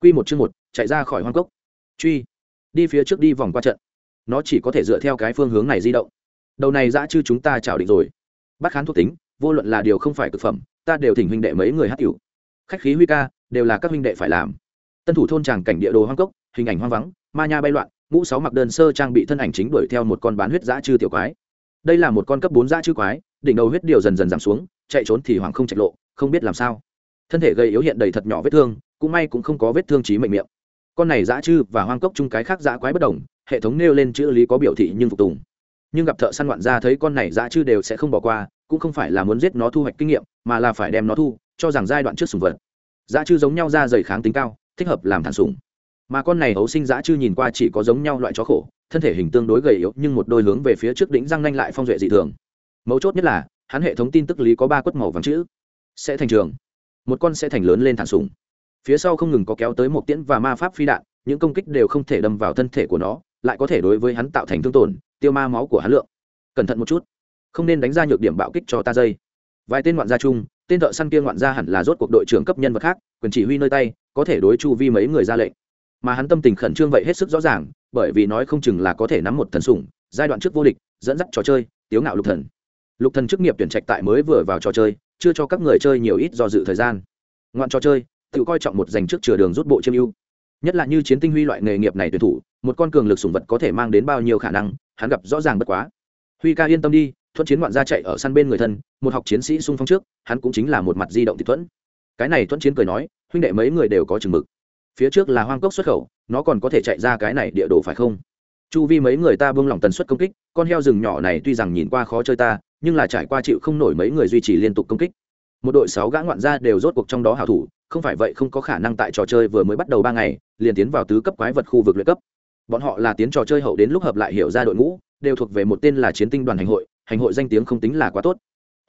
Quy một chương một, chạy ra khỏi hoang cốc. Truy, đi phía trước đi vòng qua trận. Nó chỉ có thể dựa theo cái phương hướng này di động. Đầu này dã chư chúng ta chảo định rồi. Bắt khán thuốc tính, vô luận là điều không phải cực phẩm, ta đều thỉnh huynh đệ mấy người hát hữu. Khách khí huy ca, đều là các huynh đệ phải làm. Tân thủ thôn tràng cảnh địa đồ hoang cốc, hình ảnh hoang vắng, ma nha bay loạn, ngũ sáu mặc đơn sơ trang bị thân ảnh chính đuổi theo một con bán huyết dã chư tiểu quái. Đây là một con cấp bốn dã chư quái, đỉnh đầu huyết điều dần dần giảm xuống, chạy trốn thì hoàng không chạy lộ, không biết làm sao. Thân thể gây yếu hiện đầy thật nhỏ vết thương, cũng may cũng không có vết thương chí mệnh miệng. Con này dã chư và hoang cốc chung cái khác dã quái bất đồng, hệ thống nêu lên chữ lý có biểu thị nhưng phục tùng. Nhưng gặp thợ săn ngoạn ra thấy con này dã chư đều sẽ không bỏ qua, cũng không phải là muốn giết nó thu hoạch kinh nghiệm, mà là phải đem nó thu, cho rằng giai đoạn trước sùng vật. Dã chư giống nhau ra dày kháng tính cao, thích hợp làm thản sùng mà con này hấu sinh dã chư nhìn qua chỉ có giống nhau loại chó khổ, thân thể hình tương đối gầy yếu, nhưng một đôi hướng về phía trước đỉnh răng nanh lại phong duệ dị thường. Mấu chốt nhất là, hắn hệ thống tin tức lý có ba quất màu vàng chữ. Sẽ thành trường. Một con sẽ thành lớn lên thản sùng phía sau không ngừng có kéo tới một tiễn và ma pháp phi đạn, những công kích đều không thể đâm vào thân thể của nó, lại có thể đối với hắn tạo thành thương tổn, tiêu ma máu của hắn lượng. Cẩn thận một chút, không nên đánh ra nhược điểm bạo kích cho ta dây. Vài tên ngoạn gia chung, tên thợ săn kia ngoạn gia hẳn là rốt cuộc đội trưởng cấp nhân vật khác, quyền chỉ huy nơi tay, có thể đối chu vi mấy người ra lệnh. Mà hắn tâm tình khẩn trương vậy hết sức rõ ràng, bởi vì nói không chừng là có thể nắm một thần sủng, giai đoạn trước vô địch, dẫn dắt trò chơi, tiếu ngạo lục thần. Lục thần chức nghiệp tuyển trạch tại mới vừa vào trò chơi, chưa cho các người chơi nhiều ít do dự thời gian. Ngoạn trò chơi tự coi trọng một giành trước chừa đường rút bộ chiêm ưu. Nhất là như chiến tinh huy loại nghề nghiệp này tuyển thủ, một con cường lực sủng vật có thể mang đến bao nhiêu khả năng, hắn gặp rõ ràng bất quá. Huy ca yên tâm đi, thuận chiến ngoạn gia chạy ở săn bên người thân, một học chiến sĩ sung phong trước, hắn cũng chính là một mặt di động thị thuẫn cái này thuận chiến cười nói, huynh đệ mấy người đều có chừng mực. Phía trước là hoang cốc xuất khẩu, nó còn có thể chạy ra cái này địa đồ phải không? Chu vi mấy người ta buông lỏng tần suất công kích, con heo rừng nhỏ này tuy rằng nhìn qua khó chơi ta, nhưng là trải qua chịu không nổi mấy người duy trì liên tục công kích. Một đội sáu gã ngoạn gia đều rốt cuộc trong đó hảo thủ không phải vậy không có khả năng tại trò chơi vừa mới bắt đầu ba ngày, liền tiến vào tứ cấp quái vật khu vực luyện cấp. Bọn họ là tiến trò chơi hậu đến lúc hợp lại hiểu ra đội ngũ, đều thuộc về một tên là chiến tinh đoàn hành hội hành hội danh tiếng không tính là quá tốt.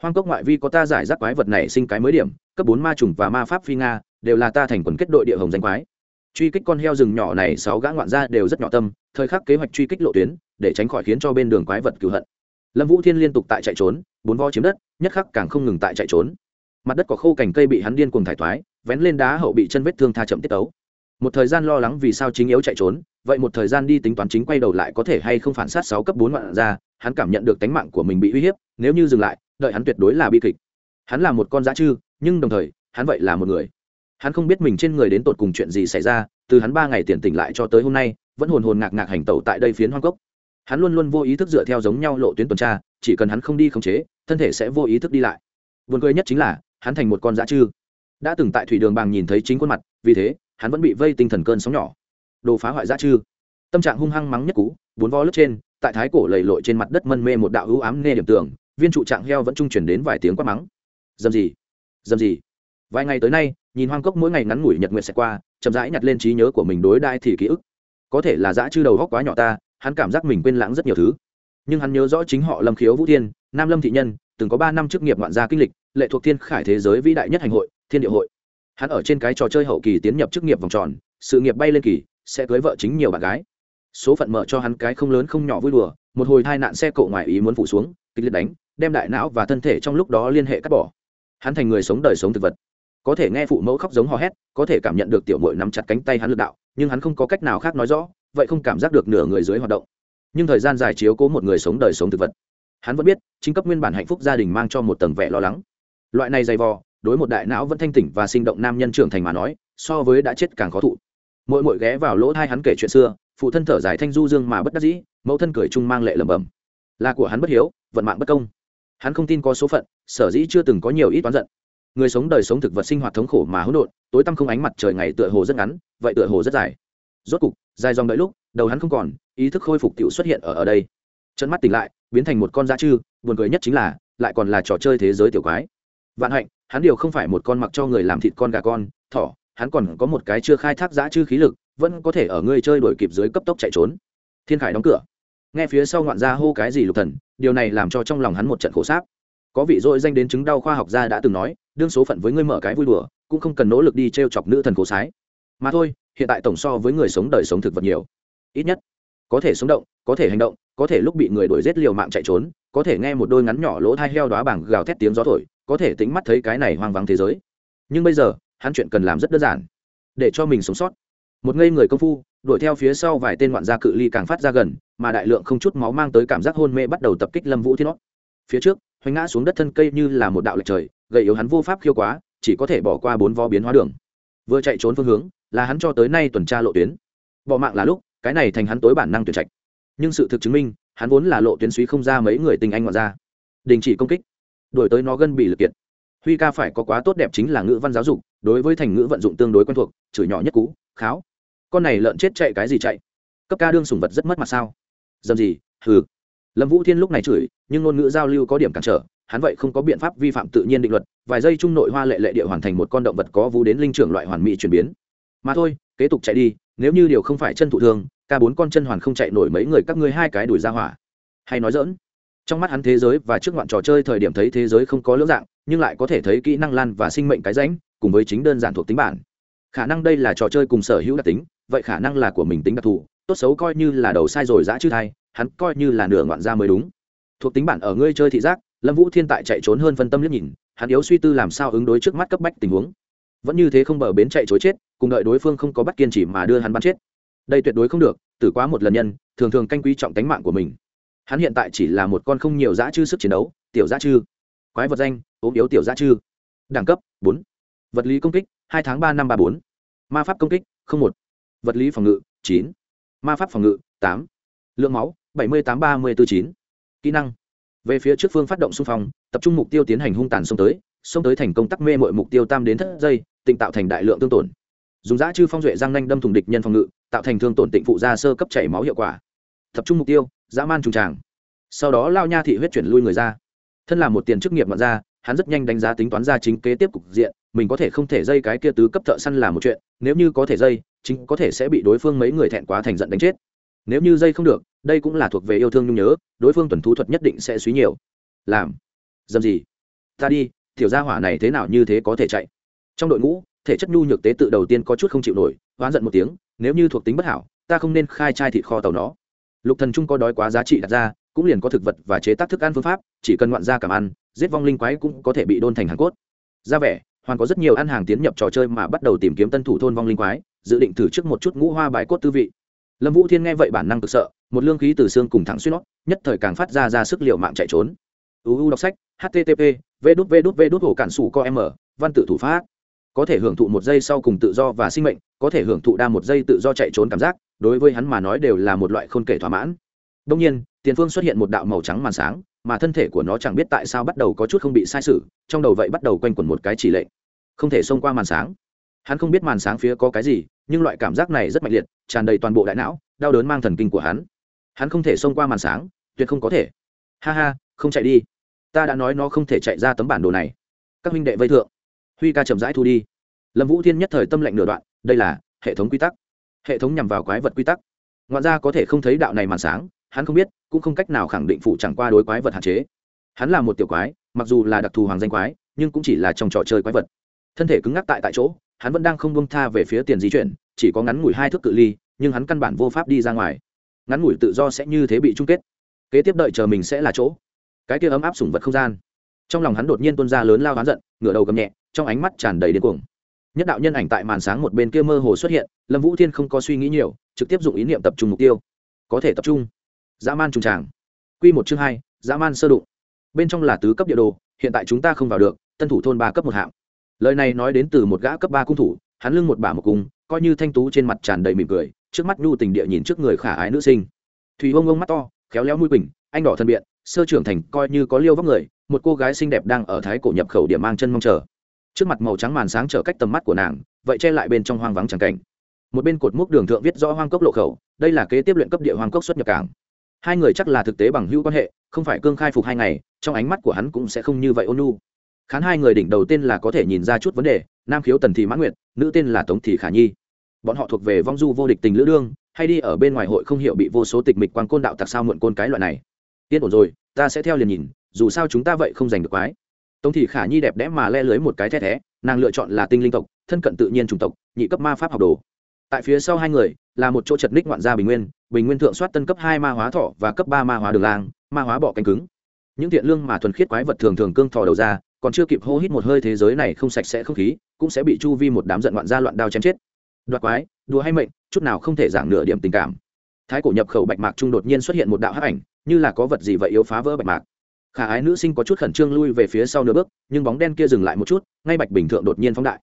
Hoang cốc ngoại vi có ta giải rác quái vật này sinh cái mới điểm, cấp bốn ma trùng và ma pháp phi nga, đều là ta thành quần kết đội địa hồng danh quái. Truy kích con heo rừng nhỏ này sáu gã ngoạn gia đều rất nhỏ tâm, thời khắc kế hoạch truy kích lộ tuyến, để tránh khỏi khiến cho bên đường quái vật cửu hận. Lâm vũ thiên liên tục tại chạy trốn, bốn vo chiếm đất, nhất khắc càng không ngừng tại chạy trốn mặt đất có khô cành cây bị hắn điên cuồng thải thoái, vén lên đá hậu bị chân vết thương tha chậm tiết tấu. Một thời gian lo lắng vì sao chính yếu chạy trốn, vậy một thời gian đi tính toán chính quay đầu lại có thể hay không phản sát sáu cấp bốn ngoạn ra, hắn cảm nhận được tánh mạng của mình bị uy hiếp, nếu như dừng lại, đợi hắn tuyệt đối là bi kịch. Hắn là một con dã chư, nhưng đồng thời, hắn vậy là một người. Hắn không biết mình trên người đến tột cùng chuyện gì xảy ra, từ hắn ba ngày tiền tỉnh lại cho tới hôm nay, vẫn hồn hồn ngạc ngạc hành tẩu tại đây phiến hoang cốc. Hắn luôn luôn vô ý thức dựa theo giống nhau lộ tuyến tuần tra, chỉ cần hắn không đi khống chế, thân thể sẽ vô ý thức đi lại. Buồn cười nhất chính là hắn thành một con dã chư. Đã từng tại thủy đường bàng nhìn thấy chính khuôn mặt, vì thế, hắn vẫn bị vây tinh thần cơn sóng nhỏ. Đồ phá hoại dã chư. Tâm trạng hung hăng mắng nhất cú, bốn vo lướt trên, tại thái cổ lầy lội trên mặt đất mân mê một đạo hữu ám nghe điểm tường, viên trụ trạng heo vẫn trung chuyển đến vài tiếng quát mắng. Dầm gì? Dầm gì? Vài ngày tới nay, nhìn hoang cốc mỗi ngày ngắn ngủi nhật nguyện sẽ qua, chậm rãi nhặt lên trí nhớ của mình đối đai thì ký ức. Có thể là dã chư đầu góc quá nhỏ ta, hắn cảm giác mình quên lãng rất nhiều thứ. Nhưng hắn nhớ rõ chính họ lâm khiếu vũ thiên, nam lâm thị nhân từng có ba năm chức nghiệp ngoạn gia kinh lịch, lệ thuộc thiên khải thế giới vĩ đại nhất hành hội, thiên địa hội. Hắn ở trên cái trò chơi hậu kỳ tiến nhập chức nghiệp vòng tròn, sự nghiệp bay lên kỳ, sẽ cưới vợ chính nhiều bạn gái. Số phận mở cho hắn cái không lớn không nhỏ vui đùa, một hồi tai nạn xe cộ ngoài ý muốn phủ xuống, kịch liệt đánh, đem đại não và thân thể trong lúc đó liên hệ cắt bỏ. Hắn thành người sống đời sống thực vật. Có thể nghe phụ mẫu khóc giống hò hét, có thể cảm nhận được tiểu mội nắm chặt cánh tay hắn lực đạo, nhưng hắn không có cách nào khác nói rõ, vậy không cảm giác được nửa người dưới hoạt động. Nhưng thời gian dài chiếu cố một người sống đời sống thực vật hắn vẫn biết chính cấp nguyên bản hạnh phúc gia đình mang cho một tầng vẻ lo lắng. Loại này dày vò, đối một đại não vẫn thanh tỉnh và sinh động nam nhân trưởng thành mà nói, so với đã chết càng khó thụ. Mỗi mỗi ghé vào lỗ thai hắn kể chuyện xưa, phụ thân thở dài thanh du dương mà bất đắc dĩ, mẫu thân cười chung mang lệ lẩm bẩm. Là của hắn bất hiếu, vận mạng bất công. Hắn không tin có số phận, sở dĩ chưa từng có nhiều ít toán giận. Người sống đời sống thực vật sinh hoạt thống khổ mà hỗn độn, tối tăm không ánh mặt trời ngày tựa hồ rất ngắn, vậy tựa hồ rất dài. Rốt cục, dài dòng đợi lúc, đầu hắn không còn, ý thức khôi phục tiểu xuất hiện ở ở đây. Chân mắt tỉnh lại biến thành một con dã chư, buồn cười nhất chính là, lại còn là trò chơi thế giới tiểu quái. Vạn hạnh, hắn điều không phải một con mặc cho người làm thịt con gà con, thỏ, hắn còn có một cái chưa khai thác dã chư khí lực, vẫn có thể ở ngươi chơi đổi kịp dưới cấp tốc chạy trốn. Thiên khải đóng cửa. Nghe phía sau ngoạn gia hô cái gì lục thần, điều này làm cho trong lòng hắn một trận khổ sáp. Có vị dội danh đến chứng đau khoa học gia đã từng nói, đương số phận với ngươi mở cái vui đùa, cũng không cần nỗ lực đi t chọc nữ thần cổ sái. Mà thôi, hiện tại tổng so với người sống đời sống thực vật nhiều. Ít nhất có thể sống động, có thể hành động, có thể lúc bị người đuổi giết liều mạng chạy trốn, có thể nghe một đôi ngắn nhỏ lỗ thai heo đóa bảng gào thét tiếng gió thổi, có thể tính mắt thấy cái này hoang vắng thế giới. Nhưng bây giờ, hắn chuyện cần làm rất đơn giản, để cho mình sống sót. Một ngây người công phu, đuổi theo phía sau vài tên ngoạn gia cự ly càng phát ra gần, mà đại lượng không chút máu mang tới cảm giác hôn mê bắt đầu tập kích lâm vũ thiên nót phía trước, hoành ngã xuống đất thân cây như là một đạo lệch trời gây yếu hắn vô pháp khiêu quá, chỉ có thể bỏ qua bốn vo biến hóa đường. Vừa chạy trốn phương hướng, là hắn cho tới nay tuần tra lộ tuyến. Bỏ mạng là lúc cái này thành hắn tối bản năng tuyển trạch. Nhưng sự thực chứng minh, hắn vốn là lộ tuyến suý không ra mấy người tình anh ngoạn ra đình chỉ công kích. Đổi tới nó gân bị lực kiệt. Huy ca phải có quá tốt đẹp chính là ngữ văn giáo dục, đối với thành ngữ vận dụng tương đối quen thuộc, chửi nhỏ nhất cú kháo. Con này lợn chết chạy cái gì chạy? Cấp ca đương sùng vật rất mất mặt sao? Dầm gì? Hừ. Lâm vũ thiên lúc này chửi, nhưng ngôn ngữ giao lưu có điểm cản trở, hắn vậy không có biện pháp vi phạm tự nhiên định luật, vài giây trung nội hoa lệ lệ địa hoàn thành một con động vật có vú đến linh trưởng loại hoàn mỹ chuyển biến. Mà thôi kế tục chạy đi, nếu như điều không phải chân thụ thương, ca bốn con chân hoàn không chạy nổi mấy người các ngươi hai cái đuổi ra hỏa. Hay nói dỡn trong mắt hắn thế giới và trước ngoạn trò chơi thời điểm thấy thế giới không có lưỡng dạng, nhưng lại có thể thấy kỹ năng lan và sinh mệnh cái rãnh, cùng với chính đơn giản thuộc tính bản. Khả năng đây là trò chơi cùng sở hữu đặc tính, vậy khả năng là của mình tính đặc thù, tốt xấu coi như là đầu sai rồi dã chứ thay hắn coi như là nửa ngoạn ra mới đúng. Thuộc tính bản ở ngươi chơi thị giác, lâm vũ thiên tại chạy trốn hơn phân tâm liếc nhìn, hắn yếu suy tư làm sao ứng đối trước mắt cấp bách tình huống. Vẫn như thế không bờ bến chạy chối chết cùng đợi đối phương không có bắt kiên trì mà đưa hắn bắn chết. Đây tuyệt đối không được, tử quá một lần nhân, thường thường canh quý trọng tánh mạng của mình. Hắn hiện tại chỉ là một con không nhiều dã chư sức chiến đấu, tiểu dã chư. Quái vật danh, ốm yếu tiểu dã chư. Đẳng cấp, bốn. Vật lý công kích, hai tháng ba năm ba bốn. Ma pháp công kích một. Vật lý phòng ngự, chín. Ma pháp phòng ngự, tám. Lượng máu, bảy mươi tám ba mươi bốn chín. Kỹ năng. Về phía trước phương phát động xung phong, tập trung mục tiêu tiến hành hung tàn xông tới xông tới thành công tắc mê mọi mục tiêu tam đến thất giây, tịnh tạo thành đại lượng tương tổn dùng giã chư phong duệ giang nanh đâm thùng địch nhân phòng ngự, tạo thành thương tổn tịnh phụ ra sơ cấp chảy máu hiệu quả. Tập trung mục tiêu, dã man trùng tràng. Sau đó lao nha thị huyết chuyển lui người ra. Thân là một tiền chức nghiệp ngoạn ra, hắn rất nhanh đánh giá tính toán ra chính kế tiếp cục diện, mình có thể không thể dây cái kia tứ cấp thợ săn là một chuyện, nếu như có thể dây, chính có thể sẽ bị đối phương mấy người thẹn quá thành giận đánh chết. Nếu như dây không được, đây cũng là thuộc về yêu thương nhung nhớ, đối phương tuần thu thuật nhất định sẽ suy nhiều. Làm. Dầm gì? Ta đi, tiểu gia hỏa này thế nào như thế có thể chạy? Trong đội ngũ thể chất nhu nhược tế tự đầu tiên có chút không chịu nổi oán giận một tiếng, nếu như thuộc tính bất hảo, ta không nên khai trai thịt kho tàu nó. Lục thần trung có đói quá giá trị đặt ra, cũng liền có thực vật và chế tác thức ăn phương pháp, chỉ cần ngoạn ra cảm ăn, giết vong linh quái cũng có thể bị đôn thành hàng cốt. Ra vẻ, hoàn có rất nhiều ăn hàng tiến nhập trò chơi mà bắt đầu tìm kiếm tân thủ thôn vong linh quái, dự định thử trước một chút ngũ hoa bài cốt tư vị. Lâm vũ thiên nghe vậy bản năng cực sợ, một lương khí từ xương cùng thẳng xuyên nót nhất thời càng phát ra ra sức liệu mạng chạy trốn. Uu đọc sách, http v đút v đút v đút hồ cản sủ co m văn tự thủ pháp có thể hưởng thụ một giây sau cùng tự do và sinh mệnh có thể hưởng thụ đa một giây tự do chạy trốn cảm giác đối với hắn mà nói đều là một loại khôn kể thỏa mãn. Đông nhiên tiền phương xuất hiện một đạo màu trắng màn sáng mà thân thể của nó chẳng biết tại sao bắt đầu có chút không bị sai sự trong đầu vậy bắt đầu quanh quẩn một cái chỉ lệ, không thể xông qua màn sáng. Hắn không biết màn sáng phía có cái gì nhưng loại cảm giác này rất mạnh liệt tràn đầy toàn bộ đại não đau đớn mang thần kinh của hắn. Hắn không thể xông qua màn sáng tuyệt không có thể. Ha ha không chạy đi. Ta đã nói nó không thể chạy ra tấm bản đồ này. Các huynh đệ vây thượng huy ca chậm rãi thu đi. Lâm vũ thiên nhất thời tâm lệnh nửa đoạn, đây là hệ thống quy tắc. Hệ thống nhằm vào quái vật quy tắc. Ngoạn ra có thể không thấy đạo này màn sáng, hắn không biết, cũng không cách nào khẳng định phụ chẳng qua đối quái vật hạn chế. Hắn là một tiểu quái, mặc dù là đặc thù hoàng danh quái, nhưng cũng chỉ là trong trò chơi quái vật. Thân thể cứng ngắc tại tại chỗ, hắn vẫn đang không bông tha về phía tiền di chuyển, chỉ có ngắn ngủi hai thước cự ly, nhưng hắn căn bản vô pháp đi ra ngoài. Ngắn ngủi tự do sẽ như thế bị chung kết. Kế tiếp đợi chờ mình sẽ là chỗ. Cái kia ấm áp sủng vật không gian trong lòng hắn đột nhiên tuôn ra lớn lao hắn giận, ngửa đầu gầm nhẹ, trong ánh mắt tràn đầy điên cuồng. Nhất đạo nhân ảnh tại màn sáng một bên kia mơ hồ xuất hiện, lâm vũ thiên không có suy nghĩ nhiều, trực tiếp dụng ý niệm tập trung mục tiêu. Có thể tập trung. Dã man trùng tràng. Q một chương hai, dã man sơ đụng. Bên trong là tứ cấp địa đồ, hiện tại chúng ta không vào được, tân thủ thôn ba cấp một hạng. Lời này nói đến từ một gã cấp ba cung thủ, hắn lưng một bả một cung, coi như thanh tú trên mặt tràn đầy mỉm cười, trước mắt nhu tình địa nhìn trước người khả ái nữ sinh. Thùy ông ông mắt to, khéo léo mũi quỳnh, anh đỏ thân biện, sơ trưởng thành coi như có liêu vóc người một cô gái xinh đẹp đang ở thái cổ nhập khẩu điểm mang chân mong chờ. Trước mặt màu trắng màn sáng trở cách tầm mắt của nàng, vậy che lại bên trong hoang vắng tràng cảnh. Một bên cột mốc đường thượng viết rõ hoang cốc lộ khẩu, đây là kế tiếp luyện cấp địa hoang cốc xuất nhập cảng. Hai người chắc là thực tế bằng hữu quan hệ, không phải cương khai phục hai ngày, trong ánh mắt của hắn cũng sẽ không như vậy ôn nhu. Khán hai người đỉnh đầu tên là có thể nhìn ra chút vấn đề, nam khiếu tần thị mãn nguyệt, nữ tên là tống thị khả nhi. Bọn họ thuộc về vong du vô địch tình lữ đương, hay đi ở bên ngoài hội không hiểu bị vô số tịch mịch quan côn đạo tặc sao muộn côn cái loại này. Yên ổn rồi, ta sẽ theo liền nhìn dù sao chúng ta vậy không giành được quái. Tống thị khả nhi đẹp đẽ mà le lưới một cái the thé, nàng lựa chọn là tinh linh tộc, thân cận tự nhiên chủng tộc, nhị cấp ma pháp học đồ. Tại phía sau hai người, là một chỗ chật ních ngoạn gia bình nguyên bình nguyên thượng soát tân cấp hai ma hóa thọ và cấp ba ma hóa đường lang, ma hóa bọ cánh cứng. Những thiện lương mà thuần khiết quái vật thường thường cương thò đầu ra, còn chưa kịp hô hít một hơi thế giới này không sạch sẽ không khí, cũng sẽ bị chu vi một đám giận ngoạn gia loạn đao chém chết. Đoạt quái, đùa hay mệnh, chút nào không thể giảng nửa điểm tình cảm. Thái cổ nhập khẩu bạch mạc trung đột nhiên xuất hiện một đạo hắc ảnh, như là có vật gì vậy yếu phá vỡ bạch mạc khả ái nữ sinh có chút khẩn trương lui về phía sau nửa bước, nhưng bóng đen kia dừng lại một chút, ngay bạch bình thượng đột nhiên phóng đại.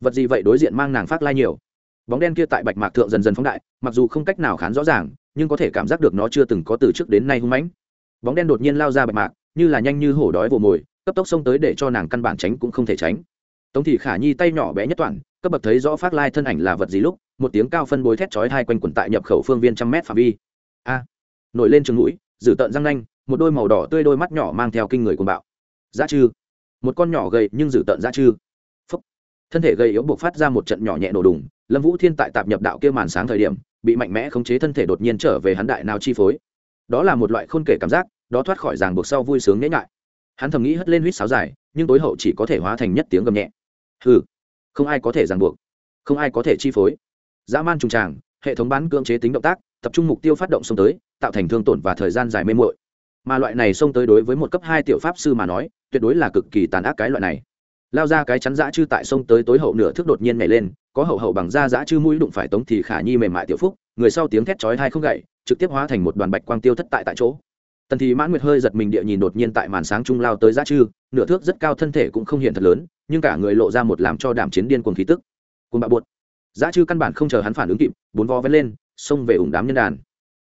Vật gì vậy đối diện mang nàng phát lai nhiều. Bóng đen kia tại bạch mạc thượng dần dần phóng đại, mặc dù không cách nào khán rõ ràng, nhưng có thể cảm giác được nó chưa từng có từ trước đến nay hung mãnh. Bóng đen đột nhiên lao ra bạch mạc, như là nhanh như hổ đói vồ mồi, cấp tốc xông tới để cho nàng căn bản tránh cũng không thể tránh. Tống thị khả nhi tay nhỏ bé nhất toàn, cấp bậc thấy rõ phát lai thân ảnh là vật gì lúc, một tiếng cao phân bối thét chói hai quanh quần tại nhập khẩu phương viên trăm mét phạm vi. A, nổi lên trường mũi giữ tợn răng nanh một đôi màu đỏ tươi đôi mắt nhỏ mang theo kinh người cuồng bạo. Dã chư. Một con nhỏ gầy nhưng dữ tợn dã chư. Phúc. thân thể gầy yếu buộc phát ra một trận nhỏ nhẹ nổ đùng, lâm vũ thiên tại tạp nhập đạo kia màn sáng thời điểm, bị mạnh mẽ khống chế thân thể đột nhiên trở về hắn đại nào chi phối. Đó là một loại khôn kể cảm giác, đó thoát khỏi ràng buộc sau vui sướng nhễ ngại hắn thầm nghĩ hất lên huýt sáo dài, nhưng tối hậu chỉ có thể hóa thành nhất tiếng gầm nhẹ. Hừ. Không ai có thể ràng buộc. Không ai có thể chi phối. Dã man trùng tràng, hệ thống bán cưỡng chế tính động tác, tập trung mục tiêu phát động xông tới, tạo thành thương tổn và thời gian dài mê mội mà loại này xông tới đối với một cấp hai tiểu pháp sư mà nói, tuyệt đối là cực kỳ tàn ác cái loại này. Lao ra cái chắn dã chư tại sông tới tối hậu nửa thước đột nhiên nhảy lên, có hậu hậu bằng da dã chư mũi đụng phải tống thì khả nhi mềm mại tiểu phúc, người sau tiếng thét chói hai không gậy, trực tiếp hóa thành một đoàn bạch quang tiêu thất tại tại chỗ. Tần thì mãn nguyệt hơi giật mình địa nhìn đột nhiên tại màn sáng trung lao tới dã chư, nửa thước rất cao thân thể cũng không hiện thật lớn, nhưng cả người lộ ra một làm cho đảm chiến điên cuồng khí tức. Cuồng bạo buột. Dã chư căn bản không chờ hắn phản ứng kịp, bốn vo vén lên, xông về ủng đám nhân đàn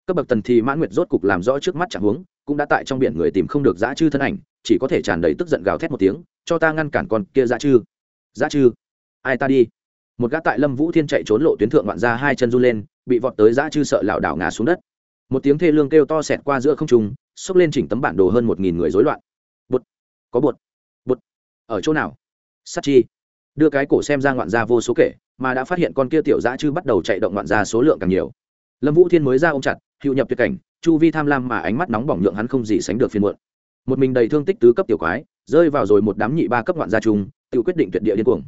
cấp bậc tần thì mãn nguyệt rốt cục làm rõ trước mắt chẳng huống, cũng đã tại trong biển người tìm không được dã chư thân ảnh, chỉ có thể tràn đầy tức giận gào thét một tiếng, cho ta ngăn cản con kia dã chư. Dã chư? Ai ta đi? Một gã tại lâm vũ thiên chạy trốn lộ tuyến thượng ngoạn ra hai chân run lên, bị vọt tới dã chư sợ lảo đảo ngã xuống đất. Một tiếng thê lương kêu to xẹt qua giữa không trung, xốc lên chỉnh tấm bản đồ hơn một nghìn người rối loạn. Bột có bột bột ở chỗ nào? Sắt chi. Đưa cái cổ xem ra ngoạn ra vô số kể, mà đã phát hiện con kia tiểu dã chư bắt đầu chạy động ngoạn ra số lượng càng nhiều. Lâm vũ thiên mới ra ôm chặt hữu nhập tuyệt cảnh, chu vi tham lam mà ánh mắt nóng bỏng nhượng hắn không gì sánh được phiên muộn. Một mình đầy thương tích tứ cấp tiểu quái, rơi vào rồi một đám nhị ba cấp ngoạn gia chung tự quyết định tuyệt địa điên cuồng.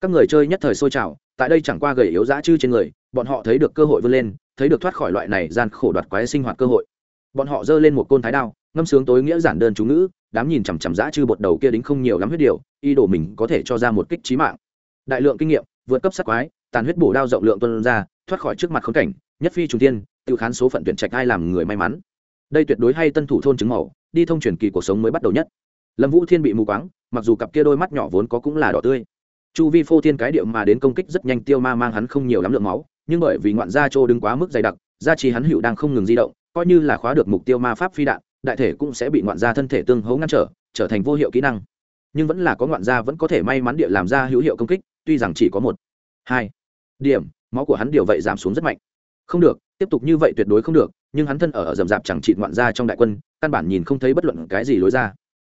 Các người chơi nhất thời sôi trào, tại đây chẳng qua gầy yếu dã chư trên người, bọn họ thấy được cơ hội vươn lên, thấy được thoát khỏi loại này gian khổ đoạt quái sinh hoạt cơ hội. Bọn họ giơ lên một côn thái đao, ngâm sướng tối nghĩa giản đơn chú ngữ, đám nhìn chằm chằm dã chư bột đầu kia đính không nhiều lắm huyết điều y đồ mình có thể cho ra một kích trí mạng. Đại lượng kinh nghiệm, vượt cấp sát quái, tàn huyết bổ đao rộng lượng tuân ra, thoát khỏi trước mặt khốn cảnh, nhất phi trùng tiên tự khán số phận tuyển trạch ai làm người may mắn. Đây tuyệt đối hay tân thủ thôn chứng màu đi thông truyền kỳ cuộc sống mới bắt đầu nhất. Lâm vũ thiên bị mù quáng, mặc dù cặp kia đôi mắt nhỏ vốn có cũng là đỏ tươi. Chu vi phô thiên cái điệu mà đến công kích rất nhanh tiêu ma mang hắn không nhiều lắm lượng máu, nhưng bởi vì ngoạn gia trô đứng quá mức dày đặc, gia trì hắn hữu đang không ngừng di động, coi như là khóa được mục tiêu ma pháp phi đạn, đại thể cũng sẽ bị ngoạn gia thân thể tương hấu ngăn trở trở thành vô hiệu kỹ năng. Nhưng vẫn là có ngoạn gia vẫn có thể may mắn địa làm ra hữu hiệu công kích, tuy rằng chỉ có một, hai điểm, máu của hắn điều vậy giảm xuống rất mạnh. Không được tiếp tục như vậy tuyệt đối không được nhưng hắn thân ở rầm rạp chẳng trị ngoạn ra trong đại quân căn bản nhìn không thấy bất luận cái gì lối ra.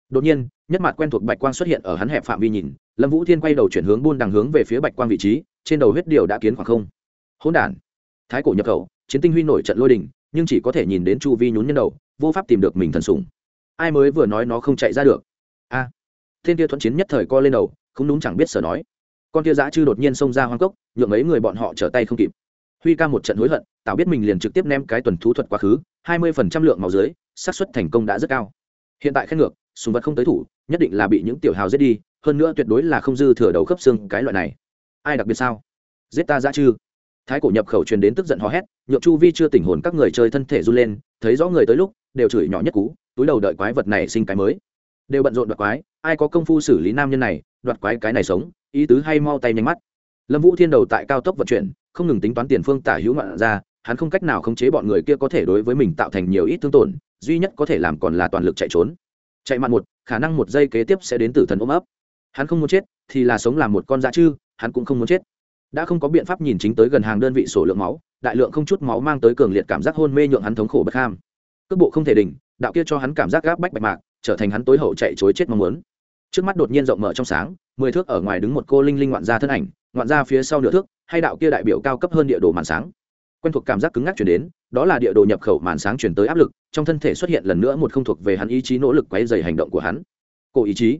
Đột nhiên nhất mặt quen thuộc bạch quang xuất hiện ở hắn hẹp phạm vi nhìn lâm vũ thiên quay đầu chuyển hướng buôn đằng hướng về phía bạch quang vị trí trên đầu huyết điều đã kiến khoảng không. Hỗn đản! Thái cổ nhập khẩu chiến tinh huy nổi trận lôi đình nhưng chỉ có thể nhìn đến chu vi nhún nhân đầu vô pháp tìm được mình thần sủng. Ai mới vừa nói nó không chạy ra được? A! À, thiên kia thuận chiến nhất thời co lên đầu không đúng chẳng biết sở nói. Con kia giã chư đột nhiên xông ra hoang cốc nhượng ấy người bọn họ trở tay không kịp huy ca một trận hối hận, tào biết mình liền trực tiếp ném cái tuần thú thuật quá khứ, hai mươi phần trăm lượng màu dưới, xác suất thành công đã rất cao. Hiện tại khen ngược, súng vật không tới thủ, nhất định là bị những tiểu hào giết đi, hơn nữa tuyệt đối là không dư thừa đầu khớp xương cái loại này. Ai đặc biệt sao? Giết ta ra chư. Thái cổ nhập khẩu truyền đến tức giận hò hét, nhượng chu vi chưa tỉnh hồn các người chơi thân thể run lên, thấy rõ người tới lúc, đều chửi nhỏ nhất cú, túi đầu đợi quái vật này sinh cái mới. Đều bận rộn đoạt quái, ai có công phu xử lý nam nhân này, đoạt quái cái này sống, ý tứ hay mau tay nhanh mắt. Lâm vũ thiên đầu tại cao tốc vận chuyển không ngừng tính toán tiền phương tả hữu ngoạn ra, hắn không cách nào khống chế bọn người kia có thể đối với mình tạo thành nhiều ít thương tổn, duy nhất có thể làm còn là toàn lực chạy trốn. Chạy mặn một, khả năng một giây kế tiếp sẽ đến tử thần ôm ấp. Hắn không muốn chết, thì là sống làm một con dã chư, hắn cũng không muốn chết. Đã không có biện pháp nhìn chính tới gần hàng đơn vị sổ lượng máu, đại lượng không chút máu mang tới cường liệt cảm giác hôn mê nhượng hắn thống khổ bất ham. Cước bộ không thể đỉnh, đạo kia cho hắn cảm giác gáp bách bạch mạc, trở thành hắn tối hậu chạy chối chết mong muốn. Trước mắt đột nhiên rộng mở trong sáng, mười thước ở ngoài đứng một cô linh linh ngoạn gia thân ảnh, ngoạn gia phía sau nửa thước hay đạo kia đại biểu cao cấp hơn địa đồ màn sáng. Quen thuộc cảm giác cứng ngắc chuyển đến, đó là địa đồ nhập khẩu màn sáng chuyển tới áp lực, trong thân thể xuất hiện lần nữa một không thuộc về hắn ý chí nỗ lực quấy dày hành động của hắn. Cổ ý chí.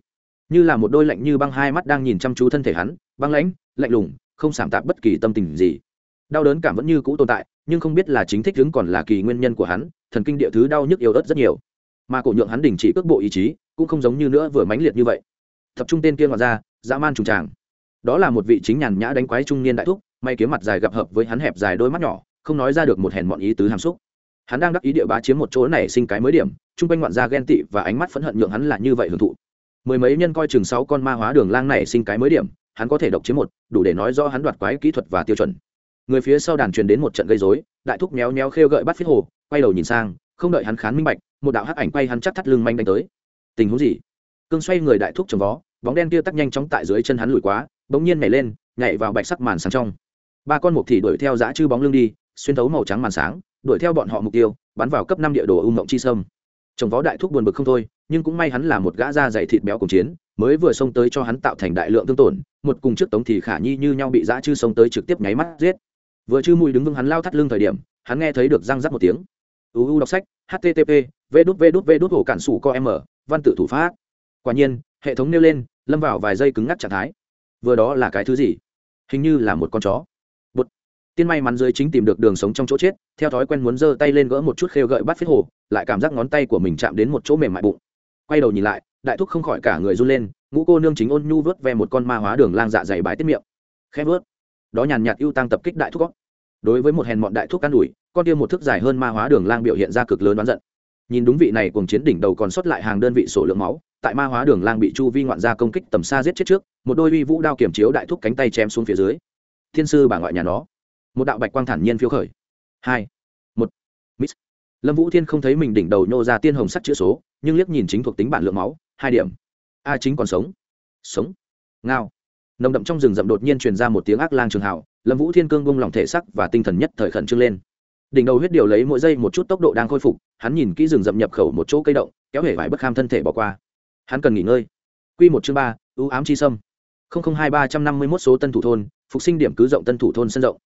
Như là một đôi lạnh như băng hai mắt đang nhìn chăm chú thân thể hắn, băng lãnh, lạnh lùng, không sảm tạp bất kỳ tâm tình gì. Đau đớn cảm vẫn như cũ tồn tại, nhưng không biết là chính thích đứng còn là kỳ nguyên nhân của hắn, thần kinh địa thứ đau nhức yếu ớt rất nhiều. Mà cổ nhượng hắn đình chỉ cước bộ ý chí, cũng không giống như nữa vừa mãnh liệt như vậy. Tập trung tên kia ngoài ra, dã man trùng tràng đó là một vị chính nhàn nhã đánh quái trung niên đại thúc, may kiếm mặt dài gặp hợp với hắn hẹp dài đôi mắt nhỏ, không nói ra được một hèn mọn ý tứ hàm xúc. Hắn đang đắc ý địa bá chiếm một chỗ này sinh cái mới điểm, chung quanh ngoạn gia ghen tị và ánh mắt phẫn hận nhượng hắn là như vậy hưởng thụ. Mười mấy nhân coi chừng sáu con ma hóa đường lang này sinh cái mới điểm, hắn có thể độc chiếm một, đủ để nói rõ hắn đoạt quái kỹ thuật và tiêu chuẩn. Người phía sau đàn truyền đến một trận gây dối đại thúc méo méo khêu gợi bắt phiết hồ, quay đầu nhìn sang, không đợi hắn khán minh bạch, một đạo hắc ảnh quay hắn chắc thắt lưng manh đánh tới. Tình huống gì? Cương xoay người đại thúc trồng vó, bóng đen kia tắc nhanh chóng tại dưới chân hắn lùi quá bỗng nhiên nhảy lên, nhảy vào bạch sắc màn sáng trong. Ba con mục thì đuổi theo dã chư bóng lưng đi, xuyên thấu màu trắng màn sáng, đuổi theo bọn họ mục tiêu, bắn vào cấp năm địa đồ u mộng chi sâm. Chồng vó đại thúc buồn bực không thôi, nhưng cũng may hắn là một gã da dày thịt béo cùng chiến, mới vừa xông tới cho hắn tạo thành đại lượng tương tổn, một cùng trước tống thì khả nhi như nhau bị dã chư xông tới trực tiếp nháy mắt giết. Vừa chư mùi đứng vững hắn lao thắt lưng thời điểm, hắn nghe thấy được răng rắc một tiếng. Uu đọc sách http v đút v đút v đút hồ cản sủ co m văn tự thủ pháp. Quả nhiên, hệ thống nêu lên, lâm vào vài giây cứng ngắc trạng thái vừa đó là cái thứ gì? Hình như là một con chó. Bột tiên may mắn dưới chính tìm được đường sống trong chỗ chết, theo thói quen muốn giơ tay lên gỡ một chút khêu gợi bắt phết hồ, lại cảm giác ngón tay của mình chạm đến một chỗ mềm mại bụng. Quay đầu nhìn lại, đại thúc không khỏi cả người run lên, ngũ cô nương chính ôn nhu vớt ve một con ma hóa đường lang dạ dày bái tiết miệng. Khẽ vớt. Đó nhàn nhạt ưu tăng tập kích đại thúc góc. Đối với một hèn mọn đại thúc can đủi con kia một thức dài hơn ma hóa đường lang biểu hiện ra cực lớn đoán giận. Nhìn đúng vị này cùng chiến đỉnh đầu còn sót lại hàng đơn vị sổ lượng máu tại ma hóa đường lang bị chu vi ngoạn gia công kích tầm xa giết chết trước, một đôi uy vũ đao kiểm chiếu đại thúc cánh tay chém xuống phía dưới. Thiên sư bà ngoại nhà nó. Một đạo bạch quang thản nhiên phiêu khởi. Hai. Một. Miss lâm vũ thiên không thấy mình đỉnh đầu nhô ra tiên hồng sắc chữ số, nhưng liếc nhìn chính thuộc tính bản lượng máu, hai điểm. A chính còn sống. Sống. Ngao. Nồng đậm trong rừng rậm đột nhiên truyền ra một tiếng ác lang trường hào, lâm vũ thiên cương bung lòng thể sắc và tinh thần nhất thời khẩn trương lên. Đỉnh đầu huyết điều lấy mỗi giây một chút tốc độ đang khôi phục, hắn nhìn kỹ rừng rậm nhập khẩu một chỗ cây động, kéo hể vải bất kham thân thể bỏ qua hắn cần nghỉ ngơi. Q một chương ba, ưu ám chi sâm. Hai ba trăm năm mươi mốt số tân thủ thôn, phục sinh điểm cứ rộng tân thủ thôn sân rộng.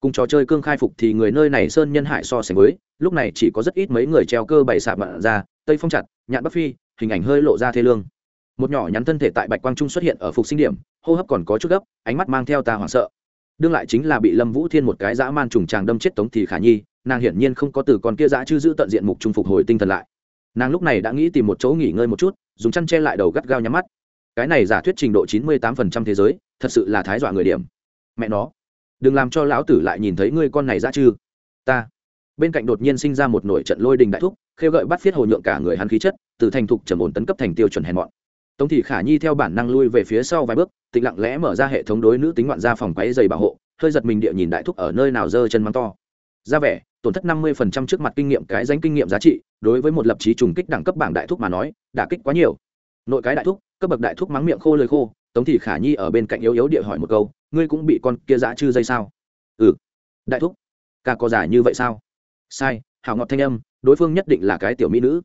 Cùng trò chơi cương khai phục thì người nơi này sơn nhân hại so sánh với, lúc này chỉ có rất ít mấy người treo cơ bày sạp mặn ra, tây phong chặt, nhạn bắc phi, hình ảnh hơi lộ ra thê lương. Một nhỏ nhắn thân thể tại bạch quang trung xuất hiện ở phục sinh điểm, hô hấp còn có chút gấp, ánh mắt mang theo ta hoảng sợ. Đương lại chính là bị lâm vũ thiên một cái dã man trùng tràng đâm chết tống thì khả nhi, nàng hiển nhiên không có từ con kia dã chư giữ tận diện mục trung phục hồi tinh thần lại. Nàng lúc này đã nghĩ tìm một chỗ nghỉ ngơi một chút dùng chăn che lại đầu gắt gao nhắm mắt. Cái này giả thuyết trình độ chín mươi tám phần trăm thế giới, thật sự là thái dọa người điểm. Mẹ nó, đừng làm cho lão tử lại nhìn thấy ngươi con này ra chư ta. Bên cạnh đột nhiên sinh ra một nổi trận lôi đình đại thúc, khêu gợi bắt phiết hồ nhượng cả người hắn khí chất, từ thành thục trầm ổn tấn cấp thành tiêu chuẩn hèn mọn. Tống thị khả nhi theo bản năng lui về phía sau vài bước tịnh lặng lẽ mở ra hệ thống đối nữ tính ngoạn gia phòng quáy dày bảo hộ, hơi giật mình địa nhìn đại thúc ở nơi nào giơ chân mắng to. Ra vẻ, tổn thất năm mươi phần trăm trước mặt kinh nghiệm cái danh kinh nghiệm giá trị đối với một lập trí trùng kích đẳng cấp bảng đại thúc mà nói, đả kích quá nhiều. Nội cái đại thúc, cấp bậc đại thúc mắng miệng khô lời khô, tống thị khả nhi ở bên cạnh yếu yếu địa hỏi một câu, ngươi cũng bị con kia dã chư dây sao? Ừ. Đại thúc, ca có giả như vậy sao? Sai, hảo ngọt thanh âm, đối phương nhất định là cái tiểu mỹ nữ.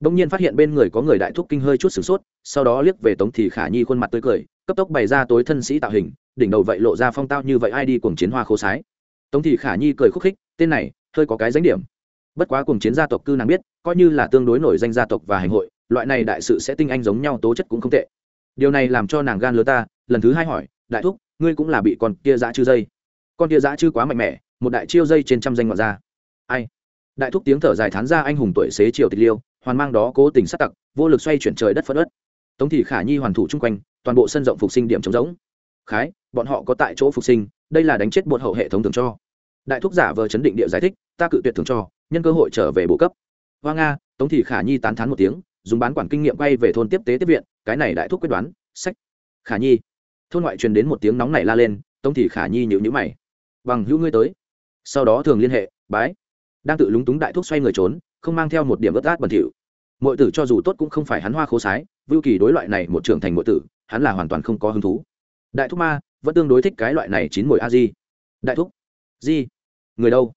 Bỗng nhiên phát hiện bên người có người đại thúc kinh hơi chút sửng sốt, sau đó liếc về tống thị khả nhi khuôn mặt tươi cười, cấp tốc bày ra tối thân sĩ tạo hình, đỉnh đầu vậy lộ ra phong tao như vậy ai đi cùng chiến hoa khô sái. Tống thị khả nhi cười khúc khích, tên này, hơi có cái danh điểm bất quá cùng chiến gia tộc cư nàng biết, coi như là tương đối nổi danh gia tộc và hành hội, loại này đại sự sẽ tinh anh giống nhau, tố chất cũng không tệ. Điều này làm cho nàng gan lứa ta, lần thứ hai hỏi, đại thúc, ngươi cũng là bị con kia dã chư dây? Con kia dã chư quá mạnh mẽ, một đại chiêu dây trên trăm danh ngoạn gia. Ai? Đại thúc tiếng thở dài thán ra anh hùng tuổi xế chiều tịch liêu, hoàn mang đó cố tình sát tặc, vô lực xoay chuyển trời đất phất ớt. Tống thị khả nhi hoàn thủ chung quanh, toàn bộ sân rộng phục sinh điểm trống rỗng. Khái, bọn họ có tại chỗ phục sinh, đây là đánh chết bột hậu hệ thống thường cho đại thúc giả vờ chấn định địa giải thích, ta cự tuyệt thường cho, nhân cơ hội trở về bộ cấp. Hoa nga, tống thị khả nhi tán thán một tiếng, dùng bán quản kinh nghiệm quay về thôn tiếp tế tiếp viện, cái này đại thúc quyết đoán, sách. Khả nhi, thôn ngoại truyền đến một tiếng nóng này la lên, tống thị khả nhi nhịu nhữ mày. Bằng hữu ngươi tới. Sau đó thường liên hệ, bái. Đang tự lúng túng đại thúc xoay người trốn, không mang theo một điểm ướt át bẩn thỉu. Mọi tử cho dù tốt cũng không phải hắn hoa khố sái, vưu kỳ đối loại này một trưởng thành mọi tử, hắn là hoàn toàn không có hứng thú. Đại thúc ma, vẫn tương đối thích cái loại này chín mồi a di. Đại thúc, di người đâu?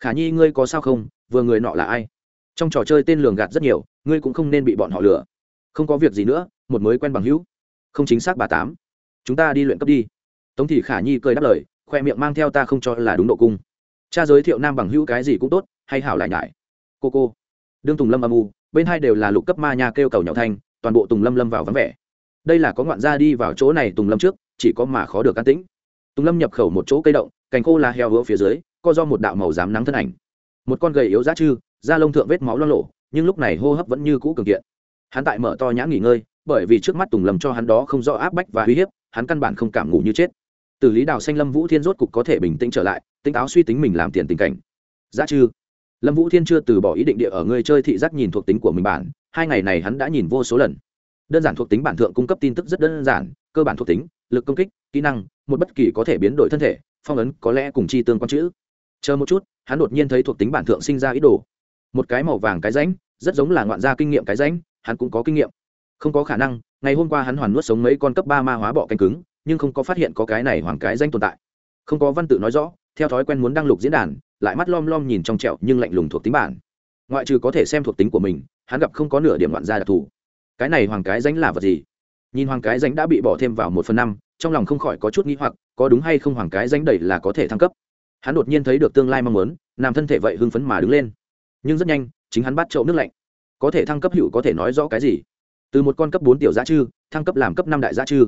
Khả nhi, ngươi có sao không? Vừa người nọ là ai? Trong trò chơi tên lường gạt rất nhiều, ngươi cũng không nên bị bọn họ lừa. Không có việc gì nữa, một mới quen bằng hữu. Không chính xác bà tám. Chúng ta đi luyện cấp đi. Tống thị khả nhi cười đáp lời, khoe miệng mang theo ta không cho là đúng độ cung. Cha giới thiệu nam bằng hữu cái gì cũng tốt, hay hảo lại nhải. Cô cô. Đương tùng lâm âm u, bên hai đều là lục cấp ma nha kêu cầu nhỏ thanh, toàn bộ tùng lâm lâm vào vắng vẻ. Đây là có ngoạn gia đi vào chỗ này tùng lâm trước, chỉ có mà khó được an tĩnh. Tùng lâm nhập khẩu một chỗ cây động, cành khô là heo hứa phía dưới co do một đạo màu dám nắng thân ảnh. Một con gầy yếu giá chư, da lông thượng vết máu lo lộ nhưng lúc này hô hấp vẫn như cũ cường kiện. Hắn tại mở to nhã nghỉ ngơi, bởi vì trước mắt tùng lâm cho hắn đó không rõ áp bách và uy hiếp, hắn căn bản không cảm ngủ như chết. Từ lý đào xanh lâm vũ thiên rốt cục có thể bình tĩnh trở lại, tỉnh táo suy tính mình làm tiền tình cảnh. Giá chư, lâm vũ thiên chưa từ bỏ ý định địa ở người chơi thị giác nhìn thuộc tính của mình bản, hai ngày này hắn đã nhìn vô số lần. Đơn giản thuộc tính bản thượng cung cấp tin tức rất đơn giản, cơ bản thuộc tính, lực công kích, kỹ năng, một bất kỳ có thể biến đổi thân thể, phong ấn có lẽ cùng chi tương quan chữ chờ một chút, hắn đột nhiên thấy thuộc tính bản thượng sinh ra ý đồ. Một cái màu vàng cái ránh rất giống là ngoạn gia kinh nghiệm cái ránh hắn cũng có kinh nghiệm. Không có khả năng, ngày hôm qua hắn hoàn nuốt sống mấy con cấp ba ma hóa bọ canh cứng, nhưng không có phát hiện có cái này hoàng cái danh tồn tại. Không có văn tự nói rõ, theo thói quen muốn đăng lục diễn đàn, lại mắt lom lom nhìn trong trẹo nhưng lạnh lùng thuộc tính bản. Ngoại trừ có thể xem thuộc tính của mình, hắn gặp không có nửa điểm ngoạn gia đặc thù. Cái này hoàng cái danh là vật gì? Nhìn hoàng cái danh đã bị bỏ thêm vào một phần năm, trong lòng không khỏi có chút nghĩ hoặc, có đúng hay không hoàng cái danh đầy là có thể thăng cấp? Hắn đột nhiên thấy được tương lai mong muốn, làm thân thể vậy hưng phấn mà đứng lên. Nhưng rất nhanh, chính hắn bắt chậu nước lạnh. Có thể thăng cấp hữu có thể nói rõ cái gì? Từ một con cấp bốn tiểu giá chư, thăng cấp làm cấp năm đại giá chư.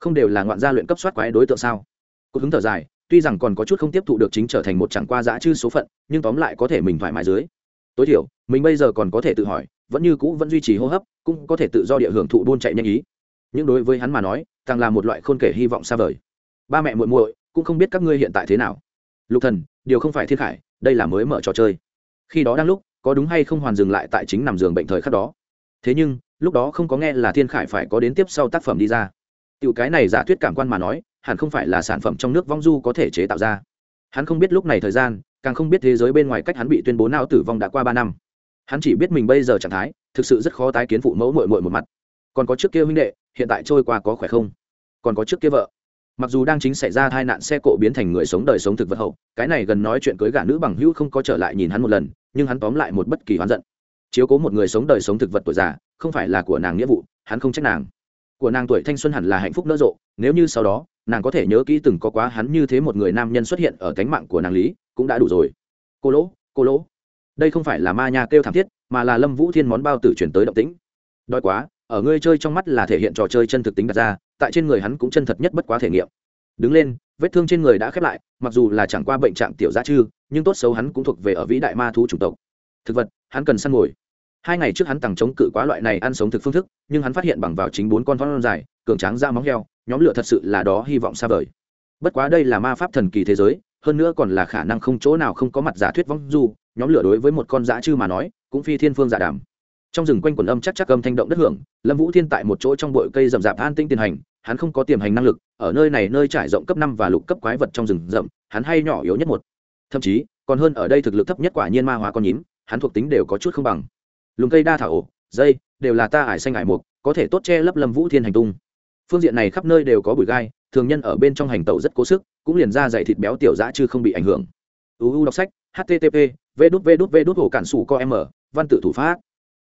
Không đều là ngoạn gia luyện cấp soát quái đối tượng sao? Cột hứng thở dài, tuy rằng còn có chút không tiếp thụ được chính trở thành một chẳng qua giá chư số phận, nhưng tóm lại có thể mình thoải mái dưới. Tối thiểu, mình bây giờ còn có thể tự hỏi, vẫn như cũ vẫn duy trì hô hấp, cũng có thể tự do địa hưởng thụ buôn chạy nhanh ý. Nhưng đối với hắn mà nói, càng là một loại khôn kể hy vọng xa vời. Ba mẹ muội muội, cũng không biết các ngươi hiện tại thế nào lục thần, điều không phải thiên khải, đây là mới mở trò chơi. Khi đó đang lúc, có đúng hay không hoàn dừng lại tại chính nằm giường bệnh thời khắc đó. Thế nhưng, lúc đó không có nghe là thiên khải phải có đến tiếp sau tác phẩm đi ra. Tiểu cái này giả thuyết cảm quan mà nói, hẳn không phải là sản phẩm trong nước vong du có thể chế tạo ra. Hắn không biết lúc này thời gian, càng không biết thế giới bên ngoài cách hắn bị tuyên bố não tử vong đã qua ba năm. Hắn chỉ biết mình bây giờ trạng thái, thực sự rất khó tái kiến phụ mẫu mội mội một mặt. Còn có trước kia huynh đệ, hiện tại trôi qua có khỏe không? Còn có trước kia vợ mặc dù đang chính xảy ra tai nạn xe cộ biến thành người sống đời sống thực vật hậu, cái này gần nói chuyện cưới gả nữ bằng hữu không có trở lại nhìn hắn một lần, nhưng hắn tóm lại một bất kỳ hoán giận. Chiếu cố một người sống đời sống thực vật tuổi già, không phải là của nàng nghĩa vụ, hắn không trách nàng. Của nàng tuổi thanh xuân hẳn là hạnh phúc nỡ rộ, nếu như sau đó, nàng có thể nhớ kỹ từng có quá hắn như thế một người nam nhân xuất hiện ở cánh mạng của nàng lý, cũng đã đủ rồi. Cô lỗ cô lỗ. Đây không phải là ma nha kêu thảm thiết, mà là lâm vũ thiên món bao tử chuyển tới động tĩnh. Đói quá, ở ngươi chơi trong mắt là thể hiện trò chơi chân thực tính đặt ra tại trên người hắn cũng chân thật nhất bất quá thể nghiệm. Đứng lên, vết thương trên người đã khép lại, mặc dù là chẳng qua bệnh trạng tiểu giá chư nhưng tốt xấu hắn cũng thuộc về ở vĩ đại ma thú chủng tộc. Thực vật, hắn cần săn ngồi. hai ngày trước hắn tằng chống cự quá loại này ăn sống thực phương thức, nhưng hắn phát hiện bằng vào chính bốn con thon dài, cường tráng ra móng heo, nhóm lửa thật sự là đó hy vọng xa vời. Bất quá đây là ma pháp thần kỳ thế giới, hơn nữa còn là khả năng không chỗ nào không có mặt giả thuyết vong du, nhóm lửa đối với một con dã chư mà nói, cũng phi thiên phương giả đàm trong rừng quanh quần âm chắc chắc âm thanh động đất hưởng, lâm vũ thiên tại một chỗ trong bụi cây rậm rạp an tinh tiền hành, hắn không có tiềm hành năng lực, ở nơi này nơi trải rộng cấp năm và lục cấp quái vật trong rừng rậm, hắn hay nhỏ yếu nhất một. Thậm chí, còn hơn ở đây thực lực thấp nhất quả nhiên ma hóa con nhím, hắn thuộc tính đều có chút không bằng. Lùng cây đa thảo ổ, dây, đều là ta ải xanh ải mục, có thể tốt che lấp lâm vũ thiên hành tung. Phương diện này khắp nơi đều có bụi gai, thường nhân ở bên trong hành tẩu rất cố sức, cũng liền ra dày thịt béo tiểu dã chứ không bị ảnh hưởng. Uu đọc sách http v đút v đút v đút hồ cản sủ co m, văn tự thủ pháp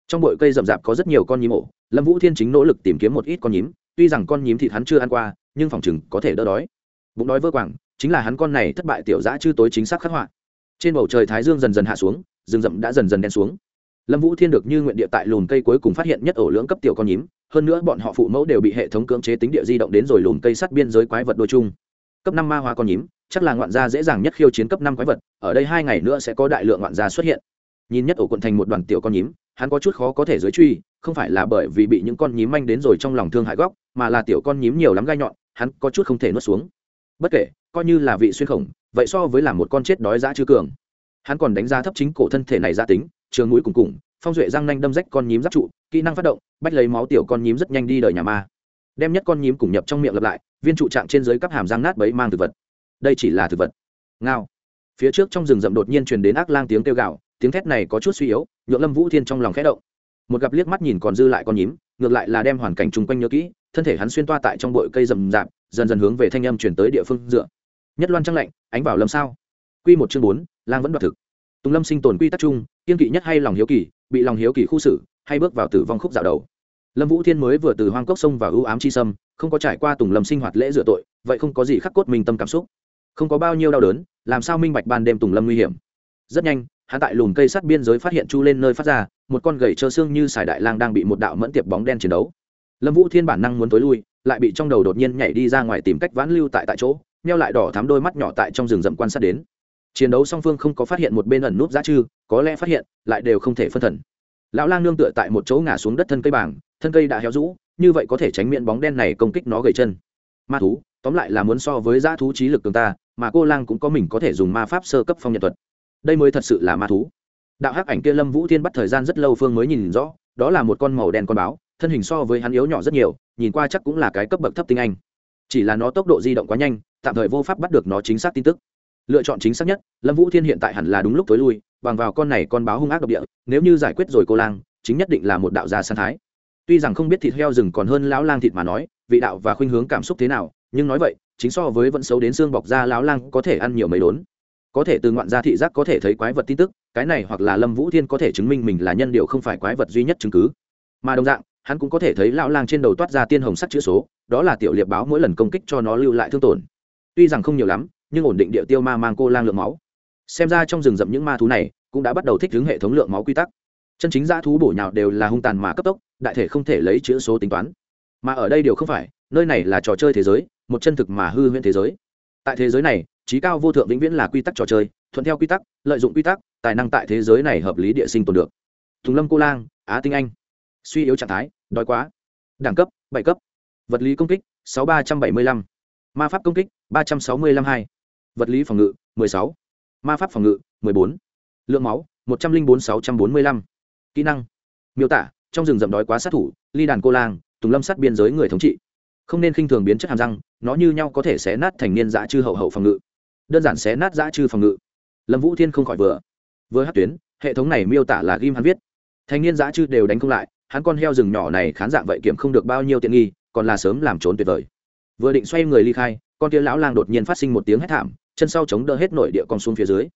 trong bụi cây rậm rạp có rất nhiều con nhím ổ, lâm vũ thiên chính nỗ lực tìm kiếm một ít con nhím, tuy rằng con nhím thịt hắn chưa ăn qua, nhưng phòng chừng có thể đỡ đói. Bụng đói vơ quảng, chính là hắn con này thất bại tiểu dã chư tối chính xác khắc họa. Trên bầu trời thái dương dần dần hạ xuống, rừng rậm đã dần dần đen xuống. Lâm vũ thiên được như nguyện địa tại lùn cây cuối cùng phát hiện nhất ổ lưỡng cấp tiểu con nhím, hơn nữa bọn họ phụ mẫu đều bị hệ thống cưỡng chế tính địa di động đến rồi lùn cây sắt biên giới quái vật đôi chung. Cấp năm ma hoa con nhím, chắc là ngoạn gia dễ dàng nhất khiêu chiến cấp năm quái vật, ở đây hai ngày nữa sẽ có đại lượng ngoạn gia xuất hiện. Nhìn nhất ổ quận thành một đoàn tiểu con nhím hắn có chút khó có thể dưới truy, không phải là bởi vì bị những con nhím manh đến rồi trong lòng thương hại góc, mà là tiểu con nhím nhiều lắm gai nhọn, hắn có chút không thể nuốt xuống. Bất kể, coi như là vị xuyên khổng, vậy so với là một con chết đói dã chưa cường. Hắn còn đánh giá thấp chính cổ thân thể này gia tính, trường mũi cùng cùng, phong duệ răng nanh đâm rách con nhím giáp trụ, kỹ năng phát động, bách lấy máu tiểu con nhím rất nhanh đi đời nhà ma. Đem nhất con nhím cùng nhập trong miệng lặp lại, viên trụ trạng trên dưới các hàm răng nát bấy mang thực vật. Đây chỉ là thực vật. Ngao. Phía trước trong rừng rậm đột nhiên truyền đến ác lang tiếng kêu gạo tiếng thét này có chút suy yếu, nhượng lâm vũ thiên trong lòng khẽ động. Một gặp liếc mắt nhìn còn dư lại con nhím, ngược lại là đem hoàn cảnh chung quanh nhớ kỹ, thân thể hắn xuyên toa tại trong bụi cây rầm rạp, dần dần hướng về thanh âm chuyển tới địa phương dựa. Nhất loan trăng lạnh, ánh vào lâm sao? Q một chương bốn, lang vẫn đoạt thực. Tùng lâm sinh tồn quy tắc chung, kiên kỵ nhất hay lòng hiếu kỳ, bị lòng hiếu kỳ khu xử, hay bước vào tử vong khúc dạo đầu. Lâm vũ thiên mới vừa từ hoang cốc sông vào ưu ám chi sâm, không có trải qua tùng lâm sinh hoạt lễ dựa tội, vậy không có gì khắc cốt mình tâm cảm xúc. Không có bao nhiêu đau đớn, làm sao minh bạch ban đêm tùng lâm nguy hiểm? Rất nhanh hắn tại lùm cây sắt biên giới phát hiện chu lên nơi phát ra, một con gầy trơ xương như sải đại lang đang bị một đạo mẫn tiệp bóng đen chiến đấu. Lâm vũ thiên bản năng muốn tối lui, lại bị trong đầu đột nhiên nhảy đi ra ngoài tìm cách vãn lưu tại tại chỗ neo lại đỏ thắm đôi mắt nhỏ tại trong rừng rậm quan sát đến. Chiến đấu song phương không có phát hiện một bên ẩn núp giá chư có lẽ phát hiện, lại đều không thể phân thần. Lão lang nương tựa tại một chỗ ngả xuống đất thân cây bảng, thân cây đã héo rũ, như vậy có thể tránh miệng bóng đen này công kích nó gầy chân. Ma thú, tóm lại là muốn so với giá thú trí lực cường ta, mà cô lang cũng có mình có thể dùng ma pháp sơ cấp phong nhật thuật đây mới thật sự là ma thú. Đạo hắc ảnh kia lâm vũ thiên bắt thời gian rất lâu phương mới nhìn rõ, đó là một con màu đen con báo, thân hình so với hắn yếu nhỏ rất nhiều, nhìn qua chắc cũng là cái cấp bậc thấp tinh anh. Chỉ là nó tốc độ di động quá nhanh, tạm thời vô pháp bắt được nó chính xác tin tức. Lựa chọn chính xác nhất, lâm vũ thiên hiện tại hẳn là đúng lúc tối lui, bằng vào con này con báo hung ác độc địa, nếu như giải quyết rồi cô lang, chính nhất định là một đạo gia san thái. Tuy rằng không biết thịt heo rừng còn hơn lão lang thịt mà nói, vị đạo và khuynh hướng cảm xúc thế nào, nhưng nói vậy, chính so với vẫn xấu đến xương bọc da lão lang có thể ăn nhiều mấy đốn có thể từ ngoạn gia thị giác có thể thấy quái vật tin tức, cái này hoặc là lâm vũ thiên có thể chứng minh mình là nhân điều không phải quái vật duy nhất chứng cứ. Mà đồng dạng, hắn cũng có thể thấy lão lang trên đầu toát ra tiên hồng sắc chữ số, đó là tiểu liệp báo mỗi lần công kích cho nó lưu lại thương tổn. Tuy rằng không nhiều lắm, nhưng ổn định địa tiêu ma mang cô lang lượng máu. Xem ra trong rừng rậm những ma thú này cũng đã bắt đầu thích ứng hệ thống lượng máu quy tắc. Chân chính dã thú bổ nhào đều là hung tàn mà cấp tốc, đại thể không thể lấy chữ số tính toán. Mà ở đây điều không phải, nơi này là trò chơi thế giới, một chân thực mà hư huyễn thế giới. Tại thế giới này trí cao vô thượng vĩnh viễn là quy tắc trò chơi, thuận theo quy tắc, lợi dụng quy tắc, tài năng tại thế giới này hợp lý địa sinh tồn được. Thùng lâm cô lang, á tinh anh. Suy yếu trạng thái, đói quá. Đẳng cấp, bảy cấp. Vật lý công kích, sáu ba trăm bảy mươi lăm. Ma pháp công kích, ba trăm sáu mươi lăm hai. Vật lý phòng ngự, mười sáu. Ma pháp phòng ngự, mười bốn. Lượng máu, một trăm linh bốn sáu trăm bốn mươi lăm. Kỹ năng, miêu tả, trong rừng rậm đói quá sát thủ, ly đàn cô lang tùng lâm sát biên giới người thống trị. Không nên khinh thường biến chất hàm răng, nó như nhau có thể xé nát thành niên dã chư hậu hậu phòng ngự đơn giản xé nát dã trừ phòng ngự. Lâm vũ thiên không khỏi vừa vừa hát tuyến, hệ thống này miêu tả là ghim hắn viết. Thanh niên dã trừ đều đánh không lại, hắn con heo rừng nhỏ này khán dạng vậy kiểm không được bao nhiêu tiện nghi, còn là sớm làm trốn tuyệt vời. Vừa định xoay người ly khai, con tia lão lang đột nhiên phát sinh một tiếng hét thảm, chân sau chống đỡ hết nội địa con xuống phía dưới.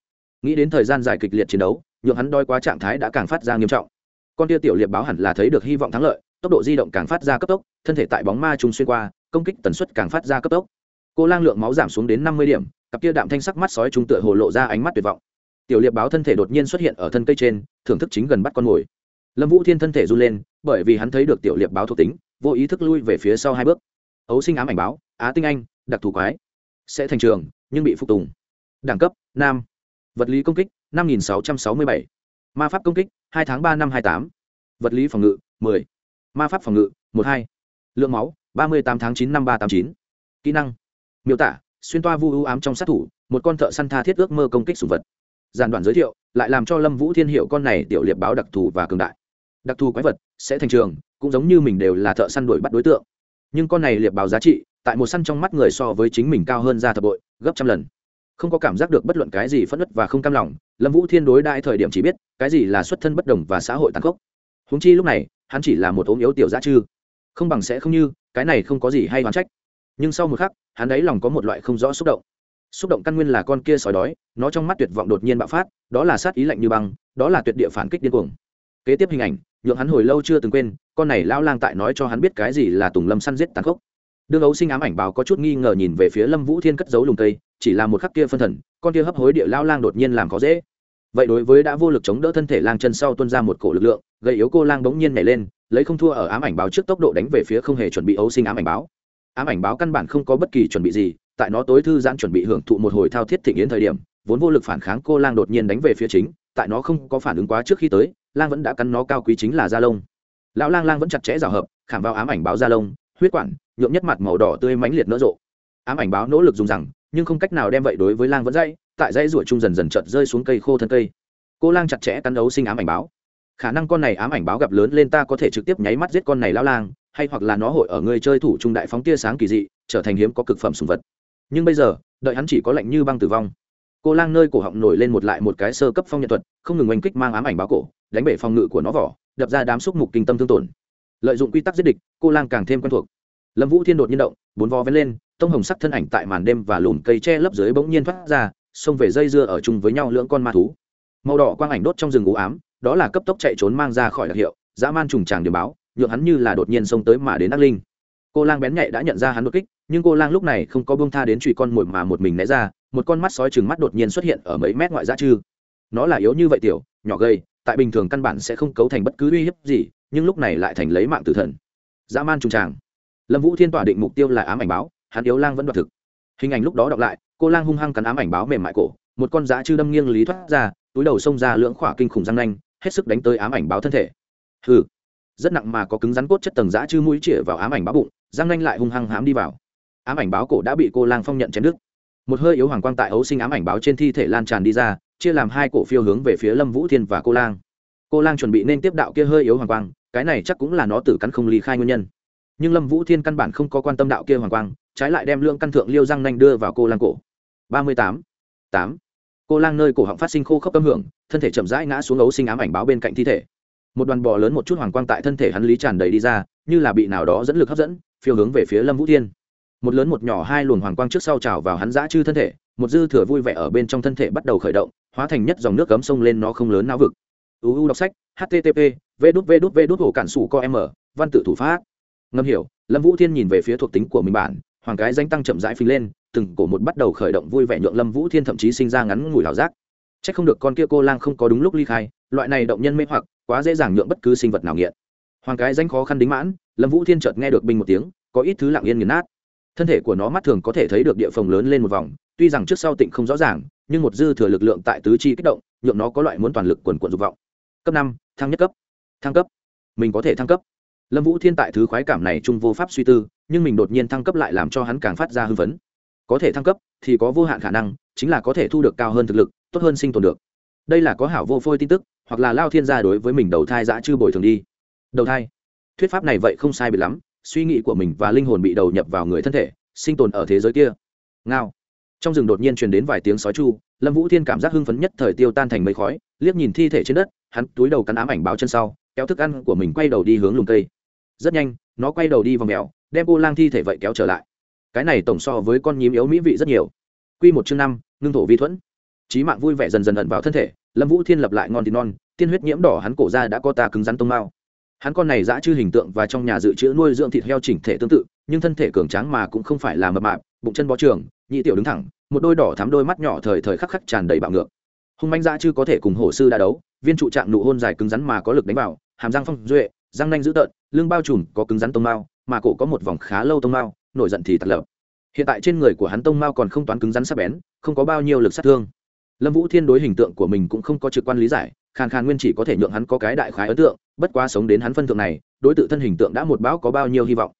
Nghĩ đến thời gian dài kịch liệt chiến đấu, nhượng hắn đôi quá trạng thái đã càng phát ra nghiêm trọng. Con tia tiểu liệt báo hẳn là thấy được hy vọng thắng lợi, tốc độ di động càng phát ra cấp tốc, thân thể tại bóng ma trùng xuyên qua, công kích tần suất càng phát ra cấp tốc. Cô lang lượng máu giảm xuống đến năm mươi điểm cặp kia đạm thanh sắc mắt sói trung tựa hồ lộ ra ánh mắt tuyệt vọng. Tiểu liệp báo thân thể đột nhiên xuất hiện ở thân cây trên, thưởng thức chính gần bắt con mồi lâm vũ thiên thân thể run lên, bởi vì hắn thấy được tiểu liệp báo thuộc tính, vô ý thức lui về phía sau hai bước. Ấu sinh ám ảnh báo, á tinh anh, đặc thù quái, sẽ thành trường, nhưng bị phục tùng. Đẳng cấp, nam. Vật lý công kích, năm nghìn sáu trăm sáu mươi bảy. Ma pháp công kích, hai tháng ba năm hai tám. Vật lý phòng ngự, mười. Ma pháp phòng ngự, một hai. Lượng máu, ba mươi tám tháng chín năm ba tám chín. Kỹ năng, miêu tả xuyên toa vu ưu ám trong sát thủ, một con thợ săn tha thiết ước mơ công kích sùng vật. Giàn đoạn giới thiệu, lại làm cho lâm vũ thiên hiệu con này tiểu liệp báo đặc thù và cường đại. Đặc thù quái vật sẽ thành trường, cũng giống như mình đều là thợ săn đuổi bắt đối tượng. Nhưng con này liệp báo giá trị, tại một săn trong mắt người so với chính mình cao hơn ra thập bội, gấp trăm lần. Không có cảm giác được bất luận cái gì phẫn nứt và không cam lòng, lâm vũ thiên đối đại thời điểm chỉ biết, cái gì là xuất thân bất đồng và xã hội tàn khốc. Húng chi lúc này, hắn chỉ là một ốm yếu tiểu giá chư. Không bằng sẽ không như, cái này không có gì hay oán trách nhưng sau một khắc, hắn ấy lòng có một loại không rõ xúc động. Xúc động căn nguyên là con kia sói đói, nó trong mắt tuyệt vọng đột nhiên bạo phát, đó là sát ý lạnh như băng, đó là tuyệt địa phản kích điên cuồng. Kế tiếp hình ảnh, nhượng hắn hồi lâu chưa từng quên, con này lao lang tại nói cho hắn biết cái gì là tùng lâm săn giết tàn khốc. Đương ấu sinh ám ảnh báo có chút nghi ngờ nhìn về phía lâm vũ thiên cất giấu lùng tây chỉ là một khắc kia phân thần, con kia hấp hối địa lao lang đột nhiên làm khó dễ. Vậy đối với đã vô lực chống đỡ thân thể lang chân sau tuân ra một cổ lực lượng gây yếu cô lang bỗng nhiên nhảy lên, lấy không thua ở ám ảnh báo trước tốc độ đánh về phía không hề chuẩn bị ấu sinh ám ảnh báo ám ảnh báo căn bản không có bất kỳ chuẩn bị gì, tại nó tối thư giãn chuẩn bị hưởng thụ một hồi thao thiết thịnh yến thời điểm, vốn vô lực phản kháng cô lang đột nhiên đánh về phía chính, tại nó không có phản ứng quá trước khi tới, lang vẫn đã cắn nó cao quý chính là da lông. Lão lang lang vẫn chặt chẽ rào hợp, khảm vào ám ảnh báo da lông, huyết quản, nhuộm nhất mặt màu đỏ tươi mãnh liệt nở rộ. Ám ảnh báo nỗ lực dùng rằng, nhưng không cách nào đem vậy đối với lang vẫn dãy, tại dãy ruột trung dần dần chợt rơi xuống cây khô thân cây. Cô lang chặt chẽ cắn đấu sinh ám ảnh báo. Khả năng con này ám ảnh báo gặp lớn lên ta có thể trực tiếp nháy mắt giết con này lão lang hay hoặc là nó hội ở người chơi thủ trung đại phóng tia sáng kỳ dị, trở thành hiếm có cực phẩm sùng vật. Nhưng bây giờ, đợi hắn chỉ có lạnh như băng tử vong. Cô lang nơi cổ họng nổi lên một lại một cái sơ cấp phong nhận thuật, không ngừng oanh kích mang ám ảnh báo cổ, đánh bể phòng ngự của nó vỏ, đập ra đám xúc mục kinh tâm thương tổn. Lợi dụng quy tắc giết địch, cô lang càng thêm quen thuộc. Lâm vũ thiên đột nhiên động, bốn vó vén lên, tông hồng sắc thân ảnh tại màn đêm và lùm cây tre lấp dưới bỗng nhiên thoát ra, xông về dây dưa ở chung với nhau lưỡng con ma thú. Màu đỏ quang ảnh đốt trong rừng u ám, đó là cấp tốc chạy trốn mang ra khỏi đặc hiệu, dã man trùng tràng điểm báo nhượng hắn như là đột nhiên xông tới mà đến ác linh. Cô lang bén nhạy đã nhận ra hắn đột kích, nhưng cô lang lúc này không có bông tha đến trụy con mồi mà một mình né ra, một con mắt sói chừng mắt đột nhiên xuất hiện ở mấy mét ngoại giá chư nó là yếu như vậy tiểu, nhỏ gây tại bình thường căn bản sẽ không cấu thành bất cứ uy hiếp gì, nhưng lúc này lại thành lấy mạng tử thần. Dã man trùng tràng. Lâm vũ thiên tỏa định mục tiêu là ám ảnh báo, hắn yếu lang vẫn đoạt thực. Hình ảnh lúc đó đọc lại, cô lang hung hăng cắn ám ảnh báo mềm mại cổ, một con dã chư đâm nghiêng lý thoát ra, túi đầu xông ra lưỡng khỏa kinh khủng răng nanh, hết sức đánh tới ám ảnh báo thân thể. Hừ rất nặng mà có cứng rắn cốt chất tầng giã chư mũi chĩa vào ám ảnh báo bụng răng nanh lại hung hăng hám đi vào. Ám ảnh báo cổ đã bị cô lang phong nhận chém đứt. Một hơi yếu hoàng quang tại ấu sinh ám ảnh báo trên thi thể lan tràn đi ra, chia làm hai cổ phiêu hướng về phía lâm vũ thiên và cô lang. Cô lang chuẩn bị nên tiếp đạo kia hơi yếu hoàng quang, cái này chắc cũng là nó tử cắn không lý khai nguyên nhân. Nhưng lâm vũ thiên căn bản không có quan tâm đạo kia hoàng quang, trái lại đem lượng căn thượng liêu răng nanh đưa vào cô lang cổ. Ba mươi tám tám. Cô lang nơi cổ họng phát sinh khô khốc âm hưởng, thân thể chậm rãi ngã xuống ấu sinh ám ảnh báo bên cạnh thi thể một đoàn bò lớn một chút hoàng quang tại thân thể hắn lý tràn đầy đi ra, như là bị nào đó dẫn lực hấp dẫn, phiêu hướng về phía lâm vũ thiên. Một lớn một nhỏ hai luồng hoàng quang trước sau trào vào hắn giã chư thân thể, một dư thừa vui vẻ ở bên trong thân thể bắt đầu khởi động, hóa thành nhất dòng nước cấm sông lên nó không lớn não vực. Uu đọc sách http v đút v đút v đút hồ cản sủ co m văn tự thủ pháp. Ngâm hiểu, lâm vũ thiên nhìn về phía thuộc tính của mình bản, hoàng cái danh tăng chậm rãi phình lên, từng cổ một bắt đầu khởi động vui vẻ nhượng lâm vũ thiên thậm chí sinh ra ngắn ngủi hảo giác. C h ắ c không được con kia cô lang không có đúng lúc ly khai, loại này động nhân mê hoặc quá dễ dàng nhượng bất cứ sinh vật nào nghiện. Hoàng cái danh khó khăn đính mãn, lâm vũ thiên chợt nghe được binh một tiếng, có ít thứ lặng yên nghiền nát. Thân thể của nó mắt thường có thể thấy được địa phòng lớn lên một vòng, tuy rằng trước sau tịnh không rõ ràng, nhưng một dư thừa lực lượng tại tứ chi kích động, nhượng nó có loại muốn toàn lực quần quận dục vọng. Cấp năm, thăng nhất cấp. Thăng cấp. Mình có thể thăng cấp. Lâm vũ thiên tại thứ khoái cảm này chung vô pháp suy tư, nhưng mình đột nhiên thăng cấp lại làm cho hắn càng phát ra hưng phấn. Có thể thăng cấp thì có vô hạn khả năng, chính là có thể thu được cao hơn thực lực, tốt hơn sinh tồn được. Đây là có hảo vô phôi tin tức hoặc là lao thiên gia đối với mình đầu thai dã chư bồi thường đi. Đầu thai. Thuyết pháp này vậy không sai biệt lắm, suy nghĩ của mình và linh hồn bị đầu nhập vào người thân thể, sinh tồn ở thế giới kia. Ngao. Trong rừng đột nhiên truyền đến vài tiếng sói chu, lâm vũ thiên cảm giác hưng phấn nhất thời tiêu tan thành mây khói, liếc nhìn thi thể trên đất, hắn túi đầu cắn ám ảnh báo chân sau, kéo thức ăn của mình quay đầu đi hướng lùng cây. Rất nhanh, nó quay đầu đi vòng mèo, đem cô lang thi thể vậy kéo trở lại. Cái này tổng so với con nhím yếu mỹ vị rất nhiều. Q một chương năm, ngưng thổ vi thuẫn. Trí mạng vui vẻ dần dần ẩn vào thân thể lâm vũ thiên lập lại ngon thì non, tiên huyết nhiễm đỏ hắn cổ ra đã có ta cứng rắn tông mao. Hắn con này dã chư hình tượng và trong nhà dự trữ nuôi dưỡng thịt heo chỉnh thể tương tự, nhưng thân thể cường tráng mà cũng không phải là mập mạp, bụng chân bó trường, nhị tiểu đứng thẳng, một đôi đỏ thắm đôi mắt nhỏ thời thời khắc khắc tràn đầy bạo ngược. Hung manh dã chư có thể cùng hổ sư đã đấu, viên trụ trạng nụ hôn dài cứng rắn mà có lực đánh vào, hàm răng phong duệ, răng nanh dữ tợn, lưng bao trùm có cứng rắn tông mao, mà cổ có một vòng khá lâu tông mao, nổi giận thì tạt lợp. Hiện tại trên người của hắn tông mao còn không toán cứng rắn sắc bén, không có bao nhiêu lực sát thương lâm vũ thiên đối hình tượng của mình cũng không có trực quan lý giải, khàn khàn nguyên chỉ có thể nhượng hắn có cái đại khái ấn tượng, bất quá sống đến hắn phân thượng này, đối tượng thân hình tượng đã một bão có bao nhiêu hy vọng.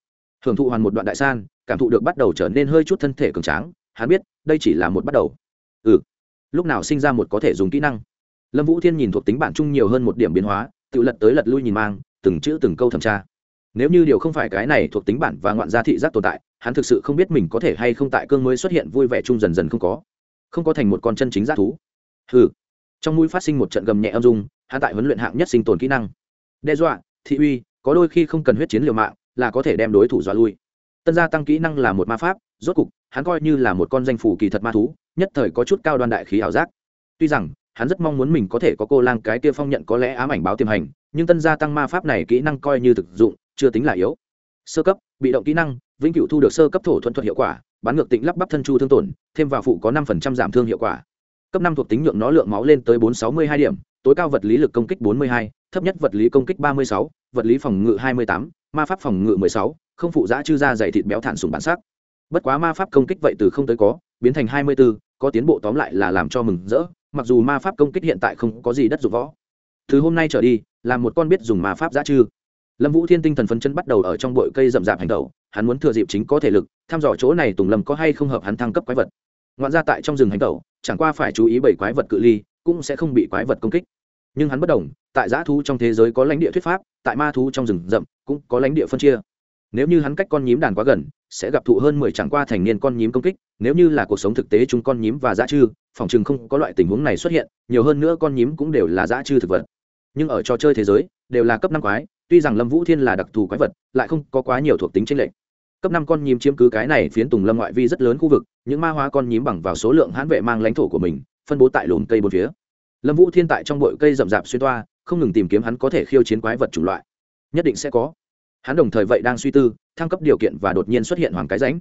Hưởng thụ hoàn một đoạn đại san, cảm thụ được bắt đầu trở nên hơi chút thân thể cường tráng, hắn biết, đây chỉ là một bắt đầu. Ừ. Lúc nào sinh ra một có thể dùng kỹ năng. Lâm vũ thiên nhìn thuộc tính bản chung nhiều hơn một điểm biến hóa, tự lật tới lật lui nhìn mang, từng chữ từng câu thẩm tra. Nếu như điều không phải cái này thuộc tính bản và ngoạn gia thị giác tồn tại, hắn thực sự không biết mình có thể hay không tại cương mới xuất hiện vui vẻ chung dần dần không có không có thành một con chân chính g thú. Ừ trong mũi phát sinh một trận gầm nhẹ âm dung hắn tại huấn luyện hạng nhất sinh tồn kỹ năng. Đe dọa, thị uy, có đôi khi không cần huyết chiến liều mạng, là có thể đem đối thủ dọa lui. Tân gia tăng kỹ năng là một ma pháp, rốt cục, hắn coi như là một con danh phủ kỳ thật ma thú, nhất thời có chút cao đoan đại khí ảo giác. Tuy rằng, hắn rất mong muốn mình có thể có cô lang cái kia phong nhận có lẽ ám ảnh báo tiềm hành, nhưng tân gia tăng ma pháp này kỹ năng coi như thực dụng, chưa tính là yếu. Sơ cấp, bị động kỹ năng, vĩnh cửu thu được sơ cấp thổ thuận thuật hiệu quả bán ngược tịnh lắp bắp thân chu thương tổn, thêm vào phụ có năm phần trăm giảm thương hiệu quả. Cấp năm thuộc tính nhượng nó lượng máu lên tới bốn sáu mươi hai điểm, tối cao vật lý lực công kích bốn mươi hai, thấp nhất vật lý công kích ba mươi sáu, vật lý phòng ngự hai mươi tám, ma pháp phòng ngự mười sáu, không phụ giã chư ra dày thịt béo thản sùng bản sắc. Bất quá ma pháp công kích vậy từ không tới có, biến thành hai mươi b ố có tiến bộ tóm lại là làm cho mừng rỡ, mặc dù ma pháp công kích hiện tại không có gì đất dụng võ. Từ hôm nay trở đi là một con biết dùng ma pháp giã chư lâm vũ thiên tinh thần phấn chân bắt đầu ở trong bụi cây rậm rạp hành tẩu, hắn muốn thừa dịp chính có thể lực thăm dò chỗ này tùng lâm có hay không hợp hắn thăng cấp quái vật. Ngoạn ra tại trong rừng hành tẩu, chẳng qua phải chú ý bảy quái vật cự ly, cũng sẽ không bị quái vật công kích. Nhưng hắn bất đồng, tại giã thú trong thế giới có lãnh địa thuyết pháp, tại ma thú trong rừng rậm cũng có lãnh địa phân chia. Nếu như hắn cách con nhím đàn quá gần, sẽ gặp thụ hơn mười chẳng qua thành niên con nhím công kích, nếu như là cuộc sống thực tế chúng con nhím và dã chư, phòng chừng không có loại tình huống này xuất hiện, nhiều hơn nữa con nhím cũng đều là dã chư thực vật. Nhưng ở trò chơi thế giới, đều là cấp năm quái tuy rằng lâm vũ thiên là đặc thù quái vật, lại không có quá nhiều thuộc tính tranh lệch. Cấp năm con nhím chiếm cứ cái này phiến tùng lâm ngoại vi rất lớn khu vực, những ma hóa con nhím bằng vào số lượng hãn vệ mang lãnh thổ của mình, phân bố tại lùm cây bốn phía. Lâm vũ thiên tại trong bụi cây rậm rạp xuyên toa, không ngừng tìm kiếm hắn có thể khiêu chiến quái vật chủng loại. Nhất định sẽ có. Hắn đồng thời vậy đang suy tư, thăng cấp điều kiện và đột nhiên xuất hiện hoàng cái ránh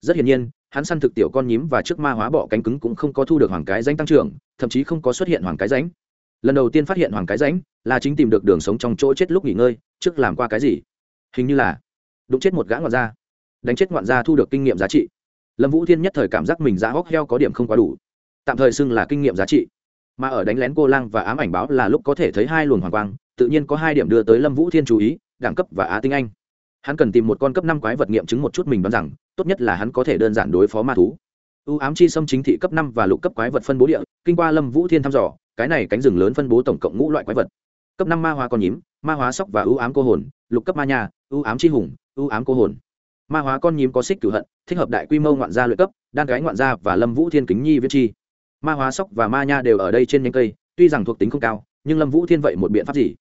rất hiển nhiên, hắn săn thực tiểu con nhím và trước ma hóa bọ cánh cứng cũng không có thu được hoàng cái ránh tăng trưởng, thậm chí không có xuất hiện hoàng cái ránh lần đầu tiên phát hiện hoàng cái ránh là chính tìm được đường sống trong chỗ chết lúc nghỉ ngơi, trước làm qua cái gì? Hình như là đụng chết một gã ngoạn gia. Đánh chết ngoạn gia thu được kinh nghiệm giá trị. Lâm vũ thiên nhất thời cảm giác mình giá hóc heo có điểm không quá đủ. Tạm thời xưng là kinh nghiệm giá trị. Mà ở đánh lén cô lang và ám ảnh báo là lúc có thể thấy hai luồng hoàng quang, tự nhiên có hai điểm đưa tới lâm vũ thiên chú ý, đẳng cấp và á tinh anh. Hắn cần tìm một con cấp năm quái vật nghiệm chứng một chút mình đoán rằng, tốt nhất là hắn có thể đơn giản đối phó ma thú. U ám chi xâm chính thị cấp năm và lục cấp quái vật phân bố địa, kinh qua lâm vũ thiên thăm dò cái này cánh rừng lớn phân bố tổng cộng ngũ loại quái vật. Cấp năm ma hóa con nhím, ma hóa sóc và ưu ám cô hồn, lục cấp ma nha, ưu ám chi hùng, ưu ám cô hồn. Ma hóa con nhím có xích cửu hận, thích hợp đại quy mô ngoạn gia luyện cấp, đan gái ngoạn gia và lâm vũ thiên kính nhi viết chi. Ma hóa sóc và ma nha đều ở đây trên nhánh cây, tuy rằng thuộc tính không cao, nhưng lâm vũ thiên vậy một biện pháp gì?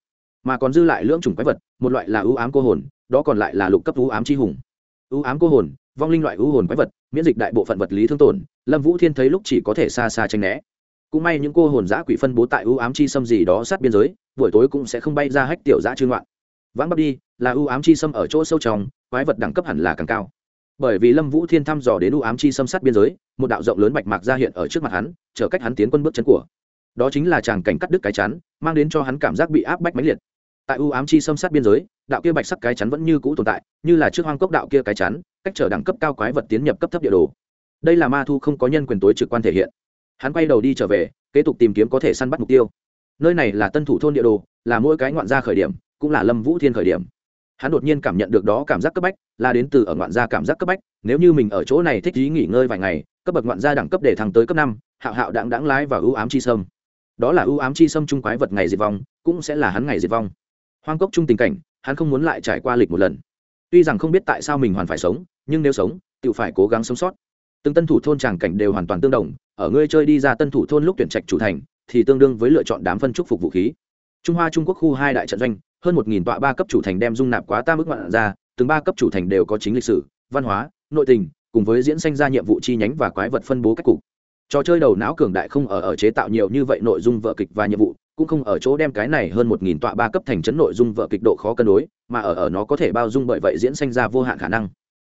Mà còn dư lại lưỡng chủng quái vật, một loại là ưu ám cô hồn, đó còn lại là lục cấp ưu ám chi hùng. Ưu ám cô hồn, vong linh loại ưu hồn quái vật, miễn dịch đại bộ phận vật lý thương tổn, lâm vũ thiên thấy lúc chỉ có thể xa xa tranh né cũng may những cô hồn giã quỷ phân bố tại ưu ám chi xâm gì đó sát biên giới, buổi tối cũng sẽ không bay ra hách tiểu giã trương loạn vãng bắp đi, là ưu ám chi xâm ở chỗ sâu trong, quái vật đẳng cấp hẳn là càng cao. Bởi vì lâm vũ thiên thăm dò đến ưu ám chi xâm sát biên giới, một đạo rộng lớn bạch mạc ra hiện ở trước mặt hắn chở cách hắn tiến quân bước chân của. Đó chính là tràng cảnh cắt đứt cái chắn, mang đến cho hắn cảm giác bị áp bách mãnh liệt. Tại ưu ám chi xâm sát biên giới, đạo kia bạch sắc cái chắn vẫn như cũ tồn tại, như là trước hoang cốc đạo kia cái chắn, cách trở đẳng cấp cao quái vật tiến nhập cấp thấp địa đồ. Đây là ma thu không có nhân quyền tối trực quan thể hiện hắn quay đầu đi trở về, kế tục tìm kiếm có thể săn bắt mục tiêu. Nơi này là tân thủ thôn địa đồ, là mỗi cái ngoạn gia khởi điểm, cũng là lâm vũ thiên khởi điểm. Hắn đột nhiên cảm nhận được đó cảm giác cấp bách, là đến từ ở ngoạn gia cảm giác cấp bách, nếu như mình ở chỗ này thích ý nghỉ ngơi vài ngày, cấp bậc ngoạn gia đẳng cấp để thăng tới cấp năm, hạo hạo đáng đáng lái và ưu ám chi sâm. Đó là ưu ám chi sâm trung quái vật ngày diệt vong, cũng sẽ là hắn ngày diệt vong. Hoang cốc chung tình cảnh, hắn không muốn lại trải qua lịch một lần. Tuy rằng không biết tại sao mình hoàn phải sống, nhưng nếu sống, tự phải cố gắng sống sót từng tân thủ thôn tràng cảnh đều hoàn toàn tương đồng, ở ngươi chơi đi ra tân thủ thôn lúc tuyển trạch chủ thành, thì tương đương với lựa chọn đám phân trúc phục vũ khí. Trung hoa, trung quốc khu hai đại trận doanh, hơn một nghìn tọa ba cấp chủ thành đem dung nạp quá tam ước ngoạn ra, từng ba cấp chủ thành đều có chính lịch sử, văn hóa, nội tình, cùng với diễn sanh ra nhiệm vụ chi nhánh và quái vật phân bố cách cục. Trò chơi đầu não cường đại không ở ở chế tạo nhiều như vậy nội dung vợ kịch và nhiệm vụ, cũng không ở chỗ đem cái này hơn một nghìn tọa ba cấp thành chấn nội dung vợ kịch độ khó cân đối, mà ở ở nó có thể bao dung bởi vậy diễn sanh ra vô hạn khả năng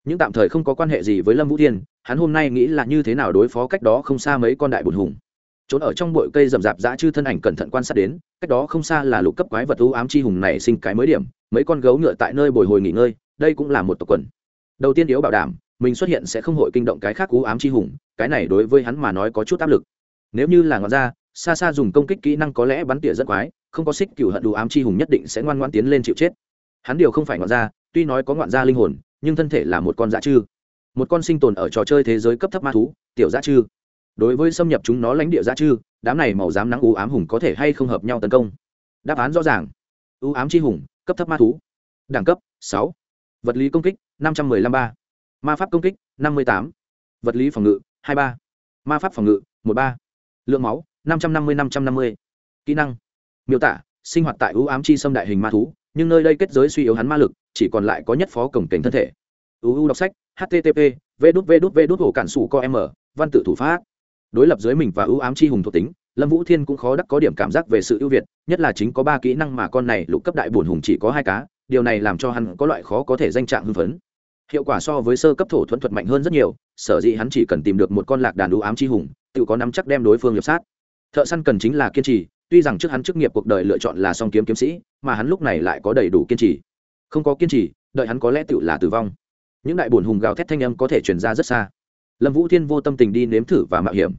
những tạm thời không có quan hệ gì với lâm vũ thiên, hắn hôm nay nghĩ là như thế nào đối phó cách đó không xa mấy con đại bùn hùng. Trốn ở trong bụi cây rậm rạp dã chư thân ảnh cẩn thận quan sát đến, cách đó không xa là lục cấp quái vật u ám chi hùng này sinh cái mới điểm, mấy con gấu ngựa tại nơi bồi hồi nghỉ ngơi, đây cũng là một tộc quần. Đầu tiên yếu bảo đảm, mình xuất hiện sẽ không hội kinh động cái khác u ám chi hùng, cái này đối với hắn mà nói có chút áp lực. Nếu như là ngọn ra xa xa dùng công kích kỹ năng có lẽ bắn tỉa rất quái, không có xích cửu hận đủ ám chi hùng nhất định sẽ ngoan ngoan tiến lên chịu chết. Hắn điều không phải ngọn ra tuy nói có ngọn ra linh hồn nhưng thân thể là một con dã chư. Một con sinh tồn ở trò chơi thế giới cấp thấp ma thú, tiểu dã chư. Đối với xâm nhập chúng nó lãnh địa dã chư, đám này màu dám nắng u ám hùng có thể hay không hợp nhau tấn công? Đáp án rõ ràng. U ám chi hùng, cấp thấp ma thú. Đẳng cấp, sáu. Vật lý công kích, năm trăm m ư ơ i năm ba. Ma pháp công kích, năm mươi tám. Vật lý phòng ngự, hai ba. Ma pháp phòng ngự, một ba. Lượng máu, năm trăm năm mươi năm trăm năm mươi. Kỹ năng. Miêu tả, sinh hoạt tại ưu ám chi xâm đại hình ma thú nhưng nơi đây kết giới suy yếu hắn ma lực, chỉ còn lại có nhất phó cổng cảnh thân thể. Uu đọc sách http v đút v đút v đút hồ cản sủ co m văn tự thủ pháp. Đối lập dưới mình và ưu ám chi hùng thuộc tính, lâm vũ thiên cũng khó đắc có điểm cảm giác về sự ưu việt, nhất là chính có ba kỹ năng mà con này lục cấp đại bổn hùng chỉ có hai cá, điều này làm cho hắn có loại khó có thể danh trạng hưng phấn. Hiệu quả so với sơ cấp thổ thuẫn thuật mạnh hơn rất nhiều, sở dĩ hắn chỉ cần tìm được một con lạc đàn ưu ám chi hùng, tự có nắm chắc đem đối phương nhập sát. Thợ săn cần chính là kiên trì tuy rằng trước hắn chức nghiệp cuộc đời lựa chọn là song kiếm kiếm sĩ, mà hắn lúc này lại có đầy đủ kiên trì. Không có kiên trì, đợi hắn có lẽ tự là tử vong. Những đại bổn hùng gào thét thanh âm có thể truyền ra rất xa. Lâm vũ thiên vô tâm tình đi nếm thử và mạo hiểm.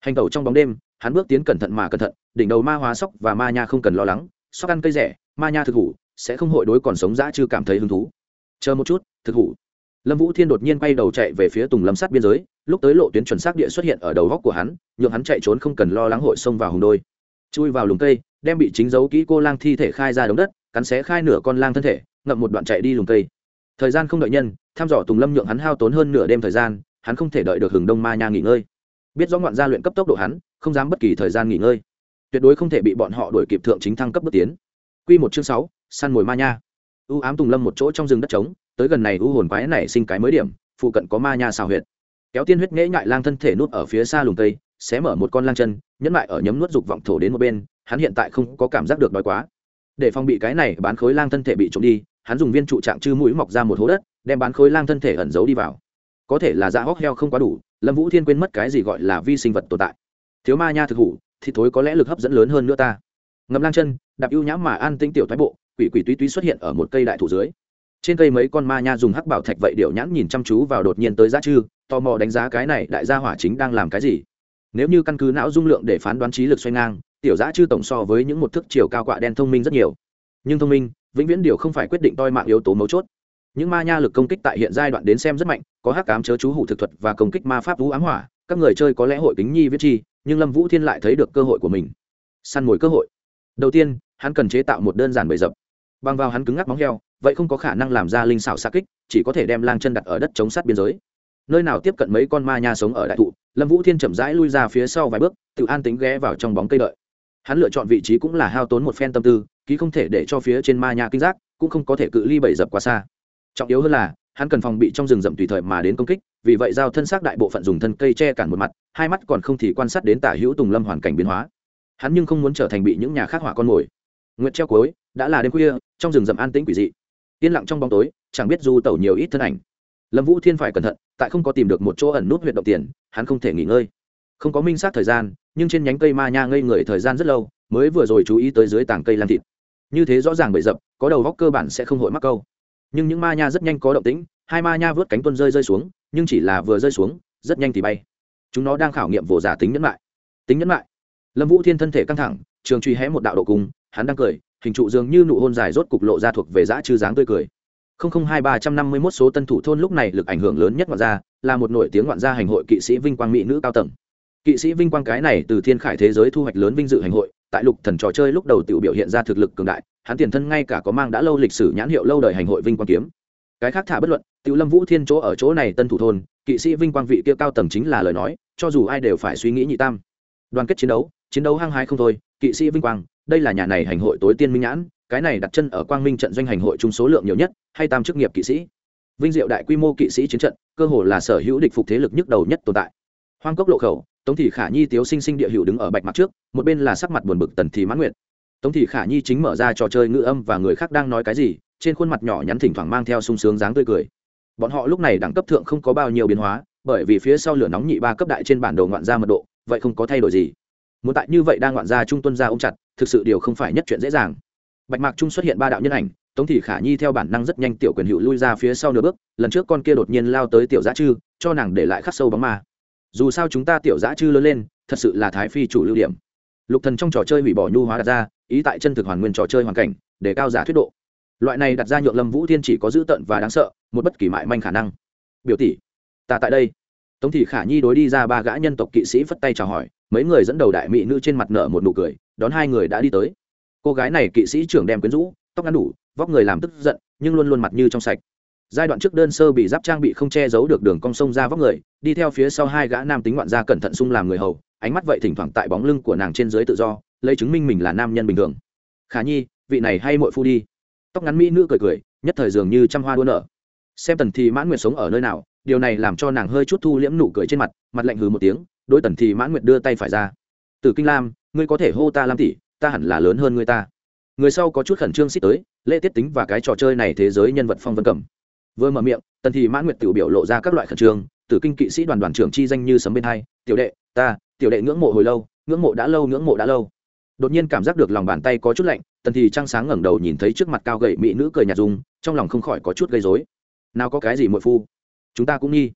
Hành tẩu trong bóng đêm, hắn bước tiến cẩn thận mà cẩn thận, đỉnh đầu ma hóa sóc và ma nha không cần lo lắng, sóc ăn cây rẻ, ma nha thực hủ, sẽ không hội đối còn sống dã chưa cảm thấy hứng thú. Chờ một chút, thực hủ. Lâm vũ thiên đột nhiên quay đầu chạy về phía tùng lâm sát biên giới, lúc tới lộ tuyến chuẩn xác địa xuất hiện ở đầu góc của hắn, nhượng hắn chạy trốn không cần lo lắng hội xông vào hùng đôi chui vào lùng cây, đem bị chính dấu kỹ cô lang thi thể khai ra đống đất, cắn xé khai nửa con lang thân thể, ngậm một đoạn chạy đi lùng cây. Thời gian không đợi nhân thăm dò tùng lâm nhượng hắn hao tốn hơn nửa đêm thời gian, hắn không thể đợi được hừng đông ma nha nghỉ ngơi. Biết rõ ngoạn gia luyện cấp tốc độ hắn, không dám bất kỳ thời gian nghỉ ngơi. Tuyệt đối không thể bị bọn họ đuổi kịp thượng chính thăng cấp bước tiến. Q một chương sáu, săn mồi ma nha. U ám tùng lâm một chỗ trong rừng đất trống, tới gần này u hồn quái này sinh cái mới điểm, phụ cận có ma nha xào huyệt. Kéo tiên huyết nghễ ngại lang thân thể nút ở phía xa lùng cây xé mở một con lang chân, nhẫn lại ở nhấm nuốt dục vọng thổ đến một bên, hắn hiện tại không có cảm giác được đói quá. Để phòng bị cái này, bán khối lang thân thể bị trộm đi, hắn dùng viên trụ trạng chư mũi mọc ra một hố đất, đem bán khối lang thân thể ẩn giấu đi vào. Có thể là dạ da hóc heo không quá đủ, lâm vũ thiên quên mất cái gì gọi là vi sinh vật tồn tại. Thiếu ma nha thực hủ, thì thối có lẽ lực hấp dẫn lớn hơn nữa ta. Ngầm lang chân, đạp ưu nhãm mà an tinh tiểu thoái bộ, quỷ quỷ túy túy xuất hiện ở một cây đại thủ dưới. Trên cây mấy con ma nha dùng hắc bảo thạch vậy điệu nhãn nhìn chăm chú vào đột nhiên tới giá chư, tò mò đánh giá cái này đại gia hỏa chính đang làm cái gì nếu như căn cứ não dung lượng để phán đoán trí lực xoay ngang, tiểu giã chư tổng so với những một thức chiều cao quạ đen thông minh rất nhiều. Nhưng thông minh, vĩnh viễn điều không phải quyết định toi mạng yếu tố mấu chốt. Những ma nha lực công kích tại hiện giai đoạn đến xem rất mạnh, có hắc cám chớ chú hủ thực thuật và công kích ma pháp vũ ám hỏa, các người chơi có lẽ hội kính nhi viết chi, nhưng lâm vũ thiên lại thấy được cơ hội của mình. Săn mồi cơ hội. Đầu tiên, hắn cần chế tạo một đơn giản bầy dập. Bằng vào hắn cứng ngắc móng heo, vậy không có khả năng làm ra linh xảo xa kích, chỉ có thể đem lang chân đặt ở đất chống sát biên giới nơi nào tiếp cận mấy con ma nha sống ở đại thụ, lâm vũ thiên chậm rãi lui ra phía sau vài bước, tự an tính ghé vào trong bóng cây đợi. Hắn lựa chọn vị trí cũng là hao tốn một phen tâm tư, ký không thể để cho phía trên ma nha kinh giác, cũng không có thể cự ly bảy dập quá xa. Trọng yếu hơn là, hắn cần phòng bị trong rừng rậm tùy thời mà đến công kích, vì vậy giao thân xác đại bộ phận dùng thân cây che cản một mặt, hai mắt còn không thì quan sát đến tả hữu tùng lâm hoàn cảnh biến hóa. Hắn nhưng không muốn trở thành bị những nhà khác hỏa con mồi. Nguyệt treo cuối, đã là đêm khuya, trong rừng rậm an tĩnh quỷ dị. Yên lặng trong bóng tối, chẳng biết du tẩu nhiều ít thân ảnh lâm vũ thiên phải cẩn thận, tại không có tìm được một chỗ ẩn nút huyện động tiền, hắn không thể nghỉ ngơi. Không có minh sát thời gian, nhưng trên nhánh cây ma nha ngây người thời gian rất lâu, mới vừa rồi chú ý tới dưới tảng cây lan thịt. Như thế rõ ràng bậy dập có đầu góc cơ bản sẽ không hội mắc câu. Nhưng những ma nha rất nhanh có động tĩnh, hai ma nha vớt cánh tuân rơi rơi xuống, nhưng chỉ là vừa rơi xuống, rất nhanh thì bay. Chúng nó đang khảo nghiệm vồ giả tính nhẫn lại. Tính nhẫn lại. Lâm vũ thiên thân thể căng thẳng, trường truy hé một đạo độ cung, hắn đang cười, hình trụ dường như nụ hôn dài rốt cục lộ ra thuộc về dã chư dáng tươi cười hai ba trăm năm mươi mốt số tân thủ thôn lúc này lực ảnh hưởng lớn nhất ngoạn gia là một nổi tiếng ngoạn gia hành hội kỵ sĩ vinh quang mỹ nữ cao tầng. Kỵ sĩ vinh quang cái này từ thiên khải thế giới thu hoạch lớn vinh dự hành hội, tại lục thần trò chơi lúc đầu tự biểu hiện ra thực lực cường đại, hắn tiền thân ngay cả có mang đã lâu lịch sử nhãn hiệu lâu đời hành hội vinh quang kiếm. Cái khác thả bất luận tự lâm vũ thiên chỗ ở chỗ này tân thủ thôn, kỵ sĩ vinh quang vị kia cao tầng chính là lời nói, cho dù ai đều phải suy nghĩ nhị tam. Đoàn kết chiến đấu chiến đấu hăng hái không thôi, kỵ sĩ vinh quang, đây là nhà này hành hội tối tiên minh nhãn cái này đặt chân ở quang minh trận doanh hành hội chung số lượng nhiều nhất, hay tam chức nghiệp kỵ sĩ. Vinh diệu đại quy mô kỵ sĩ chiến trận, cơ hồ là sở hữu địch phục thế lực nhức đầu nhất tồn tại. Hoang cốc lộ khẩu, tống thị khả nhi, tiếu sinh sinh địa hiệu đứng ở bạch mặt trước, một bên là sắc mặt buồn bực tần thì mãn nguyện tống thị khả nhi chính mở ra trò chơi ngữ âm và người khác đang nói cái gì, trên khuôn mặt nhỏ nhắn thỉnh thoảng mang theo sung sướng dáng tươi cười. Bọn họ lúc này đẳng cấp thượng không có bao nhiêu biến hóa, bởi vì phía sau lửa nóng nhị ba cấp đại trên bản đồ ngoạn ra mật độ, vậy không có thay đổi gì. Muốn tại như vậy đang ngoạn ra trung tuân ra ôm chặt, thực sự điều không phải nhất chuyện dễ dàng bạch mạc trung xuất hiện ba đạo nhân ảnh, tống thị khả nhi theo bản năng rất nhanh tiểu quyền hữu lui ra phía sau nửa bước, lần trước con kia đột nhiên lao tới tiểu giã chư, cho nàng để lại khắc sâu bóng ma. Dù sao chúng ta tiểu giã chư lớn lên, thật sự là thái phi chủ lưu điểm. Lục thần trong trò chơi hủy bỏ nhu hóa đặt ra, ý tại chân thực hoàn nguyên trò chơi hoàn cảnh, để cao giả thuyết độ. Loại này đặt ra nhượng lâm vũ thiên chỉ có dữ tận và đáng sợ, một bất kỳ mại manh khả năng. Biểu tỷ, ta tại đây. Tống thị khả nhi đối đi ra ba gã nhân tộc kỵ sĩ phất tay chào hỏi, mấy người dẫn đầu đại mỹ nữ trên mặt nở một nụ cười, đón hai người đã đi tới cô gái này kỵ sĩ trưởng đem quyến rũ, tóc ngắn đủ, vóc người làm tức giận, nhưng luôn luôn mặt như trong sạch. Giai đoạn trước đơn sơ bị giáp trang bị không che giấu được đường cong sông ra vóc người, đi theo phía sau hai gã nam tính ngoạn gia cẩn thận sung làm người hầu, ánh mắt vậy thỉnh thoảng tại bóng lưng của nàng trên dưới tự do, lấy chứng minh mình là nam nhân bình thường. Khả nhi, vị này hay mội phu đi. Tóc ngắn mỹ nữ cười cười, nhất thời dường như trăm hoa đua nở. Xem tần thì mãn nguyệt sống ở nơi nào, điều này làm cho nàng hơi chút thu liễm nụ cười trên mặt mặt lạnh hừ một tiếng đôi tần thì mãn nguyệt đưa tay phải ra. Từ kinh lam, ngươi có thể hô ta lam tỷ ta hẳn là lớn hơn người ta. Người sau có chút khẩn trương xích tới, lễ tiết tính và cái trò chơi này thế giới nhân vật phong vân cầm. Vừa mở miệng, tần thì mãn nguyệt tự biểu lộ ra các loại khẩn trương, từ kinh kỵ sĩ đoàn đoàn trưởng chi danh như sấm bên hai, tiểu đệ, ta, tiểu đệ ngưỡng mộ hồi lâu, ngưỡng mộ đã lâu, ngưỡng mộ đã lâu. Đột nhiên cảm giác được lòng bàn tay có chút lạnh, tần thì trăng sáng ngẩng đầu nhìn thấy trước mặt cao gậy mỹ nữ cười nhạt dùng trong lòng không khỏi có chút gây dối nào có cái gì muội phu? Chúng ta cũng nghi.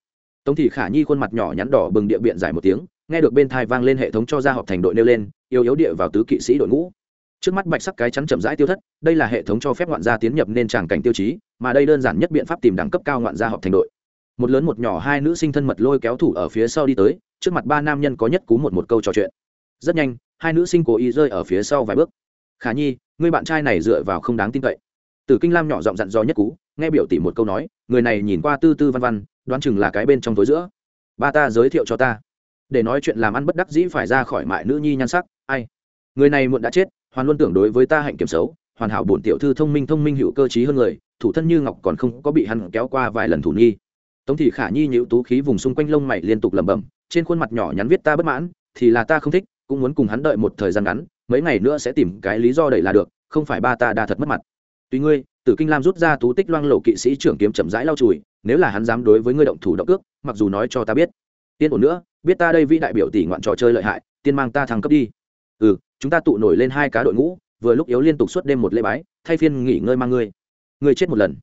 Tống thị khả nhi khuôn mặt nhỏ nhắn đỏ bừng địa biện giải một tiếng, nghe được bên thai vang lên hệ thống cho ra họp thành đội nêu lên yêu yếu địa vào tứ kỵ sĩ đội ngũ. Trước mắt bạch sắc cái chắn chậm rãi tiêu thất, đây là hệ thống cho phép ngoạn gia tiến nhập nên tràng cảnh tiêu chí, mà đây đơn giản nhất biện pháp tìm đẳng cấp cao ngoạn gia họp thành đội. Một lớn một nhỏ hai nữ sinh thân mật lôi kéo thủ ở phía sau đi tới, trước mặt ba nam nhân có nhất cú một một câu trò chuyện. Rất nhanh, hai nữ sinh cố ý rơi ở phía sau vài bước. Khả nhi, người bạn trai này dựa vào không đáng tin cậy. Tử kinh lam nhỏ giọng dặn dò nhất cú, nghe biểu tỷ một câu nói, người này nhìn qua tư tư văn văn, đoán chừng là cái bên trong tối giữa. Ba ta giới thiệu cho ta. Để nói chuyện làm ăn bất đắc dĩ phải ra khỏi mại nữ nhi nhan sắc ai? Người này muộn đã chết, hoàn luôn tưởng đối với ta hạnh kiểm xấu, hoàn hảo bổn tiểu thư thông minh thông minh hữu cơ trí hơn người, thủ thân như ngọc còn không có bị hắn kéo qua vài lần thủ nghi. tống thị khả nhi nhịu tú khí vùng xung quanh lông mày liên tục lẩm bẩm, trên khuôn mặt nhỏ nhắn viết ta bất mãn, thì là ta không thích, cũng muốn cùng hắn đợi một thời gian ngắn, mấy ngày nữa sẽ tìm cái lý do đẩy là được, không phải ba ta đa thật mất mặt. Tuy ngươi, tử kinh lam rút ra tú tích loang lộ kỵ sĩ trưởng kiếm chậm rãi lau chùi, nếu là hắn dám đối với ngươi động thủ động ước mặc dù nói cho ta biết. Tiên ổn nữa, biết ta đây vĩ đại biểu tỷ ngoạn trò chơi lợi hại, tiên mang ta thăng cấp đi ừ chúng ta tụ nổi lên hai cá đội ngũ, vừa lúc yếu liên tục suốt đêm một lễ bái, thay phiên nghỉ ngơi mang ngươi. Ngươi chết một lần.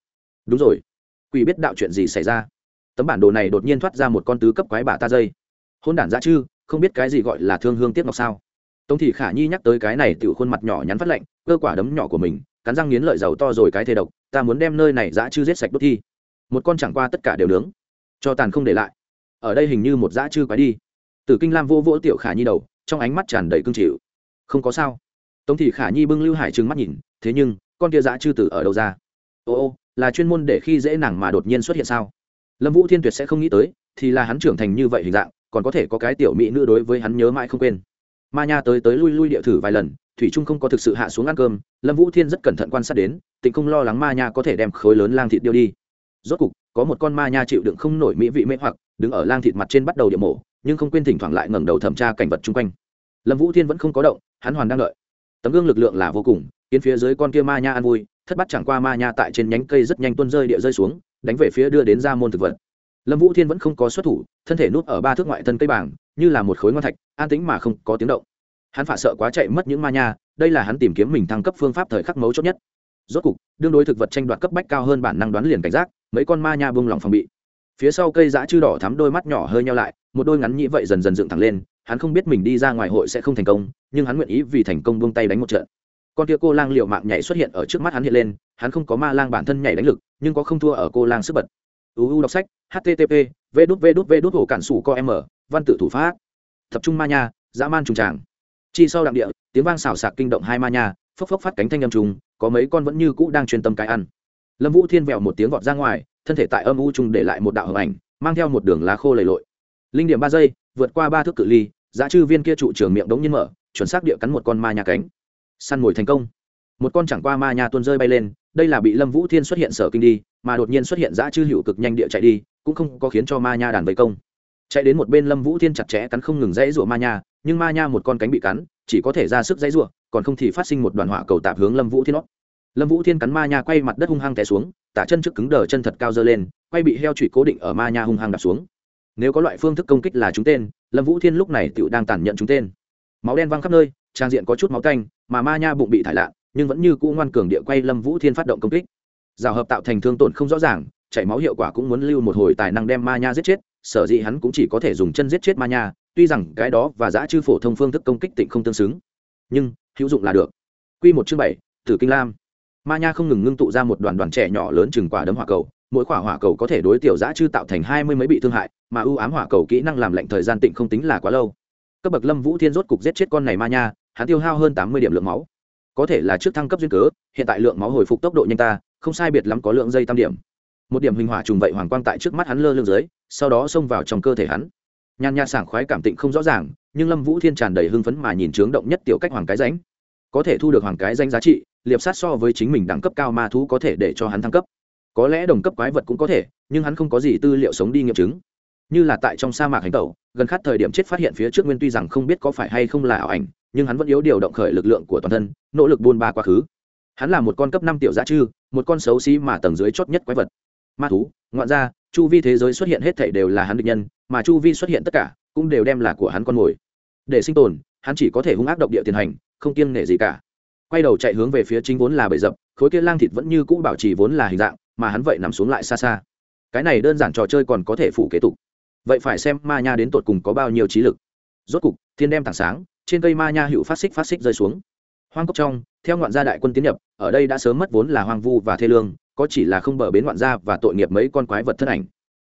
Đúng rồi. Quỷ biết đạo chuyện gì xảy ra? Tấm bản đồ này đột nhiên thoát ra một con tứ cấp quái bà ta dây. Hôn đản dã chư, không biết cái gì gọi là thương hương tiếc ngọc sao? Tống thị khả nhi nhắc tới cái này tự khuôn mặt nhỏ nhắn phát lạnh, cơ quả đấm nhỏ của mình, cắn răng nghiến lợi giàu to rồi cái thề độc, ta muốn đem nơi này dã chư giết sạch đốt thi. Một con chẳng qua tất cả đều nướng. Cho tàn không để lại. Ở đây hình như một dã chư quái đi. Tử kinh lam vô vỗ tiểu khả nhi đầu, trong ánh mắt tràn đầy cương chịu không có sao. Tống thị khả nhi bưng lưu hải trừng mắt nhìn, thế nhưng, con kia dã chư tử ở đâu ra? Ô ô, là chuyên môn để khi dễ nàng mà đột nhiên xuất hiện sao? Lâm vũ thiên tuyệt sẽ không nghĩ tới, thì là hắn trưởng thành như vậy hình dạng, còn có thể có cái tiểu mỹ nữ đối với hắn nhớ mãi không quên. Ma nha tới tới lui lui địa thử vài lần, thủy trung không có thực sự hạ xuống ăn cơm, lâm vũ thiên rất cẩn thận quan sát đến, tịnh không lo lắng ma nha có thể đem khối lớn lang thịt điêu đi. Rốt cục, có một con ma nha chịu đựng không nổi mỹ vị mê hoặc, đứng ở lang thịt mặt trên bắt đầu địa mổ, nhưng không quên thỉnh thoảng lại ngẩng đầu thẩm tra cảnh vật chung quanh lâm vũ thiên vẫn không có động, hắn hoàn đang đợi. Tấm gương lực lượng là vô cùng khiến phía dưới con kia ma nha ăn vui, thất bắt chẳng qua ma nha tại trên nhánh cây rất nhanh tuôn rơi địa rơi xuống, đánh về phía đưa đến ra môn thực vật. Lâm vũ thiên vẫn không có xuất thủ, thân thể núp ở ba thước ngoại thân cây bảng, như là một khối ngon thạch, an tĩnh mà không có tiếng động. Hắn phạ sợ quá chạy mất những ma nha, đây là hắn tìm kiếm mình thăng cấp phương pháp thời khắc mấu chốt nhất. Rốt cục, đương đối thực vật tranh đoạt cấp bách cao hơn bản năng đoán liền cảnh giác, mấy con ma nha bung lòng phòng bị. Phía sau cây dã chư đỏ thắm đôi mắt nhỏ hơi nhau lại, một đôi ngắn nhĩ vậy dần dần dựng thẳng lên hắn không biết mình đi ra ngoài hội sẽ không thành công, nhưng hắn nguyện ý vì thành công buông tay đánh một trận. Con kia cô lang liệu mạng nhảy xuất hiện ở trước mắt hắn hiện lên, hắn không có ma lang bản thân nhảy đánh lực, nhưng có không thua ở cô lang sức bật. Uu đọc sách http v đút v đút v đút hồ cản sủ co m văn tự thủ pháp. Tập trung ma nha, dã man trùng tràng. Chi sau đặng địa, tiếng vang xào sạc kinh động hai ma nha, phốc phốc phát cánh thanh â m trùng, có mấy con vẫn như cũ đang chuyên tâm cái ăn. Lâm vũ thiên vẹo một tiếng vọt ra ngoài, thân thể tại âm u trùng để lại một đạo hợp ảnh, mang theo một đường lá khô lầy lội. Linh điểm ba giây vượt qua ba thước cự ly, giá chư viên kia trụ trường miệng đống nhiên mở, chuẩn xác địa cắn một con ma nha cánh. Săn mồi thành công. Một con chẳng qua ma nha tuôn rơi bay lên, đây là bị lâm vũ thiên xuất hiện sở kinh đi, mà đột nhiên xuất hiện giá chư hữu cực nhanh địa chạy đi, cũng không có khiến cho ma nha đàn vây công. Chạy đến một bên lâm vũ thiên chặt chẽ cắn không ngừng dãy rụa ma nha, nhưng ma nha một con cánh bị cắn, chỉ có thể ra sức dãy rụa còn không thì phát sinh một đoàn hỏa cầu tạp hướng lâm vũ thiên nót lâm vũ thiên cắn ma nha quay mặt đất hung hăng té xuống, tả chân trước cứng đờ chân thật cao dơ lên, quay bị heo trụy cố định ở ma nha hung hăng đạp xuống nếu có loại phương thức công kích là chúng tên, lâm vũ thiên lúc này tựu đang tàn nhận chúng tên. Máu đen văng khắp nơi, trang diện có chút máu tanh, mà ma nha bụng bị thải lạ, nhưng vẫn như cũ ngoan cường địa quay lâm vũ thiên phát động công kích. Rào hợp tạo thành thương tổn không rõ ràng, chảy máu hiệu quả cũng muốn lưu một hồi tài năng đem ma nha giết chết, sở dĩ hắn cũng chỉ có thể dùng chân giết chết ma nha, tuy rằng cái đó và giã chư phổ thông phương thức công kích tịnh không tương xứng. Nhưng, hữu dụng là được. Q một chương bảy, tử kinh lam. Ma nha không ngừng ngưng tụ ra một đoàn đoàn trẻ nhỏ lớn chừng quả đấm hỏa cầu mỗi quả hỏa cầu có thể đối tiểu giã chư tạo thành hai mươi mấy bị thương hại, mà ưu ám hỏa cầu kỹ năng làm lệnh thời gian tịnh không tính là quá lâu. Cấp bậc lâm vũ thiên rốt cục giết chết con này ma nha, hắn tiêu hao hơn tám mươi điểm lượng máu. Có thể là trước thăng cấp duyên cớ, hiện tại lượng máu hồi phục tốc độ nhanh ta, không sai biệt lắm có lượng dây tam điểm. Một điểm hình hỏa trùng vậy hoàng quang tại trước mắt hắn lơ lưng dưới, sau đó xông vào trong cơ thể hắn. Nhàn nhạt sảng khoái cảm tịnh không rõ ràng, nhưng lâm vũ thiên tràn đầy hưng phấn mà nhìn trướng động nhất tiểu cách hoàng cái ránh có thể thu được hoàng cái danh giá trị, liệp sát so với chính mình đẳng cấp cao ma thú có thể để cho hắn thăng cấp có lẽ đồng cấp quái vật cũng có thể, nhưng hắn không có gì tư liệu sống đi nghiệm chứng. Như là tại trong sa mạc hành tẩu, gần khát thời điểm chết phát hiện phía trước nguyên tuy rằng không biết có phải hay không là ảo ảnh, nhưng hắn vẫn yếu điều động khởi lực lượng của toàn thân, nỗ lực buôn ba quá khứ. Hắn là một con cấp năm tiểu giá chư, một con xấu xí mà tầng dưới chót nhất quái vật. Ma thú, ngoạn ra chu vi thế giới xuất hiện hết thảy đều là hắn địch nhân, mà chu vi xuất hiện tất cả cũng đều đem là của hắn con mồi. Để sinh tồn, hắn chỉ có thể hung ác động địa tiền hành, không kiêng nể gì cả. Quay đầu chạy hướng về phía chính vốn là bầy dập khối kia lang thịt vẫn như cũ bảo trì vốn là hình dạng mà hắn vậy nằm xuống lại xa xa. Cái này đơn giản trò chơi còn có thể phủ kế tục. Vậy phải xem ma nha đến tột cùng có bao nhiêu trí lực. Rốt cục, thiên đem tảng sáng, trên cây ma nha hữu phát xích phát xích rơi xuống. Hoang cốc trong, theo ngoạn gia đại quân tiến nhập, ở đây đã sớm mất vốn là hoang vu và thê lương, có chỉ là không bờ bến ngoạn gia và tội nghiệp mấy con quái vật thân ảnh.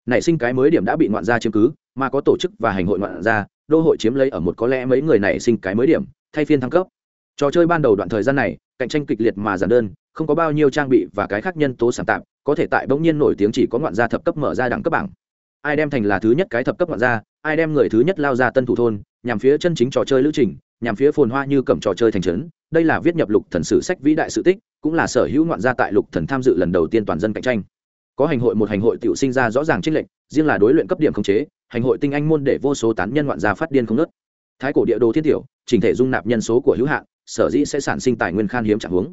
Nảy sinh cái mới điểm đã bị ngoạn gia chiếm cứ, mà có tổ chức và hành hội ngoạn gia, đô hội chiếm lấy ở một có lẽ mấy người nảy sinh cái mới điểm, thay phiên thăng cấp. Trò chơi ban đầu đoạn thời gian này, cạnh tranh kịch liệt mà giản đơn, không có bao nhiêu trang bị và cái khác nhân tố sáng tạo có thể tại bỗng nhiên nổi tiếng chỉ có ngoạn gia thập cấp mở ra đẳng cấp bảng. Ai đem thành là thứ nhất cái thập cấp ngoạn gia, ai đem người thứ nhất lao ra tân thủ thôn, nhằm phía chân chính trò chơi lữ trình, nhằm phía phồn hoa như cầm trò chơi thành trấn. Đây là viết nhập lục thần sử sách vĩ đại sự tích, cũng là sở hữu ngoạn gia tại lục thần tham dự lần đầu tiên toàn dân cạnh tranh. Có hành hội một hành hội tiểu sinh ra rõ ràng trích lệnh riêng là đối luyện cấp điểm khống chế, hành hội tinh anh môn để vô số tán nhân ngoạn gia phát điên không nớt thái cổ địa đồ thiên tiểu, chỉnh thể dung nạp nhân số của hữu hạn, sở dĩ sẽ sản sinh tài nguyên khan hiếm trạng huống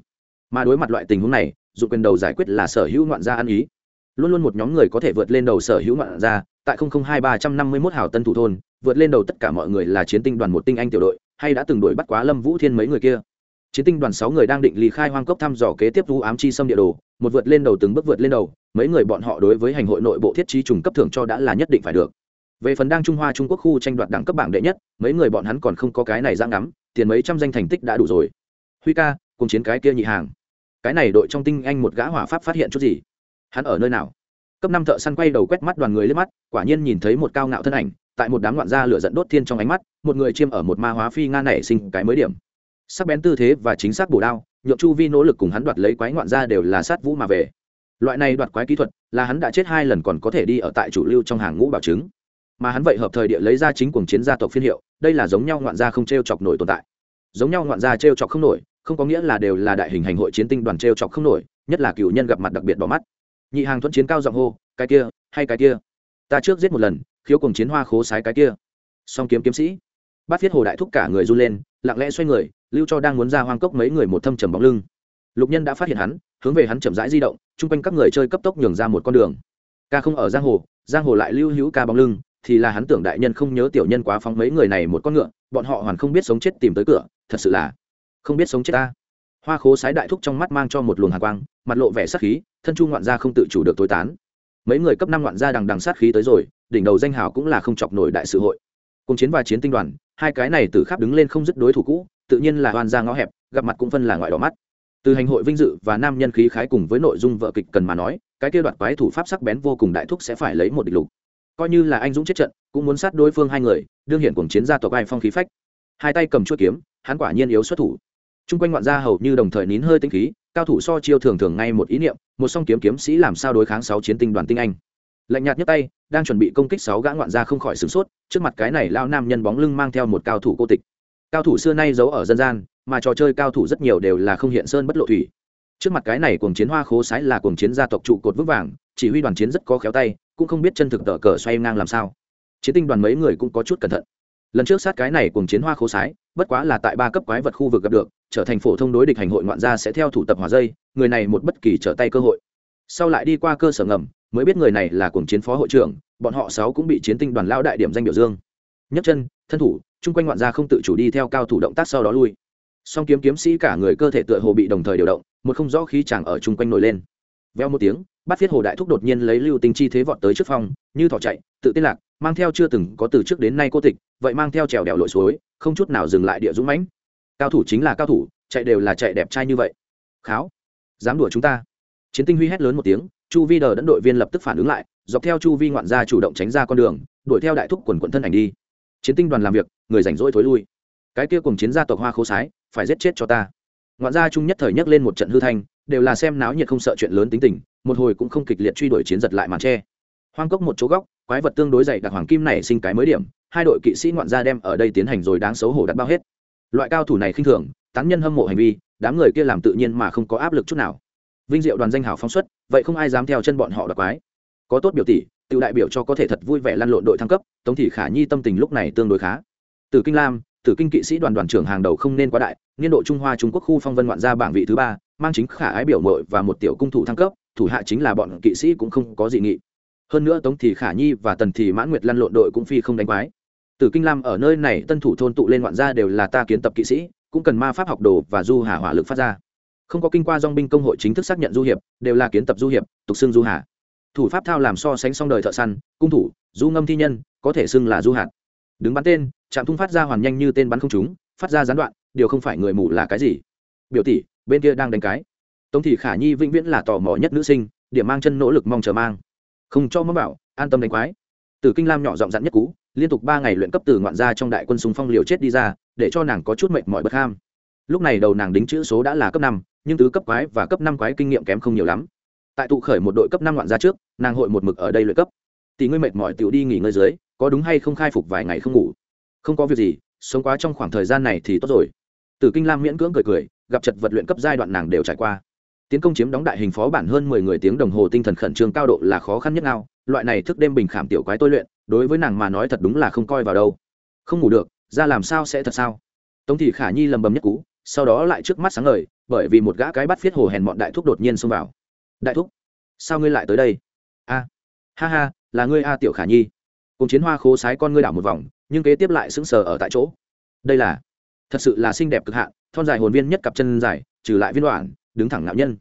mà đối mặt loại tình huống này, dụng quyền đầu giải quyết là sở hữu ngoạn gia ăn ý. Luôn luôn một nhóm người có thể vượt lên đầu sở hữu ngoạn gia, tại hai ba trăm năm mươi mốt hào tân thủ thôn, vượt lên đầu tất cả mọi người là chiến tinh đoàn một tinh anh tiểu đội, hay đã từng đuổi bắt quá lâm vũ thiên mấy người kia. Chiến tinh đoàn sáu người đang định ly khai hoang cốc thăm dò kế tiếp vũ ám chi xâm địa đồ, một vượt lên đầu từng bước vượt lên đầu, mấy người bọn họ đối với hành hội nội bộ thiết trí trùng cấp thưởng cho đã là nhất định phải được. Về phần đang trung hoa trung quốc khu tranh đoạt đẳng cấp bảng đệ nhất, mấy người bọn hắn còn không có cái này giang ngắm, tiền mấy trăm danh thành tích đã đủ rồi. Huy ca, cùng chiến cái kia nhị hàng cái này đội trong tinh anh một gã hỏa pháp phát hiện chút gì? Hắn ở nơi nào? Cấp năm thợ săn quay đầu quét mắt đoàn người lên mắt, quả nhiên nhìn thấy một cao ngạo thân ảnh, tại một đám loạn da lửa dẫn đốt thiên trong ánh mắt, một người chiêm ở một ma hóa phi nga nảy sinh cái mới điểm. Sắc bén tư thế và chính xác bổ đao, nhượng chu vi nỗ lực cùng hắn đoạt lấy quái ngoạn ra đều là sát vũ mà về. Loại này đoạt quái kỹ thuật, là hắn đã chết hai lần còn có thể đi ở tại chủ lưu trong hàng ngũ bảo chứng. Mà hắn vậy hợp thời địa lấy ra chính cuồng chiến gia tộc phiên hiệu, đây là giống nhau ngoạn gia không t r e o chọc nổi tồn tại. Giống nhau ngoạn gia t r e o chọc không nổi không có nghĩa là đều là đại hình hành hội chiến tinh đoàn t r e o chọc không nổi, nhất là cựu nhân gặp mặt đặc biệt bỏ mắt. Nhị hàng thuận chiến cao giọng hô, cái kia, hay cái kia. Ta trước giết một lần, khiếu cùng chiến hoa khố sái cái kia. Song kiếm kiếm sĩ, bát viết hồ đại thúc cả người run lên, lặng lẽ xoay người, lưu cho đang muốn ra hoang cốc mấy người một thâm trầm bóng lưng. Lục nhân đã phát hiện hắn, hướng về hắn chậm rãi di động, chung quanh các người chơi cấp tốc nhường ra một con đường. Ca không ở giang hồ giang hồ lại lưu hữu ca bóng lưng, thì là hắn tưởng đại nhân không nhớ tiểu nhân quá phóng mấy người này một con ngựa, bọn họ hoàn không biết sống chết tìm tới cửa, thật sự là không biết sống chết ta. Hoa khố sái đại thúc trong mắt mang cho một luồng hạ quang, mặt lộ vẻ sát khí, thân chu ngoạn gia không tự chủ được tối tán. Mấy người cấp năm ngoạn gia đằng đằng sát khí tới rồi, đỉnh đầu danh hào cũng là không chọc nổi đại sự hội. Cùng chiến và chiến tinh đoàn, hai cái này từ khắp đứng lên không dứt đối thủ cũ, tự nhiên là hoàn gia ngõ hẹp, gặp mặt cũng phân là ngoại đỏ mắt. Từ hành hội vinh dự và nam nhân khí khái cùng với nội dung vợ kịch cần mà nói, cái kia đoạt quái thủ pháp sắc bén vô cùng đại thúc sẽ phải lấy một địch lục. Coi như là anh dũng chết trận, cũng muốn sát đối phương hai người, đương hiện cùng chiến gia tộc ai phong khí phách. Hai tay cầm chuỗi kiếm, hắn quả nhiên yếu xuất thủ. Trung quanh ngoạn gia hầu như đồng thời nín hơi tinh khí, cao thủ so chiêu thường thường ngay một ý niệm, một song kiếm kiếm sĩ làm sao đối kháng sáu chiến tinh đoàn tinh anh. Lạnh nhạt nhất tay, đang chuẩn bị công kích sáu gã ngoạn gia không khỏi sửng sốt, trước mặt cái này lao nam nhân bóng lưng mang theo một cao thủ cô tịch. Cao thủ xưa nay giấu ở dân gian, mà trò chơi cao thủ rất nhiều đều là không hiện sơn bất lộ thủy. Trước mặt cái này cuồng chiến hoa khố sái là cuồng chiến gia tộc trụ cột vững vàng, chỉ huy đoàn chiến rất có khéo tay, cũng không biết chân thực tờ cờ xoay ngang làm sao. Chiến tinh đoàn mấy người cũng có chút cẩn thận lần trước sát cái này cùng chiến hoa khố sái, bất quá là tại ba cấp quái vật khu vực gặp được, trở thành phổ thông đối địch hành hội ngoạn gia sẽ theo thủ tập hòa dây, người này một bất kỳ trở tay cơ hội. Sau lại đi qua cơ sở ngầm, mới biết người này là cùng chiến phó hội trưởng, bọn họ sáu cũng bị chiến tinh đoàn lao đại điểm danh biểu dương. Nhấc chân, thân thủ, chung quanh ngoạn gia không tự chủ đi theo cao thủ động tác sau đó lui. Song kiếm kiếm sĩ cả người cơ thể tựa hồ bị đồng thời điều động, một không rõ khí chàng ở chung quanh nổi lên. Veo một tiếng, bát viết hồ đại thúc đột nhiên lấy lưu tinh chi thế vọt tới trước phòng như thỏ chạy, tự tiết lạc mang theo chưa từng có từ trước đến nay cô tịch, vậy mang theo trèo đèo lội suối, không chút nào dừng lại địa dũng mãnh. Cao thủ chính là cao thủ, chạy đều là chạy đẹp trai như vậy. Kháo, dám đùa chúng ta. Chiến tinh huy hét lớn một tiếng, chu vi đờ đẫn đội viên lập tức phản ứng lại, dọc theo chu vi ngoạn gia chủ động tránh ra con đường, đuổi theo đại thúc quần quận thân ảnh đi. Chiến tinh đoàn làm việc, người rảnh rỗi thối lui. Cái kia cùng chiến gia tộc hoa khố sái, phải giết chết cho ta. Ngoạn gia trung nhất thời nhấc lên một trận hư thanh, đều là xem náo nhiệt không sợ chuyện lớn tính tình, một hồi cũng không kịch liệt truy đuổi chiến giật lại màn tre. Hoang cốc một chỗ góc quái vật tương đối dày đặc hoàng kim này sinh cái mới điểm, hai đội kỵ sĩ ngoạn gia đem ở đây tiến hành rồi đáng xấu hổ đặt bao hết. Loại cao thủ này khinh thường, tán nhân hâm mộ hành vi, đám người kia làm tự nhiên mà không có áp lực chút nào. Vinh diệu đoàn danh hào phóng xuất, vậy không ai dám theo chân bọn họ đặc quái. Có tốt biểu tỷ tự đại biểu cho có thể thật vui vẻ lăn lộn đội thăng cấp, tống thị khả nhi tâm tình lúc này tương đối khá. Từ kinh lam, tử kinh kỵ sĩ đoàn đoàn trưởng hàng đầu không nên quá đại, niên độ trung hoa trung quốc khu phong vân ngoạn gia bảng vị thứ ba, mang chính khả ái biểu mội và một tiểu cung thủ thăng cấp, thủ hạ chính là bọn kỵ sĩ cũng không có dị nghị hơn nữa tống thì khả nhi và tần thì mãn nguyệt lăn lộn đội cũng phi không đánh quái. Tử kinh lam ở nơi này tân thủ thôn tụ lên ngoạn gia đều là ta kiến tập kỵ sĩ, cũng cần ma pháp học đồ và du hà hỏa lực phát ra. Không có kinh qua dong binh công hội chính thức xác nhận du hiệp, đều là kiến tập du hiệp, tục xưng du hà. Thủ pháp thao làm so sánh song đời thợ săn, cung thủ, du ngâm thi nhân, có thể xưng là du hạt. Đứng bắn tên, trạm thung phát ra hoàn nhanh như tên bắn không trúng, phát ra gián đoạn, điều không phải người mù là cái gì. Biểu tỷ, bên kia đang đánh cái. Tống thị khả nhi vĩnh viễn là tò mò nhất nữ sinh, điểm mang chân nỗ lực mong chờ mang không cho mắm bảo, an tâm đánh quái. Từ kinh lam nhỏ giọng dặn nhất cú, liên tục ba ngày luyện cấp từ ngoạn gia trong đại quân súng phong liều chết đi ra, để cho nàng có chút mệnh mọi bất ham. Lúc này đầu nàng đính chữ số đã là cấp năm, nhưng tứ cấp quái và cấp năm quái kinh nghiệm kém không nhiều lắm. Tại tụ khởi một đội cấp năm ngoạn gia trước, nàng hội một mực ở đây luyện cấp. Tỷ ngươi mệt mỏi tiểu đi nghỉ ngơi dưới, có đúng hay không khai phục vài ngày không ngủ? Không có việc gì, sống quá trong khoảng thời gian này thì tốt rồi. Tử kinh lam miễn cưỡng cười cười, gặp chật vật luyện cấp giai đoạn nàng đều trải qua tiến công chiếm đóng đại hình phó bản hơn mười người tiếng đồng hồ tinh thần khẩn trương cao độ là khó khăn nhất nào. Loại này thức đêm bình khảm tiểu quái tôi luyện, đối với nàng mà nói thật đúng là không coi vào đâu. Không ngủ được, ra làm sao sẽ thật sao? Tống thị khả nhi lầm bầm nhất cú, sau đó lại trước mắt sáng ngời, bởi vì một gã cái bắt viết hồ hèn bọn đại thúc đột nhiên xông vào. Đại thúc, sao ngươi lại tới đây? A, ha ha, là ngươi a tiểu khả nhi. Cùng chiến hoa khố sái con ngươi đảo một vòng, nhưng kế tiếp lại sững sờ ở tại chỗ. Đây là, thật sự là xinh đẹp cực hạn, thon dài hồn viên nhất cặp chân dài, trừ lại viên đoạn đứng thẳng ngạo nhân.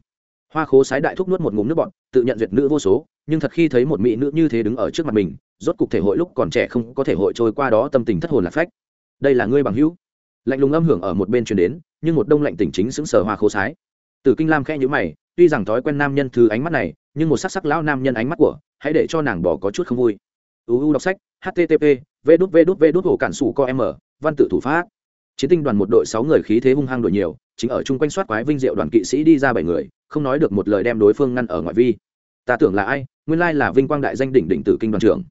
Hoa khố sái đại thúc nuốt một ngụm nước bọn tự nhận duyệt nữ vô số, nhưng thật khi thấy một mỹ nữ như thế đứng ở trước mặt mình, rốt cục thể hội lúc còn trẻ không có thể hội trôi qua đó tâm tình thất hồn lạc phách. Đây là ngươi bằng hữu. Lạnh lùng âm hưởng ở một bên truyền đến, nhưng một đông lạnh tỉnh chính xứng sở hoa khố sái. Tử kinh lam khẽ nhữ mày, tuy rằng thói quen nam nhân thứ ánh mắt này, nhưng một sắc sắc lão nam nhân ánh mắt của, hãy để cho nàng bỏ có chút không vui. Uu đọc sách http v đút v đút v đút hồ cản sủ co m, văn tự thủ pháp chiến tinh đoàn một đội sáu người khí thế hung hăng đội nhiều, chính ở chung quanh soát quái vinh diệu đoàn kỵ sĩ đi ra bảy người, không nói được một lời đem đối phương ngăn ở ngoại vi. Ta tưởng là ai? Nguyên lai là vinh quang đại danh đỉnh đỉnh tử kinh đoàn trưởng.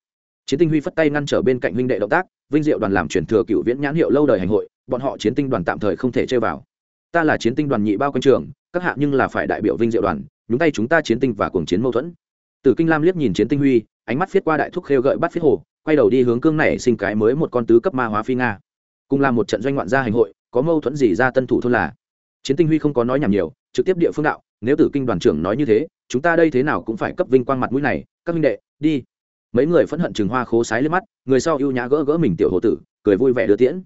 Chiến tinh huy phất tay ngăn trở bên cạnh huynh đệ động tác, vinh diệu đoàn làm truyền thừa cựu viễn nhãn hiệu lâu đời hành hội, bọn họ chiến tinh đoàn tạm thời không thể chơi vào. Ta là chiến tinh đoàn nhị bao quanh trường các hạ nhưng là phải đại biểu vinh diệu đoàn, nhúng tay chúng ta chiến tinh và cuồng chiến mâu thuẫn. Tử kinh lam liếc nhìn chiến tinh huy, ánh mắt viết qua đại thúc khêu gợi bắt phiết hồ, quay đầu đi hướng cương này sinh cái mới một con tứ cấp ma hóa phi nga cùng làm một trận doanh ngoạn gia hành hội, có mâu thuẫn gì ra tân thủ thôn là? Chiến tinh huy không có nói nhảm nhiều, trực tiếp địa phương đạo, nếu tử kinh đoàn trưởng nói như thế, chúng ta đây thế nào cũng phải cấp vinh quang mặt mũi này, các minh đệ, đi. Mấy người phẫn hận chừng hoa khố sái lên mắt, người sau ưu nhã gỡ gỡ mình tiểu hồ tử, cười vui vẻ đưa tiễn.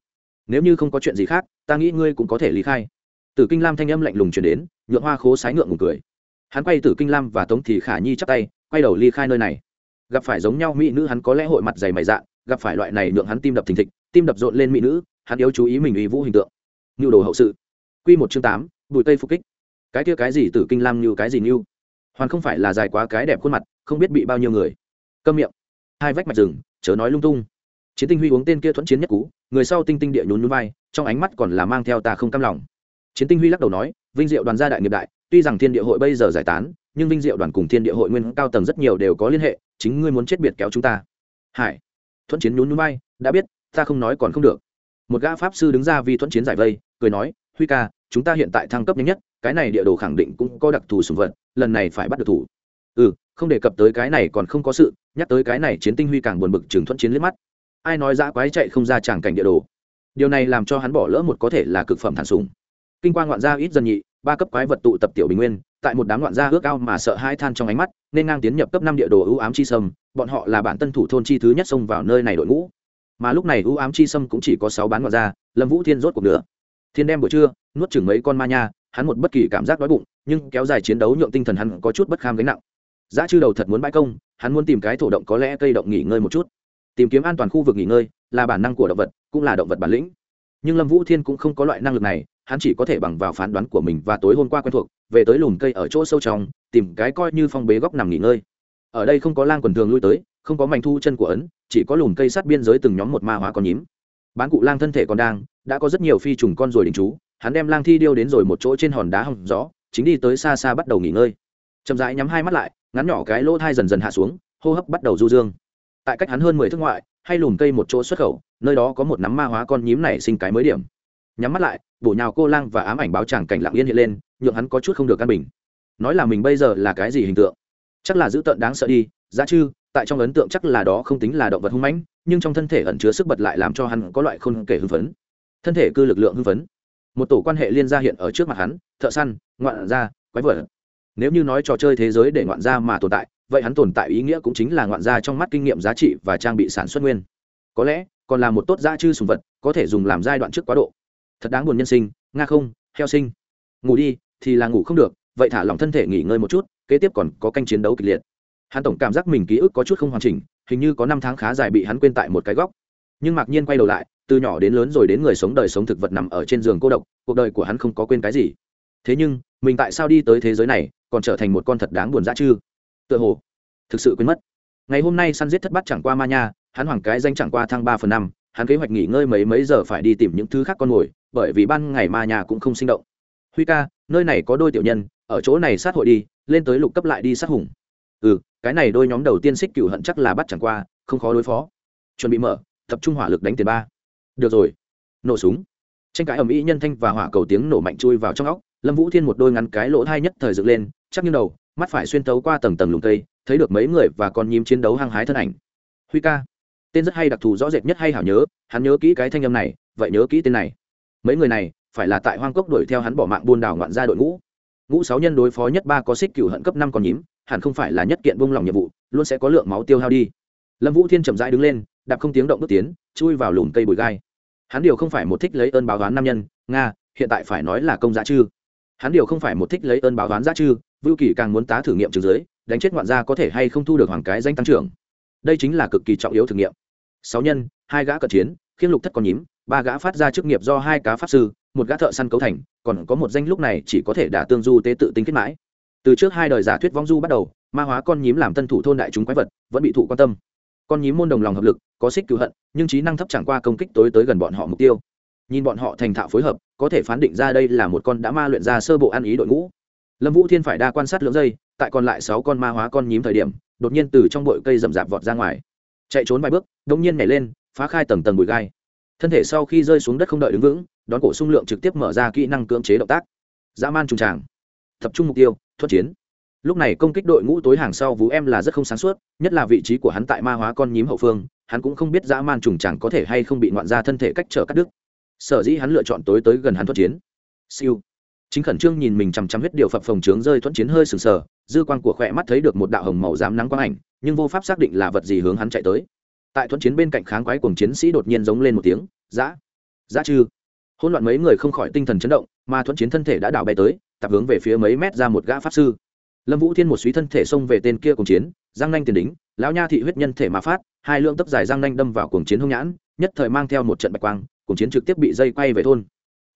Nếu như không có chuyện gì khác, ta nghĩ ngươi cũng có thể lý khai. Tử kinh lam thanh âm lạnh lùng chuyển đến, nhượng hoa khố sái ngượng ngùng cười. Hắn quay tử kinh lam và tống thì khả nhi chắp tay, quay đầu ly khai nơi này. Gặp phải giống nhau mỹ nữ hắn có lẽ hội mặt dày mày dạ gặp phải loại này nhượng hắn tim đập thình thịch, tim đập rộn lên mỹ nữ hắn yếu chú ý mình uy vũ hình tượng. Nhu đồ hậu sự. Q một chương tám, bụi tây phục kích. Cái kia cái gì tử kinh lam như, cái gì như. Hoàn không phải là dài quá cái đẹp khuôn mặt, không biết bị bao nhiêu người. Câm miệng. Hai vách mạch rừng, chớ nói lung tung. Chiến tinh huy uống tên kia thuẫn chiến nhất cú, người sau tinh tinh địa nhún nhún vai, trong ánh mắt còn là mang theo ta không cam lòng. Chiến tinh huy lắc đầu nói, vinh diệu đoàn gia đại nghiệp đại, tuy rằng thiên địa hội bây giờ giải tán, nhưng vinh diệu đoàn cùng thiên địa hội nguyên cao tầng rất nhiều đều có liên hệ, chính ngươi muốn chết biệt kéo chúng ta. Hải. Thuẫn chiến nhún nhún vai, đã biết, ta không nói còn không được một gã pháp sư đứng ra vi thuẫn chiến giải vây, cười nói, huy ca, chúng ta hiện tại thăng cấp nhanh nhất, cái này địa đồ khẳng định cũng có đặc thù sùng vật, lần này phải bắt được thủ. Ừ không đề cập tới cái này còn không có sự, nhắc tới cái này chiến tinh huy càng buồn bực trường thuẫn chiến liếc mắt. Ai nói dã quái chạy không ra tràng cảnh địa đồ. Điều này làm cho hắn bỏ lỡ một có thể là cực phẩm thản sùng kinh quan ngoạn gia ít dần nhị, ba cấp quái vật tụ tập tiểu bình nguyên, tại một đám ngoạn gia ước ao mà sợ hai than trong ánh mắt, nên ngang tiến nhập cấp năm địa đồ ưu ám chi sâm, bọn họ là bản tân thủ thôn chi thứ nhất xông vào nơi này đội ngũ mà lúc này u ám chi sâm cũng chỉ có sáu bán ngoài ra, lâm vũ thiên rốt cuộc nữa thiên đem buổi trưa, nuốt chừng mấy con ma nha, hắn một bất kỳ cảm giác đói bụng, nhưng kéo dài chiến đấu nhượng tinh thần hắn có chút bất kham gánh nặng. Giá chư đầu thật muốn bãi công, hắn muốn tìm cái thổ động có lẽ cây động nghỉ ngơi một chút. Tìm kiếm an toàn khu vực nghỉ ngơi là bản năng của động vật, cũng là động vật bản lĩnh. Nhưng lâm vũ thiên cũng không có loại năng lực này, hắn chỉ có thể bằng vào phán đoán của mình và tối hôm qua quen thuộc, về tới lùm cây ở chỗ sâu trong, tìm cái coi như phong bế góc nằm nghỉ ngơi. Ở đây không có lang quần thường lui tới không có mảnh thu chân của ấn, chỉ có lùm cây sát biên giới từng nhóm một ma hóa con nhím. Bán cụ lang thân thể còn đang, đã có rất nhiều phi trùng con rồi đình chú, hắn đem lang thi điêu đến rồi một chỗ trên hòn đá hồng gió chính đi tới xa xa bắt đầu nghỉ ngơi. Chậm rãi nhắm hai mắt lại, ngắn nhỏ cái lỗ thai dần dần hạ xuống, hô hấp bắt đầu du dương. Tại cách hắn hơn mười thước ngoại, hay lùm cây một chỗ xuất khẩu, nơi đó có một nắm ma hóa con nhím này sinh cái mới điểm. Nhắm mắt lại, bổ nhào cô lang và ám ảnh báo chàng cảnh lặng yên hiện lên, nhượng hắn có chút không được căn bình. Nói là mình bây giờ là cái gì hình tượng? Chắc là dữ tợn đáng sợ đi, giá chư tại trong ấn tượng chắc là đó không tính là động vật hung mãnh, nhưng trong thân thể ẩn chứa sức bật lại làm cho hắn có loại không kể hưng phấn. Thân thể cư lực lượng hưng phấn. Một tổ quan hệ liên gia hiện ở trước mặt hắn, thợ săn, ngoạn gia, quái vật. Nếu như nói trò chơi thế giới để ngoạn gia mà tồn tại, vậy hắn tồn tại ý nghĩa cũng chính là ngoạn gia trong mắt kinh nghiệm giá trị và trang bị sản xuất nguyên. Có lẽ, còn là một tốt gia chư sùng vật, có thể dùng làm giai đoạn trước quá độ. Thật đáng buồn nhân sinh, nga không, heo sinh. Ngủ đi, thì là ngủ không được, vậy thả lỏng thân thể nghỉ ngơi một chút, kế tiếp còn có canh chiến đấu kịch liệt hắn tổng cảm giác mình ký ức có chút không hoàn chỉnh, hình như có năm tháng khá dài bị hắn quên tại một cái góc. Nhưng mặc nhiên quay đầu lại, từ nhỏ đến lớn rồi đến người sống đời sống thực vật nằm ở trên giường cô độc, cuộc đời của hắn không có quên cái gì. Thế nhưng, mình tại sao đi tới thế giới này, còn trở thành một con thật đáng buồn dã chứ tựa hồ, thực sự quên mất. Ngày hôm nay săn giết thất bát chẳng qua ma nha, hắn hoàng cái danh chẳng qua thăng ba phần năm, hắn kế hoạch nghỉ ngơi mấy mấy giờ phải đi tìm những thứ khác con mồi, bởi vì ban ngày ma nhà cũng không sinh động. Huy ca, nơi này có đôi tiểu nhân, ở chỗ này sát hội đi, lên tới lục cấp lại đi sát hùng. Ừ cái này đôi nhóm đầu tiên xích cựu hận chắc là bắt chẳng qua, không khó đối phó. Chuẩn bị mở, tập trung hỏa lực đánh tiền ba. Được rồi. Nổ súng. Tranh cãi ầm ĩ nhân thanh và hỏa cầu tiếng nổ mạnh chui vào trong óc, lâm vũ thiên một đôi ngắn cái lỗ thai nhất thời dựng lên, chắc như đầu, mắt phải xuyên tấu qua tầng tầng lùng cây, thấy được mấy người và con nhím chiến đấu hăng hái thân ảnh. Huy ca. Tên rất hay đặc thù rõ rệt nhất hay hảo nhớ, hắn nhớ kỹ cái thanh âm này, vậy nhớ kỹ tên này. Mấy người này, phải là tại hoang cốc đuổi theo hắn bỏ mạng buôn đảo ngoạn ra đội ngũ. Ngũ sáu nhân đối phó nhất ba có xích cựu hận cấp năm còn nhím hẳn không phải là nhất kiện vung lòng nhiệm vụ, luôn sẽ có lượng máu tiêu hao đi. Lâm vũ thiên chậm rãi đứng lên, đạp không tiếng động bước tiến, chui vào lùm cây bụi gai. Hắn điều không phải một thích lấy ơn báo toán nam nhân, nga, hiện tại phải nói là công giá chư. Hắn điều không phải một thích lấy ơn báo toán giá chư, vưu kỳ càng muốn tá thử nghiệm trường dưới đánh chết ngoạn gia có thể hay không thu được hoàng cái danh tăng trưởng. Đây chính là cực kỳ trọng yếu thử nghiệm. Sáu nhân, hai gã cận chiến, khiêng lục thất con nhím, ba gã phát ra chức nghiệp do hai cá pháp sư, một gã thợ săn cấu thành, còn có một danh lúc này chỉ có thể đả tương du tế tự tính kết mãi từ trước hai đời giả thuyết vong du bắt đầu, ma hóa con nhím làm tân thủ thôn đại chúng quái vật, vẫn bị thụ quan tâm. Con nhím môn đồng lòng hợp lực, có xích cứu hận, nhưng trí năng thấp chẳng qua công kích tối tới gần bọn họ mục tiêu. Nhìn bọn họ thành thạo phối hợp, có thể phán định ra đây là một con đã ma luyện ra sơ bộ ăn ý đội ngũ. Lâm vũ thiên phải đa quan sát lưỡng dây, tại còn lại sáu con ma hóa con nhím thời điểm, đột nhiên từ trong bụi cây rậm rạp vọt ra ngoài. Chạy trốn vài bước đông nhiên nhảy lên, phá khai tầng tầng bụi gai. Thân thể sau khi rơi xuống đất không đợi đứng vững, đón cổ sung lượng trực tiếp mở ra kỹ năng cưỡng chế động tác. Dã man trùng tràng tập trung mục tiêu, thuận chiến. Lúc này công kích đội ngũ tối hàng sau vú em là rất không sáng suốt, nhất là vị trí của hắn tại ma hóa con nhím hậu phương, hắn cũng không biết dã man trùng tràng có thể hay không bị ngoạn ra thân thể cách trở cắt đứt. Sở dĩ hắn lựa chọn tối tới gần hắn thuận chiến. Siêu. Chính khẩn trương nhìn mình chằm chằm huyết điều phập phòng trướng rơi thuận chiến hơi sừng sờ, dư quan của khỏe mắt thấy được một đạo hồng màu dám nắng quang ảnh, nhưng vô pháp xác định là vật gì hướng hắn chạy tới. Tại thuận chiến bên cạnh kháng quái cùng chiến sĩ đột nhiên giống lên một tiếng giã giã chư hỗn loạn mấy người không khỏi tinh thần chấn động, mà thuận chiến thân thể đã đảo bay tới tập hướng về phía mấy mét ra một gã pháp sư. Lâm vũ thiên một suý thân thể xông về tên kia cùng chiến, giang nanh tiền đính, lão nha thị huyết nhân thể mà phát, hai lượng tấp dài giang nanh đâm vào cuồng chiến hung nhãn, nhất thời mang theo một trận bạch quang, cuồng chiến trực tiếp bị dây quay về thôn.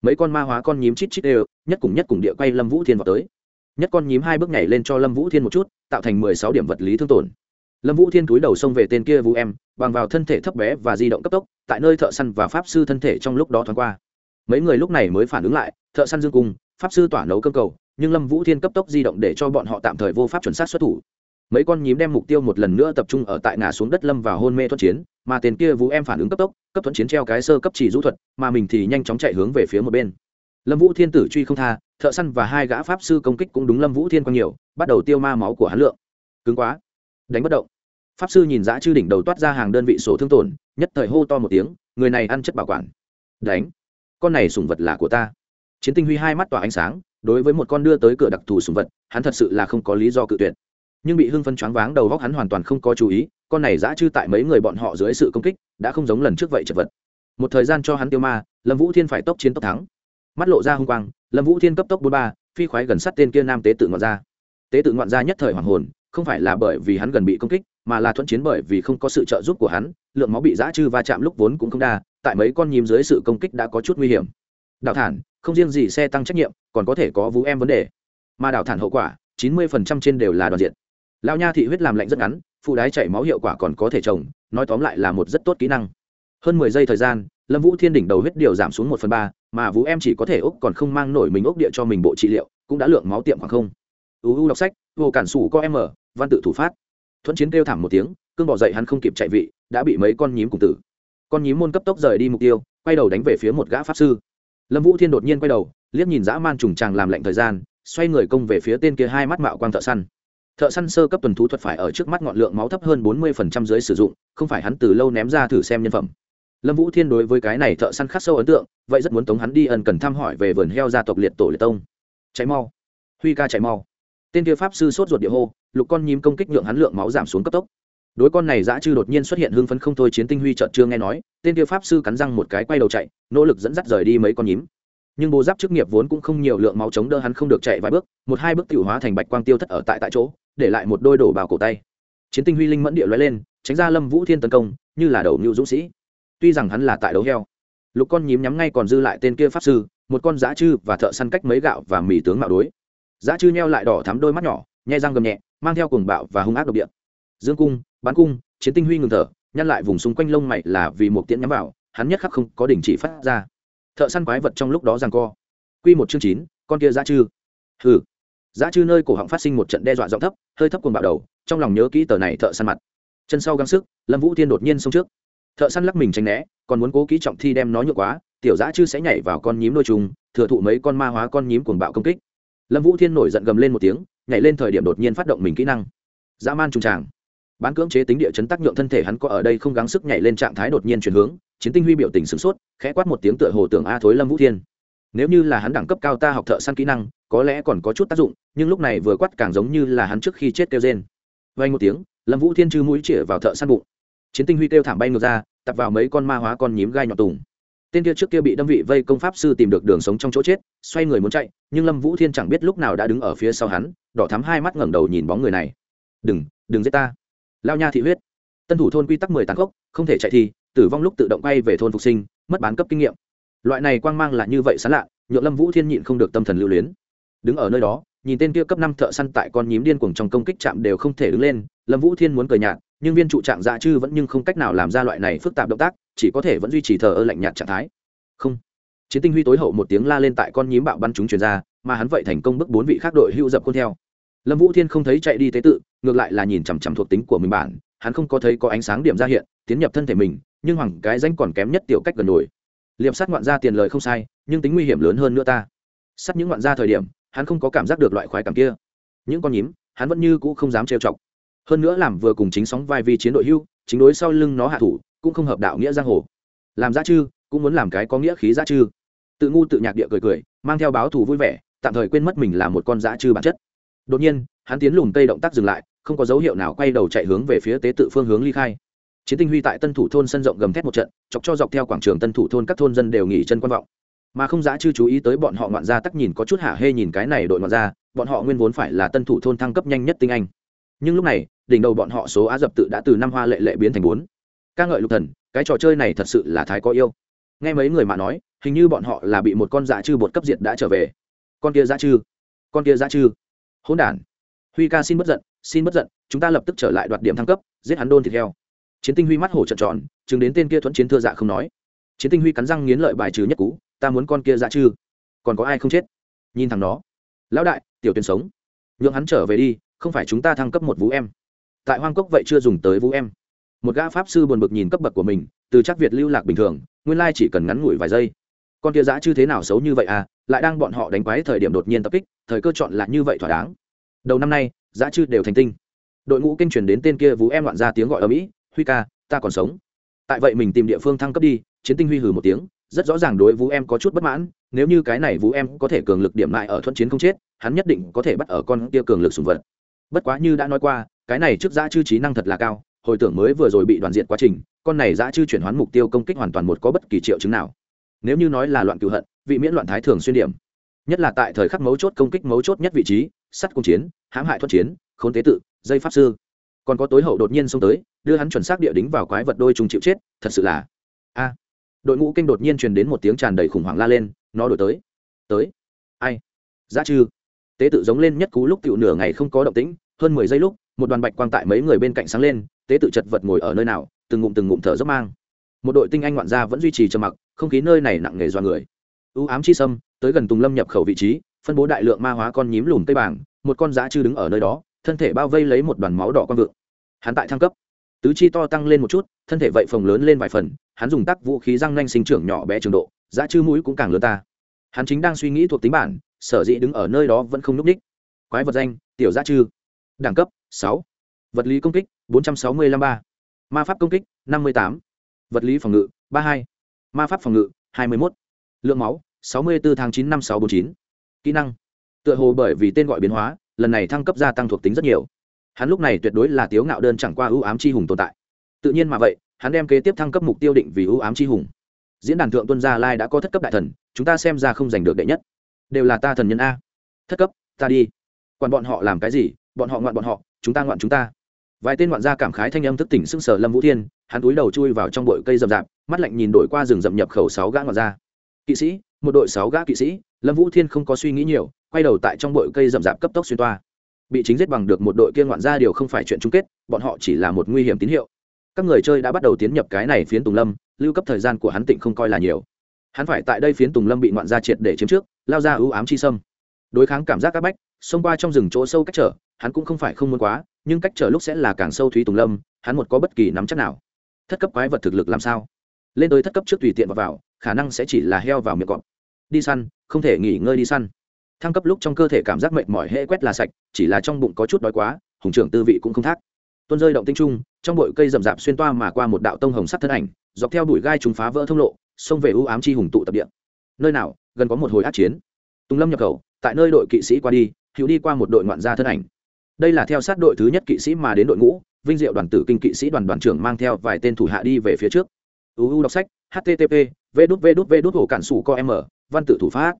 Mấy con ma hóa con nhím chít chít đều, nhất cùng nhất cùng địa quay lâm vũ thiên vào tới. Nhất con nhím hai bước nhảy lên cho lâm vũ thiên một chút, tạo thành mười sáu điểm vật lý thương tổn. Lâm vũ thiên túi đầu xông về tên kia vũ em, bằng vào thân thể thấp bé và di động cấp tốc, tại nơi thợ săn và pháp sư thân thể trong lúc đó thoáng qua. Mấy người lúc này mới phản ứng lại, thợ săn dương cung pháp sư tỏa nấu cơm cầu, nhưng lâm vũ thiên cấp tốc di động để cho bọn họ tạm thời vô pháp chuẩn xác xuất thủ. Mấy con nhím đem mục tiêu một lần nữa tập trung ở tại ngã xuống đất lâm vào hôn mê thuận chiến, mà tiền kia vũ em phản ứng cấp tốc, cấp thuận chiến treo cái sơ cấp chỉ rũ thuật, mà mình thì nhanh chóng chạy hướng về phía một bên. Lâm vũ thiên tử truy không tha, thợ săn và hai gã pháp sư công kích cũng đúng lâm vũ thiên quang nhiều, bắt đầu tiêu ma máu của hắn lượng. Cứng quá. Đánh bất động. Pháp sư nhìn dã chư đỉnh đầu toát ra hàng đơn vị sổ thương tổn, nhất thời hô to một tiếng, người này ăn chất bảo quản. Đánh. Con này sùng vật là của ta chiến tinh huy hai mắt tỏa ánh sáng, đối với một con đưa tới cửa đặc thù sùng vật, hắn thật sự là không có lý do cự tuyệt. Nhưng bị hưng phân choáng váng đầu góc hắn hoàn toàn không có chú ý, con này dã chư tại mấy người bọn họ dưới sự công kích, đã không giống lần trước vậy chật vật. Một thời gian cho hắn tiêu ma, lâm vũ thiên phải tốc chiến tốc thắng. Mắt lộ ra h u n g quang, lâm vũ thiên cấp tốc bốn ba, phi khoái gần sát tên kia nam tế tự ngoạn gia. Tế tự ngoạn gia nhất thời hoàng hồn, không phải là bởi vì hắn gần bị công kích, mà là thuận chiến bởi vì không có sự trợ giúp của hắn, lượng máu bị dã chư va chạm lúc vốn cũng không đa, tại mấy con nhím dưới sự công kích đã có chút nguy hiểm. Đạo thản không riêng gì xe tăng trách nhiệm, còn có thể có vú em vấn đề. Mà đảo thản hậu quả, chín mươi trên đều là đoàn diện. Lao nha thị huyết làm lạnh rất ngắn, phụ đái chảy máu hiệu quả còn có thể trồng, nói tóm lại là một rất tốt kỹ năng. Hơn mười giây thời gian, lâm vũ thiên đỉnh đầu huyết điều giảm xuống một phần ba, mà vũ em chỉ có thể úc còn không mang nổi mình úc địa cho mình bộ trị liệu, cũng đã lượng máu tiệm khoảng không. Uu đọc sách, vô cản sủ có ở, văn tự thủ phát. Thuận chiến kêu thảm một tiếng, cương bỏ dậy hắn không kịp chạy vị, đã bị mấy con nhím cùng tử. Con nhím môn cấp tốc rời đi mục tiêu, quay đầu đánh về phía một gã pháp sư lâm vũ thiên đột nhiên quay đầu, liếc nhìn dã man trùng tràng làm lạnh thời gian, xoay người công về phía tên kia hai mắt mạo quang thợ săn. Thợ săn sơ cấp tuần thú thuật phải ở trước mắt ngọn lượng máu thấp hơn bốn mươi phần trăm dưới sử dụng, không phải hắn từ lâu ném ra thử xem nhân phẩm. Lâm vũ thiên đối với cái này thợ săn khắc sâu ấn tượng, vậy rất muốn tống hắn đi ẩn cần thăm hỏi về vườn heo gia tộc liệt tổ liệt tông. Cháy mau. Huy ca cháy mau. Tên kia pháp sư sốt ruột địa hô, lục con nhím công kích nhượng hắn lượng máu giảm xuống cấp tốc đối con này dã chư đột nhiên xuất hiện hưng phấn không thôi chiến tinh huy trợn chưa nghe nói, tên kia pháp sư cắn răng một cái quay đầu chạy, nỗ lực dẫn dắt rời đi mấy con nhím. Nhưng bố giáp chức nghiệp vốn cũng không nhiều lượng máu chống đỡ hắn không được chạy vài bước, một hai bước tiểu hóa thành bạch quang tiêu thất ở tại tại chỗ, để lại một đôi đổ bào cổ tay. Chiến tinh huy linh mẫn địa lóe lên, tránh ra lâm vũ thiên tấn công, như là đầu ngưu dũng sĩ. Tuy rằng hắn là tại đấu heo, lục con nhím nhắm ngay còn dư lại tên kia pháp sư, một con dã chư và thợ săn cách mấy gạo và mì tướng mạo đối. Dã chư neo lại đỏ thắm đôi mắt nhỏ, nhai răng gầm nhẹ, mang theo cuồng bạo và hung ác độc địa. Dương cung bắn cung, chiến tinh huy ngừng thở, nhăn lại vùng xung quanh lông mày là vì một tiễn nhắm vào, hắn nhất khắc không có đình chỉ phát ra. Thợ săn quái vật trong lúc đó giằng co. Quy một chương chín, con kia dã chư. Hừ. Dã chư nơi cổ họng phát sinh một trận đe dọa giọng thấp, hơi thấp cuồng bạo đầu, trong lòng nhớ kỹ tờ này thợ săn mặt. Chân sau gắng sức, lâm vũ thiên đột nhiên xông trước. Thợ săn lắc mình tránh né, còn muốn cố kỹ trọng thi đem nó nhựa quá, tiểu dã chư sẽ nhảy vào con nhím đôi trùng, thừa thụ mấy con ma hóa con nhím cuồng bạo công kích. Lâm vũ thiên nổi giận gầm lên một tiếng, nhảy lên thời điểm đột nhiên phát động mình kỹ năng. Dã man trùng tràng bán cưỡng chế tính địa chấn tác nhượng thân thể hắn có ở đây không gắng sức nhảy lên trạng thái đột nhiên chuyển hướng, chiến tinh huy biểu tình sửng sốt, khẽ quát một tiếng tựa hồ tưởng a thối lâm vũ thiên. Nếu như là hắn đẳng cấp cao ta học thợ săn kỹ năng, có lẽ còn có chút tác dụng, nhưng lúc này vừa quát càng giống như là hắn trước khi chết kêu rên. Vay một tiếng, lâm vũ thiên chư mũi chĩa vào thợ săn bụng. Chiến tinh huy kêu thảm bay ngược ra, tập vào mấy con ma hóa con nhím gai nhọt tùng. Tên kia trước kia bị đâm vị vây công pháp sư tìm được đường sống trong chỗ chết, xoay người muốn chạy, nhưng lâm vũ thiên chẳng biết lúc nào đã đứng ở phía sau hắn, đỏ thắm hai mắt ngẩng đầu nhìn bóng người này. Đừng đừng giết ta lao nha thị huyết. Tân thủ thôn quy tắc mười tàn khốc, không thể chạy thì tử vong lúc tự động quay về thôn phục sinh, mất bán cấp kinh nghiệm. Loại này quang mang là như vậy sán lạ, nhượng lâm vũ thiên nhịn không được tâm thần lưu luyến. Đứng ở nơi đó, nhìn tên kia cấp năm thợ săn tại con nhím điên cuồng trong công kích chạm đều không thể đứng lên, lâm vũ thiên muốn cười nhạt, nhưng viên trụ trạng dạ chư vẫn nhưng không cách nào làm ra loại này phức tạp động tác, chỉ có thể vẫn duy trì thờ ơ lạnh nhạt trạng thái. Không. Chiến tinh huy tối hậu một tiếng la lên tại con nhím bạo bắn chúng truyền ra, mà hắn vậy thành công bước bốn vị khác đội hưu dập khuôn theo. Lâm vũ thiên không thấy chạy đi tế tự ngược lại là nhìn chằm chằm thuộc tính của mình bản, hắn không có thấy có ánh sáng điểm ra hiện, tiến nhập thân thể mình, nhưng hoàng cái danh còn kém nhất tiểu cách gần nổi. Liệm sát ngoạn ra tiền lời không sai, nhưng tính nguy hiểm lớn hơn nữa ta. Sát những ngoạn ra thời điểm, hắn không có cảm giác được loại khoái cảm kia. Những con nhím, hắn vẫn như cũ không dám trêu chọc. Hơn nữa làm vừa cùng chính sóng vai vi chiến đội hưu, chính đối sau lưng nó hạ thủ, cũng không hợp đạo nghĩa giang hồ. Làm giá chư, cũng muốn làm cái có nghĩa khí giá chư. Tự ngu tự nhạc địa cười cười, mang theo báo thù vui vẻ, tạm thời quên mất mình là một con dã chư bản chất. Đột nhiên, hắn tiến lùm cây động tác dừng lại không có dấu hiệu nào quay đầu chạy hướng về phía tế tự phương hướng ly khai. Chiến tinh huy tại tân thủ thôn sân rộng gầm thét một trận, chọc cho dọc theo quảng trường tân thủ thôn các thôn dân đều nghỉ chân quan vọng. Mà không dã chư chú ý tới bọn họ ngoạn gia tắc nhìn có chút hả hê nhìn cái này đội ngoạn gia, bọn họ nguyên vốn phải là tân thủ thôn thăng cấp nhanh nhất tinh anh. Nhưng lúc này, đỉnh đầu bọn họ số á dập tự đã từ năm hoa lệ lệ biến thành bốn. Ca ngợi lục thần, cái trò chơi này thật sự là thái có yêu. Nghe mấy người mà nói, hình như bọn họ là bị một con dã chư bột cấp diệt đã trở về. Con kia dã chư, con kia dã chư. Hỗn đản huy ca xin bất giận, xin bất giận, chúng ta lập tức trở lại đoạt điểm thăng cấp, giết hắn đôn thịt heo. Chiến tinh huy mắt hổ trợn tròn, chứng đến tên kia thuẫn chiến thưa dạ không nói. Chiến tinh huy cắn răng nghiến lợi bài trừ nhất cũ, ta muốn con kia dã chư. Còn có ai không chết? Nhìn thằng đó lão đại, tiểu tuyển sống. Nhượng hắn trở về đi, không phải chúng ta thăng cấp một vũ em. Tại hoang cốc vậy chưa dùng tới vũ em. Một gã pháp sư buồn bực nhìn cấp bậc của mình, từ chắc việt lưu lạc bình thường, nguyên lai chỉ cần ngắn ngủi vài giây. Con kia dã chư thế nào xấu như vậy à lại đang bọn họ đánh quái thời điểm đột nhiên tập kích, thời cơ chọn là như vậy thỏa đáng đầu năm nay, Giá chư đều thành tinh. Đội ngũ kinh truyền đến tên kia vũ em loạn ra tiếng gọi ở mỹ, huy ca, ta còn sống. Tại vậy mình tìm địa phương thăng cấp đi, chiến tinh huy hừ một tiếng, rất rõ ràng đối vũ em có chút bất mãn, nếu như cái này vũ em có thể cường lực điểm lại ở thuận chiến không chết, hắn nhất định có thể bắt ở con kia cường lực sùng vật. Bất quá như đã nói qua, cái này trước Giá chư trí năng thật là cao, hồi tưởng mới vừa rồi bị đoàn diện quá trình, con này Giá chư chuyển hoán mục tiêu công kích hoàn toàn một có bất kỳ triệu chứng nào. Nếu như nói là loạn cựu hận, vị miễn loạn thái thường xuyên điểm nhất là tại thời khắc mấu chốt công kích mấu chốt nhất vị trí, sắt cung chiến, hãm hại thuận chiến, khốn tế tự, dây pháp sư. Còn có tối hậu đột nhiên xông tới, đưa hắn chuẩn xác địa đính vào quái vật đôi trùng chịu chết, thật sự là. A. Đội ngũ kinh đột nhiên truyền đến một tiếng tràn đầy khủng hoảng la lên, nó đổi tới. Tới. Ai? Giá chư tế tự giống lên nhất cú lúc tựu nửa ngày không có động tĩnh, hơn mười giây lúc, một đoàn bạch quang tại mấy người bên cạnh sáng lên, tế tự chật vật ngồi ở nơi nào, từng ngụm từng ngụm thở dốc mang. Một đội tinh anh ngoạn gia vẫn duy trì trầm mặc, không khí nơi này nặng nề do người u ám chi sâm, tới gần tùng lâm nhập khẩu vị trí, phân bố đại lượng ma hóa con nhím lùm tây bảng một con dã chư đứng ở nơi đó, thân thể bao vây lấy một đoàn máu đỏ con vượng. Hắn tại thăng cấp. Tứ chi to tăng lên một chút, thân thể vậy phồng lớn lên vài phần, hắn dùng tắc vũ khí răng nanh sinh trưởng nhỏ bé trường độ, dã chư mũi cũng càng lớn ta. Hắn chính đang suy nghĩ thuộc tính bản, sở dĩ đứng ở nơi đó vẫn không núp ních. Quái vật danh, tiểu dã chư. Đẳng cấp, sáu. Vật lý công kích, bốn trăm sáu mươi lăm ba. Ma pháp công kích, năm mươi tám. Vật lý phòng ngự, ba hai. Ma pháp phòng ngự, hai mươi một lượng máu sáu mươi bốn tháng chín năm sáu bốn chín. Kỹ năng. Tựa hồ bởi vì tên gọi biến hóa, lần này thăng cấp gia tăng thuộc tính rất nhiều. Hắn lúc này tuyệt đối là tiếu ngạo đơn chẳng qua ưu ám c h i hùng tồn tại. Tự nhiên mà vậy, hắn đem kế tiếp thăng cấp mục tiêu định vì ưu ám c h i hùng. Diễn đàn thượng tuân gia lai đã có thất cấp đại thần, chúng ta xem ra không giành được đệ nhất. Đều là ta thần nhân a. Thất cấp, ta đi. Còn bọn họ làm cái gì, bọn họ ngoạn bọn họ, chúng ta ngoạn chúng ta. Vài tên ngoạn gia cảm khái thanh âm thức tỉnh sưng sở lâm vũ thiên, hắn túi đầu chui vào trong bụi cây rậm rạp, mắt lạnh nhìn đổi qua rừng rậm nhập khẩu sáu gã ngoạn gia kỵ sĩ một đội sáu gã kỵ sĩ lâm vũ thiên không có suy nghĩ nhiều quay đầu tại trong bụi cây rậm rạp cấp tốc xuyên toa. Bị chính giết bằng được một đội kia ngoạn gia điều không phải chuyện chung kết bọn họ chỉ là một nguy hiểm tín hiệu. Các người chơi đã bắt đầu tiến nhập cái này phiến tùng lâm lưu cấp thời gian của hắn tịnh không coi là nhiều. Hắn phải tại đây phiến tùng lâm bị ngoạn gia triệt để chiếm trước lao ra ưu ám chi sâm. Đối kháng cảm giác các bách xông qua trong rừng chỗ sâu cách trở hắn cũng không phải không muốn quá nhưng cách trở lúc sẽ là càng sâu thúy tùng lâm hắn một có bất kỳ nắm chắc nào. Thất cấp quái vật thực lực làm sao? Lên tới thất cấp trước tùy tiện vào, vào khả năng sẽ chỉ là heo vào miệng cọp. Đi săn, không thể nghỉ ngơi đi săn. Thăng cấp lúc trong cơ thể cảm giác mệt mỏi hễ quét là sạch, chỉ là trong bụng có chút đói quá, hùng trưởng tư vị cũng không thác. Tuôn rơi động tinh trung, trong bụi cây rậm rạp xuyên toa mà qua một đạo tông hồng sắc thân ảnh, dọc theo đuổi gai chúng phá vỡ thông lộ, xông về ưu ám chi hùng tụ tập địa. Nơi nào, gần có một hồi át chiến. Tùng lâm nhập khẩu, tại nơi đội kỵ sĩ qua đi, hữu đi qua một đội ngoạn gia thân ảnh. Đây là theo sát đội thứ nhất kỵ sĩ mà đến đội ngũ, vinh diệu đoàn tử kinh kỵ sĩ đoàn đoàn trưởng mang theo vài tên thủ hạ đi về phía trước. Uu đọc sách http vê đút vê đút vê đút hồ cản sủ co m văn tự thủ pháp.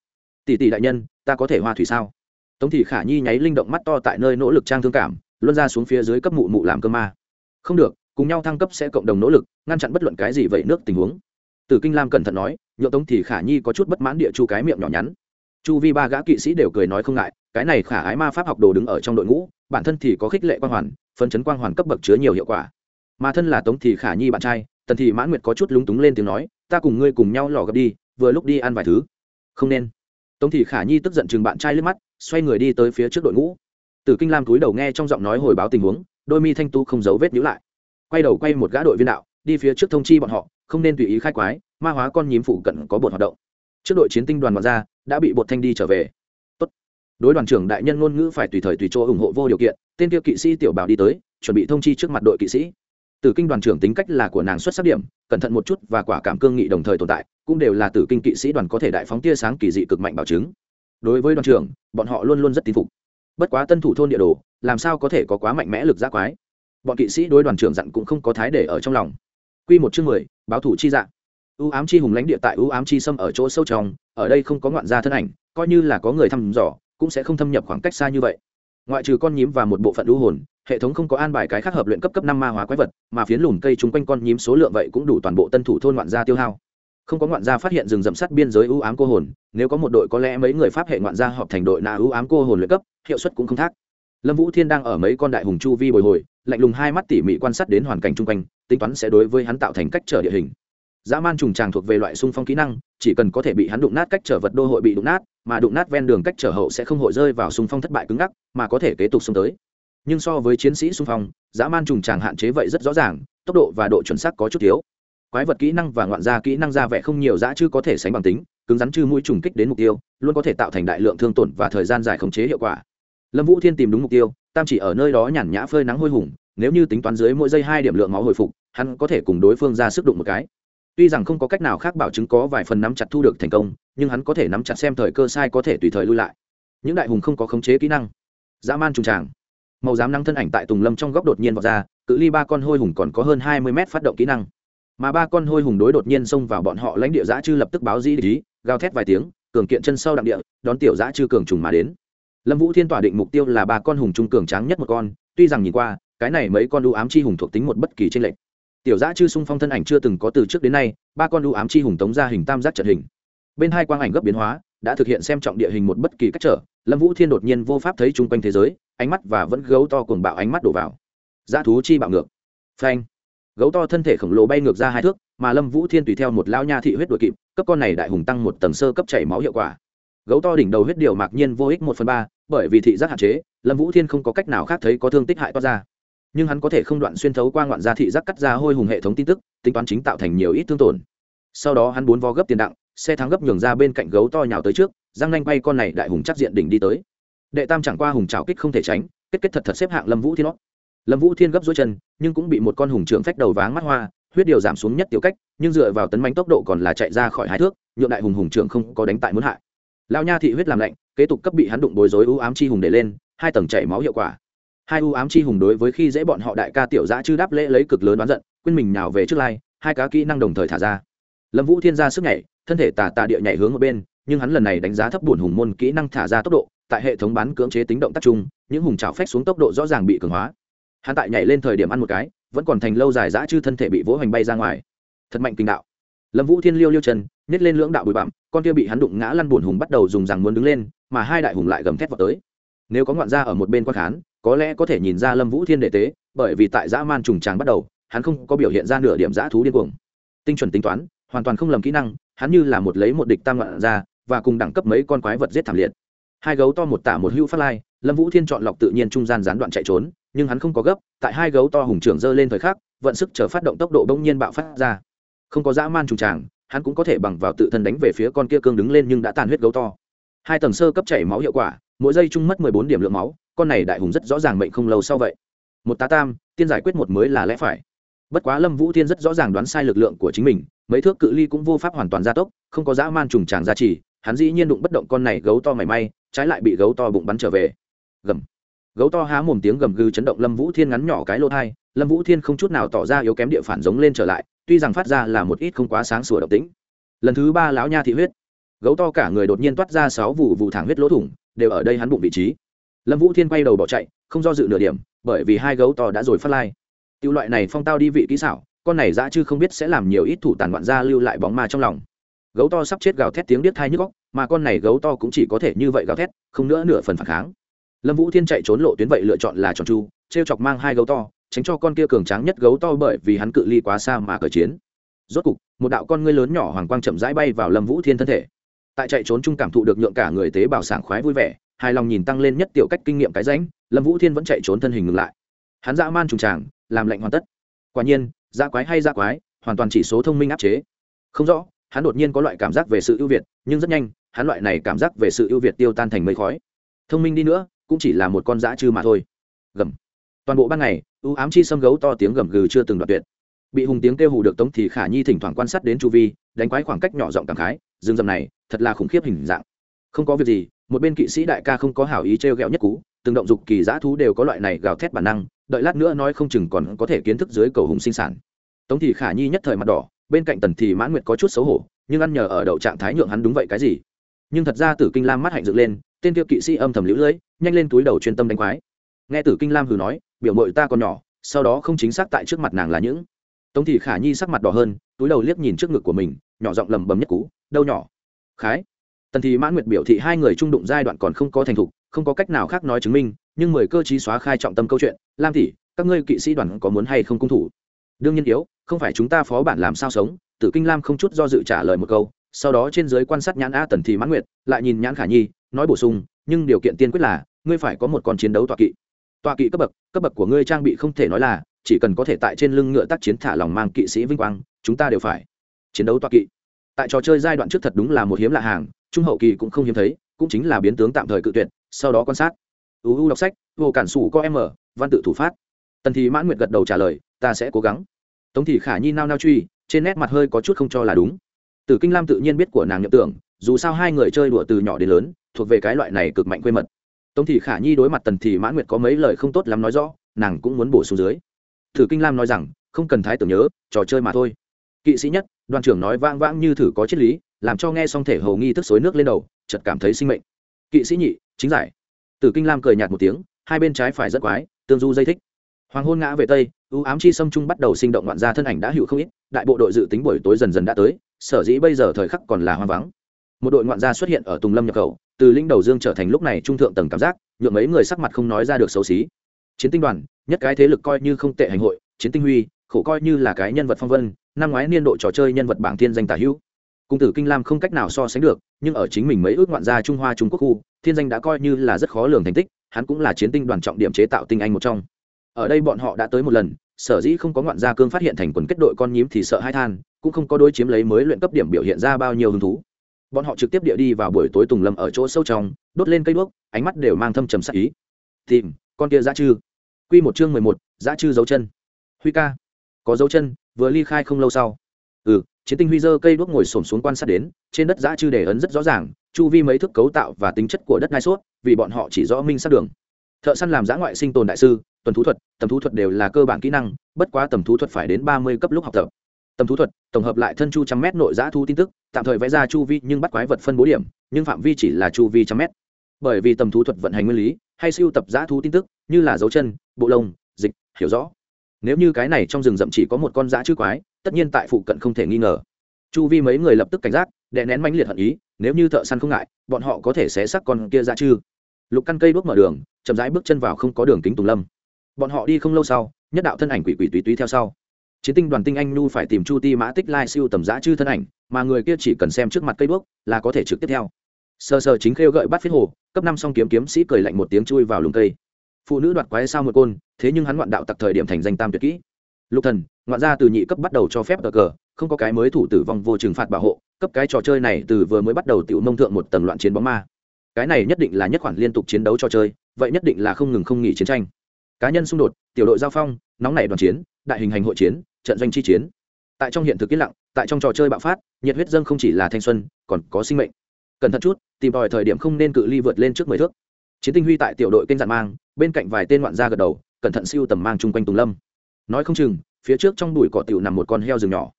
Tỷ tỷ đại nhân, ta có thể hoa thủy sao? Tống thị khả nhi nháy linh động mắt to tại nơi nỗ lực trang thương cảm, luân ra xuống phía dưới cấp mụ mụ làm cơ ma. Không được, cùng nhau thăng cấp sẽ cộng đồng nỗ lực, ngăn chặn bất luận cái gì vậy nước tình huống. Tử kinh lam cẩn thận nói, nhượng tống thì khả nhi có chút bất mãn địa chu cái miệng nhỏ nhắn. Chu vi ba gã kỵ sĩ đều cười nói không ngại, cái này khả ái ma pháp học đồ đứng ở trong đội ngũ, bản thân thì có khích lệ quang hoàn, phấn chấn quang hoàn cấp bậc chứa nhiều hiệu quả. Mà thân là tống thì khả nhi bạn trai, tần thì mãn nguyệt có chút lúng túng lên tiếng nói ta cùng ngươi cùng nhau lò gặp đi, vừa lúc đi ăn vài thứ. Không nên. Tống thị khả nhi tức giận chừng bạn trai lướt mắt, xoay người đi tới phía trước đội ngũ. Tử kinh lam túi đầu nghe trong giọng nói hồi báo tình huống, đôi mi thanh tu không giấu vết nhữ lại. Quay đầu quay một gã đội viên đạo, đi phía trước thông chi bọn họ, không nên tùy ý khai quái, ma hóa con nhím phụ cận có bột hoạt động. Trước đội chiến tinh đoàn ngoại ra, đã bị bột thanh đi trở về. Tốt. đối đoàn trưởng đại nhân ngôn ngữ phải tùy thời tùy chỗ ủng hộ vô điều kiện, tên kia kỵ sĩ tiểu bảo đi tới, chuẩn bị thông chi trước mặt đội kỵ sĩ tử kinh đoàn trưởng tính cách là của nàng xuất sắc điểm, cẩn thận một chút và quả cảm cương nghị đồng thời tồn tại, cũng đều là tử kinh kỵ sĩ đoàn có thể đại phóng tia sáng kỳ dị cực mạnh bảo chứng. Đối với đoàn trưởng, bọn họ luôn luôn rất tín phục. Bất quá tân thủ thôn địa đồ, làm sao có thể có quá mạnh mẽ lực giác quái? Bọn kỵ sĩ đối đoàn trưởng dặn cũng không có thái để ở trong lòng. Q một chương mười, báo thủ chi dạng ưu ám chi hùng lãnh địa tại ưu ám chi xâm ở chỗ sâu trong, ở đây không có ngoạn gia thân ảnh, coi như là có người thăm dò, cũng sẽ không thâm nhập khoảng cách xa như vậy. Ngoại trừ con nhím và một bộ phận ưu hồn hệ thống không có an bài cái khác hợp luyện cấp cấp năm ma hóa quái vật, mà phiến lùn cây chung quanh con nhím số lượng vậy cũng đủ toàn bộ tân thủ thôn ngoạn gia tiêu hao. Không có ngoạn gia phát hiện rừng rậm sắt biên giới ưu ám cô hồn, nếu có một đội có lẽ mấy người pháp hệ ngoạn gia họp thành đội nạ ưu ám cô hồn luyện cấp, hiệu suất cũng không thác. Lâm vũ thiên đang ở mấy con đại hùng chu vi bồi hồi, lạnh lùng hai mắt tỉ mỉ quan sát đến hoàn cảnh chung quanh, tính toán sẽ đối với hắn tạo thành cách trở địa hình. Dã man trùng tràng thuộc về loại xung phong kỹ năng, chỉ cần có thể bị hắn đụng nát cách trở vật đô hội bị đụng nát, mà đụng nát ven đường cách trở hậu sẽ không hội rơi vào xung phong thất bại cứng ngắc, mà có thể kế tục xung tới nhưng so với chiến sĩ xung phong, dã man trùng tràng hạn chế vậy rất rõ ràng, tốc độ và độ chuẩn xác có chút thiếu. Quái vật kỹ năng và ngoạn gia kỹ năng ra vẻ không nhiều dã chứ có thể sánh bằng tính, cứng rắn chư mũi trùng kích đến mục tiêu, luôn có thể tạo thành đại lượng thương tổn và thời gian dài khống chế hiệu quả. Lâm vũ thiên tìm đúng mục tiêu, tam chỉ ở nơi đó nhàn nhã phơi nắng hôi hùng, nếu như tính toán dưới mỗi giây hai điểm lượng máu hồi phục, hắn có thể cùng đối phương ra sức đụng một cái. Tuy rằng không có cách nào khác bảo chứng có vài phần nắm chặt thu được thành công, nhưng hắn có thể nắm chặt xem thời cơ sai có thể tùy thời lui lại. Những đại hùng không có khống chế kỹ năng. Dã man trùng tràng màu dám năng thân ảnh tại tùng lâm trong góc đột nhiên vọt ra, cự ly ba con hôi hùng còn có hơn hai mươi mét phát động kỹ năng. Mà ba con hôi hùng đối đột nhiên xông vào bọn họ lãnh địa giã chư lập tức báo di lý gào thét vài tiếng, cường kiện chân sâu đặng địa, đón tiểu giã chư cường trùng mà đến. Lâm vũ thiên tỏa định mục tiêu là ba con hùng trung cường tráng nhất một con, tuy rằng nhìn qua, cái này mấy con đu ám chi hùng thuộc tính một bất kỳ tranh lệch. Tiểu giã chư sung phong thân ảnh chưa từng có từ trước đến nay, ba con đu ám chi hùng tống ra hình tam giác trận hình. Bên hai quang ảnh gấp biến hóa, đã thực hiện xem trọng địa hình một bất kỳ cách trở lâm vũ thiên đột nhiên vô pháp thấy chung quanh thế giới, ánh mắt và vẫn gấu to cuồng bạo ánh mắt đổ vào. Dã thú chi bạo ngược. Phanh. Gấu to thân thể khổng lồ bay ngược ra hai thước, mà lâm vũ thiên tùy theo một lao nha thị huyết đội kịp, cấp con này đại hùng tăng một tầng sơ cấp chảy máu hiệu quả. Gấu to đỉnh đầu huyết điều mạc nhiên vô ích một phần ba, bởi vì thị giác hạn chế, lâm vũ thiên không có cách nào khác thấy có thương tích hại to ra. Nhưng hắn có thể không đoạn xuyên thấu qua ngoạn gia thị giác cắt ra hôi hùng hệ thống tin tức, tính toán chính tạo thành nhiều ít thương tổn. Sau đó hắn bốn vo gấp tiền đặng xe thắng gấp nhường ra bên cạnh gấu to nhào tới trước, Giang nanh bay con này đại hùng chắc diện đỉnh đi tới. Đệ tam chẳng qua hùng trào kích không thể tránh, kết kết thật thật xếp hạng lâm vũ thiên nót lâm vũ thiên gấp dối chân, nhưng cũng bị một con hùng trưởng phách đầu váng mắt hoa, huyết điều giảm xuống nhất tiểu cách, nhưng dựa vào tấn bánh tốc độ còn là chạy ra khỏi hai thước, nhượng đại hùng hùng trưởng không có đánh tại muốn hại. Lao nha thị huyết làm lạnh, kế tục cấp bị hắn đụng bối rối ưu ám chi hùng để lên, hai tầng chảy máu hiệu quả. Hai ưu ám chi hùng đối với khi dễ bọn họ đại ca tiểu giã chư đáp lễ lấy cực lớn đoán giận, quên mình nào về trước lai, hai cá kỹ năng đồng thời thả ra. Lâm vũ thiên ra sức nhảy thân thể tà tà địa nhảy hướng ở bên, nhưng hắn lần này đánh giá thấp buồn hùng môn kỹ năng thả ra tốc độ, tại hệ thống bán cưỡng chế tính động tác chung, những hùng trào phách xuống tốc độ rõ ràng bị cường hóa. Hắn tại nhảy lên thời điểm ăn một cái, vẫn còn thành lâu dài dã chứ thân thể bị vỗ hoành bay ra ngoài. Thật mạnh kinh đạo. Lâm vũ thiên liêu liêu chân, nhét lên lưỡng đạo bụi bặm, con kia bị hắn đụng ngã lăn buồn hùng bắt đầu dùng rằng muốn đứng lên, mà hai đại hùng lại gầm thét vào tới. Nếu có ngoạn gia ở một bên quan khán, có lẽ có thể nhìn ra lâm vũ thiên đệ tế, bởi vì tại dã man trùng tràng bắt đầu, hắn không có biểu hiện ra nửa điểm dã thú điên cuồng. Tinh chuẩn tính toán, hoàn toàn không lầm kỹ năng hắn như là một lấy một địch tam ngoạn ra và cùng đẳng cấp mấy con quái vật giết thảm liệt. Hai gấu to một tả một hưu phát lai, lâm vũ thiên chọn lọc tự nhiên trung gian gián đoạn chạy trốn, nhưng hắn không có gấp, tại hai gấu to hùng trưởng dơ lên thời khắc, vận sức chờ phát động tốc độ bỗng nhiên bạo phát ra. Không có dã man trùng tràng, hắn cũng có thể bằng vào tự thân đánh về phía con kia cương đứng lên nhưng đã tàn huyết gấu to. Hai tầng sơ cấp chảy máu hiệu quả, mỗi giây chung mất mười bốn điểm lượng máu, con này đại hùng rất rõ ràng mệnh không lâu sau vậy. Một tá tam, tiên giải quyết một mới là lẽ phải bất quá lâm vũ thiên rất rõ ràng đoán sai lực lượng của chính mình, mấy thước cự ly cũng vô pháp hoàn toàn gia tốc, không có dã man trùng tràng gia trì, hắn dĩ nhiên đụng bất động con này gấu to mảy may, trái lại bị gấu to bụng bắn trở về. Gầm. Gấu to há mồm tiếng gầm gừ chấn động lâm vũ thiên ngắn nhỏ cái lô thai, lâm vũ thiên không chút nào tỏ ra yếu kém địa phản giống lên trở lại, tuy rằng phát ra là một ít không quá sáng sủa độc tính lần thứ ba lão nha thị huyết. Gấu to cả người đột nhiên toát ra sáu vụ vụ thẳng huyết lỗ thủng, đều ở đây hắn bụng vị trí. Lâm vũ thiên quay đầu bỏ chạy, không do dự nửa điểm, bởi vì hai gấu to đã rồi phát lai tiêu loại này phong tao đi vị kỹ xảo con này dã chư không biết sẽ làm nhiều ít thủ tàn ngoạn gia lưu lại bóng ma trong lòng. Gấu to sắp chết gào thét tiếng biết tai nhức óc, mà con này gấu to cũng chỉ có thể như vậy gào thét không nữa nửa phần phản kháng. Lâm vũ thiên chạy trốn lộ tuyến vậy lựa chọn là tròn chu trêu chọc mang hai gấu to tránh cho con kia cường tráng nhất gấu to bởi vì hắn cự ly quá xa mà cờ chiến. Rốt cục một đạo con ngươi lớn nhỏ hoàng quang chậm rãi bay vào lâm vũ thiên thân thể. Tại chạy trốn trung cảm thụ được nhượng cả người tế bào sảng khoái vui vẻ hài lòng nhìn tăng lên nhất tiểu cách kinh nghiệm cái ránh lâm vũ thiên vẫn chạy trốn thân hình ngừng lại. Hắn dã man trùng tràng làm lệnh hoàn tất. Quả nhiên da quái hay da quái, hoàn toàn chỉ số thông minh áp chế. Không rõ, hắn đột nhiên có loại cảm giác về sự ưu việt, nhưng rất nhanh, hắn loại này cảm giác về sự ưu việt tiêu tan thành mây khói. Thông minh đi nữa, cũng chỉ là một con dã chư mà thôi. Gầm. Toàn bộ ban ngày ưu ám chi xâm gấu to tiếng gầm gừ chưa từng đoạt tuyệt. Bị hùng tiếng kêu hù được tống thì khả nhi thỉnh thoảng quan sát đến chu vi, đánh quái khoảng cách nhỏ giọng cảm khái, rừng dầm này, thật là khủng khiếp hình dạng. Không có việc gì, một bên kỵ sĩ đại ca không có hảo ý t r nhất cú, từng động dục kỳ dã thú đều có loại này gào thét bản năng đợi lát nữa nói không chừng còn có thể kiến thức dưới cầu hùng sinh sản. Tống thì khả nhi nhất thời mặt đỏ, bên cạnh tần thì mãn nguyệt có chút xấu hổ, nhưng ăn nhờ ở đậu trạng thái nhượng hắn đúng vậy cái gì? Nhưng thật ra tử kinh lam mắt hạnh dựng lên, tên tiêu kỵ sĩ âm thầm lũ lưỡi nhanh lên túi đầu chuyên tâm đánh quái. Nghe tử kinh lam hừ nói, biểu mội ta còn nhỏ, sau đó không chính xác tại trước mặt nàng là những. Tống thị khả nhi sắc mặt đỏ hơn, túi đầu liếc nhìn trước ngực của mình, nhỏ giọng lầm bầm nhất cú, đâu nhỏ? Khái. Tần thì mãn nguyệt biểu thị hai người trung đụng giai đoạn còn không có thành thục, không có cách nào khác nói chứng minh nhưng mười cơ chí xóa khai trọng tâm câu chuyện, lam tỷ, các ngươi kỵ sĩ đoàn có muốn hay không cung thủ? Đương nhiên yếu, không phải chúng ta phó bản làm sao sống, tử kinh lam không chút do dự trả lời một câu, sau đó trên giới quan sát nhãn a tần thì mãn nguyệt lại nhìn nhãn khả nhi, nói bổ sung, nhưng điều kiện tiên quyết là, ngươi phải có một con chiến đấu tọa kỵ. Tọa kỵ cấp bậc cấp bậc của ngươi trang bị không thể nói là, chỉ cần có thể tại trên lưng ngựa tác chiến thả lòng mang kỵ sĩ vinh quang, chúng ta đều phải. Chiến đấu tọa kỵ. Tại trò chơi giai đoạn trước thật đúng là một hiếm lạ hàng, trung hậu kỳ cũng không hiếm thấy, cũng chính là biến tướng tạm thời cự tuyệt, sau đó quan sát uu đọc sách, vô cản sủ có m văn tự thủ phát. Tần thì mãn nguyệt gật đầu trả lời, ta sẽ cố gắng. Tống thị khả nhi nao nao truy, trên nét mặt hơi có chút không cho là đúng. Tử kinh lam tự nhiên biết của nàng nhậm tưởng, dù sao hai người chơi đùa từ nhỏ đến lớn, thuộc về cái loại này cực mạnh quê mật. Tống thị khả nhi đối mặt tần thị mãn nguyệt có mấy lời không tốt lắm nói rõ, nàng cũng muốn bổ xuống dưới. Thử kinh lam nói rằng, không cần thái tưởng nhớ, trò chơi mà thôi. Kỵ sĩ nhất, đoàn trưởng nói vang vang như thử có triết lý, làm cho nghe xong thể hầu nghi thức xối nước lên đầu, chợt cảm thấy sinh mệnh. Kỵ sĩ nhị, chính giải tử kinh lam cười nhạt một tiếng, hai bên trái phải rất quái, tương du dây thích. Hoàng hôn ngã về tây, ưu ám chi sâm trung bắt đầu sinh động ngoạn gia thân ảnh đã hữu không ít, đại bộ đội dự tính buổi tối dần dần đã tới, sở dĩ bây giờ thời khắc còn là hoang vắng. Một đội ngoạn gia xuất hiện ở tùng lâm nhập khẩu, từ linh đầu dương trở thành lúc này trung thượng tầng cảm giác, nhượng mấy người sắc mặt không nói ra được xấu xí. Chiến tinh đoàn, nhất cái thế lực coi như không tệ hành hội, chiến tinh huy, khổ coi như là cái nhân vật phong vân, năm ngoái niên độ trò chơi nhân vật bảng thiên danh tả hữu. Cung tử kinh lam không cách nào so sánh được, nhưng ở chính mình mấy ước ngoạn gia trung hoa trung quốc khu thiên danh đã coi như là rất khó lường thành tích, hắn cũng là chiến tinh đoàn trọng điểm chế tạo tinh anh một trong. Ở đây bọn họ đã tới một lần, sở dĩ không có ngoạn gia cương phát hiện thành quần kết đội con nhím thì sợ hai than, cũng không có đôi chiếm lấy mới luyện cấp điểm biểu hiện ra bao nhiêu hứng thú. Bọn họ trực tiếp địa đi vào buổi tối tùng lâm ở chỗ sâu trong, đốt lên cây đuốc, ánh mắt đều mang thâm trầm sắc ý. Tìm, con kia dã chư. Quy một chương mười một dã chư dấu chân. Huy ca. Có dấu chân, vừa ly khai không lâu sau. Ừ chiến tinh huy dơ cây đuốc ngồi xổm xuống quan sát đến, trên đất dã chư để ấn rất rõ ràng chu vi mấy thước cấu tạo và tính chất của đất nai suốt vì bọn họ chỉ rõ minh sát đường. Thợ săn làm giã ngoại sinh tồn đại sư, tuần thú thuật, tầm thú thuật đều là cơ bản kỹ năng, bất quá tầm thú thuật phải đến ba mươi cấp lúc học tập. Tầm thú thuật, tổng hợp lại thân chu trăm mét nội giã thu tin tức, tạm thời vẽ ra chu vi nhưng bắt quái vật phân bố điểm, nhưng phạm vi chỉ là chu vi trăm mét. Bởi vì tầm thú thuật vận hành nguyên lý, hay siêu tập giã thú tin tức, như là dấu chân, bộ lông, dịch, hiểu rõ. Nếu như cái này trong rừng rậm chỉ có một con giã chư quái, tất nhiên tại phụ cận không thể nghi ngờ. Chu vi mấy người lập tức cảnh giác, đè nén mãnh liệt hận ý nếu như thợ săn không ngại, bọn họ có thể xé xác con kia ra chư lục căn cây đuốc mở đường, chậm rãi bước chân vào không có đường kính tùng lâm. Bọn họ đi không lâu sau, nhất đạo thân ảnh quỷ quỷ tùy tùy theo sau. Chiến tinh đoàn tinh anh nu phải tìm chu ti mã tích lai siêu tầm giã chư thân ảnh, mà người kia chỉ cần xem trước mặt cây đuốc là có thể trực tiếp theo. Sờ sờ chính khêu gợi bắt phết hồ, cấp năm song kiếm kiếm sĩ cười lạnh một tiếng chui vào lùng cây. Phụ nữ đoạt quái sao một côn, thế nhưng hắn ngoạn đạo tặc thời điểm thành danh tam tuyệt kỹ. Lục thần, ngoạn ra từ nhị cấp bắt đầu cho phép cờ cờ, không có cái mới thủ tử vong vô trừng phạt bảo hộ cấp cái trò chơi này từ vừa mới bắt đầu tiểu nông thượng một tầng loạn chiến bóng ma. Cái này nhất định là nhất khoản liên tục chiến đấu trò chơi, vậy nhất định là không ngừng không nghỉ chiến tranh. Cá nhân xung đột, tiểu đội giao phong, nóng nảy đoàn chiến, đại hình hành hội chiến, trận doanh chi chiến. Tại trong hiện thực yên lặng, tại trong trò chơi bạo phát, nhiệt huyết dâng không chỉ là thanh xuân, còn có sinh mệnh. Cẩn thận chút, tìm tòi thời điểm không nên cự ly vượt lên trước mười thước. Chiến tinh huy tại tiểu đội kênh dạn mang, bên cạnh vài tên ngoạn gia gật đầu, cẩn thận siêu tầm mang chung quanh tùng lâm. Nói không chừng, phía trước trong đùi cỏ tiểu nằm một con heo rừng nhỏ.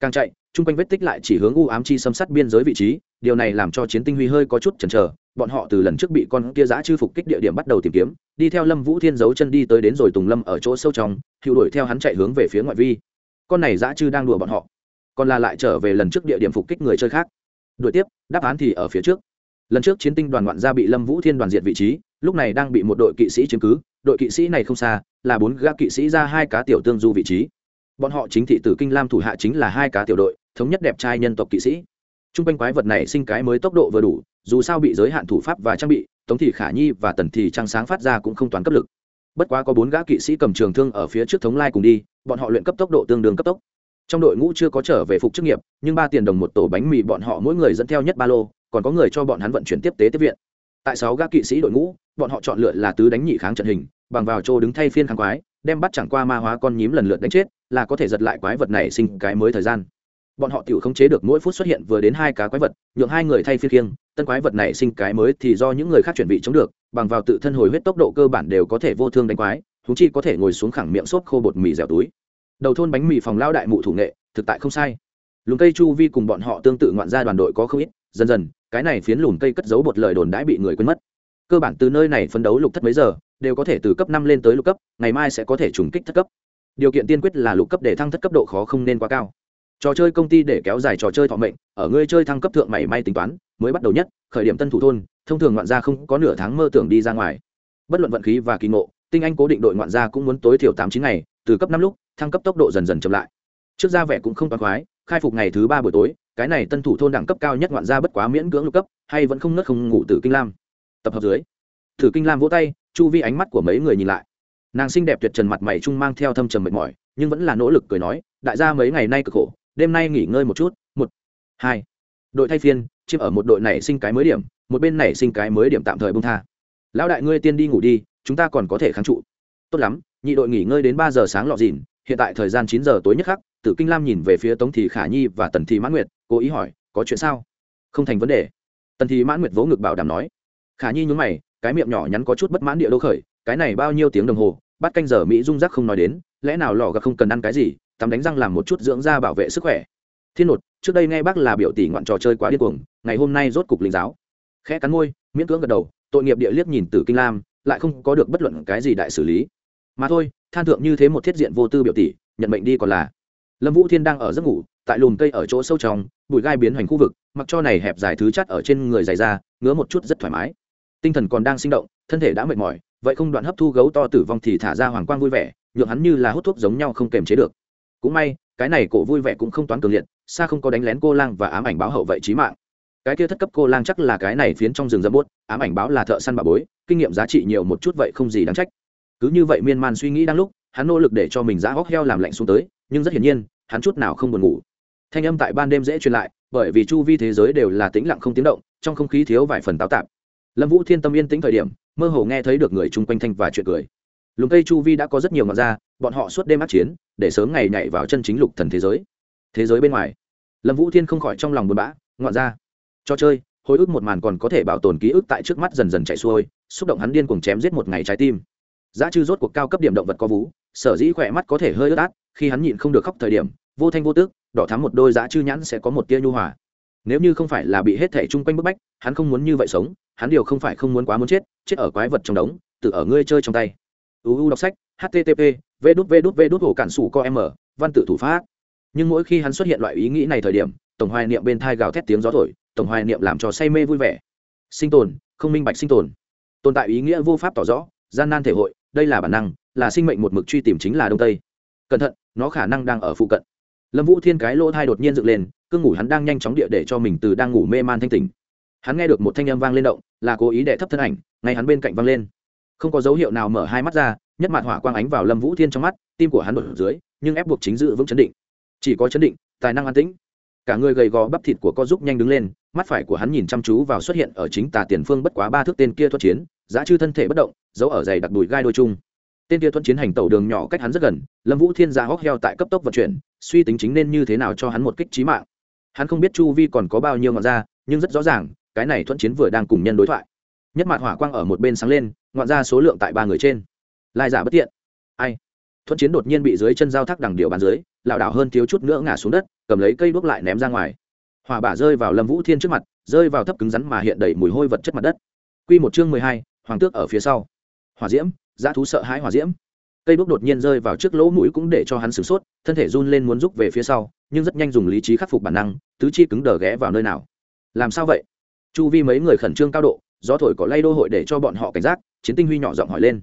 Càng chạy chung quanh vết tích lại chỉ hướng u ám chi xâm sát biên giới vị trí, điều này làm cho chiến tinh huy hơi có chút chần chờ, bọn họ từ lần trước bị con kia giã chư phục kích địa điểm bắt đầu tìm kiếm, đi theo lâm vũ thiên giấu chân đi tới đến rồi tùng lâm ở chỗ sâu trong hiệu đuổi theo hắn chạy hướng về phía ngoại vi. Con này dã chư đang đùa bọn họ, còn là lại trở về lần trước địa điểm phục kích người chơi khác. Đuổi tiếp, đáp án thì ở phía trước. Lần trước chiến tinh đoàn ngoạn gia bị lâm vũ thiên đoàn diệt vị trí, lúc này đang bị một đội kỵ sĩ chiếm cứ, đội kỵ sĩ này không xa, là bốn gã kỵ sĩ ra hai cá tiểu tương du vị trí. Bọn họ chính thị tử kinh lam thủ hạ chính là hai cá tiểu đội thống nhất đẹp trai nhân tộc kỵ sĩ. T r u n g quanh quái vật này sinh cái mới tốc độ vừa đủ, dù sao bị giới hạn thủ pháp và trang bị, tống thị khả nhi và tần thì trăng sáng phát ra cũng không toán cấp lực. Bất quá có bốn gã kỵ sĩ cầm trường thương ở phía trước thống lai cùng đi, bọn họ luyện cấp tốc độ tương đương cấp tốc. Trong đội ngũ chưa có trở về phục chức nghiệp, nhưng ba tiền đồng một tổ bánh mì bọn họ mỗi người dẫn theo nhất ba lô, còn có người cho bọn hắn vận chuyển tiếp tế tiếp viện. Tại sáu gã kỵ sĩ đội ngũ, bọn họ chọn lựa là tứ đánh nhị kháng trận hình, bằng vào chỗ đứng thay phiên kháng quái, đem bắt chẳng qua ma hóa con nhím lần lượt đánh chết, là có thể giật lại quái vật này sinh cái mới thời gian bọn họ tiểu không chế được mỗi phút xuất hiện vừa đến hai cá quái vật, nhượng hai người thay phiên kiêng, tân quái vật này sinh cái mới thì do những người khác chuẩn bị chống được, bằng vào tự thân hồi huyết tốc độ cơ bản đều có thể vô thương đánh quái thúng chi có thể ngồi xuống khẳng miệng xốp khô bột mì dẻo túi. Đầu thôn bánh mì phòng lao đại mụ thủ nghệ, thực tại không sai. Lùm cây chu vi cùng bọn họ tương tự ngoạn gia đoàn đội có không ít, dần dần, cái này phiến lùm cây cất giấu bột lời đồn đãi bị người quên mất. Cơ bản từ nơi này phấn đấu lục thất mấy giờ, đều có thể từ cấp năm lên tới lục cấp, ngày mai sẽ có thể trùng kích thất cấp. Điều kiện tiên quyết là lục cấp để thăng thất cấp độ khó không nên quá cao trò chơi công ty để kéo dài trò chơi thọ mệnh, ở ngươi chơi thăng cấp thượng mảy may tính toán, mới bắt đầu nhất, khởi điểm tân thủ thôn, thông thường ngoạn gia không có nửa tháng mơ tưởng đi ra ngoài. Bất luận vận khí và kỳ ngộ, tinh anh cố định đội ngoạn gia cũng muốn tối thiểu tám chín ngày, từ cấp năm lúc, thăng cấp tốc độ dần dần chậm lại. Trước ra vẻ cũng không toàn khoái, khai phục ngày thứ ba buổi tối, cái này tân thủ thôn đẳng cấp cao nhất ngoạn gia bất quá miễn cưỡng lục cấp, hay vẫn không nớt không ngủ từ kinh lam. Tập hợp dưới thử kinh lam vỗ tay, chu vi ánh mắt của mấy người nhìn lại. Nàng xinh đẹp tuyệt trần mặt mày trung mang theo thâm trầm mệt mỏi, nhưng vẫn là nỗ lực cười nói, đại gia mấy ngày nay cực khổ đêm nay nghỉ ngơi một chút, một, hai. Đội thay phiên chiếm ở một đội này sinh cái mới điểm, một bên này sinh cái mới điểm tạm thời bông tha. Lão đại ngươi tiên đi ngủ đi, chúng ta còn có thể kháng trụ. Tốt lắm, nhị đội nghỉ ngơi đến ba giờ sáng lọ dìn hiện tại thời gian chín giờ tối nhất khắc, tử kinh lam nhìn về phía tống thị khả nhi và tần thị mãn nguyệt, cố ý hỏi, có chuyện sao? Không thành vấn đề. Tần thị mãn nguyệt vỗ ngực bảo đảm nói. Khả nhi nhún mày, cái miệng nhỏ nhắn có chút bất mãn địa đô khởi, cái này bao nhiêu tiếng đồng hồ, bắt canh giờ mỹ dung rắc không nói đến, lẽ nào lò gặp không cần ăn cái gì tắm đánh răng làm một chút dưỡng da bảo vệ sức khỏe. Thiên nột, trước đây nghe bác là biểu tỷ ngoạn trò chơi quá điên cuồng, ngày hôm nay rốt cục linh giáo. Khẽ cắn môi, miễn cưỡng gật đầu, tội nghiệp địa liếc nhìn tử kinh lam, lại không có được bất luận cái gì đại xử lý. Mà thôi, than thượng như thế một thiết diện vô tư biểu tỷ, nhận mệnh đi còn là. Lâm vũ thiên đang ở giấc ngủ, tại lùm cây ở chỗ sâu trong, bụi gai biến hoành khu vực, mặc cho này hẹp dài thứ chất ở trên người dày ra, ngứa một chút rất thoải mái. Tinh thần còn đang sinh động, thân thể đã mệt mỏi, vậy không đoạn hấp thu gấu to tử vong thì thả ra hoàng quang vui vẻ, nhượng hắn như là hút thuốc giống nhau không kềm chế được cũng may, cái này cổ vui vẻ cũng không toán cường liệt, xa không có đánh lén cô lang và ám ảnh báo hậu vậy trí mạng. Cái kia thất cấp cô lang chắc là cái này phiến trong rừng dâm bút ám ảnh báo là thợ săn bà bối, kinh nghiệm giá trị nhiều một chút vậy không gì đáng trách. Cứ như vậy miên man suy nghĩ đang lúc, hắn nỗ lực để cho mình giã hóc heo làm lạnh xuống tới, nhưng rất hiển nhiên, hắn chút nào không buồn ngủ. Thanh âm tại ban đêm dễ truyền lại, bởi vì chu vi thế giới đều là tĩnh lặng không tiếng động, trong không khí thiếu vài phần táo tạp. Lâm vũ thiên tâm yên tĩnh thời điểm, mơ hồ nghe thấy được người chung quanh thanh và chuyện cười lùng cây chu vi đã có rất nhiều ngọn ra, bọn họ suốt đêm ác chiến, để sớm ngày nhảy vào chân chính lục thần thế giới. Thế giới bên ngoài, lâm vũ thiên không khỏi trong lòng buồn bã, ngọn ra. Cho chơi, hồi ức một màn còn có thể bảo tồn ký ức tại trước mắt dần dần chạy xuôi, xúc động hắn điên cuồng chém giết một ngày trái tim. Giá chư rốt cuộc cao cấp điểm động vật có vú, sở dĩ khỏe mắt có thể hơi ướt át, khi hắn nhịn không được khóc thời điểm, vô thanh vô tước đỏ thắm một đôi giá chư nhãn sẽ có một tia nhu hòa. Nếu như không phải là bị hết thể chung quanh bức bách, hắn không muốn như vậy sống, hắn điều không phải không muốn quá muốn chết chết ở quái vật trong đống, tự ở ngươi chơi trong tay uu đọc sách http v đút v đút v đút hồ cản sủ co m văn tự thủ pháp. Nhưng mỗi khi hắn xuất hiện loại ý nghĩ này thời điểm, tổng hoài niệm bên thai gào thét tiếng gió thổi, tổng hoài niệm làm cho say mê vui vẻ. Sinh tồn, không minh bạch sinh tồn. Tồn tại ý nghĩa vô pháp tỏ rõ, gian nan thể hội, đây là bản năng, là sinh mệnh một mực truy tìm chính là đông tây. Cẩn thận, nó khả năng đang ở phụ cận. Lâm vũ thiên cái lỗ thai đột nhiên dựng lên, cương ngủ hắn đang nhanh chóng địa để cho mình từ đang ngủ mê man thanh tỉnh. Hắn nghe được một thanh âm vang lên động, là cố ý đệ thấp thân ảnh, ngay hắn bên cạnh vang lên không có dấu hiệu nào mở hai mắt ra, nhất mặt hỏa quang ánh vào lâm vũ thiên trong mắt, tim của hắn đột dưới, nhưng ép buộc chính dự vững chấn định. Chỉ có chấn định, tài năng an tĩnh. Cả người gầy gò bắp thịt của co giúp nhanh đứng lên, mắt phải của hắn nhìn chăm chú vào xuất hiện ở chính tà tiền phương bất quá ba thước tên kia thuật chiến, giá chư thân thể bất động, giấu ở dày đặc đùi gai đôi chung. Tên kia thuận chiến hành tẩu đường nhỏ cách hắn rất gần, lâm vũ thiên ra hóc heo tại cấp tốc vận chuyển, suy tính chính nên như thế nào cho hắn một kích trí mạng. Hắn không biết chu vi còn có bao nhiêu ngọn ra, nhưng rất rõ ràng, cái này thuận chiến vừa đang cùng nhân đối thoại nhất mặt hỏa quang ở một bên sáng lên, ngoạn ra số lượng tại ba người trên. Lai giả bất tiện. Ai? Thuận chiến đột nhiên bị dưới chân dao thác đằng điệu bàn dưới, lảo đảo hơn thiếu chút nữa ngã xuống đất, cầm lấy cây đuốc lại ném ra ngoài. Hỏa bả rơi vào lâm vũ thiên trước mặt, rơi vào thấp cứng rắn mà hiện đầy mùi hôi vật chất mặt đất. Q một chương mười hai, hoàng tước ở phía sau. Hỏa diễm, dã thú sợ hãi hỏa diễm. Cây đuốc đột nhiên rơi vào trước lỗ mũi cũng để cho hắn sửng sốt, thân thể run lên muốn rút về phía sau, nhưng rất nhanh dùng lý trí khắc phục bản năng, tứ chi cứng đờ ghé vào nơi nào. Làm sao vậy? Chu vi mấy người khẩn trương cao độ gió thổi có lay đô hội để cho bọn họ cảnh giác, chiến tinh huy nhỏ giọng hỏi lên.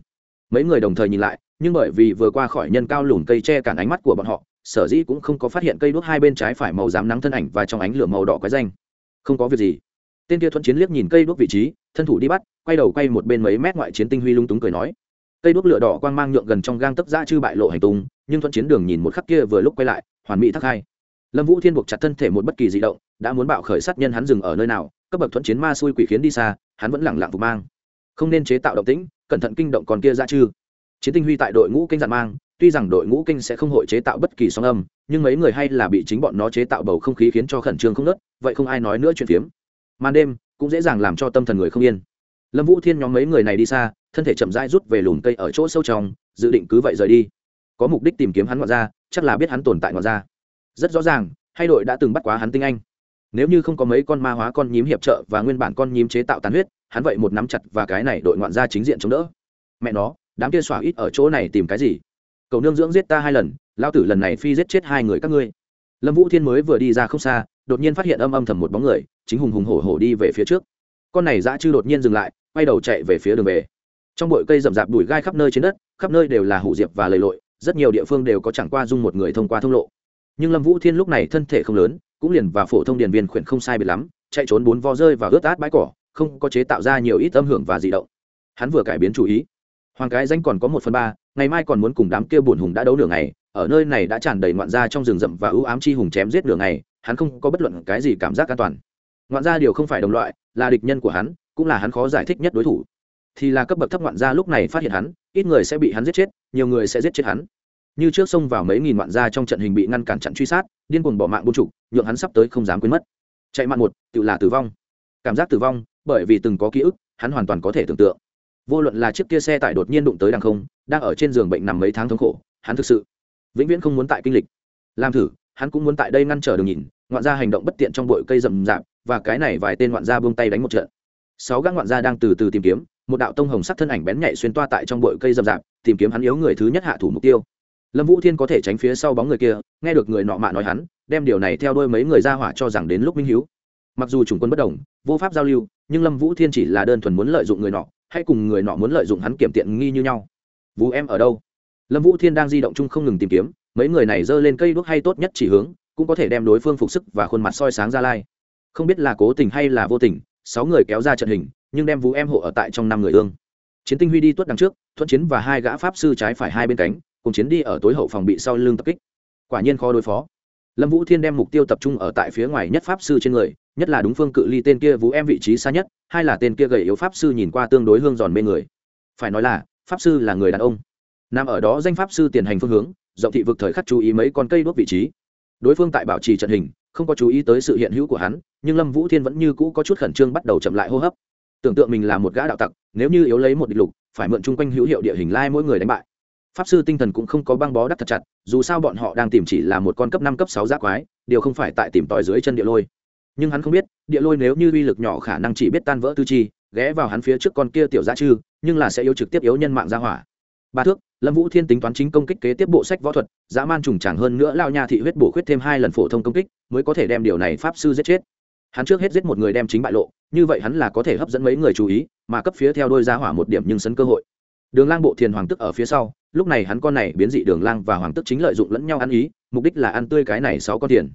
Mấy người đồng thời nhìn lại, nhưng bởi vì vừa qua khỏi nhân cao lùn cây che cản ánh mắt của bọn họ, sở dĩ cũng không có phát hiện cây đuốc hai bên trái phải màu dám nắng thân ảnh và trong ánh lửa màu đỏ quái danh. Không có việc gì. Tên kia thuận chiến liếc nhìn cây đuốc vị trí, thân thủ đi bắt, quay đầu quay một bên mấy mét ngoại chiến tinh huy lung túng cười nói. Cây đuốc lửa đỏ quang mang nhượng gần trong gang tấp dã chư bại lộ hành tung, nhưng thuận chiến đường nhìn một khắc kia vừa lúc quay lại, hoàn mỹ thắc hai. Lâm vũ thiên buộc chặt thân thể một bất kỳ di động, đã muốn bạo khởi sát nhân hắn dừng ở nơi nào, cấp bậc thuận chiến ma xui quỷ khiến đi xa hắn vẫn lẳng lặng phục mang. Không nên chế tạo động tĩnh, cẩn thận kinh động còn kia ra chư. Chiến tinh huy tại đội ngũ kinh giản mang, tuy rằng đội ngũ kinh sẽ không hội chế tạo bất kỳ sóng âm, nhưng mấy người hay là bị chính bọn nó chế tạo bầu không khí khiến cho khẩn trương không nớt, vậy không ai nói nữa chuyện phiếm. Màn đêm cũng dễ dàng làm cho tâm thần người không yên. Lâm vũ thiên nhóm mấy người này đi xa, thân thể chậm rãi rút về lùm cây ở chỗ sâu trong, dự định cứ vậy rời đi. Có mục đích tìm kiếm hắn ngoạn ra chắc là biết hắn tồn tại ngoạn ra rất rõ ràng hay đội đã từng bắt quá hắn tinh anh nếu như không có mấy con ma hóa con nhím hiệp trợ và nguyên bản con nhím chế tạo tàn huyết, hắn vậy một nắm chặt và cái này đội ngoạn ra chính diện chống đỡ. Mẹ nó, đám kia xỏa ít ở chỗ này tìm cái gì? Cầu nương dưỡng giết ta hai lần lao tử lần này phi giết chết hai người các ngươi. Lâm vũ thiên mới vừa đi ra không xa, đột nhiên phát hiện âm âm thầm một bóng người, chính hùng hùng hổ hổ đi về phía trước. Con này dã chư đột nhiên dừng lại, quay đầu chạy về phía đường về. Trong bụi cây rậm rạp đùi gai khắp nơi trên đất, khắp nơi đều là hủ diệp và lầy lội, rất nhiều địa phương đều có chẳng qua dung một người thông qua thông lộ. Nhưng lâm vũ thiên lúc này thân thể không lớn cũng liền và phổ thông điền viên khuyển không sai biệt lắm, chạy trốn bốn vo rơi và ướt át bãi cỏ, không có chế tạo ra nhiều ít âm hưởng và dị động. Hắn vừa cải biến chủ ý. Hoàng cái danh còn có một phần ba, ngày mai còn muốn cùng đám kia bùn hùng đã đấu nửa ngày, ở nơi này đã tràn đầy ngoạn gia trong rừng rậm và ưu ám chi hùng chém giết nửa ngày, hắn không có bất luận cái gì cảm giác an toàn. Ngoạn gia điều không phải đồng loại, là địch nhân của hắn, cũng là hắn khó giải thích nhất đối thủ. Thì là cấp bậc thấp ngoạn gia lúc này phát hiện hắn, ít người sẽ bị hắn giết chết, nhiều người sẽ giết chết hắn như trước xông vào mấy nghìn vạn gia trong trận hình bị ngăn cản chặn truy sát, điên cuồng bỏ mạng buôn trục, nhượng hắn sắp tới không dám quên mất. Chạy mạng một, tự là tử vong. Cảm giác tử vong, bởi vì từng có ký ức, hắn hoàn toàn có thể tưởng tượng. Vô luận là chiếc kia xe tải đột nhiên đụng tới đằng không, đang ở trên giường bệnh nằm mấy tháng thống khổ, hắn thực sự vĩnh viễn không muốn tại kinh lịch. Làm thử, hắn cũng muốn tại đây ngăn trở đường nhìn, ngoạn gia hành động bất tiện trong bụi cây rậm rạp, và cái này vài tên ngoạn gia buông tay đánh một trận. Sáu gã ngoạn gia đang từ từ tìm kiếm, một đạo tông hồng sắc thân ảnh bén nhạy xuyên toa tại trong bụi cây rậm rạp, tìm kiếm hắn yếu người thứ nhất hạ thủ mục tiêu lâm vũ thiên có thể tránh phía sau bóng người kia, nghe được người nọ mạ nói hắn, đem điều này theo đôi mấy người ra hỏa cho rằng đến lúc minh hiếu. Mặc dù chủng quân bất đồng, vô pháp giao lưu, nhưng lâm vũ thiên chỉ là đơn thuần muốn lợi dụng người nọ, hay cùng người nọ muốn lợi dụng hắn kiểm tiện nghi như nhau. Vũ em ở đâu? Lâm vũ thiên đang di động chung không ngừng tìm kiếm, mấy người này giơ lên cây đuốc hay tốt nhất chỉ hướng, cũng có thể đem đối phương phục sức và khuôn mặt soi sáng ra lai. Không biết là cố tình hay là vô tình, sáu người kéo ra trận hình, nhưng đem vũ em hộ ở tại trong năm người ương. Chiến tinh huy đi tuốt đằng trước, thuận chiến và hai gã pháp sư trái phải hai bên cánh cùng chiến đi ở tối hậu phòng bị sau lưng tập kích. Quả nhiên khó đối phó. Lâm vũ thiên đem mục tiêu tập trung ở tại phía ngoài nhất pháp sư trên người, nhất là đúng phương cự ly tên kia vũ em vị trí xa nhất, hai là tên kia gầy yếu pháp sư nhìn qua tương đối hương giòn mê người. Phải nói là, pháp sư là người đàn ông. Nằm ở đó danh pháp sư tiền hành phương hướng, rộng thị vực thời khắc chú ý mấy con cây đốt vị trí. Đối phương tại bảo trì trận hình, không có chú ý tới sự hiện hữu của hắn, nhưng lâm vũ thiên vẫn như cũ có chút khẩn trương bắt đầu chậm lại hô hấp. Tưởng tượng mình là một gã đạo tặc, nếu như yếu lấy một địch lục, phải mượn chung quanh hữu hiệu địa hình lai mỗi người đánh bại pháp sư tinh thần cũng không có băng bó đắt thật chặt, dù sao bọn họ đang tìm chỉ là một con cấp năm, cấp sáu giác quái, điều không phải tại tìm tòi dưới chân địa lôi. Nhưng hắn không biết, địa lôi nếu như uy lực nhỏ khả năng chỉ biết tan vỡ tư chi, ghé vào hắn phía trước con kia tiểu giá chư, nhưng là sẽ yếu trực tiếp yếu nhân mạng ra hỏa. Ba thước, lâm vũ thiên tính toán chính công kích kế tiếp bộ sách võ thuật, dã man trùng tràng hơn nữa lao nha thị huyết bổ khuyết thêm hai lần phổ thông công kích, mới có thể đem điều này pháp sư giết chết. Hắn trước hết giết một người đem chính bại lộ, như vậy hắn là có thể hấp dẫn mấy người chú ý, mà cấp phía theo đôi giá hỏa một điểm nhưng sấn cơ hội. Đường lang bộ thiền hoàng tức ở phía sau lúc này hắn con này biến dị đường lang và hoàng tức chính lợi dụng lẫn nhau ăn ý, mục đích là ăn tươi cái này sáu con tiền.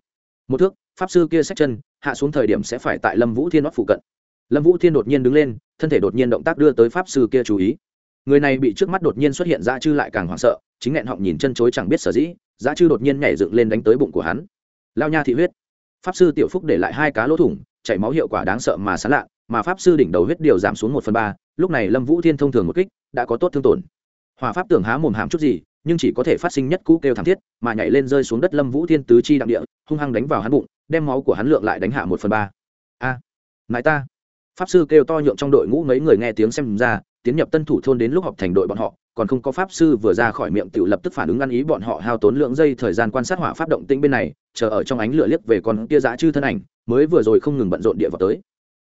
Một thước, pháp sư kia xách chân, hạ xuống thời điểm sẽ phải tại lâm vũ thiên nót phụ cận. Lâm vũ thiên đột nhiên đứng lên, thân thể đột nhiên động tác đưa tới pháp sư kia chú ý. Người này bị trước mắt đột nhiên xuất hiện ra chư lại càng hoảng sợ, chính nghẹn họng nhìn chân chối chẳng biết sở dĩ giá chư đột nhiên nhảy dựng lên đánh tới bụng của hắn. Lao nha thị huyết. Pháp sư tiểu phúc để lại hai cá lỗ thủng, chảy máu hiệu quả đáng sợ mà sán lạ, mà pháp sư đỉnh đầu huyết điều giảm xuống một phần ba, lúc này lâm vũ thiên thông thường một kích, đã có tốt thương tổn hòa pháp tưởng há mồm hàm chút gì nhưng chỉ có thể phát sinh nhất cũ kêu thảm thiết mà nhảy lên rơi xuống đất lâm vũ thiên tứ chi đặng địa hung hăng đánh vào hắn bụng đem máu của hắn lượng lại đánh hạ một phần ba. A à, nại ta. Pháp sư kêu to nhượng trong đội ngũ mấy người nghe tiếng xem ra tiến nhập tân thủ thôn đến lúc họp thành đội bọn họ còn không có pháp sư vừa ra khỏi miệng tự lập tức phản ứng ăn ý bọn họ hao tốn lượng dây thời gian quan sát hỏa pháp động tĩnh bên này chờ ở trong ánh lửa liếc về con kia giã chư thân ảnh mới vừa rồi không ngừng bận rộn địa vào tới.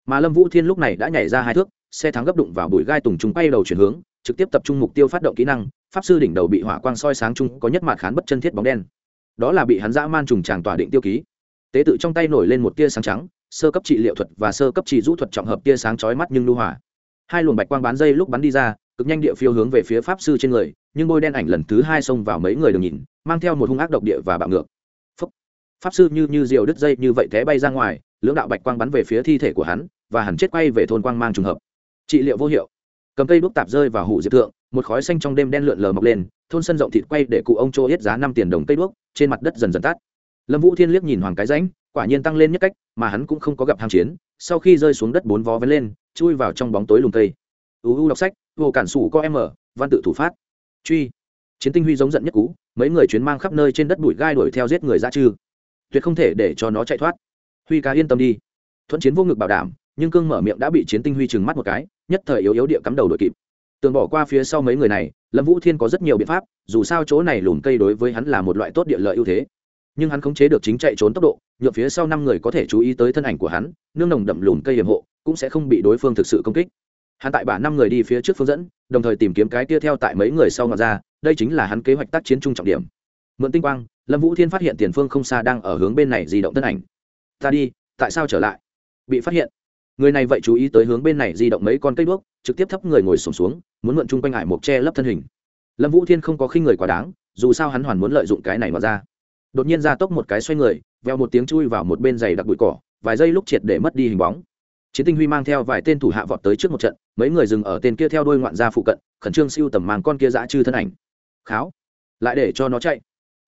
Mà lâm vũ thiên lúc này đã nhảy ra hai thước xe thắng gấp đụng vào bụi gai tùng chúng bay đầu chuyển hướng trực tiếp tập trung mục tiêu phát động kỹ năng, pháp sư đỉnh đầu bị hỏa quang soi sáng chung có nhất mặt khán bất chân thiết bóng đen. Đó là bị hắn dã man trùng tràng tỏa định tiêu ký. Tế tự trong tay nổi lên một tia sáng trắng, sơ cấp trị liệu thuật và sơ cấp trị rũ thuật trọng hợp tia sáng chói mắt nhưng lưu hỏa hai luồng bạch quang bán dây lúc bắn đi ra, cực nhanh địa phiêu hướng về phía pháp sư trên người, nhưng bôi đen ảnh lần thứ hai xông vào mấy người đường nhìn, mang theo một hung ác độc địa và bạo ngược. Phúc. pháp sư như như diều đứt dây như vậy té bay ra ngoài, lưỡng đạo bạch quang bắn về phía thi thể của hắn, và hắn chết quay về thôn quang mang trùng hợp. Trị liệu vô hiệu cầm cây đuốc tạp rơi vào hủ diệp thượng một khói xanh trong đêm đen lượn lờ mọc lên thôn sân rộng thịt quay để cụ ông chỗ hết giá năm tiền đồng cây đuốc trên mặt đất dần dần tắt. Lâm vũ thiên liếc nhìn hoàng cái ránh, quả nhiên tăng lên nhất cách mà hắn cũng không có gặp ham chiến sau khi rơi xuống đất bốn vó vén lên chui vào trong bóng tối lùm cây. Uu đọc sách hồ cản sủ có em ở văn tự thủ phát. Truy. Chiến tinh huy giống giận nhất cú mấy người chuyến mang khắp nơi trên đất bụi gai đuổi theo giết người ra chư tuyệt không thể để cho nó chạy thoát. Huy ca yên tâm đi. Thuận chiến vô ngực bảo đảm nhưng cương mở miệng đã bị chiến tinh huy trừng mắt một cái nhất thời yếu yếu địa cắm đầu đội kịp. Tường bỏ qua phía sau mấy người này, lâm vũ thiên có rất nhiều biện pháp, dù sao chỗ này lùm cây đối với hắn là một loại tốt địa lợi ưu thế. Nhưng hắn khống chế được chính chạy trốn tốc độ, nhượng phía sau năm người có thể chú ý tới thân ảnh của hắn, nương nồng đậm lùm cây hiểm hộ, cũng sẽ không bị đối phương thực sự công kích. Hắn tại bả năm người đi phía trước phương dẫn, đồng thời tìm kiếm cái kia theo tại mấy người sau ngọt ra, đây chính là hắn kế hoạch tác chiến chung trọng điểm. Mượn tinh quang, lâm vũ thiên phát hiện tiền phương không xa đang ở hướng bên này di động thân ảnh. Ta đi, tại sao trở lại? Bị phát hiện người này vậy chú ý tới hướng bên này di động mấy con cây đuốc trực tiếp thấp người ngồi sổm xuống, xuống muốn mượn chung quanh hải mộc che lấp thân hình. Lâm vũ thiên không có khinh người quá đáng dù sao hắn hoàn muốn lợi dụng cái này mà ra. Đột nhiên ra tốc một cái xoay người veo một tiếng chui vào một bên giày đặc bụi cỏ vài giây lúc triệt để mất đi hình bóng. Chiến tinh huy mang theo vài tên thủ hạ vọt tới trước một trận mấy người dừng ở tên kia theo đôi ngoạn gia phụ cận khẩn trương siêu tầm màng con kia dã chư thân ảnh. Kháo lại để cho nó chạy.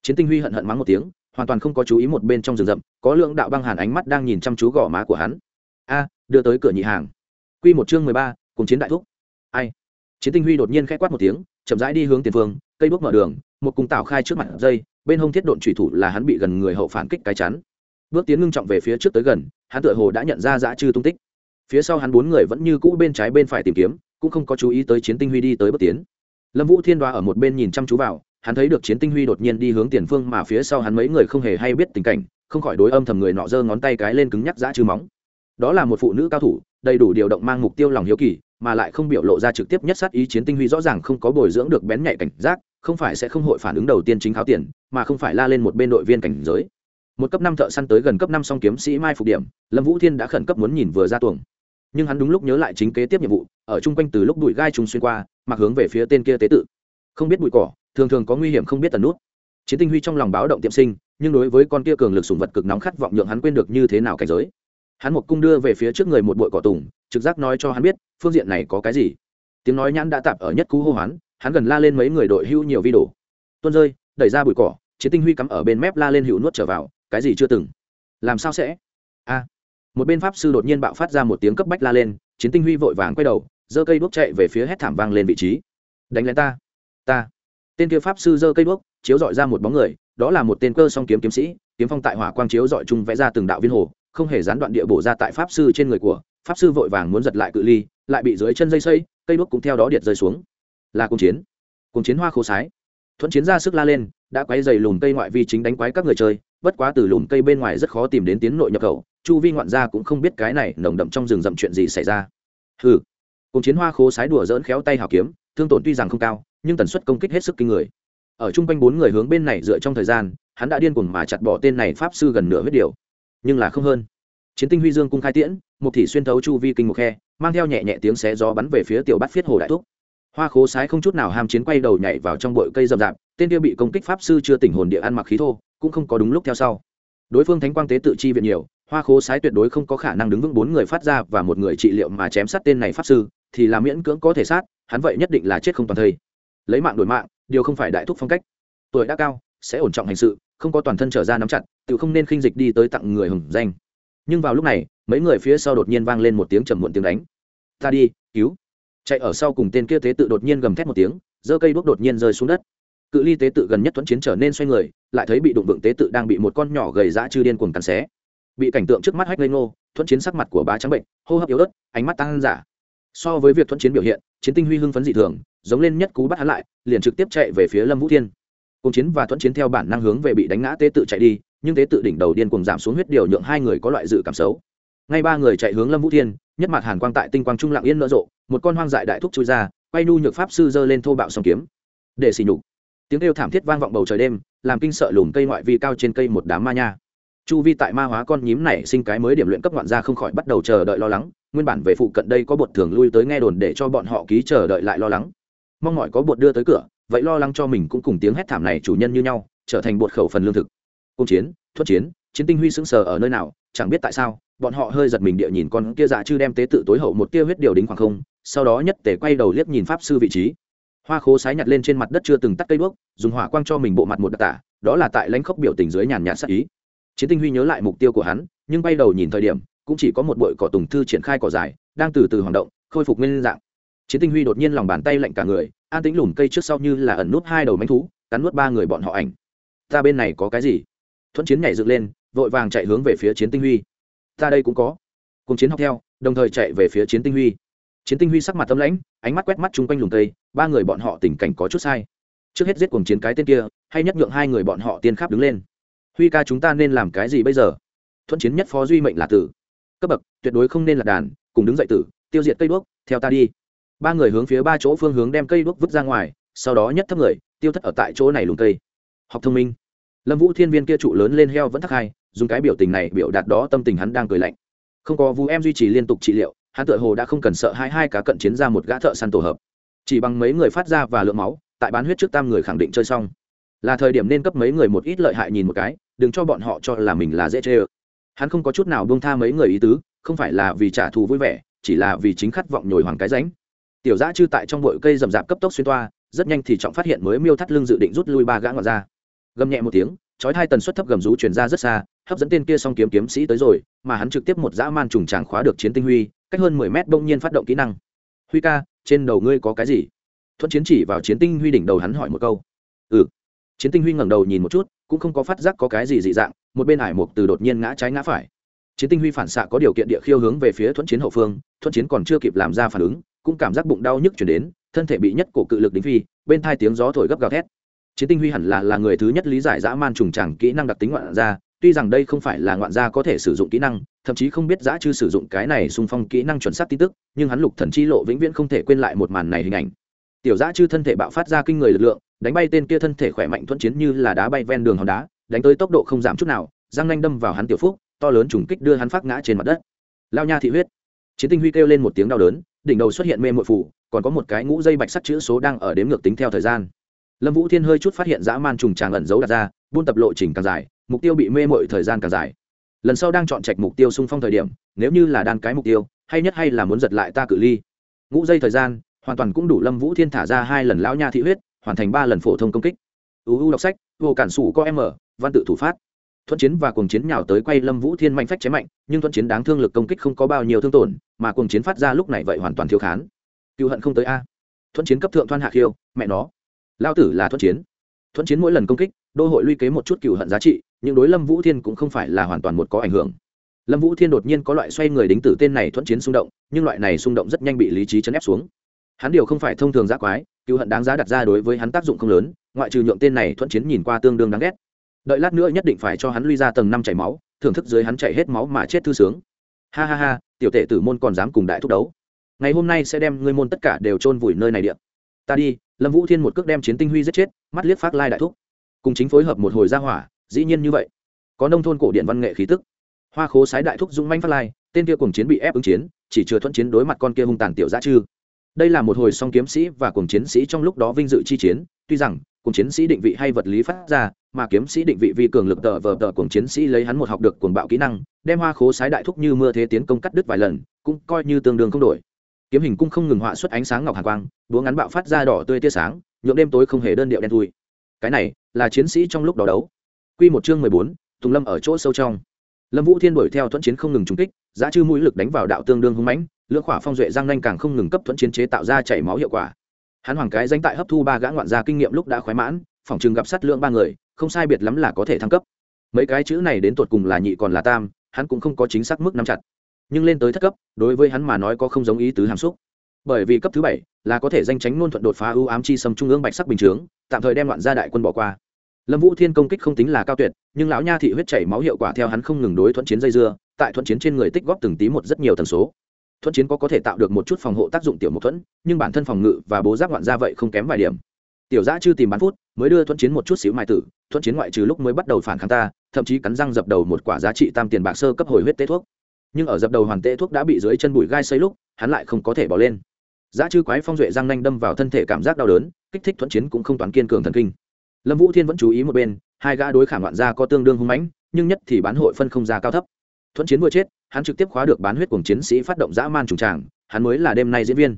Chiến tinh huy hận hận mắng một tiếng hoàn toàn không có chú ý một bên trong rừng rậm có lượng đạo băng hàn ánh mắt đang nhìn chăm chú gò má của hắn a, đưa tới cửa nhị hàng. Q một chương mười ba, cùng chiến đại thúc. Ai? Chiến tinh huy đột nhiên k h ẽ quát một tiếng, chậm rãi đi hướng tiền phương, cây bước mở đường, một cùng tảo khai trước mặt dây, bên hông thiết độn thủy thủ là hắn bị gần người hậu phản kích cái chắn. Bước tiến ngưng trọng về phía trước tới gần, hắn tựa hồ đã nhận ra dã chư tung tích. Phía sau hắn bốn người vẫn như cũ bên trái bên phải tìm kiếm, cũng không có chú ý tới chiến tinh huy đi tới bước tiến. Lâm vũ thiên đoa ở một bên nhìn chăm chú vào, hắn thấy được chiến tinh huy đột nhiên đi hướng tiền phương mà phía sau hắn mấy người không hề hay biết tình cảnh, không khỏi đối âm thầm người nọ giơ ngón tay cái lên cứng nhắc dã chư móng đó là một phụ nữ cao thủ, đầy đủ điều động mang mục tiêu lòng hiếu kỳ, mà lại không biểu lộ ra trực tiếp nhất sát ý chiến tinh huy rõ ràng không có bồi dưỡng được bén nhạy cảnh giác, không phải sẽ không hội phản ứng đầu tiên chính kháo tiền, mà không phải la lên một bên đội viên cảnh giới. Một cấp năm thợ săn tới gần cấp năm song kiếm sĩ mai phục điểm, lâm vũ thiên đã khẩn cấp muốn nhìn vừa ra tuồng. Nhưng hắn đúng lúc nhớ lại chính kế tiếp nhiệm vụ, ở chung quanh từ lúc bụi gai trùng xuyên qua, mặc hướng về phía tên kia tế tự. Không biết bụi cỏ, thường thường có nguy hiểm không biết tần nút. Chiến tinh huy trong lòng báo động tiệm sinh, nhưng đối với con kia cường lực sùng vật cực nóng khát vọng nhượng hắn quên được như thế nào cảnh giới hắn một cung đưa về phía trước người một bụi cỏ tùng, trực giác nói cho hắn biết, phương diện này có cái gì. Tiếng nói nhãn đã tạp ở nhất cú hô hoán, hắn gần la lên mấy người đội hưu nhiều vi đồ tuôn rơi, đẩy ra bụi cỏ, chiến tinh huy cắm ở bên mép la lên hữu nuốt trở vào, cái gì chưa từng. Làm sao sẽ? A. Một bên pháp sư đột nhiên bạo phát ra một tiếng cấp bách la lên, chiến tinh huy vội vàng quay đầu, giơ cây đuốc chạy về phía hét thảm vang lên vị trí. Đánh lên ta. Ta. Tên kia pháp sư giơ cây đuốc, chiếu dọi ra một bóng người, đó là một tên cơ song kiếm kiếm sĩ, kiếm phong tại hỏa quang chiếu dọi chung vẽ ra từng đạo viên hồ không hề gián đoạn địa bổ ra tại pháp sư trên người của, pháp sư vội vàng muốn giật lại cự ly, lại bị dưới chân dây xây cây đuốc cũng theo đó điệt rơi xuống. Là cung chiến. Cung chiến hoa khô sái. Thuận chiến ra sức la lên, đã quay dày lùm cây ngoại vi chính đánh quái các người chơi, bất quá từ lùm cây bên ngoài rất khó tìm đến tiến nội nhập khẩu, chu vi ngoạn gia cũng không biết cái này nồng đậm trong rừng rậm chuyện gì xảy ra. Ừ cùng chiến hoa khô sái đùa dỡn khéo tay hào kiếm, thương tổn tuy rằng không cao, nhưng tần suất công kích hết sức kinh người. Ở chung quanh bốn người hướng bên này dựa trong thời gian, hắn đã điên cuồng mà chặt bỏ tên này pháp sư gần nửa huyết điều nhưng là không hơn. Chiến tinh huy dương cung khai tiễn, một thị xuyên thấu chu vi kinh một khe, mang theo nhẹ nhẹ tiếng xé gió bắn về phía tiểu bát phiết hồ đại thúc. Hoa khố sái không chút nào ham chiến quay đầu nhảy vào trong bụi cây rậm rạp, tên kia bị công kích pháp sư chưa tỉnh hồn địa ăn mặc khí thô, cũng không có đúng lúc theo sau. Đối phương thánh quang tế tự chi viện nhiều, hoa khố sái tuyệt đối không có khả năng đứng vững bốn người phát ra và một người trị liệu mà chém sát tên này pháp sư, thì là miễn cưỡng có thể sát, hắn vậy nhất định là chết không toàn thây. Lấy mạng đổi mạng, điều không phải đại thúc phong cách. Tuổi đã cao, sẽ ổn trọng hành sự, không có toàn thân trở ra nắm chặt tự không nên khinh dịch đi tới tặng người hùng danh. Nhưng vào lúc này, mấy người phía sau đột nhiên vang lên một tiếng trầm muộn tiếng đánh. Ta đi, cứu. Chạy ở sau cùng tên kia tế tự đột nhiên gầm thét một tiếng, giơ cây đuốc đột nhiên rơi xuống đất. Cự ly tế tự gần nhất thuẫn chiến trở nên xoay người, lại thấy bị đụng vựng tế tự đang bị một con nhỏ gầy dã chư điên cuồng cắn xé. Bị cảnh tượng trước mắt hách lên ngô, thuẫn chiến sắc mặt của bá trắng bệnh, hô hấp yếu ớt, ánh mắt tăng giả. So với việc thuẫn chiến biểu hiện, chiến tinh huy hưng phấn dị thường, giống lên nhất cú bắt hắn lại, liền trực tiếp chạy về phía lâm vũ thiên. Cùng chiến và thuẫn chiến theo bản năng hướng về bị đánh ngã tế tự chạy đi nhưng tế tự đỉnh đầu điên cuồng giảm xuống huyết điều nhượng hai người có loại dự cảm xấu. Ngay ba người chạy hướng lâm vũ thiên, nhất mặt hàn quang tại tinh quang trung lặng yên nở rộ, một con hoang dại đại thúc chui ra, quay nu nhược pháp sư giơ lên thô bạo song kiếm. Để xỉ nhục. Tiếng kêu thảm thiết vang vọng bầu trời đêm, làm kinh sợ lùm cây ngoại vi cao trên cây một đám ma nha. Chu vi tại ma hóa con nhím này sinh cái mới điểm luyện cấp ngoạn gia không khỏi bắt đầu chờ đợi lo lắng, nguyên bản về phụ cận đây có bột thường lui tới nghe đồn để cho bọn họ ký chờ đợi lại lo lắng. Mong mỏi có bột đưa tới cửa, vậy lo lắng cho mình cũng cùng tiếng hét thảm này chủ nhân như nhau, trở thành bột khẩu phần lương thực cung chiến thuất chiến chiến tinh huy sững sờ ở nơi nào, chẳng biết tại sao, bọn họ hơi giật mình địa nhìn con kia dạ chư đem tế tự tối hậu một tia huyết điều đính khoảng không, sau đó nhất tể quay đầu liếc nhìn pháp sư vị trí. Hoa khố sái nhặt lên trên mặt đất chưa từng tắt cây đuốc, dùng hỏa quang cho mình bộ mặt một đặc tả, đó là tại lãnh khốc biểu tình dưới nhàn nhạt sắc ý. Chiến tinh huy nhớ lại mục tiêu của hắn, nhưng bay đầu nhìn thời điểm, cũng chỉ có một bụi cỏ tùng thư triển khai cỏ dài, đang từ từ hoạt động, khôi phục nguyên dạng. Chiến tinh huy đột nhiên lòng bàn tay lạnh cả người, an tĩnh lùm cây trước sau như là ẩn nút hai đầu mánh thú, cắn nuốt ba người bọn họ ảnh. Ta bên này có cái gì? Thuận chiến nhảy dựng lên, vội vàng chạy hướng về phía chiến tinh huy. Ta đây cũng có. Cùng chiến học theo, đồng thời chạy về phía chiến tinh huy. Chiến tinh huy sắc mặt tâm lãnh, ánh mắt quét mắt chung quanh lùm cây, ba người bọn họ tình cảnh có chút sai. Trước hết giết cùng chiến cái tên kia, hay nhất nhượng hai người bọn họ tiên khắp đứng lên. Huy ca chúng ta nên làm cái gì bây giờ? Thuận chiến nhất phó duy mệnh là tử. Cấp bậc, tuyệt đối không nên là đàn, cùng đứng dậy tử, tiêu diệt cây đuốc, theo ta đi. Ba người hướng phía ba chỗ phương hướng đem cây đuốc vứt ra ngoài, sau đó nhất thấp người, tiêu thất ở tại chỗ này lùm cây. Học thông minh lâm vũ thiên viên kia trụ lớn lên heo vẫn thắc hai, dùng cái biểu tình này biểu đạt đó tâm tình hắn đang cười lạnh. Không có vũ em duy trì liên tục trị liệu, hắn tựa hồ đã không cần sợ hai hai cá cận chiến ra một gã thợ săn tổ hợp. Chỉ bằng mấy người phát ra và lượng máu, tại bán huyết trước tam người khẳng định chơi xong. Là thời điểm nên cấp mấy người một ít lợi hại nhìn một cái, đừng cho bọn họ cho là mình là dễ chê ơ. Hắn không có chút nào buông tha mấy người ý tứ, không phải là vì trả thù vui vẻ, chỉ là vì chính khát vọng nhồi hoàng cái ránh. Tiểu giã chư tại trong bụi cây rậm rạp cấp tốc xuyên toa, rất nhanh thì trọng phát hiện mới miêu thắt lưng dự định rút lui ba gã ngọt ra gầm nhẹ một tiếng, chói hai tần suất thấp gầm rú chuyển ra rất xa, hấp dẫn tên kia song kiếm kiếm sĩ tới rồi, mà hắn trực tiếp một dã man trùng tràng khóa được chiến tinh huy, cách hơn mười mét bỗng nhiên phát động kỹ năng. Huy ca, trên đầu ngươi có cái gì? Thuận chiến chỉ vào chiến tinh huy đỉnh đầu hắn hỏi một câu. Ừ. Chiến tinh huy ngẩng đầu nhìn một chút, cũng không có phát giác có cái gì dị dạng, một bên hải mục từ đột nhiên ngã trái ngã phải. Chiến tinh huy phản xạ có điều kiện địa khiêu hướng về phía thuận chiến hậu phương, thuận chiến còn chưa kịp làm ra phản ứng, cũng cảm giác bụng đau nhức chuyển đến, thân thể bị nhất cổ cự lực đính phi, bên thai tiếng gió thổi gấp gào thét chiến tinh huy hẳn là là người thứ nhất lý giải dã man trùng tràng kỹ năng đặc tính ngoạn gia, tuy rằng đây không phải là ngoạn gia có thể sử dụng kỹ năng, thậm chí không biết dã chư sử dụng cái này xung phong kỹ năng chuẩn xác tin tức, nhưng hắn lục thần chi lộ vĩnh viễn không thể quên lại một màn này hình ảnh. Tiểu dã chư thân thể bạo phát ra kinh người lực lượng, đánh bay tên kia thân thể khỏe mạnh thuận chiến như là đá bay ven đường hòn đá, đánh tới tốc độ không giảm chút nào răng nanh đâm vào hắn tiểu phúc, to lớn trùng kích đưa hắn phát ngã trên mặt đất. Lao nha thị huyết. Chiến tinh huy kêu lên một tiếng đau đớn, đỉnh đầu xuất hiện mê mội phủ còn có một cái ngũ dây bạch sắt chữ số đang ở đếm ngược tính theo thời gian lâm vũ thiên hơi chút phát hiện dã man trùng tràng ẩn giấu đặt ra, buôn tập lộ trình càng dài, mục tiêu bị mê mội thời gian càng dài. Lần sau đang chọn trạch mục tiêu xung phong thời điểm, nếu như là đan cái mục tiêu, hay nhất hay là muốn giật lại ta cự ly. Ngũ dây thời gian, hoàn toàn cũng đủ lâm vũ thiên thả ra hai lần lão nha thị huyết, hoàn thành ba lần phổ thông công kích. Uu đọc sách, vô cản sủ có ở, văn tự thủ phát. Thuận chiến và cuồng chiến nhào tới quay lâm vũ thiên mạnh phách chém mạnh, nhưng thuận chiến đáng thương lực công kích không có bao nhiêu thương tổn, mà cuồng chiến phát ra lúc này vậy hoàn toàn thiếu khán. Cựu hận không tới a. Thuận chiến cấp thượng thoan hạ khiêu, mẹ nó lao tử là thuận chiến. Thuận chiến mỗi lần công kích, đô hội luy kế một chút cựu hận giá trị, nhưng đối lâm vũ thiên cũng không phải là hoàn toàn một có ảnh hưởng. Lâm vũ thiên đột nhiên có loại xoay người đính tử tên này thuận chiến xung động, nhưng loại này xung động rất nhanh bị lý trí chấn ép xuống. Hắn điều không phải thông thường giác quái cựu hận đáng giá đặt ra đối với hắn tác dụng không lớn, ngoại trừ nhượng tên này thuận chiến nhìn qua tương đương đáng ghét. Đợi lát nữa nhất định phải cho hắn lui ra tầng năm chảy máu, thưởng thức dưới hắn chảy hết máu mà chết thư sướng. Ha ha ha, tiểu tệ tử môn còn dám cùng đại thúc đấu. Ngày hôm nay sẽ đem ngươi môn tất cả đều chôn vùi nơi này điện ta đi, lâm vũ thiên một cước đem chiến tinh huy giết chết, mắt liếc phát lai đại thúc. Cùng chính phối hợp một hồi ra hỏa, dĩ nhiên như vậy. Có nông thôn cổ điện văn nghệ khí tức. Hoa khố sái đại thúc dũng manh phát lai, tên kia cùng chiến bị ép ứng chiến, chỉ chưa thuận chiến đối mặt con kia hung tàn tiểu giá chư. Đây là một hồi song kiếm sĩ và cùng chiến sĩ trong lúc đó vinh dự chi chiến, tuy rằng cùng chiến sĩ định vị hay vật lý phát ra, mà kiếm sĩ định vị vi cường lực tờ vờ tờ cùng chiến sĩ lấy hắn một học được cuồng bạo kỹ năng, đem hoa khố sái đại thúc như mưa thế tiến công cắt đứt vài lần, cũng coi như tương đương không đổi kiếm hình cung không ngừng họa xuất ánh sáng ngọc hà quang, búa ngắn bạo phát ra đỏ tươi tia sáng, nhuộm đêm tối không hề đơn điệu đen thui. Cái này là chiến sĩ trong lúc đó đấu. Quy một chương mười bốn, tùng lâm ở chỗ sâu trong. Lâm vũ thiên đuổi theo thuận chiến không ngừng trúng kích, giá chư mũi lực đánh vào đạo tương đương hưng mãnh, lưỡng khỏa phong duệ giang nanh càng không ngừng cấp thuận chiến chế tạo ra chảy máu hiệu quả. Hắn hoàng cái danh tại hấp thu ba gã ngoạn gia kinh nghiệm lúc đã khoái mãn, phòng trường gặp sát lượng ba người, không sai biệt lắm là có thể thăng cấp. Mấy cái chữ này đến tột cùng là nhị còn là tam, hắn cũng không có chính xác mức nắm chặt nhưng lên tới thất cấp, đối với hắn mà nói có không giống ý tứ hàm xúc. Bởi vì cấp thứ bảy là có thể danh tránh nôn thuận đột phá ưu ám chi sâm trung ương bạch sắc bình chướng, tạm thời đem loạn gia đại quân bỏ qua. Lâm vũ thiên công kích không tính là cao tuyệt, nhưng lão nha thị huyết chảy máu hiệu quả theo hắn không ngừng đối thuận chiến dây dưa, tại thuận chiến trên người tích góp từng tí một rất nhiều tần số. Thuận chiến có có thể tạo được một chút phòng hộ tác dụng tiểu một thuẫn, nhưng bản thân phòng ngự và bố giáp loạn gia vậy không kém vài điểm. Tiểu giã chưa tìm bán phút, mới đưa thuận chiến một chút xíu mai tử, thuận chiến ngoại trừ lúc mới bắt đầu phản kháng ta, thậm chí cắn răng dập đầu một quả giá trị tam tiền bạc sơ cấp hồi huyết tế thuốc nhưng ở dập đầu hoàn tệ thuốc đã bị dưới chân bụi gai xây lúc, hắn lại không có thể bỏ lên. Giá chư quái phong duệ răng nanh đâm vào thân thể cảm giác đau đớn, kích thích thuận chiến cũng không toán kiên cường thần kinh. Lâm vũ thiên vẫn chú ý một bên, hai gã đối khảm loạn ra có tương đương hung mãnh, nhưng nhất thì bán hội phân không ra cao thấp. Thuận chiến vừa chết, hắn trực tiếp khóa được bán huyết cùng chiến sĩ phát động dã man trùng tràng, hắn mới là đêm nay diễn viên.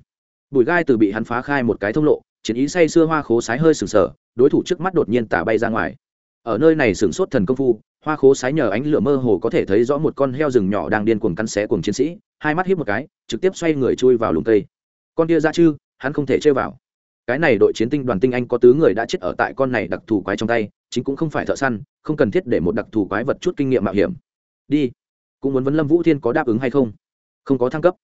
Bùi gai từ bị hắn phá khai một cái thông lộ, chiến ý say xưa hoa khố sái hơi sừng sờ, đối thủ trước mắt đột nhiên tả bay ra ngoài. Ở nơi này sửng sốt thần công phu hoa khố sái nhờ ánh lửa mơ hồ có thể thấy rõ một con heo rừng nhỏ đang điên cuồng cắn xé cùng chiến sĩ, hai mắt hiếp một cái, trực tiếp xoay người chui vào lùng cây. Con kia ra chư, hắn không thể chơi vào. Cái này đội chiến tinh đoàn tinh anh có tứ người đã chết ở tại con này đặc thù quái trong tay, chính cũng không phải thợ săn, không cần thiết để một đặc thù quái vật chút kinh nghiệm mạo hiểm. Đi. Cũng muốn vấn lâm vũ thiên có đáp ứng hay không? Không có thăng cấp.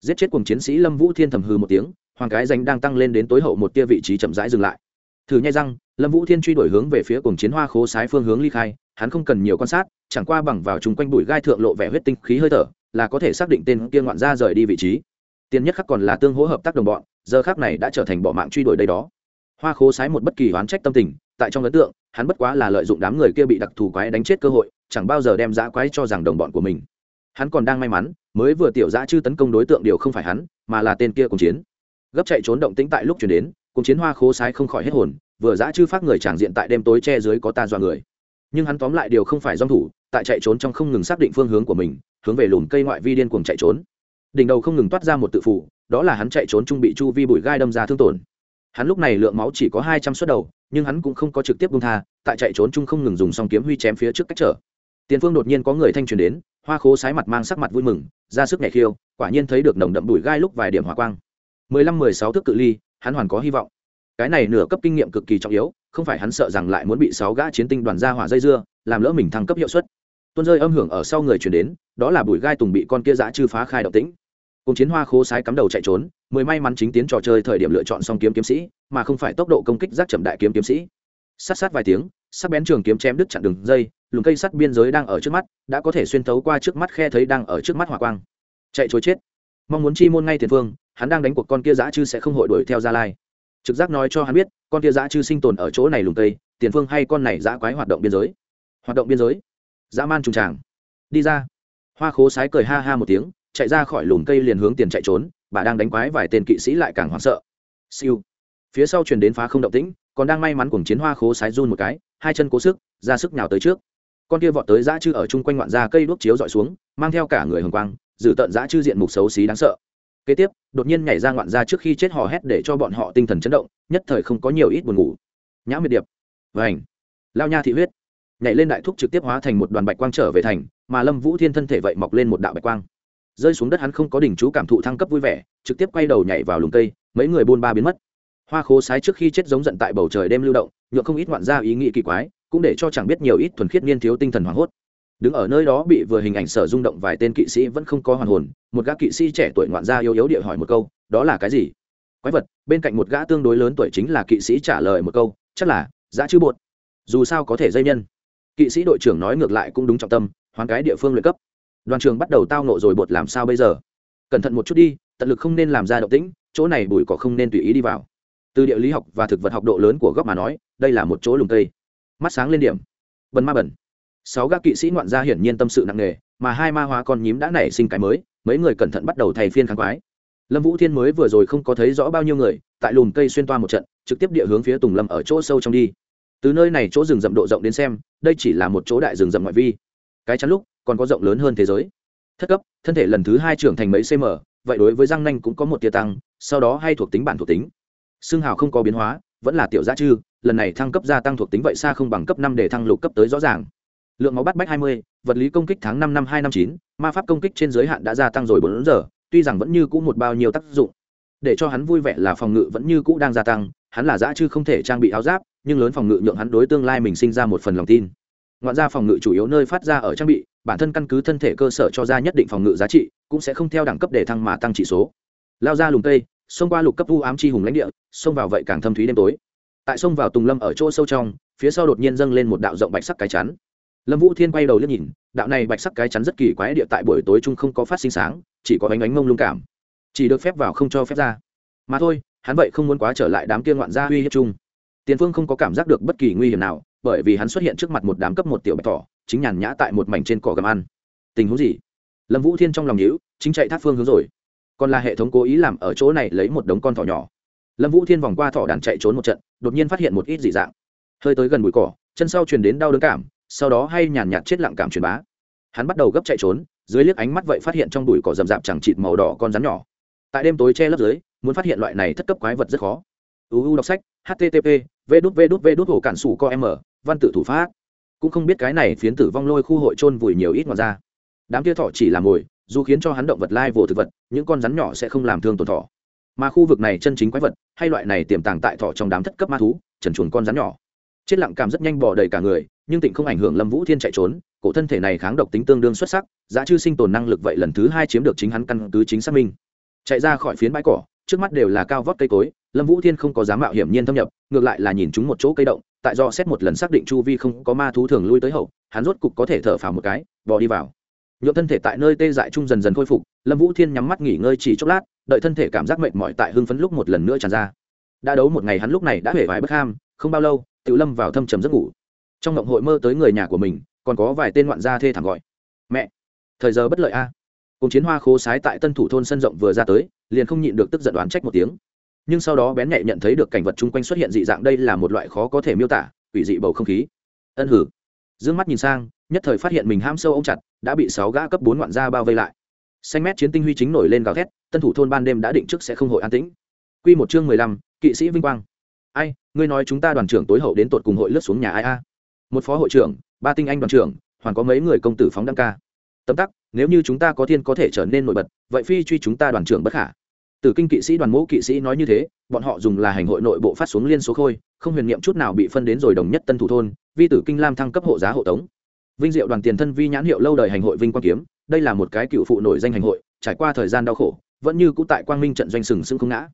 Giết chết cùng chiến sĩ lâm vũ thiên thầm hư một tiếng, hoàng cái danh đang tăng lên đến tối hậu một tia vị trí chậm rãi dừng lại. Thử nhai răng, lâm vũ thiên truy đổi hướng về phía cùng chiến hoa khố sái phương hướng ly khai hắn không cần nhiều quan sát, chẳng qua bằng vào chung quanh bụi gai thượng lộ vẻ huyết tinh khí hơi thở, là có thể xác định tên kia ngoạn ra rời đi vị trí. Tiền nhất khắc còn là tương hỗ hợp tác đồng bọn, giờ khác này đã trở thành bỏ mạng truy đuổi đây đó. Hoa khố sái một bất kỳ oán trách tâm tình, tại trong ấn tượng, hắn bất quá là lợi dụng đám người kia bị đặc thù quái đánh chết cơ hội, chẳng bao giờ đem giã quái cho rằng đồng bọn của mình. Hắn còn đang may mắn, mới vừa tiểu giã chư tấn công đối tượng điều không phải hắn, mà là tên kia cùng chiến. Gấp chạy trốn động tĩnh tại lúc chuyển đến cùng chiến hoa khố sái không khỏi hết hồn, vừa giã chư phát người tràng diện tại đêm tối che dưới có ta dọa người nhưng hắn tóm lại điều không phải dong thủ, tại chạy trốn trong không ngừng xác định phương hướng của mình, hướng về lùm cây ngoại vi điên cuồng chạy trốn. Đỉnh đầu không ngừng toát ra một tự phụ, đó là hắn chạy trốn trung bị chu vi bụi gai đâm ra thương tổn. Hắn lúc này lượng máu chỉ có hai trăm suất đầu, nhưng hắn cũng không có trực tiếp bung tha, tại chạy trốn trung không ngừng dùng song kiếm huy chém phía trước cách trở. Tiền phương đột nhiên có người thanh truyền đến, hoa khố sái mặt mang sắc mặt vui mừng, ra sức nhảy khiêu, quả nhiên thấy được nồng đậm bụi gai lúc vài điểm hỏa quang. Mười lăm mười sáu thước cự ly, hắn hoàn có hy vọng. Cái này nửa cấp kinh nghiệm cực kỳ trọng yếu không phải hắn sợ rằng lại muốn bị sáu gã chiến tinh đoàn ra hỏa dây dưa, làm lỡ mình thăng cấp hiệu suất. Tuôn rơi âm hưởng ở sau người chuyển đến, đó là bụi gai tùng bị con kia giã chư phá khai động tĩnh. Cùng chiến hoa khố sái cắm đầu chạy trốn, mười may mắn chính tiến trò chơi thời điểm lựa chọn song kiếm kiếm sĩ, mà không phải tốc độ công kích giác chậm đại kiếm kiếm sĩ. Sát sát vài tiếng, sắc bén trường kiếm chém đứt chặn đường dây, lùm cây sắt biên giới đang ở trước mắt, đã có thể xuyên thấu qua trước mắt khe thấy đang ở trước mắt hỏa quang. Chạy chối chết. Mong muốn chi môn ngay tiền phương, hắn đang đánh cuộc con kia giã chư sẽ không hội đuổi theo gia lai trực giác nói cho hắn biết, con kia dã chư sinh tồn ở chỗ này lùm cây tiền phương hay con này dã quái hoạt động biên giới. Hoạt động biên giới? Dã man trùng tràng. Đi ra. Hoa khố sái cười ha ha một tiếng, chạy ra khỏi lùm cây liền hướng tiền chạy trốn, bà đang đánh quái vài tên kỵ sĩ lại càng hoảng sợ. Siêu. Phía sau truyền đến phá không động tĩnh, còn đang may mắn cùng chiến hoa khố sái run một cái, hai chân cố sức, ra sức nhào tới trước. Con kia vọt tới dã chư ở chung quanh ngoạn ra cây đuốc chiếu dọi xuống, mang theo cả người hồng quang, dự tận dã chư diện mục xấu xí đáng sợ kế tiếp, đột nhiên nhảy ra ngoạn ra trước khi chết hò hét để cho bọn họ tinh thần chấn động, nhất thời không có nhiều ít buồn ngủ. Nhã miệt điệp. Vảnh lao nha thị huyết. Nhảy lên đại thúc trực tiếp hóa thành một đoàn bạch quang trở về thành, mà lâm vũ thiên thân thể vậy mọc lên một đạo bạch quang. Rơi xuống đất hắn không có đỉnh chú cảm thụ thăng cấp vui vẻ, trực tiếp quay đầu nhảy vào lùng cây, mấy người buôn ba biến mất. Hoa khố sái trước khi chết giống giận tại bầu trời đêm lưu động nhựa không ít ngoạn ra ý nghĩ kỳ quái, cũng để cho chẳng biết nhiều ít thuần khiết niên thiếu tinh thần hoảng hốt đứng ở nơi đó bị vừa hình ảnh sở rung động vài tên kỵ sĩ vẫn không có hoàn hồn, một gã kỵ sĩ trẻ tuổi ngoạn gia yếu yếu địa hỏi một câu, đó là cái gì? Quái vật, bên cạnh một gã tương đối lớn tuổi chính là kỵ sĩ trả lời một câu, chắc là, dã chữ bột. Dù sao có thể dây nhân. Kỵ sĩ đội trưởng nói ngược lại cũng đúng trọng tâm, hoán cái địa phương luyện cấp. Đoàn trường bắt đầu tao nộ rồi bột làm sao bây giờ? Cẩn thận một chút đi, tận lực không nên làm ra động tĩnh, chỗ này bụi cỏ không nên tùy ý đi vào. Từ địa lý học và thực vật học độ lớn của góc mà nói, đây là một chỗ lùng cây. Mắt sáng lên điểm. Bần ma bẩn sáu gác kỵ sĩ ngoạn gia hiển nhiên tâm sự nặng nề, mà hai ma hóa con nhím đã nảy sinh cái mới, mấy người cẩn thận bắt đầu thay phiên kháng quái. Lâm vũ thiên mới vừa rồi không có thấy rõ bao nhiêu người, tại lùm cây xuyên toa một trận, trực tiếp địa hướng phía tùng lâm ở chỗ sâu trong đi. Từ nơi này chỗ rừng rậm độ rộng đến xem, đây chỉ là một chỗ đại rừng rậm ngoại vi. Cái chắn lúc, còn có rộng lớn hơn thế giới. Thất cấp, thân thể lần thứ hai trưởng thành mấy cm vậy đối với răng nanh cũng có một tia tăng, sau đó hay thuộc tính bản thuộc tính. Xương hào không có biến hóa, vẫn là tiểu gia chư, lần này thăng cấp gia tăng thuộc tính vậy xa không bằng cấp năm để thăng lục cấp tới rõ ràng lượng máu bắt bách hai mươi vật lý công kích tháng năm năm hai năm chín ma pháp công kích trên giới hạn đã gia tăng rồi bốn giờ tuy rằng vẫn như cũ một bao nhiêu tác dụng. Để cho hắn vui vẻ là phòng ngự vẫn như cũ đang gia tăng hắn là dã chứ không thể trang bị áo giáp nhưng lớn phòng ngự nhượng hắn đối tương lai mình sinh ra một phần lòng tin. Ngoạn ra phòng ngự chủ yếu nơi phát ra ở trang bị bản thân căn cứ thân thể cơ sở cho ra nhất định phòng ngự giá trị cũng sẽ không theo đẳng cấp để thăng mà tăng chỉ số. Lao ra lùng cây, xông qua lục cấp u ám chi hùng lãnh địa xông vào vậy càng thâm thúy đêm tối. Tại xông vào tùng lâm ở chỗ sâu trong phía sau đột nhiên dâng lên một đạo rộng bạch sắc cái chắn lâm vũ thiên quay đầu liếc nhìn, đạo này bạch sắc cái chắn rất kỳ quái địa tại buổi tối chung không có phát sinh sáng, chỉ có ánh ánh mông lung cảm. Chỉ được phép vào không cho phép ra. Mà thôi, hắn vậy không muốn quá trở lại đám kia ngoạn gia uy hiếp chung. Tiền phương không có cảm giác được bất kỳ nguy hiểm nào, bởi vì hắn xuất hiện trước mặt một đám cấp một tiểu bạch thỏ, chính nhàn nhã tại một mảnh trên cỏ gầm ăn. Tình huống gì? Lâm vũ thiên trong lòng nhữ chính chạy thác phương hướng rồi. Còn là hệ thống cố ý làm ở chỗ này lấy một đống con thỏ nhỏ. Lâm vũ thiên vòng qua thỏ đàn chạy trốn một trận, đột nhiên phát hiện một ít dị dạng. Hơi tới gần bụi cỏ, chân sau truyền đến đau đớn cảm sau đó hay nhàn nhạt chết lặng cảm truyền bá. Hắn bắt đầu gấp chạy trốn, dưới liếc ánh mắt vậy phát hiện trong bụi cỏ rậm rạp chẳng chịt màu đỏ con rắn nhỏ. Tại đêm tối che lấp dưới, muốn phát hiện loại này thất cấp quái vật rất khó. Uu đọc sách http v đút v đút v đút hồ cản sủ co m văn tự thủ pháp. Cũng không biết cái này phiến tử vong lôi khu hội trôn vùi nhiều ít ngoài ra. Đám kia thỏ chỉ là mồi, dù khiến cho hắn động vật lai vồ thực vật, những con rắn nhỏ sẽ không làm thương tổn thỏ. Mà khu vực này chân chính quái vật, hay loại này tiềm tàng tại thỏ trong đám thất cấp ma thú, trần chuồn con rắn nhỏ. Chết lặng cảm rất nhanh bỏ đầy cả người nhưng tịnh không ảnh hưởng lâm vũ thiên chạy trốn, cổ thân thể này kháng độc tính tương đương xuất sắc, giá chư sinh tồn năng lực vậy lần thứ hai chiếm được chính hắn căn cứ chính xác minh. Chạy ra khỏi phiến bãi cỏ, trước mắt đều là cao vót cây cối, lâm vũ thiên không có dám mạo hiểm nhiên thâm nhập, ngược lại là nhìn chúng một chỗ cây động, tại do xét một lần xác định chu vi không có ma thú thường lui tới hậu, hắn rốt cục có thể thở phào một cái bò đi vào. Nhuộm thân thể tại nơi tê dại trung dần dần khôi phục, lâm vũ thiên nhắm mắt nghỉ ngơi chỉ chốc lát, đợi thân thể cảm giác mệt mỏi tại hưng phấn lúc một lần nữa tràn ra. Đã đấu một ngày hắn lúc này đã hể vải bất ham, không bao lâu tự lâm vào thâm trầm giấc ngủ trong ngộng hội mơ tới người nhà của mình, còn có vài tên ngoạn gia thê thảm gọi. Mẹ, thời giờ bất lợi a. Cùng chiến hoa khô sái tại tân thủ thôn sân rộng vừa ra tới, liền không nhịn được tức giận đoán trách một tiếng. Nhưng sau đó bén nhạy nhận thấy được cảnh vật chung quanh xuất hiện dị dạng đây là một loại khó có thể miêu tả, quỷ dị bầu không khí. Ân hử. D ư ơ n g mắt nhìn sang, nhất thời phát hiện mình ham sâu ông chặt, đã bị sáu gã cấp bốn ngoạn gia bao vây lại. Xanh mét chiến tinh huy chính nổi lên gào thét, tân thủ thôn ban đêm đã định trước sẽ không hội an tĩnh. Q một chương mười lăm, kỵ sĩ vinh quang. Ai, ngươi nói chúng ta đoàn trưởng tối hậu đến tột cùng hội lướt xuống nhà ai a? Một phó hội trưởng, ba tinh anh đoàn trưởng, hoàn có mấy người công tử phóng đăng ca. Tấm tắc, nếu như chúng ta có thiên có thể trở nên nổi bật, vậy phi truy chúng ta đoàn trưởng bất khả. Từ kinh kỵ sĩ đoàn mẫu kỵ sĩ nói như thế, bọn họ dùng là hành hội nội bộ phát xuống liên số khôi, không huyền niệm chút nào bị phân đến rồi đồng nhất tân thủ thôn, vi tử kinh lam thăng cấp hộ giá hộ tống. Vinh diệu đoàn tiền thân vi nhãn hiệu lâu đời hành hội vinh quang kiếm, đây là một cái cựu phụ nổi danh hành hội, trải qua thời gian đau khổ, vẫn như cũ tại quang minh trận doanh sừng sững không ngã.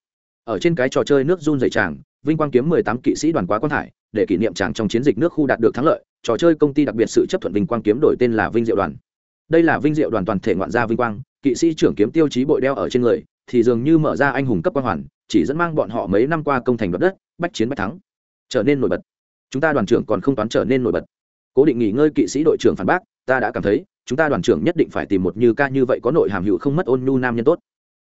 Ở trên cái trò chơi nước run dày tràng vinh quang kiếm mười tám kỵ sĩ đoàn quá quan hải để kỷ niệm chàng trong chiến dịch nước khu đạt được thắng lợi, trò chơi công ty đặc biệt sự chấp thuận vinh quang kiếm đổi tên là vinh diệu đoàn. Đây là vinh diệu đoàn toàn thể ngoạn gia vinh quang, kỵ sĩ trưởng kiếm tiêu chí bội đeo ở trên người, thì dường như mở ra anh hùng cấp quan hoàn, chỉ dẫn mang bọn họ mấy năm qua công thành đoạt đất, bách chiến bách thắng. Trở nên nổi bật. Chúng ta đoàn trưởng còn không toán trở nên nổi bật. Cố định nghỉ ngơi kỵ sĩ đội trưởng phản bác, ta đã cảm thấy, chúng ta đoàn trưởng nhất định phải tìm một như ca như vậy có nội hàm hữu không mất ôn nhu nam nhân tốt.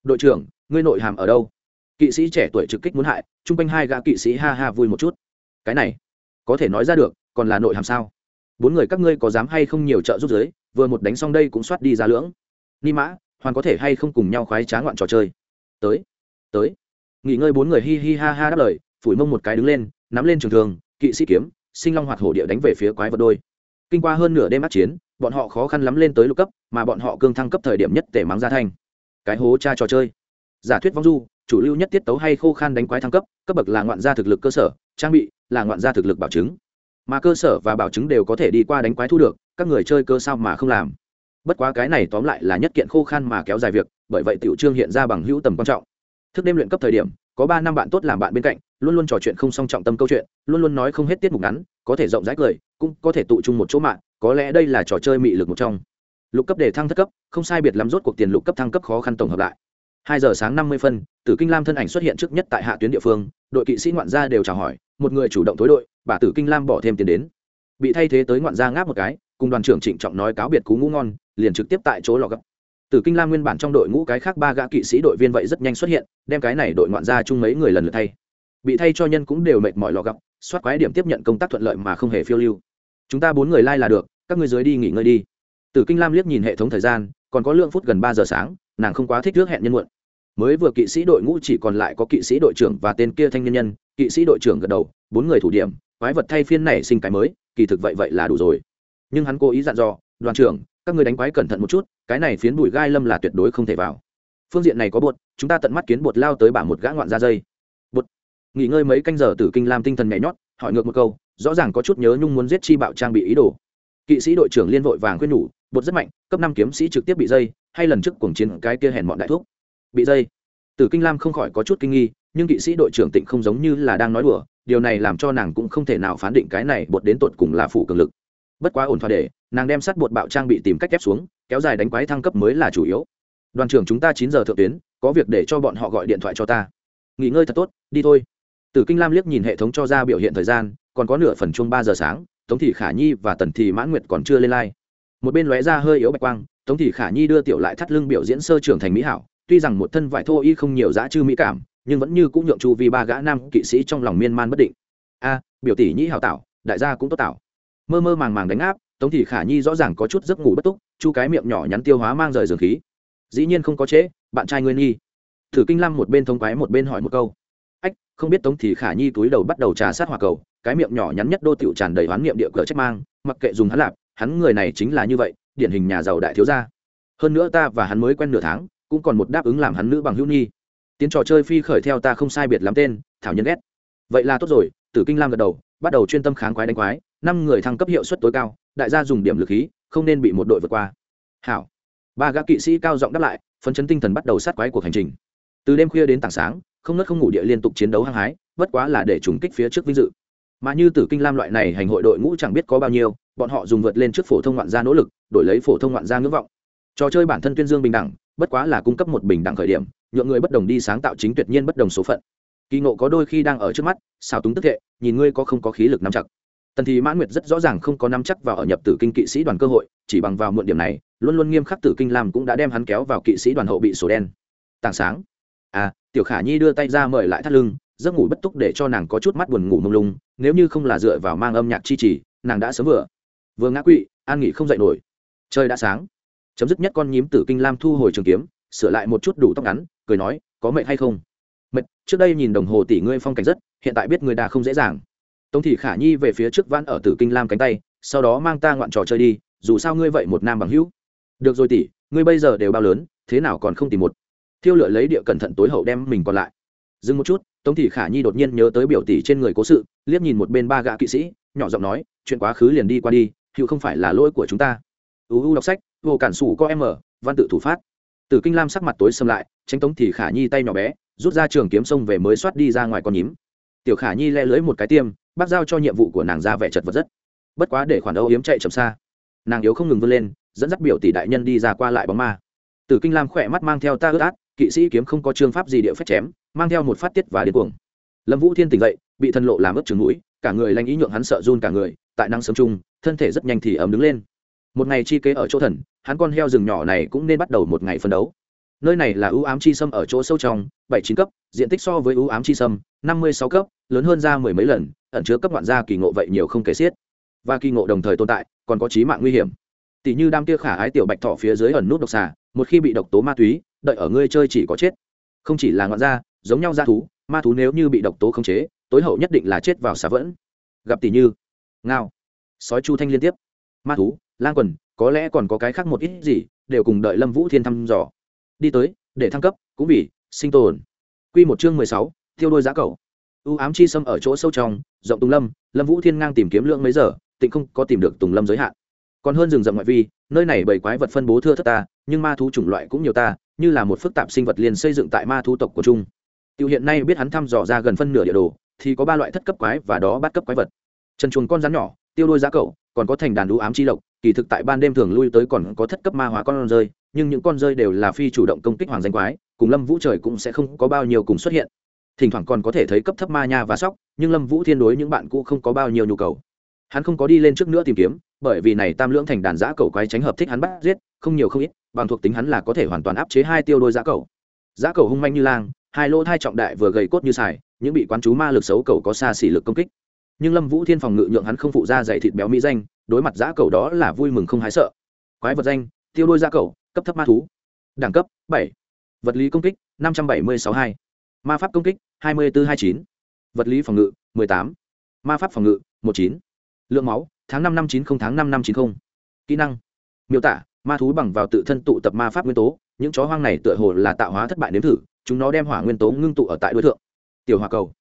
Đội trưởng, ngươi nội hàm ở đâu? Kỵ sĩ trẻ tuổi trực kích muốn hại, chung quanh hai gã kỵ sĩ ha ha vui một chút. Cái này, có thể nói ra được, còn là nội hàm sao? Bốn người các ngươi có dám hay không nhiều trợ giúp giới vừa một đánh xong đây cũng soát đi ra lưỡng. Ni mã, hoàn có thể hay không cùng nhau khoái trá ngoạn trò chơi? Tới tới. Nghỉ ngơi bốn người hi hi ha ha đáp lời, phủi mông một cái đứng lên, nắm lên trường thường kỵ sĩ kiếm, sinh long hoạt hổ địa đánh về phía quái vật đôi. Kinh qua hơn nửa đêm át chiến, bọn họ khó khăn lắm lên tới lục cấp, mà bọn họ cương thăng cấp thời điểm nhất tể mắng ra thanh. Cái hố cha trò chơi. Giả thuyết vong du chủ lưu nhất tiết tấu hay khô khan đánh quái thăng cấp cấp bậc là ngoạn gia thực lực cơ sở, trang bị là ngoạn gia thực lực bảo chứng. Mà cơ sở và bảo chứng đều có thể đi qua đánh quái thu được, các người chơi cơ sao mà không làm. Bất quá cái này tóm lại là nhất kiện khô khan mà kéo dài việc, bởi vậy tiểu trương hiện ra bằng hữu tầm quan trọng. Thức đêm luyện cấp thời điểm, có ba năm bạn tốt làm bạn bên cạnh, luôn luôn trò chuyện không song trọng tâm câu chuyện, luôn luôn nói không hết tiết mục ngắn, có thể rộng rãi cười, cũng có thể tụ chung một chỗ mạng, có lẽ đây là trò chơi mị lực một trong. Lục cấp để thăng thất cấp, không sai biệt lắm rốt cuộc tiền lục cấp thăng cấp khó khăn tổng hợp lại hai giờ sáng năm mươi phân tử kinh lam thân ảnh xuất hiện trước nhất tại hạ tuyến địa phương đội kỵ sĩ ngoạn gia đều chào hỏi một người chủ động tối đội bà tử kinh lam bỏ thêm tiền đến bị thay thế tới ngoạn gia ngáp một cái cùng đoàn trưởng trịnh trọng nói cáo biệt cú ngũ ngon liền trực tiếp tại chỗ lò gấp Tử Kinh Lam nguyên bản trong đội ngũ cái khác ba gã kỵ sĩ đội viên vậy rất nhanh xuất hiện, đem cái này đội ngoạn gia chung mấy người lần lượt thay. Bị thay cho nhân cũng đều mệt mỏi lò gặp, soát quái điểm tiếp nhận công tác thuận lợi mà không hề phiêu lưu. Chúng ta bốn người lai like là được, các ngươi dưới đi nghỉ ngơi đi. Tử Kinh Lam liếc nhìn hệ thống thời gian, còn có lượng phút gần ba giờ sáng, nàng không quá thích trước hẹn nhân muộn. Mới vừa kỵ sĩ đội ngũ chỉ còn lại có kỵ sĩ đội trưởng và tên kia thanh niên nhân, kỵ sĩ đội trưởng gật đầu, bốn người thủ điểm, quái vật thay phiên này sinh cái mới, kỳ thực vậy vậy là đủ rồi. Nhưng hắn cố ý dặn dò, đoàn trưởng, các người đánh quái cẩn thận một chút cái này phiến bụi gai lâm là tuyệt đối không thể vào phương diện này có bột chúng ta tận mắt kiến bột lao tới bả một gã ngoạn ra dây bột nghỉ ngơi mấy canh giờ tử kinh lam tinh thần nhảy nhót hỏi ngược một câu rõ ràng có chút nhớ nhung muốn giết chi bạo trang bị ý đồ kỵ sĩ đội trưởng liên vội vàng khuyên nhủ bột rất mạnh, cấp năm kiếm sĩ trực tiếp bị dây, hay lần trước cuồng chiến cái kia hèn mọn đại thuốc bị dây. Tử kinh lam không khỏi có chút kinh nghi, nhưng kỵ sĩ đội trưởng tịnh không giống như là đang nói đùa, điều này làm cho nàng cũng không thể nào phán định cái này bột đến tột cùng là phủ cường lực. Bất quá ổn thỏa để, nàng đem sắt bột bạo trang bị tìm cách ép xuống, kéo dài đánh quái thăng cấp mới là chủ yếu. Đoàn trưởng chúng ta chín giờ thượng tuyến, có việc để cho bọn họ gọi điện thoại cho ta. Nghỉ ngơi thật tốt, đi thôi. Tử kinh lam liếc nhìn hệ thống cho ra biểu hiện thời gian, còn có nửa phần chung ba giờ sáng, tống thị khả nhi và tần thị mãn nguyệt còn chưa lên lai một bên lóe ra hơi yếu bạch quang, tống thị khả nhi đưa tiểu lại thắt lưng biểu diễn sơ trưởng thành mỹ hảo, tuy rằng một thân vải thô y không nhiều dã chư mỹ cảm, nhưng vẫn như cũng nhượng chu vì ba gã nam kỵ sĩ trong lòng miên man bất định. A, biểu tỷ nhĩ hảo tạo, đại gia cũng tốt tạo. Mơ mơ màng màng đánh áp, tống thị khả nhi rõ ràng có chút giấc ngủ bất túc, chu cái miệng nhỏ nhắn tiêu hóa mang rời dường khí. Dĩ nhiên không có trễ, bạn trai ngươi nghi thử kinh lăng một bên thông quái một bên hỏi một câu. Ách, không biết tống thị khả nhi túi đầu bắt đầu trà sát hòa cầu, cái miệng nhỏ nhắn nhất đô tiểu tràn đầy hoán niệm địa cờ trách mang, mặc kệ dùng hắn lạp hắn người này chính là như vậy, điển hình nhà giàu đại thiếu gia. Hơn nữa ta và hắn mới quen nửa tháng, cũng còn một đáp ứng làm hắn nữ bằng hữu nhi. Tiến trò chơi phi khởi theo ta không sai biệt lắm tên, thảo nhân ghét. Vậy là tốt rồi, tử kinh lam gật đầu, bắt đầu chuyên tâm kháng quái đánh quái, năm người thăng cấp hiệu suất tối cao, đại gia dùng điểm lực khí, không nên bị một đội vượt qua. Hảo. Ba gã kỵ sĩ cao giọng đáp lại, phấn chấn tinh thần bắt đầu sát quái cuộc hành trình. Từ đêm khuya đến tảng sáng, không nớt không ngủ địa liên tục chiến đấu hăng hái, bất quá là để trùng kích phía trước vinh dự mà như tử kinh lam loại này hành hội đội ngũ chẳng biết có bao nhiêu, bọn họ dùng vượt lên trước phổ thông ngoạn gia nỗ lực, đổi lấy phổ thông ngoạn gia ngưỡng vọng. Trò chơi bản thân tuyên dương bình đẳng, bất quá là cung cấp một bình đẳng khởi điểm, nhượng người bất đồng đi sáng tạo chính tuyệt nhiên bất đồng số phận. Kỳ ngộ có đôi khi đang ở trước mắt, xào túng tức thệ nhìn ngươi có không có khí lực nắm chặt tần thì mãn nguyệt rất rõ ràng không có nắm chắc vào ở nhập tử kinh kỵ sĩ đoàn cơ hội, chỉ bằng vào muộn điểm này, luôn luôn nghiêm khắc tử kinh lam cũng đã đem hắn kéo vào kỵ sĩ đoàn hậu bị sổ đen. Tảng sáng. À tiểu khả nhi đưa tay ra mời lại thắt lưng giấc ngủ bất túc để cho nàng có chút mắt buồn ngủ mông lung, nếu như không là dựa vào mang âm nhạc chi trì, nàng đã sớm vừa. Vừa ngã quỵ, an nghỉ không dậy nổi. Trời đã sáng. Chấm dứt nhất con nhím tử kinh lam thu hồi trường kiếm, sửa lại một chút đủ tóc ngắn, cười nói, có mệt hay không? Mệt, trước đây nhìn đồng hồ tỷ ngươi phong cảnh rất, hiện tại biết người đà không dễ dàng. Tống thị khả nhi về phía trước vãn ở tử kinh lam cánh tay, sau đó mang ta ngoạn trò chơi đi, dù sao ngươi vậy một nam bằng hữu. Được rồi tỷ, ngươi bây giờ đều bao lớn, thế nào còn không tìm một? Thiêu lựa lấy địa cẩn thận tối hậu đem mình còn lại dừng một chút, tống thị khả nhi đột nhiên nhớ tới biểu tỷ trên người cố sự, liếc nhìn một bên ba gã kỵ sĩ, nhỏ giọng nói, chuyện quá khứ liền đi qua đi, hữu không phải là lỗi của chúng ta. Uu đọc sách, vô cản sủ có em ở, văn tự thủ phát. Tử kinh lam sắc mặt tối xâm lại, tránh tống thị khả nhi tay nhỏ bé, rút ra trường kiếm sông về mới xoát đi ra ngoài con nhím. Tiểu khả nhi le lưỡi một cái tiêm, bác giao cho nhiệm vụ của nàng ra vẻ chật vật rất. Bất quá để khoản âu yếm chạy chậm xa. Nàng yếu không ngừng vươn lên, dẫn dắt biểu tỷ đại nhân đi ra qua lại bóng ma. Tử kinh lam khỏe mắt mang theo ta ướt át kỵ sĩ kiếm không có chương pháp gì địa phép chém, mang theo một phát tiết và điên cuồng. Lâm vũ thiên tỉnh dậy, bị thần lộ làm ướt trứng mũi, cả người lanh ý nhượng hắn sợ run cả người, tại năng sớm chung, thân thể rất nhanh thì ấm đứng lên. Một ngày chi kế ở chỗ thần, hắn con heo rừng nhỏ này cũng nên bắt đầu một ngày phân đấu. Nơi này là ưu ám chi sâm ở chỗ sâu trong, bảy chín cấp, diện tích so với ưu ám chi sâm, năm mươi sáu cấp, lớn hơn ra mười mấy lần, ẩn chứa cấp ngoạn gia kỳ ngộ vậy nhiều không kể xiết. Và kỳ ngộ đồng thời tồn tại, còn có trí mạng nguy hiểm. Tỷ như đam kia khả ái tiểu bạch thọ phía dưới ẩn nút độc xà, một khi bị độc tố ma túy đợi ở ngươi chơi chỉ có chết. Không chỉ là ngọn da giống nhau da thú, ma thú nếu như bị độc tố khống chế, tối hậu nhất định là chết vào xà vẫn. Gặp tỷ như, ngao, sói chu thanh liên tiếp. Ma thú, lang quần, có lẽ còn có cái khác một ít gì, đều cùng đợi lâm vũ thiên thăm dò. Đi tới, để thăng cấp, cũng vì, sinh tồn. Q một chương mười sáu, thiêu đôi giá cầu. Ưu ám chi xâm ở chỗ sâu trong, rộng tùng lâm lâm vũ thiên ngang tìm kiếm lượng mấy giờ, tịnh không có tìm được tùng lâm giới hạn. Còn hơn rừng rậm ngoại vi, nơi này bảy quái vật phân bố thưa thất ta, nhưng ma thú chủng loại cũng nhiều ta như là một phức tạp sinh vật liền xây dựng tại ma thú tộc của trung tiểu hiện nay biết hắn thăm dò ra gần phân nửa địa đồ, thì có ba loại thất cấp quái và đó bắt cấp quái vật. Chân chuồng con rắn nhỏ, tiêu đôi giá cậu, còn có thành đàn đũ ám chi lộc, kỳ thực tại ban đêm thường lui tới còn có thất cấp ma hóa con rơi, nhưng những con rơi đều là phi chủ động công kích hoàng danh quái, cùng lâm vũ trời cũng sẽ không có bao nhiêu cùng xuất hiện. Thỉnh thoảng còn có thể thấy cấp thấp ma nha và sóc, nhưng lâm vũ thiên đối những bạn cũ không có bao nhiêu nhu cầu. Hắn không có đi lên trước nữa tìm kiếm, bởi vì này tam lưỡng thành đàn giã cầu quái tránh hợp thích hắn bắt giết, không nhiều không ít bằng thuộc tính hắn là có thể hoàn toàn áp chế hai tiêu đôi giá cầu. Giá cầu hung manh như lang, hai lỗ thai trọng đại vừa gầy cốt như xài những bị quán chú ma lực xấu cầu có xa xỉ lực công kích. Nhưng lâm vũ thiên phòng ngự nhượng hắn không phụ ra dày thịt béo mỹ danh, đối mặt giá cầu đó là vui mừng không hái sợ. Quái vật danh, tiêu đôi giá cầu, cấp thấp ma thú. Đẳng cấp, bảy. Vật lý công kích, năm trăm bảy mươi sáu hai. Ma pháp công kích, hai mươi bốn hai chín. Vật lý phòng ngự, mười tám. Ma pháp phòng ngự, một chín. Lượng máu, tháng năm năm chín không, tháng năm năm chín không. Kỹ năng, miêu tả ma thú bằng vào tự thân tụ tập ma pháp nguyên tố, những chó hoang này tựa hồ là tạo hóa thất bại nếm thử, chúng nó đem hỏa nguyên tố ngưng tụ ở tại đối tượng tiểu hòa cầu.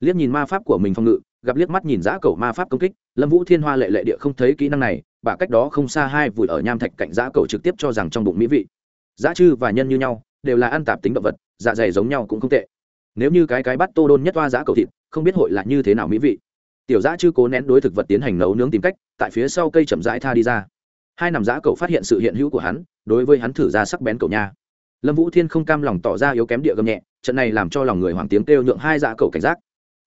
Liếc nhìn ma pháp của mình phòng ngự, gặp liếc mắt nhìn giã cầu ma pháp công kích, lâm vũ thiên hoa lệ lệ địa không thấy kỹ năng này, bà cách đó không xa hai vùi ở nham thạch cạnh giã cầu trực tiếp cho rằng trong bụng mỹ vị. Giã chư và nhân như nhau, đều là ăn tạp tính động vật dạ dày giống nhau cũng không tệ. Nếu như cái cái bắt tô đôn nhất toa giã cầu thịt, không biết hội là như thế nào mỹ vị. Tiểu giã chư cố nén đối thực vật tiến hành nấu nướng tìm cách, tại phía sau cây chậm rãi tha đi ra hai nằm giã cậu phát hiện sự hiện hữu của hắn, đối với hắn thử ra sắc bén cậu nha. Lâm vũ thiên không cam lòng tỏ ra yếu kém địa gầm nhẹ, trận này làm cho lòng người hoàng tiếng kêu nhượng hai dã cậu cảnh giác.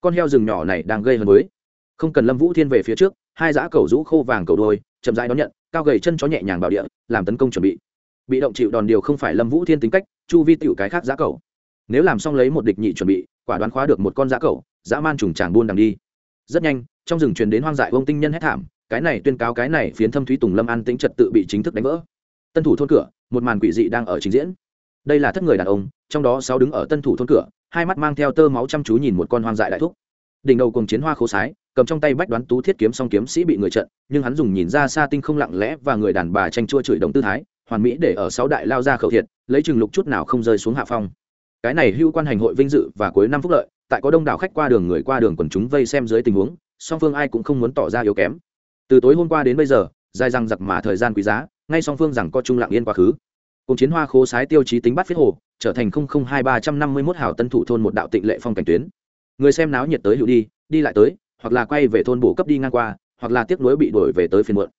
Con heo rừng nhỏ này đang gây hấn với. Không cần lâm vũ thiên về phía trước, hai dã cậu rũ khô vàng cầu đôi, chậm rãi đón nhận, cao gầy chân chó nhẹ nhàng bảo địa, làm tấn công chuẩn bị. Bị động chịu đòn điều không phải lâm vũ thiên tính cách, chu vi tựu cái khác dã cậu. Nếu làm xong lấy một địch nhị chuẩn bị, quả đoán khóa được một con dã cậu, dã man trùng tràng buôn đằng đi. Rất nhanh, trong rừng truyền đến hoang dại vông tinh nhân hét thảm cái này tuyên cáo cái này phiến thâm thúy tùng lâm an tính trật tự bị chính thức đánh vỡ. Tân thủ thôn cửa, một màn quỷ dị đang ở trình diễn. Đây là thất người đàn ông, trong đó sáu đứng ở tân thủ thôn cửa, hai mắt mang theo tơ máu chăm chú nhìn một con hoang dại đại thúc. Đỉnh đầu cùng chiến hoa khô sái, cầm trong tay bách đoán tú thiết kiếm song kiếm sĩ bị người trận, nhưng hắn dùng nhìn ra xa tinh không lặng lẽ và người đàn bà tranh chua chửi đồng tư thái, hoàn mỹ để ở sáu đại lao ra khẩu thiệt, lấy chừng lục chút nào không rơi xuống hạ phong. Cái này hưu quan hành hội vinh dự và cuối năm phúc lợi, tại có đông đảo khách qua đường người qua đường quần chúng vây xem dưới tình huống, song phương ai cũng không muốn tỏ ra yếu kém từ tối hôm qua đến bây giờ, dài răng giặc mà thời gian quý giá, ngay song phương rằng có trung lặng yên quá khứ. Cùng chiến hoa khố sái tiêu chí tính bắt phết hồ, trở thành không không hai ba trăm năm mươi mốt hảo tân thủ thôn một đạo tịnh lệ phong cảnh tuyến. Người xem náo nhiệt tới hữu đi đi lại tới, hoặc là quay về thôn bổ cấp đi ngang qua, hoặc là tiếc nuối bị đuổi về tới phiên muộn.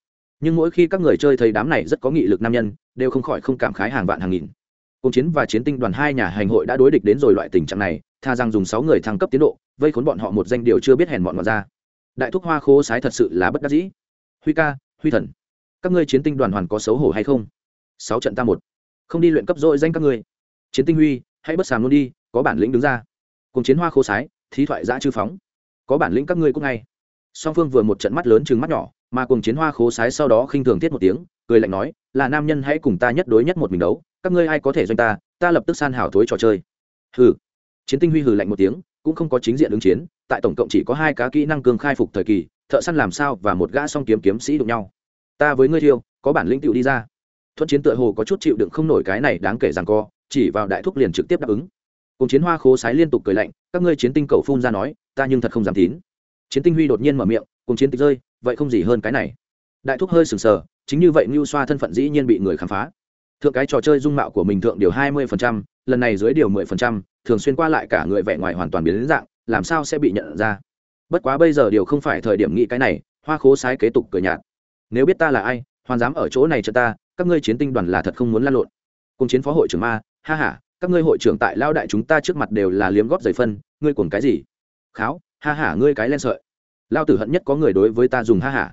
Nhưng mỗi khi các người chơi thấy đám này rất có nghị lực nam nhân, đều không khỏi không cảm khái hàng vạn hàng nghìn. Cùng chiến và chiến tinh đoàn hai nhà hành hội đã đối địch đến rồi loại tình trạng này, tha rằng dùng sáu người thăng cấp tiến độ, vây khốn bọn họ một danh điều chưa biết hèn bọn ngọt ra đại thúc hoa khô sái thật sự là bất đắc dĩ. Huy ca, huy thần, các ngươi chiến tinh đoàn hoàn có xấu hổ hay không? Sáu trận ta một, không đi luyện cấp dội danh các ngươi. Chiến tinh huy, hãy bất sàm luôn đi, có bản lĩnh đứng ra. Cùng chiến hoa khô sái, thí thoại giã chư phóng. Có bản lĩnh các ngươi cũng ngay. Song phương vừa một trận mắt lớn chừng mắt nhỏ, mà cùng chiến hoa khố sái sau đó khinh thường thiết một tiếng, cười lạnh nói, là nam nhân hãy cùng ta nhất đối nhất một mình đấu, các ngươi ai có thể doanh ta ta lập tức san hảo thối trò chơi. Hừ. Chiến tinh huy hừ lạnh một tiếng cũng không có chính diện ứng chiến tại tổng cộng chỉ có hai cá kỹ năng cường khai phục thời kỳ thợ săn làm sao và một gã song kiếm kiếm sĩ đụng nhau. Ta với ngươi thiêu có bản lĩnh tựu đi ra. Thuận chiến tựa hồ có chút chịu đựng không nổi cái này đáng kể rằng co chỉ vào đại thúc liền trực tiếp đáp ứng. Cùng chiến hoa khố sái liên tục cười lạnh các ngươi chiến tinh cầu phun ra nói ta nhưng thật không dám tín. Chiến tinh huy đột nhiên mở miệng cùng chiến tịch rơi vậy không gì hơn cái này. Đại thúc hơi sừng sờ chính như vậy mưu xoa thân phận dĩ nhiên bị người khám phá. Thượng cái trò chơi dung mạo của mình thượng điều hai mươi phần trăm, lần này dưới điều mười phần trăm, thường xuyên qua lại cả người vẻ ngoài hoàn toàn biến đến dạng, làm sao sẽ bị nhận ra? Bất quá bây giờ điều không phải thời điểm nghĩ cái này, hoa khố sái kế tục cười nhạt. Nếu biết ta là ai, hoàn dám ở chỗ này cho ta, các ngươi chiến tinh đoàn là thật không muốn lan lộn. Cùng chiến phó hội trưởng ma, ha ha, các ngươi hội trưởng tại lao đại chúng ta trước mặt đều là liếm góp giày phân, ngươi cuồng cái gì? Kháo, ha hả ngươi cái len sợi. Lao tử hận nhất có người đối với ta dùng ha hả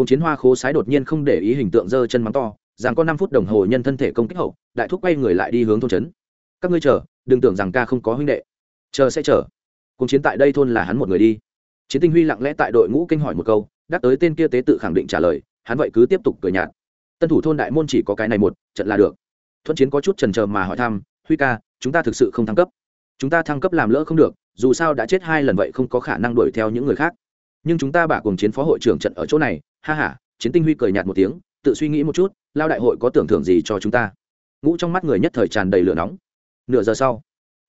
cùng chiến hoa khố sái đột nhiên không để ý hình tượng dơ chân mắng to, rằng có năm phút đồng hồ nhân thân thể công kích hậu, đại thúc quay người lại đi hướng thôn trấn các ngươi chờ, đừng tưởng rằng ca không có huynh đệ. Chờ sẽ chờ. Cùng chiến tại đây thôn là hắn một người đi. Chiến tinh huy lặng lẽ tại đội ngũ kinh hỏi một câu đắc tới tên kia tế tự khẳng định trả lời, hắn vậy cứ tiếp tục cười nhạt. Tân thủ thôn đại môn chỉ có cái này một, trận là được. Thuận chiến có chút trần trờ mà hỏi thăm, huy ca, chúng ta thực sự không thăng cấp? Chúng ta thăng cấp làm lỡ không được, dù sao đã chết hai lần vậy không có khả năng đuổi theo những người khác. Nhưng chúng ta bả cùng chiến phó hội trưởng trận ở chỗ này, ha h a chiến tinh huy cười nhạt một tiếng, tự suy nghĩ một chút, lao đại hội có tưởng thưởng gì cho chúng ta? Ngũ trong mắt người nhất thời tràn đầy lửa nóng nửa giờ sau.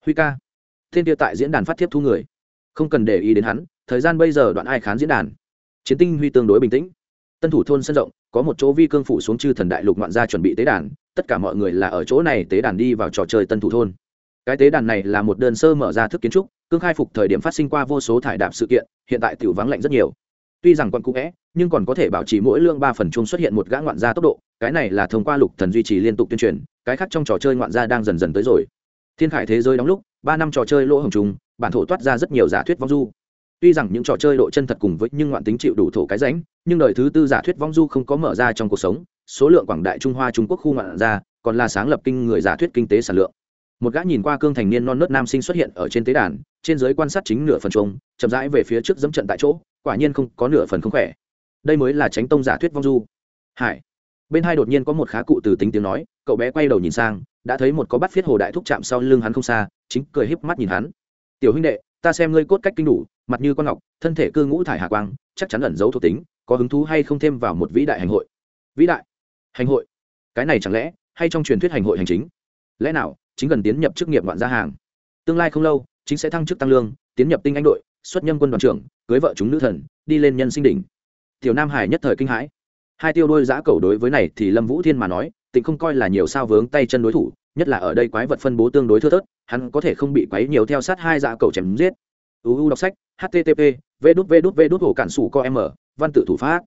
Huy ca. Thiên tiêu tại diễn đàn phát tiếp thu người. Không cần để ý đến hắn, thời gian bây giờ đoạn ai khán diễn đàn. Chiến tinh huy tương đối bình tĩnh. Tân thủ thôn sân rộng, có một chỗ vi cương phủ xuống chư thần đại lục ngoạn gia chuẩn bị tế đàn, tất cả mọi người là ở chỗ này tế đàn đi vào trò chơi tân thủ thôn. Cái tế đàn này là một đơn sơ mở ra thức kiến trúc, cương khai phục thời điểm phát sinh qua vô số thải đạp sự kiện, hiện tại tiểu vắng lạnh rất nhiều. Tuy rằng còn cũ vẽ nhưng còn có thể bảo trì mỗi lương ba phần chung xuất hiện một gã ngoạn gia tốc độ, cái này là thông qua lục thần duy trì liên tục tuyên truyền, cái khác trong trò chơi ngoạn gia đang dần dần tới rồi thiên khải thế giới đóng lúc, ba năm trò chơi lỗ hồng trùng bản thổ toát ra rất nhiều giả thuyết vong du. Tuy rằng những trò chơi độ chân thật cùng với nhưng ngoạn tính chịu đủ thổ cái ránh nhưng đời thứ tư giả thuyết vong du không có mở ra trong cuộc sống, số lượng quảng đại trung hoa trung quốc khu ngoạn ra, còn là sáng lập kinh người giả thuyết kinh tế sản lượng. Một gã nhìn qua cương thành niên non nớt nam sinh xuất hiện ở trên tế đàn, trên giới quan sát chính nửa phần trống chậm rãi về phía trước dẫm trận tại chỗ, quả nhiên không có nửa phần không khỏe. Đây mới là tránh tông giả thuyết vong du. Hải. Bên hai đột nhiên có một khá cụ từ tính tiếng nói, cậu bé quay đầu nhìn sang đã thấy một có bắt phiết hồ đại thúc chạm sau lưng hắn không xa, chính cười híp mắt nhìn hắn. Tiểu huynh đệ, ta xem ngươi cốt cách kinh đủ, mặt như con ngọc, thân thể cư ngũ thải hạ quang, chắc chắn ẩn giấu thuộc tính, có hứng thú hay không thêm vào một vĩ đại hành hội? Vĩ đại? Hành hội? Cái này chẳng lẽ hay trong truyền thuyết hành hội hành chính? Lẽ nào chính gần tiến nhập chức nghiệp đoạn gia hàng? Tương lai không lâu, chính sẽ thăng chức tăng lương, tiến nhập tinh anh đội, xuất nhâm quân đoàn trưởng, cưới vợ chúng nữ thần, đi lên nhân sinh đỉnh. Tiểu nam hải nhất thời kinh hãi. Hai tiêu đôi giã cầu đối với này thì lâm vũ thiên mà nói tịnh không coi là nhiều sao vướng tay chân đối thủ, nhất là ở đây quái vật phân bố tương đối thưa thớt, hắn có thể không bị quấy nhiều theo sát hai dạ cầu chém giết. Uu đọc sách http v đút v đút v đút hồ cản sủ co m văn tự thủ pháp.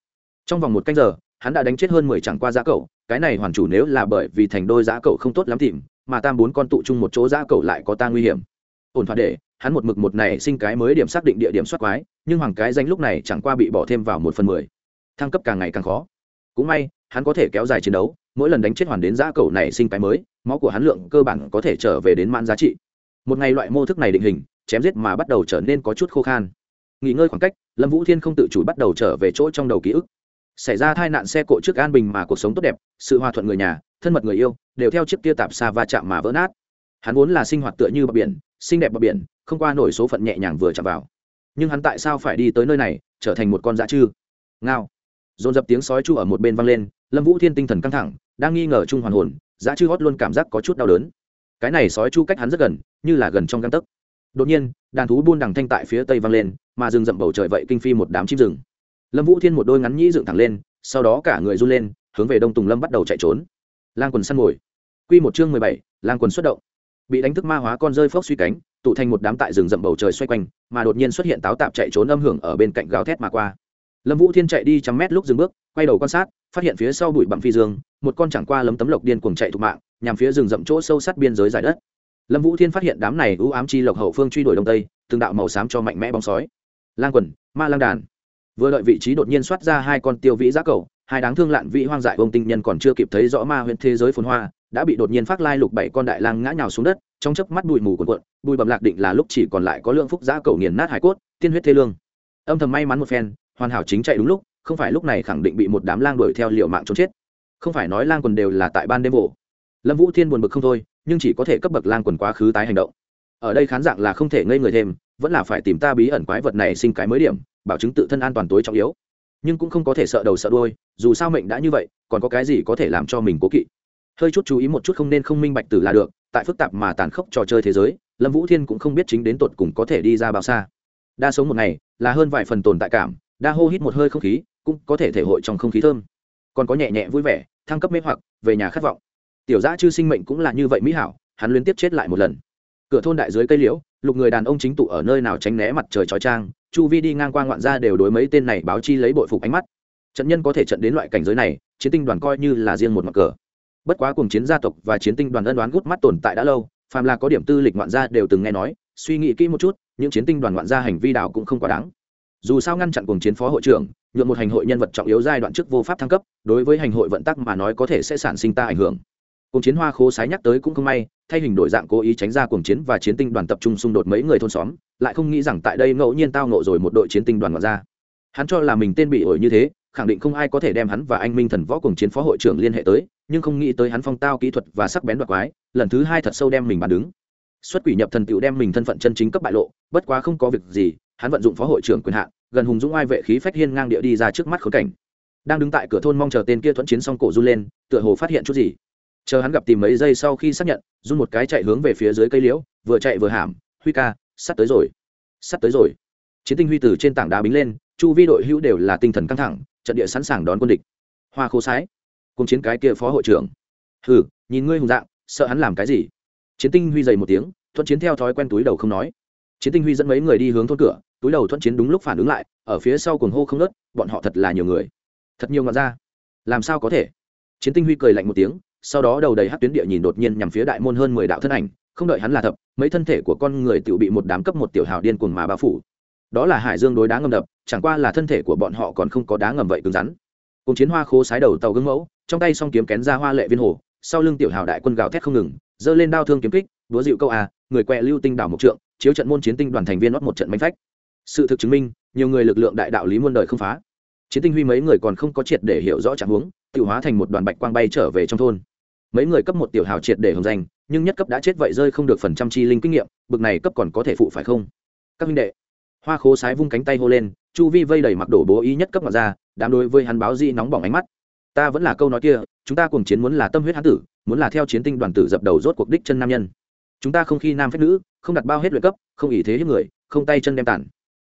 Trong vòng một canh giờ, hắn đã đánh chết hơn mười chẳng qua giã cầu, cái này hoàn chủ nếu là bởi vì thành đôi giã cầu không tốt lắm tìm, mà tam bốn con tụ chung một chỗ giã cầu lại có ta nguy hiểm. Ổn thỏa để, hắn một mực một này sinh cái mới điểm xác định địa điểm soát quái, nhưng hoàng cái danh lúc này chẳng qua bị bỏ thêm vào một phần mười. Thăng cấp càng ngày càng khó. Cũng may, hắn có thể kéo dài chiến đấu mỗi lần đánh chết hoàn đến giã cầu này sinh cái mới, máu của hắn lượng cơ bản có thể trở về đến mãn giá trị. Một ngày loại mô thức này định hình, chém giết mà bắt đầu trở nên có chút khô khan. Nghỉ ngơi khoảng cách, lâm vũ thiên không tự chủ bắt đầu trở về chỗ trong đầu ký ức. Xảy ra tai nạn xe cộ trước an bình mà cuộc sống tốt đẹp, sự hòa thuận người nhà, thân mật người yêu, đều theo chiếc kia tạp xa va chạm mà vỡ nát. Hắn vốn là sinh hoạt tựa như bờ biển, xinh đẹp bờ biển, không qua nổi số phận nhẹ nhàng vừa chạm vào. Nhưng hắn tại sao phải đi tới nơi này, trở thành một con dã chư? Ngao. Dồn dập tiếng sói chu ở một bên vang lên, lâm vũ thiên tinh thần căng thẳng đang nghi ngờ trung hoàn hồn, Giá chư hót luôn cảm giác có chút đau đớn. Cái này sói chu cách hắn rất gần, như là gần trong găng tấc. Đột nhiên, đàn thú buôn đằng thanh tại phía tây vang lên, mà rừng rậm bầu trời vậy kinh phi một đám chim rừng. Lâm vũ thiên một đôi ngắn nhĩ dựng thẳng lên, sau đó cả người run lên, hướng về đông tùng lâm bắt đầu chạy trốn. Lang quần săn mồi. Q một chương mười bảy, lang quần xuất động. Bị đánh thức ma hóa con rơi phốc suy cánh, tụ thành một đám tại rừng rậm bầu trời xoay quanh, mà đột nhiên xuất hiện táo tạp chạy trốn âm hưởng ở bên cạnh gáo thét mà qua. Lâm vũ thiên chạy đi trăm mét lúc dừng bước, quay đầu quan sát phát hiện phía sau bụi bặm phi dương, một con chẳng qua lấm tấm lộc điên cuồng chạy thục mạng, nhằm phía rừng rậm chỗ sâu sát biên giới giải đất. Lâm vũ thiên phát hiện đám này ưu ám chi lộc hậu phương truy đuổi đông tây, từng đạo màu xám cho mạnh mẽ bóng sói. Lang quần, ma lang đàn. Vừa đợi vị trí đột nhiên soát ra hai con tiêu vĩ giá cầu, hai đáng thương lạn vĩ hoang dại vông tinh nhân còn chưa kịp thấy rõ ma huyện thế giới phồn hoa, đã bị đột nhiên phát lai lục bảy con đại lang ngã nhào xuống đất, trong chớp mắt bụi mù cuộn cuộn, bụi bầm lạc định là lúc chỉ còn lại có lượng phúc giá cầu nghiền nát hải cốt, tiên huyết thê lương. Âm thầm may mắn một phen, hoàn hảo chính chạy đúng lúc không phải lúc này khẳng định bị một đám lang đuổi theo liệu mạng trốn chết. Không phải nói lang quần đều là tại ban đêm vỗ lâm vũ thiên buồn bực không thôi, nhưng chỉ có thể cấp bậc lang quần quá khứ tái hành động. Ở đây khán dạng là không thể ngây người thêm, vẫn là phải tìm ta bí ẩn quái vật này sinh cái mới điểm, bảo chứng tự thân an toàn tối trọng yếu. Nhưng cũng không có thể sợ đầu sợ đuôi, dù sao mệnh đã như vậy, còn có cái gì có thể làm cho mình cố kỵ? Hơi chút chú ý một chút không nên không minh bạch tử là được, tại phức tạp mà tàn khốc trò chơi thế giới, lâm vũ thiên cũng không biết chính đến tột cùng có thể đi ra bao xa. Đa số một ngày là hơn vài phần tồn tại cảm, đa hô hít một hơi không khí cũng có thể thể hội trong không khí thơm. Còn có nhẹ nhẹ vui vẻ, thăng cấp mê hoặc, về nhà khát vọng. Tiểu giã chư sinh mệnh cũng là như vậy mỹ hảo, hắn liên tiếp chết lại một lần. Cửa thôn đại dưới cây liễu, lục người đàn ông chính tụ ở nơi nào tránh né mặt trời trói trang chu vi đi ngang qua ngoạn gia đều đối mấy tên này báo chi lấy bội phục ánh mắt. Trận nhân có thể trận đến loại cảnh giới này, chiến tinh đoàn coi như là riêng một mặt cờ. Bất quá cùng chiến gia tộc và chiến tinh đoàn ân đoán gút mắt tồn tại đã lâu, phàm là có điểm tư lịch ngoạn gia đều từng nghe nói, suy nghĩ kỹ một chút, những chiến tinh đoàn ngoạn gia hành vi đạo cũng không quá đáng dù sao ngăn chặn cuồng chiến phó hội trưởng, nhuộm một hành hội nhân vật trọng yếu giai đoạn trước vô pháp thăng cấp, đối với hành hội vận tắc mà nói có thể sẽ sản sinh ta ảnh hưởng. Cuồng chiến hoa khố sái nhắc tới cũng không may, thay hình đổi dạng cố ý tránh ra cuồng chiến và chiến tinh đoàn tập trung xung đột mấy người thôn xóm, lại không nghĩ rằng tại đây ngẫu nhiên tao nộ rồi một đội chiến tinh đoàn ngoại ra. Hắn cho là mình tên bị ổi như thế, khẳng định không ai có thể đem hắn và anh minh thần võ cùng chiến phó hội trưởng liên hệ tới, nhưng không nghĩ tới hắn phong tao kỹ thuật và sắc bén đoạt quái, lần thứ hai thật sâu đem mình bàn đứng. Xuất quỷ nhập thần tựu đem mình thân phận chân chính cấp bại lộ, bất quá không có việc gì hắn vận dụng phó hội trưởng quyền hạn, gần hùng dũng ai vệ khí phách hiên ngang địa đi ra trước mắt khốn cảnh. Đang đứng tại cửa thôn mong chờ tên kia thuẫn chiến xong cổ run lên, tựa hồ phát hiện chút gì. Chờ hắn gặp tìm mấy giây sau khi xác nhận, run một cái chạy hướng về phía dưới cây liễu, vừa chạy vừa hàm, huy ca, sắp tới rồi. Sắp tới rồi. Chiến tinh huy từ trên tảng đá bính lên, chu vi đội hữu đều là tinh thần căng thẳng, trận địa sẵn sàng đón quân địch. Hoa khô sái. Cùng chiến cái kia phó hội trưởng. Hừ, nhìn ngươi hùng dạng, sợ hắn làm cái gì? Chiến tinh huy dày một tiếng thuận chiến theo thói quen túi đầu không nói chiến tinh huy dẫn mấy người đi hướng thôn cửa, túi đầu thuận chiến đúng lúc phản ứng lại, ở phía sau cuồng hô không nớt bọn họ thật là nhiều người. Thật nhiều ngọn ra. Làm sao có thể? Chiến tinh huy cười lạnh một tiếng, sau đó đầu đầy hát tuyến địa nhìn đột nhiên nhằm phía đại môn hơn mười đạo thân ảnh, không đợi hắn là thập, mấy thân thể của con người tự bị một đám cấp một tiểu hào điên cuồng mà bao phủ. Đó là hải dương đối đá ngầm đập, chẳng qua là thân thể của bọn họ còn không có đá ngầm vậy cứng rắn. Cùng chiến hoa khô sái đầu tàu gương mẫu, trong tay song kiếm kén ra hoa lệ viên hồ, sau lưng tiểu hào đại quân gào thét không ngừng, giơ lên đao thương kiếm kích, đúa dịu câu à người quẹ lưu tinh đảo mộc trượng chiếu trận môn chiến tinh đoàn thành viên ót một trận bánh phách. Sự thực chứng minh, nhiều người lực lượng đại đạo lý muôn đời không phá. Chiến tinh huy mấy người còn không có triệt để hiểu rõ trạng huống, tự hóa thành một đoàn bạch quang bay trở về trong thôn. Mấy người cấp một tiểu hào triệt để hồng danh, nhưng nhất cấp đã chết vậy rơi không được phần trăm chi linh kinh nghiệm, bực này cấp còn có thể phụ phải không? Các huynh đệ, hoa khố sái vung cánh tay hô lên, chu vi vây đầy mặc đổ bố ý nhất cấp ngọt ra đám đối với hắn báo di nóng bỏng ánh mắt. Ta vẫn là câu nói kia, chúng ta cùng chiến muốn là tâm huyết hán tử, muốn là theo chiến tinh đoàn tử dập đầu rốt cuộc đích chân nam nhân chúng ta không khi nam phép nữ, không đặt bao hết luyện cấp, không ý thế hết người, không tay chân đem tản.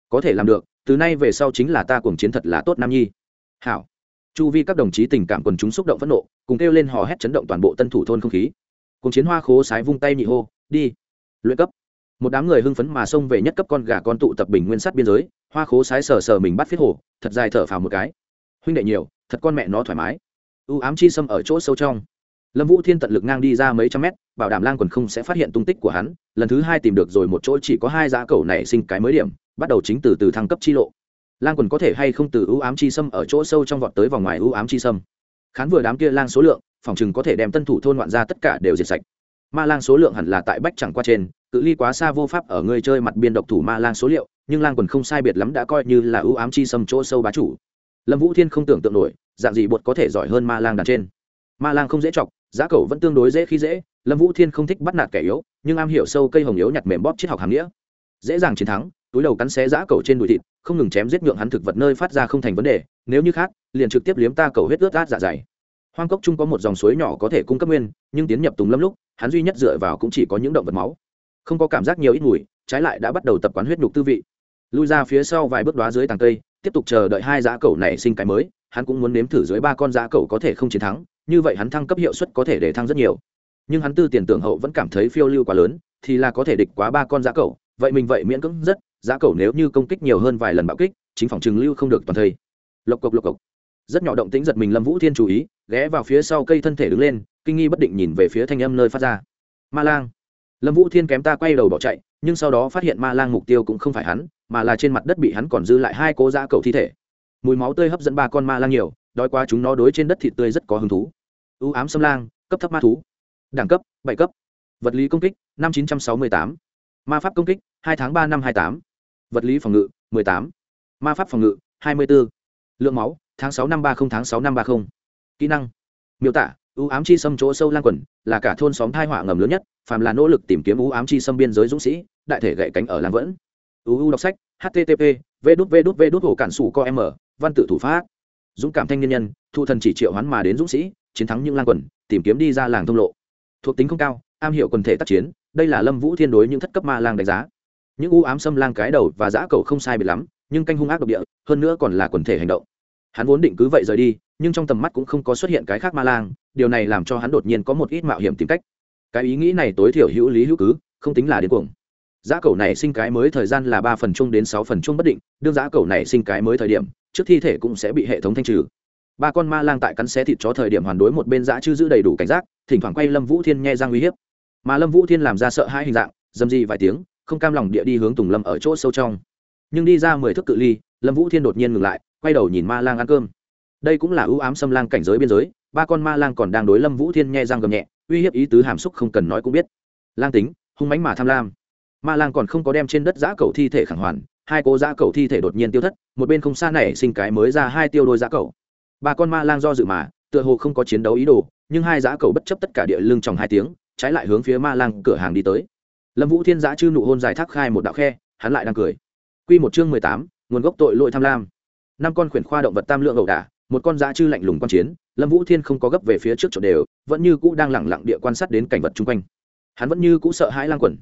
Có thể làm được, từ nay về sau chính là ta cuồng chiến thật là tốt nam nhi. Hảo. Chu vi các đồng chí tình cảm quần chúng xúc động phẫn nộ, cùng kêu lên hò hét chấn động toàn bộ tân thủ thôn không khí. Cùng chiến hoa khố sái vung tay nhị hô, đi, luyện cấp. Một đám người hưng phấn mà xông về nhất cấp con gà con tụ tập bình nguyên sát biên giới, hoa khố sái sờ sờ mình bắt phết hồ, thật dài thở phào một cái. Huynh đệ nhiều, thật con mẹ nó thoải mái. U ám chi xâm ở chỗ sâu trong lâm vũ thiên tận lực ngang đi ra mấy trăm mét, bảo đảm lang quần không sẽ phát hiện tung tích của hắn, lần thứ hai tìm được rồi một chỗ chỉ có hai giá cầu này sinh cái mới điểm, bắt đầu chính từ từ thăng cấp chi lộ. Lang quần có thể hay không từ ưu ám chi sâm ở chỗ sâu trong vọt tới vòng ngoài ưu ám chi sâm? Khán vừa đám kia lang số lượng, phòng chừng có thể đem tân thủ thôn ngoạn ra tất cả đều diệt sạch. Ma lang số lượng hẳn là tại bách chẳng qua trên, cự ly quá xa vô pháp ở người chơi mặt biên độc thủ ma lang số liệu, nhưng lang quần không sai biệt lắm đã coi như là ưu ám chi sâm chỗ sâu bá chủ. Lâm vũ thiên không tưởng tượng nổi, dạng gì bột có thể giỏi hơn ma lang đàn trên. Ma lang không dễ chọc giá cầu vẫn tương đối dễ khi dễ, lâm vũ thiên không thích bắt nạt kẻ yếu, nhưng am hiểu sâu cây hồng yếu nhặt mềm bóp triết học hàm nghĩa. Dễ dàng chiến thắng, túi đầu cắn xé giã cầu trên đùi thịt, không ngừng chém giết nhượng hắn thực vật nơi phát ra không thành vấn đề, nếu như khác, liền trực tiếp liếm ta cầu huyết ướt át dạ dày. Hoang cốc chung có một dòng suối nhỏ có thể cung cấp nguyên, nhưng tiến nhập tùng lâm lúc, hắn duy nhất dựa vào cũng chỉ có những động vật máu. Không có cảm giác nhiều ít mùi, trái lại đã bắt đầu tập quán huyết nhục tư vị. Lui ra phía sau vài bước đoá dưới tàng cây, tiếp tục chờ đợi hai giá cầu này sinh cái mới hắn cũng muốn nếm thử dưới ba con giá cầu có thể không chiến thắng, như vậy hắn thăng cấp hiệu suất có thể để thăng rất nhiều. Nhưng hắn tư tiền tưởng hậu vẫn cảm thấy phiêu lưu quá lớn, thì là có thể địch quá ba con giá cầu, vậy mình vậy miễn cưỡng rất giá cầu nếu như công kích nhiều hơn vài lần bạo kích, chính phòng trừng lưu không được toàn thây. Lộc cộc lộc cộc. Rất nhỏ động tĩnh giật mình lâm vũ thiên chú ý, ghé vào phía sau cây thân thể đứng lên, kinh nghi bất định nhìn về phía thanh âm nơi phát ra. Ma lang. Lâm vũ thiên kém ta quay đầu bỏ chạy, nhưng sau đó phát hiện ma lang mục tiêu cũng không phải hắn, mà là trên mặt đất bị hắn còn dư lại hai cố giã cầu thi thể mùi máu tươi hấp dẫn ba con ma lang nhiều, đói quá chúng nó đối trên đất thịt tươi rất có hứng thú. Ưu ám xâm lang, cấp thấp ma thú. Đẳng cấp, bảy cấp. Vật lý công kích, năm chín trăm sáu mươi tám. Ma pháp công kích, hai tháng ba năm hai tám. Vật lý phòng ngự, mười tám. Ma pháp phòng ngự, hai mươi bốn lượng máu, tháng sáu năm ba không, tháng sáu năm ba không. Kỹ năng, miêu tả ưu ám chi xâm chỗ sâu lan quần, là cả thôn xóm thai họa ngầm lớn nhất, phàm là nỗ lực tìm kiếm ưu ám chi xâm biên giới dũng sĩ, đại thể gậy cánh ở lan vẫn. Uu đọc sách, http, v đút v đút v đút hồ cản sủ co m văn tự thủ pháp. Dũng cảm thanh niên nhân, thu thần chỉ triệu hoán mà đến dũng sĩ, chiến thắng những lang quần, tìm kiếm đi ra làng thông lộ. Thuộc tính không cao, am hiểu quần thể tác chiến, đây là lâm vũ thiên đối những thất cấp ma lang đánh giá. Những u ám xâm lang cái đầu và giã cầu không sai biệt lắm, nhưng canh hung ác độc địa, hơn nữa còn là quần thể hành động. Hắn vốn định cứ vậy rời đi, nhưng trong tầm mắt cũng không có xuất hiện cái khác ma lang, điều này làm cho hắn đột nhiên có một ít mạo hiểm tìm cách. Cái ý nghĩ này tối thiểu hữu lý hữu cứ, không tính là điên cuồng. Giá cầu này sinh cái mới thời gian là ba phần chung đến sáu phần chung bất định, đương giá cầu này sinh cái mới thời điểm trước thi thể cũng sẽ bị hệ thống thanh trừ. Ba con ma lang tại cắn xé thịt chó thời điểm hoàn đối một bên dã chư giữ đầy đủ cảnh giác, thỉnh thoảng quay lâm vũ thiên nghe giang uy hiếp. Mà lâm vũ thiên làm ra sợ hai hình dạng, dầm di vài tiếng, không cam lòng địa đi hướng tùng lâm ở chỗ sâu trong. Nhưng đi ra mười thước cự ly, lâm vũ thiên đột nhiên ngừng lại, quay đầu nhìn ma lang ăn cơm. Đây cũng là ưu ám xâm lang cảnh giới biên giới, ba con ma lang còn đang đối lâm vũ thiên nghe răng gầm nhẹ, uy hiếp ý tứ hàm xúc không cần nói cũng biết. Lang tính, hung mánh mà tham lam. Ma lang còn không có đem trên đất giã cầu thi thể khẳng hoàn hai cô giã cầu thi thể đột nhiên tiêu thất, một bên không xa này sinh cái mới ra hai tiêu đôi giã cầu. Ba con ma lang do dự mà, tựa hồ không có chiến đấu ý đồ, nhưng hai giã cầu bất chấp tất cả địa lưng trong hai tiếng, trái lại hướng phía ma lang cửa hàng đi tới. Lâm vũ thiên giã chư nụ hôn dài thác khai một đạo khe, hắn lại đang cười. Q một chương mười tám, nguồn gốc tội lỗi tham lam. Năm con khuyển khoa động vật tam lượng ẩu đả, một con giã chư lạnh lùng quan chiến, lâm vũ thiên không có gấp về phía trước chỗ đều, vẫn như cũ đang lẳng lặng địa quan sát đến cảnh vật chung quanh. Hắn vẫn như cũ sợ hãi lang quần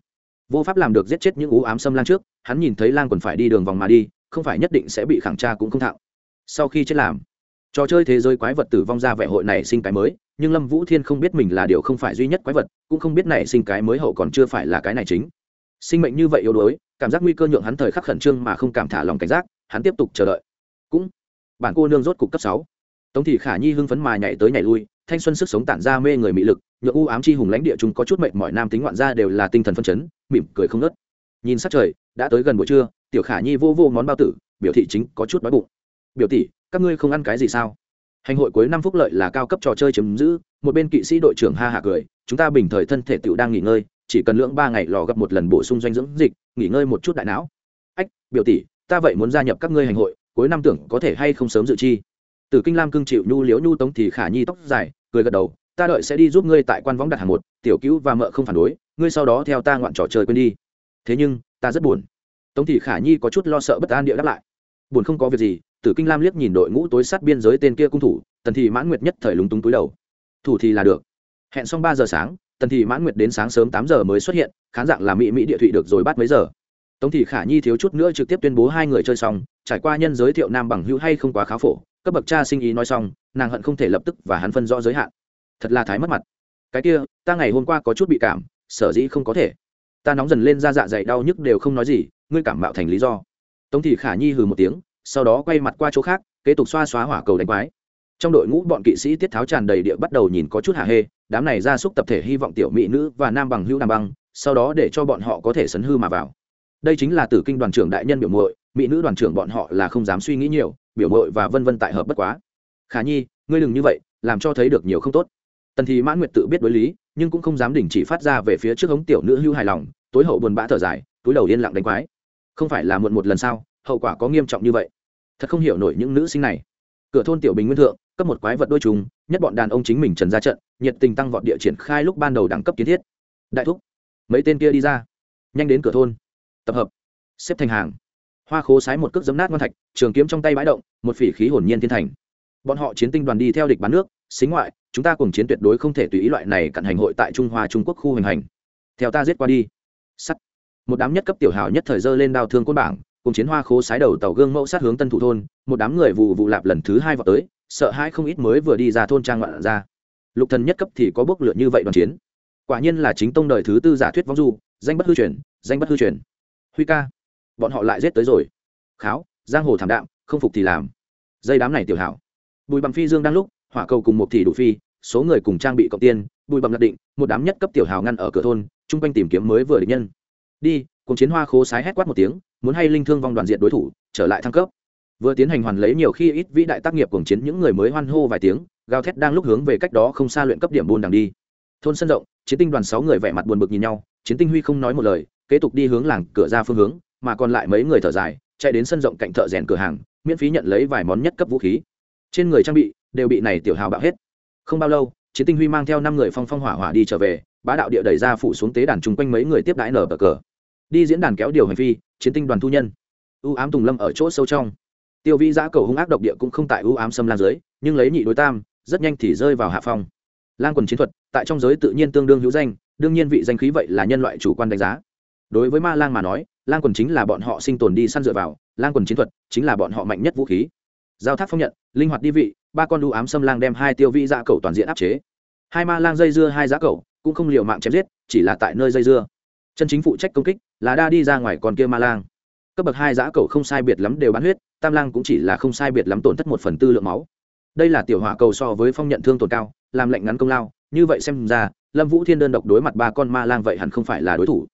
vô pháp làm được giết chết những ú ám xâm lang trước, hắn nhìn thấy lang còn phải đi đường vòng mà đi, không phải nhất định sẽ bị khẳng tra cũng không thạo. Sau khi chết làm, trò chơi thế giới quái vật tử vong ra vẻ hội này sinh cái mới, nhưng lâm vũ thiên không biết mình là điều không phải duy nhất quái vật, cũng không biết này sinh cái mới hậu còn chưa phải là cái này chính. Sinh mệnh như vậy yếu đuối, cảm giác nguy cơ nhượng hắn thời khắc khẩn trương mà không cảm thả lòng cảnh giác, hắn tiếp tục chờ đợi. Cũng, bản cô nương rốt cục cấp sáu. Tống thị khả nhi hưng phấn mà nhảy tới nhảy lui thanh xuân sức sống tản ra mê người mị lực, nhượng u ám chi hùng lãnh địa chúng có chút mệnh mọi nam tính ngoạn ra đều là tinh thần phân chấn, mỉm cười không nớt nhìn sát trời, đã tới gần buổi trưa, tiểu khả nhi vô vô món bao tử, biểu thị chính có chút đói bụng. Biểu tỷ, các ngươi không ăn cái gì sao? Hành hội cuối năm phúc lợi là cao cấp trò chơi chiếm giữ, một bên kỵ sĩ đội trưởng ha hạ cười, chúng ta bình thời thân thể tựu đang nghỉ ngơi, chỉ cần lưỡng ba ngày lò gặp một lần bổ sung doanh dưỡng dịch, nghỉ ngơi một chút đại não. Ách, biểu tỷ, ta vậy muốn gia nhập các ngươi hành hội, cuối năm tưởng có thể hay không sớm dự chi? Từ kinh lam cương chịu nhu liễu nhu tống thì khả nhi tóc dài, cười gật đầu, ta đợi sẽ đi giúp ngươi tại quan võng đặt hàng một, tiểu cứu và mợ không phản đối, ngươi sau đó theo ta ngoạn trò chơi quên đi. Thế nhưng, ta rất buồn. Tống thị khả nhi có chút lo sợ bất an địa đáp lại. Buồn không có việc gì. Tử kinh lam liếc nhìn đội ngũ tối sát biên giới tên kia cung thủ, tần thị mãn nguyệt nhất thời lúng túng túi đầu. Thủ thì là được. Hẹn xong ba giờ sáng, tần thị mãn nguyệt đến sáng sớm tám giờ mới xuất hiện, khán dạng là mỹ mỹ địa thụy được rồi bắt mấy giờ. Tống thị khả nhi thiếu chút nữa trực tiếp tuyên bố hai người chơi xong, trải qua nhân giới thiệu nam bằng hữu hay không quá khá phổ cấp bậc cha sinh ý nói xong, nàng hận không thể lập tức và hắn phân rõ giới hạn. Thật là thái mất mặt. Cái kia, ta ngày hôm qua có chút bị cảm, sở dĩ không có thể. Ta nóng dần lên ra dạ dày đau nhức đều không nói gì, ngươi cảm mạo thành lý do. Tống thị khả nhi hừ một tiếng, sau đó quay mặt qua chỗ khác, kế tục xoa xóa hỏa cầu đánh quái. Trong đội ngũ bọn kỵ sĩ tiết tháo tràn đầy địa bắt đầu nhìn có chút hạ hê, đám này ra súc tập thể hy vọng tiểu mỹ nữ và nam bằng hữu nam băng, sau đó để cho bọn họ có thể sấn hư mà vào. Đây chính là tử kinh đoàn trưởng đại nhân biểu muội, mỹ nữ đoàn trưởng bọn họ là không dám suy nghĩ nhiều biểu mội và vân vân tại hợp bất quá. Khả nhi, ngươi đừng như vậy, làm cho thấy được nhiều không tốt. Tần thì mãn nguyệt tự biết đối lý, nhưng cũng không dám đình chỉ phát ra về phía trước ống tiểu nữ hưu hài lòng, tối hậu buồn bã thở dài, túi đầu yên lặng đánh quái. Không phải là muộn một lần sao, hậu quả có nghiêm trọng như vậy. Thật không hiểu nổi những nữ sinh này. Cửa thôn tiểu bình nguyên thượng, cấp một quái vật đôi trùng, nhất bọn đàn ông chính mình trần ra trận, nhiệt tình tăng vọt địa triển khai lúc ban đầu đẳng cấp kiến thiết. Đại thúc, mấy tên kia đi ra. Nhanh đến cửa thôn. Tập hợp. Xếp thành hàng hoa khố sái một cước giấm nát ngon thạch, trường kiếm trong tay bãi động, một phỉ khí hồn nhiên thiên thành. Bọn họ chiến tinh đoàn đi theo địch bán nước, xính ngoại, chúng ta cùng chiến tuyệt đối không thể tùy ý loại này cặn hành hội tại trung hoa trung quốc khu hành hành. Theo ta giết qua đi. Sắt. Một đám nhất cấp tiểu hào nhất thời dơ lên đao thương côn bảng, cùng chiến hoa khố sái đầu tàu gương mẫu sát hướng tân thủ thôn, một đám người vụ vụ lạp lần thứ hai vào tới, sợ hai không ít mới vừa đi ra thôn trang ngoạn ra. Lục thần nhất cấp thì có bước lượn như vậy đoàn chiến. Quả nhiên là chính tông đời thứ tư giả thuyết vong du, danh bất hư truyền, danh bất hư truyền. Huy ca bọn họ lại giết tới rồi. Kháo, giang hồ thảm đạm, không phục thì làm. Dây đám này tiểu hảo. Bùi bằng phi dương đang lúc, hỏa cầu cùng một thì đủ phi, số người cùng trang bị cộng tiên, bùi bằng lập định, một đám nhất cấp tiểu hào ngăn ở cửa thôn, chung quanh tìm kiếm mới vừa địch nhân. Đi, cùng chiến hoa khố sái hét quát một tiếng, muốn hay linh thương vong đoàn diện đối thủ, trở lại thăng cấp. Vừa tiến hành hoàn lấy nhiều khi ít vĩ đại tác nghiệp cùng chiến, những người mới hoan hô vài tiếng, gào thét đang lúc hướng về cách đó không xa luyện cấp điểm buôn đằng đi. Thôn sân rộng, chiến tinh đoàn sáu người vẻ mặt buồn bực nhìn nhau, chiến tinh huy không nói một lời, kế tục đi hướng làng cửa ra phương hướng mà còn lại mấy người thở dài, chạy đến sân rộng cạnh thợ rèn cửa hàng, miễn phí nhận lấy vài món nhất cấp vũ khí. Trên người trang bị đều bị này tiểu hào bạo hết. Không bao lâu, chiến tinh huy mang theo năm người phong phong hỏa hỏa đi trở về, bá đạo địa đẩy ra phủ xuống tế đàn chung quanh mấy người tiếp đãi nở bờ cờ. Đi diễn đàn kéo điều hành phi, chiến tinh đoàn thu nhân. U ám tùng lâm ở chỗ sâu trong. Tiêu vi giã cầu hung ác độc địa cũng không tại u ám xâm lan dưới, nhưng lấy nhị đối tam, rất nhanh thì rơi vào hạ phong. Lan quần chiến thuật, tại trong giới tự nhiên tương đương hữu danh, đương nhiên vị danh khí vậy là nhân loại chủ quan đánh giá. Đối với ma lang mà nói lang quần chính là bọn họ sinh tồn đi săn dựa vào, lang quần chiến thuật chính là bọn họ mạnh nhất vũ khí. Giao thác phong nhận, linh hoạt đi vị, ba con đu ám xâm lang đem hai tiêu vị dạ cầu toàn diện áp chế. Hai ma lang dây dưa hai dạ giá cầu cũng không liều mạng chém giết, chỉ là tại nơi dây dưa. Chân chính phụ trách công kích là đa đi ra ngoài còn kia ma lang. Cấp bậc hai dạ giã cầu không sai biệt lắm đều bán huyết, tam lang cũng chỉ là không sai biệt lắm tổn thất một phần tư lượng máu. Đây là tiểu hỏa cầu so với phong nhận thương tổn cao, làm lệnh ngắn công lao, như vậy xem ra, lâm vũ thiên đơn độc đối mặt ba con ma lang vậy hẳn không phải là đối thủ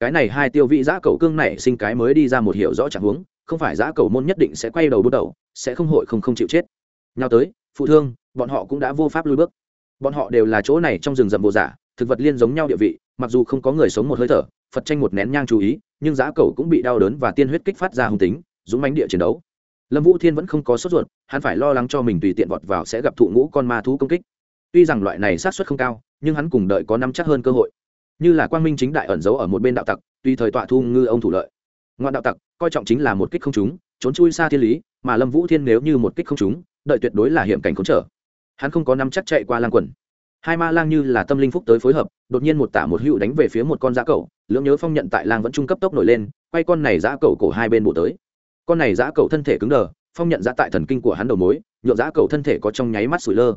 cái này hai tiêu vị giã cầu cương này sinh cái mới đi ra một hiểu rõ trạng huống, không phải giã cầu môn nhất định sẽ quay đầu bước đầu, sẽ không hội không không chịu chết. Nhau tới, phụ thương, bọn họ cũng đã vô pháp lui bước. Bọn họ đều là chỗ này trong rừng rậm vô giả, thực vật liên giống nhau địa vị, mặc dù không có người sống một hơi thở, phật tranh một nén nhang chú ý, nhưng giã cầu cũng bị đau đớn và tiên huyết kích phát ra hung tính, dũng mánh địa chiến đấu. Lâm vũ thiên vẫn không có sốt ruột, hắn phải lo lắng cho mình tùy tiện vọt vào sẽ gặp thụ ngũ con ma thú công kích. Tuy rằng loại này sát xuất không cao, nhưng hắn cùng đợi có năm chắc hơn cơ hội như là quang minh chính đại ẩn giấu ở một bên đạo tặc tùy thời tọa thu ngư ông thủ lợi. Ngoạn đạo tặc coi trọng chính là một kích không chúng, trốn chui xa thiên lý mà lâm vũ thiên nếu như một kích không chúng, đợi tuyệt đối là hiểm cảnh khốn trở. Hắn không có năm chắc chạy qua lang quần. Hai ma lang như là tâm linh phúc tới phối hợp đột nhiên một tả một hữu đánh về phía một con giã cẩu lưỡng nhớ phong nhận tại lang vẫn trung cấp tốc nổi lên quay con này giã cẩu cổ hai bên bộ tới. Con này giã cẩu thân thể cứng đờ phong nhận giã tại thần kinh của hắn đầu mối nhuộm giã cẩu thân thể có trong nháy mắt sủi lơ.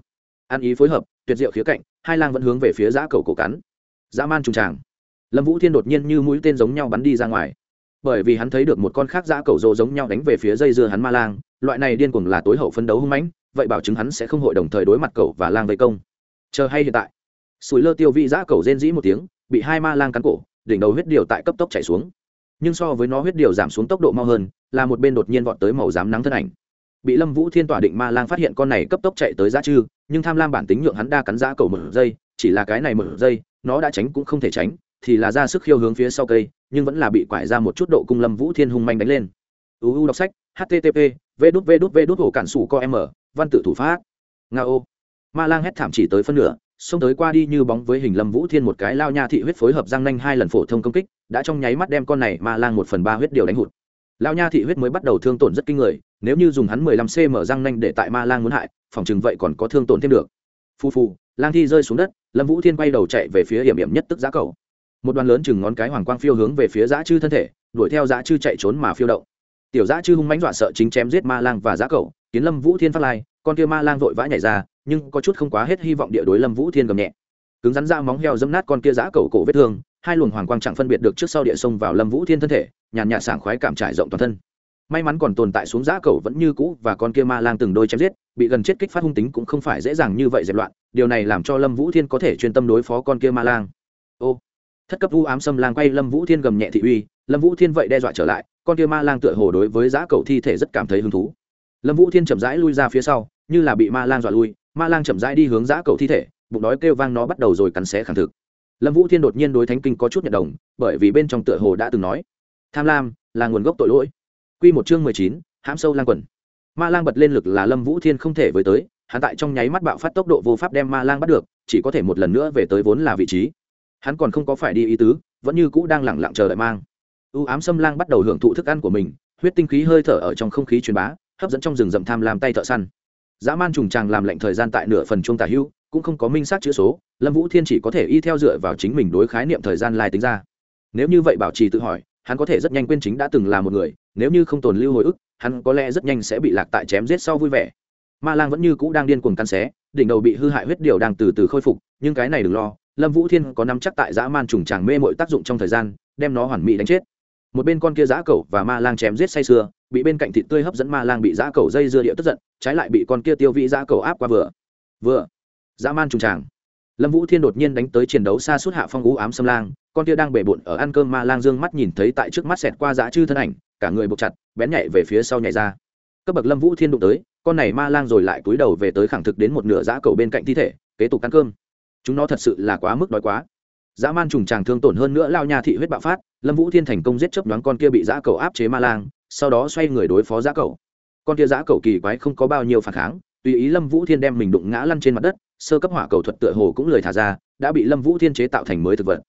Ăn ý phối hợp tuyệt diệu khía cạnh hai lang vẫn hướng về phía giã cẩu cổ cắn dã man trùng tràng. Lâm vũ thiên đột nhiên như mũi tên giống nhau bắn đi ra ngoài. Bởi vì hắn thấy được một con khác dã cẩu rô giống nhau đánh về phía dây dưa hắn ma lang, loại này điên cuồng là tối hậu phân đấu hung mãnh, vậy bảo chứng hắn sẽ không hội đồng thời đối mặt cẩu và lang vây công. Chờ hay hiện tại sùi lơ tiêu vị dã cẩu rên dĩ một tiếng, bị hai ma lang cắn cổ, đỉnh đầu huyết điều tại cấp tốc chảy xuống. Nhưng so với nó huyết điều giảm xuống tốc độ mau hơn, là một bên đột nhiên vọt tới màu dám nắng thân ảnh. Bị lâm vũ thiên tỏa định ma lang phát hiện con này cấp tốc chạy tới giá chư, nhưng tham lam bản tính nhượng hắn đa cắn giá cầu một giây, chỉ là cái này một giây nó đã tránh cũng không thể tránh, thì là ra sức khiêu hướng phía sau cây, nhưng vẫn là bị quải ra một chút độ cung lâm vũ thiên hung manh đánh lên. Uu đọc sách http v đút v đút v đút hồ cản sủ co m văn tự thủ pháp. Nga ô. Ma lang hét thảm chỉ tới phân nửa, xông tới qua đi như bóng với hình lâm vũ thiên một cái lao nha thị huyết phối hợp răng nanh hai lần phổ thông công kích, đã trong nháy mắt đem con này ma lang một phần ba huyết điều đánh hụt. Lao nha thị huyết mới bắt đầu thương tổn rất kinh người, nếu như dùng hắn mười lăm cm răng nanh để tại ma lang muốn hại, phòng chừng vậy còn có thương tổn thêm được. Phu phu lang thi rơi xuống đất lâm vũ thiên quay đầu chạy về phía hiểm hiểm nhất tức giá cầu một đoàn lớn chừng ngón cái hoàng quang phiêu hướng về phía dã chư thân thể đuổi theo dã chư chạy trốn mà phiêu động tiểu dã chư hung mãnh dọa sợ chính chém giết ma lang và dã cầu khiến lâm vũ thiên phát lai con kia ma lang vội vã nhảy ra nhưng có chút không quá hết hy vọng địa đối lâm vũ thiên gầm nhẹ cứng rắn ra móng heo dẫm nát con kia dã cầu cổ vết thương hai luồng hoàng quang chẳng phân biệt được trước sau địa sông vào lâm vũ thiên thân thể nhàn nhạt sảng khoái cảm trải rộng toàn thân may mắn còn tồn tại xuống giã cầu vẫn như cũ và con kia ma lang từng đôi chém giết, bị gần chết kích phát hung tính cũng không phải dễ dàng như vậy dẹp loạn, điều này làm cho lâm vũ thiên có thể chuyên tâm đối phó con kia ma lang. Ô, thất cấp vu ám xâm lang quay lâm vũ thiên gầm nhẹ thị uy, lâm vũ thiên vậy đe dọa trở lại, con kia ma lang tựa hồ đối với giã cầu thi thể rất cảm thấy hứng thú. Lâm vũ thiên chậm rãi lui ra phía sau, như là bị ma lang dọa lui, ma lang chậm rãi đi hướng giã cầu thi thể, bụng đói kêu vang nó bắt đầu rồi cắn xé khẳng thực. Lâm vũ thiên đột nhiên đối thánh kinh có chút nhận đồng, bởi vì bên trong tựa hồ đã từng nói, tham lam là nguồn gốc tội lỗi. Quy một chương mười chín, hãm sâu lang quần. Ma lang bật lên lực là lâm vũ thiên không thể với tới, hắn tại trong nháy mắt bạo phát tốc độ vô pháp đem ma lang bắt được, chỉ có thể một lần nữa về tới vốn là vị trí. Hắn còn không có phải đi ý tứ, vẫn như cũ đang lẳng lặng chờ đợi mang. U ám xâm lang bắt đầu hưởng thụ thức ăn của mình, huyết tinh khí hơi thở ở trong không khí truyền bá, hấp dẫn trong rừng rậm tham làm tay thợ săn. Dã man trùng tràng làm lệnh thời gian tại nửa phần trung tả hưu, cũng không có minh xác chữ số, lâm vũ thiên chỉ có thể y theo dựa vào chính mình đối khái niệm thời gian lai tính ra. Nếu như vậy bảo trì tự hỏi, hắn có thể rất nhanh quên chính đã từng là một người nếu như không tồn lưu hồi ức, hắn có lẽ rất nhanh sẽ bị lạc tại chém giết sau vui vẻ. Ma lang vẫn như cũ đang điên cuồng căn xé, đỉnh đầu bị hư hại huyết điều đang từ từ khôi phục, nhưng cái này đừng lo, lâm vũ thiên có nắm chắc tại dã man trùng tràng mê mội tác dụng trong thời gian, đem nó hoàn mỹ đánh chết. Một bên con kia dã cẩu và ma lang chém giết say sưa, bị bên cạnh thịt tươi hấp dẫn ma lang bị dã cẩu dây dưa điệu tức giận, trái lại bị con kia tiêu vĩ dã cẩu áp qua vừa. Vừa. Dã man trùng tràng. Lâm vũ thiên đột nhiên đánh tới chiến đấu xa suốt hạ phong ú ám xâm lang, con kia đang bể bụn ở ăn cơm ma lang dương mắt nhìn thấy tại trước mắt xẹt qua dã chư thân ảnh cả người buộc chặt, bén nhảy về phía sau nhảy ra. Cấp bậc lâm vũ thiên đụng tới, con này ma lang rồi lại cúi đầu về tới khẳng thực đến một nửa dã cầu bên cạnh thi thể, kế tục ăn cơm. Chúng nó thật sự là quá mức đói quá. Dã man trùng tràng thương tổn hơn nữa lao nha thị huyết bạo phát, lâm vũ thiên thành công giết chấp đoán con kia bị dã cầu áp chế ma lang, sau đó xoay người đối phó dã cầu. Con kia dã cầu kỳ quái không có bao nhiêu phản kháng, tùy ý lâm vũ thiên đem mình đụng ngã lăn trên mặt đất, sơ cấp hỏa cầu thuật tựa hồ cũng lời thả ra, đã bị lâm vũ thiên chế tạo thành mới thực vật.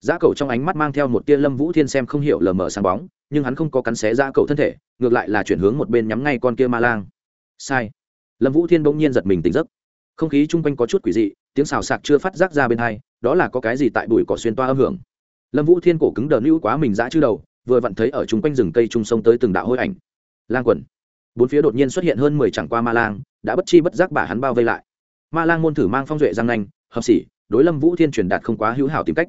Dã cầu trong ánh mắt mang theo một tia lâm vũ thiên xem không hiểu lờ mờ sáng bóng nhưng hắn không có cắn xé dã cậu thân thể, ngược lại là chuyển hướng một bên nhắm ngay con kia ma lang. Sai. Lâm vũ thiên bỗng nhiên giật mình tỉnh giấc. Không khí chung quanh có chút quỷ dị, tiếng xào sạc chưa phát giác ra bên hai, đó là có cái gì tại bụi cỏ xuyên toa âm hưởng. Lâm vũ thiên cổ cứng đờ nữ quá mình dã chư đầu, vừa vặn thấy ở chung quanh rừng cây trung sông tới từng đạo hôi ảnh. Lang quần. Bốn phía đột nhiên xuất hiện hơn mười chẳng qua ma lang, đã bất chi bất giác bả hắn bao vây lại. Ma lang môn thử mang phong duệ giang nanh, hợp xỉ đối lâm vũ thiên truyền đạt không quá hữu hảo tìm cách.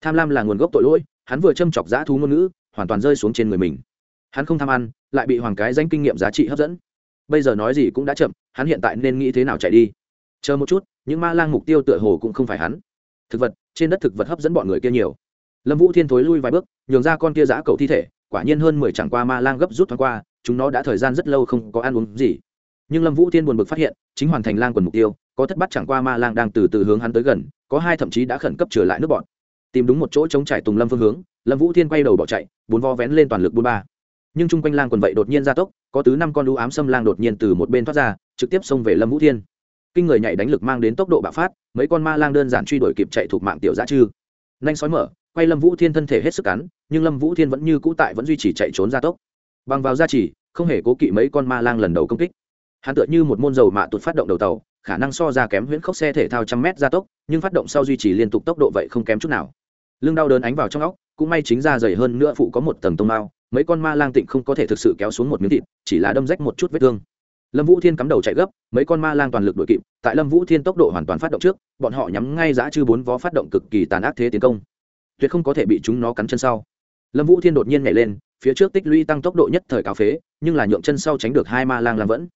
Tham lam là nguồn gốc tội lỗi hắn vừa châm chọc dã thú ngôn ngữ, hoàn toàn rơi xuống trên người mình. Hắn không tham ăn, lại bị hoàng cái danh kinh nghiệm giá trị hấp dẫn. Bây giờ nói gì cũng đã chậm, hắn hiện tại nên nghĩ thế nào chạy đi? Chờ một chút, những ma lang mục tiêu tựa hồ cũng không phải hắn. Thực vật, trên đất thực vật hấp dẫn bọn người kia nhiều. Lâm vũ thiên thối lui vài bước, nhường ra con kia giã cầu thi thể, quả nhiên hơn mười chẳng qua ma lang gấp rút thoáng qua, chúng nó đã thời gian rất lâu không có ăn uống gì. Nhưng lâm vũ thiên buồn bực phát hiện, chính hoàn thành lang quần mục tiêu, có thất bắt chẳng qua ma lang đang từ từ hướng hắn tới gần, có hai thậm chí đã khẩn cấp trở lại nước bọn tìm đúng một chỗ chống trải tùng lâm phương hướng, lâm vũ thiên quay đầu bỏ chạy, bốn vo vén lên toàn lực bốn ba. Nhưng chung quanh lang quần vậy đột nhiên ra tốc, có tứ năm con đũ ám xâm lang đột nhiên từ một bên thoát ra, trực tiếp xông về lâm vũ thiên. Kinh người nhảy đánh lực mang đến tốc độ bạo phát, mấy con ma lang đơn giản truy đuổi kịp chạy thuộc mạng tiểu giã chư. Nhanh sói mở, quay lâm vũ thiên thân thể hết sức cắn, nhưng lâm vũ thiên vẫn như cũ tại vẫn duy trì chạy trốn ra tốc. Bằng vào gia trì, không hề cố kỵ mấy con ma lang lần đầu công kích. Hắn tựa như một môn dầu mạ tụt phát động đầu tàu, khả năng so ra kém huyễn khốc xe thể thao trăm mét gia tốc, nhưng phát động sau duy trì liên tục tốc độ vậy không kém chút nào lưng đau đớn ánh vào trong óc, cũng may chính ra dày hơn nữa phụ có một tầng tông mao mấy con ma lang tịnh không có thể thực sự kéo xuống một miếng thịt, chỉ là đâm rách một chút vết thương. Lâm vũ thiên cắm đầu chạy gấp, mấy con ma lang toàn lực đội kịp, tại lâm vũ thiên tốc độ hoàn toàn phát động trước, bọn họ nhắm ngay giã chư bốn vó phát động cực kỳ tàn ác thế tiến công. Tuyệt không có thể bị chúng nó cắn chân sau. Lâm vũ thiên đột nhiên nhảy lên, phía trước tích lũy tăng tốc độ nhất thời cao phế, nhưng là nhượng chân sau tránh được hai ma lang làm vẫn.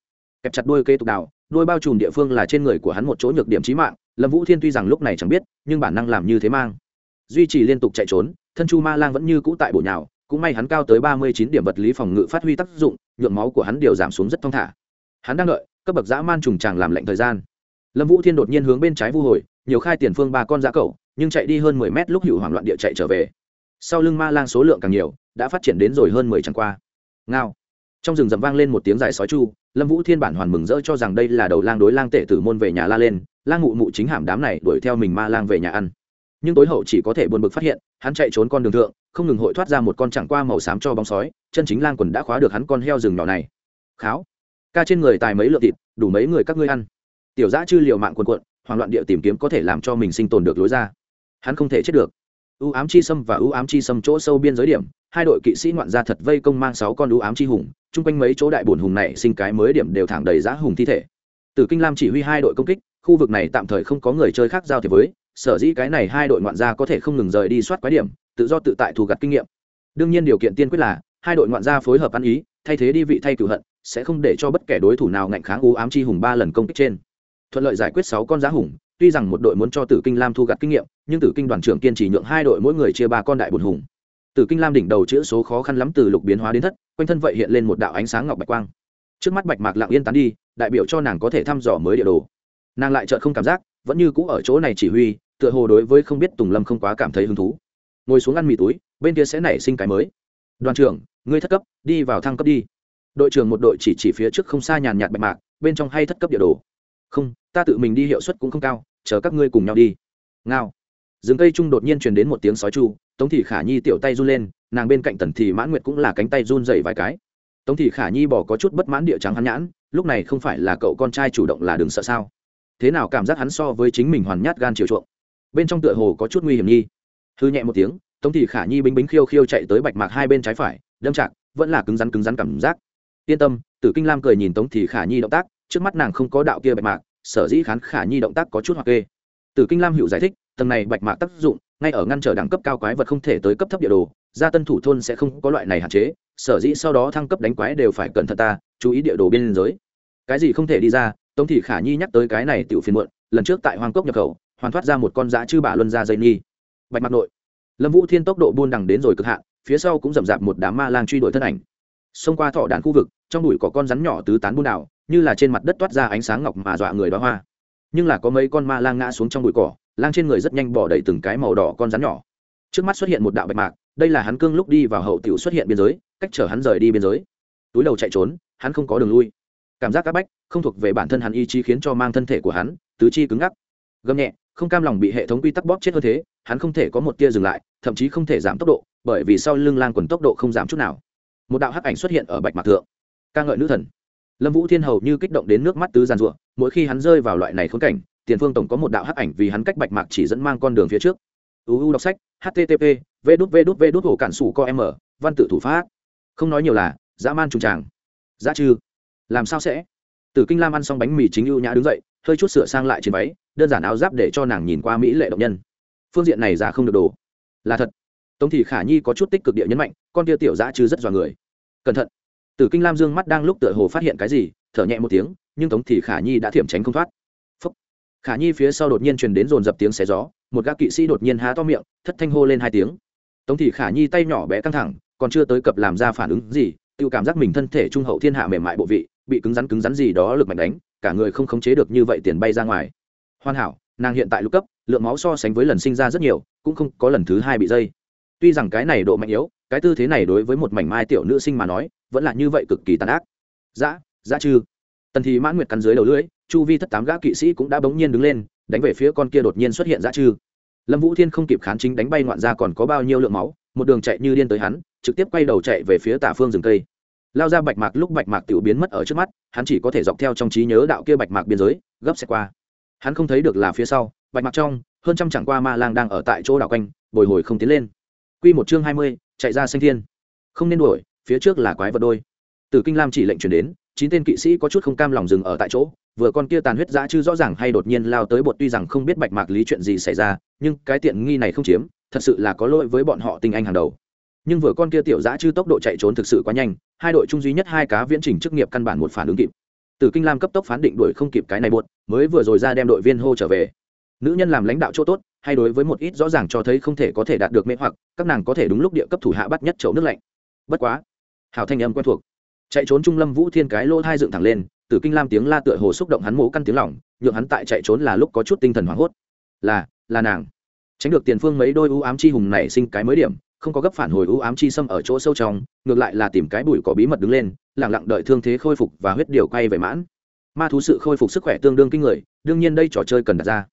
Kẹp chặt đuôi cây tục đào đuôi bao trùm địa phương là trên người của hắn một chỗ nhược điểm trí mạng, lâm vũ thiên tuy rằng lúc này chẳng biết, nhưng bản năng làm như thế mang duy trì liên tục chạy trốn, thân chu ma lang vẫn như cũ tại bộ nhào, cũng may hắn cao tới ba mươi chín điểm vật lý phòng ngự phát huy tác dụng, nhuộm máu của hắn đều giảm xuống rất thong thả. Hắn đang đợi, cấp bậc dã man trùng tràng làm lệnh thời gian. Lâm vũ thiên đột nhiên hướng bên trái vu hồi, nhiều khai tiền phương ba con dã cẩu, nhưng chạy đi hơn mười mét lúc hữu hoảng loạn địa chạy trở về. Sau lưng ma lang số lượng càng nhiều, đã phát triển đến rồi hơn mười chẳng qua. Ngao. Trong rừng rậm vang lên một tiếng dài sói chu, lâm vũ thiên bản hoàn mừng rỡ cho rằng đây là đầu lang đối lang tể tử môn về nhà la lên, lang mụ mụ chính hàm đám này đuổi theo mình ma lang về nhà ăn nhưng tối hậu chỉ có thể buồn bực phát hiện, hắn chạy trốn con đường thượng, không ngừng hội thoát ra một con chẳng qua màu xám cho bóng sói, chân chính lang quần đã khóa được hắn con heo rừng nhỏ này. Kháo, ca trên người tài mấy lượng thịt, đủ mấy người các ngươi ăn. Tiểu giã chư liều mạng quần quận hoảng loạn địa tìm kiếm có thể làm cho mình sinh tồn được lối ra. Hắn không thể chết được. Ưu ám chi sâm và ưu ám chi sâm chỗ sâu biên giới điểm, hai đội kỵ sĩ ngoạn gia thật vây công mang sáu con ưu ám chi hùng, chung quanh mấy chỗ đại bổn hùng này sinh cái mới điểm đều thẳng đầy giá hùng thi thể. Tử kinh lam chỉ huy hai đội công kích, khu vực này tạm thời không có người chơi khác giao thiệp với, sở dĩ cái này hai đội ngoạn gia có thể không ngừng rời đi soát quái điểm, tự do tự tại thu gặt kinh nghiệm. Đương nhiên điều kiện tiên quyết là, hai đội ngoạn gia phối hợp ăn ý, thay thế đi vị thay cửu hận, sẽ không để cho bất kể đối thủ nào ngạnh kháng u ám chi hùng ba lần công kích trên. Thuận lợi giải quyết sáu con giá hùng, tuy rằng một đội muốn cho tử kinh lam thu gặt kinh nghiệm, nhưng tử kinh đoàn trưởng kiên trì nhượng hai đội mỗi người chia ba con đại bột hùng. Tử kinh lam đỉnh đầu chữ số khó khăn lắm từ lục biến hóa đến thất, quanh thân vậy hiện lên một đạo ánh sáng ngọc bạch quang trước mắt bạch mạc lặng yên tán đi, đại biểu cho nàng có thể thăm dò mới địa đồ. Nàng lại chợt không cảm giác, vẫn như cũ ở chỗ này chỉ huy, tựa hồ đối với không biết tùng lâm không quá cảm thấy hứng thú. Ngồi xuống ăn mì túi, bên kia sẽ nảy sinh cái mới. Đoàn trưởng, ngươi thất cấp, đi vào thăng cấp đi. Đội trưởng một đội chỉ chỉ phía trước không xa nhàn nhạt bạch mạc, bên trong hay thất cấp địa đồ. Không, ta tự mình đi hiệu suất cũng không cao, chờ các ngươi cùng nhau đi. Ngao. Rừng cây trung đột nhiên truyền đến một tiếng sói chu, tống thị khả nhi tiểu tay run lên, nàng bên cạnh tần thì mãn nguyệt cũng là cánh tay run dậy vài cái tống thị khả nhi bỏ có chút bất mãn địa trắng hắn nhãn, lúc này không phải là cậu con trai chủ động là đừng sợ sao? Thế nào cảm giác hắn so với chính mình hoàn nhát gan chiều chuộng? Bên trong tựa hồ có chút nguy hiểm nhi hư nhẹ một tiếng, tống thị khả nhi bính bính khiêu khiêu chạy tới bạch mạc hai bên trái phải, đâm chạc, vẫn là cứng rắn cứng rắn cảm giác. Yên tâm. Tử kinh lam cười nhìn tống thị khả nhi động tác, trước mắt nàng không có đạo kia bạch mạc, sở dĩ khán khả nhi động tác có chút hoặc kê. Tử kinh lam hữu giải thích tầng này bạch mạc tác dụng, ngay ở ngăn trở đẳng cấp cao quái vật không thể tới cấp thấp địa đồ, gia tân thủ thôn sẽ không có loại này hạn chế, sở dĩ sau đó thăng cấp đánh quái đều phải cẩn thận ta, chú ý địa đồ biên giới cái gì không thể đi ra, tống thị khả nhi nhắc tới cái này tiểu phiền muộn, lần trước tại hoàng cốc nhập khẩu, hoàn thoát ra một con dã chư bả luân ra dây nhi bạch mạc nội. Lâm vũ thiên tốc độ buôn đằng đến rồi cực hạn, phía sau cũng rậm rạp một đám ma lang truy đuổi thân ảnh. Xông qua thọ đàn khu vực, trong bụi có con rắn nhỏ tứ tán buôn đảo, như là trên mặt đất toát ra ánh sáng ngọc mà dọa người đó hoa. Nhưng là có mấy con ma lang ngã xuống trong bụi cỏ lang trên người rất nhanh bỏ đầy từng cái màu đỏ con rắn nhỏ. Trước mắt xuất hiện một đạo bạch mạc, đây là hắn cương lúc đi vào hậu tiểu xuất hiện biên giới, cách chở hắn rời đi biên giới. Túi đầu chạy trốn, hắn không có đường lui. Cảm giác áp bách, không thuộc về bản thân hắn ý chí khiến cho mang thân thể của hắn, tứ chi cứng ngắc. Gầm nhẹ, không cam lòng bị hệ thống quy tắc bóp chết hơn thế, hắn không thể có một tia dừng lại, thậm chí không thể giảm tốc độ, bởi vì sau lưng lang quần tốc độ không giảm chút nào. Một đạo hắc ảnh xuất hiện ở bạch mạc thượng. Ca ngợi nữ thần. Lâm vũ thiên hầu như kích động đến nước mắt tứ giàn ruộng mỗi khi hắn rơi vào loại này khốn cảnh tiền phương tổng có một đạo hắc ảnh vì hắn cách bạch mạc chỉ dẫn mang con đường phía trước. Uu đọc sách http v đút v đút v đút, hồ cản sủ co m văn tự thủ pháp. Không nói nhiều là, dã man trùng tràng. Dã chư làm sao sẽ? Từ kinh lam ăn xong bánh mì chính ưu nhã đứng dậy, hơi chút sửa sang lại trên váy, đơn giản áo giáp để cho nàng nhìn qua mỹ lệ động nhân. Phương diện này giả không được đồ. Là thật. Tống thị khả nhi có chút tích cực địa nhấn mạnh, con tia tiểu dã chư rất dọa người. Cẩn thận. Tử kinh lam dương mắt đang lúc tựa hồ phát hiện cái gì, thở nhẹ một tiếng, nhưng tống thị khả nhi đã thiểm tránh không thoát khả nhi phía sau đột nhiên truyền đến dồn dập tiếng xé gió, một gác kỵ sĩ đột nhiên há to miệng, thất thanh hô lên hai tiếng. Tống thị khả nhi tay nhỏ bé căng thẳng, còn chưa tới cập làm ra phản ứng gì, tự cảm giác mình thân thể trung hậu thiên hạ mềm mại bộ vị, bị cứng rắn cứng rắn gì đó lực mạnh đánh, cả người không khống chế được như vậy tiền bay ra ngoài. Hoàn hảo, nàng hiện tại lục cấp, lượng máu so sánh với lần sinh ra rất nhiều, cũng không có lần thứ hai bị dây. Tuy rằng cái này độ mạnh yếu, cái tư thế này đối với một mảnh mai tiểu nữ sinh mà nói, vẫn là như vậy cực kỳ tàn ác. Dã dã chư tần thì mãn nguyệt cắn dưới đầu lưỡi chu vi thất tám gã kỵ sĩ cũng đã bỗng nhiên đứng lên đánh về phía con kia đột nhiên xuất hiện dã chư lâm vũ thiên không kịp khán chính đánh bay ngoạn ra còn có bao nhiêu lượng máu một đường chạy như điên tới hắn trực tiếp quay đầu chạy về phía tả phương rừng cây lao ra bạch mạc lúc bạch mạc tiểu biến mất ở trước mắt hắn chỉ có thể dọc theo trong trí nhớ đạo kia bạch mạc biên giới gấp xe qua hắn không thấy được là phía sau bạch mạc trong hơn trăm chẳng qua ma lang đang ở tại chỗ đảo quanh bồi hồi không tiến lên Quy một chương hai mươi, chạy ra xanh thiên. Không nên đuổi, phía trước là quái vật đôi. Từ Kinh Lam chỉ lệnh truyền đến, chín tên kỵ sĩ có chút không cam lòng dừng ở tại chỗ, vừa con kia tàn huyết dã chứ rõ ràng hay đột nhiên lao tới bột tuy rằng không biết bạch mạc lý chuyện gì xảy ra, nhưng cái tiện nghi này không chiếm, thật sự là có lỗi với bọn họ tinh anh hàng đầu. Nhưng vừa con kia tiểu dã chứ tốc độ chạy trốn thực sự quá nhanh, hai đội trung duy nhất hai cá viễn trình chức nghiệp căn bản một phản ứng kịp. Từ Kinh Lam cấp tốc phán định đuổi không kịp cái này buột, mới vừa rồi ra đem đội viên hô trở về. Nữ nhân làm lãnh đạo chỗ tốt, hay đối với một ít rõ ràng cho thấy không thể có thể đạt được mê hoặc các nàng có thể đúng lúc địa cấp thủ hạ bắt nhất chậu nước lạnh bất quá hào thanh âm quen thuộc chạy trốn trung lâm vũ thiên cái lỗ thai dựng thẳng lên, Tử kinh lam tiếng la tựa hồ xúc động hắn mố căn tiếng lỏng, nhượng hắn tại chạy trốn là lúc có chút tinh thần hoảng hốt. Là là nàng. Tránh được tiền phương mấy đôi ưu ám chi hùng này sinh cái mới điểm, không có gấp phản hồi ưu ám chi xâm ở chỗ sâu trong, ngược lại là tìm cái bụi có bí mật đứng lên lẳng lặng đợi thương thế khôi phục và huyết điều quay về mãn. Ma thú sự khôi phục sức khỏe tương đương kinh người, đương nhiên đây trò chơi cần đặt ra.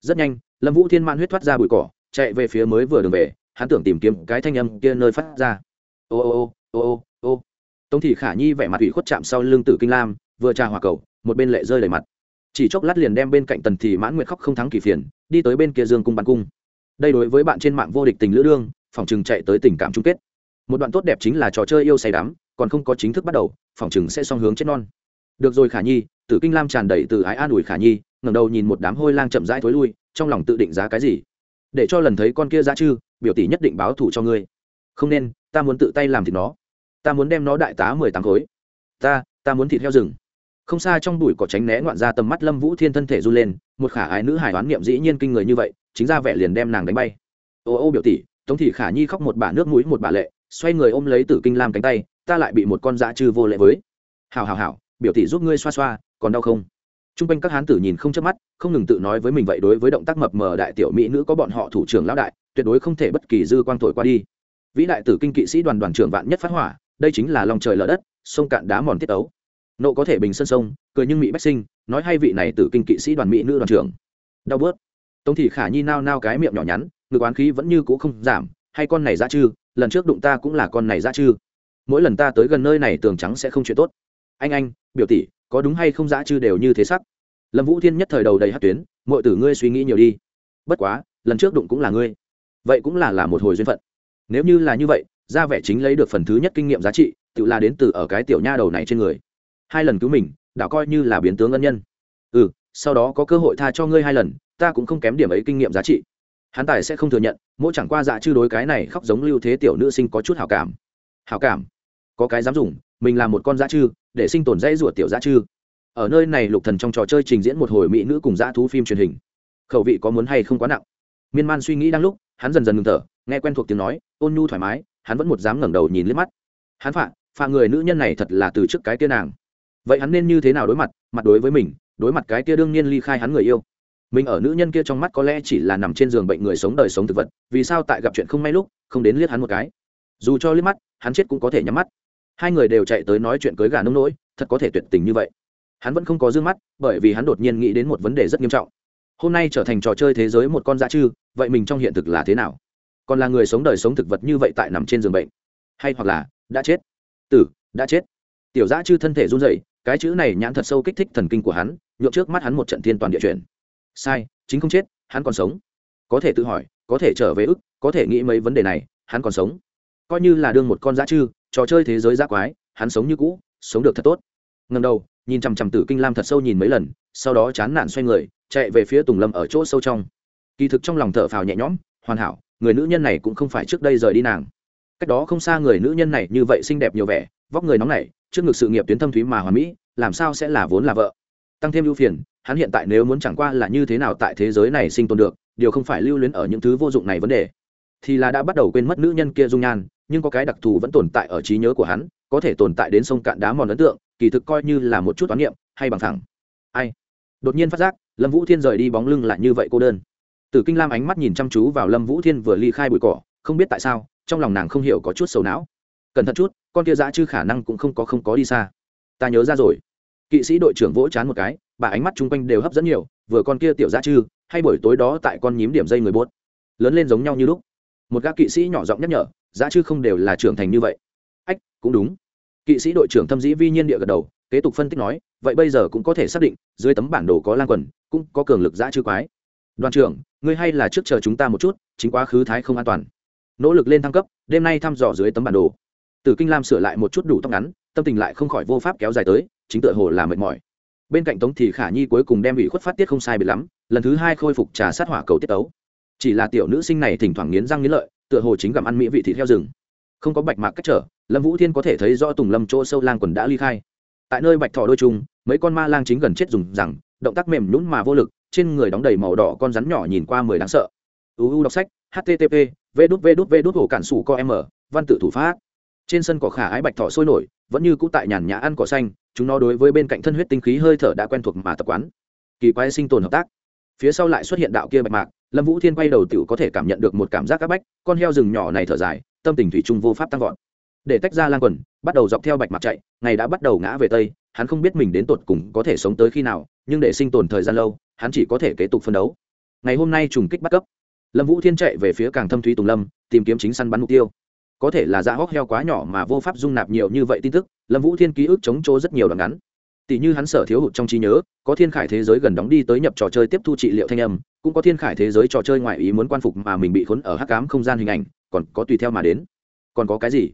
Rất nhanh, lâm vũ thiên man huyết thoát ra bụi cỏ, chạy về phía mới vừa đường về, hắn tưởng tìm kiếm cái thanh âm kia nơi phát ra. Ô ô ô ô ô ô tống thị khả nhi vẻ mặt ủy khuất chạm sau lưng tử kinh lam, vừa trà hòa cầu, một bên lệ rơi đầy mặt. Chỉ chốc lát liền đem bên cạnh tần thì mãn nguyệt khóc không thắng kỳ phiền, đi tới bên kia dương cung bắn cung. Đây đối với bạn trên mạng vô địch tình lữ đương, phòng chừng chạy tới tình cảm chung kết. Một đoạn tốt đẹp chính là trò chơi yêu say đắm, còn không có chính thức bắt đầu, phòng chừng sẽ song hướng chết non. Được rồi khả nhi, tử kinh lam tràn đầy từ ái an ủi khả nhi, ngẩng đầu nhìn một đám hôi lang chậm rãi thối lui, trong lòng tự định giá cái gì? Để cho lần thấy con kia ra chư biểu tỷ nhất định báo thủ cho ngươi. Không nên, ta muốn tự tay làm thì nó ta muốn đem nó đại tá mười tám khối. Ta ta muốn thịt heo rừng. Không xa trong bụi cỏ tránh né ngoạn ra tầm mắt lâm vũ thiên thân thể run lên, một khả ái nữ hải đoán niệm dĩ nhiên kinh người như vậy, chính ra vẻ liền đem nàng đánh bay. Ô ô biểu tỷ, tống thị khả nhi khóc một bả nước mũi một bả lệ, xoay người ôm lấy tử kinh lam cánh tay, ta lại bị một con dã trư vô lệ với. Hào hào hào biểu tỷ giúp ngươi xoa xoa, còn đau không? T r u n g quanh các hán tử nhìn không chớp mắt, không ngừng tự nói với mình vậy đối với động tác mập mờ đại tiểu mỹ nữ có bọn họ thủ trưởng lão đại, tuyệt đối không thể bất kỳ dư quang thổi qua đi. Vĩ đại tử kinh kỵ sĩ đoàn đoàn trưởng vạn nhất phát hỏa đây chính là lòng trời lở đất, sông cạn đá mòn tiết ấu. Nộ có thể bình sân sông, cười nhưng mỹ bách sinh, nói hay vị này từ kinh kỵ sĩ đoàn mỹ nữ đoàn trưởng. Đau bớt. Tống thị khả nhi nao nao cái miệng nhỏ nhắn, ngực oán khí vẫn như cũ không giảm, hay con này ra chư, lần trước đụng ta cũng là con này ra chư. Mỗi lần ta tới gần nơi này tường trắng sẽ không chuyện tốt. Anh anh, biểu tỷ, có đúng hay không dã chư đều như thế sắc? Lâm vũ thiên nhất thời đầu đầy hát tuyến mọi tử ngươi suy nghĩ nhiều đi. Bất quá, lần trước đụng cũng là ngươi. Vậy cũng là là một hồi duyên phận. Nếu như là như vậy ra vẻ chính lấy được phần thứ nhất kinh nghiệm giá trị, tự là đến từ ở cái tiểu nha đầu này trên người. Hai lần cứu mình, đã coi như là biến tướng ân nhân. Ừ sau đó có cơ hội tha cho ngươi hai lần, ta cũng không kém điểm ấy kinh nghiệm giá trị. Hắn tài sẽ không thừa nhận, mỗi chẳng qua dạ chư đối cái này khóc giống lưu thế tiểu nữ sinh có chút hảo cảm. Hảo cảm? Có cái dám dùng, mình là một con dã chư, để sinh tồn dãy ruột tiểu dã chư. Ở nơi này lục thần trong trò chơi trình diễn một hồi mỹ nữ cùng dã thú phim truyền hình. Khẩu vị có muốn hay không quá nặng. Miên man suy nghĩ đang lúc, hắn dần dần ngừng thở, nghe quen thuộc tiếng nói, ôn nhu thoải mái hắn vẫn một dám ngẩng đầu nhìn liếc mắt. Hắn phạ phạ người nữ nhân này thật là từ trước cái kia nàng. Vậy hắn nên như thế nào đối mặt mặt đối với mình, đối mặt cái kia đương nhiên ly khai hắn người yêu? Mình ở nữ nhân kia trong mắt có lẽ chỉ là nằm trên giường bệnh người sống đời sống thực vật, vì sao tại gặp chuyện không may lúc, không đến liếc hắn một cái? Dù cho liếc mắt, hắn chết cũng có thể nhắm mắt. Hai người đều chạy tới nói chuyện cưới gà nông nỗi, thật có thể tuyệt tình như vậy. Hắn vẫn không có d ư ơ n g mắt, bởi vì hắn đột nhiên nghĩ đến một vấn đề rất nghiêm trọng. Hôm nay trở thành trò chơi thế giới một con dã chư, vậy mình trong hiện thực là thế nào? Còn là người sống đời sống thực vật như vậy tại nằm trên giường bệnh. Hay hoặc là, đã chết. Tử, đã chết. Tiểu giã chư thân thể run dậy cái chữ này nhãn thật sâu kích thích thần kinh của hắn nhộn trước mắt hắn một trận thiên toàn địa chuyển. Sai, chính không chết, hắn còn sống. Có thể tự hỏi, có thể trở về ức, có thể nghĩ mấy vấn đề này, hắn còn sống. Coi như là đương một con dã chư, trò chơi thế giới giã quái, hắn sống như cũ, sống được thật tốt. Ngần đầu, nhìn chằm chằm tử kinh lam thật sâu nhìn mấy lần, sau đó chán nản xoay người, chạy về phía tùng lâm ở chỗ sâu trong. Kỳ thực trong lòng thở phào nhẹ nhõm, hoàn hảo người nữ nhân này cũng không phải trước đây rời đi nàng. Cách đó không xa người nữ nhân này như vậy xinh đẹp nhiều vẻ, vóc người nóng nảy, trước ngực sự nghiệp tuyến thâm thúy mà hoàn mỹ, làm sao sẽ là vốn là vợ? Tăng thêm ưu phiền, hắn hiện tại nếu muốn chẳng qua là như thế nào tại thế giới này sinh tồn được, điều không phải lưu luyến ở những thứ vô dụng này vấn đề. Thì là đã bắt đầu quên mất nữ nhân kia dung nhan, nhưng có cái đặc thù vẫn tồn tại ở trí nhớ của hắn, có thể tồn tại đến sông cạn đá mòn ấn tượng, kỳ thực coi như là một chút toán niệm, hay bằng thẳng. Ai? Đột nhiên phát giác, lâm vũ thiên rời đi bóng lưng lại như vậy cô đơn tử kinh lam ánh mắt nhìn chăm chú vào lâm vũ thiên vừa ly khai bụi cỏ, không biết tại sao, trong lòng nàng không hiểu có chút sầu não. Cẩn thận chút, con kia dã chư khả năng cũng không có không có đi xa. Ta nhớ ra rồi. Kỵ sĩ đội trưởng vỗ chán một cái, bà ánh mắt chung quanh đều hấp dẫn nhiều, vừa con kia tiểu dã chư, hay buổi tối đó tại con nhím điểm dây người bốt lớn lên giống nhau như lúc. Một gã kỵ sĩ nhỏ giọng nhắc nhở, dã chư không đều là trưởng thành như vậy. Ách, cũng đúng. Kỵ sĩ đội trưởng thâm dĩ vi nhiên địa gật đầu, kế tục phân tích nói, vậy bây giờ cũng có thể xác định, dưới tấm bản đồ có lan quần, cũng có cường lực dã chư quái đoàn trưởng, ngươi hay là trước chờ chúng ta một chút, chính quá khứ thái không an toàn. Nỗ lực lên thăng cấp, đêm nay thăm dò dưới tấm bản đồ. Tử kinh lam sửa lại một chút đủ tóc ngắn, tâm tình lại không khỏi vô pháp kéo dài tới, chính tựa hồ là mệt mỏi. Bên cạnh tống thì khả nhi cuối cùng đem ủy khuất phát tiết không sai bị lắm, lần thứ hai khôi phục trà sát hỏa cầu tiết ấu chỉ là tiểu nữ sinh này thỉnh thoảng nghiến răng nghiến lợi, tựa hồ chính gặm ăn mỹ vị thịt theo rừng. Không có bạch mạc cách trở, lâm vũ thiên có thể thấy do tùng lâm chỗ sâu lang quần đã ly khai. Tại nơi bạch thọ đôi chung, mấy con ma lang chính gần chết dùng rằng, động tác mềm nhún mà vô lực trên người đóng đầy màu đỏ con rắn nhỏ nhìn qua mười đáng sợ. Uu đọc sách http v đút v đút v đút hồ cản sủ co m văn tự thủ pháp. Trên sân cỏ khả ái bạch thọ sôi nổi, vẫn như cũ tại nhàn nhã ăn cỏ xanh, chúng nó đối với bên cạnh thân huyết tinh khí hơi thở đã quen thuộc mà tập quán. Kỳ quái sinh tồn hợp tác. Phía sau lại xuất hiện đạo kia bạch mạc, lâm vũ thiên quay đầu t i ể u có thể cảm nhận được một cảm giác áp bách, con heo rừng nhỏ này thở dài, tâm tình thủy chung vô pháp tăng vọt. Để tách ra lan quần, bắt đầu dọc theo bạch mạc chạy, ngày đã bắt đầu ngã về tây, hắn không biết mình đến tột cùng có thể sống tới khi nào, nhưng để sinh tồn thời gian lâu hắn chỉ có thể kế tục phân đấu. Ngày hôm nay trùng kích bắt cấp. Lâm vũ thiên chạy về phía càng thâm thúy tùng lâm, tìm kiếm chính săn bắn mục tiêu. Có thể là dạ da hóc heo quá nhỏ mà vô pháp dung nạp nhiều như vậy tin tức, lâm vũ thiên ký ức chống chỗ rất nhiều đoạn ngắn. Tỷ như hắn sở thiếu hụt trong trí nhớ, có thiên khải thế giới gần đóng đi tới nhập trò chơi tiếp thu trị liệu thanh âm, cũng có thiên khải thế giới trò chơi ngoài ý muốn quan phục mà mình bị khốn ở hắc cám không gian hình ảnh, còn có tùy theo mà đến. Còn có cái gì?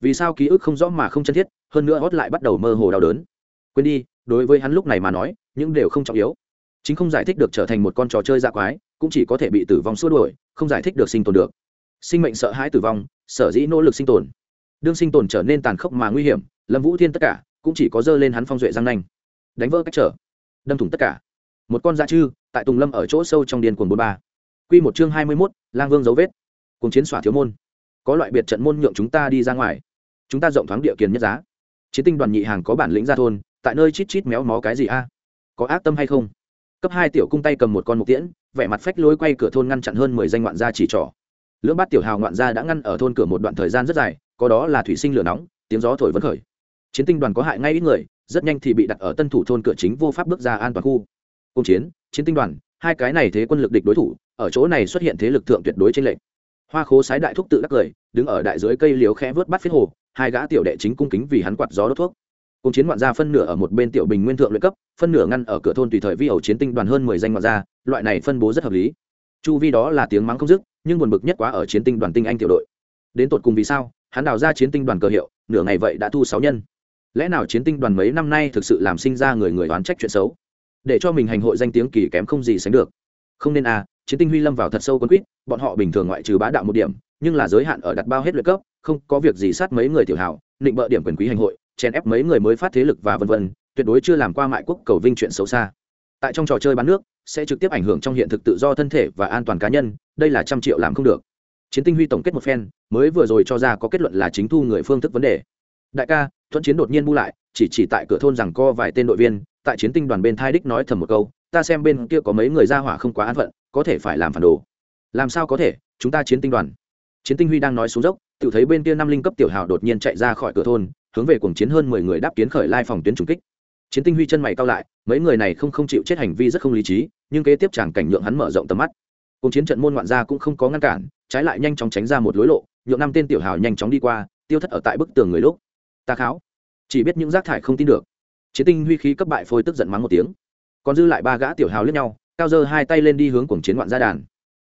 Vì sao ký ức không rõ mà không chân thiết, hơn nữa hót lại bắt đầu mơ hồ đau đớn? Quên đi, đối với hắn lúc này mà nói, những đều không trọng yếu chính không giải thích được trở thành một con trò chơi dạ quái, cũng chỉ có thể bị tử vong xua đuổi, không giải thích được sinh tồn được. Sinh mệnh sợ hãi tử vong, sở dĩ nỗ lực sinh tồn. Đương sinh tồn trở nên tàn khốc mà nguy hiểm, lâm vũ thiên tất cả cũng chỉ có dơ lên hắn phong duệ răng nanh. Đánh vỡ cách trở, đâm thủng tất cả. Một con da chư, tại tùng lâm ở chỗ sâu trong điên cuồng bốn ba. Q một chương hai mươi mốt, lang vương dấu vết. Cùng chiến xỏa thiếu môn. Có loại biệt trận môn nhượng chúng ta đi ra ngoài. Chúng ta rộng thoáng địa kiền nhất giá. Chiến tinh đoàn nhị hàng có bản lĩnh ra thôn, tại nơi chít chít méo mó cái gì a? Có ác tâm hay không? Cấp hai tiểu cung tay cầm một con mục tiễn, vẻ mặt phách lối quay cửa thôn ngăn chặn hơn mười danh ngoạn gia chỉ trỏ. Lưỡng bát tiểu hào ngoạn gia đã ngăn ở thôn cửa một đoạn thời gian rất dài, có đó là thủy sinh lửa nóng, tiếng gió thổi vẫn khởi. Chiến tinh đoàn có hại ngay ít người, rất nhanh thì bị đặt ở tân thủ thôn cửa chính vô pháp bước ra an toàn khu. Cùng chiến chiến tinh đoàn, hai cái này thế quân lực địch đối thủ, ở chỗ này xuất hiện thế lực thượng tuyệt đối trên lệnh hoa khố sái đại thúc tự đắc cười, đứng ở đại dưới cây liếu khẽ vớt bắt phết hồ, hai gã tiểu đệ chính cung kính vì hắn quạt gió đốt thuốc cùng chiến ngoạn gia phân nửa ở một bên tiểu bình nguyên thượng luyện cấp, phân nửa ngăn ở cửa thôn tùy thời vi ẩu chiến tinh đoàn hơn mười danh ngoạn gia, loại này phân bố rất hợp lý. Chu vi đó là tiếng mắng không dứt, nhưng buồn bực nhất quá ở chiến tinh đoàn tinh anh tiểu đội. Đến tột cùng vì sao, hắn đào ra chiến tinh đoàn cờ hiệu, nửa ngày vậy đã thu sáu nhân. Lẽ nào chiến tinh đoàn mấy năm nay thực sự làm sinh ra người người đoán trách chuyện xấu? Để cho mình hành hội danh tiếng kỳ kém không gì sánh được. Không nên à chiến tinh huy lâm vào thật sâu quân quýt, bọn họ bình thường ngoại trừ bá đạo một điểm, nhưng là giới hạn ở đặt bao hết luyện cấp, không có việc gì sát mấy người tiểu hảo định bợ điểm quyền quý hành hội chèn ép mấy người mới phát thế lực và vân vân, tuyệt đối chưa làm qua mại quốc cầu vinh chuyện xấu xa. Tại trong trò chơi bán nước, sẽ trực tiếp ảnh hưởng trong hiện thực tự do thân thể và an toàn cá nhân, đây là trăm triệu làm không được. Chiến tinh huy tổng kết một phen, mới vừa rồi cho ra có kết luận là chính thu người phương thức vấn đề. Đại ca, thuận chiến đột nhiên bu lại, chỉ chỉ tại cửa thôn rằng co vài tên đội viên, tại chiến tinh đoàn bên thai đích nói thầm một câu, ta xem bên kia có mấy người ra hỏa không quá an phận, có thể phải làm phản đồ. Làm sao có thể? Chúng ta chiến tinh đoàn. Chiến tinh huy đang nói xuống dốc, tự thấy bên kia năm linh cấp tiểu hào đột nhiên chạy ra khỏi cửa thôn hướng về cuồng chiến hơn mười người đáp kiến khởi lai phòng tuyến trùng kích. Chiến tinh huy chân mày cao lại, mấy người này không không chịu chết hành vi rất không lý trí, nhưng kế tiếp chàng cảnh nhượng hắn mở rộng tầm mắt. Cùng chiến trận môn ngoạn gia cũng không có ngăn cản, trái lại nhanh chóng tránh ra một lối lộ, nhượng năm tên tiểu hào nhanh chóng đi qua, tiêu thất ở tại bức tường người lúc. Ta kháo. Chỉ biết những rác thải không tin được. Chiến tinh huy khí cấp bại phôi tức giận mắng một tiếng. Còn dư lại ba gã tiểu hào lướt nhau, cao dơ hai tay lên đi hướng cuồng chiến ngoạn gia đàn.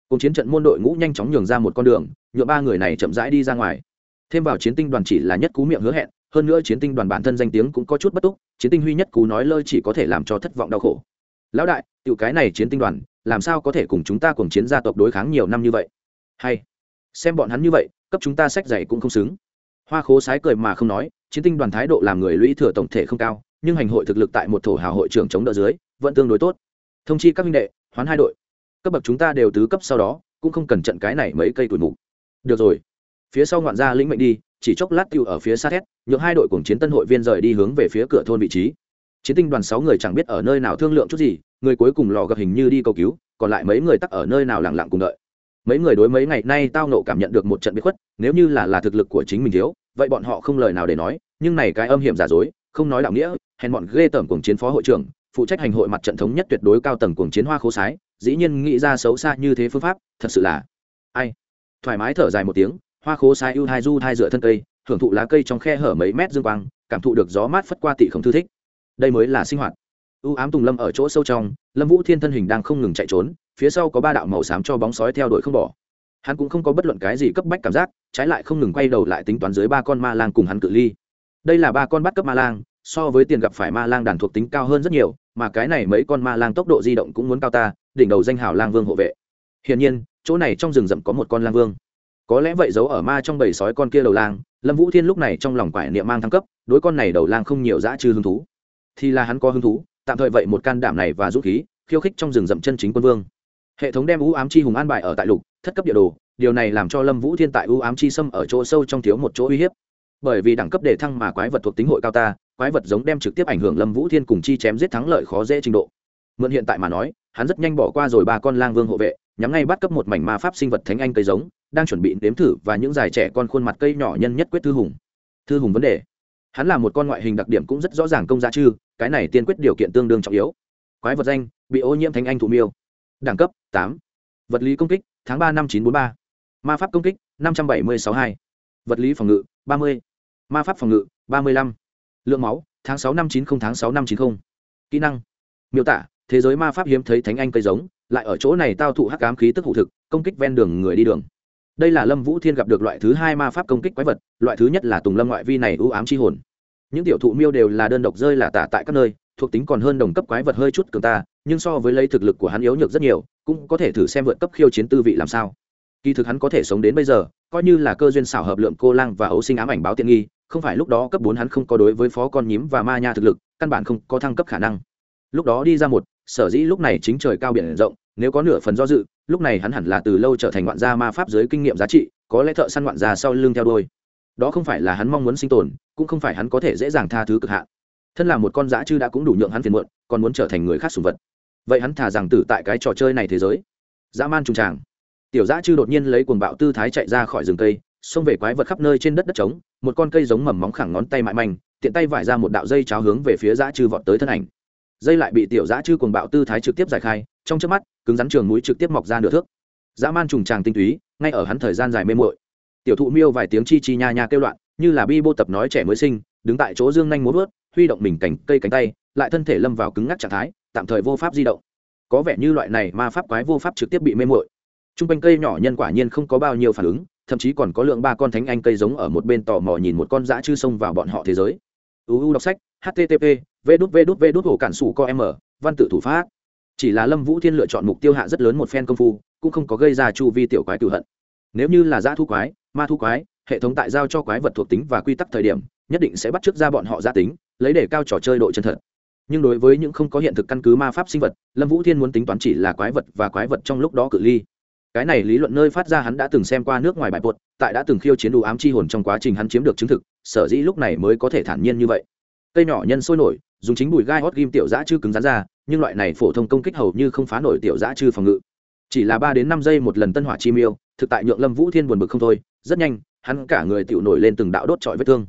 Cùng chiến trận môn đội ngũ nhanh chóng nhường ra một con đường nhựa ba người này chậm rãi đi ra ngoài. Thêm vào chiến tinh đoàn chỉ là nhất cú miệng hứa hẹn hơn nữa chiến tinh đoàn bản thân danh tiếng cũng có chút bất túc, chiến tinh huy nhất cú nói lơi chỉ có thể làm cho thất vọng đau khổ. Lão đại, tiểu cái này chiến tinh đoàn, làm sao có thể cùng chúng ta cùng chiến gia tộc đối kháng nhiều năm như vậy? Hay, xem bọn hắn như vậy, cấp chúng ta sách dạy cũng không xứng. Hoa khố sái cười mà không nói, chiến tinh đoàn thái độ làm người lũy thừa tổng thể không cao, nhưng hành hội thực lực tại một thổ hào hội trưởng chống đỡ dưới, vẫn tương đối tốt. Thông chi các minh đệ, hoán hai đội. Cấp bậc chúng ta đều tứ cấp sau đó, cũng không cần trận cái này mấy cây tuổi mục. Được rồi. Phía sau ngoạn gia lĩnh mệnh đi chỉ chốc lát tiêu ở phía xa thét, nhượng hai đội cùng chiến tân hội viên rời đi hướng về phía cửa thôn vị trí. Chiến tinh đoàn sáu người chẳng biết ở nơi nào thương lượng chút gì, người cuối cùng lò gặp hình như đi cầu cứu, còn lại mấy người tắc ở nơi nào lặng lặng cùng đợi. Mấy người đối mấy ngày nay tao nộ cảm nhận được một trận bí khuất, nếu như là là thực lực của chính mình thiếu, vậy bọn họ không lời nào để nói, nhưng này cái âm hiểm giả dối, không nói đạo nghĩa, hèn bọn ghê tởm cùng chiến phó hội trưởng, phụ trách hành hội mặt trận thống nhất tuyệt đối cao tầng cùng chiến hoa khố sái, dĩ nhiên nghĩ ra xấu xa như thế phương pháp, thật sự là ai? Thoải mái thở dài một tiếng hoa khố sai ưu hai du hai dựa thân cây, hưởng thụ lá cây trong khe hở mấy mét dương quang, cảm thụ được gió mát phất qua tị không thư thích. Đây mới là sinh hoạt. Ưu ám tùng lâm ở chỗ sâu trong, lâm vũ thiên thân hình đang không ngừng chạy trốn, phía sau có ba đạo màu xám cho bóng sói theo đuổi không bỏ. Hắn cũng không có bất luận cái gì cấp bách cảm giác, trái lại không ngừng quay đầu lại tính toán dưới ba con ma lang cùng hắn cự ly. Đây là ba con bắt cấp ma lang, so với tiền gặp phải ma lang đàn thuộc tính cao hơn rất nhiều, mà cái này mấy con ma lang tốc độ di động cũng muốn cao ta, đỉnh đầu danh hào lang vương hộ vệ. Hiển nhiên, chỗ này trong rừng rậm có một con lang vương có lẽ vậy giấu ở ma trong bầy sói con kia đầu lang, lâm vũ thiên lúc này trong lòng quải niệm mang thăng cấp, đối con này đầu lang không nhiều dã trừ hứng thú. Thì là hắn có hứng thú, tạm thời vậy một can đảm này và dũng khí, khiêu khích trong rừng rậm chân chính quân vương. Hệ thống đem u ám chi hùng an bài ở tại lục, thất cấp địa đồ, điều này làm cho lâm vũ thiên tại ưu ám chi xâm ở chỗ sâu trong thiếu một chỗ uy hiếp. Bởi vì đẳng cấp đề thăng mà quái vật thuộc tính hội cao ta, quái vật giống đem trực tiếp ảnh hưởng lâm vũ thiên cùng chi chém giết thắng lợi khó dễ trình độ. Mượn hiện tại mà nói, hắn rất nhanh bỏ qua rồi ba con lang vương hộ vệ, nhắm ngay bắt cấp một mảnh ma pháp sinh vật thánh anh cây giống đang chuẩn bị nếm thử và những dài trẻ con khuôn mặt cây nhỏ nhân nhất quyết thư hùng. Thư hùng vấn đề. Hắn là một con ngoại hình đặc điểm cũng rất rõ ràng công gia chư, cái này tiên quyết điều kiện tương đương trọng yếu. Quái vật danh, bị ô nhiễm thánh anh thụ miêu. Đẳng cấp, tám. Vật lý công kích, tháng ba năm chín bốn ba. Ma pháp công kích, năm trăm bảy mươi sáu hai. Vật lý phòng ngự, ba mươi. Ma pháp phòng ngự, ba mươi lăm. Lượng máu, tháng sáu năm chín không, tháng sáu năm chín không. Kỹ năng. Miêu tả, thế giới ma pháp hiếm thấy thánh anh cây giống, lại ở chỗ này tao thụ hắc ám khí tức hụ thực, công kích ven đường người đi đường đây là lâm vũ thiên gặp được loại thứ hai ma pháp công kích quái vật, loại thứ nhất là tùng lâm ngoại vi này ưu ám c h i hồn. Những tiểu thụ miêu đều là đơn độc rơi là tả tại các nơi, thuộc tính còn hơn đồng cấp quái vật hơi chút cường ta, nhưng so với lấy thực lực của hắn yếu nhược rất nhiều, cũng có thể thử xem vượt cấp khiêu chiến tư vị làm sao. Kỳ thực hắn có thể sống đến bây giờ, coi như là cơ duyên xảo hợp lượng cô lang và ấu sinh ám ảnh báo tiện nghi, không phải lúc đó cấp bốn hắn không có đối với phó con nhím và ma nha thực lực, căn bản không có thăng cấp khả năng. Lúc đó đi ra một, sở dĩ lúc này chính trời cao biển rộng, nếu có nửa phần do dự lúc này hắn hẳn là từ lâu trở thành ngoạn gia ma pháp giới kinh nghiệm giá trị, có lẽ thợ săn ngoạn gia sau lưng theo đôi đó không phải là hắn mong muốn sinh tồn, cũng không phải hắn có thể dễ dàng tha thứ cực hạn. Thân là một con dã chư đã cũng đủ nhượng hắn phiền muộn, còn muốn trở thành người khác sùng vật. Vậy hắn thả rằng tử tại cái trò chơi này thế giới. Dã man trùng tràng. Tiểu dã chư đột nhiên lấy cuồng bạo tư thái chạy ra khỏi rừng cây, xông về quái vật khắp nơi trên đất đất trống, một con cây giống mầm móng khẳng ngón tay mại manh, tiện tay vải ra một đạo dây cháo hướng về phía dã chư vọt tới thân ảnh dây lại bị tiểu dã chư cuồng bạo tư thái trực tiếp giải khai, trong chớp mắt, cứng rắn trường mũi trực tiếp mọc ra nửa thước. Dã man trùng tràng tinh túy, ngay ở hắn thời gian dài mê muội. Tiểu thụ miêu vài tiếng chi chi nha nha kêu loạn, như là bi bô tập nói trẻ mới sinh, đứng tại chỗ dương nhanh muốn vớt, huy động mình cành cây cánh tay, lại thân thể lâm vào cứng ngắc trạng thái, tạm thời vô pháp di động. Có vẻ như loại này ma pháp quái vô pháp trực tiếp bị mê muội. T r u n g quanh cây nhỏ nhân quả nhiên không có bao nhiêu phản ứng, thậm chí còn có lượng ba con thánh anh cây giống ở một bên tò mò nhìn một con dã chư xông vào bọn họ thế giới. Uu đọc sách http vê đút vê đút vê đút hồ cản sủ co m văn tự thủ pháp. Chỉ là lâm vũ thiên lựa chọn mục tiêu hạ rất lớn một phen công phu, cũng không có gây ra chu vi tiểu quái cựu hận. Nếu như là giã thu quái, ma thu quái, hệ thống tại giao cho quái vật thuộc tính và quy tắc thời điểm, nhất định sẽ bắt t ra bọn họ gia tính, lấy để cao trò chơi độ chân thật. Nhưng đối với những không có hiện thực căn cứ ma pháp sinh vật, lâm vũ thiên muốn tính toán chỉ là quái vật và quái vật trong lúc đó cự ly. Cái này lý luận nơi phát ra hắn đã từng xem qua nước ngoài bài bột, tại đã từng khiêu chiến đủ ám chi hồn trong quá trình hắn chiếm được chứng thực, sở dĩ lúc này mới có thể thản nhiên như vậy cây nhỏ nhân sôi nổi, dùng chính bùi gai hót ghim tiểu giã chư cứng rắn ra, nhưng loại này phổ thông công kích hầu như không phá nổi tiểu giã chư phòng ngự. Chỉ là ba đến năm giây một lần tân hỏa chi miêu, thực tại nhượng lâm vũ thiên buồn bực không thôi, rất nhanh, hắn cả người tựu nổi lên từng đạo đốt trọi vết thương.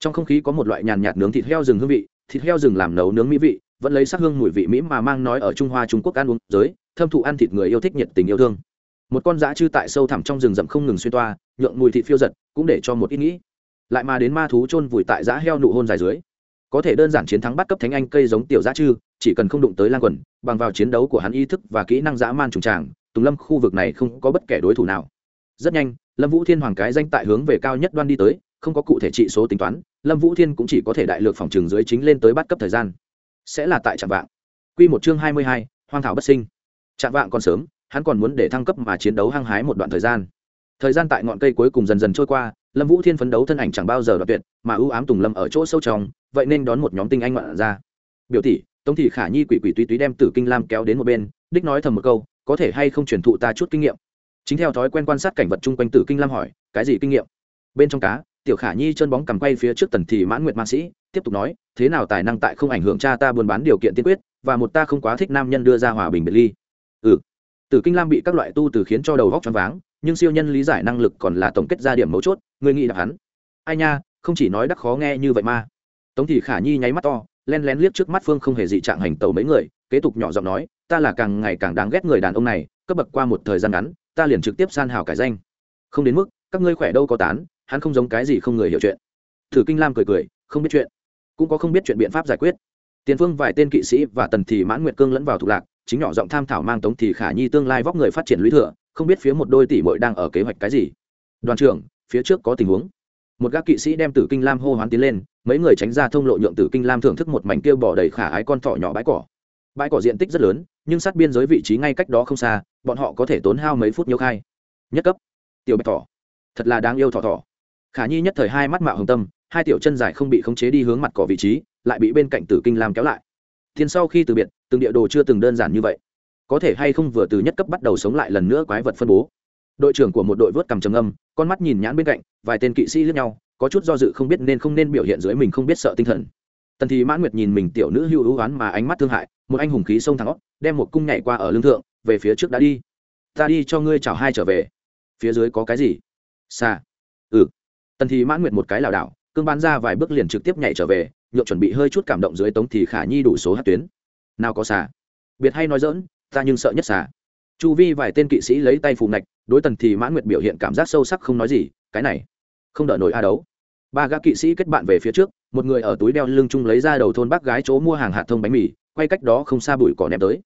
Trong không khí có một loại nhàn nhạt nướng thịt heo rừng hương vị, thịt heo rừng làm nấu nướng mỹ vị, vẫn lấy sắc hương mùi vị mỹ mà mang nói ở trung hoa, trung quốc ăn uống giới, thâm thụ ăn thịt người yêu thích nhiệt tình yêu thương. Một con dã chư tại sâu thẳm trong rừng rậm không ngừng xuyên toa, nhượng mùi thịt phiêu giật, cũng để cho một ít nghĩ. Lại mà đến ma thú chôn vùi tại dã heo nụ hôn dài dưới có thể đơn giản chiến thắng bắt cấp thánh anh cây giống tiểu giã chư, chỉ cần không đụng tới lan quần, bằng vào chiến đấu của hắn ý thức và kỹ năng dã man trùng tràng, tùng lâm khu vực này không có bất kể đối thủ nào. Rất nhanh, lâm vũ thiên hoàng cái danh tại hướng về cao nhất đoan đi tới, không có cụ thể trị số tính toán, lâm vũ thiên cũng chỉ có thể đại lược phòng trường dưới chính lên tới bắt cấp thời gian. Sẽ là tại trạm vạn q một chương hai mươi hai, hoang thảo bất sinh. Trạm vạn còn sớm, hắn còn muốn để thăng cấp mà chiến đấu hăng hái một đoạn thời gian. Thời gian tại ngọn cây cuối cùng dần dần trôi qua, lâm vũ thiên phấn đấu thân ảnh chẳng bao giờ đoạt tuyệt, mà ưu ám tùng lâm ở chỗ sâu trong vậy nên đón một nhóm tinh anh ngoạn ra. Biểu tỷ, tống thị khả nhi quỷ quỷ túy túy đem tử kinh lam kéo đến một bên, đích nói thầm một câu, có thể hay không truyền thụ ta chút kinh nghiệm? Chính theo thói quen quan sát cảnh vật chung quanh tử kinh lam hỏi, cái gì kinh nghiệm? Bên trong cá, tiểu khả nhi chân bóng cầm quay phía trước tần thị mãn nguyệt ma sĩ, tiếp tục nói, thế nào tài năng tại không ảnh hưởng cha ta buôn bán điều kiện tiên quyết, và một ta không quá thích nam nhân đưa ra hòa bình biệt ly. Ừ. Tử kinh lam bị các loại tu từ khiến cho đầu góc choáng váng, nhưng siêu nhân lý giải năng lực còn là tổng kết ra điểm mấu chốt người nghĩ đọc hắn. Ai nha, không chỉ nói đắc khó nghe như vậy mà tống thì khả nhi nháy mắt to, len lén liếc trước mắt phương không hề dị trạng hành tàu mấy người, kế tục nhỏ giọng nói, ta là càng ngày càng đáng ghét người đàn ông này, cấp bậc qua một thời gian ngắn, ta liền trực tiếp san hào cải danh. Không đến mức, các ngươi khỏe đâu có tán, hắn không giống cái gì không người hiểu chuyện. Thử kinh lam cười cười, không biết chuyện, cũng có không biết chuyện biện pháp giải quyết. Tiền phương vài tên kỵ sĩ và tần thì mãn nguyệt cương lẫn vào thuộc lạc, chính nhỏ giọng tham thảo mang tống thì khả nhi tương lai vóc người phát triển lũy thừa, không biết phía một đôi tỷ bội đang ở kế hoạch cái gì. Đoàn trưởng, phía trước có tình huống một gác kỵ sĩ đem tử kinh lam hô hoán tiến lên, mấy người tránh ra thông lộ nhượng tử kinh lam thưởng thức một mảnh kêu bỏ đầy khả ái con thỏ nhỏ bãi cỏ. Bãi cỏ diện tích rất lớn, nhưng sát biên giới vị trí ngay cách đó không xa, bọn họ có thể tốn hao mấy phút nhiêu khai. Nhất cấp. Tiểu bạch thỏ. Thật là đáng yêu thỏ thỏ. Khả nhi nhất thời hai mắt mạo hồng tâm, hai tiểu chân dài không bị khống chế đi hướng mặt cỏ vị trí, lại bị bên cạnh tử kinh lam kéo lại. Thiên sau khi từ biệt, từng địa đồ chưa từng đơn giản như vậy. Có thể hay không vừa từ nhất cấp bắt đầu sống lại lần nữa quái vật phân bố đội trưởng của một đội vớt cầm trầm âm con mắt nhìn nhãn bên cạnh, vài tên kỵ sĩ lướt nhau, có chút do dự không biết nên không nên biểu hiện dưới mình không biết sợ tinh thần. Tần thì mãn nguyệt nhìn mình tiểu nữ hưu hữu oán mà ánh mắt thương hại, một anh hùng khí sông thẳng óc, đem một cung nhảy qua ở lương thượng, về phía trước đã đi. Ta đi cho ngươi chào hai trở về. Phía dưới có cái gì? Xa ừ. Tần thì mãn nguyệt một cái lảo đảo, cương bán ra vài bước liền trực tiếp nhảy trở về nhượng chuẩn bị hơi chút cảm động dưới tống thì khả nhi đủ số hát tuyến. Nào có xà. Biệt hay nói dỡn ta nhưng sợ nhất xà chu vi vài tên kỵ sĩ lấy tay phù ngạch, đối tần thì mãn nguyệt biểu hiện cảm giác sâu sắc không nói gì, cái này, không đợi nổi a đấu. Ba gã kỵ sĩ kết bạn về phía trước, một người ở túi đeo lưng chung lấy ra đầu thôn bác gái chỗ mua hàng hạt thông bánh mì, quay cách đó không xa bụi cỏ ném tới.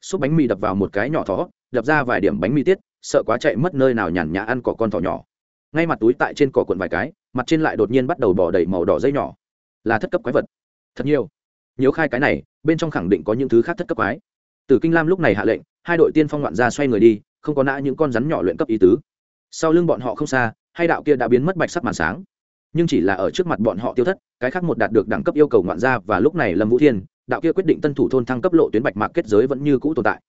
Xúc bánh mì đập vào một cái nhỏ thỏ đập ra vài điểm bánh mì tiết, sợ quá chạy mất nơi nào nhàn nhã ăn cỏ con thỏ nhỏ. Ngay mặt túi tại trên cỏ cuộn vài cái, mặt trên lại đột nhiên bắt đầu bỏ đầy màu đỏ dây nhỏ. Là thất cấp quái vật. Thật nhiều. Nhiều khai cái này, bên trong khẳng định có những thứ khác thất cấp quái tử kinh lam lúc này hạ lệnh, hai đội tiên phong loạn ra xoay người đi, không có nã những con rắn nhỏ luyện cấp ý tứ. Sau lưng bọn họ không xa, hai đạo kia đã biến mất bạch sắc màn sáng. Nhưng chỉ là ở trước mặt bọn họ tiêu thất, cái khác một đạt được đẳng cấp yêu cầu ngoạn gia và lúc này lâm vũ thiên, đạo kia quyết định tân thủ thôn thăng cấp lộ tuyến bạch mạc kết giới vẫn như cũ tồn tại.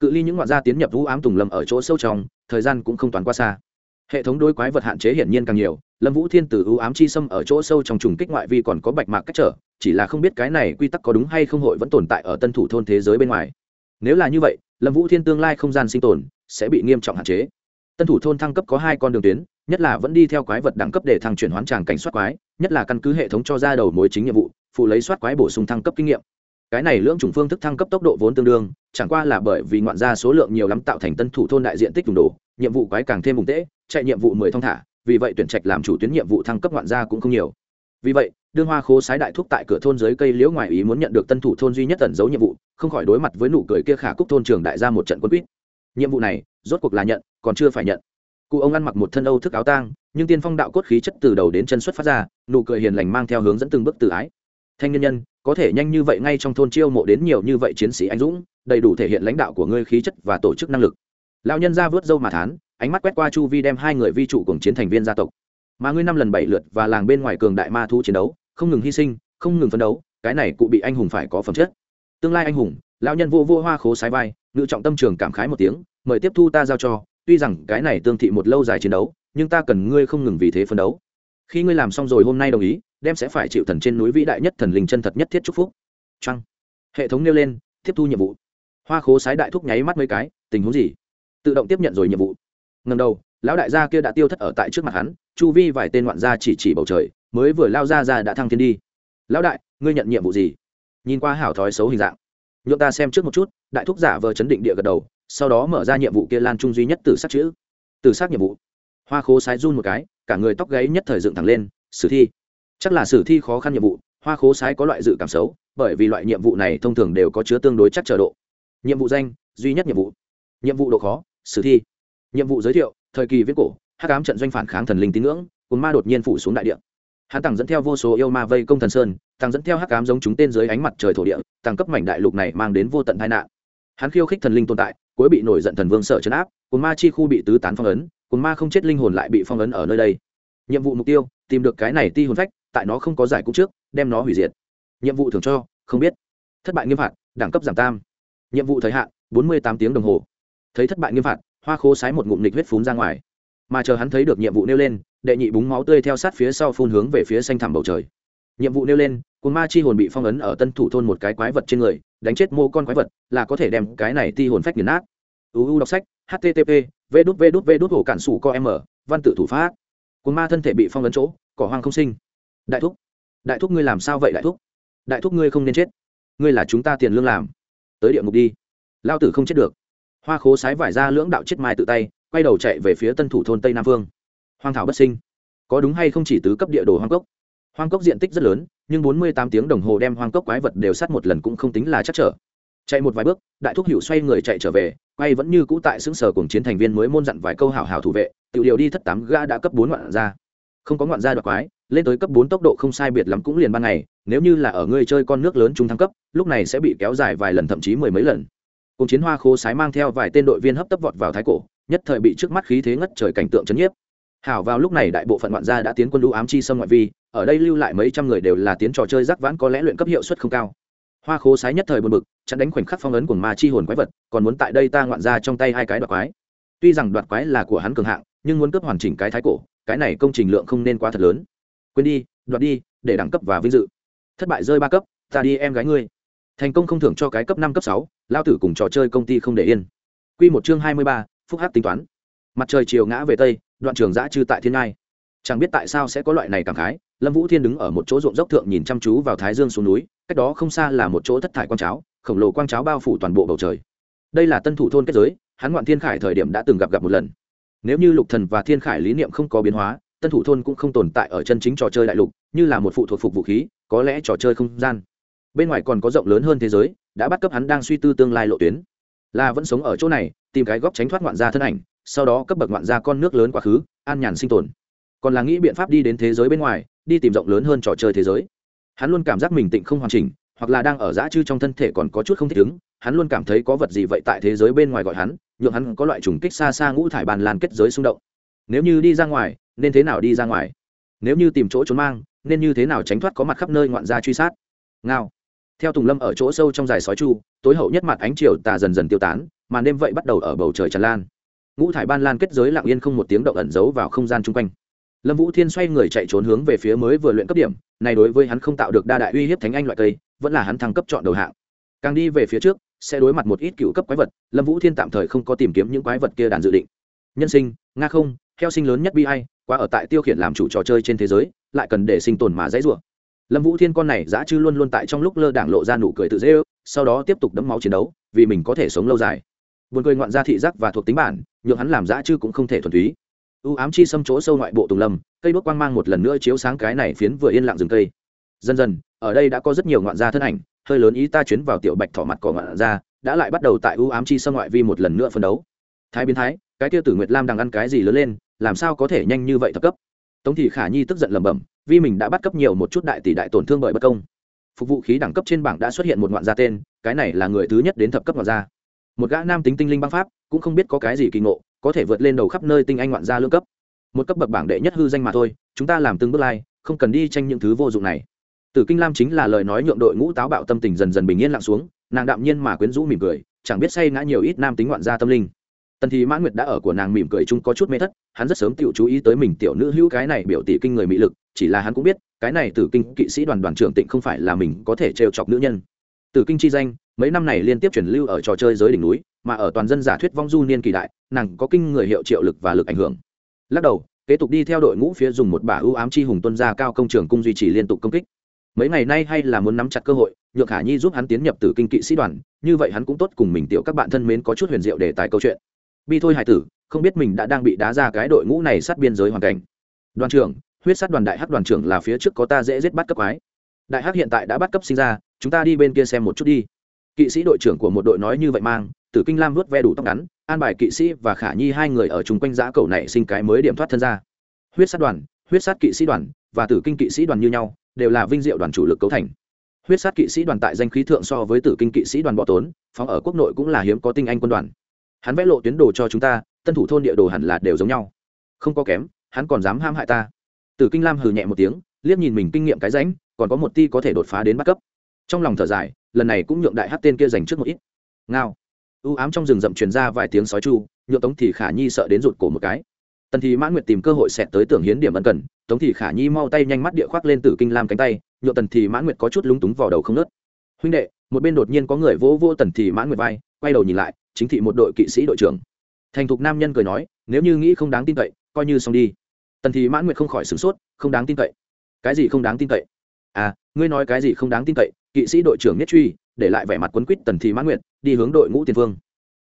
Cự ly những ngoạn gia tiến nhập vũ ám tùng lâm ở chỗ sâu trong, thời gian cũng không toàn qua xa. Hệ thống đối quái vật hạn chế hiển nhiên càng nhiều, lâm vũ thiên từ u ám chi xâm ở chỗ sâu trong trùng kích ngoại vi còn có bạch mạc cách trở, chỉ là không biết cái này quy tắc có đúng hay không hội vẫn tồn tại ở tân thủ thôn thế giới bên ngoài nếu là như vậy, lâm vũ thiên tương lai không gian sinh tồn sẽ bị nghiêm trọng hạn chế. Tân thủ thôn thăng cấp có hai con đường tuyến, nhất là vẫn đi theo quái vật đẳng cấp để thăng chuyển hoán tràng cảnh soát quái, nhất là căn cứ hệ thống cho ra đầu mối chính nhiệm vụ, phụ lấy soát quái bổ sung thăng cấp kinh nghiệm. Cái này lưỡng chủng phương thức thăng cấp tốc độ vốn tương đương, chẳng qua là bởi vì ngoạn gia số lượng nhiều lắm tạo thành tân thủ thôn đại diện tích trùng đồ, nhiệm vụ quái càng thêm vùng tễ, chạy nhiệm vụ mười thông thả, vì vậy tuyển trạch làm chủ tuyến nhiệm vụ thăng cấp ngoạn gia cũng không nhiều. Vì vậy đương hoa khố sái đại thúc tại cửa thôn dưới cây liễu ngoài ý muốn nhận được tân thủ thôn duy nhất tẩn giấu nhiệm vụ, không khỏi đối mặt với nụ cười kia khả cúc thôn trường đại ra một trận quân quýt. Nhiệm vụ này, rốt cuộc là nhận, còn chưa phải nhận. Cụ ông ăn mặc một thân âu thức áo tang, nhưng tiên phong đạo cốt khí chất từ đầu đến chân xuất phát ra, nụ cười hiền lành mang theo hướng dẫn từng bước tự ái. Thanh nhân nhân, có thể nhanh như vậy ngay trong thôn chiêu mộ đến nhiều như vậy chiến sĩ anh dũng, đầy đủ thể hiện lãnh đạo của ngươi khí chất và tổ chức năng lực. Lão nhân ra vớt dâu mà thán, ánh mắt quét qua chu vi đem hai người vi trụ cùng chiến thành viên gia tộc. Mà ngươi năm lần bảy lượt và làng bên ngoài cường đại ma thu chiến đấu không ngừng hy sinh, không ngừng phấn đấu, cái này cụ bị anh hùng phải có phẩm chất. Tương lai anh hùng, lão nhân vô vô hoa khố sái vai, ngự trọng tâm trường cảm khái một tiếng, mời tiếp thu ta giao cho, tuy rằng cái này tương thị một lâu dài chiến đấu, nhưng ta cần ngươi không ngừng vì thế phấn đấu. Khi ngươi làm xong rồi hôm nay đồng ý, đem sẽ phải chịu thần trên núi vĩ đại nhất thần linh chân thật nhất thiết chúc phúc. Trăng. Hệ thống nêu lên, tiếp thu nhiệm vụ. Hoa khố sái đại thúc nháy mắt mấy cái, tình huống gì? Tự động tiếp nhận rồi nhiệm vụ. Ngần đầu, lão đại gia kia đã tiêu thất ở tại trước mặt hắn, chu vi vài tên ngoạn gia chỉ chỉ bầu trời mới vừa lao ra ra đã thăng thiên đi. Lão đại, ngươi nhận nhiệm vụ gì? Nhìn qua hảo thói xấu hình dạng. Nhượng ta xem trước một chút, đại thúc giả vờ chấn định địa gật đầu, sau đó mở ra nhiệm vụ kia lan trung duy nhất từ sát chữ. Từ sát nhiệm vụ. Hoa khố sái run một cái, cả người tóc gáy nhất thời dựng thẳng lên, sử thi. Chắc là sử thi khó khăn nhiệm vụ, hoa khố sái có loại dự cảm xấu, bởi vì loại nhiệm vụ này thông thường đều có chứa tương đối chắc trở độ. Nhiệm vụ danh, duy nhất nhiệm vụ. Nhiệm vụ độ khó, sử thi. Nhiệm vụ giới thiệu, thời kỳ viết cổ, hắc ám trận doanh phản kháng thần linh tín ngưỡng cồn ma đột nhiên phủ xuống đại địa hắn tặng dẫn theo vô số yêu ma vây công thần sơn tặng dẫn theo hắc ám giống chúng tên dưới ánh mặt trời thổ địa Tặng cấp mảnh đại lục này mang đến vô tận tai nạn. Hắn khiêu khích thần linh tồn tại, cuối bị nổi giận thần vương sợ chấn áp cồn ma chi khu bị tứ tán phong ấn cồn ma không chết linh hồn lại bị phong ấn ở nơi đây. Nhiệm vụ mục tiêu, tìm được cái này ti hồn phách, tại nó không có giải cũng trước, đem nó hủy diệt. Nhiệm vụ thường cho, không biết. Thất bại nghiêm phạt, đẳng cấp giảm tam. Nhiệm vụ thời hạn, bốn mươi tám tiếng đồng hồ. Thấy thất bại nghiêm phạt, hoa khô sái một ngụm nịch huyết phún ra ngoài mà chờ hắn thấy được nhiệm vụ nêu lên, đệ nhị búng máu tươi theo sát phía sau phun hướng về phía xanh thẳm bầu trời. Nhiệm vụ nêu lên cồn ma chi hồn bị phong ấn ở tân thủ thôn một cái quái vật trên người, đánh chết mô con quái vật, là có thể đem cái này ti hồn phách nghiền nát. Uu đọc sách http v đút v đút v đút hồ cản sủ co m, văn tự thủ pháp. Cồn ma thân thể bị phong ấn chỗ, cỏ hoang không sinh. Đại thúc đại thúc ngươi làm sao vậy đại thúc? Đại thúc ngươi không nên chết. Ngươi là chúng ta tiền lương làm. Tới địa ngục đi. Lao tử không chết được. Hoa khố sái vải ra lưỡng đạo chết mai tự tay quay đầu chạy về phía tân thủ thôn tây nam phương. Hoang thảo bất sinh. Có đúng hay không chỉ tứ cấp địa đồ hoang cốc? Hoang cốc diện tích rất lớn, nhưng bốn mươi tám tiếng đồng hồ đem hoang cốc quái vật đều sát một lần cũng không tính là chắc trở. Chạy một vài bước, đại thúc hữu xoay người chạy trở về, quay vẫn như cũ tại xứng sở cùng chiến thành viên mới môn dặn vài câu hảo hảo thủ vệ tự điều đi thất tám ga đã cấp bốn ngoạn ra. Không có ngoạn ra đoạt quái, lên tới cấp bốn tốc độ không sai biệt lắm cũng liền ban ngày, nếu như là ở ngươi chơi con nước lớn trung thăng cấp, lúc này sẽ bị kéo dài vài lần thậm chí mười mấy lần. Cùng chiến hoa khô sái mang theo vài tên đội viên hấp tấp vọt vào thái cổ nhất thời bị trước mắt khí thế ngất trời cảnh tượng chấn nhiếp. Hảo vào lúc này đại bộ phận ngoạn gia đã tiến quân lũ ám chi xâm ngoại vi, ở đây lưu lại mấy trăm người đều là tiến trò chơi rắc vãn có lẽ luyện cấp hiệu suất không cao. Hoa khố sái nhất thời buồn bực, chặn đánh khoảnh khắc phong ấn của ma chi hồn quái vật, còn muốn tại đây ta ngoạn ra trong tay hai cái đoạt quái. Tuy rằng đoạt quái là của hắn cường hạng, nhưng muốn cấp hoàn chỉnh cái thái cổ, cái này công trình lượng không nên quá thật lớn. Quên đi, đoạt đi, để đẳng cấp và vinh dự. Thất bại rơi ba cấp, ta đi em gái ngươi. Thành công không thưởng cho cái cấp năm, cấp sáu lao tử cùng trò chơi công ty không để yên. Q một chương hai mươi ba phúc hát tính toán. Mặt trời chiều ngã về tây, đoạn trường giã chư tại thiên ngai. Chẳng biết tại sao sẽ có loại này cảm khái, lâm vũ thiên đứng ở một chỗ ruộng dốc thượng nhìn chăm chú vào thái dương xuống núi, cách đó không xa là một chỗ thất thải quang cháo, khổng lồ quang cháo bao phủ toàn bộ bầu trời. Đây là tân thủ thôn kết giới, hắn ngoạn thiên khải thời điểm đã từng gặp gặp một lần. Nếu như lục thần và thiên khải lý niệm không có biến hóa, tân thủ thôn cũng không tồn tại ở chân chính trò chơi đại lục, như là một phụ thuộc phục vũ khí, có lẽ trò chơi không gian. Bên ngoài còn có rộng lớn hơn thế giới, đã bắt cấp hắn đang suy tư tương lai lộ tuyến. Là vẫn sống ở chỗ này tìm cái góc tránh thoát ngoạn gia thân ảnh, sau đó cấp bậc ngoạn gia con nước lớn quá khứ, an nhàn sinh tồn. Còn là nghĩ biện pháp đi đến thế giới bên ngoài, đi tìm rộng lớn hơn trò chơi thế giới. Hắn luôn cảm giác mình tịnh không hoàn chỉnh, hoặc là đang ở dã chư trong thân thể còn có chút không thích ứng, hắn luôn cảm thấy có vật gì vậy tại thế giới bên ngoài gọi hắn, nhượng hắn có loại trùng kích xa xa ngũ thải bàn lan kết giới xung động. Nếu như đi ra ngoài, nên thế nào đi ra ngoài? Nếu như tìm chỗ trốn mang, nên như thế nào tránh thoát có mặt khắp nơi ngoạn gia truy sát? Ngao. Theo tùng lâm ở chỗ sâu trong dài sói chu, tối hậu nhất mặt ánh chiều tà dần dần tiêu tán màn đêm vậy bắt đầu ở bầu trời tràn lan. Ngũ thải ban lan kết giới lặng yên không một tiếng động ẩn giấu vào không gian chung quanh. Lâm vũ thiên xoay người chạy trốn hướng về phía mới vừa luyện cấp điểm, này đối với hắn không tạo được đa đại uy hiếp thánh anh loại cây, vẫn là hắn thăng cấp chọn đầu hạng. Càng đi về phía trước, sẽ đối mặt một ít cựu cấp quái vật, lâm vũ thiên tạm thời không có tìm kiếm những quái vật kia đàn dự định. Nhân sinh, nga không theo sinh lớn nhất bi hay qua ở tại tiêu khiển làm chủ trò chơi trên thế giới, lại cần để sinh tồn mà dãy rủa. Lâm vũ thiên con này dã chư luôn luôn tại trong lúc lơ đảng lộ ra nụ cười tự dễ ước, sau đó tiếp tục đẫm máu chiến đấu, vì mình có thể sống lâu dài buồn cười ngoạn gia thị giác và thuộc tính bản, nhượng hắn làm dã chứ cũng không thể thuần túy. U ám chi xâm chỗ sâu ngoại bộ tùng lâm, cây đuốc quang mang một lần nữa chiếu sáng cái này phiến vừa yên lặng rừng cây. Dần dần, ở đây đã có rất nhiều ngoạn gia thân ảnh, hơi lớn ý ta chuyến vào tiểu bạch thỏ mặt cỏ ngoạn gia, đã lại bắt đầu tại u ám chi xâm ngoại vi một lần nữa phân đấu. Thái biến thái, cái tiêu tử nguyệt lam đang ăn cái gì lớn lên, làm sao có thể nhanh như vậy thập cấp? Tống thị khả nhi tức giận lẩm bẩm, vì mình đã bắt cấp nhiều một chút đại tỷ đại tổn thương bởi bất công. Phục vụ khí đẳng cấp trên bảng đã xuất hiện một ngoạn gia tên, cái này là người thứ nhất đến thập cấp ngoạn gia một gã nam tính tinh linh băng pháp, cũng không biết có cái gì kỳ ngộ, có thể vượt lên đầu khắp nơi tinh anh ngoạn gia lương cấp. Một cấp bậc bảng đệ nhất hư danh mà thôi, chúng ta làm từng bước lai, không cần đi tranh những thứ vô dụng này. Tử kinh lam chính là lời nói nhượng đội ngũ táo bạo tâm tình dần dần bình yên lặng xuống, nàng đạm nhiên mà quyến rũ mỉm cười, chẳng biết say ngã nhiều ít nam tính ngoạn gia tâm linh. Tần thì mãn nguyệt đã ở của nàng mỉm cười chung có chút mê thất, hắn rất sớm tự chú ý tới mình tiểu nữ hữu cái này biểu tỷ kinh người mỹ lực, chỉ là hắn cũng biết, cái này tử kinh kỵ sĩ đoàn đoàn trưởng tịnh không phải là mình có thể trêu chọc nữ nhân tử kinh chi danh, mấy năm này liên tiếp chuyển lưu ở trò chơi giới đỉnh núi, mà ở toàn dân giả thuyết vong du niên kỳ đại, nàng có kinh người hiệu triệu lực và lực ảnh hưởng. Lắc đầu, kế tục đi theo đội ngũ phía dùng một bả ưu ám chi hùng tuân ra cao công trường cung duy trì liên tục công kích. Mấy ngày nay hay là muốn nắm chặt cơ hội, nhượng khả nhi giúp hắn tiến nhập từ kinh kỵ sĩ đoàn, như vậy hắn cũng tốt cùng mình tiểu các bạn thân mến có chút huyền diệu để tài câu chuyện. Bi thôi hải tử, không biết mình đã đang bị đá ra cái đội ngũ này sát biên giới hoàn cảnh. Đoàn trưởng, huyết sát đoàn đại hắc đoàn trưởng là phía trước có ta dễ giết bắt cấp ái đại hắc hiện tại đã bắt cấp sinh ra chúng ta đi bên kia xem một chút đi. Kỵ sĩ đội trưởng của một đội nói như vậy mang, tử kinh lam vuốt ve đủ tóc ngắn, an bài kỵ sĩ và khả nhi hai người ở chung quanh giã cầu này sinh cái mới điểm thoát thân ra. Huyết sát đoàn, huyết sát kỵ sĩ đoàn và tử kinh kỵ sĩ đoàn như nhau, đều là vinh diệu đoàn chủ lực cấu thành. Huyết sát kỵ sĩ đoàn tại danh khí thượng so với tử kinh kỵ sĩ đoàn bỏ tốn, phóng ở quốc nội cũng là hiếm có tinh anh quân đoàn. Hắn vẽ lộ tuyến đồ cho chúng ta, tân thủ thôn địa đồ hẳn là đều giống nhau. Không có kém, hắn còn dám ham hại ta. Tử kinh lam hừ nhẹ một tiếng, liếc nhìn mình kinh nghiệm cái ránh còn có một ti có thể đột phá đến bắt cấp trong lòng thở dài, lần này cũng nhượng đại hát tên kia dành trước một ít. Ngao. Ưu ám trong rừng rậm truyền ra vài tiếng sói chu, nhượng tống thì khả nhi sợ đến rụt cổ một cái. Tần thì mãn nguyệt tìm cơ hội xẹt tới tưởng hiến điểm ân cần, tống thì khả nhi mau tay nhanh mắt địa khoác lên tử kinh lam cánh tay, nhượng tần thì mãn nguyệt có chút lúng túng vào đầu không nớt. Huynh đệ, một bên đột nhiên có người vỗ vỗ tần thì mãn nguyệt vai, quay đầu nhìn lại, chính thị một đội kỵ sĩ đội trưởng. Thành thục nam nhân cười nói, nếu như nghĩ không đáng tin cậy, coi như xong đi. Tần thì mãn nguyệt không khỏi sửng sốt, không đáng tin cậy. Cái gì không đáng tin cậy? À ngươi nói cái gì không đáng tin cậy? Kỵ sĩ đội trưởng nhất truy, để lại vẻ mặt quấn quýt tần thì mãn nguyện đi hướng đội ngũ tiền phương.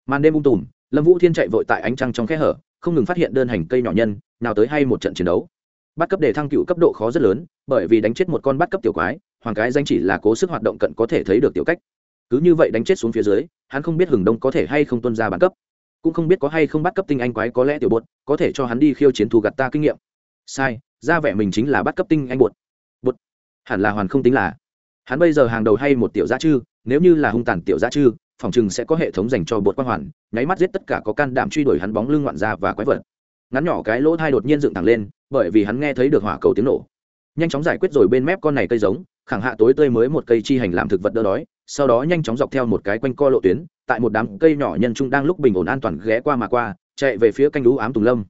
Màn đêm ung tùm, lâm vũ thiên chạy vội tại ánh trăng trong khe hở, không ngừng phát hiện đơn hành cây nhỏ nhân, nào tới hay một trận chiến đấu. Bắt cấp đề thăng cựu cấp độ khó rất lớn, bởi vì đánh chết một con bắt cấp tiểu quái, hoàng cái danh chỉ là cố sức hoạt động cận có thể thấy được tiểu cách. Cứ như vậy đánh chết xuống phía dưới, hắn không biết hừng đông có thể hay không tuân ra bản cấp. Cũng không biết có hay không bắt cấp tinh anh quái có lẽ tiểu bột, có thể cho hắn đi khiêu chiến thù gặt ta kinh nghiệm. Sai, ra vẻ mình chính là bắt cấp tinh anh bột. Bột. Hẳn là hoàn không tính là hắn bây giờ hàng đầu hay một tiểu gia chư, nếu như là hung tàn tiểu gia chư, phòng chừng sẽ có hệ thống dành cho bột quan hoàn, nháy mắt giết tất cả có can đảm truy đuổi hắn bóng lưng ngoạn ra và quái vật. Ngắn nhỏ cái lỗ thai đột nhiên dựng thẳng lên, bởi vì hắn nghe thấy được hỏa cầu tiếng nổ. Nhanh chóng giải quyết rồi bên mép con này cây giống, khẳng hạ tối tươi mới một cây chi hành làm thực vật đỡ đói, sau đó nhanh chóng dọc theo một cái quanh co lộ tuyến, tại một đám cây nhỏ nhân trung đang lúc bình ổn an toàn ghé qua mà qua, chạy về phía canh lũ ám tùng lâm.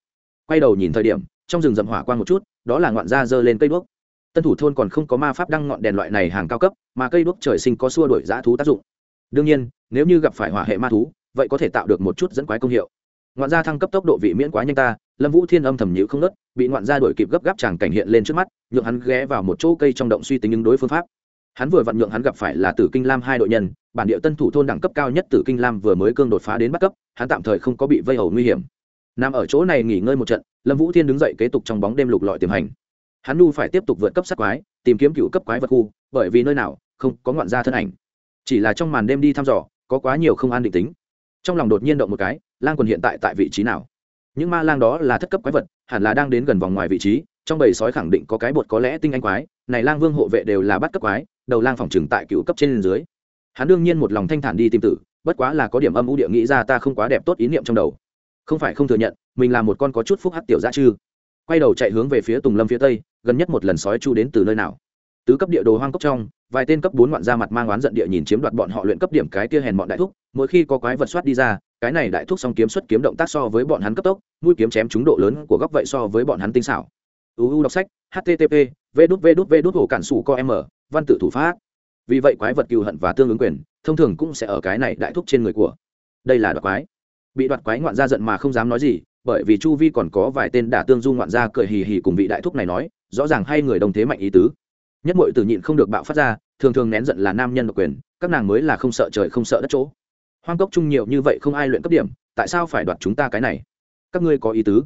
Quay đầu nhìn thời điểm, trong rừng rậm hỏa quang một chút, đó là ngoạn da giơ lên cây đuốc tân thủ thôn còn không có ma pháp đăng ngọn đèn loại này hàng cao cấp, mà cây đuốc trời sinh có xua đổi dã thú tác dụng. Đương nhiên, nếu như gặp phải hỏa hệ ma thú, vậy có thể tạo được một chút dẫn quái công hiệu. Ngoạn gia thăng cấp tốc độ vị miễn quá nhanh ta, lâm vũ thiên âm thầm nhữ không nớt bị ngoạn gia đổi kịp gấp gáp chàng cảnh hiện lên trước mắt, nhượng hắn ghé vào một chỗ cây trong động suy tính ứng đối phương pháp. Hắn vừa vặn nhượng hắn gặp phải là tử kinh lam hai đội nhân, bản địa tân thủ thôn đẳng cấp cao nhất tử kinh lam vừa mới cương đột phá đến bắt cấp, hắn tạm thời không có bị vây hầu nguy hiểm. Nằm ở chỗ này nghỉ ngơi một trận, lâm vũ thiên đứng dậy kế tục trong bóng đêm lục lọi tiềm hành hắn nu phải tiếp tục vượt cấp sát quái, tìm kiếm cựu cấp quái vật khu, bởi vì nơi nào không có ngoạn gia thân ảnh. Chỉ là trong màn đêm đi thăm dò, có quá nhiều không an định tính. Trong lòng đột nhiên động một cái, lang quần hiện tại tại vị trí nào? Những ma lang đó là thất cấp quái vật, hẳn là đang đến gần vòng ngoài vị trí, trong bầy sói khẳng định có cái bột có lẽ tinh anh quái, này lang vương hộ vệ đều là bắt cấp quái, đầu lang phòng trừng tại cựu cấp trên dưới. Hắn đương nhiên một lòng thanh thản đi tìm tử, bất quá là có điểm âm u địa nghĩ ra ta không quá đẹp tốt ý niệm trong đầu. Không phải không thừa nhận, mình là một con có chút phúc hắc tiểu dã chư. Quay đầu chạy hướng về phía tùng lâm phía tây gần nhất một lần sói chu đến từ nơi nào? Tứ cấp địa đồ hoang cốc trong, vài tên cấp bốn ngoạn ra mặt mang oán giận địa nhìn chiếm đoạt bọn họ luyện cấp điểm cái kia hèn bọn đại thúc, mỗi khi có quái vật soát đi ra, cái này đại thúc song kiếm xuất kiếm động tác so với bọn hắn cấp tốc, mũi kiếm chém trúng độ lớn của góc vậy so với bọn hắn tinh xảo. Uu đọc sách http v đút v đút v đút hồ cản sủ co m văn tự thủ pháp. Vì vậy quái vật cừu hận và tương ứng quyền, thông thường cũng sẽ ở cái này đại thúc trên người của. Đây là đoạt quái. Bị đoạt quái ngoạn ra giận mà không dám nói gì, bởi vì chu vi còn có vài tên đả tương du ngoạn gia cười hì hì cùng vị đại thúc này nói rõ ràng hay người đồng thế mạnh ý tứ. Nhất mội từ nhịn không được bạo phát ra, thường thường nén giận là nam nhân độc quyền, các nàng mới là không sợ trời không sợ đất chỗ. Hoang cốc chung nhiều như vậy không ai luyện cấp điểm, tại sao phải đoạt chúng ta cái này? Các ngươi có ý tứ.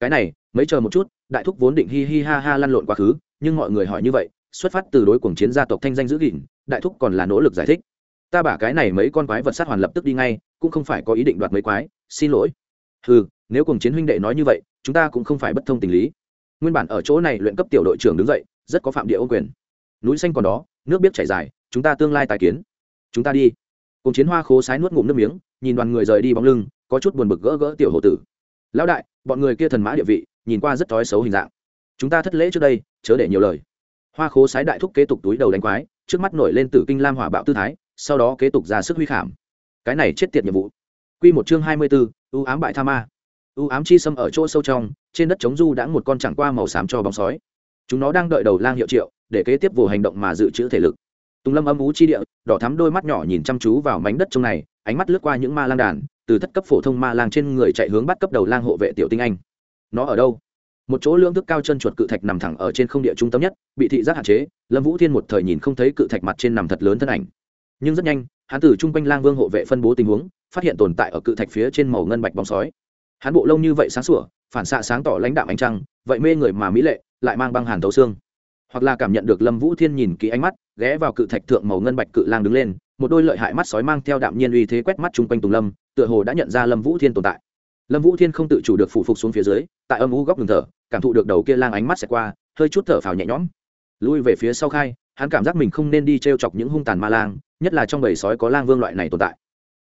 Cái này, mấy chờ một chút, đại thúc vốn định hi hi ha ha lăn lộn quá khứ, nhưng mọi người hỏi như vậy, xuất phát từ đối cuồng chiến gia tộc thanh danh giữ gìn, đại thúc còn là nỗ lực giải thích. Ta bả cái này mấy con quái vật sát hoàn lập tức đi ngay, cũng không phải có ý định đoạt mấy quái, xin lỗi. Ừ nếu cuồng chiến huynh đệ nói như vậy, chúng ta cũng không phải bất thông tình lý nguyên bản ở chỗ này luyện cấp tiểu đội trưởng đứng dậy, rất có phạm địa ô quyền. Núi xanh còn đó, nước biết chảy dài, chúng ta tương lai tài kiến. Chúng ta đi. Cùng chiến hoa khố sái nuốt ngụm nước miếng, nhìn đoàn người rời đi bóng lưng, có chút buồn bực gỡ gỡ tiểu hộ tử. Lão đại, bọn người kia thần mã địa vị, nhìn qua rất thói xấu hình dạng. Chúng ta thất lễ trước đây, chớ để nhiều lời. Hoa khố sái đại thúc kế tục túi đầu đánh quái, trước mắt nổi lên tử kinh lam hỏa bạo tư thái, sau đó kế tục ra sức huy khảm. Cái này chết tiệt nhiệm vụ. Quy một chương hai mươi b ố ưu ám bại tha ma. U ám chi xâm ở chỗ sâu trong, trên đất chống du đã một con chẳng qua màu xám cho bóng sói. Chúng nó đang đợi đầu lang hiệu triệu, để kế tiếp vụ hành động mà dự trữ thể lực. Tùng lâm âm ú chi địa, đỏ thắm đôi mắt nhỏ nhìn chăm chú vào mảnh đất trong này, ánh mắt lướt qua những ma lang đàn, từ thất cấp phổ thông ma lang trên người chạy hướng bắt cấp đầu lang hộ vệ tiểu tinh anh. Nó ở đâu? Một chỗ lương thức cao chân chuột cự thạch nằm thẳng ở trên không địa trung tâm nhất, bị thị giác hạn chế, lâm vũ thiên một thời nhìn không thấy cự thạch mặt trên nằm thật lớn thân ảnh. Nhưng rất nhanh, hắn từ chung quanh lang vương hộ vệ phân bố tình huống, phát hiện tồn tại ở cự thạch phía trên màu ngân bạch bóng sói hắn bộ lông như vậy sáng sủa, phản xạ sáng tỏ lãnh đạm ánh trăng, vậy mê người mà mỹ lệ, lại mang băng hàn thấu xương. Hoặc là cảm nhận được lâm vũ thiên nhìn kỹ ánh mắt, ghé vào cự thạch thượng màu ngân bạch cự lang đứng lên, một đôi lợi hại mắt sói mang theo đạm nhiên uy thế quét mắt chung quanh tùng lâm, tựa hồ đã nhận ra lâm vũ thiên tồn tại. Lâm vũ thiên không tự chủ được phủ phục xuống phía dưới, tại âm u góc đường thở, cảm thụ được đầu kia lang ánh mắt xẹt qua, hơi chút thở phào nhẹ nhõm. Lui về phía sau khai, hắn cảm giác mình không nên đi t r e o chọc những hung tàn ma lang, nhất là trong bầy sói có lang vương loại này tồn tại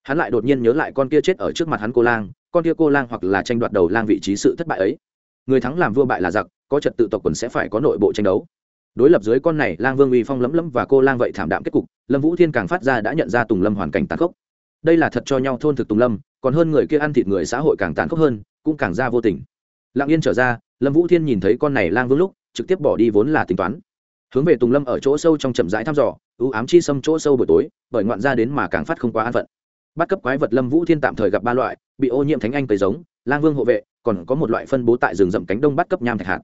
hắn lại đột nhiên nhớ lại con kia chết ở trước mặt hắn cô lang, con kia cô lang hoặc là tranh đoạt đầu lang vị trí sự thất bại ấy. Người thắng làm vua bại là giặc, có trật tự tộc quần sẽ phải có nội bộ tranh đấu. Đối lập dưới con này, lang vương uy phong lấm lấm và cô lang vậy thảm đạm kết cục, lâm vũ thiên càng phát ra đã nhận ra tùng lâm hoàn cảnh tàn khốc. Đây là thật cho nhau thôn thực tùng lâm, còn hơn người kia ăn thịt người xã hội càng tàn khốc hơn, cũng càng ra vô tình. Lặng yên trở ra, lâm vũ thiên nhìn thấy con này lang vương lúc, trực tiếp bỏ đi vốn là tính toán. Hướng về tùng lâm ở chỗ sâu trong chậm rãi thăm dò ưu ám chi xâm chỗ sâu buổi tối, bởi ngoạn ra đến mà càng phát không quá an phận bắt cấp quái vật lâm vũ thiên tạm thời gặp ba loại, bị ô nhiễm thánh anh tây giống, lang vương hộ vệ, còn có một loại phân bố tại rừng rậm cánh đông bắt cấp nham thạch hạt.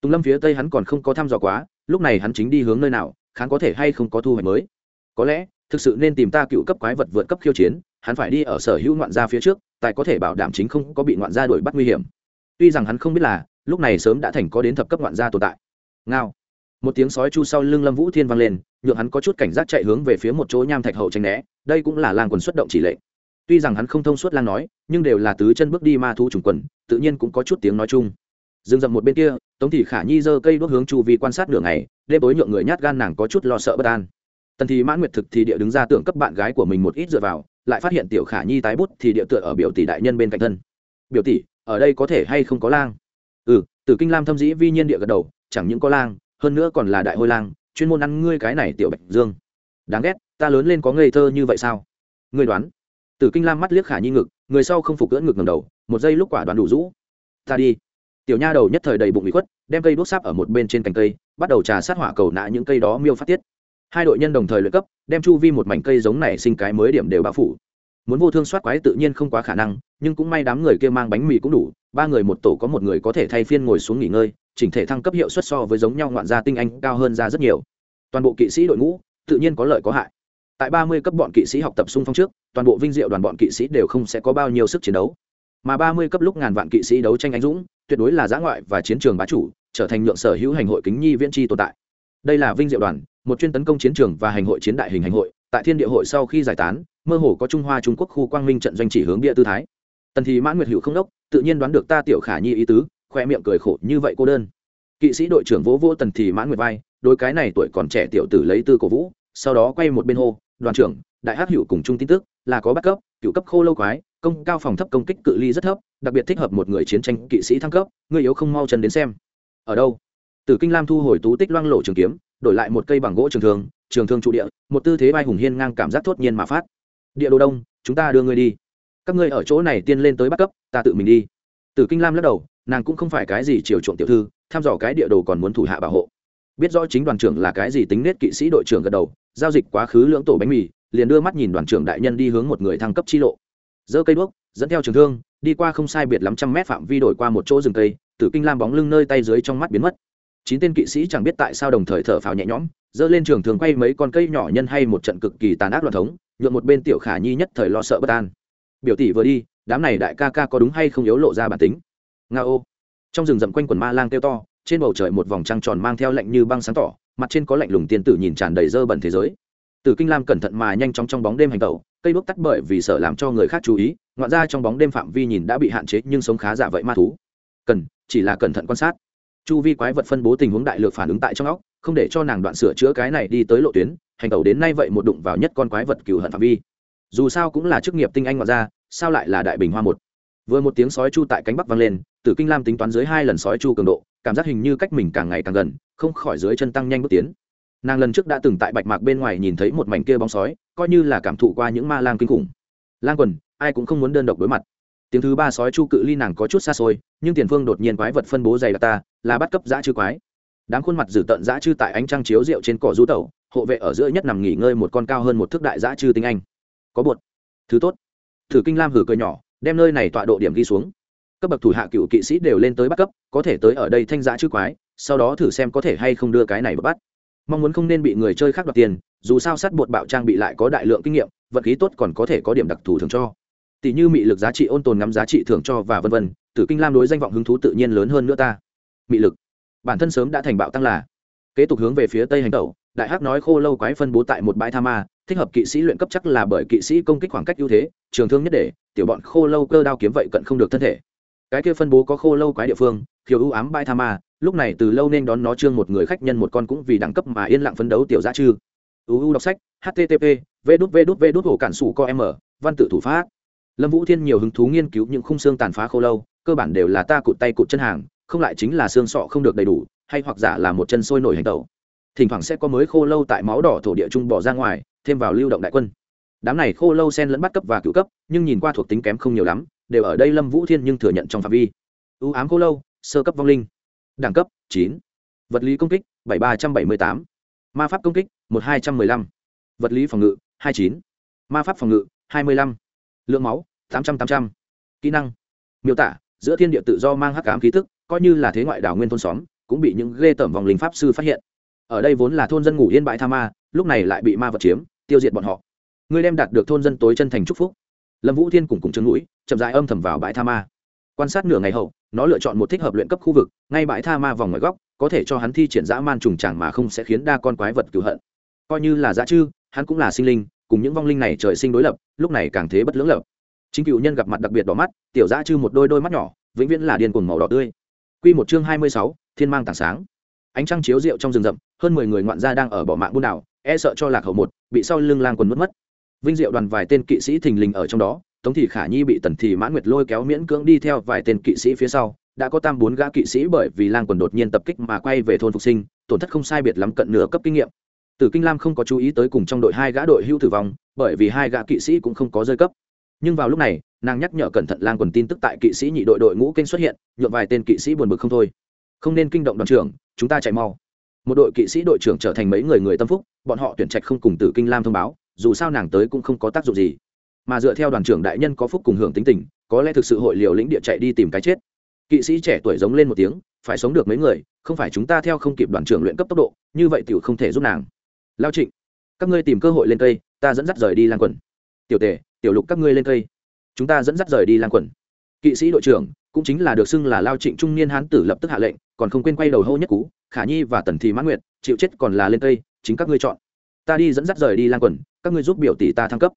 Tùng lâm phía tây hắn còn không có thăm dò quá, lúc này hắn chính đi hướng nơi nào, khán có thể hay không có thu hoạch mới. Có lẽ, thực sự nên tìm ta cựu cấp quái vật vượt cấp khiêu chiến, hắn phải đi ở sở hữu ngoạn gia phía trước tại có thể bảo đảm chính không có bị ngoạn gia đuổi bắt nguy hiểm. Tuy rằng hắn không biết là, lúc này sớm đã thành có đến thập cấp ngoạn gia tồn tại. Ngao một tiếng sói chu sau lưng lâm vũ thiên vang lên, nhượng hắn có chút cảnh giác chạy hướng về phía một chỗ nham thạch hậu tranh né, đây cũng là lang quần xuất động chỉ lệnh tuy rằng hắn không thông suốt lang nói, nhưng đều là tứ chân bước đi ma thu trùng quần, tự nhiên cũng có chút tiếng nói chung. Dừng dậm một bên kia, tống thị khả nhi giơ cây đốt hướng chu vi quan sát nửa ngày, đêm tối nhượng người nhát gan nàng có chút lo sợ bất an. Tần thì mãn nguyệt thực thì địa đứng ra tưởng cấp bạn gái của mình một ít dựa vào, lại phát hiện tiểu khả nhi tái bút thì địa tựa ở biểu tỷ đại nhân bên cạnh thân. Biểu tỷ, ở đây có thể hay không có lang? Ừ. Từ kinh lam thâm dĩ vi nhiên địa gật đầu, chẳng những có lang hơn nữa còn là đại hôi lang, chuyên môn ăn ngươi cái này tiểu bạch dương. Đáng ghét, ta lớn lên có ngây thơ như vậy sao? Ngươi đoán. Tử kinh lam mắt liếc khả nhi ngực, người sau không phục cưỡng ngực ngầm đầu, một giây lúc quả đoán đủ rũ. Ta đi. Tiểu nha đầu nhất thời đầy bụng bị khuất, đem cây đốt sáp ở một bên trên cành cây, bắt đầu trà sát hỏa cầu nã những cây đó miêu phát tiết. Hai đội nhân đồng thời luyện cấp, đem chu vi một mảnh cây giống này sinh cái mới điểm đều bao phủ. Muốn vô thương soát quái tự nhiên không quá khả năng, nhưng cũng may đám người kia mang bánh mì cũng đủ, ba người một tổ có một người có thể thay phiên ngồi xuống nghỉ ngơi chỉnh thể thăng cấp hiệu suất so với giống nhau ngoạn gia tinh anh cao hơn ra rất nhiều. Toàn bộ kỵ sĩ đội ngũ tự nhiên có lợi có hại. Tại ba mươi cấp bọn kỵ sĩ học tập xung phong trước, toàn bộ vinh diệu đoàn bọn kỵ sĩ đều không sẽ có bao nhiêu sức chiến đấu. Mà ba mươi cấp lúc ngàn vạn kỵ sĩ đấu tranh anh dũng, tuyệt đối là giã ngoại và chiến trường bá chủ, trở thành nhượng sở hữu hành hội kính nhi viễn tri tồn tại. Đây là vinh diệu đoàn, một chuyên tấn công chiến trường và hành hội chiến đại hình hành hội, tại thiên địa hội sau khi giải tán, mơ hồ có trung hoa trung quốc khu quang minh trận doanh chỉ hướng địa tư thái. Tần thì mãn nguyệt hữu không đốc, tự nhiên đoán được ta tiểu khả nhi ý tứ khoe miệng cười khổ như vậy cô đơn. Kỵ sĩ đội trưởng vỗ vô tần thì mãn nguyệt vai, đôi cái này tuổi còn trẻ tiểu tử lấy tư cổ vũ, sau đó quay một bên hô, đoàn trưởng, đại hát hữu cùng chung tin tức, là có bắt cấp, cựu cấp khô lâu quái, công cao phòng thấp công kích cự ly rất thấp, đặc biệt thích hợp một người chiến tranh kỵ sĩ thăng cấp người yếu không mau chân đến xem. Ở đâu? Tử kinh lam thu hồi tú tích loang lộ trường kiếm, đổi lại một cây bằng gỗ trường thường trường thương trụ địa, một tư thế vai hùng hiên ngang cảm giác thốt nhiên mà phát. Địa đồ đông, chúng ta đưa ngươi đi. Các ngươi ở chỗ này tiên lên tới bắt cấp, ta tự mình đi. Tử kinh lam lắc đầu nàng cũng không phải cái gì chiều chuộng tiểu thư tham dò cái địa đồ còn muốn thủ hạ bảo hộ. Biết rõ chính đoàn trưởng là cái gì tính nết kỵ sĩ đội trưởng gật đầu, giao dịch quá khứ lưỡng tổ bánh mì, liền đưa mắt nhìn đoàn trưởng đại nhân đi hướng một người thăng cấp chi lộ. Giơ cây đuốc, dẫn theo trường thương, đi qua không sai biệt lắm trăm mét phạm vi đổi qua một chỗ rừng cây, tử kinh lam bóng lưng nơi tay dưới trong mắt biến mất. Chín tên kỵ sĩ chẳng biết tại sao đồng thời thở phào nhẹ nhõm, giơ lên trường thường quay mấy con cây nhỏ nhân hay một trận cực kỳ tàn ác loạn thống, nhuộm một bên tiểu khả nhi nhất thời lo sợ bất an. Biểu tỷ vừa đi, đám này đại ca ca có đúng hay không yếu lộ ra bản tính? Nga ô trong rừng rậm quanh quần ma lang kêu to trên bầu trời một vòng trăng tròn mang theo lạnh như băng sáng tỏ mặt trên có lạnh lùng tiên tử nhìn tràn đầy dơ bẩn thế giới Tử Kinh Lam cẩn thận mà nhanh chóng trong bóng đêm hành tẩu, cây bước tắt bởi vì sợ làm cho người khác chú ý, ngoạn ra trong bóng đêm phạm vi nhìn đã bị hạn chế nhưng sống khá giả vậy ma thú. Cần, chỉ là cẩn thận quan sát. Chu vi quái vật phân bố tình huống đại lược phản ứng tại trong óc, không để cho nàng đoạn sửa chữa cái này đi tới lộ tuyến, hành tẩu đến nay vậy một đụng vào nhất con quái vật cừu hận phạm vi. Dù sao cũng là chức nghiệp tinh anh ngoạn ra, sao lại là đại bình hoa một. Vừa một tiếng sói chu tại cánh bắc vang lên, Tử Kinh Lam tính toán dưới hai lần sói chu cường độ, cảm giác hình như cách mình càng ngày càng gần, không khỏi dưới chân tăng nhanh bước tiến. Nàng lần trước đã từng tại bạch mạc bên ngoài nhìn thấy một mảnh kia bóng sói coi như là cảm thụ qua những ma lang kinh khủng. Lang quần ai cũng không muốn đơn độc đối mặt. Tiếng thứ ba sói chu cự ly nàng có chút xa xôi nhưng tiền phương đột nhiên quái vật phân bố dày đặc ta là bắt cấp dã chư quái. Đám khuôn mặt dữ tận dã chư tại ánh trăng chiếu rượu trên cỏ rú tẩu hộ vệ ở giữa nhất nằm nghỉ ngơi một con cao hơn một thước đại dã chư tinh anh. Có bột. Thứ tốt. Thử kinh lam hử cười nhỏ đem nơi này tọa độ điểm ghi xuống cấp bậc thủ hạ cựu kỵ sĩ đều lên tới bắt cấp, có thể tới ở đây thanh giá chữ quái, sau đó thử xem có thể hay không đưa cái này bắt. Mong muốn không nên bị người chơi khác đoạt tiền, dù sao sát bột bạo trang bị lại có đại lượng kinh nghiệm, vật khí tốt còn có thể có điểm đặc thù thường cho. Tỷ như mị lực giá trị ôn tồn ngắm giá trị thưởng cho và vân vân, tử kinh lam đối danh vọng hứng thú tự nhiên lớn hơn nữa ta. Mị lực. Bản thân sớm đã thành bạo tăng là. Kế tục hướng về phía tây hành tẩu, đại hắc nói khô lâu quái phân bố tại một bãi tha ma, thích hợp kỵ sĩ luyện cấp chắc là bởi kỵ sĩ công kích khoảng cách ưu thế, trường thương nhất để, tiểu bọn khô lâu cơ đao kiếm vậy cận không được thân thể cái kia phân bố có khô lâu quái địa phương khiêu ưu ám bãi tha ma, lúc này từ lâu nên đón nó trương một người khách nhân một con cũng vì đẳng cấp mà yên lặng phấn đấu tiểu giá chư uu đọc sách http v đút v đút v đút hồ cản sủ co m văn tự thủ pháp. Lâm vũ thiên nhiều hứng thú nghiên cứu những khung xương tàn phá khô lâu, cơ bản đều là ta cụt tay cụt chân hàng, không lại chính là xương sọ không được đầy đủ, hay hoặc giả là một chân sôi nổi hành tẩu. Thỉnh thoảng sẽ có mới khô lâu tại máu đỏ thổ địa trung bỏ ra ngoài, thêm vào lưu động đại quân. Đám này khô lâu sen lẫn bắt cấp và cựu cấp, nhưng nhìn qua thuộc tính kém không nhiều lắm đều ở đây lâm vũ thiên nhưng thừa nhận trong phạm vi. Ưu ám khô lâu, sơ cấp vong linh. Đẳng cấp, chín. Vật lý công kích, bảy ba trăm bảy mươi tám. Ma pháp công kích, một hai trăm m ư ơ i năm. Vật lý phòng ngự, hai chín. Ma pháp phòng ngự, hai mươi năm lượng máu, tám trăm tám trăm. Kỹ năng, miêu tả, giữa thiên địa tự do mang hắc cám khí thức coi như là thế ngoại đảo nguyên thôn xóm, cũng bị những ghê tởm vòng linh pháp sư phát hiện. Ở đây vốn là thôn dân ngủ yên bãi tha ma, lúc này lại bị ma vật chiếm, tiêu diệt bọn họ. Ngươi đem đạt được thôn dân tối chân thành chúc phúc. Lâm vũ thiên cùng cùng chân mũi chậm dại âm thầm vào bãi tha ma. Quan sát nửa ngày hậu, nó lựa chọn một thích hợp luyện cấp khu vực, ngay bãi tha ma vòng ngoài góc, có thể cho hắn thi triển dã man trùng tràng mà không sẽ khiến đa con quái vật cựu hận. Coi như là dã chư, hắn cũng là sinh linh, cùng những vong linh này trời sinh đối lập, lúc này càng thế bất lưỡng lập. Chính cựu nhân gặp mặt đặc biệt đỏ mắt, tiểu dã chư một đôi đôi mắt nhỏ, vĩnh viễn là điên cuồng màu đỏ tươi. Quy một chương hai mươi sáu, thiên mang tảng sáng. Ánh trăng chiếu rượu trong rừng rậm, hơn mười người ngoạn gia đang ở bỏ mạng buôn đảo e sợ cho lạc hậu một, bị sau lưng lang quần mất mất. Vinh diệu đoàn vài tên kỵ sĩ thình lình ở trong đó tống thị khả nhi bị tần thị mãn nguyệt lôi kéo miễn cưỡng đi theo vài tên kỵ sĩ phía sau, đã có tam bốn gã kỵ sĩ bởi vì lang quần đột nhiên tập kích mà quay về thôn phục sinh, tổn thất không sai biệt lắm cận nửa cấp kinh nghiệm. Tử kinh lam không có chú ý tới cùng trong đội hai gã đội hưu tử vong, bởi vì hai gã kỵ sĩ cũng không có rơi cấp. Nhưng vào lúc này, nàng nhắc nhở cẩn thận lang quần tin tức tại kỵ sĩ nhị đội đội ngũ kênh xuất hiện nhuộm vài tên kỵ sĩ buồn bực không thôi. Không nên kinh động đoàn trưởng, chúng ta chạy mau. Một đội kỵ sĩ đội trưởng trở thành mấy người người tâm phúc, bọn họ tuyển trạch không cùng tử kinh lam thông báo, dù sao nàng tới cũng không có tác dụng gì mà dựa theo đoàn trưởng đại nhân có phúc cùng hưởng tính tình, có lẽ thực sự hội liều lĩnh địa chạy đi tìm cái chết. Kỵ sĩ trẻ tuổi giống lên một tiếng, phải sống được mấy người, không phải chúng ta theo không kịp đoàn trưởng luyện cấp tốc độ, như vậy tiểu không thể giúp nàng. Lao trịnh, các ngươi tìm cơ hội lên cây, ta dẫn dắt rời đi lan quần. Tiểu tề, tiểu lục các ngươi lên cây. Chúng ta dẫn dắt rời đi lan quần. Kỵ sĩ đội trưởng, cũng chính là được xưng là lao trịnh trung niên hán tử lập tức hạ lệnh, còn không quên quay đầu hô nhất cú, khả nhi và tần Thì mãn nguyệt, chịu chết còn là lên cây, chính các ngươi chọn. Ta đi dẫn dắt rời đi lan quần, các ngươi giúp biểu tỷ ta thăng cấp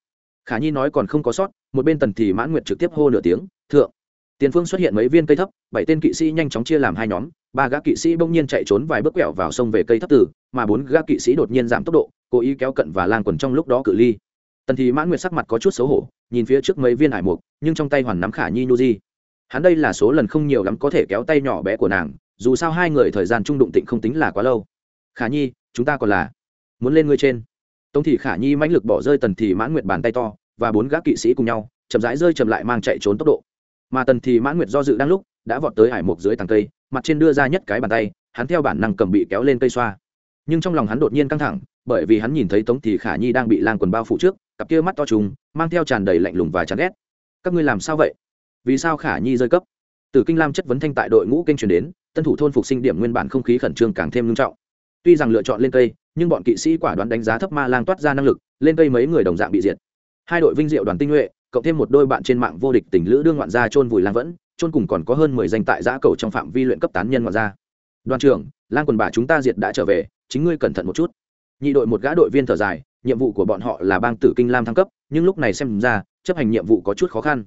khả nhi nói còn không có sót, một bên tần thì mãn nguyệt trực tiếp hô nửa tiếng, thượng. Tiền phương xuất hiện mấy viên cây thấp, bảy tên kỵ sĩ nhanh chóng chia làm hai nhóm, ba gã kỵ sĩ bỗng nhiên chạy trốn vài bước quẹo vào sông về cây thấp tử, mà bốn gã kỵ sĩ đột nhiên giảm tốc độ, cố ý kéo cận và lan quần trong lúc đó cự ly. Tần thì mãn nguyệt sắc mặt có chút xấu hổ, nhìn phía trước mấy viên hải mục, nhưng trong tay hoàn nắm khả nhi nhu di. Hắn đây là số lần không nhiều lắm có thể kéo tay nhỏ bé của nàng, dù sao hai người thời gian trung đụng tịnh không tính là quá lâu. Khả nhi, chúng ta còn là muốn lên ngươi trên tống thị khả nhi mãnh lực bỏ rơi tần Thị mãn nguyệt bàn tay to, và bốn gác kỵ sĩ cùng nhau, chậm rãi rơi chậm lại mang chạy trốn tốc độ. Mà tần Thị mãn nguyệt do dự đang lúc, đã vọt tới hải mục dưới tàng cây, mặt trên đưa ra nhất cái bàn tay, hắn theo bản năng cầm bị kéo lên cây xoa. Nhưng trong lòng hắn đột nhiên căng thẳng, bởi vì hắn nhìn thấy tống Thị khả nhi đang bị lang quần bao phủ trước, cặp kia mắt to trùng, mang theo tràn đầy lạnh lùng và chán ghét. Các ngươi làm sao vậy? Vì sao khả nhi rơi cấp? Từ kinh lam chất vấn thanh tại đội ngũ kênh truyền đến, tân thủ thôn phục sinh điểm nguyên bản không khí khẩn trương càng thêm nghiêm trọng tuy rằng lựa chọn lên cây, nhưng bọn kỵ sĩ quả đoán đánh giá thấp ma lang toát ra năng lực, lên cây mấy người đồng dạng bị diệt. Hai đội vinh diệu đoàn tinh nhuệ, cộng thêm một đôi bạn trên mạng vô địch tỉnh lữ đương ngoạn gia trôn vùi lang vẫn trôn cùng còn có hơn mười danh tại giã cầu trong phạm vi luyện cấp tán nhân ngoạn gia. Đoàn trưởng, lang quần bà chúng ta diệt đã trở về, chính ngươi cẩn thận một chút. Nhị đội một gã đội viên thở dài, nhiệm vụ của bọn họ là bang tử kinh lam thăng cấp, nhưng lúc này xem ra, chấp hành nhiệm vụ có chút khó khăn.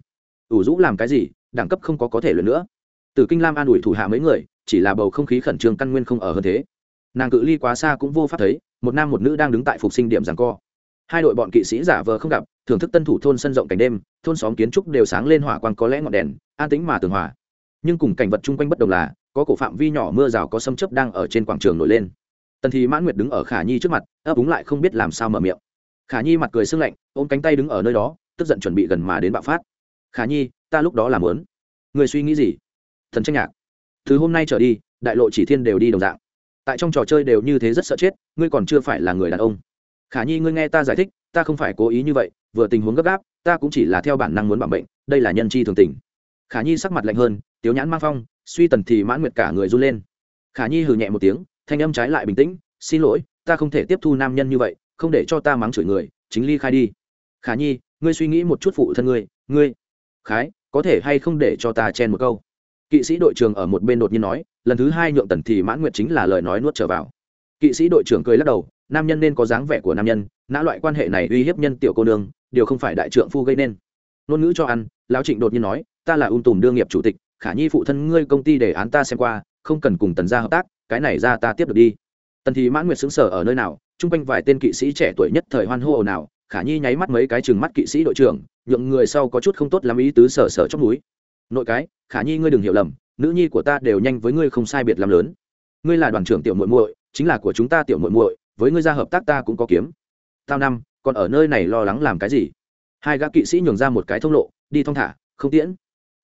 Ủ rũ làm cái gì, đẳng cấp không có có thể luyện nữa. Tử kinh lam an ủi thủ hạ mấy người, chỉ là bầu không khí khẩn trương căn nguyên không ở hơn thế nàng cự ly quá xa cũng vô pháp thấy, một nam một nữ đang đứng tại phục sinh điểm giảng co. Hai đội bọn kỵ sĩ giả vờ không gặp, thưởng thức tân thủ thôn sân rộng cảnh đêm, thôn xóm kiến trúc đều sáng lên hỏa quang có lẽ ngọn đèn, an tĩnh mà tường hòa. Nhưng cùng cảnh vật chung quanh bất đồng là, có cổ phạm vi nhỏ mưa rào có sâm chấp đang ở trên quảng trường nổi lên. Tần thì mãn nguyệt đứng ở khả nhi trước mặt, ấp úng lại không biết làm sao mở miệng. Khả nhi mặt cười sưng lạnh, ôm cánh tay đứng ở nơi đó, tức giận chuẩn bị gần mà đến bạo phát. Khả nhi, ta lúc đó làm lớn người suy nghĩ gì? Thần tranh nhạc. Từ hôm nay trở đi, đại lộ chỉ thiên đều đi đồng dạng tại trong trò chơi đều như thế rất sợ chết, ngươi còn chưa phải là người đàn ông. Khả nhi, ngươi nghe ta giải thích, ta không phải cố ý như vậy, vừa tình huống gấp gáp, ta cũng chỉ là theo bản năng muốn bảo bệnh, đây là nhân chi thường tình. Khả nhi sắc mặt lạnh hơn, tiếu nhãn mang phong, suy tần thì mãn nguyệt cả người run lên. Khả nhi hừ nhẹ một tiếng, thanh âm trái lại bình tĩnh, xin lỗi, ta không thể tiếp thu nam nhân như vậy, không để cho ta mắng chửi người, chính ly khai đi. Khả nhi, ngươi suy nghĩ một chút phụ thân ngươi ngươi, khái, có thể hay không để cho ta chen một câu? Kỵ sĩ đội trưởng ở một bên đột nhiên nói, lần thứ hai nhượng tần thì mãn nguyệt chính là lời nói nuốt trở vào. Kỵ sĩ đội trưởng cười lắc đầu, nam nhân nên có dáng vẻ của nam nhân, nã loại quan hệ này uy hiếp nhân tiểu cô nương, điều không phải đại trượng phu gây nên. Ngôn ngữ cho ăn, lão trịnh đột nhiên nói, ta là ung tùm đương nghiệp chủ tịch, khả nhi phụ thân ngươi công ty để án ta xem qua, không cần cùng tần gia hợp tác, cái này ra ta tiếp được đi. Tần thì mãn nguyệt xứng sở ở nơi nào, chung quanh vài tên kỵ sĩ trẻ tuổi nhất thời hoan hô ồn ào, khả nhi nháy mắt mấy cái chừng mắt kỵ sĩ đội trưởng, nhượng người sau có chút không tốt làm ý tứ sở sở trong núi nội cái, khả nhi ngươi đừng hiểu lầm, nữ nhi của ta đều nhanh với ngươi không sai biệt làm lớn. Ngươi là đoàn trưởng tiểu muội muội, chính là của chúng ta tiểu muội muội, với ngươi ra hợp tác ta cũng có kiếm. Tao năm, còn ở nơi này lo lắng làm cái gì? Hai gã kỵ sĩ nhường ra một cái thông lộ, đi thong thả, không tiễn.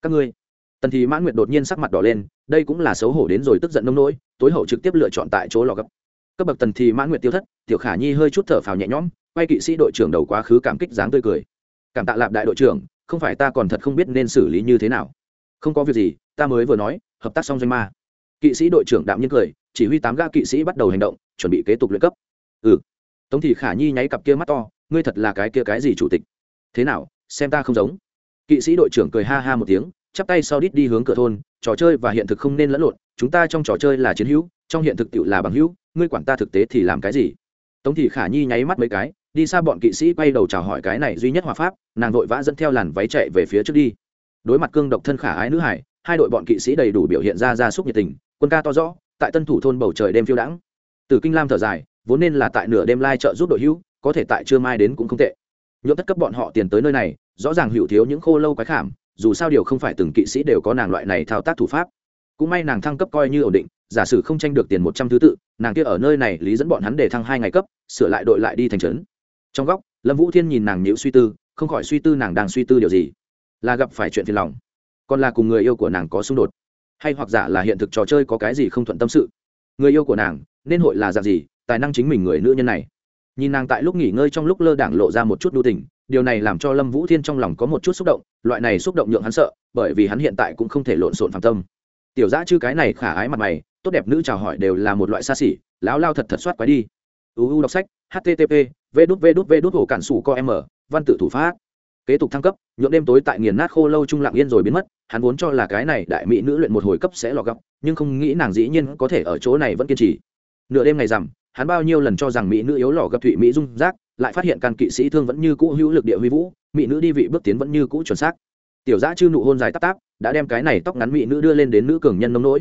Các ngươi. Tần thì mãn nguyệt đột nhiên sắc mặt đỏ lên, đây cũng là xấu hổ đến rồi tức giận nông nỗi, tối hậu trực tiếp lựa chọn tại chỗ lò gấp. Cấp bậc tần thì mãn nguyệt tiêu thất, tiểu khả nhi hơi chút thở phào nhẹ nhõm, quay kỵ sĩ đội trưởng đầu quá khứ cảm kích dáng tươi cười. Cảm tạ lạp đại đội trưởng không phải ta còn thật không biết nên xử lý như thế nào. Không có việc gì, ta mới vừa nói, hợp tác xong doanh ma. Kỵ sĩ đội trưởng đạm nhiên cười, chỉ huy tám ga kỵ sĩ bắt đầu hành động, chuẩn bị kế tục luyện cấp. Ừ. Tống thị khả nhi nháy cặp kia mắt to, ngươi thật là cái kia cái gì chủ tịch? Thế nào, xem ta không giống? Kỵ sĩ đội trưởng cười ha ha một tiếng, chắp tay sau đít đi hướng cửa thôn, trò chơi và hiện thực không nên lẫn lộn, chúng ta trong trò chơi là chiến hữu, trong hiện thực tiệu là bằng hữu, ngươi quản ta thực tế thì làm cái gì? Tống thị khả nhi nháy mắt mấy cái, đi xa bọn kỵ sĩ quay đầu chào hỏi cái này duy nhất hòa pháp nàng vội vã dẫn theo làn váy chạy về phía trước đi. Đối mặt cương độc thân khả ái nữ hải, hai đội bọn kỵ sĩ đầy đủ biểu hiện ra gia súc nhiệt tình, quân ca to rõ, tại tân thủ thôn bầu trời đêm phiêu đãng. Từ kinh lam thở dài, vốn nên là tại nửa đêm lai trợ giúp đội hữu, có thể tại trưa mai đến cũng không tệ. Nhuộm tất cấp bọn họ tiền tới nơi này, rõ ràng hữu thiếu những khô lâu quái khảm, dù sao điều không phải từng kỵ sĩ đều có nàng loại này thao tác thủ pháp. Cũng may nàng thăng cấp coi như ổn định, giả sử không tranh được tiền một trăm thứ tự, nàng kia ở nơi này lý dẫn bọn hắn để thăng hai ngày cấp, sửa lại đội lại đi thành trấn. Trong góc, lâm vũ thiên nhìn nàng nhịu suy tư không khỏi suy tư nàng đang suy tư điều gì. Là gặp phải chuyện phiền lòng, còn là cùng người yêu của nàng có xung đột, hay hoặc giả là hiện thực trò chơi có cái gì không thuận tâm sự. Người yêu của nàng, nên hội là dạng gì, tài năng chính mình người nữ nhân này. Nhìn nàng tại lúc nghỉ ngơi trong lúc lơ đảng lộ ra một chút đu tình, điều này làm cho lâm vũ thiên trong lòng có một chút xúc động, loại này xúc động nhượng hắn sợ, bởi vì hắn hiện tại cũng không thể lộn xộn phạm tâm. Tiểu giã chư cái này khả ái mặt mày, tốt đẹp nữ chào hỏi đều là một loại xa xỉ láo lao thật thật soát quái đi. Uu đọc sách http vê đút vê đút vê đút hồ cản sủ co m văn tự thủ pháp. Kế tục thăng cấp nhượng đêm tối tại nghiền nát khô lâu trung lặng yên rồi biến mất, hắn vốn cho là cái này đại mỹ nữ luyện một hồi cấp sẽ lọt gọc nhưng không nghĩ nàng dĩ nhiên có thể ở chỗ này vẫn kiên trì. Nửa đêm ngày rằm, hắn bao nhiêu lần cho rằng mỹ nữ yếu lò gặp thụy mỹ dung giác lại phát hiện can kỵ sĩ thương vẫn như cũ hữu lực địa huy vũ, mỹ nữ đi vị bước tiến vẫn như cũ chuẩn xác. Tiểu giã chư nụ hôn dài tắp táp, đã đem cái này tóc ngắn mỹ nữ đưa lên đến nữ cường nhân nông nỗi.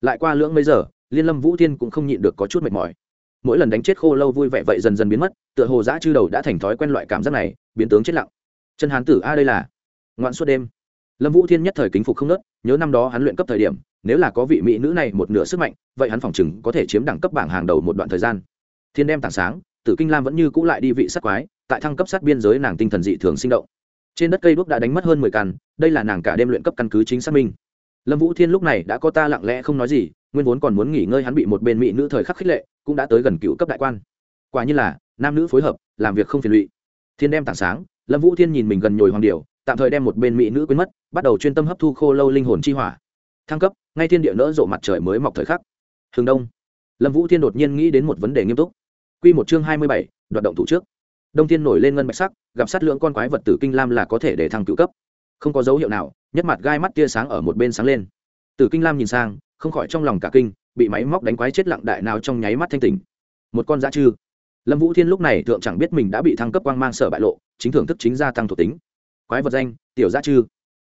Lại qua lưỡng mấy giờ, liên lâm vũ thiên cũng không nhịn được có chút mệt mỏi mỗi lần đánh chết khô lâu vui vẻ vậy dần dần biến mất, tựa hồ dã chư đầu đã thành thói quen loại cảm giác này, biến tướng chết lặng. Chân hán tử a đây là. Ngoạn suốt đêm. Lâm vũ thiên nhất thời kính phục không nớt, nhớ năm đó hắn luyện cấp thời điểm, nếu là có vị mỹ nữ này một nửa sức mạnh, vậy hắn phỏng chừng có thể chiếm đẳng cấp bảng hàng đầu một đoạn thời gian. Thiên đem tảng sáng, tử kinh lam vẫn như cũ lại đi vị sắc quái, tại thăng cấp sát biên giới nàng tinh thần dị thường sinh động. Trên đất cây đuốc đã đánh mất hơn mười căn đây là nàng cả đêm luyện cấp căn cứ chính xác minh. Lâm vũ thiên lúc này đã có ta lặng lẽ không nói gì, nguyên vốn còn muốn nghỉ ngơi hắn bị một bên mỹ nữ thời khắc khích lệ cũng đã tới gần cựu cấp đại quan. Quả như là, nam nữ phối hợp, làm việc không phiền lụy. Thiên đem tảng sáng, lâm vũ thiên nhìn mình gần nhồi hoàng điều tạm thời đem một bên mỹ nữ quên mất, bắt đầu chuyên tâm hấp thu khô lâu linh hồn chi hỏa. Thăng cấp, ngay thiên địa nỡ rộ mặt trời mới mọc thời khắc. Hướng đông. Lâm vũ thiên đột nhiên nghĩ đến một vấn đề nghiêm túc. Q một chương hai mươi bảy, đoạt động thủ trước. Đông thiên nổi lên ngân bạch sắc, gặp sát lượng con quái vật tử kinh lam là có thể để thăng cựu cấp. Không có dấu hiệu nào, nhất mặt gai mắt tia sáng ở một bên sáng lên. Tử kinh lam nhìn sang, không khỏi trong lòng cả kinh bị máy móc đánh quái chết lặng đại nào trong nháy mắt thanh tỉnh. Một con dã chư. Lâm vũ thiên lúc này thượng chẳng biết mình đã bị thăng cấp quang mang sở bại lộ, chính thưởng thức chính gia tăng thuộc tính. Quái vật danh, tiểu dã chư.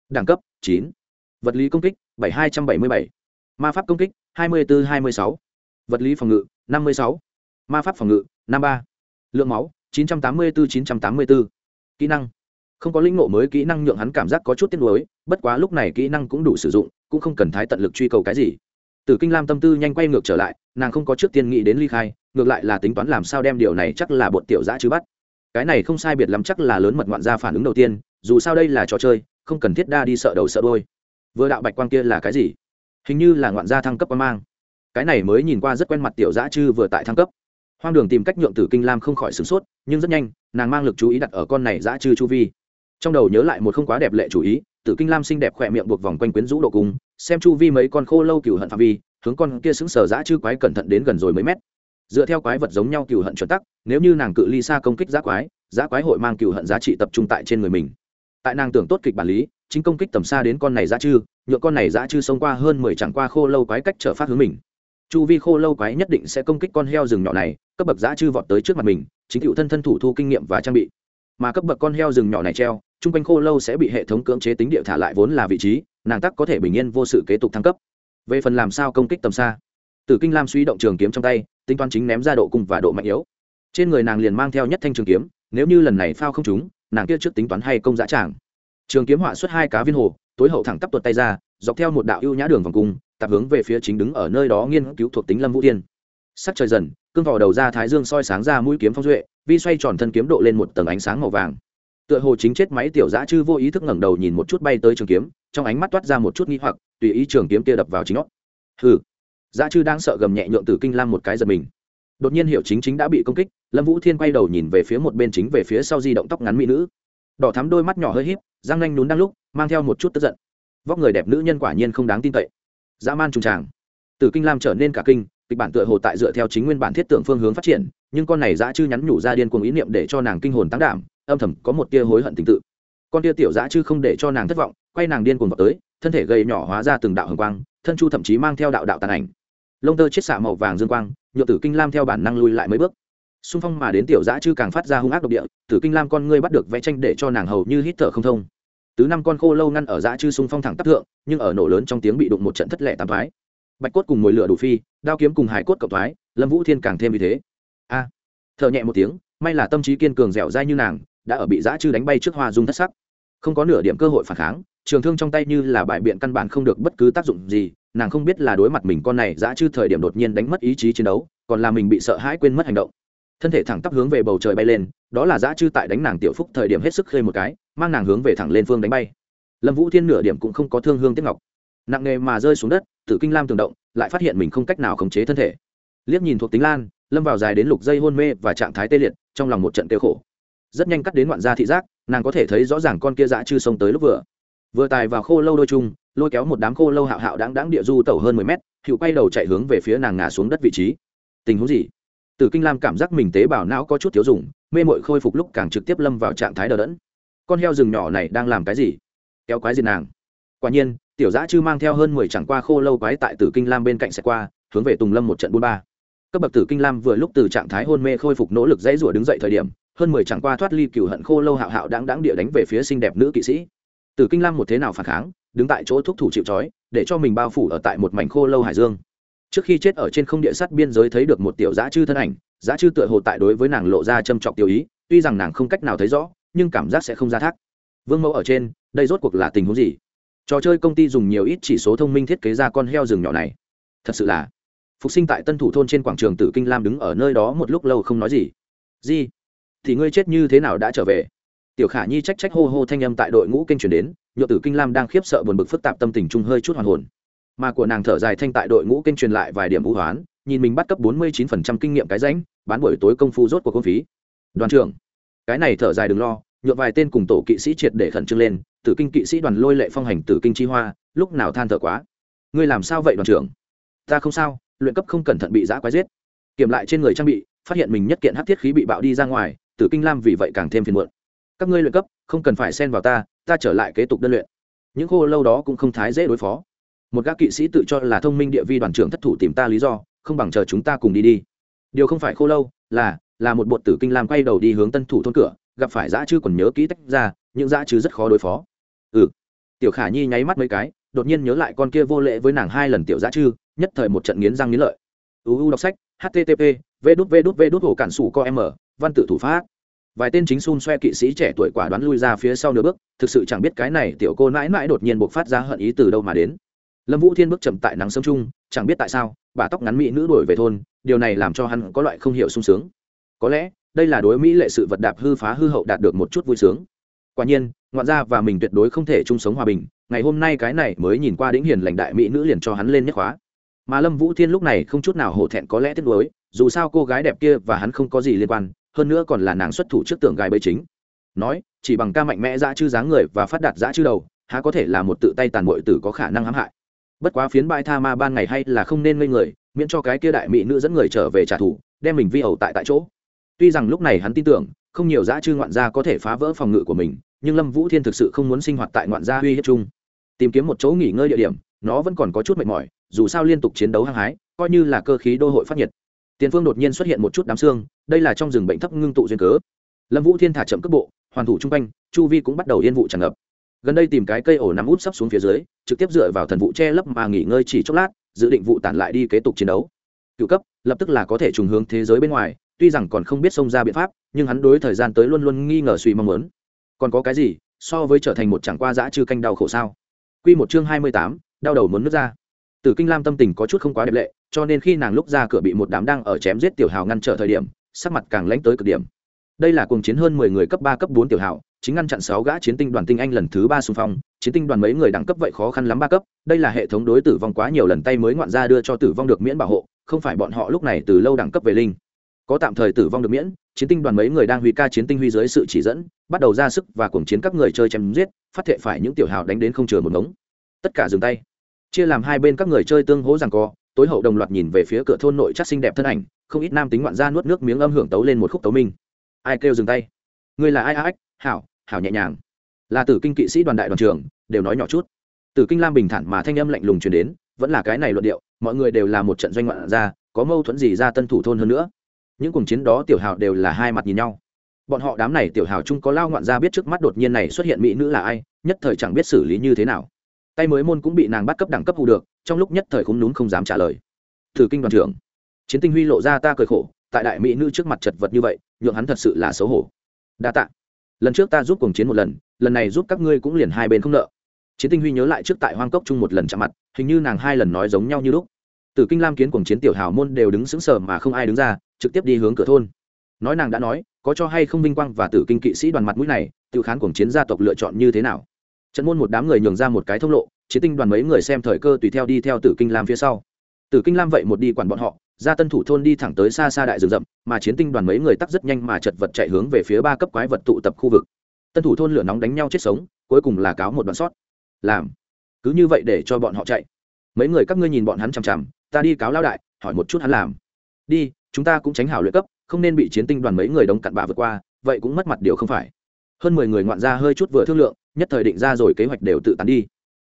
Đẳng cấp, chín. Vật lý công kích, bảy hai trăm bảy mươi bảy. Ma pháp công kích, hai mươi bốn hai mươi sáu. Vật lý phòng ngự, năm mươi sáu. Ma pháp phòng ngự, năm ba. Lượng máu, chín trăm tám mươi bốn chín trăm tám mươi bốn kỹ năng. Không có linh ngộ mới kỹ năng nhượng hắn cảm giác có chút tiếc nuối, bất quá lúc này kỹ năng cũng đủ sử dụng, cũng không cần thái tận lực truy cầu cái gì. Tử Kinh Lam tâm tư nhanh quay ngược trở lại, nàng không có trước tiên nghĩ đến ly khai, ngược lại là tính toán làm sao đem điều này chắc là bột tiểu dã chứ bắt. Cái này không sai biệt lắm chắc là lớn mật ngoạn gia phản ứng đầu tiên, dù sao đây là trò chơi, không cần thiết đa đi sợ đầu sợ đuôi. Vừa đạo bạch quang kia là cái gì? Hình như là ngoạn gia thăng cấp qua mang. Cái này mới nhìn qua rất quen mặt tiểu dã chư vừa tại thăng cấp. Hoang Đường tìm cách nhượng Tử Kinh Lam không khỏi sửng sốt, nhưng rất nhanh, nàng mang lực chú ý đặt ở con này dã chư chu vi. Trong đầu nhớ lại một không quá đẹp lệ chủ ý, Tử Kinh Lam xinh đẹp khỏe miệng buộc vòng quanh quyến rũ độ cung, xem chu vi mấy con khô lâu cựu hận phạm vi, hướng con kia xứng sở dã chư quái cẩn thận đến gần rồi mấy mét. Dựa theo quái vật giống nhau cựu hận chuẩn tắc nếu như nàng cự ly xa công kích giã quái giã quái hội mang cựu hận giá trị tập trung tại trên người mình. Tại nàng tưởng tốt kịch bản lý chính công kích tầm xa đến con này dã chư nhựa con này dã chư xông qua hơn mười chẳng qua khô lâu quái cách trở phát hướng mình. Chu vi khô lâu quái nhất định sẽ công kích con heo rừng nhỏ này cấp bậc dã chư vọt tới trước mặt mình chính cựu thân thân thủ thu kinh nghiệm và trang bị mà cấp bậc con heo rừng nhỏ này treo, chung quanh khô lâu sẽ bị hệ thống cưỡng chế tính địa thả lại vốn là vị trí, nàng tắc có thể bình yên vô sự kế tục thăng cấp. Về phần làm sao công kích tầm xa, tử kinh lam suy động trường kiếm trong tay, tính toán chính ném ra độ cung và độ mạnh yếu. Trên người nàng liền mang theo nhất thanh trường kiếm, nếu như lần này phao không trúng, nàng kia trước tính toán hay công dã tràng. Trường kiếm họa xuất hai cá viên hồ, tối hậu thẳng tắp tuột tay ra, dọc theo một đạo ưu nhã đường vòng cung tạp hướng về phía chính đứng ở nơi đó nghiên cứu thuộc tính lâm vũ tiên sắc trời dần, cương vỏ đầu ra thái dương soi sáng ra mũi kiếm phong duệ vi xoay tròn thân kiếm độ lên một tầng ánh sáng màu vàng. Tựa hồ chính chết máy tiểu dã chư vô ý thức ngẩng đầu nhìn một chút bay tới trường kiếm, trong ánh mắt toát ra một chút nghi hoặc, tùy ý trường kiếm kia đập vào chính nó. Hừ. Dã chư đang sợ gầm nhẹ nhượng tử kinh lam một cái giật mình. Đột nhiên hiệu chính chính đã bị công kích, lâm vũ thiên quay đầu nhìn về phía một bên chính về phía sau di động tóc ngắn mỹ nữ. Đỏ thắm đôi mắt nhỏ hơi híp, răng nanh nhún đang lúc, mang theo một chút tức giận. Vóc người đẹp nữ nhân quả nhiên không đáng tin cậy. Dã man trùng tràng. Tử kinh lam trở nên cả kinh, kịch bản tựa hồ tại dựa theo chính nguyên bản thiết tưởng phương hướng phát triển nhưng con này dã chư nhắn nhủ ra điên cuồng ý niệm để cho nàng kinh hồn tăng đảm, âm thầm có một tia hối hận tình tự. Con tia tiểu dã chư không để cho nàng thất vọng, quay nàng điên cuồng vào tới, thân thể gầy nhỏ hóa ra từng đạo hồng quang, thân chu thậm chí mang theo đạo đạo tàn ảnh. Lông tơ chiết xạ màu vàng dương quang, nhựa tử kinh lam theo bản năng lui lại mấy bước. Xung phong mà đến tiểu dã chư càng phát ra hung ác độc địa, tử kinh lam con ngươi bắt được vẽ tranh để cho nàng hầu như hít thở không thông. Tứ năm con khô lâu ngăn ở dã chư xung phong thẳng tắp thượng, nhưng ở nổ lớn trong tiếng bị đụng một trận thất lệ tạm thoái. Bạch cốt cùng mồi lửa đủ phi, đao kiếm cùng hải cốt cộng thoái, lâm vũ thiên càng thêm vì thế a. À, thợ nhẹ một tiếng may là tâm trí kiên cường dẻo dai như nàng đã ở bị dã chư đánh bay trước hoa dung thất sắc. Không có nửa điểm cơ hội phản kháng trường thương trong tay như là bài biện căn bản không được bất cứ tác dụng gì nàng không biết là đối mặt mình con này dã chư thời điểm đột nhiên đánh mất ý chí chiến đấu còn là mình bị sợ hãi quên mất hành động. Thân thể thẳng tắp hướng về bầu trời bay lên đó là dã chư tại đánh nàng tiểu phúc thời điểm hết sức khơi một cái mang nàng hướng về thẳng lên phương đánh bay. Lâm vũ thiên nửa điểm cũng không có thương hương tiếc ngọc. Nặng nề mà rơi xuống đất tử kinh lam tường động lại phát hiện mình không cách nào khống chế thân thể. Liếc nhìn thuộc tính lan lâm vào dài đến lục dây hôn mê và trạng thái tê liệt, trong lòng một trận tiêu khổ. Rất nhanh cắt đến ngoạn gia thị giác, nàng có thể thấy rõ ràng con kia dã chư sông tới lúc vừa. Vừa tài vào khô lâu đôi chung, lôi kéo một đám khô lâu hạo hạo đáng đáng địa du tẩu hơn mười mét, hữu quay đầu chạy hướng về phía nàng ngã xuống đất vị trí. Tình huống gì? Từ kinh lam cảm giác mình tế bào não có chút thiếu dùng, mê mội khôi phục lúc càng trực tiếp lâm vào trạng thái đờ đẫn. Con heo rừng nhỏ này đang làm cái gì? Kéo quái diệt nàng. Quả nhiên, tiểu dã chư mang theo hơn mười chẳng qua khô lâu quái tại tử kinh lam bên cạnh xe qua, hướng về tùng lâm một trận buôn ba cấp bậc tử kinh lam vừa lúc từ trạng thái hôn mê khôi phục nỗ lực dãy rủa đứng dậy thời điểm, hơn mười chẳng qua thoát ly cựu hận khô lâu hạo hạo đáng đáng địa đánh về phía xinh đẹp nữ kỵ sĩ. Tử kinh lam một thế nào phản kháng, đứng tại chỗ thúc thủ chịu trói, để cho mình bao phủ ở tại một mảnh khô lâu hải dương. Trước khi chết ở trên không địa sắt biên giới thấy được một tiểu dã chư thân ảnh, dã chư tựa hồ tại đối với nàng lộ ra châm trọc tiêu ý, tuy rằng nàng không cách nào thấy rõ, nhưng cảm giác sẽ không ra thác. Vương mẫu ở trên, đây rốt cuộc là tình huống gì? Trò chơi công ty dùng nhiều ít chỉ số thông minh thiết kế ra con heo rừng nhỏ này. Thật sự là phục sinh tại tân thủ thôn trên quảng trường tử kinh lam đứng ở nơi đó một lúc lâu không nói gì. Gì thì ngươi chết như thế nào đã trở về? Tiểu khả nhi trách trách hô hô thanh âm tại đội ngũ kênh chuyển đến, nhựa tử kinh lam đang khiếp sợ buồn bực phức tạp tâm tình chung hơi chút hoàn hồn. Mà của nàng thở dài thanh tại đội ngũ kênh truyền lại vài điểm vũ hoán, nhìn mình bắt cấp bốn mươi chín phần trăm kinh nghiệm cái ránh bán buổi tối công phu rốt của công phí. Đoàn trưởng, cái này thở dài đừng lo, nhựa vài tên cùng tổ kỵ sĩ triệt để khẩn trương lên, tử kinh kỵ sĩ đoàn lôi lệ phong hành tử kinh chi hoa, lúc nào than thở quá. Ngươi làm sao vậy đoàn trưởng? Ta không sao luyện cấp không cẩn thận bị giã quái giết. Kiểm lại trên người trang bị, phát hiện mình nhất kiện hát thiết khí bị bạo đi ra ngoài, tử kinh lam vì vậy càng thêm phiền muộn. Các ngươi luyện cấp, không cần phải xen vào ta ta trở lại kế tục đơn luyện. Những khô lâu đó cũng không thái dễ đối phó. Một gác kỵ sĩ tự cho là thông minh địa vi đoàn trưởng thất thủ tìm ta lý do, không bằng chờ chúng ta cùng đi đi. Điều không phải khô lâu, là là một bột tử kinh lam quay đầu đi hướng tân thủ thôn cửa, gặp phải dã chư còn nhớ kỹ tách ra, những dã chư rất khó đối phó. Ừ. Tiểu khả nhi nháy mắt mấy cái đột nhiên nhớ lại con kia vô lễ với nàng hai lần tiểu dã chư, nhất thời một trận nghiến răng nghiến lợi. Uu đọc sách http v đút v đút v đút hồ cản sủ co m văn tự thủ pháp. Vài tên chính xun xoe kỵ sĩ trẻ tuổi quả đoán lui ra phía sau nửa bước, thực sự chẳng biết cái này tiểu cô mãi mãi đột nhiên buộc phát ra hận ý từ đâu mà đến. Lâm vũ thiên bước chậm tại nắng sớm chung, chẳng biết tại sao, bà tóc ngắn mỹ nữ đổi về thôn, điều này làm cho hắn có loại không hiểu sung sướng. Có lẽ, đây là đối mỹ lệ sự vật đạp hư phá hư hậu đạt được một chút vui sướng. Quả nhiên, ngoạn gia và mình tuyệt đối không thể chung sống hòa bình ngày hôm nay cái này mới nhìn qua đĩnh hiền lành đại mỹ nữ liền cho hắn lên nhất khóa. Mà lâm vũ thiên lúc này không chút nào hổ thẹn có lẽ tiếc nuối, dù sao cô gái đẹp kia và hắn không có gì liên quan, hơn nữa còn là nàng xuất thủ trước tượng gài bấy chính. Nói, chỉ bằng ca mạnh mẽ dã chư dáng người và phát đạt dã chư đầu, há có thể là một tự tay tàn bội tử có khả năng hãm hại. Bất quá phiến bãi tha ma ban ngày hay là không nên ngây người, miễn cho cái kia đại mỹ nữ dẫn người trở về trả thù, đem mình vi ẩu tại tại chỗ. Tuy rằng lúc này hắn tin tưởng, không nhiều dã chư ngoạn gia có thể phá vỡ phòng ngự của mình nhưng lâm vũ thiên thực sự không muốn sinh hoạt tại ngoạn gia uy hiếp chung. Tìm kiếm một chỗ nghỉ ngơi địa điểm, nó vẫn còn có chút mệt mỏi, dù sao liên tục chiến đấu hăng hái, coi như là cơ khí đô hội phát nhiệt. Tiền phương đột nhiên xuất hiện một chút đám xương, đây là trong rừng bệnh thấp ngưng tụ duyên cớ. Lâm vũ thiên thả chậm cước bộ, hoàn thủ chung quanh, chu vi cũng bắt đầu yên vụ tràn ngập. Gần đây tìm cái cây ổ nắm út sắp xuống phía dưới, trực tiếp dựa vào thần vụ che lấp mà nghỉ ngơi chỉ chốc lát, dự định vụ tản lại đi kế tục chiến đấu. Cựu cấp, lập tức là có thể trùng hướng thế giới bên ngoài, tuy rằng còn không biết xông ra biện pháp, nhưng hắn đối thời gian tới luôn luôn nghi ngờ suy mong muốn còn có cái gì so với trở thành một chẳng qua dã chư canh đau khổ sao q một chương hai mươi tám đau đầu muốn nước ra Tử Kinh Lam tâm tình có chút không quá đẹp lệ, cho nên khi nàng lúc ra cửa bị một đám đang ở chém giết tiểu hào ngăn trở thời điểm, sắc mặt càng lãnh tới cực điểm. Đây là cuồng chiến hơn mười người cấp ba cấp bốn tiểu hào, chính ngăn chặn sáu gã chiến tinh đoàn tinh anh lần thứ ba xung phong, chiến tinh đoàn mấy người đẳng cấp vậy khó khăn lắm ba cấp, đây là hệ thống đối tử vong quá nhiều lần tay mới ngoạn ra đưa cho tử vong được miễn bảo hộ, không phải bọn họ lúc này từ lâu đẳng cấp về linh. Có tạm thời tử vong được miễn, chiến tinh đoàn mấy người đang huy ca chiến tinh huy dưới sự chỉ dẫn, bắt đầu ra sức và cuồng chiến các người chơi chém giết, phát thệ phải những tiểu hào đánh đến không chừa một ngống. Tất cả dừng tay. Chia làm hai bên các người chơi tương hỗ rằng co tối hậu đồng loạt nhìn về phía cửa thôn nội chắc xinh đẹp thân ảnh không ít nam tính ngoạn ra nuốt nước miếng âm hưởng tấu lên một khúc tấu minh. Ai kêu dừng tay? Người là ai ách? Hảo hảo nhẹ nhàng. Là tử kinh kỵ sĩ đoàn đại đoàn trường đều nói nhỏ chút. Tử kinh lam bình thản mà thanh âm lạnh lùng truyền đến vẫn là cái này luận điệu mọi người đều là một trận doanh ngoạn ra có mâu thuẫn gì ra tân thủ thôn hơn nữa? Những cuộc chiến đó tiểu hào đều là hai mặt nhìn nhau. Bọn họ đám này tiểu hào chung có lao ngoạn ra biết trước mắt đột nhiên này xuất hiện mỹ nữ là ai, nhất thời chẳng biết xử lý như thế nào. Tay mới môn cũng bị nàng bắt cấp đẳng cấp hù được, trong lúc nhất thời khúng núm không dám trả lời. Thử kinh đoàn trưởng, chiến tinh huy lộ ra ta cười khổ, tại đại mỹ nữ trước mặt chật vật như vậy, nhượng hắn thật sự là xấu hổ. Đa tạ. Lần trước ta giúp cùng chiến một lần lần này giúp các ngươi cũng liền hai bên không nợ. Chiến tinh huy nhớ lại trước tại hoang cốc chung một lần chạm mặt, hình như nàng hai lần nói giống nhau như lúc. Từ kinh lam kiến cùng chiến tiểu hào môn đều đứng sững sờ mà không ai đứng ra trực tiếp đi hướng cửa thôn. Nói nàng đã nói, có cho hay không vinh quang và tử kinh kỵ sĩ đoàn mặt mũi này, tự khán cuồng chiến gia tộc lựa chọn như thế nào? Trận môn một đám người nhường ra một cái thông lộ, chiến tinh đoàn mấy người xem thời cơ tùy theo đi theo tử kinh lam phía sau. Tử kinh lam vậy một đi quản bọn họ, ra tân thủ thôn đi thẳng tới xa xa đại rừng rậm, mà chiến tinh đoàn mấy người tắt rất nhanh mà chật vật chạy hướng về phía ba cấp quái vật tụ tập khu vực. Tân thủ thôn lửa nóng đánh nhau chết sống, cuối cùng là cáo một đoạn sót. Làm. Cứ như vậy để cho bọn họ chạy. Mấy người các ngươi nhìn bọn hắn chằm chằm, ta đi cáo lao đại, hỏi một chút hắn làm. Đi chúng ta cũng tránh hảo luyện cấp, không nên bị chiến tinh đoàn mấy người đống cặn bạ vượt qua, vậy cũng mất mặt điều không phải. Hơn mười người ngoạn ra hơi chút vừa thương lượng, nhất thời định ra rồi kế hoạch đều tự tán đi.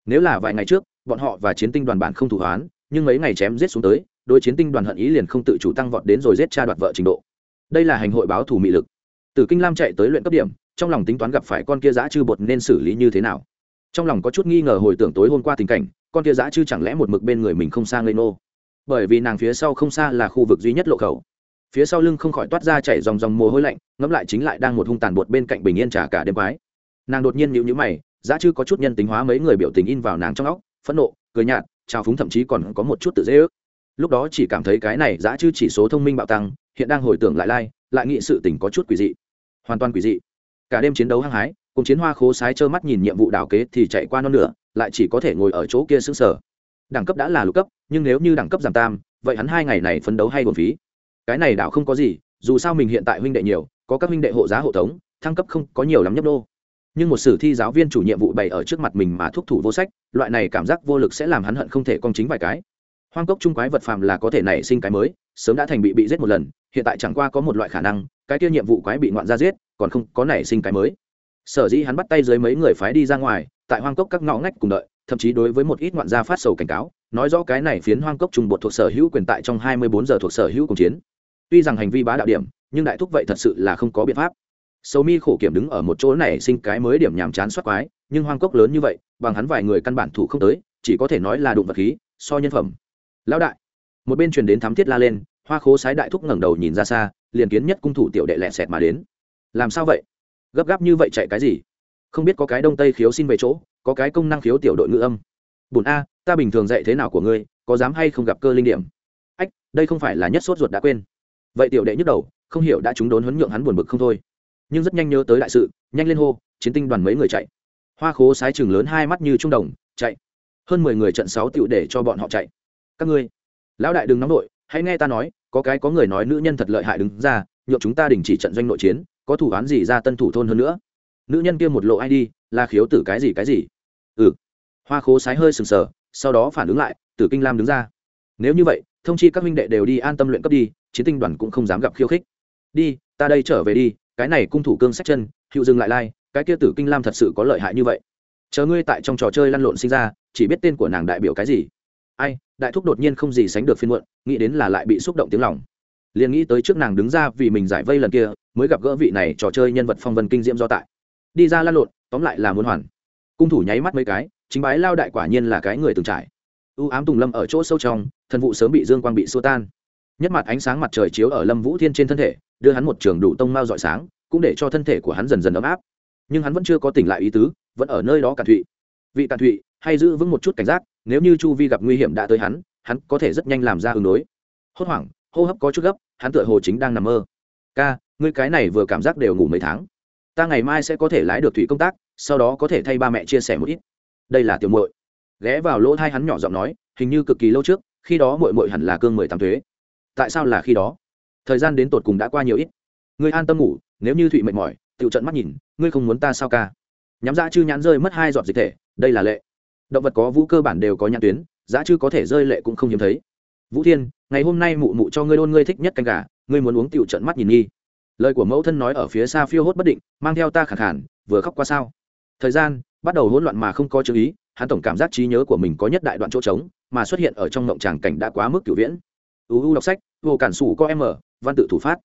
Nếu là vài ngày trước, bọn họ và chiến tinh đoàn bản không thủ hoán, nhưng mấy ngày chém giết xuống tới đôi chiến tinh đoàn hận ý liền không tự chủ tăng vọt đến rồi giết cha đoạt vợ trình độ. Đây là hành hội báo thù mị lực. Từ kinh lam chạy tới luyện cấp điểm, trong lòng tính toán gặp phải con kia giã chư bột nên xử lý như thế nào. Trong lòng có chút nghi ngờ hồi tưởng tối hôm qua tình cảnh, con kia giã chư chẳng lẽ một mực bên người mình không sang lên nô bởi vì nàng phía sau không xa là khu vực duy nhất lộ khẩu. Phía sau lưng không khỏi toát ra chảy dòng dòng mồ hôi lạnh, ngẫm lại chính lại đang một hung tàn bột bên cạnh bình yên trả cả đêm quái. Nàng đột nhiên nhịu nhữ mày giá chư có chút nhân tính hóa mấy người biểu tình in vào nàng trong óc, phẫn nộ, cười nhạt, trào phúng thậm chí còn có một chút tự dễ ước. Lúc đó chỉ cảm thấy cái này giá chư chỉ số thông minh bạo tăng, hiện đang hồi tưởng lại lai, lại nghĩ sự tình có chút quỷ dị. Hoàn toàn quỷ dị. Cả đêm chiến đấu hăng hái, cùng chiến hoa khố sái trơ mắt nhìn nhiệm vụ đảo kế thì chạy qua non nửa, lại chỉ có thể ngồi ở chỗ kia xứng sở đẳng cấp đã là lục cấp, nhưng nếu như đẳng cấp giảm tam, vậy hắn hai ngày này phấn đấu hay buồn phí. Cái này đảo không có gì, dù sao mình hiện tại huynh đệ nhiều, có các huynh đệ hộ giá hộ tống, thăng cấp không có nhiều lắm nhấp đô nhưng một sử thi giáo viên chủ nhiệm vụ bày ở trước mặt mình mà thúc thủ vô sách, loại này cảm giác vô lực sẽ làm hắn hận không thể công chính vài cái. Hoang cốc trung quái vật phàm là có thể nảy sinh cái mới, sớm đã thành bị bị giết một lần, hiện tại chẳng qua có một loại khả năng, cái kia nhiệm vụ quái bị ngoạn ra giết, còn không có nảy sinh cái mới. Sở dĩ hắn bắt tay dưới mấy người phái đi ra ngoài, tại hoang cốc các ngõ ngách cùng đợi thậm chí đối với một ít ngoạn gia phát sầu cảnh cáo, nói rõ cái này phiến hoang cốc trùng bột thuộc sở hữu quyền tại trong hai mươi bốn giờ thuộc sở hữu cùng chiến. Tuy rằng hành vi bá đạo điểm, nhưng đại thúc vậy thật sự là không có biện pháp. Sầu mi khổ kiểm đứng ở một chỗ này sinh cái mới điểm nhàm chán soát quái, nhưng hoang cốc lớn như vậy, bằng hắn vài người căn bản thủ không tới, chỉ có thể nói là đụng vật khí, so nhân phẩm. Lão đại, một bên truyền đến thám thiết la lên, hoa khố sái đại thúc ngẩng đầu nhìn ra xa, liền kiến nhất cung thủ tiểu đệ lẹ sẹt mà đến. Làm sao vậy? Gấp gáp như vậy chạy cái gì? Không biết có cái đông tây khiếu xin về chỗ có cái công năng khiếu tiểu đội ngữ âm. Bùn a, ta bình thường dạy thế nào của ngươi, có dám hay không gặp cơ linh điểm? Ách, đây không phải là nhất sốt ruột đã quên. Vậy tiểu đệ nhức đầu, không hiểu đã chúng đốn huấn nhượng hắn buồn bực không thôi. Nhưng rất nhanh nhớ tới đại sự, nhanh lên hô, chiến tinh đoàn mấy người chạy. Hoa khố sái chừng lớn hai mắt như trung đồng, chạy. Hơn mười người trận sáu tựu để cho bọn họ chạy. Các ngươi, lão đại đừng nóng nội, hãy nghe ta nói, có cái có người nói nữ nhân thật lợi hại đứng ra, nhượng chúng ta đình chỉ trận doanh nội chiến, có thủ án gì ra tân thủ thôn hơn nữa nữ nhân kia một lộ ai đi, là khiếu tử cái gì cái gì? Ừ. Hoa khố sái hơi sừng sờ, sau đó phản ứng lại, tử kinh lam đứng ra. Nếu như vậy, thông chi các minh đệ đều đi an tâm luyện cấp đi, chiến tinh đoàn cũng không dám gặp khiêu khích. Đi, ta đây trở về đi, cái này cung thủ cương sách chân hiệu dừng lại lai, cái kia tử kinh lam thật sự có lợi hại như vậy. Chờ ngươi tại trong trò chơi lăn lộn sinh ra, chỉ biết tên của nàng đại biểu cái gì. Ai, đại thúc đột nhiên không gì sánh được phiên muộn, nghĩ đến là lại bị xúc động tiếng lòng. Liền nghĩ tới trước nàng đứng ra vì mình giải vây lần kia, mới gặp gỡ vị này trò chơi nhân vật phong vân kinh diễm do tại đi ra lăn lộn, tóm lại là muốn hoàn. Cung thủ nháy mắt mấy cái, chính bái lao đại quả nhiên là cái người từng trải. Ưu ám tùng lâm ở chỗ sâu trong, thần vụ sớm bị dương quang bị xua tan. Nhất mặt ánh sáng mặt trời chiếu ở lâm vũ thiên trên thân thể, đưa hắn một trường đủ tông mao dọi sáng, cũng để cho thân thể của hắn dần dần ấm áp. Nhưng hắn vẫn chưa có tỉnh lại ý tứ, vẫn ở nơi đó cạn thụy. Vị cạn thụy, hay giữ vững một chút cảnh giác, nếu như chu vi gặp nguy hiểm đã tới hắn hắn có thể rất nhanh làm ra ứng đối. Hốt hoảng, hô hấp có chút gấp, hắn tựa hồ chính đang nằm mơ. Ca, ngươi cái này vừa cảm giác đều ngủ mấy tháng ta ngày mai sẽ có thể lái được thủy công tác, sau đó có thể thay ba mẹ chia sẻ một ít. Đây là tiểu muội. Ghé vào lỗ thai hắn nhỏ giọng nói, hình như cực kỳ lâu trước, khi đó muội muội hẳn là cương mười tám thuế. Tại sao là khi đó? Thời gian đến tột cùng đã qua nhiều ít. Ngươi an tâm ngủ, nếu như thụy mệt mỏi tự trận mắt nhìn, ngươi không muốn ta sao ca? Nhắm dã chư nhãn rơi mất hai giọt dịch thể, đây là lệ. Động vật có vũ cơ bản đều có nhãn tuyến, dã chư có thể rơi lệ cũng không hiếm thấy. Vũ thiên, ngày hôm nay mụ mụ cho ngươi đôn ngươi thích nhất canh gà, ngươi muốn uống tiểu trận mắt nhìn nghi lời của mẫu thân nói ở phía xa phiêu hốt bất định, mang theo ta khẳng khản, vừa khóc qua sao? Thời gian, bắt đầu hỗn loạn mà không có chữ ý, hắn tổng cảm giác trí nhớ của mình có nhất đại đoạn chỗ trống, mà xuất hiện ở trong ngộng tràng cảnh đã quá mức cửu viễn. Uu đọc sách vô cản sủ có ở, văn tự thủ phát.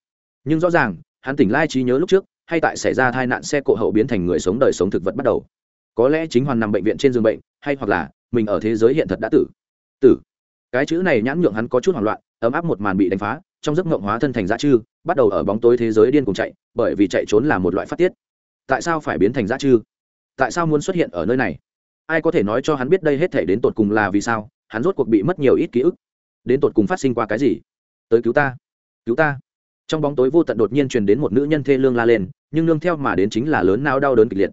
Nhưng rõ ràng, hắn tỉnh lai trí nhớ lúc trước, hay tại xảy ra tai nạn xe cộ hậu biến thành người sống đời sống thực vật bắt đầu. Có lẽ chính hoàn nằm bệnh viện trên giường bệnh, hay hoặc là, mình ở thế giới hiện thật đã tử. Tử. Cái chữ này nhãn nhượng hắn có chút hoảng loạn, ấm áp một màn bị đánh phá trong giấc mộng hóa thân thành dã chư, bắt đầu ở bóng tối thế giới điên cùng chạy, bởi vì chạy trốn là một loại phát tiết. Tại sao phải biến thành dã chư? Tại sao muốn xuất hiện ở nơi này? Ai có thể nói cho hắn biết đây hết thể đến tột cùng là vì sao? Hắn rốt cuộc bị mất nhiều ít ký ức. Đến tột cùng phát sinh qua cái gì? Tới cứu ta. Cứu ta. Trong bóng tối vô tận đột nhiên truyền đến một nữ nhân thê lương la lên, nhưng nương theo mà đến chính là lớn nao đau đớn kịch liệt.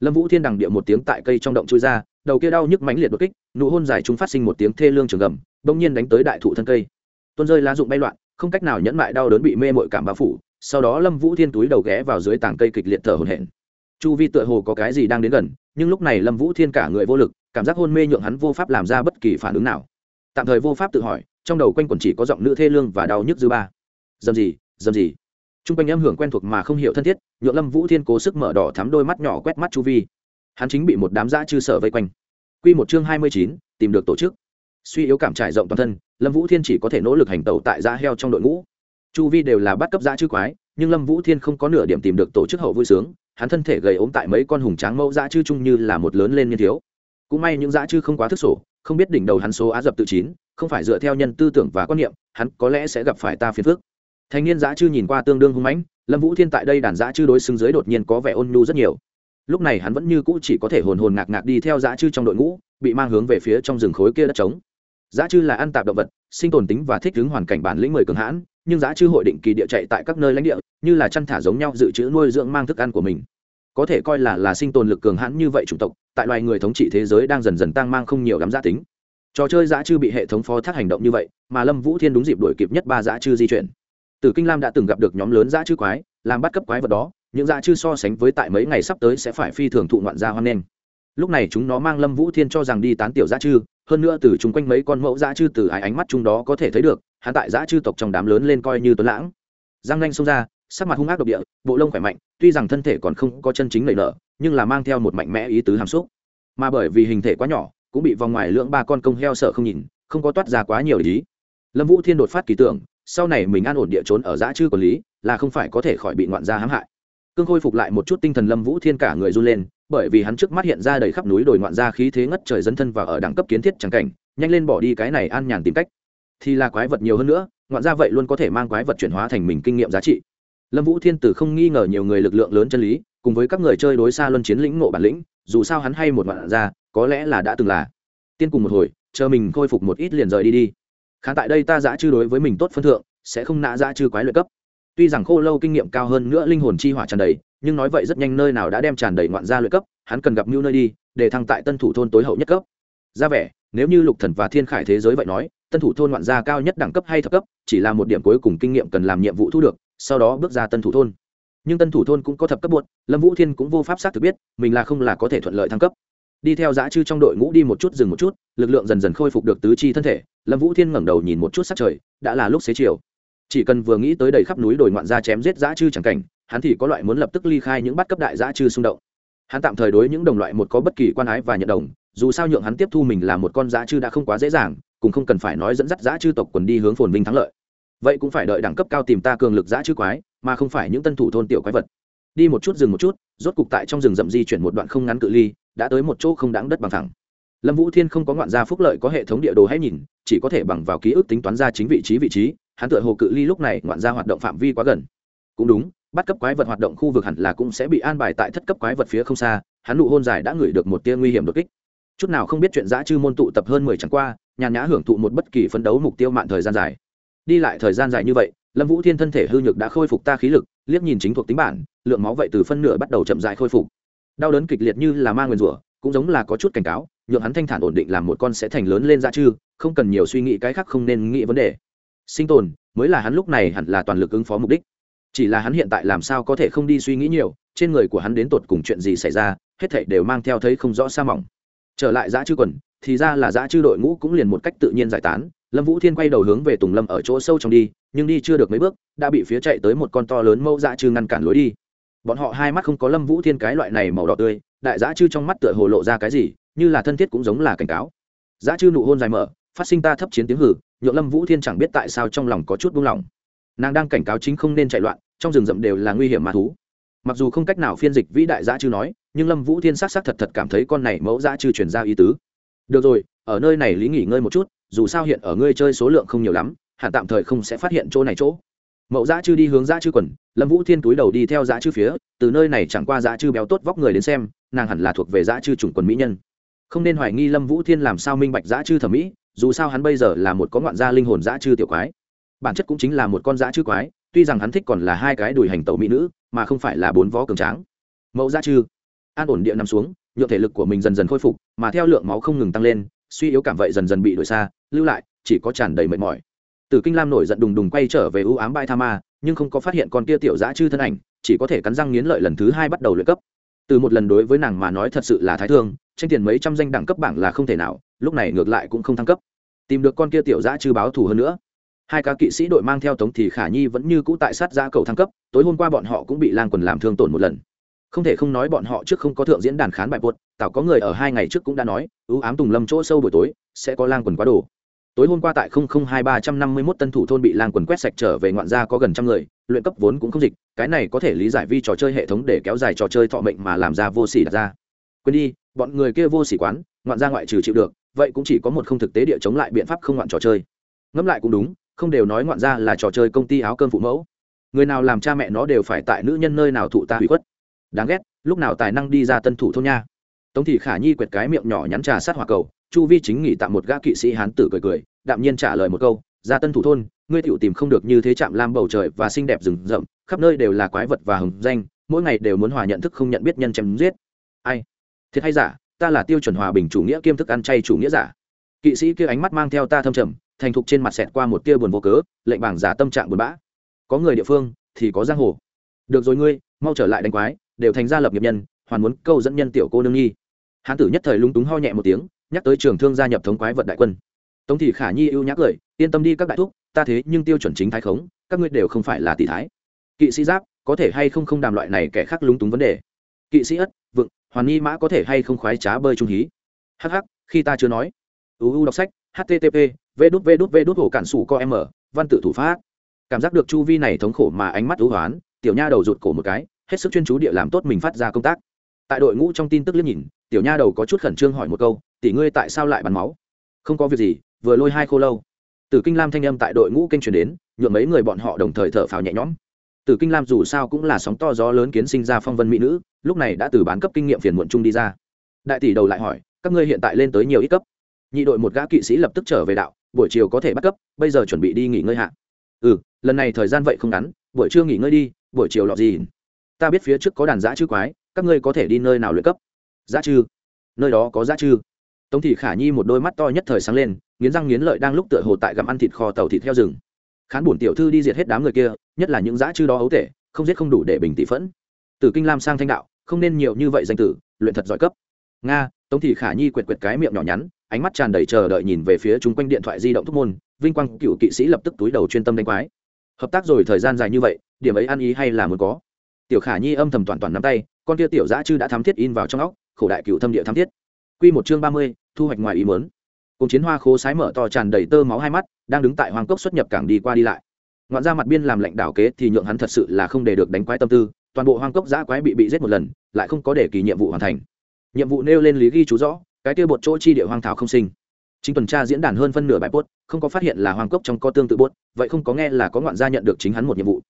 Lâm vũ thiên đằng địa một tiếng tại cây trong động chui ra, đầu kia đau nhức mãnh liệt đột kích, nụ hôn dài chúng phát sinh một tiếng thê lương trường gầm, bỗng nhiên đánh tới đại thụ thân cây. Tuôn rơi lá rụng bay loạn không cách nào nhẫn mại đau đớn bị mê mội cảm bao phủ, sau đó lâm vũ thiên túi đầu ghé vào dưới tảng cây kịch liệt thở hổn hển. Chu vi tựa hồ có cái gì đang đến gần, nhưng lúc này lâm vũ thiên cả người vô lực, cảm giác hôn mê nhượng hắn vô pháp làm ra bất kỳ phản ứng nào. Tạm thời vô pháp tự hỏi, trong đầu quanh quẩn chỉ có giọng nữ thê lương và đau nhức dư ba. Dầm gì dầm gì. T r u n g quanh âm hưởng quen thuộc mà không hiểu thân thiết, nhượng lâm vũ thiên cố sức mở đỏ thắm đôi mắt nhỏ quét mắt chu vi. Hắn chính bị một đám dã chư sở vây quanh. Q một chương hai mươi chín, tìm được tổ chức suy yếu cảm trải rộng toàn thân, lâm vũ thiên chỉ có thể nỗ lực hành tẩu tại dã heo trong đội ngũ. Chu vi đều là bắt cấp dã chư quái, nhưng lâm vũ thiên không có nửa điểm tìm được tổ chức hậu vui sướng, hắn thân thể gầy ốm tại mấy con hùng tráng mẫu dã chư chung như là một lớn lên niên thiếu. Cũng may những dã chư không quá thức sổ, không biết đỉnh đầu hắn số á dập tự chín, không phải dựa theo nhân tư tưởng và quan niệm, hắn có lẽ sẽ gặp phải ta phiền phước thanh niên dã chư nhìn qua tương đương hung mãnh, lâm vũ thiên tại đây đàn dã chư đối xứng dưới đột nhiên có vẻ ôn nhu rất nhiều. Lúc này hắn vẫn như cũ chỉ có thể hồn hồn ngạc ngạc đi theo dã chư trong đội ngũ, bị mang hướng về phía trong rừng khối kia đất trống giá chư là ăn tạp động vật sinh tồn tính và thích ứng hoàn cảnh bản lĩnh mười cường hãn nhưng giá chư hội định kỳ địa chạy tại các nơi lãnh địa như là chăn thả giống nhau dự trữ nuôi dưỡng mang thức ăn của mình. Có thể coi là là sinh tồn lực cường hãn như vậy chủng tộc tại loài người thống trị thế giới đang dần dần tăng mang không nhiều lắm giá tính. Trò chơi Giã chư bị hệ thống phó thác hành động như vậy mà lâm vũ thiên đúng dịp đổi kịp nhất ba Giã chư di chuyển. Tử Kinh Lam đã từng gặp được nhóm lớn Giã chư quái, làm bắt cấp quái vật đó, những Giã chư so sánh với tại mấy ngày sắp tới sẽ phải phi thường thụ ngoạn gia hoan nghênh. Lúc này chúng nó mang Lâm Vũ Thiên cho rằng đi tán tiểu Giã chư, hơn nữa từ chung quanh mấy con mẫu dã chư từ ái ánh mắt chúng đó có thể thấy được, hắn tại dã chư tộc trong đám lớn lên coi như tuấn lãng. Giang nhanh xông ra, sắc mặt hung ác độc địa, bộ lông khỏe mạnh, tuy rằng thân thể còn không có chân chính lầy nở, nhưng là mang theo một mạnh mẽ ý tứ hàm xúc. Mà bởi vì hình thể quá nhỏ, cũng bị vòng ngoài lưỡng ba con công heo sợ không nhìn, không có toát ra quá nhiều ý. Lâm Vũ Thiên đột phát kỳ tưởng, sau này mình an ổn địa trốn ở dã chư quản lý là không phải có thể khỏi bị ngoạn gia hãm hại cương khôi phục lại một chút tinh thần lâm vũ thiên cả người run lên bởi vì hắn trước mắt hiện ra đầy khắp núi đồi ngoạn gia khí thế ngất trời dấn thân và ở đẳng cấp kiến thiết chẳng cảnh, nhanh lên bỏ đi cái này an nhàn tìm cách. Thì là quái vật nhiều hơn nữa, ngoạn gia vậy luôn có thể mang quái vật chuyển hóa thành mình kinh nghiệm giá trị. Lâm vũ thiên tử không nghi ngờ nhiều người lực lượng lớn chân lý, cùng với các người chơi đối xa luân chiến lĩnh ngộ bản lĩnh, dù sao hắn hay một ngoạn gia, có lẽ là đã từng là. Tiên cùng một hồi, chờ mình khôi phục một ít liền rời đi đi. Khá tại đây ta giã chư đối với mình tốt phân thượng, sẽ không nã giã chư quái lợi cấp tuy rằng khô lâu kinh nghiệm cao hơn nữa linh hồn chi hỏa tràn đầy, nhưng nói vậy rất nhanh nơi nào đã đem tràn đầy ngoạn gia lợi cấp, hắn cần gặp mưu nơi đi, để thăng tại tân thủ thôn tối hậu nhất cấp. Ra vẻ, nếu như lục thần và thiên khải thế giới vậy nói, tân thủ thôn ngoạn gia cao nhất đẳng cấp hay thấp cấp, chỉ là một điểm cuối cùng kinh nghiệm cần làm nhiệm vụ thu được, sau đó bước ra tân thủ thôn. Nhưng tân thủ thôn cũng có thập cấp buộc, lâm vũ thiên cũng vô pháp xác thực biết, mình là không là có thể thuận lợi thăng cấp. Đi theo dã chư trong đội ngũ đi một chút dừng một chút, lực lượng dần dần khôi phục được tứ chi thân thể, lâm vũ thiên ngẩng đầu nhìn một chút sát trời, đã là lúc xế chiều chỉ cần vừa nghĩ tới đầy khắp núi đồi ngoạn ra chém giết dã chư chẳng cảnh, hắn thì có loại muốn lập tức ly khai những bắt cấp đại dã chư xung động. Hắn tạm thời đối những đồng loại một có bất kỳ quan ái và nhận đồng, dù sao nhượng hắn tiếp thu mình là một con dã chư đã không quá dễ dàng, cũng không cần phải nói dẫn dắt dã chư tộc quần đi hướng phồn vinh thắng lợi. Vậy cũng phải đợi đẳng cấp cao tìm ta cường lực dã chư quái, mà không phải những tân thủ thôn tiểu quái vật. Đi một chút dừng một chút, rốt cục tại trong rừng rậm di chuyển một đoạn không ngắn cự ly, đã tới một chỗ không đáng đất bằng thẳng. Lâm vũ thiên không có ngoạn gia phúc lợi có hệ thống địa đồ hay nhìn, chỉ có thể bằng vào ký ức tính toán ra chính vị trí vị trí hắn tựa hồ cự ly lúc này ngoạn gia hoạt động phạm vi quá gần. Cũng đúng, bắt cấp quái vật hoạt động khu vực hẳn là cũng sẽ bị an bài tại thất cấp quái vật phía không xa, hắn nụ hôn dài đã ngửi được một tia nguy hiểm đột kích. Chút nào không biết chuyện giã chư môn tụ tập hơn mười chẳng qua, nhàn nhã hưởng thụ một bất kỳ phấn đấu mục tiêu mạng thời gian dài. Đi lại thời gian dài như vậy, lâm vũ thiên thân thể hư nhược đã khôi phục ta khí lực, liếc nhìn chính thuộc tính bản, lượng máu vậy từ phân nửa bắt đầu chậm dài khôi phục. Đau đớn kịch liệt như là ma nguyền rủa, cũng giống là có chút cảnh cáo, nhượng hắn thanh thản ổn định làm một con sẽ thành lớn lên ra chư, không cần nhiều suy nghĩ cái khác không nên nghĩ vấn đề sinh tồn, mới là hắn lúc này hẳn là toàn lực ứng phó mục đích. Chỉ là hắn hiện tại làm sao có thể không đi suy nghĩ nhiều, trên người của hắn đến tột cùng chuyện gì xảy ra, hết thảy đều mang theo thấy không rõ sa mỏng. Trở lại giã chư quần, thì ra là giã chư đội ngũ cũng liền một cách tự nhiên giải tán, lâm vũ thiên quay đầu hướng về tùng lâm ở chỗ sâu trong đi, nhưng đi chưa được mấy bước, đã bị phía chạy tới một con to lớn mẫu dã chư ngăn cản lối đi. Bọn họ hai mắt không có lâm vũ thiên cái loại này màu đỏ tươi, đại dã chư trong mắt tựa hồ lộ ra cái gì, như là thân thiết cũng giống là cảnh cáo. Dã chư nụ hôn dài mở, phát sinh ta thấp chiến tiếng hử nhượng lâm vũ thiên chẳng biết tại sao trong lòng có chút buông lỏng. Nàng đang cảnh cáo chính không nên chạy loạn, trong rừng rậm đều là nguy hiểm mà thú. Mặc dù không cách nào phiên dịch vĩ đại giã chư nói, nhưng lâm vũ thiên s á c s á c thật thật cảm thấy con này mẫu giã chư truyền ra ý tứ. Được rồi, ở nơi này lý nghỉ ngơi một chút, dù sao hiện ở ngươi chơi số lượng không nhiều lắm, hẳn tạm thời không sẽ phát hiện chỗ này chỗ. Mậu giã chư đi hướng giã chư quần, lâm vũ thiên túi đầu đi theo giã chư phía, từ nơi này chẳng qua giã chư béo tốt vóc người đến xem, nàng hẳn là thuộc về giã chư chủng quần mỹ nhân. Không nên hoài nghi lâm vũ thiên làm sao minh bạch giã chư thẩm mỹ dù sao hắn bây giờ là một có ngoạn gia linh hồn dã chư tiểu quái. Bản chất cũng chính là một con dã chư quái, tuy rằng hắn thích còn là hai cái đùi hành tẩu mỹ nữ, mà không phải là bốn vó cường tráng. Mẫu dã chư, an ổn địa nằm xuống nhựa thể lực của mình dần dần khôi phục, mà theo lượng máu không ngừng tăng lên, suy yếu cảm vậy dần dần bị đổi xa, lưu lại, chỉ có tràn đầy mệt mỏi. Từ kinh lam nổi giận đùng đùng quay trở về ưu ám bai tha ma, nhưng không có phát hiện con kia tiểu dã chư thân ảnh, chỉ có thể cắn răng nghiến lợi lần thứ hai bắt đầu luyện cấp. Từ một lần đối với nàng mà nói thật sự là thái thương tranh tiền mấy trăm danh đẳng cấp bảng là không thể nào, lúc này ngược lại cũng không thăng cấp. Tìm được con kia tiểu giã chư báo thù hơn nữa. Hai ca kỵ sĩ đội mang theo tống thì khả nhi vẫn như cũ tại sát giã cầu thăng cấp, tối hôm qua bọn họ cũng bị lang quần làm thương tổn một lần. Không thể không nói bọn họ trước không có thượng diễn đàn khán bài buột tạo có người ở hai ngày trước cũng đã nói, ưu ám tùng lâm chỗ sâu buổi tối, sẽ có lang quần quá đồ. Tối hôm qua tại không không hai ba trăm năm mươi mốt tân thủ thôn bị lang quần quét sạch trở về ngoạn gia có gần trăm người, luyện cấp vốn cũng không dịch, cái này có thể lý giải vi trò chơi hệ thống để kéo dài trò chơi thọ mệnh mà làm ra vô sỉ đặt ra quên đi, bọn người kia vô sỉ quán, ngoạn gia ngoại trừ chịu được, vậy cũng chỉ có một không thực tế địa chống lại biện pháp không ngoạn trò chơi. Ngẫm lại cũng đúng, không đều nói ngoạn gia là trò chơi công ty áo cơm phụ mẫu. Người nào làm cha mẹ nó đều phải tại nữ nhân nơi nào thụ ta hủy khuất. Đáng ghét, lúc nào tài năng đi ra tân thủ thôn nha. Tống thị khả nhi quẹt cái miệng nhỏ nhắn trà sát hỏa cầu, chu vi chính nghỉ tạm một gã kỵ sĩ hán tử cười cười, đạm nhiên trả lời một câu, ra tân thủ thôn, ngươi tiểu tìm không được như thế chạm lam bầu trời và xinh đẹp rừng rậm, khắp nơi đều là quái vật và hùng danh, mỗi ngày đều muốn hòa nhận thức không nhận biết nhân chém giết. Ai? Thiệt hay giả, ta là tiêu chuẩn hòa bình chủ nghĩa kiêm thức ăn chay chủ nghĩa giả. Kỵ sĩ kia ánh mắt mang theo ta thâm trầm, thành thục trên mặt xẹt qua một tia buồn vô cớ, lệnh bảng giả tâm trạng buồn bã. Có người địa phương thì có giang hồ. Được rồi ngươi, mau trở lại đánh quái, đều thành gia lập nghiệp nhân, hoàn muốn câu dẫn nhân tiểu cô nương nhi. Hán tử nhất thời lúng túng ho nhẹ một tiếng, nhắc tới trường thương gia nhập thống quái vật đại quân. Tống thị khả nhi ưu nhắc lời yên tâm đi các đại thúc, ta thế nhưng tiêu chuẩn chính thái khống, các ngươi đều không phải là tỷ thái. Kỵ sĩ giáp, có thể hay không không đàm loại này kẻ khác lúng túng vấn đề. Kỵ sĩ ất hoàn nghi mã có thể hay không khoái trá bơi trung hí? Hh khi ta chưa nói. Uu đọc sách http v đút v đút v đút hồ cản sủ co m văn tự thủ pháp. Cảm giác được chu vi này thống khổ mà ánh mắt ưu hoán, tiểu nha đầu rụt cổ một cái, hết sức chuyên chú địa làm tốt mình phát ra công tác. Tại đội ngũ trong tin tức liếc nhìn, tiểu nha đầu có chút khẩn trương hỏi một câu, tỷ ngươi tại sao lại bắn máu? Không có việc gì, vừa lôi hai khô lâu. Từ kinh lam thanh âm tại đội ngũ kênh truyền đến nhuộm mấy người bọn họ đồng thời thở phào nhẹ nhõm tử kinh lam dù sao cũng là sóng to gió lớn kiến sinh ra phong vân mỹ nữ, lúc này đã từ bán cấp kinh nghiệm phiền muộn chung đi ra. Đại tỷ đầu lại hỏi, các ngươi hiện tại lên tới nhiều ít cấp? Nhị đội một gã kỵ sĩ lập tức trở về đạo, buổi chiều có thể bắt cấp, bây giờ chuẩn bị đi nghỉ ngơi hạ. Ừ lần này thời gian vậy không ngắn, buổi trưa nghỉ ngơi đi, buổi chiều lọt gì? Ta biết phía trước có đàn dã chư quái, các ngươi có thể đi nơi nào luyện cấp? Dã chư? Nơi đó có dã chư? Tống thị khả nhi một đôi mắt to nhất thời sáng lên, nghiến răng nghiến lợi đang lúc tựa hồ tại gặm ăn thịt kho tàu thịt theo rừng khán bổn tiểu thư đi diệt hết đám người kia, nhất là những dã chư đó ấu tể, không giết không đủ để bình tỷ phẫn. Từ kinh lam sang thanh đạo, không nên nhiều như vậy danh tử, luyện thật giỏi cấp. Nga, tống thị khả nhi quệt quệt cái miệng nhỏ nhắn, ánh mắt tràn đầy chờ đợi nhìn về phía chung quanh điện thoại di động thúc môn, vinh quang cựu kỵ sĩ lập tức túi đầu chuyên tâm đánh quái. Hợp tác rồi thời gian dài như vậy, điểm ấy ăn ý hay là muốn có? Tiểu khả nhi âm thầm toàn toàn nắm tay, con kia tiểu dã chư đã thám thiết in vào trong óc, khổ đại cựu thâm địa thám thiết. Q một chương ba mươi, thu hoạch ngoài ý mớn cùng chiến hoa khố sái mở to tràn đầy tơ máu hai mắt, đang đứng tại hoàng cốc xuất nhập cảng đi qua đi lại. Ngoạn ra mặt biên làm lệnh đảo kế thì nhượng hắn thật sự là không để được đánh quái tâm tư, toàn bộ hoàng cốc giã quái bị bị giết một lần, lại không có để kỳ nhiệm vụ hoàn thành. Nhiệm vụ nêu lên lý ghi chú rõ, cái kia bột chỗ chi địa hoang thảo không sinh. Chính tuần tra diễn đàn hơn phân nửa bài bốt không có phát hiện là hoàng cốc trong có tương tự bốt vậy không có nghe là có ngoạn gia nhận được chính hắn một nhiệm vụ.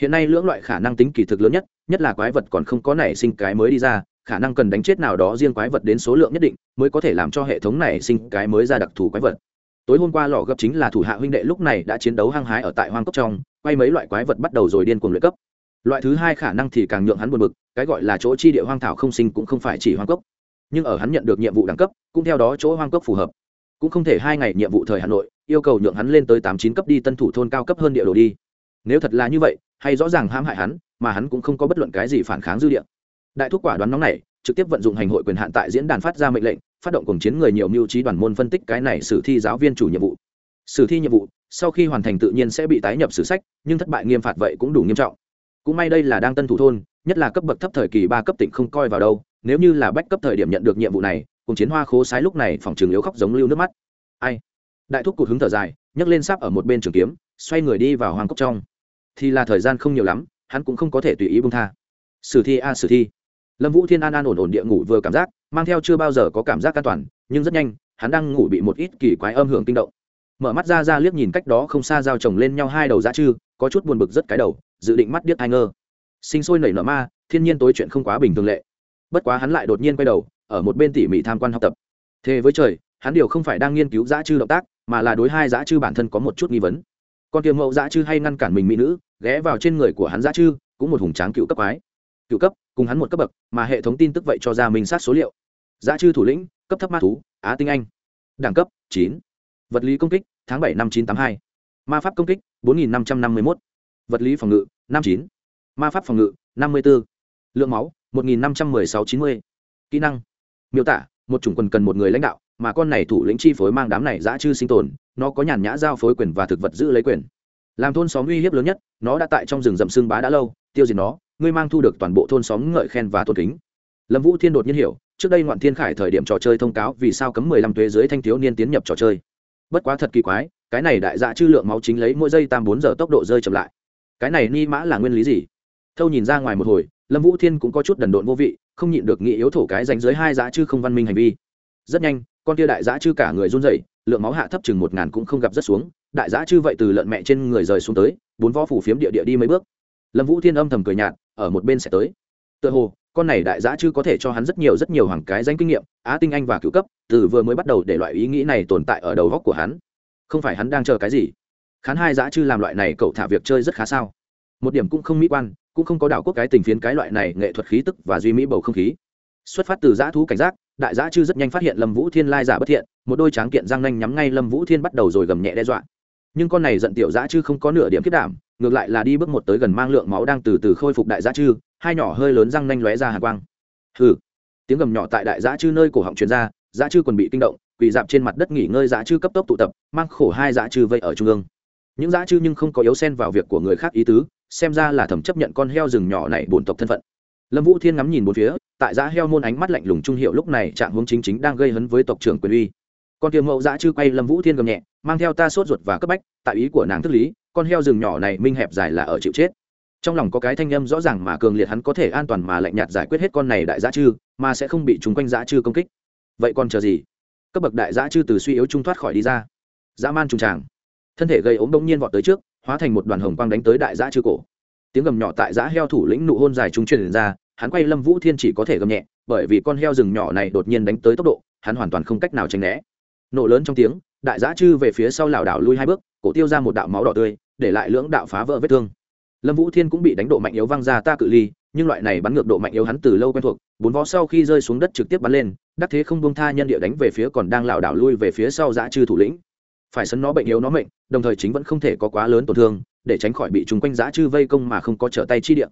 Hiện nay lưỡng loại khả năng tính kỳ thực lớn nhất nhất là quái vật còn không có nảy sinh cái mới đi ra khả năng cần đánh chết nào đó riêng quái vật đến số lượng nhất định, mới có thể làm cho hệ thống này sinh cái mới ra đặc thù quái vật. Tối hôm qua lò gấp chính là thủ hạ huynh đệ lúc này đã chiến đấu hăng hái ở tại hoang cốc trong, quay mấy loại quái vật bắt đầu rồi điên cuồng luyện cấp. Loại thứ hai khả năng thì càng nhượng hắn buồn bực, cái gọi là chỗ chi địa hoang thảo không sinh cũng không phải chỉ hoang cốc. Nhưng ở hắn nhận được nhiệm vụ đẳng cấp, cũng theo đó chỗ hoang cốc phù hợp. Cũng không thể hai ngày nhiệm vụ thời hà nội, yêu cầu nhượng hắn lên tới tám chín cấp đi tân thủ thôn cao cấp hơn địa đồ đi. Nếu thật là như vậy, hay rõ ràng hãm hại hắn, mà hắn cũng không có bất luận cái gì phản kháng dư địa đại thúc quả đoán nóng này trực tiếp vận dụng hành hội quyền hạn tại diễn đàn phát ra mệnh lệnh, phát động cùng chiến người nhiều mưu trí đoàn môn phân tích cái này sử thi giáo viên chủ nhiệm vụ. Sử thi nhiệm vụ, sau khi hoàn thành tự nhiên sẽ bị tái nhập sử sách, nhưng thất bại nghiêm phạt vậy cũng đủ nghiêm trọng. Cũng may đây là đang tân thủ thôn, nhất là cấp bậc thấp thời kỳ ba cấp tỉnh không coi vào đâu, nếu như là bách cấp thời điểm nhận được nhiệm vụ này cùng chiến hoa khố sái lúc này phòng trường yếu khóc giống lưu nước mắt. Ai? Đại thúc cụt hứng thở dài, nhấc lên sáp ở một bên trường kiếm, xoay người đi vào hoàng cốc trong. Thì là thời gian không nhiều lắm, hắn cũng không có thể tùy ý bông tha. Sử thi a, sử thi lâm vũ thiên an an ổn ổn địa ngủ vừa cảm giác mang theo chưa bao giờ có cảm giác an toàn nhưng rất nhanh hắn đang ngủ bị một ít kỳ quái âm hưởng kinh động. Mở mắt ra ra liếc nhìn cách đó không xa giao chồng lên nhau hai đầu Giá chư có chút buồn bực rất cái đầu dự định mắt điếc ai ngơ. Sinh sôi nảy nở ma thiên nhiên tối chuyện không quá bình thường lệ. Bất quá hắn lại đột nhiên quay đầu ở một bên tỉ mỉ tham quan học tập. Thế với trời hắn điều không phải đang nghiên cứu dã chư động tác mà là đối hai dã chư bản thân có một chút nghi vấn. Con tiềm mẫu dã chư hay ngăn cản mình mỹ nữ ghé vào trên người của hắn dã chư cũng một hùng tráng cựu cấp ái, cựu cấp cùng hắn một cấp bậc, mà hệ thống tin tức vậy cho ra minh sát số liệu. Giá chư thủ lĩnh, cấp thấp ma thú, á tinh anh. Đẳng cấp, chín. Vật lý công kích, tháng bảy năm chín t á m hai. Ma pháp công kích, bốn nghìn năm trăm năm mươi một vật lý phòng ngự, năm chín. Ma pháp phòng ngự, năm mươi b ố lượng máu, một nghìn năm trăm m ư ơ i sáu chín mươi. Kỹ năng, miêu tả, một chủng quần cần một người lãnh đạo, mà con này thủ lĩnh chi phối mang đám này dã chư sinh tồn, nó có nhàn nhã giao phối quyền và thực vật giữ lấy quyền. Làm thôn xóm uy hiếp lớn nhất, nó đã tại trong rừng rậm xương bá đã lâu, tiêu diệt nó ngươi mang thu được toàn bộ thôn xóm ngợi khen và tôn kính. Lâm vũ thiên đột nhiên hiểu, trước đây ngoạn thiên khải thời điểm trò chơi thông cáo vì sao cấm mười lăm tuế dưới thanh thiếu niên tiến nhập trò chơi. Bất quá thật kỳ quái, cái này đại dạ chư lượng máu chính lấy mỗi giây tam bốn giờ tốc độ rơi chậm lại. Cái này ni mã là nguyên lý gì? Thâu nhìn ra ngoài một hồi, lâm vũ thiên cũng có chút đần độn vô vị, không nhịn được nghĩ yếu thổ cái danh dưới hai dã chư không văn minh hành vi. Rất nhanh, con tia đại dã chư cả người run rẩy, lượng máu hạ thấp chừng một ngàn cũng không gặp rất xuống, đại dã chư vậy từ lợn mẹ trên người rời xuống tới, bốn võ phủ phiếm địa địa đi mấy bước. Lâm vũ thiên âm thầm cười nhạt ở một bên sẽ tới. Tựa hồ, con này đại giã chứ có thể cho hắn rất nhiều rất nhiều hoàng cái danh kinh nghiệm, á tinh anh và cựu cấp, từ vừa mới bắt đầu để loại ý nghĩ này tồn tại ở đầu góc của hắn. Không phải hắn đang chờ cái gì? Khán hai giã chư làm loại này cậu thả việc chơi rất khá sao? Một điểm cũng không mỹ quan, cũng không có đảo quốc cái tình phiến cái loại này nghệ thuật khí tức và duy mỹ bầu không khí. Xuất phát từ giã thú cảnh giác, đại giã chư rất nhanh phát hiện lâm vũ thiên lai giả bất thiện, một đôi tráng kiện răng nanh nhắm ngay lâm vũ thiên bắt đầu rồi gầm nhẹ đe dọa. Nhưng con này giận tiểu giã chư không có nửa điểm kết đảm ngược lại là đi bước một tới gần mang lượng máu đang từ từ khôi phục đại giã chư, hai nhỏ hơi lớn răng nanh lóe ra hạ quang. Hừ. Tiếng gầm nhỏ tại đại giã chư nơi cổ họng truyền ra, giã chư còn bị kinh động, quỳ dạp trên mặt đất nghỉ ngơi giã chư cấp tốc tụ tập, mang khổ hai giã chư vây ở trung ương. Những giã chư nhưng không có yếu xen vào việc của người khác ý tứ, xem ra là thẩm chấp nhận con heo rừng nhỏ này bổn tộc thân phận. Lâm vũ thiên ngắm nhìn một phía, tại giã heo môn ánh mắt lạnh lùng trung hiệu lúc này trạng hướng chính chính đang gây hấn với tộc trưởng quyền uy con tiêm mẫu dã chư quay lâm vũ thiên gầm nhẹ, mang theo ta sốt ruột và cấp bách, tại ý của nàng thức lý, con heo rừng nhỏ này minh hẹp dài là ở chịu chết. Trong lòng có cái thanh âm rõ ràng mà cường liệt hắn có thể an toàn mà lạnh nhạt giải quyết hết con này đại dã chư, mà sẽ không bị chúng quanh dã chư công kích. Vậy còn chờ gì? Cấp bậc đại dã chư từ suy yếu trung thoát khỏi đi ra. Dã man trùng tràng. Thân thể gây ốm đông nhiên vọt tới trước, hóa thành một đoàn hồng quang đánh tới đại dã chư cổ. Tiếng gầm nhỏ tại dã heo thủ lĩnh nụ hôn dài trung truyền ra, hắn quay lâm vũ thiên chỉ có thể gầm nhẹ, bởi vì con heo rừng nhỏ này đột nhiên đánh tới tốc độ, hắn hoàn toàn không cách nào tránh né nổ lớn trong tiếng, đại giã chư về phía sau lảo đảo lui hai bước, cổ tiêu ra một đạo máu đỏ tươi, để lại lưỡng đạo phá vỡ vết thương. Lâm vũ thiên cũng bị đánh độ mạnh yếu văng ra ta cự ly, nhưng loại này bắn ngược độ mạnh yếu hắn từ lâu quen thuộc, bốn vó sau khi rơi xuống đất trực tiếp bắn lên, đắc thế không buông tha nhân địa đánh về phía còn đang lảo đảo lui về phía sau giã chư thủ lĩnh. Phải sấn nó bệnh yếu nó mệnh, đồng thời chính vẫn không thể có quá lớn tổn thương, để tránh khỏi bị chúng quanh giã chư vây công mà không có trở tay chi địa.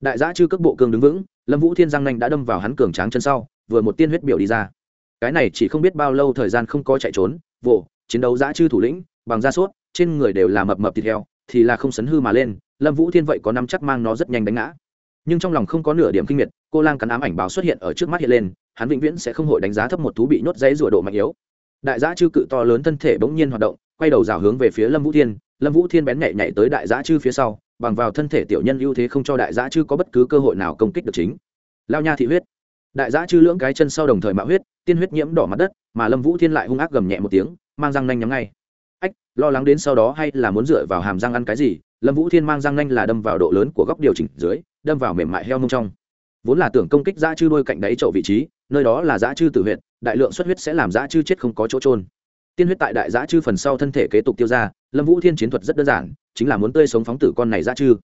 Đại giã chư cước bộ cường đứng vững, lâm vũ thiên giang nanh đã đâm vào hắn cường tráng chân sau, vừa một tiên huyết biểu đi ra cái này chỉ không biết bao lâu thời gian không có chạy trốn, vồ, chiến đấu dã chư thủ lĩnh, bằng da sốt, trên người đều là mập mập thịt heo, thì là không sấn hư mà lên, lâm vũ thiên vậy có năm chắc mang nó rất nhanh đánh ngã. Nhưng trong lòng không có nửa điểm kinh miệt, cô lang cắn ám ảnh báo xuất hiện ở trước mắt hiện lên, hắn vĩnh viễn sẽ không hội đánh giá thấp một thú bị nhốt dãy rủa độ mạnh yếu. Đại giã chư cự to lớn thân thể bỗng nhiên hoạt động, quay đầu rào hướng về phía lâm vũ thiên, lâm vũ thiên bén nhạy nhảy tới đại giã chư phía sau, bằng vào thân thể tiểu nhân ưu thế không cho đại giã chư có bất cứ cơ hội nào công kích được chính. Lao nha thị huyết đại giã chư lưỡng cái chân sau đồng thời mạo huyết tiên huyết nhiễm đỏ mặt đất mà lâm vũ thiên lại hung ác gầm nhẹ một tiếng mang răng nanh nhắm ngay. Ách lo lắng đến sau đó hay là muốn dựa vào hàm răng ăn cái gì? Lâm vũ thiên mang răng nanh là đâm vào độ lớn của góc điều chỉnh dưới đâm vào mềm mại heo mông trong. Vốn là tưởng công kích giã chư đôi cạnh đáy chậu vị trí nơi đó là giã chư tự huyện, đại lượng xuất huyết sẽ làm giã chư chết không có chỗ trôn tiên huyết tại đại giã chư phần sau thân thể kế tục tiêu ra lâm vũ thiên chiến thuật rất đơn giản chính là muốn tươi sống phóng tử con này giã chư.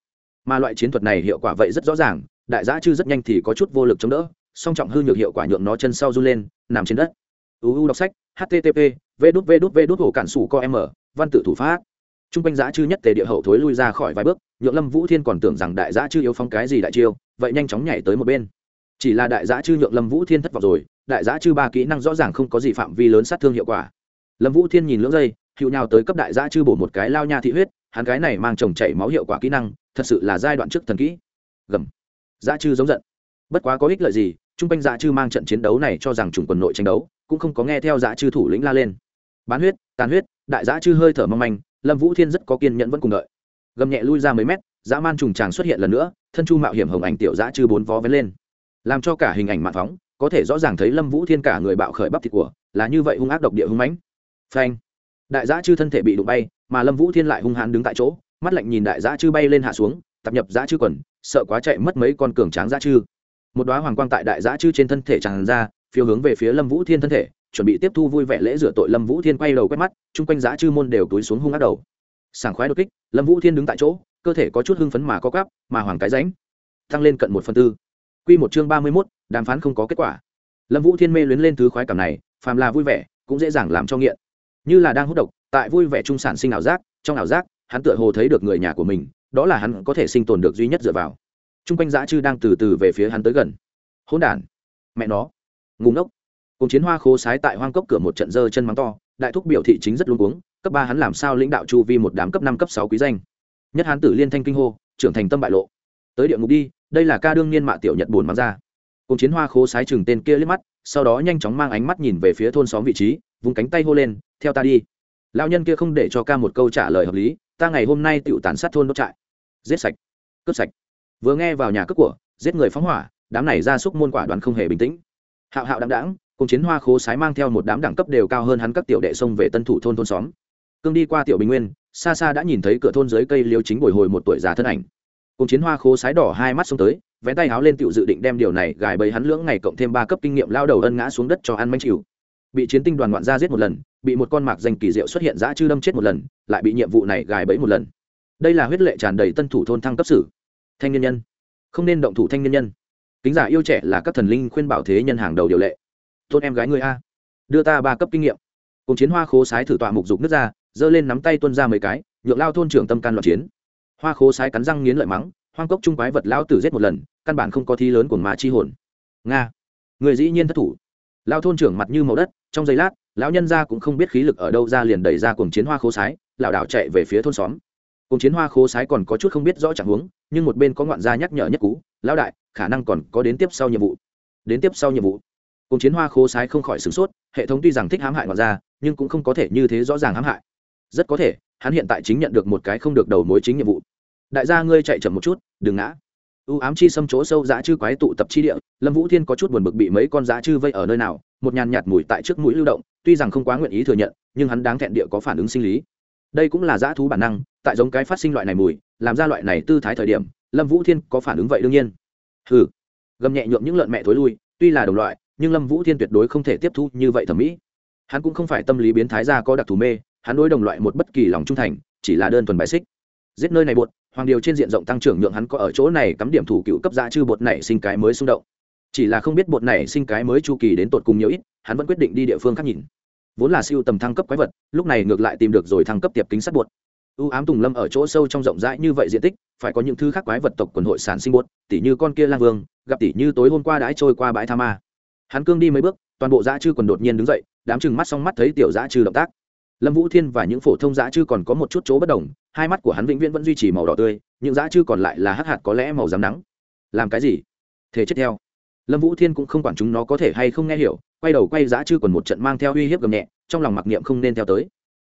Mà loại chiến thuật này hiệu quả vậy rất rõ ràng đại giã chư rất nhanh thì có chút vô lực chống đỡ song trọng hư nhược hiệu quả nhượng nó chân sau run lên, nằm trên đất. Uu đọc sách http v đút v đút v đút hồ cản sủ co m văn tự thủ pháp. T r u n g quanh giã chư nhất tề địa hậu thối lui ra khỏi vài bước, nhượng lâm vũ thiên còn tưởng rằng đại giã chư yếu phong cái gì đại chiêu, vậy nhanh chóng nhảy tới một bên. Chỉ là đại giã chư nhượng lâm vũ thiên thất vọng rồi, đại giã chư ba kỹ năng rõ ràng không có gì phạm vi lớn sát thương hiệu quả. Lâm vũ thiên nhìn lưỡng dây hiệu nhào tới cấp đại giã chư bổ một cái lao nha thị huyết, hắn cái này mang chồng chảy máu hiệu quả kỹ năng, thật sự là giai đoạn trước thần kỹ. Gầm. Giã chư giống giận. Bất quá có ích lợi gì chung quanh Dã chư mang trận chiến đấu này cho rằng chủng quần nội tranh đấu, cũng không có nghe theo Dã chư thủ lĩnh la lên. Bán huyết, tàn huyết, đại Dã chư hơi thở mong manh, lâm vũ thiên rất có kiên nhẫn vẫn cùng đợi. Gầm nhẹ lui ra mấy mét dã man trùng tràng xuất hiện lần nữa, thân chu mạo hiểm hồng ảnh tiểu dã chư bốn vó vén lên. Làm cho cả hình ảnh mạn phóng, có thể rõ ràng thấy lâm vũ thiên cả người bạo khởi bắp thịt của, là như vậy hung ác độc địa hung mãnh. Phanh! Đại dã chư thân thể bị đụng bay, mà lâm vũ thiên lại hung hãn đứng tại chỗ, mắt lạnh nhìn đại dã chư bay lên hạ xuống, tập nhập dã chư quần, sợ quá chạy mất mấy con cường tráng dã chư một đoá hoàng quang tại đại dã chư trên thân thể tràn ra, phiêu hướng về phía lâm vũ thiên thân thể, chuẩn bị tiếp thu vui vẻ lễ rửa tội lâm vũ thiên quay đầu quét mắt, chung quanh giã chư môn đều túi xuống hung ác đầu. Sảng khoái đột kích, lâm vũ thiên đứng tại chỗ, cơ thể có chút hưng phấn mà có cắp mà hoàng cái ránh tăng lên cận một phần tư. Q một chương ba mươi mốt, đàm phán không có kết quả. Lâm vũ thiên mê luyến lên thứ khoái cảm này, phàm là vui vẻ, cũng dễ dàng làm cho nghiện. Như là đang hút độc, tại vui vẻ trung sản sinh ảo giác, trong ảo giác, hắn tựa hồ thấy được người nhà của mình, đó là hắn có thể sinh tồn được duy nhất dựa vào t r u n g quanh dã chư đang từ từ về phía hắn tới gần. Hôn đản, mẹ nó. Ngủ ngốc. Cùng chiến hoa khố sái tại hoang cốc cửa một trận dơ chân mắng to, đại thúc biểu thị chính rất luống cuống, cấp ba hắn làm sao lãnh đạo chu vi một đám cấp năm, cấp sáu quý danh. Nhất hán tử liên thanh kinh hô, trưởng thành tâm bại lộ. Tới địa ngục đi, đây là ca đương niên mạ tiểu nhật buồn mắng ra. Cùng chiến hoa khố sái chừng tên kia liếc mắt, sau đó nhanh chóng mang ánh mắt nhìn về phía thôn xóm vị trí, vùng cánh tay hô lên, theo ta đi. Lao nhân kia không để cho ca một câu trả lời hợp lý, ta ngày hôm nay tựu tàn sát thôn đốt trại. Giết sạch. Cướp sạch vừa nghe vào nhà cướp của, giết người phóng hỏa, đám này ra súc môn quả đoán không hề bình tĩnh. Hạo hạo đáng đáng cùng chiến hoa khố sái mang theo một đám đẳng cấp đều cao hơn hắn các tiểu đệ xông về tân thủ thôn thôn xóm. Cương đi qua tiểu bình nguyên, xa xa đã nhìn thấy cửa thôn dưới cây liêu chính bồi hồi một tuổi già thân ảnh. Cùng chiến hoa khố sái đỏ hai mắt xông tới, vén tay háo lên tựu dự định đem điều này gài bẫy hắn lưỡng ngày cộng thêm ba cấp kinh nghiệm lao đầu ân ngã xuống đất cho ăn manh chịu. Bị chiến tinh đoàn ngoạn gia giết một lần, bị một con mạc danh kỳ diệu xuất hiện dã chư đâm chết một lần, lại bị nhiệm vụ này gài bẫy một lần. Đây là huyết lệ tràn đầy tân thủ thôn thăng cấp sử thanh nhân nhân. Không nên động thủ thanh nhân nhân. Kính giả yêu trẻ là các thần linh khuyên bảo thế nhân hàng đầu điều lệ. Thôn em gái người a. Đưa ta ba cấp kinh nghiệm. Cùng chiến hoa khố sái thử tọa mục dục nước ra, giơ lên nắm tay tuân ra mấy cái, nhượng lao thôn trưởng tâm can loạn chiến. Hoa khố sái cắn răng nghiến lợi mắng, hoang cốc trung quái vật lao tử giết một lần, căn bản không có thi lớn của mà chi hồn. Nga. Người dĩ nhiên thất thủ. Lao thôn trưởng mặt như màu đất, trong giây lát, lão nhân ra cũng không biết khí lực ở đâu ra liền đẩy ra cùng chiến hoa khố sái, lảo đảo chạy về phía thôn xóm cùng chiến hoa khố sái còn có chút không biết rõ chẳng huống, nhưng một bên có ngoạn gia nhắc nhở nhất cú, lão đại, khả năng còn có đến tiếp sau nhiệm vụ. Đến tiếp sau nhiệm vụ. Cùng chiến hoa khố sái không khỏi sửng sốt, hệ thống tuy rằng thích hãm hại ngoạn gia, nhưng cũng không có thể như thế rõ ràng hãm hại. Rất có thể, hắn hiện tại chính nhận được một cái không được đầu mối chính nhiệm vụ. Đại gia ngươi chạy chậm một chút, đừng ngã. U ám chi xâm chỗ sâu dã chư quái tụ tập chi địa, lâm vũ thiên có chút buồn bực bị mấy con dã chư vây ở nơi nào, một nhàn nhạt mùi tại trước mũi lưu động, tuy rằng không quá nguyện ý thừa nhận, nhưng hắn đáng thẹn địa có phản ứng sinh lý đây cũng là dã thú bản năng, tại giống cái phát sinh loại này mùi, làm ra loại này tư thái thời điểm, lâm vũ thiên có phản ứng vậy đương nhiên. Hừ. Gầm nhẹ nhượng những lợn mẹ thối lui, tuy là đồng loại, nhưng lâm vũ thiên tuyệt đối không thể tiếp thu như vậy thẩm mỹ. Hắn cũng không phải tâm lý biến thái ra có đặc thù mê, hắn đối đồng loại một bất kỳ lòng trung thành, chỉ là đơn thuần bài xích. Giết nơi này bột, hoàng điều trên diện rộng tăng trưởng nhượng hắn có ở chỗ này cắm điểm thủ cựu cấp dã chư bột này sinh cái mới xung động. Chỉ là không biết bột này sinh cái mới chu kỳ đến tột cùng nhiều ít, hắn vẫn quyết định đi địa phương khác nhìn vốn là siêu tầm thăng cấp quái vật, lúc này ngược lại tìm được rồi thăng cấp tiệp kính sắt bột. U ám tùng lâm ở chỗ sâu trong rộng rãi như vậy diện tích, phải có những thứ khác quái vật tộc quần hội sản sinh bột tỷ như con kia lang vương, gặp tỷ như tối hôm qua đãi trôi qua bãi tha ma. Hắn cương đi mấy bước, toàn bộ dã chư quần đột nhiên đứng dậy, đám chừng mắt xong mắt thấy tiểu dã chư động tác. Lâm vũ thiên và những phổ thông dã chư còn có một chút chỗ bất đồng, hai mắt của hắn vĩnh viễn vẫn duy trì màu đỏ tươi, những dã chư còn lại là hắc hạt có lẽ màu dám nắng. Làm cái gì? Thế chết theo lâm vũ thiên cũng không quản chúng nó có thể hay không nghe hiểu quay đầu quay dã chư còn một trận mang theo uy hiếp gầm nhẹ, trong lòng mặc niệm không nên theo tới.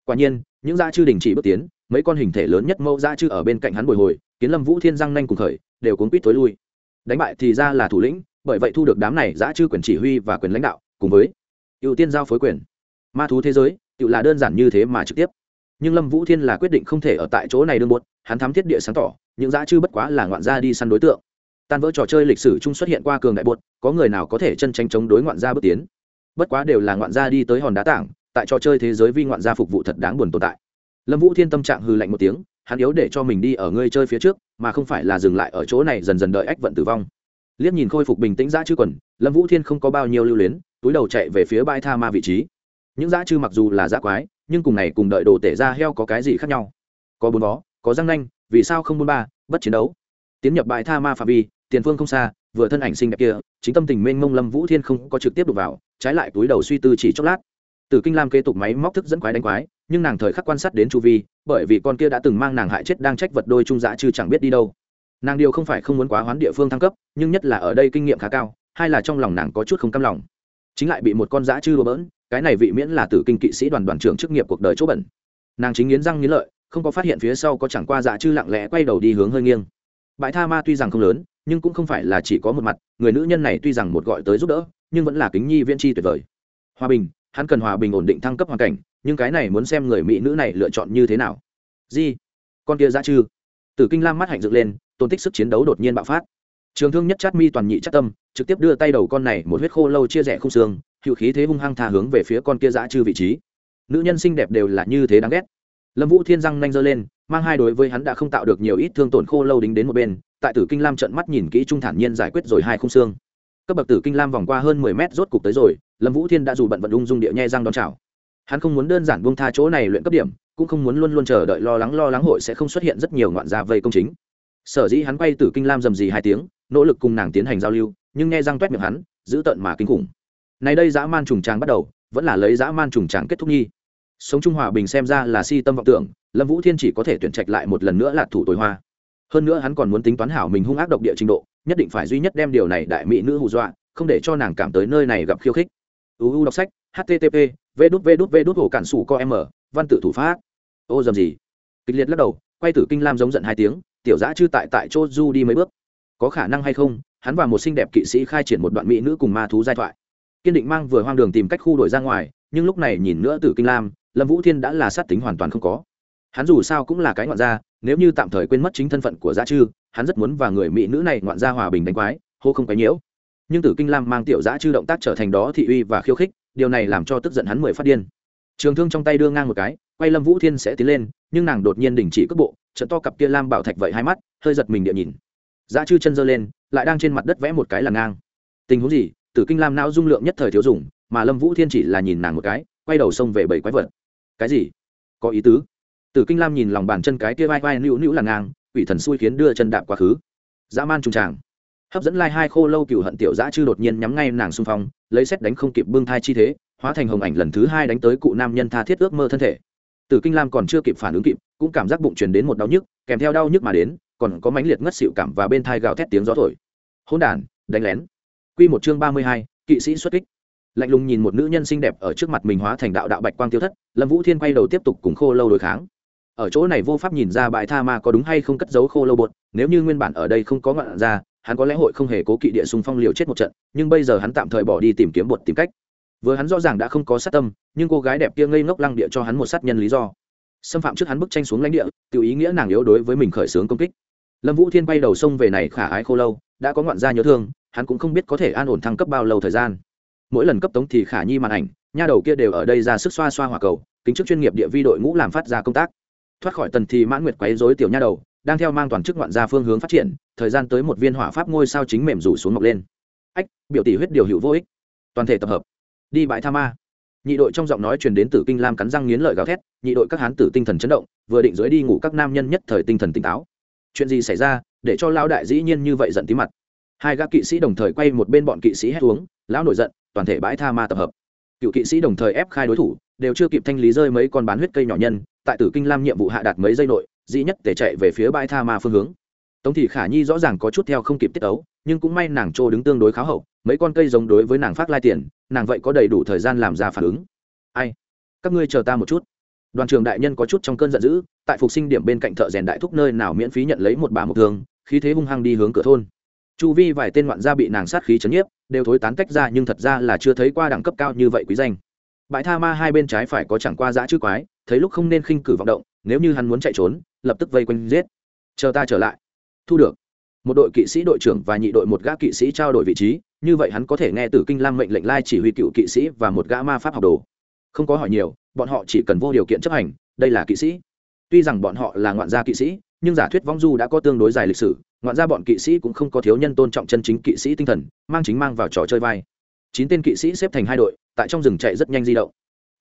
Quả nhiên, những dã chư đình chỉ bước tiến, mấy con hình thể lớn nhất mẫu dã chư ở bên cạnh hắn bồi hồi, kiến lâm vũ thiên răng nanh cùng khởi, đều cuốn quýt tối lui. Đánh bại thì ra là thủ lĩnh, bởi vậy thu được đám này dã chư quyền chỉ huy và quyền lãnh đạo, cùng với ưu tiên giao phối quyền. Ma thú thế giới, tự là đơn giản như thế mà trực tiếp. Nhưng lâm vũ thiên là quyết định không thể ở tại chỗ này đương buốt, hắn thám thiết địa sáng tỏ, những dã chư bất quá là ngoạn gia đi săn đối tượng. Tan vỡ trò chơi lịch sử chung xuất hiện qua cường đại buốt, có người nào có thể chân tranh chống đối ngoạn gia bước tiến? Bất quá đều là ngoạn gia đi tới hòn đá tảng, tại trò chơi thế giới vi ngoạn gia phục vụ thật đáng buồn tồn tại. Lâm vũ thiên tâm trạng hư lạnh một tiếng, hắn yếu để cho mình đi ở ngươi chơi phía trước, mà không phải là dừng lại ở chỗ này dần dần đợi ách vận tử vong. Liếc nhìn khôi phục bình tĩnh dã chư quần, lâm vũ thiên không có bao nhiêu lưu luyến, túi đầu chạy về phía bãi tha ma vị trí. Những dã chư mặc dù là dã quái, nhưng cùng này cùng đợi đồ tể ra heo có cái gì khác nhau? Có bốn vó có răng nanh, vì sao không bốn ba, bất chiến đấu? Tiến nhập bãi tha ma phạm vi, tiền phương không xa vừa thân ảnh xinh đẹp kia, chính tâm tình mênh mông lâm vũ thiên không có trực tiếp đụng vào, trái lại túi đầu suy tư chỉ chốc lát. Tử kinh lam kế tục máy móc thức dẫn quái đánh quái, nhưng nàng thời khắc quan sát đến chu vi, bởi vì con kia đã từng mang nàng hại chết đang trách vật đôi trung dã chư chẳng biết đi đâu. Nàng điều không phải không muốn quá hoán địa phương thăng cấp, nhưng nhất là ở đây kinh nghiệm khá cao hay là trong lòng nàng có chút không cam lòng. Chính lại bị một con dã chư đùa bỡn, cái này vị miễn là tử kinh kỵ sĩ đoàn đoàn trưởng chức nghiệp cuộc đời chỗ bẩn. Nàng chính nghiến răng nghiến lợi, không có phát hiện phía sau có chẳng qua dã chư lặng lẽ quay đầu đi hướng hơi nghiêng. Bãi tha ma tuy rằng không lớn nhưng cũng không phải là chỉ có một mặt, người nữ nhân này tuy rằng một gọi tới giúp đỡ, nhưng vẫn là kính nhi viên chi tuyệt vời. Hòa bình, hắn cần hòa bình ổn định thăng cấp hoàn cảnh, nhưng cái này muốn xem người mỹ nữ này lựa chọn như thế nào. Di, con kia ra chư tử kinh lam mắt hạnh dựng lên tôn tích sức chiến đấu đột nhiên bạo phát. Trường thương nhất chát mi toàn nhị chắc tâm, trực tiếp đưa tay đầu con này một huyết khô lâu chia rẽ không xương, hữu khí thế hung hăng thả hướng về phía con kia dã chư vị trí. Nữ nhân xinh đẹp đều là như thế đáng ghét. Lâm vũ thiên răng nanh giơ lên, mang hai đối với hắn đã không tạo được nhiều ít thương tổn khô lâu đính đến một bên tại tử kinh lam trận mắt nhìn kỹ trung thản nhiên giải quyết rồi hai khung xương. Cấp bậc tử kinh lam vòng qua hơn mười mét rốt cục tới rồi, lâm vũ thiên đã dù bận vận ung dung địa nhai răng đón chào. Hắn không muốn đơn giản buông tha chỗ này luyện cấp điểm, cũng không muốn luôn luôn chờ đợi lo lắng lo lắng hội sẽ không xuất hiện rất nhiều ngoạn gia vây công chính. Sở dĩ hắn quay tử kinh lam dầm gì hai tiếng, nỗ lực cùng nàng tiến hành giao lưu, nhưng nghe răng t miệng hắn, giữ tợn mà kinh khủng. Này đây dã man trùng tràng bắt đầu, vẫn là lấy dã man trùng tràng kết thúc nghi. Sống trung hòa bình xem ra là si tâm vọng tưởng, lâm vũ thiên chỉ có thể tuyển trạch lại một lần nữa là thủ tối hoa hơn nữa hắn còn muốn tính toán hảo mình hung ác độc địa trình độ, nhất định phải duy nhất đem điều này đại mỹ nữ hù dọa, không để cho nàng cảm tới nơi này gặp khiêu khích. Uu đọc sách http v đút v đút v đút, hồ cản sủ co m văn tự thủ pháp. Ô dầm gì? Kịch liệt lắc đầu, quay tử kinh lam giống giận hai tiếng, tiểu giã chư tại tại chỗ du đi mấy bước. Có khả năng hay không, hắn và một xinh đẹp kỵ sĩ khai triển một đoạn mỹ nữ cùng ma thú giai thoại. Kiên định mang vừa hoang đường tìm cách khu đổi ra ngoài, nhưng lúc này nhìn nữa tử kinh lam, lâm vũ thiên đã là sát tính hoàn toàn không có. Hắn dù sao cũng là cái ngoạn gia nếu như tạm thời quên mất chính thân phận của giá chư, hắn rất muốn và người mỹ nữ này ngoạn ra hòa bình đánh quái, hô không quái nhiễu. Nhưng tử kinh lam mang tiểu giã chư động tác trở thành đó thị uy và khiêu khích, điều này làm cho tức giận hắn mười phát điên. Trường thương trong tay đưa ngang một cái, quay lâm vũ thiên sẽ tiến lên, nhưng nàng đột nhiên đình chỉ cước bộ, trận to cặp kia lam bảo thạch vậy hai mắt, hơi giật mình địa nhìn. Giã chư chân giơ lên, lại đang trên mặt đất vẽ một cái là ngang. Tình huống gì? Tử kinh lam não dung lượng nhất thời thiếu dùng, mà lâm vũ thiên chỉ là nhìn nàng một cái, quay đầu xông về bảy quái vật. Cái gì? Có ý tứ tử kinh lam nhìn lòng bàn chân cái kia vai vai nữu nữu là ngang quỷ thần xui khiến đưa chân đạp quá khứ. Dã man trùng tràng. Hấp dẫn lai hai khô lâu cừu hận tiểu dã chư đột nhiên nhắm ngay nàng xung phong lấy xét đánh không kịp bưng thai chi thế hóa thành hồng ảnh lần thứ hai đánh tới cụ nam nhân tha thiết ước mơ thân thể. Tử kinh lam còn chưa kịp phản ứng kịp cũng cảm giác bụng truyền đến một đau nhức kèm theo đau nhức mà đến còn có mãnh liệt ngất xỉu cảm và bên thai gào thét tiếng gió thổi. Hỗn đàn, đánh lén. Quy một chương ba mươi hai kỵ sĩ xuất kích. Lạnh lùng nhìn một nữ nhân xinh đẹp ở trước mặt mình hóa thành đạo đạo bạch quang tiêu thất lâm vũ thiên quay đầu tiếp tục cùng khô lâu đối kháng ở chỗ này vô pháp nhìn ra bãi tha ma có đúng hay không cất giấu khô lâu bột, nếu như nguyên bản ở đây không có ngọn ra, hắn có lẽ hội không hề cố kỵ địa xung phong liều chết một trận, nhưng bây giờ hắn tạm thời bỏ đi tìm kiếm bột tìm cách. Vừa hắn rõ ràng đã không có sát tâm, nhưng cô gái đẹp kia ngây ngốc lăng địa cho hắn một sát nhân lý do. Xâm phạm trước hắn bức tranh xuống lãnh địa tự ý nghĩa nàng yếu đối với mình khởi xướng công kích. Lâm vũ thiên bay đầu sông về này khả ái khô lâu, đã có ngọn da nhớ thương, hắn cũng không biết có thể an ổn thăng cấp bao lâu thời gian. Mỗi lần cấp tống thì khả nhi màn ảnh, nha đầu kia đều ở đây ra sức xoa xoa hòa cầu, kính chức chuyên nghiệp địa vi đội ngũ làm phát ra công tác thoát khỏi tần thì mãn nguyệt quấy rối tiểu nha đầu, đang theo mang toàn chức ngoạn gia phương hướng phát triển, thời gian tới một viên hỏa pháp ngôi sao chính mềm rủ xuống mọc lên. Ách, biểu tỷ huyết điều hữu vô ích. Toàn thể tập hợp. Đi bãi tha ma. Nhị đội trong giọng nói truyền đến tử kinh lam cắn răng nghiến lợi gào thét, nhị đội các hán tử tinh thần chấn động, vừa định dưới đi ngủ các nam nhân nhất thời tinh thần tỉnh táo. Chuyện gì xảy ra, để cho lao đại dĩ nhiên như vậy giận tí mặt. Hai gã kỵ sĩ đồng thời quay một bên bọn kỵ sĩ hét uống, lão nổi giận, toàn thể bãi tha ma tập hợp cựu kỵ sĩ đồng thời ép khai đối thủ, đều chưa kịp thanh lý rơi mấy con bán huyết cây nhỏ nhân, tại tử kinh lam nhiệm vụ hạ đạt mấy giây nội, dĩ nhất để chạy về phía bãi tha ma phương hướng. Tống thị khả nhi rõ ràng có chút theo không kịp tiết ấu nhưng cũng may nàng trô đứng tương đối khá hậu, mấy con cây giống đối với nàng phát lai tiền, nàng vậy có đầy đủ thời gian làm ra phản ứng. Ai? Các ngươi chờ ta một chút. Đoàn trường đại nhân có chút trong cơn giận dữ, tại phục sinh điểm bên cạnh thợ rèn đại thúc nơi nào miễn phí nhận lấy một bà một thương, khí thế hung hăng đi hướng cửa thôn chu vi vài tên ngoạn gia bị nàng sát khí chấn nhiếp, đều thối tán tách ra nhưng thật ra là chưa thấy qua đẳng cấp cao như vậy quý danh. Bãi tha ma hai bên trái phải có chẳng qua dã chữ quái, thấy lúc không nên khinh cử vọng động, nếu như hắn muốn chạy trốn, lập tức vây quanh giết. Chờ ta trở lại. Thu được. Một đội kỵ sĩ đội trưởng và nhị đội một gã kỵ sĩ trao đổi vị trí, như vậy hắn có thể nghe từ kinh lam mệnh lệnh lai chỉ huy cựu kỵ sĩ và một gã ma pháp học đồ. Không có hỏi nhiều, bọn họ chỉ cần vô điều kiện chấp hành, đây là kỵ sĩ. Tuy rằng bọn họ là ngoạn gia kỵ sĩ, nhưng giả thuyết vong du đã có tương đối dài lịch sử ngoạn ra bọn kỵ sĩ cũng không có thiếu nhân tôn trọng chân chính kỵ sĩ tinh thần, mang chính mang vào trò chơi vai. Chín tên kỵ sĩ xếp thành hai đội, tại trong rừng chạy rất nhanh di động.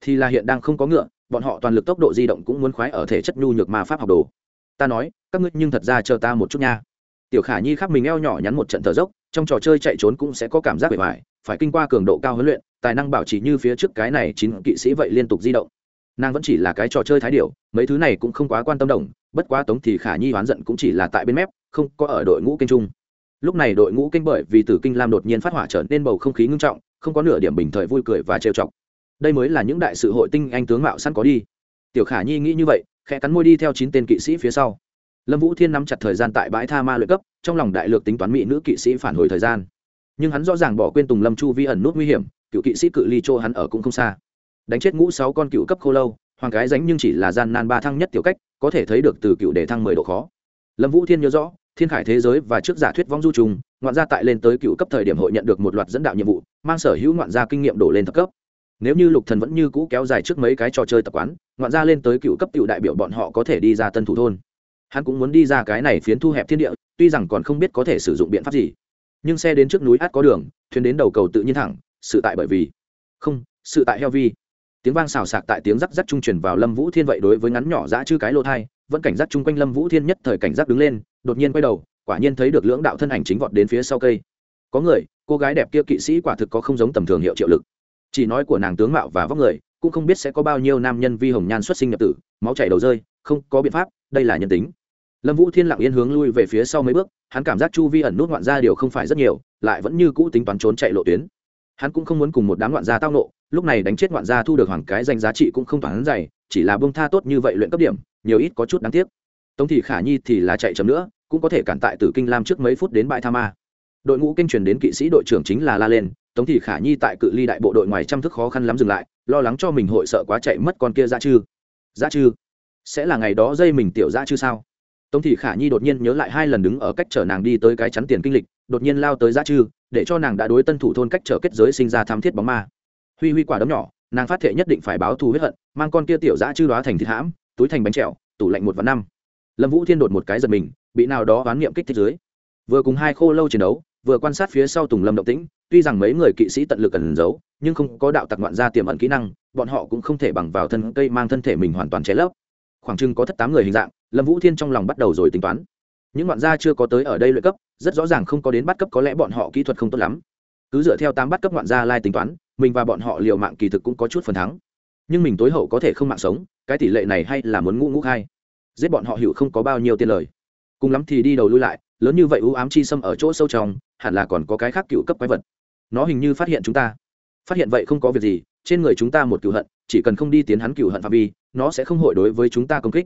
Thì là hiện đang không có ngựa, bọn họ toàn lực tốc độ di động cũng muốn khoái ở thể chất nhu nhược mà pháp học đồ. Ta nói, các ngươi nhưng thật ra chờ ta một chút nha. Tiểu khả nhi khắc mình eo nhỏ nhắn một trận thở dốc, trong trò chơi chạy trốn cũng sẽ có cảm giác bề ngoài, phải kinh qua cường độ cao huấn luyện, tài năng bảo trì như phía trước cái này chín kỵ sĩ vậy liên tục di động. Nàng vẫn chỉ là cái trò chơi thái điệu mấy thứ này cũng không quá quan tâm đồng bất quá tống thì khả nhi oán giận cũng chỉ là tại bên mép, không có ở đội ngũ kinh trung lúc này đội ngũ kinh bởi vì tử kinh lam đột nhiên phát hỏa trở nên bầu không khí ngưng trọng, không có nửa điểm bình thời vui cười và trêu chọc. Đây mới là những đại sự hội tinh anh tướng mạo sẵn có đi. Tiểu khả nhi nghĩ như vậy, khẽ cắn môi đi theo chín tên kỵ sĩ phía sau. Lâm vũ thiên nắm chặt thời gian tại bãi tha ma luyện cấp, trong lòng đại lược tính toán mỹ nữ kỵ sĩ phản hồi thời gian. Nhưng hắn rõ ràng bỏ quên tùng lâm chu vi ẩn nút nguy hiểm, cựu kỵ sĩ cự ly chỗ hắn ở cũng không xa. Đánh chết ngũ sáu con cựu cấp khô lâu hoàng cái dánh nhưng chỉ là gian nan ba thăng nhất tiểu cách, có thể thấy được từ cựu đề thăng mười độ khó. Lâm vũ thiên nhớ rõ, thiên khải thế giới và trước giả thuyết vong du trùng, ngoạn gia tại lên tới cựu cấp thời điểm hội nhận được một loạt dẫn đạo nhiệm vụ, mang sở hữu ngoạn gia kinh nghiệm đổ lên thấp cấp. Nếu như lục thần vẫn như cũ kéo dài trước mấy cái trò chơi tập quán, ngoạn gia lên tới cựu cấp cựu đại biểu bọn họ có thể đi ra tân thủ thôn. Hắn cũng muốn đi ra cái này phiến thu hẹp thiên địa, tuy rằng còn không biết có thể sử dụng biện pháp gì. Nhưng xe đến trước núi át có đường, thuyền đến đầu cầu tự nhiên thẳng, sự tại bởi vì. Không, sự tại heo vi tiếng vang xào xạc tại tiếng rắc rắc trung truyền vào lâm vũ thiên vậy đối với ngắn nhỏ dã chư cái lô thai, vẫn cảnh giác chung quanh lâm vũ thiên nhất thời cảnh giác đứng lên, đột nhiên quay đầu, quả nhiên thấy được lưỡng đạo thân ảnh chính vọt đến phía sau cây. Có người, cô gái đẹp kia kỵ sĩ quả thực có không giống tầm thường hiệu triệu lực. Chỉ nói của nàng tướng mạo và vóc người, cũng không biết sẽ có bao nhiêu nam nhân vi hồng nhan xuất sinh nhập tử, máu chảy đầu rơi, không có biện pháp, đây là nhân tính. Lâm vũ thiên lặng yên hướng lui về phía sau mấy bước, hắn cảm giác chu vi ẩn nút ngoạn ra điều không phải rất nhiều, lại vẫn như cũ tính toán trốn chạy lộ tuyến. Hắn cũng không muốn cùng một đám ngoạn gia tao nộ lúc này đánh chết ngoạn gia thu được hoàng cái danh giá trị cũng không toàn dày, chỉ là bông tha tốt như vậy luyện cấp điểm, nhiều ít có chút đáng tiếc. Tống thị khả nhi thì là chạy chậm nữa, cũng có thể cản tại tử kinh lam trước mấy phút đến bãi tha ma. Đội ngũ kinh truyền đến kỵ sĩ đội trưởng chính là la lên, tống thị khả nhi tại cự ly đại bộ đội ngoài trăm thức khó khăn lắm dừng lại, lo lắng cho mình hội sợ quá chạy mất con kia ra chư. Ra chư? Sẽ là ngày đó dây mình tiểu ra chư sao? Tống thị khả nhi đột nhiên nhớ lại hai lần đứng ở cách chở nàng đi tới cái chắn tiền kinh lịch, đột nhiên lao tới ra chư, để cho nàng đã đối tân thủ thôn cách chở kết giới sinh ra tham thiết bóng ma huy huy quả đấm nhỏ, nàng phát thệ nhất định phải báo thù huyết hận, mang con kia tiểu giã chư đoá thành thịt hãm, túi thành bánh trẹo tủ lạnh một và năm. Lâm vũ thiên đột một cái giật mình, bị nào đó oán niệm kích thích dưới. Vừa cùng hai khô lâu chiến đấu, vừa quan sát phía sau tùng lâm động tĩnh, tuy rằng mấy người kỵ sĩ tận lực cần giấu, nhưng không có đạo tặc ngoạn gia tiềm ẩn kỹ năng, bọn họ cũng không thể bằng vào thân cây mang thân thể mình hoàn toàn cháy lấp. Khoảng chừng có thất tám người hình dạng, lâm vũ thiên trong lòng bắt đầu rồi tính toán. Những ngoạn gia chưa có tới ở đây luyện cấp, rất rõ ràng không có đến bắt cấp, có lẽ bọn họ kỹ thuật không tốt lắm. Cứ dựa theo tám bắt cấp ngoạn gia lai tính toán mình và bọn họ liều mạng kỳ thực cũng có chút phần thắng. Nhưng mình tối hậu có thể không mạng sống, cái tỷ lệ này hay là muốn ngũ ngũ khai? Giết bọn họ hữu không có bao nhiêu tiền lời. Cùng lắm thì đi đầu lui lại, lớn như vậy ưu ám chi xâm ở chỗ sâu trong, hẳn là còn có cái khác cựu cấp quái vật. Nó hình như phát hiện chúng ta. Phát hiện vậy không có việc gì, trên người chúng ta một cựu hận, chỉ cần không đi tiến hắn cựu hận phạm vi, nó sẽ không hội đối với chúng ta công kích.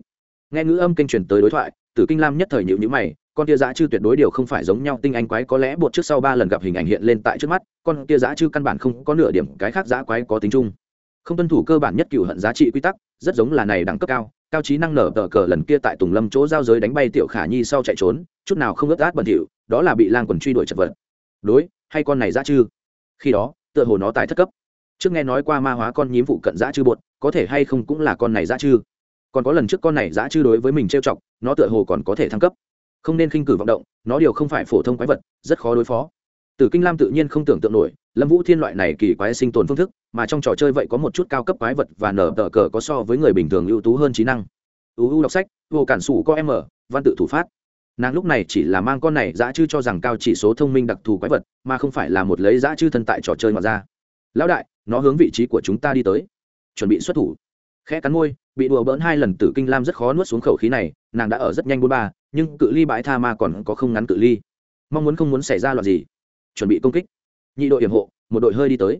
Nghe ngữ âm kênh truyền tới đối thoại, tử kinh lam nhất thời nhịu nhữ mày con tia giã chư tuyệt đối điều không phải giống nhau, tinh anh quái có lẽ bột trước sau ba lần gặp hình ảnh hiện lên tại trước mắt, con tia giã chư căn bản không có nửa điểm cái khác giã quái có tính chung. Không tuân thủ cơ bản nhất cựu hận giá trị quy tắc, rất giống là này đẳng cấp cao cao trí năng nở tờ cờ lần kia tại tùng lâm chỗ giao giới đánh bay tiểu khả nhi sau chạy trốn, chút nào không ướt át bẩn thỉu, đó là bị lang quần truy đuổi chật vật. Đối, hay con này giã chư? Khi đó, tựa hồ nó tài thất cấp. Trước nghe nói qua ma hóa con nhím vụ cận giã chư bột, có thể hay không cũng là con này giã chư. Còn có lần trước con này giã chư đối với mình trêu chọc, nó tựa hồ còn có thể thăng cấp không nên khinh cử vọng động, nó điều không phải phổ thông quái vật, rất khó đối phó. Tử kinh lam tự nhiên không tưởng tượng nổi, lâm vũ thiên loại này kỳ quái sinh tồn phương thức, mà trong trò chơi vậy có một chút cao cấp quái vật và nở tờ cờ có so với người bình thường ưu tú hơn trí năng. Uu đọc sách, vô cản sủ có em ở, văn tự thủ phát. Nàng lúc này chỉ là mang con này dã chư cho rằng cao chỉ số thông minh đặc thù quái vật, mà không phải là một lấy dã chư thân tại trò chơi mà ra. Lão đại, nó hướng vị trí của chúng ta đi tới. Chuẩn bị xuất thủ. Khẽ cắn môi, bị đùa bỡn hai lần tử kinh lam rất khó nuốt xuống khẩu khí này, nàng đã ở rất nhanh bốn ba nhưng cự ly bãi tha ma còn có không ngắn cự ly. Mong muốn không muốn xảy ra loạt gì. Chuẩn bị công kích. Nhị đội hiểm hộ, một đội hơi đi tới.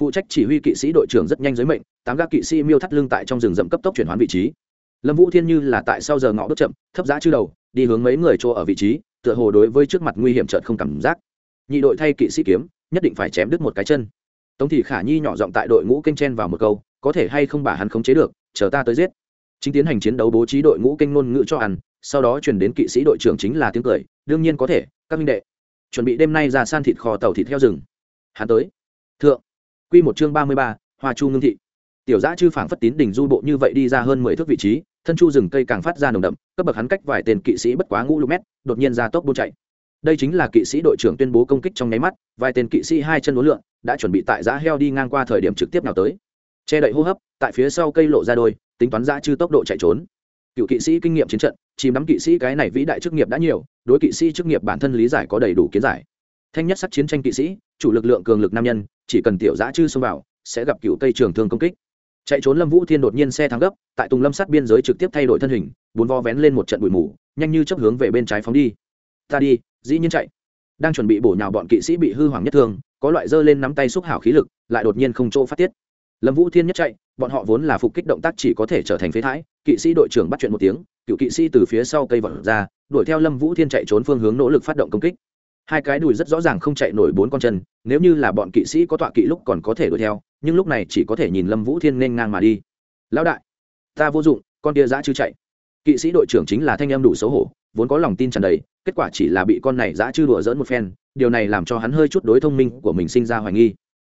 Phụ trách chỉ huy kỵ sĩ đội trưởng rất nhanh giới mệnh, tám gác kỵ sĩ miêu thắt lưng tại trong rừng rậm cấp tốc chuyển hoán vị trí. Lâm vũ thiên như là tại sau giờ ngõ đốt chậm, thấp giá chư đầu, đi hướng mấy người chỗ ở vị trí, tựa hồ đối với trước mặt nguy hiểm chợt không cảm giác. Nhị đội thay kỵ sĩ kiếm, nhất định phải chém đứt một cái chân. Tống thị khả nhi nhỏ giọng tại đội ngũ kênh chen vào một câu, có thể hay không bà hắn khống chế được, chờ ta tới giết. Chính tiến hành chiến đấu bố trí đội ngũ kênh ngôn ngữ cho ăn sau đó chuyển đến kỵ sĩ đội trưởng chính là tiếng cười, đương nhiên có thể, các minh đệ. Chuẩn bị đêm nay ra san thịt kho tàu thịt theo rừng. Hắn tới. Thượng. Quy một chương ba mươi ba, hoa chu ngưng thị. Tiểu giã chư phảng phất tín đỉnh du bộ như vậy đi ra hơn mười thước vị trí, thân chu rừng cây càng phát ra nồng đậm, cấp bậc hắn cách vài tên kỵ sĩ bất quá ngũ lục mét, đột nhiên ra tốc buôn chạy. Đây chính là kỵ sĩ đội trưởng tuyên bố công kích trong nháy mắt, vài tên kỵ sĩ hai chân uốn lượn, đã chuẩn bị tại giã heo đi ngang qua thời điểm trực tiếp nào tới. Che đậy hô hấp, tại phía sau cây lộ ra đôi, tính toán giã chư tốc độ chạy trốn cựu kỵ sĩ kinh nghiệm chiến trận, chìm nắm kỵ sĩ cái này vĩ đại chức nghiệp đã nhiều, đối kỵ sĩ chức nghiệp bản thân lý giải có đầy đủ kiến giải. Thanh nhất sắc chiến tranh kỵ sĩ, chủ lực lượng cường lực nam nhân, chỉ cần tiểu giã chư xông vào, sẽ gặp cựu cây trường thương công kích. Chạy trốn lâm vũ thiên đột nhiên xe thắng gấp, tại tùng lâm sát biên giới trực tiếp thay đổi thân hình, bốn vo vén lên một trận bụi mù, nhanh như chấp hướng về bên trái phóng đi. Ta đi, dĩ nhiên chạy. Đang chuẩn bị bổ nhào bọn kỵ sĩ bị hư hoàng nhất thương, có loại dơ lên nắm tay xúc hảo khí lực, lại đột nhiên không chỗ phát tiết. Lâm vũ thiên nhất chạy, bọn họ vốn là phục kích động tác chỉ có thể trở thành phế thái kỵ sĩ đội trưởng bắt chuyện một tiếng, cựu kỵ sĩ từ phía sau cây vật ra, đuổi theo lâm vũ thiên chạy trốn phương hướng nỗ lực phát động công kích. Hai cái đùi rất rõ ràng không chạy nổi bốn con chân, nếu như là bọn kỵ sĩ có tọa kỵ lúc còn có thể đuổi theo, nhưng lúc này chỉ có thể nhìn lâm vũ thiên nên ngang mà đi. Lão đại, ta vô dụng, con kia giã chư chạy. Kỵ sĩ đội trưởng chính là thanh em đủ xấu hổ, vốn có lòng tin tràn đầy, kết quả chỉ là bị con này giã chư đùa dỡn một phen, điều này làm cho hắn hơi chút đối thông minh của mình sinh ra hoài nghi.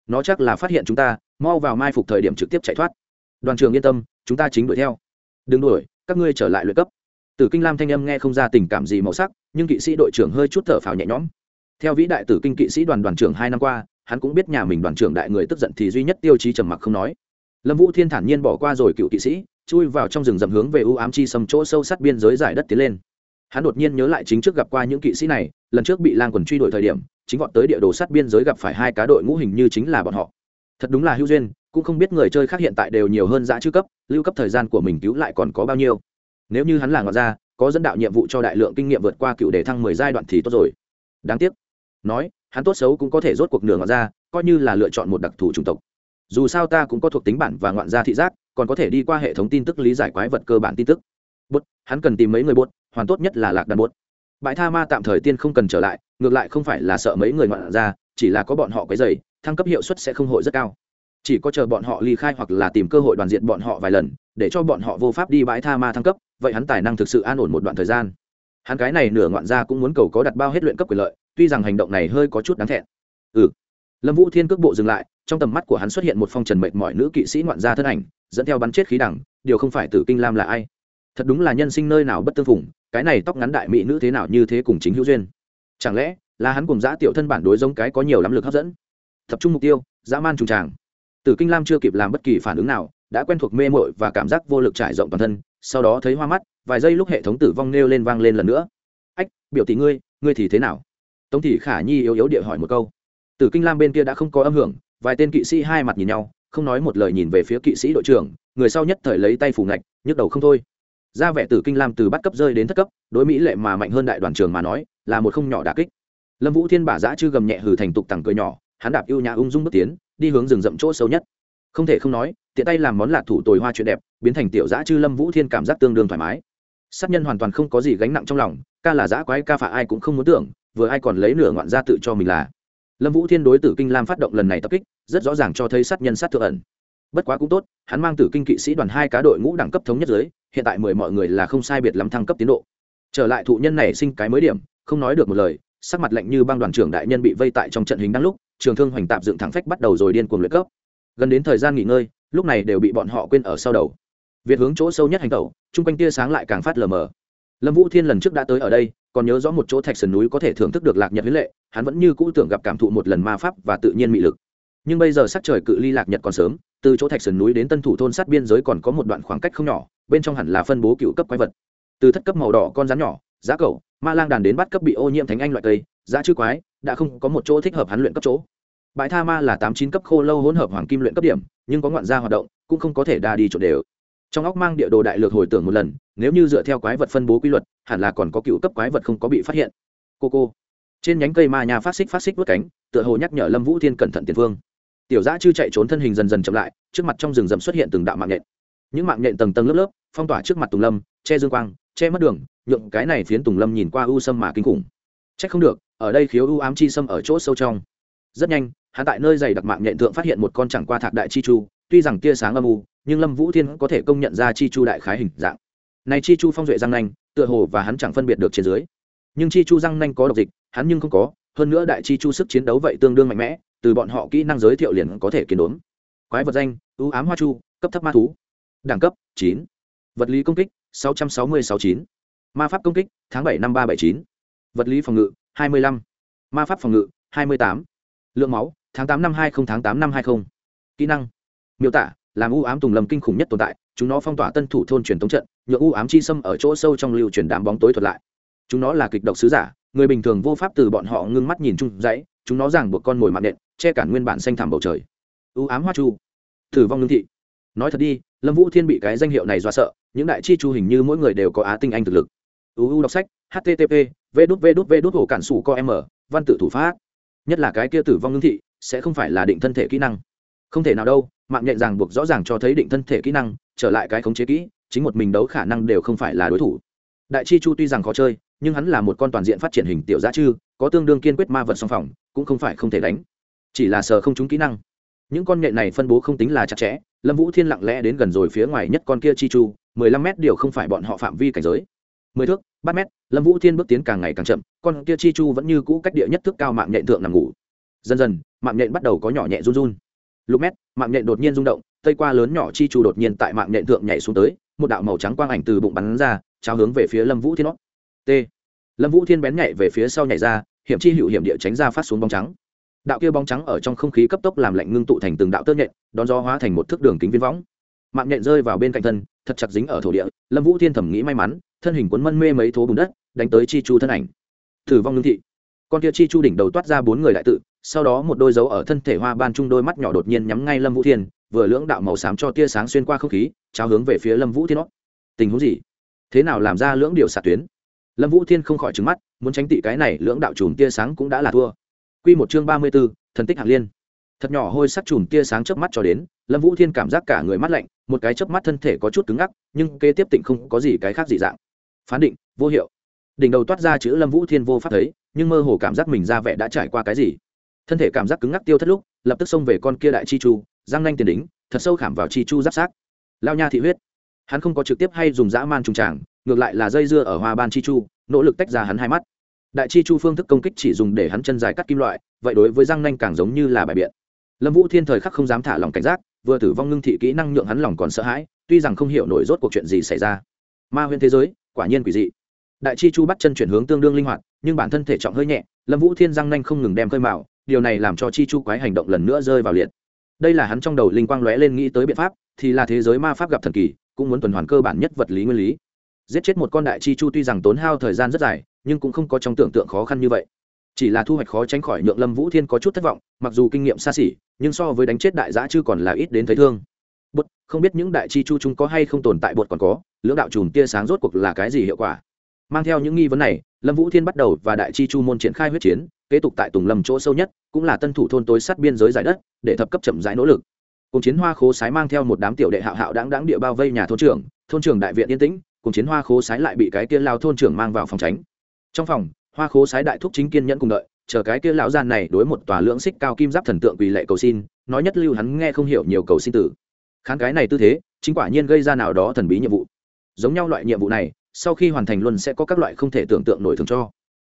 Nó chắc là phát hiện chúng ta, mau vào mai phục thời điểm trực tiếp chạy thoát. Đoàn trường yên tâm, chúng ta chính đuổi theo đừng đuổi, các ngươi trở lại luyện cấp. Tử kinh lam thanh âm nghe không ra tình cảm gì màu sắc, nhưng kỵ sĩ đội trưởng hơi chút thở phào nhẹ nhõm. Theo vĩ đại tử kinh kỵ sĩ đoàn đoàn trưởng hai năm qua, hắn cũng biết nhà mình đoàn trưởng đại người tức giận thì duy nhất tiêu chí trầm mặc không nói. Lâm vũ thiên thản nhiên bỏ qua rồi cựu kỵ sĩ, chui vào trong rừng rậm hướng về u ám chi sầm chỗ sâu sát biên giới giải đất tiến lên. Hắn đột nhiên nhớ lại chính trước gặp qua những kỵ sĩ này, lần trước bị lang quần truy đuổi thời điểm, chính bọn tới địa đồ sát biên giới gặp phải hai cá đội ngũ hình như chính là bọn họ. Thật đúng là hữu duyên cũng không biết người chơi khác hiện tại đều nhiều hơn dã chư cấp, lưu cấp thời gian của mình cứu lại còn có bao nhiêu. Nếu như hắn là ngọt ra có dẫn đạo nhiệm vụ cho đại lượng kinh nghiệm vượt qua cựu đề thăng mười giai đoạn thì tốt rồi. Đáng tiếc. Nói, hắn tốt xấu cũng có thể rốt cuộc nửa ngọt ra coi như là lựa chọn một đặc thù chủng tộc. Dù sao ta cũng có thuộc tính bản và ngoạn gia thị giác, còn có thể đi qua hệ thống tin tức lý giải quái vật cơ bản tin tức. Bút hắn cần tìm mấy người bút hoàn tốt nhất là lạc đàn bút bãi tha ma tạm thời tiên không cần trở lại, ngược lại không phải là sợ mấy người ngoạn ra chỉ là có bọn họ cái giày thăng cấp hiệu suất sẽ không hội rất cao chỉ có chờ bọn họ ly khai hoặc là tìm cơ hội đoàn diện bọn họ vài lần, để cho bọn họ vô pháp đi bãi tha ma thăng cấp, vậy hắn tài năng thực sự an ổn một đoạn thời gian. Hắn cái này nửa ngoạn ra cũng muốn cầu có đặt bao hết luyện cấp quyền lợi, tuy rằng hành động này hơi có chút đáng thẹn. Ừ. Lâm vũ thiên cước bộ dừng lại, trong tầm mắt của hắn xuất hiện một phong trần mệt mọi nữ kỵ sĩ ngoạn gia thân ảnh, dẫn theo bắn chết khí đẳng, điều không phải tử kinh lam là ai? Thật đúng là nhân sinh nơi nào bất tương phùng, cái này tóc ngắn đại mỹ nữ thế nào như thế cùng chính hữu duyên? Chẳng lẽ là hắn cùng giã tiểu thân bản đối giống cái có nhiều lắm lực hấp dẫn? Tập trung mục tiêu, dã man trùng tràng tử kinh lam chưa kịp làm bất kỳ phản ứng nào, đã quen thuộc mê mội và cảm giác vô lực trải rộng toàn thân, sau đó thấy hoa mắt, vài giây lúc hệ thống tử vong nêu lên vang lên lần nữa. Ách, biểu tỷ ngươi ngươi thì thế nào? Tống thị khả nhi yếu yếu địa hỏi một câu. Tử kinh lam bên kia đã không có âm hưởng, vài tên kỵ sĩ hai mặt nhìn nhau, không nói một lời nhìn về phía kỵ sĩ đội trưởng, người sau nhất thời lấy tay phủ ngạch, nhức đầu không thôi. Ra vẻ tử kinh lam từ bắt cấp rơi đến thất cấp, đối mỹ lệ mà mạnh hơn đại đoàn trường mà nói, là một không nhỏ đà kích. Lâm vũ thiên bả giã chư gầm nhẹ hừ thành tục tằng cười nhỏ, hắn đạp ưu nhã ung dung bước tiến đi hướng rừng rậm chỗ sâu nhất. Không thể không nói, tiện tay làm món lạc thủ tồi hoa chuyện đẹp, biến thành tiểu giã chư lâm vũ thiên cảm giác tương đương thoải mái. Sát nhân hoàn toàn không có gì gánh nặng trong lòng, ca là giã quái, ca phả ai cũng không muốn tưởng, vừa ai còn lấy nửa ngoạn ra tự cho mình là. Lâm vũ thiên đối tử kinh lam phát động lần này tập kích, rất rõ ràng cho thấy sát nhân sát thượng ẩn. Bất quá cũng tốt, hắn mang tử kinh kỵ sĩ đoàn hai cá đội ngũ đẳng cấp thống nhất giới, hiện tại mười mọi người là không sai biệt lắm thăng cấp tiến độ. Trở lại thụ nhân này sinh cái mới điểm, không nói được một lời, sắc mặt lạnh như băng đoàn trưởng đại nhân bị vây tại trong trận hình đang lúc trường thương hoành tạp dựng thẳng phách bắt đầu rồi điên cuồng luyện cấp. Gần đến thời gian nghỉ ngơi, lúc này đều bị bọn họ quên ở sau đầu. Việt hướng chỗ sâu nhất hành tẩu, chung quanh tia sáng lại càng phát lờ mờ. Lâm vũ thiên lần trước đã tới ở đây, còn nhớ rõ một chỗ thạch sườn núi có thể thưởng thức được lạc nhật huế lệ, hắn vẫn như cũ tưởng gặp cảm thụ một lần ma pháp và tự nhiên mị lực. Nhưng bây giờ sắc trời cự ly lạc nhật còn sớm, từ chỗ thạch sườn núi đến tân thủ thôn sát biên giới còn có một đoạn khoảng cách không nhỏ, bên trong hẳn là phân bố cựu cấp quái vật. Từ thất cấp màu đỏ con rắn nhỏ, giá cầu ma lang đàn đến bắt cấp bị ô nhiễm thánh anh loại cây, giá chư quái đã không có một chỗ thích hợp hắn luyện cấp chỗ. Bãi tha ma là tám chín cấp khô lâu hỗn hợp hoàng kim luyện cấp điểm, nhưng có ngoạn gia hoạt động, cũng không có thể đa đi chỗ đều. Trong óc mang địa đồ đại lược hồi tưởng một lần, nếu như dựa theo quái vật phân bố quy luật, hẳn là còn có cựu cấp quái vật không có bị phát hiện. Cô cô. Trên nhánh cây ma nhà phát xích phát xích vớt cánh, tựa hồ nhắc nhở lâm vũ thiên cẩn thận tiền phương. Tiểu giã chư chạy trốn thân hình dần dần chậm lại, trước mặt trong rừng rậm xuất hiện từng đạo mạng nhện. Những mạng nhện tầng tầng lớp lớp, phong tỏa trước mặt tùng lâm, che dương quang, che mất đường, nhượng cái này phiến tùng lâm nhìn qua u sâm mà kinh khủng. Chắc không được, ở đây khiếu u ám chi sâm ở chỗ sâu trong. Rất nhanh, hắn tại nơi dày đặc mạng nhện thượng phát hiện một con chẳng qua thạc đại chi chu, tuy rằng tia sáng âm u, nhưng lâm vũ thiên có thể công nhận ra chi chu đại khái hình dạng. Này chi chu phong duệ răng nanh, tựa hồ và hắn chẳng phân biệt được trên dưới. Nhưng chi chu răng nanh có độc dịch, hắn nhưng không có, hơn nữa đại chi chu sức chiến đấu vậy tương đương mạnh mẽ, từ bọn họ kỹ năng giới thiệu liền có thể kiến đốn. Quái vật danh ưu ám hoa chu, cấp thấp ma thú. Đẳng cấp, chín. Vật lý công kích, sáu trăm sáu mươi sáu chín. Ma pháp công kích, tháng bảy năm ba bảy chín vật lý phòng ngự, hai mươi lăm. Ma pháp phòng ngự, hai mươi tám. Lượng máu, tháng 8 năm hai không, tháng 8 năm hai không. Kỹ năng, miêu tả, làm u ám tùng lâm kinh khủng nhất tồn tại, chúng nó phong tỏa tân thủ thôn truyền thống trận nhựa u ám chi xâm ở chỗ sâu trong lưu truyền đám bóng tối thuật lại. Chúng nó là kịch độc sứ giả, người bình thường vô pháp từ bọn họ ngưng mắt nhìn chung dãy, chúng nó ràng buộc con mồi mạng nện, che cản nguyên bản xanh thẳm bầu trời. U ám hoa chu thử vong lương thị. Nói thật đi, lâm vũ thiên bị cái danh hiệu này do sợ, những đại chi chu hình như mỗi người đều có á tinh anh thực lực uu đọc sách http v đút v đút v đút hồ cản sủ co m văn tự thủ pháp. Nhất là cái kia tử vong ngưng thị, sẽ không phải là định thân thể kỹ năng. Không thể nào đâu, mạng nhện ràng buộc rõ ràng cho thấy định thân thể kỹ năng, trở lại cái khống chế kỹ, chính một mình đấu khả năng đều không phải là đối thủ. Đại chi chu tuy rằng khó chơi, nhưng hắn là một con toàn diện phát triển hình tiểu giá chư, có tương đương kiên quyết ma vật song phòng cũng không phải không thể đánh. Chỉ là sờ không trúng kỹ năng. Những con nhện này phân bố không tính là chặt chẽ, lâm vũ thiên lặng lẽ đến gần rồi phía ngoài nhất con kia chi chu, mười lăm mét điều không phải bọn họ phạm vi cảnh giới mười thước ba mét, lâm vũ thiên bước tiến càng ngày càng chậm, con kia chi chu vẫn như cũ cách địa nhất thước cao mạng nhện thượng nằm ngủ. Dần dần, mạng nhện bắt đầu có nhỏ nhẹ run run. Lục mét, mạng nhện đột nhiên rung động, tây qua lớn nhỏ chi chu đột nhiên tại mạng nhện thượng nhảy xuống tới, một đạo màu trắng quang ảnh từ bụng bắn ra trao hướng về phía lâm vũ thiên nót t. Lâm vũ thiên bén nhảy về phía sau nhảy ra, hiểm chi hữu hiểm địa tránh ra phát xuống bóng trắng. Đạo kia bóng trắng ở trong không khí cấp tốc làm lạnh ngưng tụ thành từng đạo tơ nhện, đón gió hóa thành một thước đường kính viên võng. Mạng nhện rơi vào bên cạnh thân thật chặt dính ở thổ địa, lâm vũ thiên thẩm nghĩ may mắn, thân hình cuốn mân mê mấy thố bùn đất, đánh tới chi chu thân ảnh. Thử vong ngưng thị. Con kia chi chu đỉnh đầu toát ra bốn người đại tự, sau đó một đôi dấu ở thân thể hoa ban trung đôi mắt nhỏ đột nhiên nhắm ngay lâm vũ thiên, vừa lưỡng đạo màu xám cho tia sáng xuyên qua không khí, trao hướng về phía lâm vũ thiên nót tình huống gì? Thế nào làm ra lưỡng điều xạ tuyến? Lâm vũ thiên không khỏi trứng mắt, muốn tránh tị cái này lưỡng đạo chùm tia sáng cũng đã là thua. Q một chương ba mươi b ố thần tích hạng liên thật nhỏ hôi sắc chùm tia sáng chớp mắt cho đến, lâm vũ thiên cảm giác cả người mắt lạnh, một cái chớp mắt thân thể có chút cứng ngắc, nhưng kế tiếp tịnh không có gì cái khác dị dạng. Phán định, vô hiệu. Đỉnh đầu toát ra chữ lâm vũ thiên vô pháp thấy, nhưng mơ hồ cảm giác mình ra vẻ đã trải qua cái gì. Thân thể cảm giác cứng ngắc tiêu thất lúc, lập tức xông về con kia đại chi chu, giang nanh tiền đính, thật sâu khảm vào chi chu giáp sát lao nha thị huyết. Hắn không có trực tiếp hay dùng dã man trùng tràng, ngược lại là dây dưa ở hoa ban chi chu, nỗ lực tách ra hắn hai mắt. Đại chi chu phương thức công kích chỉ dùng để hắn chân dài cắt kim loại, vậy đối với giang nanh càng giống như là bài biện lâm vũ thiên thời khắc không dám thả lòng cảnh giác, vừa tử vong ngưng thị kỹ năng nhượng hắn lòng còn sợ hãi, tuy rằng không hiểu nổi rốt cuộc chuyện gì xảy ra. Ma huyên thế giới, quả nhiên quỷ dị. Đại chi chu bắt chân chuyển hướng tương đương linh hoạt, nhưng bản thân thể trọng hơi nhẹ, lâm vũ thiên răng nanh không ngừng đem khơi mạo điều này làm cho chi chu quái hành động lần nữa rơi vào liệt. Đây là hắn trong đầu linh quang lóe lên nghĩ tới biện pháp, thì là thế giới ma pháp gặp thần kỳ, cũng muốn tuần hoàn cơ bản nhất vật lý nguyên lý. Giết chết một con đại chi chu tuy rằng tốn hao thời gian rất dài, nhưng cũng không có trong tưởng tượng khó khăn như vậy chỉ là thu hoạch khó tránh khỏi nhượng lâm vũ thiên có chút thất vọng, mặc dù kinh nghiệm xa xỉ, nhưng so với đánh chết đại giã chứ còn là ít đến thấy thương. Bột không biết những đại chi chu chúng có hay không tồn tại bột còn có, lưỡng đạo chùm tia sáng rốt cuộc là cái gì hiệu quả? Mang theo những nghi vấn này, lâm vũ thiên bắt đầu và đại chi chu môn triển khai huyết chiến, kế tục tại tùng lâm chỗ sâu nhất, cũng là tân thủ thôn tối sát biên giới giải đất, để thập cấp chậm rãi nỗ lực. Cùng chiến hoa khố sái mang theo một đám tiểu đệ hạo hạo đáng đáng địa bao vây nhà thôn trưởng thôn trưởng đại viện yên tĩnh, cùng chiến hoa khố sái lại bị cái kia lao thôn trưởng mang vào phòng tránh. Trong phòng hoa khố sái đại thúc chính kiên nhẫn cùng đợi, chờ cái kia lão gian này đối một tòa lưỡng xích cao kim giáp thần tượng quỳ lệ cầu xin, nói nhất lưu hắn nghe không hiểu nhiều cầu xin tử khán cái này tư thế, chính quả nhiên gây ra nào đó thần bí nhiệm vụ. Giống nhau loại nhiệm vụ này, sau khi hoàn thành luôn sẽ có các loại không thể tưởng tượng nổi thường cho.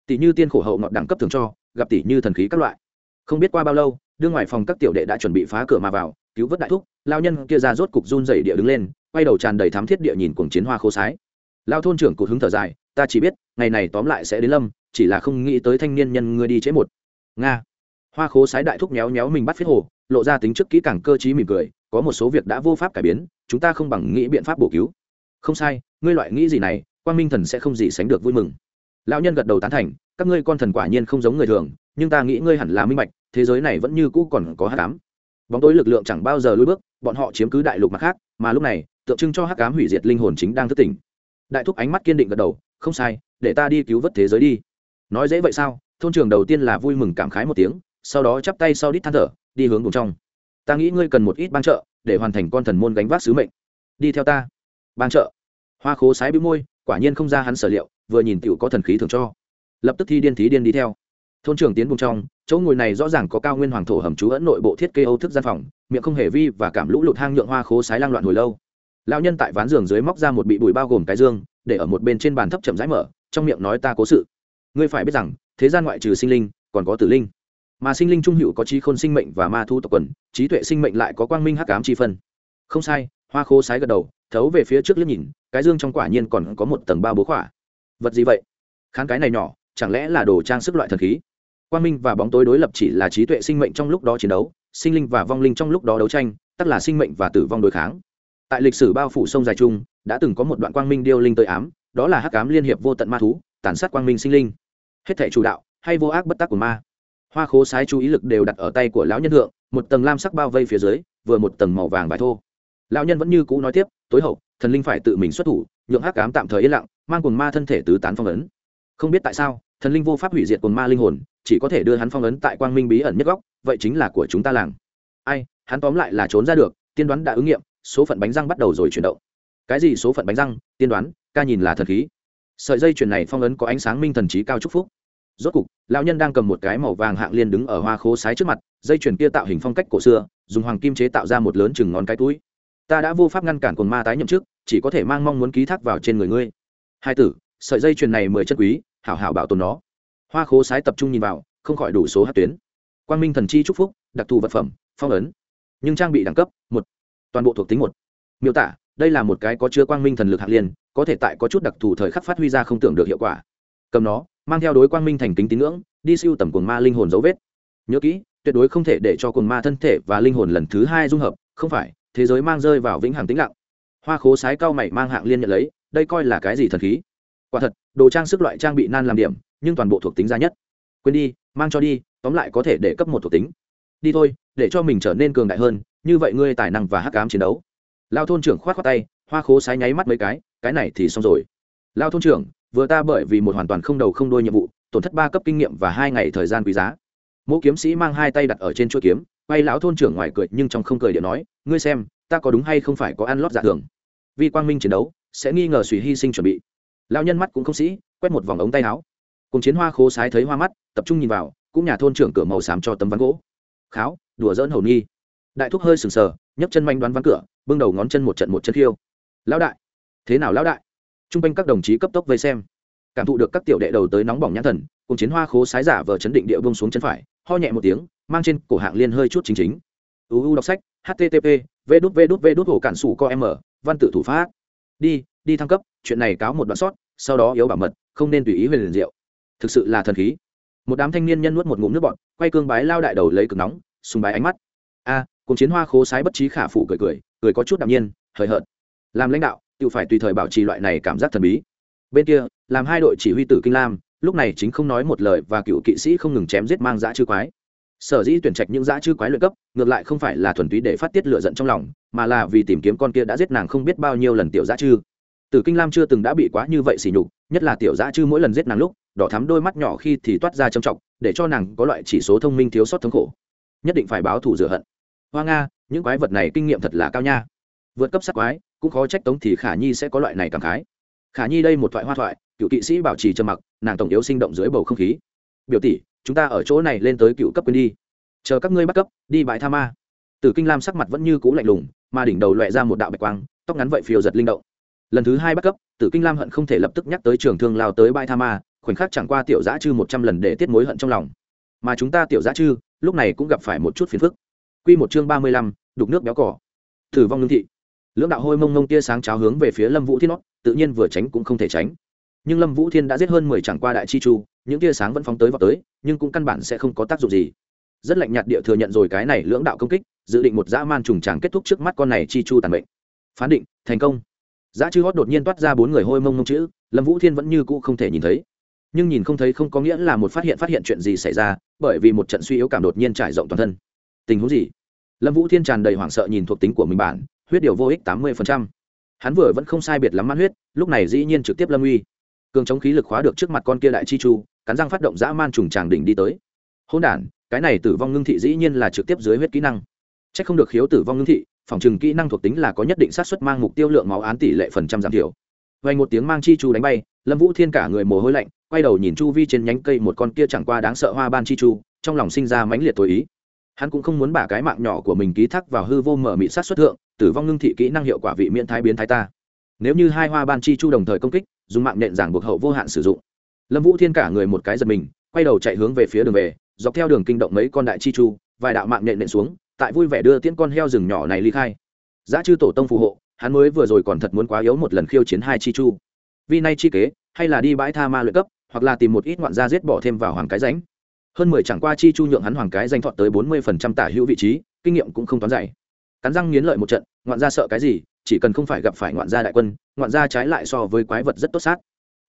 Tỷ như tiên khổ hậu ngọt đẳng cấp thường cho, gặp tỷ như thần khí các loại. Không biết qua bao lâu, đương ngoài phòng các tiểu đệ đã chuẩn bị phá cửa mà vào, cứu vớt đại thúc lao nhân kia ra rốt cục run dày địa đứng lên, quay đầu tràn đầy thám thiết địa nhìn cuồng chiến hoa khô sái. Lao thôn trưởng cụt hứng thở dài, ta chỉ biết, ngày này tóm lại sẽ đến lâm chỉ là không nghĩ tới thanh niên nhân ngươi đi chế một. Nga. Hoa khố sái đại thúc méo méo mình bắt phết hồ, lộ ra tính trước kỹ càng cơ chí mỉm cười, có một số việc đã vô pháp cải biến, chúng ta không bằng nghĩ biện pháp bổ cứu. Không sai, ngươi loại nghĩ gì này quan minh thần sẽ không gì sánh được vui mừng. Lão nhân gật đầu tán thành, các ngươi con thần quả nhiên không giống người thường, nhưng ta nghĩ ngươi hẳn là minh bạch, thế giới này vẫn như cũ còn có hát cám bóng tối lực lượng chẳng bao giờ lùi bước, bọn họ chiếm cứ đại lục mặt khác, mà lúc này, tượng trưng cho hắc cám hủy diệt linh hồn chính đang thức tỉnh. Đại thúc ánh mắt kiên định gật đầu, không sai, để ta đi cứu vớt thế giới đi nói dễ vậy sao? Thôn trưởng đầu tiên là vui mừng cảm khái một tiếng, sau đó chắp tay sau đít than thở, đi hướng cùng trong. Ta nghĩ ngươi cần một ít ban trợ để hoàn thành con thần môn gánh vác sứ mệnh. Đi theo ta. Ban trợ hoa khố sái bĩu môi, quả nhiên không ra hắn sở liệu, vừa nhìn tựu có thần khí thường cho. Lập tức thi điên thí điên đi theo. Thôn trưởng tiến vùng trong, chỗ ngồi này rõ ràng có cao nguyên hoàng thổ hầm trú ẩn nội bộ thiết kế âu thức gian phòng, miệng không hề vi và cảm lũ lụt hang nhượng hoa khố sái lang loạn hồi lâu. Lão nhân tại ván giường dưới móc ra một bị bụi bao gồm cái dương, để ở một bên trên bàn thấp chậm rãi mở, trong miệng nói ta cố sự ngươi phải biết rằng, thế gian ngoại trừ sinh linh, còn có tử linh. Mà sinh linh trung hữu có trí khôn sinh mệnh và ma thu tộc quần, trí tuệ sinh mệnh lại có quang minh hắc ám chi phân. Không sai, hoa khô sái gật đầu, thấu về phía trước liếc nhìn, cái dương trong quả nhiên còn có một tầng ba bố khỏa. Vật gì vậy? Khán cái này nhỏ, chẳng lẽ là đồ trang sức loại thần khí? Quang minh và bóng tối đối lập chỉ là trí tuệ sinh mệnh trong lúc đó chiến đấu, sinh linh và vong linh trong lúc đó đấu tranh tất là sinh mệnh và tử vong đối kháng. Tại lịch sử bao phủ sông dài trung đã từng có một đoạn quang minh điêu linh tới ám, đó là hắc ám liên hiệp vô tận ma thú, tàn sát quang minh sinh linh hết thể chủ đạo, hay vô ác bất tác của ma. Hoa khố sái chú ý lực đều đặt ở tay của lão nhân thượng, một tầng lam sắc bao vây phía dưới, vừa một tầng màu vàng vải thô. Lão nhân vẫn như cũ nói tiếp, tối hậu, thần linh phải tự mình xuất thủ, nhượng hắc cám tạm thời yên lặng, mang quần ma thân thể tứ tán phong ấn. Không biết tại sao, thần linh vô pháp hủy diệt quần ma linh hồn, chỉ có thể đưa hắn phong ấn tại quang minh bí ẩn nhất góc, vậy chính là của chúng ta làng. Ai, hắn tóm lại là trốn ra được, tiên đoán đã ứng nghiệm, số phận bánh răng bắt đầu rồi chuyển động. Cái gì số phận bánh răng? Tiên đoán, ca nhìn là thần khí sợi dây chuyền này phong ấn có ánh sáng minh thần trí cao chúc phúc. Rốt cục, lão nhân đang cầm một cái màu vàng hạng liên đứng ở hoa khố sái trước mặt, dây chuyền kia tạo hình phong cách cổ xưa, dùng hoàng kim chế tạo ra một lớn chừng ngón cái túi. Ta đã vô pháp ngăn cản cồn ma tái nhậm chức, chỉ có thể mang mong muốn ký thác vào trên người ngươi. Hai tử, sợi dây chuyền này mười chất quý, hảo hảo bảo tồn nó. Hoa khố sái tập trung nhìn vào, không khỏi đủ số hát tuyến. Quang minh thần chi chúc phúc, đặc thù vật phẩm, phong ấn. Nhưng trang bị đẳng cấp, một. Toàn bộ thuộc tính một. Miêu tả, đây là một cái có chứa quang minh thần lực hạng liên có thể tại có chút đặc thù thời khắc phát huy ra không tưởng được hiệu quả. Cầm nó, mang theo đối quang minh thành kính tín ngưỡng, đi siêu tầm cồn ma linh hồn dấu vết. Nhớ kỹ, tuyệt đối không thể để cho cồn ma thân thể và linh hồn lần thứ hai dung hợp, không phải, thế giới mang rơi vào vĩnh hằng tĩnh lặng. Hoa khố sái cao mày mang hạng liên nhận lấy, đây coi là cái gì thần khí? Quả thật, đồ trang sức loại trang bị nan làm điểm, nhưng toàn bộ thuộc tính giá nhất. Quên đi, mang cho đi, tóm lại có thể để cấp một thuộc tính. Đi thôi, để cho mình trở nên cường đại hơn, như vậy ngươi tài năng và hắc ám chiến đấu. Lao thôn trưởng khoát khoát tay, hoa khố sái nháy mắt mấy cái cái này thì xong rồi. Lao thôn trưởng, vừa ta bởi vì một hoàn toàn không đầu không đôi nhiệm vụ, tổn thất ba cấp kinh nghiệm và hai ngày thời gian quý giá. Mỗi kiếm sĩ mang hai tay đặt ở trên chuỗi kiếm, quay lão thôn trưởng ngoài cười nhưng trong không cười điện nói, ngươi xem, ta có đúng hay không phải có ăn lót giả thường? Vì quang minh chiến đấu, sẽ nghi ngờ suy hy sinh chuẩn bị. Lao nhân mắt cũng không sĩ quét một vòng ống tay áo. Cùng chiến hoa khô sái thấy hoa mắt, tập trung nhìn vào, cũng nhà thôn trưởng cửa màu xám cho tấm ván gỗ. Kháo, đùa dỡn hầu nghi. Đại thúc hơi sừng sờ, nhấc chân manh đoán ván cửa, bưng đầu ngón chân một trận một chân khiêu. Lão đại thế nào lão đại? T r u n g quanh các đồng chí cấp tốc vây xem. Cảm thụ được các tiểu đệ đầu tới nóng bỏng nhãn thần, cùng chiến hoa khố sái giả vờ chấn định địa bông xuống chân phải, ho nhẹ một tiếng, mang trên cổ hạng liên hơi chút chính chính. Uu đọc sách http v đút v đút v đút hồ cản sủ co m văn tự thủ pháp. Đi đi thăng cấp, chuyện này cáo một đoạn sót, sau đó yếu bảo mật, không nên tùy ý về liền diệu. Thực sự là thần khí. Một đám thanh niên nhân nuốt một ngụm nước bọt, quay cương bái lao đại đầu lấy cực nóng, sùng bái ánh mắt. A, cùng chiến hoa khố sái bất trí khả phụ cười cười cười có chút đạm nhiên, hời hợt. Làm lãnh đạo tự phải tùy thời bảo trì loại này cảm giác thần bí. Bên kia, làm hai đội chỉ huy tử kinh lam, lúc này chính không nói một lời và cựu kỵ sĩ không ngừng chém giết mang dã chư quái. Sở dĩ tuyển trạch những dã chư quái luyện cấp, ngược lại không phải là thuần túy để phát tiết lựa giận trong lòng, mà là vì tìm kiếm con kia đã giết nàng không biết bao nhiêu lần tiểu dã chư. Tử kinh lam chưa từng đã bị quá như vậy xỉ nhục, nhất là tiểu dã chư mỗi lần giết nàng lúc, đỏ thắm đôi mắt nhỏ khi thì toát ra trầm trọng, để cho nàng có loại chỉ số thông minh thiếu sót thống khổ. Nhất định phải báo thù rửa hận. Hoa nga, những quái vật này kinh nghiệm thật là cao nha. Vượt cấp sát quái cũng khó trách tống thì khả nhi sẽ có loại này cảm khái. Khả nhi đây một thoại hoa thoại cựu kỵ sĩ bảo trì trầm mặc nàng tổng yếu sinh động dưới bầu không khí. Biểu tỷ chúng ta ở chỗ này lên tới cựu cấp quyền đi. Chờ các ngươi bắt cấp đi bãi tha ma. Tử kinh lam sắc mặt vẫn như cũ lạnh lùng mà đỉnh đầu loẹ ra một đạo bạch quang tóc ngắn vậy phiêu giật linh động. Lần thứ hai bắt cấp tử kinh lam hận không thể lập tức nhắc tới trường thương lao tới bãi tha ma khoảnh khắc chẳng qua tiểu giã chư một trăm lần để tiết mối hận trong lòng. Mà chúng ta tiểu giã chư lúc này cũng gặp phải một chút phiền phức. Quy một chương ba mươi lăm, đục nước béo cỏ. thử vong lương thị. Lưỡng đạo hôi mông mông tia sáng cháo hướng về phía Lâm Vũ Thiên nót, tự nhiên vừa tránh cũng không thể tránh. Nhưng Lâm Vũ Thiên đã giết hơn mười chẳng qua đại chi chu, những tia sáng vẫn phóng tới vào tới, nhưng cũng căn bản sẽ không có tác dụng gì. Rất lạnh nhạt địa thừa nhận rồi cái này lưỡng đạo công kích, dự định một dã man trùng tràng kết thúc trước mắt con này chi chu tàn bệnh Phán định, thành công. Dã chư hót đột nhiên toát ra bốn người hôi mông mông chữ, Lâm Vũ Thiên vẫn như cũ không thể nhìn thấy. Nhưng nhìn không thấy không có nghĩa là một phát hiện phát hiện chuyện gì xảy ra, bởi vì một trận suy yếu cảm đột nhiên trải rộng toàn thân tình huống gì lâm vũ thiên tràn đầy hoảng sợ nhìn thuộc tính của mình bản huyết điều vô ích tám mươi hắn vừa vẫn không sai biệt lắm mãn huyết, lúc này dĩ nhiên trực tiếp lâm uy. Cường chống khí lực khóa được trước mặt con kia đại chi chu, cắn răng phát động dã man trùng tràng đỉnh đi tới. Hôn đản, cái này tử vong ngưng thị dĩ nhiên là trực tiếp dưới huyết kỹ năng. C h ắ c không được khiếu tử vong ngưng thị, phòng trừng kỹ năng thuộc tính là có nhất định sát xuất mang mục tiêu lượng máu án tỷ lệ phần trăm giảm thiểu. Vay một tiếng mang chi chu đánh bay, lâm vũ thiên cả người mồ hôi lạnh, quay đầu nhìn chu vi trên nhánh cây một con kia chẳng qua đáng sợ hoa ban chi chu, trong lòng sinh ra mãnh liệt tối ý hắn cũng không muốn bả cái mạng nhỏ của mình ký thác vào hư vô mở mị sát xuất thượng, tử vong ngưng thị kỹ năng hiệu quả vị miễn thái biến thái ta. Nếu như hai hoa ban chi chu đồng thời công kích, dùng mạng nện giảng buộc hậu vô hạn sử dụng. Lâm vũ thiên cả người một cái giật mình, quay đầu chạy hướng về phía đường về, dọc theo đường kinh động mấy con đại chi chu, vài đạo mạng nện nện xuống, tại vui vẻ đưa tiễn con heo rừng nhỏ này ly khai. Giá chư tổ tông phù hộ, hắn mới vừa rồi còn thật muốn quá yếu một lần khiêu chiến hai chi chu. Vì nay chi kế, hay là đi bãi tha ma luyện cấp, hoặc là tìm một ít ngoạn gia giết bỏ thêm vào hoàng cái ránh hơn mười chẳng qua chi chu nhượng hắn hoàng cái danh thọt tới bốn mươi phần trăm tả hữu vị trí, kinh nghiệm cũng không toán dày. Cắn răng nghiến lợi một trận, ngoạn gia sợ cái gì, chỉ cần không phải gặp phải ngoạn gia đại quân, ngoạn gia trái lại so với quái vật rất tốt sát.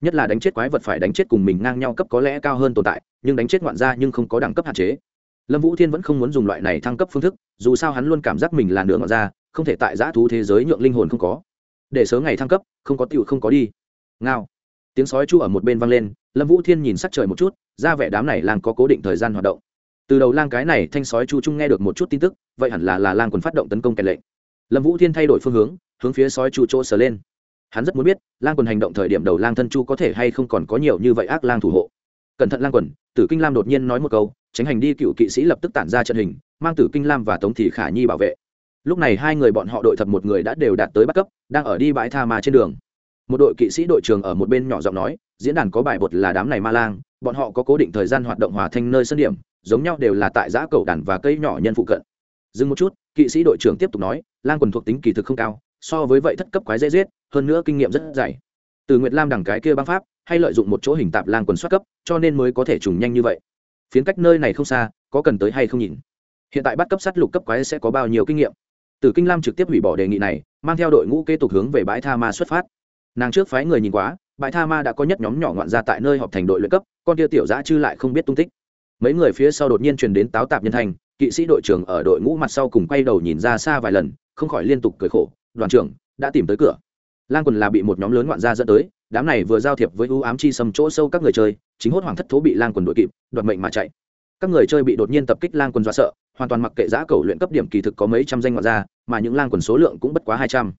Nhất là đánh chết quái vật phải đánh chết cùng mình ngang nhau cấp có lẽ cao hơn tồn tại, nhưng đánh chết ngoạn gia nhưng không có đẳng cấp hạn chế. Lâm vũ thiên vẫn không muốn dùng loại này thăng cấp phương thức, dù sao hắn luôn cảm giác mình là nửa ngoạn gia, không thể tại giã thú thế giới nhượng linh hồn không có. Để sớm ngày thăng cấp, không có tựu không có đi. Ngao. Tiếng sói chu ở một bên vang lên, lâm vũ thiên nhìn sắc trời một chút ra vẻ đám này lang có cố định thời gian hoạt động. Từ đầu lang cái này thanh sói chu trung nghe được một chút tin tức, vậy hẳn là là lang quần phát động tấn công kèn lệnh. Lâm vũ thiên thay đổi phương hướng hướng phía sói chu chỗ sờ lên. Hắn rất muốn biết, lang quần hành động thời điểm đầu lang thân chu có thể hay không còn có nhiều như vậy ác lang thủ hộ. Cẩn thận lang quần, tử kinh lam đột nhiên nói một câu, tránh hành đi cựu kỵ sĩ lập tức tản ra trận hình, mang tử kinh lam và tống thị khả nhi bảo vệ. Lúc này hai người bọn họ đội thập một người đã đều đạt tới bắt cấp, đang ở đi bãi tha mà trên đường. Một đội kỵ sĩ đội trường ở một bên nhỏ giọng nói, diễn đàn có bài bột là đám này ma lang bọn họ có cố định thời gian hoạt động hòa thanh nơi sân điểm, giống nhau đều là tại giã cầu đàn và cây nhỏ nhân phụ cận. Dừng một chút, kỵ sĩ đội trưởng tiếp tục nói, lang quần thuộc tính kỳ thực không cao, so với vậy thất cấp quái dễ giết, hơn nữa kinh nghiệm rất dày. Từ nguyệt lam đằng cái kia băng pháp, hay lợi dụng một chỗ hình tạp lang quần xuất cấp, cho nên mới có thể trùng nhanh như vậy. Phiến cách nơi này không xa, có cần tới hay không nhìn? Hiện tại bắt cấp sát lục cấp quái sẽ có bao nhiêu kinh nghiệm? Từ kinh lam trực tiếp hủy bỏ đề nghị này, mang theo đội ngũ kế tục hướng về bãi tha ma xuất phát. Nàng trước phái người nhìn quá, bãi tha ma đã có nhất nhóm nhỏ ngoạn ra tại nơi họp thành đội luyện cấp con kia tiểu dã chư lại không biết tung tích. Mấy người phía sau đột nhiên truyền đến táo tạp nhân thành kỵ sĩ đội trưởng ở đội ngũ mặt sau cùng quay đầu nhìn ra xa vài lần, không khỏi liên tục cười khổ, đoàn trưởng, đã tìm tới cửa. Lan quần là bị một nhóm lớn ngoạn gia dẫn tới, đám này vừa giao thiệp với ưu ám chi sầm chỗ sâu các người chơi, chính hốt hoàng thất thố bị lan quần đội kịp, đoạt mệnh mà chạy. Các người chơi bị đột nhiên tập kích lan quần dọa sợ, hoàn toàn mặc kệ giã cầu luyện cấp điểm kỳ thực có mấy trăm danh ngoạn gia, mà những lan quần số lượng cũng bất quá hai trăm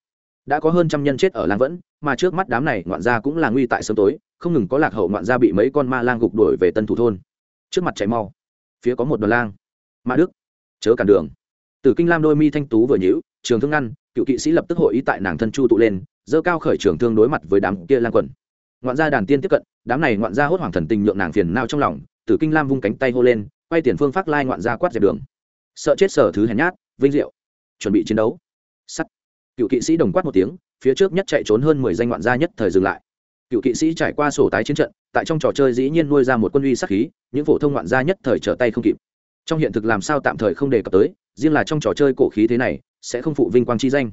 đã có hơn trăm nhân chết ở lang vẫn, mà trước mắt đám này ngoạn gia cũng là nguy tại sớm tối, không ngừng có lạc hậu ngoạn gia bị mấy con ma lang gục đuổi về tân thủ thôn. Trước mặt chạy mau, phía có một đoàn lang. Ma đức, chớ cản đường. Tử kinh lam đôi mi thanh tú vừa nhíu, trường thương ngăn, cựu kỵ sĩ lập tức hội ý tại nàng thân chu tụ lên dơ cao khởi trường thương đối mặt với đám kia lang quần. Ngoạn gia đàn tiên tiếp cận, đám này ngoạn gia hốt hoảng thần tình nhượng nàng phiền nao trong lòng, tử kinh lam vung cánh tay hô lên, quay tiền phương phát lai ngoạn gia quát dẹp đường. Sợ chết sở thứ hèn nhát, vinh diệu. Chuẩn bị chiến đấu. Sắt cựu kỵ sĩ đồng quát một tiếng, phía trước nhất chạy trốn hơn mười danh ngoạn gia nhất thời dừng lại. Cựu kỵ sĩ trải qua sổ tái chiến trận, tại trong trò chơi dĩ nhiên nuôi ra một quân uy sắc khí, những phổ thông ngoạn gia nhất thời trở tay không kịp. Trong hiện thực làm sao tạm thời không đề cập tới, riêng là trong trò chơi cổ khí thế này, sẽ không phụ vinh quang chi danh.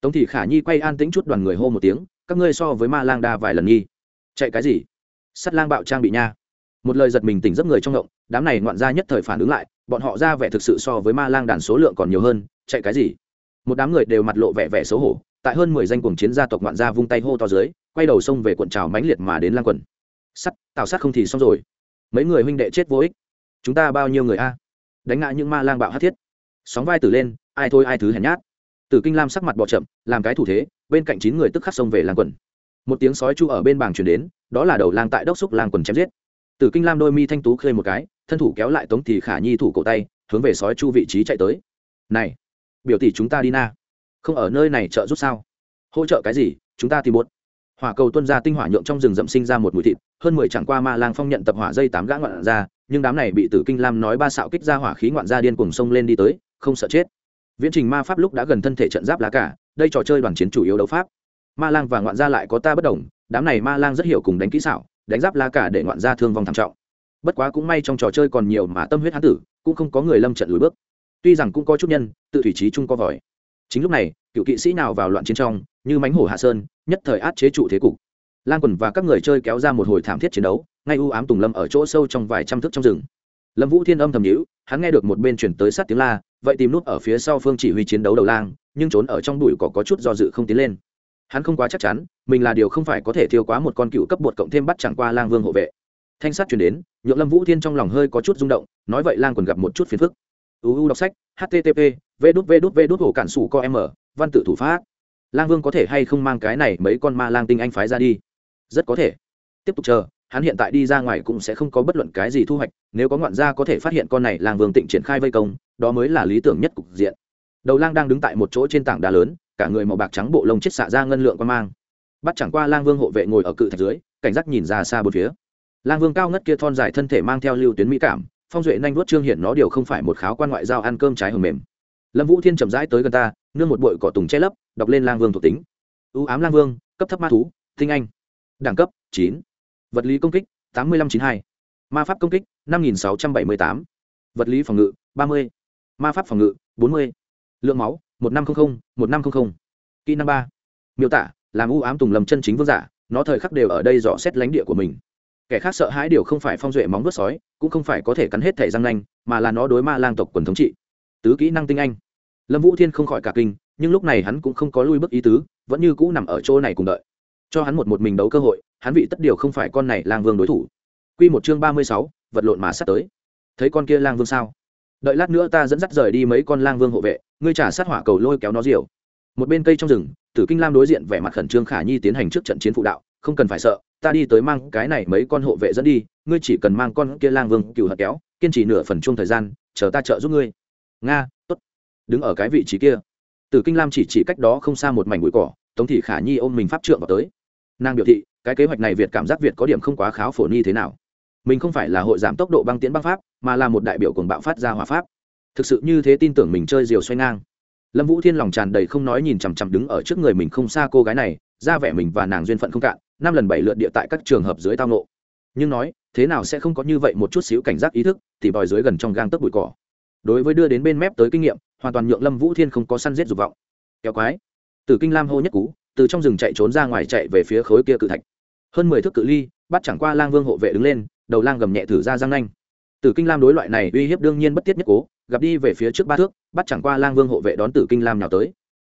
Tống thị khả nhi quay an tĩnh chút đoàn người hô một tiếng, các ngươi so với ma lang đa vài lần nghi. chạy cái gì? Sắt lang bạo trang bị nha. Một lời giật mình tỉnh giấc người trong ngộng, đám này ngoạn gia nhất thời phản ứng lại, bọn họ ra vẻ thực sự so với ma lang đàn số lượng còn nhiều hơn, chạy cái gì? Một đám người đều mặt lộ vẻ vẻ xấu hổ, tại hơn mười danh cuồng chiến gia tộc ngoạn gia vung tay hô to dưới, quay đầu xông về cuộn trào mãnh liệt mà đến lang quần. Sắt tạo sát không thì xong rồi. Mấy người huynh đệ chết vô ích. Chúng ta bao nhiêu người a? Đánh ngã những ma lang bạo hát thiết. Sóng vai tử lên, ai thôi ai thứ hèn nhát. Tử kinh lam sắc mặt bỏ chậm, làm cái thủ thế, bên cạnh chín người tức khắc xông về lang quần. Một tiếng sói chu ở bên bảng chuyển đến, đó là đầu lang tại đốc xúc lang quần chém giết. Tử kinh lam đôi mi thanh tú khơi một cái, thân thủ kéo lại tống thì khả nhi thủ cổ tay, hướng về sói chu vị trí chạy tới. Này biểu tỷ chúng ta đi na. Không ở nơi này trợ giúp sao? Hỗ trợ cái gì? Chúng ta tìm bột hỏa cầu tuân ra tinh hỏa nhượng trong rừng rậm sinh ra một mùi thịt, hơn mười chẳng qua ma lang phong nhận tập hỏa dây tám gã ngoạn ra, nhưng đám này bị tử kinh lam nói ba xạo kích ra hỏa khí ngoạn ra điên cùng sông lên đi tới, không sợ chết. Viễn trình ma pháp lúc đã gần thân thể trận giáp lá cả, đây trò chơi đoàn chiến chủ yếu đấu pháp. Ma lang và ngoạn gia lại có ta bất đồng, đám này ma lang rất hiểu cùng đánh kỹ xảo, đánh giáp lá cả để ngoạn gia thương vong thảm trọng. Bất quá cũng may trong trò chơi còn nhiều mà tâm huyết hán tử, cũng không có người lâm trận lùi bước tuy rằng cũng có chút nhân, tự thủy trí chung có vòi. Chính lúc này, cựu kỵ sĩ nào vào loạn chiến trong, như mánh hổ hạ sơn, nhất thời át chế trụ thế cục. Lan quần và các người chơi kéo ra một hồi thảm thiết chiến đấu, ngay u ám tùng lâm ở chỗ sâu trong vài trăm thước trong rừng. Lâm vũ thiên âm thầm nhữ hắn nghe được một bên chuyển tới sát tiếng la, vậy tìm nút ở phía sau phương chỉ huy chiến đấu đầu lang, nhưng trốn ở trong bụi cỏ có chút do dự không tiến lên. Hắn không quá chắc chắn, mình là điều không phải có thể thiêu quá một con cựu cấp bột cộng thêm bắt chẳng qua lang vương hộ vệ. Thanh sát chuyển đến, nhượng lâm vũ thiên trong lòng hơi có chút rung động, nói vậy lang quần gặp một chút phiền phức uu đọc sách http v đút v đút v đút hồ cản sủ co m văn tự thủ pháp. Lang vương có thể hay không mang cái này mấy con ma lang tinh anh phái ra đi? Rất có thể. Tiếp tục chờ, hắn hiện tại đi ra ngoài cũng sẽ không có bất luận cái gì thu hoạch, nếu có ngoạn gia có thể phát hiện con này, lang vương tịnh triển khai vây công, đó mới là lý tưởng nhất cục diện. Đầu lang đang đứng tại một chỗ trên tảng đá lớn, cả người màu bạc trắng bộ lông chết xạ ra ngân lượng quan mang. Bắt chẳng qua lang vương hộ vệ ngồi ở cự thạch dưới, cảnh giác nhìn ra xa bốn phía. Lang vương cao ngất kia thon dài thân thể mang theo lưu tuyến mỹ cảm phong duệ nhanh vuốt trương hiện nó điều không phải một kháo quan ngoại giao ăn cơm trái hầm mềm. Lâm vũ thiên chậm rãi tới gần ta, nương một bụi cỏ tùng che lấp, đọc lên lang vương thuộc tính. Ưu ám lang vương, cấp thấp ma thú, tinh anh. Đẳng cấp, chín. Vật lý công kích, tám mươi năm chín hai. Ma pháp công kích, năm nghìn sáu trăm bảy mươi tám. Vật lý phòng ngự, ba mươi. Ma pháp phòng ngự, bốn mươi. Lượng máu, một năm trăm linh một năm trăm linh kỹ năng ba. Miêu tả, làm ưu ám tùng lầm chân chính vương giả, nó thời khắc đều ở đây dò xét lánh địa của mình kẻ khác sợ hãi điều không phải phong duệ móng vuốt sói, cũng không phải có thể cắn hết thẻ răng nanh, mà là nó đối ma lang tộc quần thống trị. Tứ kỹ năng tinh anh. Lâm vũ thiên không khỏi cả kinh, nhưng lúc này hắn cũng không có lui bước ý tứ, vẫn như cũ nằm ở chỗ này cùng đợi. Cho hắn một một mình đấu cơ hội, hắn vị tất điều không phải con này lang vương đối thủ. Q một chương ba mươi sáu, vật lộn mà sắp tới. Thấy con kia lang vương sao? Đợi lát nữa ta dẫn dắt rời đi mấy con lang vương hộ vệ, ngươi trả sát hỏa cầu lôi kéo nó diều. Một bên cây trong rừng, tử kinh lam đối diện vẻ mặt khẩn trương khả nhi tiến hành trước trận chiến phụ đạo không cần phải sợ, ta đi tới mang cái này mấy con hộ vệ dẫn đi, ngươi chỉ cần mang con kia lang vương cựu hận kéo, kiên trì nửa phần chung thời gian, chờ ta trợ giúp ngươi. Nga, tốt. Đứng ở cái vị trí kia. Từ kinh lam chỉ chỉ cách đó không xa một mảnh bụi cỏ, tống thị khả nhi ôm mình pháp trượng vào tới. Nàng biểu thị, cái kế hoạch này việt cảm giác việt có điểm không quá kháo phổ ni thế nào. Mình không phải là hội giảm tốc độ băng tiến băng pháp, mà là một đại biểu cuồng bạo phát ra hỏa pháp. Thực sự như thế tin tưởng mình chơi diều xoay ngang. Lâm vũ thiên lòng tràn đầy không nói nhìn chằm chằm đứng ở trước người mình không xa cô gái này, ra vẻ mình và nàng duyên phận không cạn năm lần bảy lượt địa tại các trường hợp dưới tao nộ nhưng nói, thế nào sẽ không có như vậy một chút xíu cảnh giác ý thức, thì bòi dưới gần trong gang tấc bụi cỏ. Đối với đưa đến bên mép tới kinh nghiệm, hoàn toàn nhượng lâm vũ thiên không có săn giết dục vọng. Kéo quái. Từ kinh lam hô nhất cú, từ trong rừng chạy trốn ra ngoài chạy về phía khối kia cự thạch. Hơn mười thước cự ly, bắt chẳng qua lang vương hộ vệ đứng lên, đầu lang gầm nhẹ thử ra răng nanh. Tử kinh lam đối loại này uy hiếp đương nhiên bất tiết nhất cố, gặp đi về phía trước ba thước, bắt chẳng qua lang vương hộ vệ đón tử kinh lam nhào tới.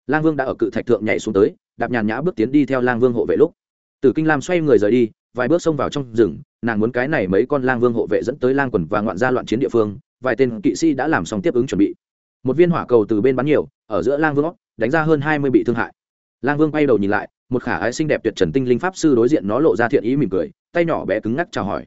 Lang vương đã ở cự thạch thượng nhảy xuống tới, đạp nhàn nhã bước tiến đi theo lang vương hộ vệ lúc tử kinh lam xoay người rời đi, vài bước xông vào trong rừng, nàng muốn cái này mấy con lang vương hộ vệ dẫn tới lang quần và ngoạn gia loạn chiến địa phương, vài tên kỵ sĩ đã làm xong tiếp ứng chuẩn bị. Một viên hỏa cầu từ bên bắn nhiều, ở giữa lang vương đánh ra hơn hai mươi bị thương hại. Lang vương quay đầu nhìn lại, một khả ái xinh đẹp tuyệt trần tinh linh pháp sư đối diện nó lộ ra thiện ý mỉm cười, tay nhỏ bé cứng ngắc chào hỏi.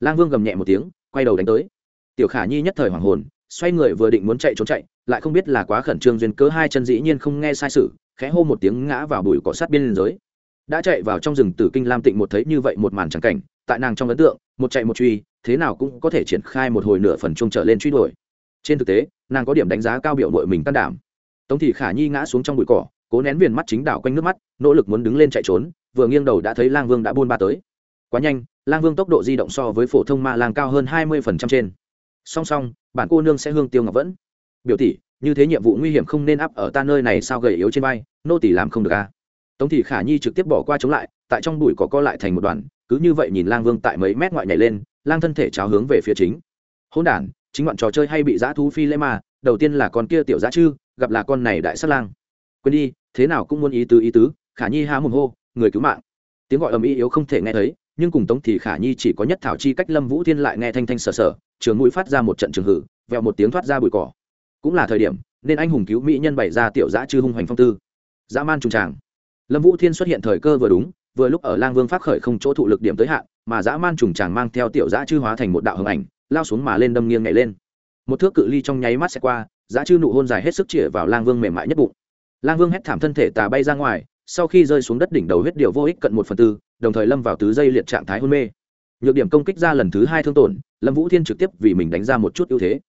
Lang vương gầm nhẹ một tiếng, quay đầu đánh tới. Tiểu khả nhi nhất thời hoàng hồn, xoay người vừa định muốn chạy trốn chạy, lại không biết là quá khẩn trương duyên cớ hai chân dĩ nhiên không nghe sai sự, khẽ hô một tiếng ngã vào bụi cỏ sát biên giới đã chạy vào trong rừng tử kinh lam tịnh một thấy như vậy một màn trắng cảnh, tại nàng trong ấn tượng, một chạy một truy, thế nào cũng có thể triển khai một hồi nửa phần chung trở lên truy đuổi. Trên thực tế, nàng có điểm đánh giá cao biểu nội mình can đảm. Tống thị khả nhi ngã xuống trong bụi cỏ, cố nén viền mắt chính đảo quanh nước mắt, nỗ lực muốn đứng lên chạy trốn, vừa nghiêng đầu đã thấy lang vương đã buôn ba tới. Quá nhanh, lang vương tốc độ di động so với phổ thông ma lang cao hơn hai mươi phần trăm trên. Song song, bản cô nương sẽ hương tiêu ngọc vẫn. Biểu tỷ, như thế nhiệm vụ nguy hiểm không nên áp ở ta nơi này sao gầy yếu trên vai, nô tỷ làm không được a à? Tống thị khả nhi trực tiếp bỏ qua chống lại, tại trong bụi cỏ co lại thành một đoàn, cứ như vậy nhìn lang vương tại mấy mét ngoại nhảy lên, lang thân thể cháo hướng về phía chính. Hôn đản, chính bọn trò chơi hay bị dã thú phi lễ mà đầu tiên là con kia tiểu dã chư, gặp là con này đại sát lang. Quên đi, thế nào cũng muốn ý tứ ý tứ, khả nhi há mồm hô, người cứu mạng. Tiếng gọi ầm ĩ yếu không thể nghe thấy, nhưng cùng tống thì khả nhi chỉ có nhất thảo chi cách lâm vũ thiên lại nghe thanh thanh sờ sờ, trường mũi phát ra một trận trường hử, vẹo một tiếng thoát ra bụi cỏ. Cũng là thời điểm, nên anh hùng cứu mỹ nhân bày ra tiểu dã chư hung hoành phong tư. Dã man trùng tràng lâm vũ thiên xuất hiện thời cơ vừa đúng, vừa lúc ở lang vương phát khởi không chỗ thụ lực điểm tới hạn, mà dã man trùng tràng mang theo tiểu dã chư hóa thành một đạo hưng ảnh, lao xuống mà lên đâm nghiêng nhảy lên. Một thước cự ly trong nháy mắt sẽ qua, dã chư nụ hôn dài hết sức chĩa vào lang vương mềm mại nhất bụng. Lang vương hét thảm thân thể tà bay ra ngoài, sau khi rơi xuống đất đỉnh đầu huyết điều vô ích cận một phần tư, đồng thời lâm vào tứ dây liệt trạng thái hôn mê. Nhược điểm công kích ra lần thứ hai thương tổn, lâm vũ thiên trực tiếp vì mình đánh ra một chút ưu thế.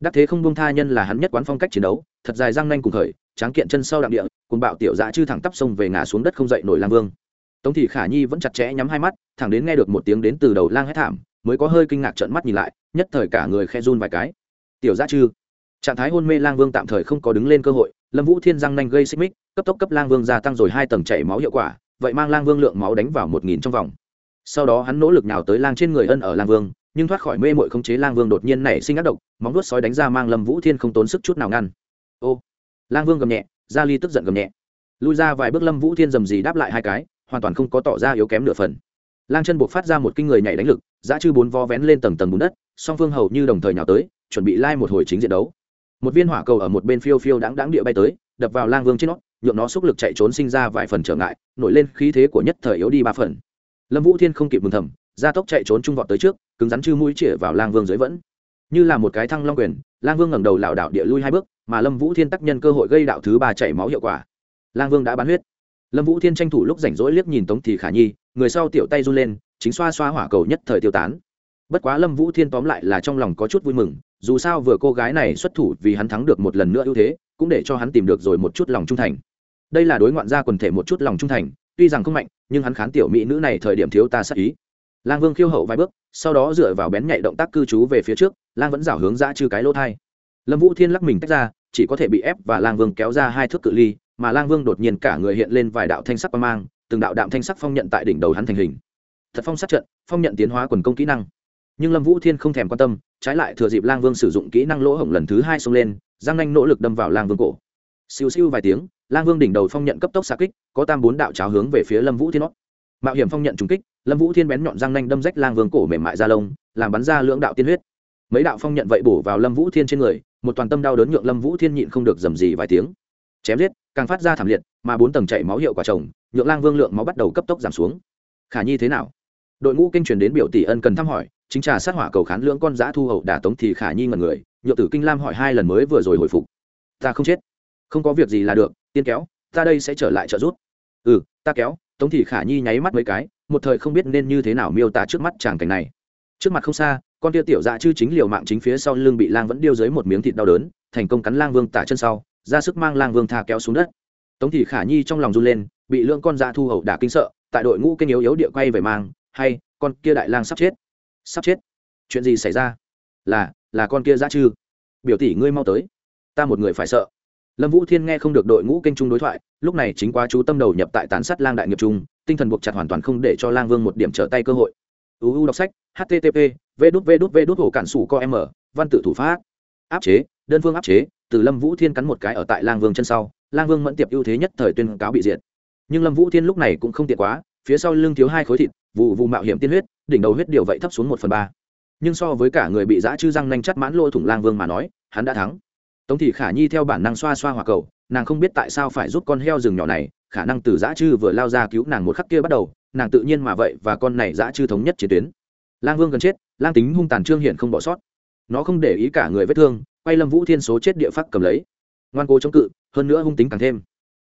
Đắc thế không buông tha nhân là hắn nhất quán phong cách chiến đấu, thật dài răng nanh cùng khởi, tráng kiện chân sau đặng địa cùng bạo tiểu dạ chư thẳng tắp sông về ngã xuống đất không dậy nổi lang vương. Tống thị khả nhi vẫn chặt chẽ nhắm hai mắt, thẳng đến nghe được một tiếng đến từ đầu lang hét thảm, mới có hơi kinh ngạc trợn mắt nhìn lại, nhất thời cả người khe run vài cái. Tiểu dạ chư. Trạng thái hôn mê lang vương tạm thời không có đứng lên cơ hội, lâm vũ thiên răng nanh gây xích mích, cấp tốc cấp lang vương gia tăng rồi hai tầng chảy máu hiệu quả, vậy mang lang vương lượng máu đánh vào một nghìn trong vòng. Sau đó hắn nỗ lực nào tới lang trên người ân ở lang vương, nhưng thoát khỏi mê mội khống chế lang vương đột nhiên nảy sinh ác độc, móng đuốt sói đánh ra mang lâm vũ thiên không tốn sức chút nào ngăn. Ô! Lang vương gầm nhẹ gia ly tức giận gầm nhẹ. Lui ra vài bước lâm vũ thiên dầm gì đáp lại hai cái, hoàn toàn không có tỏ ra yếu kém nửa phần. Lang chân buộc phát ra một kinh người nhảy đánh lực giã chư bốn vo vén lên tầng tầng bùn đất, song phương hầu như đồng thời nhào tới, chuẩn bị lai một hồi chính diện đấu. Một viên hỏa cầu ở một bên phiêu phiêu đáng đáng địa bay tới, đập vào lang vương trên nó nhuộm nó xúc lực chạy trốn sinh ra vài phần trở ngại, nổi lên khí thế của nhất thời yếu đi ba phần. Lâm vũ thiên không kịp mừng thầm, gia tốc chạy trốn trung vọt tới trước, cứng rắn chư mũi chĩa vào lang vương dưới vẫn. Như là một cái thăng long quyền lang vương ngẩng đầu lảo đảo địa lui hai bước, mà lâm vũ thiên tắc nhân cơ hội gây đạo thứ ba chảy máu hiệu quả. Lang vương đã bán huyết. Lâm vũ thiên tranh thủ lúc rảnh rỗi liếc nhìn tống thì khả nhi, người sau tiểu tay run lên, chính xoa xoa hỏa cầu nhất thời tiêu tán. Bất quá lâm vũ thiên tóm lại là trong lòng có chút vui mừng, dù sao vừa cô gái này xuất thủ vì hắn thắng được một lần nữa ưu thế, cũng để cho hắn tìm được rồi một chút lòng trung thành. Đây là đối ngoạn gia quần thể một chút lòng trung thành, tuy rằng không mạnh, nhưng hắn khán tiểu mỹ nữ này thời điểm thiếu ta sắc ý. Lang vương khiêu hậu vài bước, sau đó dựa vào bén nhạy động tác cư trú về phía trước lang vẫn rảo hướng ra chư cái lỗ thai. Lâm vũ thiên lắc mình tách ra, chỉ có thể bị ép và lang vương kéo ra hai thước cự ly, mà lang vương đột nhiên cả người hiện lên vài đạo thanh sắc qua mang, từng đạo đạm thanh sắc phong nhận tại đỉnh đầu hắn thành hình. Thật phong sát trận, phong nhận tiến hóa quần công kỹ năng. Nhưng lâm vũ thiên không thèm quan tâm, trái lại thừa dịp lang vương sử dụng kỹ năng lỗ hổng lần thứ hai xông lên, giang nhanh nỗ lực đâm vào lang vương cổ. Siêu siêu vài tiếng, lang vương đỉnh đầu phong nhận cấp tốc xa kích, có tam bốn đạo cháo hướng về phía lâm vũ thiên nót mạo hiểm phong nhận trúng kích, lâm vũ thiên bén nhọn răng nanh đâm rách lang vương cổ mềm mại ra lông, làm bắn ra lưỡng đạo tiên huyết mấy đạo phong nhận vậy bổ vào lâm vũ thiên trên người, một toàn tâm đau đớn nhượng lâm vũ thiên nhịn không được dầm gì vài tiếng. Chém giết, càng phát ra thảm liệt, mà bốn tầng chảy máu hiệu quả chồng, nhượng lang vương lượng máu bắt đầu cấp tốc giảm xuống. Khả nhi thế nào? Đội ngũ kinh truyền đến biểu tỷ ân cần thăm hỏi, chính trà sát hỏa cầu khán lưỡng con giã thu hậu đả tống thì khả nhi ngần người, nhượng tử kinh lam hỏi hai lần mới vừa rồi hồi phục. Ta không chết. Không có việc gì là được, tiên kéo, ta đây sẽ trở lại trợ rút ừ ta kéo, tống thì khả nhi nháy mắt mấy cái, một thời không biết nên như thế nào miêu tả trước mắt chàng cảnh này. Trước mặt không xa con tia tiểu dạ chư chính liều mạng chính phía sau lưng bị lang vẫn điêu dưới một miếng thịt đau đớn, thành công cắn lang vương tả chân sau, ra sức mang lang vương tha kéo xuống đất. Tống thì khả nhi trong lòng run lên, bị lưỡng con dạ thu hậu đả kinh sợ, tại đội ngũ kênh yếu yếu địa quay về mang, hay, con kia đại lang sắp chết sắp chết. Chuyện gì xảy ra? Là là con kia dạ chư. Biểu tỷ ngươi mau tới. Ta một người phải sợ. Lâm vũ thiên nghe không được đội ngũ kênh trung đối thoại, lúc này chính quá chú tâm đầu nhập tại tán sát lang đại nghiệp trung tinh thần buộc chặt hoàn toàn không để cho lang vương một điểm trở tay cơ hội. Uu đọc sách http v đút v đút v đút hồ cản sủ co m, văn tự thủ pháp. Áp chế, đơn phương áp chế, từ lâm vũ thiên cắn một cái ở tại lang vương chân sau, lang vương mẫn tiệp ưu thế nhất thời tuyên cáo bị diệt. Nhưng lâm vũ thiên lúc này cũng không tiện quá, phía sau lưng thiếu hai khối thịt, vụ vụ mạo hiểm tiên huyết, đỉnh đầu huyết điều vậy thấp xuống một phần ba. Nhưng so với cả người bị giã chư răng nanh chắt mãn lôi thủng lang vương mà nói, hắn đã thắng. Tống thị khả nhi theo bản năng xoa xoa hòa cầu, nàng không biết tại sao phải giúp con heo rừng nhỏ này, khả năng từ giã chư vừa lao ra cứu nàng một khắc kia bắt đầu, nàng tự nhiên mà vậy và con này giã chư thống nhất chiến tuyến lang vương gần chết, lang tính hung tàn trương hiện không bỏ sót. Nó không để ý cả người vết thương, quay lâm vũ thiên số chết địa pháp cầm lấy. Ngoan cố chống cự, hơn nữa hung tính càng thêm.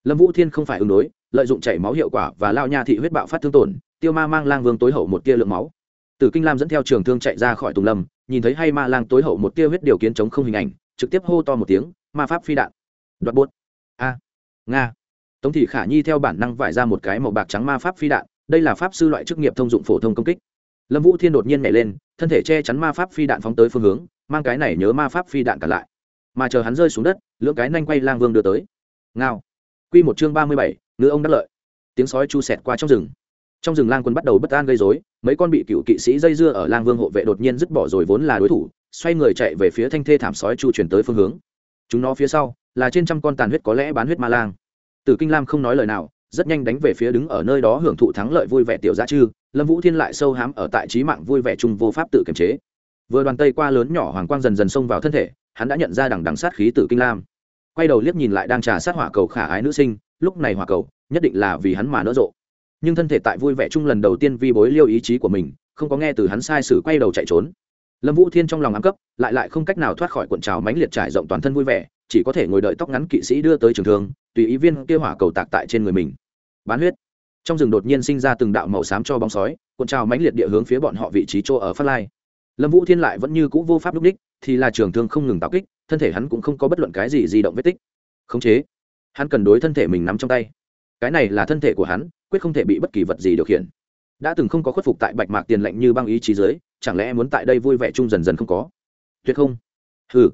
Lâm vũ thiên không phải ứng đối, lợi dụng chảy máu hiệu quả và lao nha thị huyết bạo phát thương tổn, tiêu ma mang lang vương tối hậu một tia lượng máu. Tử kinh lam dẫn theo trường thương chạy ra khỏi tùng lâm, nhìn thấy hay ma lang tối hậu một tia huyết điều kiến chống không hình ảnh, trực tiếp hô to một tiếng, ma pháp phi đạn. Đoạt buốt a. Nga. Tống thị khả nhi theo bản năng vải ra một cái màu bạc trắng ma pháp phi đạn, đây là pháp sư loại chức nghiệp thông dụng phổ thông công kích lâm vũ thiên đột nhiên nhảy lên, thân thể che chắn ma pháp phi đạn phóng tới phương hướng, mang cái này nhớ ma pháp phi đạn cả lại. Mà chờ hắn rơi xuống đất, lưỡng cái nanh quay lang vương đưa tới. Ngao. Q một chương ba mươi bảy ngư ông đắc lợi. Tiếng sói chu sẹt qua trong rừng. Trong rừng lang quân bắt đầu bất an gây dối mấy con bị cựu kỵ sĩ dây dưa ở lang vương hộ vệ đột nhiên dứt bỏ rồi vốn là đối thủ, xoay người chạy về phía thanh thê thảm sói chu chuyển tới phương hướng. Chúng nó phía sau, là trên trăm con tàn huyết có lẽ bán huyết ma lang. Tử kinh lam không nói lời nào, rất nhanh đánh về phía đứng ở nơi đó hưởng thụ thắng lợi vui vẻ tiểu gia chư lâm vũ thiên lại sâu hám ở tại trí mạng vui vẻ chung vô pháp tự kiềm chế. Vừa đoàn tây qua lớn nhỏ hoàng quang dần dần xông vào thân thể, hắn đã nhận ra đằng đằng sát khí tử kinh lam. Quay đầu liếc nhìn lại đang trà sát hỏa cầu khả ái nữ sinh, lúc này hỏa cầu, nhất định là vì hắn mà nỡ rộ. Nhưng thân thể tại vui vẻ chung lần đầu tiên vi bối liêu ý chí của mình, không có nghe từ hắn sai sử quay đầu chạy trốn. Lâm vũ thiên trong lòng ám cấp, lại lại không cách nào thoát khỏi cuộn trào mánh liệt trải rộng toàn thân vui vẻ, chỉ có thể ngồi đợi tóc ngắn kỵ sĩ đưa tới trường thương, tùy ý viên kia hỏa cầu tạc tại trên người mình. Bán huyết trong rừng đột nhiên sinh ra từng đạo màu xám cho bóng sói, cuộn trào mãnh liệt địa hướng phía bọn họ vị trí chỗ ở phát lai. Lâm vũ thiên lại vẫn như cũ vô pháp lúc đích, thì là trường thương không ngừng tạo kích, thân thể hắn cũng không có bất luận cái gì di động vết tích. Khống chế. Hắn cần đối thân thể mình nắm trong tay. Cái này là thân thể của hắn, quyết không thể bị bất kỳ vật gì điều khiển. Đã từng không có khuất phục tại bạch mạc tiền lệnh như băng ý chí giới chẳng lẽ muốn tại đây vui vẻ chung dần dần không có? Tuyệt không. Hừ.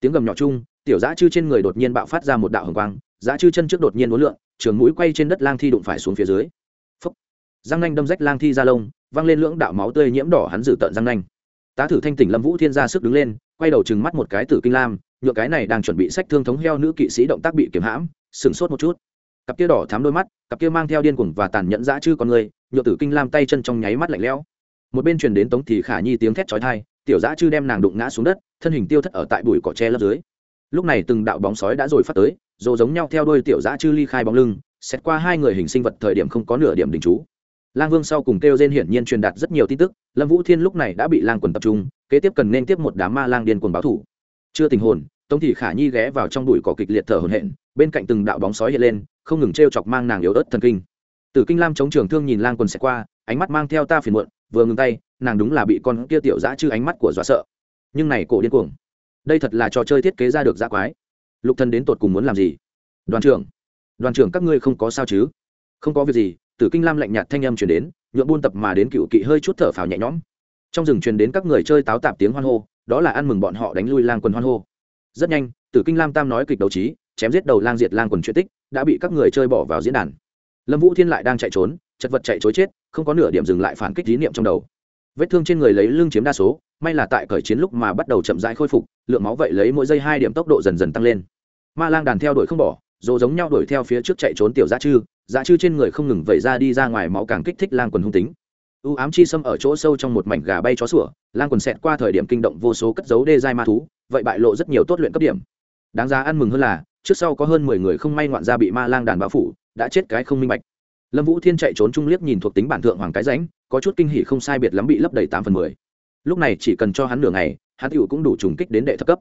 Tiếng gầm nhỏ chung tiểu dã chư trên người đột nhiên bạo phát ra một đạo hồng quang, dã chư chân trước đột nhiên uốn lượn trường mũi quay trên đất lang thi đụng phải xuống phía dưới. Phấp răng nanh đâm rách lang thi ra lông văng lên lưỡng đạo máu tươi nhiễm đỏ hắn dự tận răng nanh. Tá thử thanh tỉnh lâm vũ thiên ra sức đứng lên, quay đầu chừng mắt một cái tử kinh lam nhựa cái này đang chuẩn bị sách thương thống heo nữ kỵ sĩ động tác bị kiếm hãm, sửng sốt một chút. Cặp kia đỏ thắm đôi mắt, cặp kia mang theo điên cuồng và tàn nhẫn dã chư con người nhựa tử kinh lam tay chân trong nháy mắt lạnh lẽo. Một bên truyền đến tống thì khả nhi tiếng thét chói tai, tiểu dã chư đem nàng đụng ngã xuống đất, thân hình tiêu thất ở tại bụi cỏ tre lấp dưới lúc này từng đạo bóng sói đã rồi phát tới, dồ giống nhau theo đôi tiểu giã chư ly khai bóng lưng, xét qua hai người hình sinh vật thời điểm không có nửa điểm đình chú. Lang vương sau cùng kêu gen hiển nhiên truyền đạt rất nhiều tin tức, lâm vũ thiên lúc này đã bị lang quần tập trung, kế tiếp cần nên tiếp một đám ma lang điên quần báo thủ. Chưa tình hồn, tống thị khả nhi ghé vào trong đùi cỏ kịch liệt thở hổn hển, bên cạnh từng đạo bóng sói hiện lên, không ngừng t r e o chọc mang nàng yếu ớt thần kinh. Tử kinh lam chống trường thương nhìn lang quần xẹt qua, ánh mắt mang theo ta phiền muộn, vừa ngừng tay, nàng đúng là bị con kia tiểu dã chư ánh mắt của dọa sợ. Nhưng này cổ điên cuồng đây thật là trò chơi thiết kế ra được dã quái. Lục thần đến tột cùng muốn làm gì? Đoàn trưởng đoàn trưởng các ngươi không có sao chứ? Không có việc gì, tử kinh lam lạnh nhạt thanh âm truyền đến nhuộm buôn tập mà đến cựu kỵ hơi chút thở phào nhẹ nhõm. Trong rừng truyền đến các người chơi táo tạp tiếng hoan hô, đó là ăn mừng bọn họ đánh lui lang quần hoan hô. Rất nhanh, tử kinh lam tam nói kịch đấu trí, chém giết đầu lang diệt lang quần chuyện tích, đã bị các người chơi bỏ vào diễn đàn. Lâm vũ thiên lại đang chạy trốn, chật vật chạy chối chết, không có nửa điểm dừng lại phản kích tín niệm trong đầu. Vết thương trên người lấy lưng chiếm đa số, may là tại cởi chiến lúc mà bắt đầu chậm rãi khôi phục lượng máu vậy lấy mỗi giây hai điểm tốc độ dần dần tăng lên. Ma lang đàn theo đuổi không bỏ, dồ giống nhau đuổi theo phía trước chạy trốn tiểu dã chư. Dã chư trên người không ngừng vẩy ra đi ra ngoài máu càng kích thích lang quần hung tính. U ám chi xâm ở chỗ sâu trong một mảnh gà bay chó sủa, lang quần xẹt qua thời điểm kinh động vô số cất dấu đê giai ma thú, vậy bại lộ rất nhiều tốt luyện cấp điểm. Đáng giá ăn mừng hơn là, trước sau có hơn mười người không may ngoạn ra bị ma lang đàn bao phủ, đã chết cái không minh bạch. Lâm vũ thiên chạy trốn trung liếc nhìn thuộc tính bản thượng hoàng cái ránh có chút kinh hỉ không sai biệt lắm bị lấp đầy tám phần mười. Lúc này chỉ cần cho hắn nửa ngày hắn tựu cũng đủ trùng kích đến đệ thấp cấp.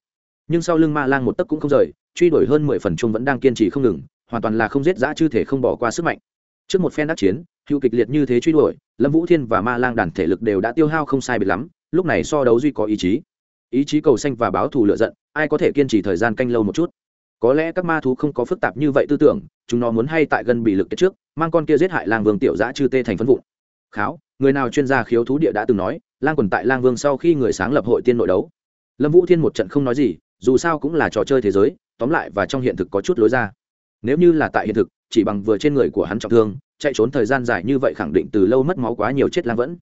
Nhưng sau lưng ma lang một tấc cũng không rời, truy đuổi hơn mười phần chung vẫn đang kiên trì không ngừng, hoàn toàn là không giết giã chư thể không bỏ qua sức mạnh. Trước một phen đắc chiến, hữu kịch liệt như thế truy đuổi, lâm vũ thiên và ma lang đàn thể lực đều đã tiêu hao không sai biệt lắm, lúc này so đấu duy có ý chí. Ý chí cầu xanh và báo thù lựa giận, ai có thể kiên trì thời gian canh lâu một chút? Có lẽ các ma thú không có phức tạp như vậy tư tưởng, chúng nó muốn hay tại gần bị lực kết trước, mang con kia giết hại lang vương tiểu giã chư tê thành phân vụn. Kháo người nào chuyên gia khiếu thú địa đã từng nói, lang quần tại lang vương sau khi người sáng lập hội tiên nội đấu. Lâm vũ thiên một trận không nói gì, dù sao cũng là trò chơi thế giới, tóm lại và trong hiện thực có chút lối ra. Nếu như là tại hiện thực, chỉ bằng vừa trên người của hắn trọng thương, chạy trốn thời gian dài như vậy khẳng định từ lâu mất máu quá nhiều chết lang vẫn.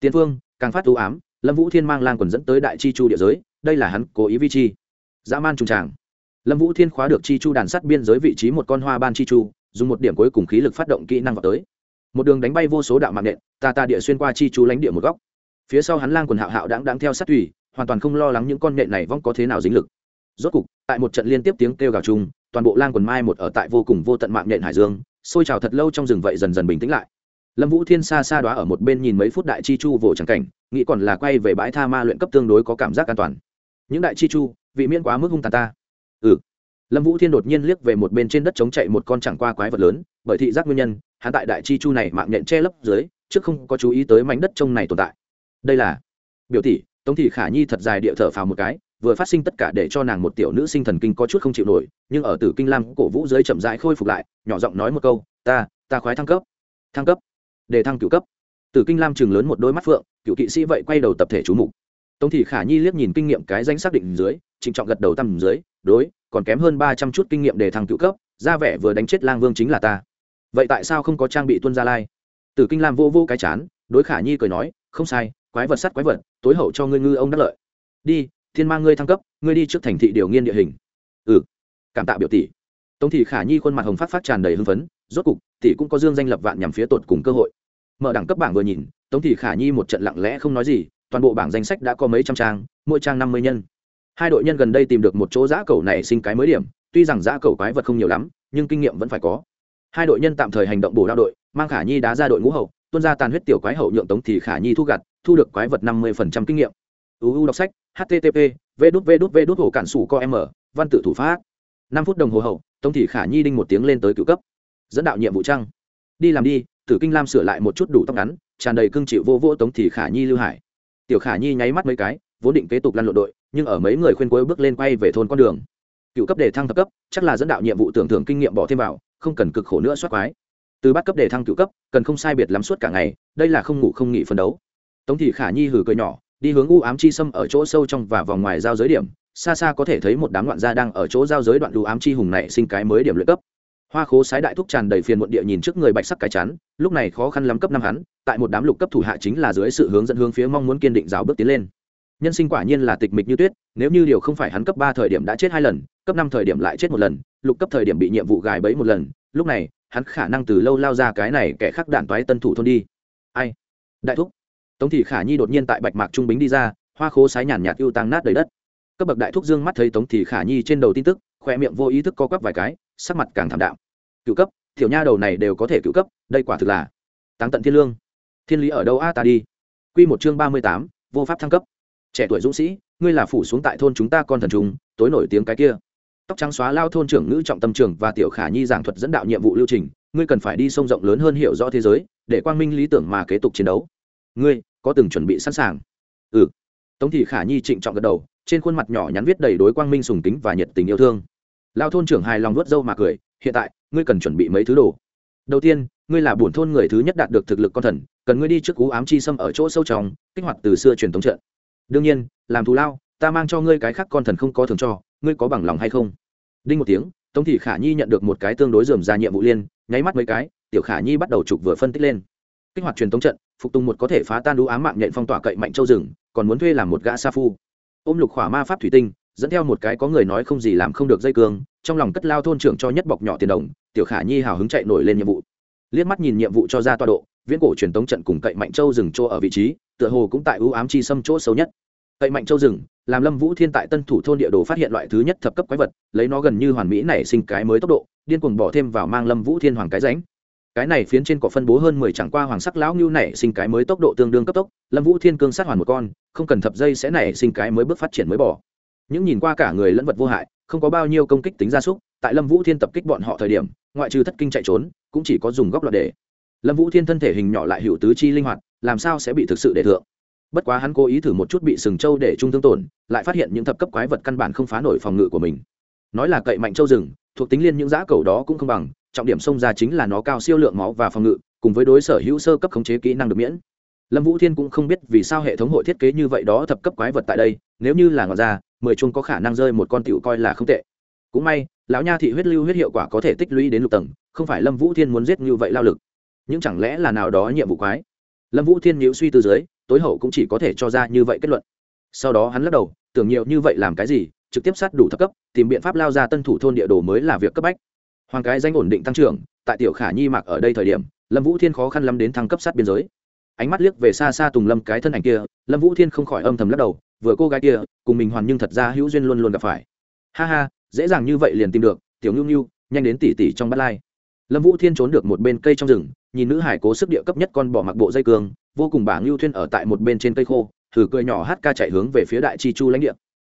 Tiên phương càng phát ưu ám, lâm vũ thiên mang lang quần dẫn tới đại chi chu địa giới, đây là hắn cố ý vi chi. Dã man trùng tràng. Lâm vũ thiên khóa được chi chu đàn sắt biên giới vị trí một con hoa ban chi chu, dùng một điểm cuối cùng khí lực phát động kỹ năng vào tới một đường đánh bay vô số đạo mạng nện, ta ta địa xuyên qua chi chu lánh địa một góc. Phía sau hắn lang quần hạo hạo đáng đáng theo sát thủy hoàn toàn không lo lắng những con nện này vong có thế nào dính lực. Rốt cục, tại một trận liên tiếp tiếng kêu gào chung, toàn bộ lang quần mai một ở tại vô cùng vô tận mạng nện hải dương, xôi trào thật lâu trong rừng vậy dần dần bình tĩnh lại. Lâm vũ thiên xa xa đoá ở một bên nhìn mấy phút đại chi chu vỗ trắng cảnh, nghĩ còn là quay về bãi tha ma luyện cấp tương đối có cảm giác an toàn. Những đại chi chu, vị miễn quá mức hung tàn ta. Ừ. Lâm vũ thiên đột nhiên liếc về một bên trên đất chống chạy một con chẳng qua quái vật lớn, bởi thị giác nguyên nhân hắn tại đại chi chu này mạng nhện che lấp dưới, trước không có chú ý tới mảnh đất trông này tồn tại. Đây là biểu tỷ, tống thị khả nhi thật dài địa thở phào một cái, vừa phát sinh tất cả để cho nàng một tiểu nữ sinh thần kinh có chút không chịu nổi, nhưng ở tử kinh lam cổ vũ dưới chậm rãi khôi phục lại, nhỏ giọng nói một câu, ta ta khoái thăng cấp thăng cấp, để thăng cựu cấp. Tử kinh lam chừng lớn một đôi mắt phượng, cựu kỵ sĩ vậy quay đầu tập thể chú mục. Tống thị khả nhi liếc nhìn kinh nghiệm cái danh xác định dưới, trịnh trọng gật đầu tầm dưới, đối, còn kém hơn ba trăm chút kinh nghiệm để thăng cựu cấp, ra vẻ vừa đánh chết lang vương chính là ta vậy tại sao không có trang bị tuân gia lai? Tử kinh lam vô vô cái chán, đối khả nhi cười nói, không sai, quái vật sắt quái vật, tối hậu cho ngươi ngư ông đắc lợi. Đi, thiên mang ngươi thăng cấp, ngươi đi trước thành thị điều nghiên địa hình. Ừ cảm tạ biểu tỷ. Tống thị khả nhi khuôn mặt hồng phát phát tràn đầy hưng phấn, rốt cục, tỷ cũng có dương danh lập vạn nhằm phía tột cùng cơ hội. Mở đẳng cấp bảng vừa nhìn, tống thị khả nhi một trận lặng lẽ không nói gì, toàn bộ bảng danh sách đã có mấy trăm trang, mỗi trang năm mươi nhân. Hai đội nhân gần đây tìm được một chỗ giã cầu này sinh cái mới điểm, tuy rằng giã cầu quái vật không nhiều lắm, nhưng kinh nghiệm vẫn phải có hai đội nhân tạm thời hành động bổ đao đội, mang khả nhi đá ra đội ngũ hậu tuôn ra tàn huyết tiểu quái hậu nhượng tống thì khả nhi thu gặt, thu được quái vật năm mươi kinh nghiệm. Uu đọc sách http v đút v đút v đút hồ cản sủ co m văn tự thủ pháp. năm phút đồng hồ hậu, tống thị khả nhi đinh một tiếng lên tới cựu cấp. Dẫn đạo nhiệm vụ trăng. Đi làm đi, tử kinh lam sửa lại một chút đủ tóc ngắn, tràn đầy cương chịu vô vô tống thị khả nhi lưu hải. Tiểu khả nhi nháy mắt mấy cái, vốn định kế tục lăn lộn đội, nhưng ở mấy người khuyên cuối bước lên quay về thôn con đường. Cựu cấp để thăng thập cấp, chắc là dẫn đạo nhiệm vụ tưởng thưởng kinh nghiệm bỏ thêm vào không cần cực khổ nữa soát quái. Từ bắt cấp để thăng cựu cấp, cần không sai biệt lắm suốt cả ngày, đây là không ngủ không nghỉ phân đấu. Tống thị khả nhi hử cười nhỏ, đi hướng u ám chi xâm ở chỗ sâu trong và vòng ngoài giao giới điểm, xa xa có thể thấy một đám loạn gia đang ở chỗ giao giới đoạn u ám chi hùng này sinh cái mới điểm luyện cấp. Hoa khố sái đại thúc tràn đầy phiền muộn địa nhìn trước người bạch sắc cái chắn, lúc này khó khăn lắm cấp năm hắn, tại một đám lục cấp thủ hạ chính là dưới sự hướng dẫn hướng phía mong muốn kiên định giáo bước tiến lên. Nhân sinh quả nhiên là tịch mịch như tuyết, nếu như điều không phải hắn cấp ba thời điểm đã chết hai lần cấp năm thời điểm lại chết một lần, lục cấp thời điểm bị nhiệm vụ gài bẫy một lần, lúc này, hắn khả năng từ lâu lao ra cái này kẻ khác đạn toái tân thủ thôn đi. Ai? Đại thúc. Tống thị khả nhi đột nhiên tại bạch mạc trung bính đi ra, hoa khố sái nhàn nhạt ưu tăng nát đầy đất. Cấp bậc đại thúc dương mắt thấy tống thị khả nhi trên đầu tin tức, khoe miệng vô ý thức co quắp vài cái, sắc mặt càng thảm đạm. Cựu cấp thiểu nha đầu này đều có thể cựu cấp, đây quả thực là tăng tận thiên lương. Thiên lý ở đâu a ta đi. Q một chương ba mươi tám, vô pháp thăng cấp. Trẻ tuổi dũng sĩ, ngươi là phủ xuống tại thôn chúng ta con thần trùng, tối nổi tiếng cái kia tóc trắng xóa lao thôn trưởng ngữ trọng tâm trưởng và tiểu khả nhi giảng thuật dẫn đạo nhiệm vụ lưu trình, ngươi cần phải đi sông rộng lớn hơn hiểu rõ thế giới, để quang minh lý tưởng mà kế tục chiến đấu. Ngươi, có từng chuẩn bị sẵn sàng? Ừ. Tống thị khả nhi trịnh trọng gật đầu, trên khuôn mặt nhỏ nhắn viết đầy đối quang minh sùng kính và nhiệt tình yêu thương. Lao thôn trưởng hài lòng nuốt dâu mà cười, hiện tại, ngươi cần chuẩn bị mấy thứ đồ? Đầu tiên, ngươi là bổn thôn người thứ nhất đạt được thực lực con thần, cần ngươi đi trước cú ám chi xâm ở chỗ sâu trong, kích hoạt từ xưa truyền thống trận. Đương nhiên, làm thù lao ta mang cho ngươi cái khác con thần không có thường cho, ngươi có bằng lòng hay không? Đinh một tiếng, tống thị khả nhi nhận được một cái tương đối dườm ra nhiệm vụ liên, nháy mắt mấy cái, tiểu khả nhi bắt đầu trục vừa phân tích lên. Kích hoạt truyền tống trận, phục tùng một có thể phá tan đũ ám mạng nhện phong tỏa cậy mạnh châu rừng, còn muốn thuê làm một gã sa phu. Ôm lục khỏa ma pháp thủy tinh, dẫn theo một cái có người nói không gì làm không được dây cương, trong lòng cất lao thôn trưởng cho nhất bọc nhỏ tiền đồng, tiểu khả nhi hào hứng chạy nổi lên nhiệm vụ. Liếc mắt nhìn nhiệm vụ cho ra toa độ, viễn cổ truyền tống trận cùng cậy mạnh châu rừng chỗ ở vị trí, tựa hồ cũng tại ưu ám chi xâm chỗ xấu nhất cậy mạnh châu rừng, làm lâm vũ thiên tại tân thủ thôn địa đồ phát hiện loại thứ nhất thập cấp quái vật, lấy nó gần như hoàn mỹ nảy sinh cái mới tốc độ, điên cuồng bỏ thêm vào mang lâm vũ thiên hoàng cái ránh cái này phiến trên cỏ phân bố hơn mười chẳng qua hoàng sắc lão ngưu nảy sinh cái mới tốc độ tương đương cấp tốc, lâm vũ thiên cương sát hoàn một con, không cần thập dây sẽ nảy sinh cái mới bước phát triển mới bỏ. Những nhìn qua cả người lẫn vật vô hại, không có bao nhiêu công kích tính gia súc, tại lâm vũ thiên tập kích bọn họ thời điểm, ngoại trừ thất kinh chạy trốn, cũng chỉ có dùng góc loạt để. Lâm vũ thiên thân thể hình nhỏ lại hữu tứ chi linh hoạt, làm sao sẽ bị thực sự để thượng? Bất quá hắn cố ý thử một chút bị sừng trâu để trung thương tổn, lại phát hiện những thập cấp quái vật căn bản không phá nổi phòng ngự của mình. Nói là cậy mạnh châu rừng, thuộc tính liên những giã cầu đó cũng không bằng, trọng điểm xông ra chính là nó cao siêu lượng máu và phòng ngự, cùng với đối sở hữu sơ cấp khống chế kỹ năng được miễn. Lâm vũ thiên cũng không biết vì sao hệ thống hội thiết kế như vậy đó thập cấp quái vật tại đây, nếu như là ngọn ra mười chung có khả năng rơi một con tiểu coi là không tệ. Cũng may, lão nha thị huyết lưu huyết hiệu quả có thể tích lũy đến lục tầng, không phải lâm vũ thiên muốn giết như vậy lao lực. Nhưng chẳng lẽ là nào đó nhiệm vụ quái? Lâm vũ thiên nhíu suy từ dưới tối hậu cũng chỉ có thể cho ra như vậy kết luận. Sau đó hắn lắc đầu, tưởng nhiều như vậy làm cái gì, trực tiếp sát đủ thấp cấp, tìm biện pháp lao ra tân thủ thôn địa đồ mới là việc cấp bách. Hoàng cái danh ổn định tăng trưởng, tại tiểu khả nhi mặc ở đây thời điểm, lâm vũ thiên khó khăn lắm đến thăng cấp sát biên giới. Ánh mắt liếc về xa xa tùng lâm cái thân ảnh kia, lâm vũ thiên không khỏi âm thầm lắc đầu, vừa cô gái kia, cùng mình hoàn nhưng thật ra hữu duyên luôn luôn gặp phải. Ha ha, dễ dàng như vậy liền tìm được, tiểu ngưu ngưu nhanh đến tỉ tỉ trong bắt lai. Lâm vũ thiên trốn được một bên cây trong rừng nhìn nữ hải cố sức địa cấp nhất con bỏ mặc bộ dây cường vô cùng bảng lưu thuyên ở tại một bên trên cây khô, thử cười nhỏ hát ca chạy hướng về phía đại chi chu lãnh địa.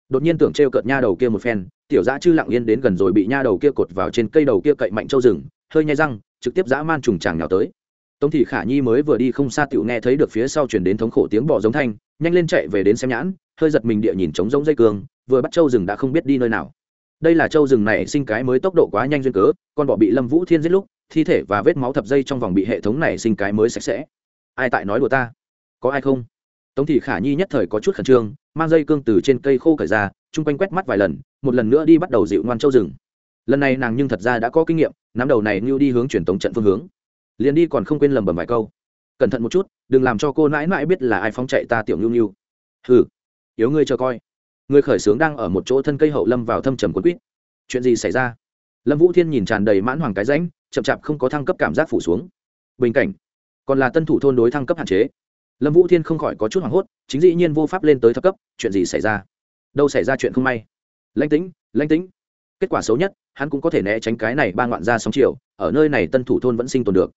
Đột nhiên tưởng trêu cợt nha đầu kia một phen, tiểu dã chư lặng yên đến gần rồi bị nha đầu kia cột vào trên cây đầu kia cậy mạnh châu rừng, hơi nhai răng, trực tiếp dã man trùng tràng nhào tới. Tống thị khả nhi mới vừa đi không xa tiểu nghe thấy được phía sau chuyển đến thống khổ tiếng bò giống thanh, nhanh lên chạy về đến xem nhãn, hơi giật mình địa nhìn trống giống dây cương, vừa bắt châu rừng đã không biết đi nơi nào. Đây là châu rừng này sinh cái mới tốc độ quá nhanh duyên cớ, con bọ bị lâm vũ thiên giết lúc thi thể và vết máu thập dây trong vòng bị hệ thống này sinh cái mới sạch sẽ. Ai tại nói đùa ta? Có ai không? Tống thị khả nhi nhất thời có chút khẩn trương, mang dây cương từ trên cây khô cởi ra, chung quanh quét mắt vài lần, một lần nữa đi bắt đầu dịu ngoan châu rừng. Lần này nàng nhưng thật ra đã có kinh nghiệm, nắm đầu này như đi hướng truyền tống trận phương hướng. Liền đi còn không quên lầm bầm vài câu. Cẩn thận một chút, đừng làm cho cô nãi nãi biết là ai phóng chạy ta tiểu nhu nhu. Hừ, yếu ngươi chờ coi. Người khởi xướng đang ở một chỗ thân cây hậu lâm vào thâm trầm quấn quýt. Chuyện gì xảy ra? Lâm vũ thiên nhìn tràn đầy mãn hoàng cái ránh chậm chạp không có thăng cấp cảm giác phủ xuống. Bình cảnh, còn là tân thủ thôn đối thăng cấp hạn chế. Lâm vũ thiên không khỏi có chút hoảng hốt, chính dĩ nhiên vô pháp lên tới thấp cấp, chuyện gì xảy ra? Đâu xảy ra chuyện không may? Lãnh tĩnh lãnh tĩnh. Kết quả xấu nhất, hắn cũng có thể né tránh cái này ba ngoạn ra sóng chiều, ở nơi này tân thủ thôn vẫn sinh tồn được.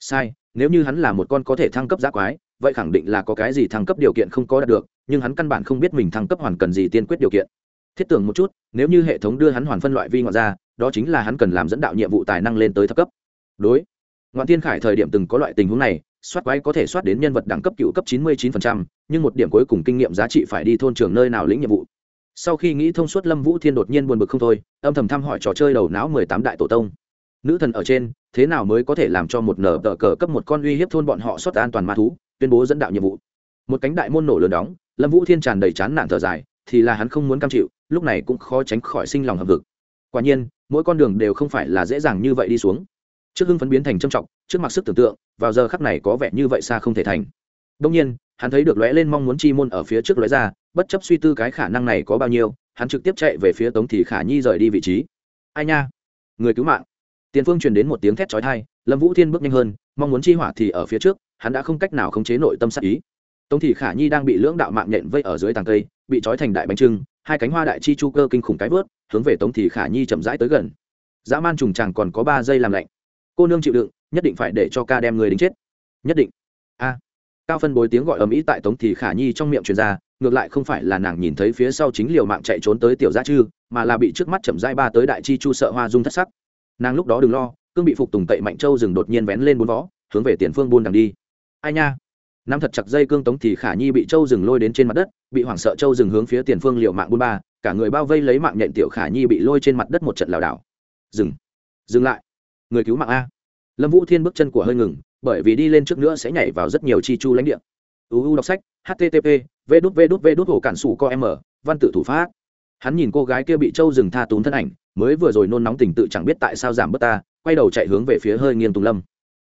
Sai, nếu như hắn là một con có thể thăng cấp giác quái, vậy khẳng định là có cái gì thăng cấp điều kiện không có đạt được, nhưng hắn căn bản không biết mình thăng cấp hoàn cần gì tiên quyết điều kiện. Thiết tưởng một chút, nếu như hệ thống đưa hắn hoàn phân loại vi ngoạn ra đó chính là hắn cần làm dẫn đạo nhiệm vụ tài năng lên tới thấp cấp. Đối ngoạn tiên khải thời điểm từng có loại tình huống này soát quái có thể soát đến nhân vật đẳng cấp cựu cấp chín mươi 99%, nhưng một điểm cuối cùng kinh nghiệm giá trị phải đi thôn trường nơi nào lĩnh nhiệm vụ. Sau khi nghĩ thông suốt lâm vũ thiên đột nhiên buồn bực không thôi âm thầm thăm hỏi trò chơi đầu não mười tám đại tổ tông. Nữ thần ở trên thế nào mới có thể làm cho một nở tờ cờ cấp một con uy hiếp thôn bọn họ xuất an toàn ma thú tuyên bố dẫn đạo nhiệm vụ. Một cánh đại môn nổ lớn đóng lâm vũ thiên tràn đầy chán nản thở dài thì là hắn không muốn cam chịu lúc này cũng khó tránh khỏi sinh lòng hầm vực quả nhiên mỗi con đường đều không phải là dễ dàng như vậy đi xuống. Trước hưng phấn biến thành trầm trọng, trước mặt sức tưởng tượng, vào giờ khắc này có vẻ như vậy xa không thể thành. Đông nhiên, hắn thấy được lóe lên mong muốn chi môn ở phía trước lóe ra, bất chấp suy tư cái khả năng này có bao nhiêu, hắn trực tiếp chạy về phía tống thì khả nhi rời đi vị trí. Ai nha? Người cứu mạng. Tiền phương truyền đến một tiếng thét chói tai, lâm vũ thiên bước nhanh hơn, mong muốn chi hỏa thì ở phía trước, hắn đã không cách nào khống chế nội tâm sát ý. Tống thị khả nhi đang bị lưỡng đạo mạng nhện vây ở dưới tàng cây, bị trói thành đại bánh trưng hai cánh hoa đại chi chu cơ kinh khủng cái vớt, hướng về tống thì khả nhi chậm rãi tới gần. Dã man trùng chàng còn có ba giây làm lạnh. Cô nương chịu đựng, nhất định phải để cho ca đem người đính chết. Nhất định. A. Cao phân bối tiếng gọi ầm ĩ tại tống thì khả nhi trong miệng truyền ra, ngược lại không phải là nàng nhìn thấy phía sau chính liều mạng chạy trốn tới tiểu gia chư, mà là bị trước mắt chậm rãi ba tới đại chi chu sợ hoa dung thất sắc. Nàng lúc đó đừng lo, cương bị phục tùng tậy mạnh châu dừng đột nhiên vén lên bốn vó, hướng về tiền phương buôn đằng đi. Ai nha? Nắm thật chặt dây cương tống thì khả nhi bị châu rừng lôi đến trên mặt đất, bị hoảng sợ châu rừng hướng phía tiền phương liệu mạng buôn ba, cả người bao vây lấy mạng nhện tiểu khả nhi bị lôi trên mặt đất một trận lảo đảo. Dừng. Dừng lại. Người cứu mạng a. Lâm vũ thiên bước chân của hơi ngừng, bởi vì đi lên trước nữa sẽ nhảy vào rất nhiều chi chu lãnh địa. Uu đọc sách http v đút v đút v đút, hồ cản sủ co m văn tự thủ pháp. Hắn nhìn cô gái kia bị châu rừng tha tốn thân ảnh, mới vừa rồi nôn nóng tình tự chẳng biết tại sao giảm bớt ta, quay đầu chạy hướng về phía hơi nghiêng tùng lâm.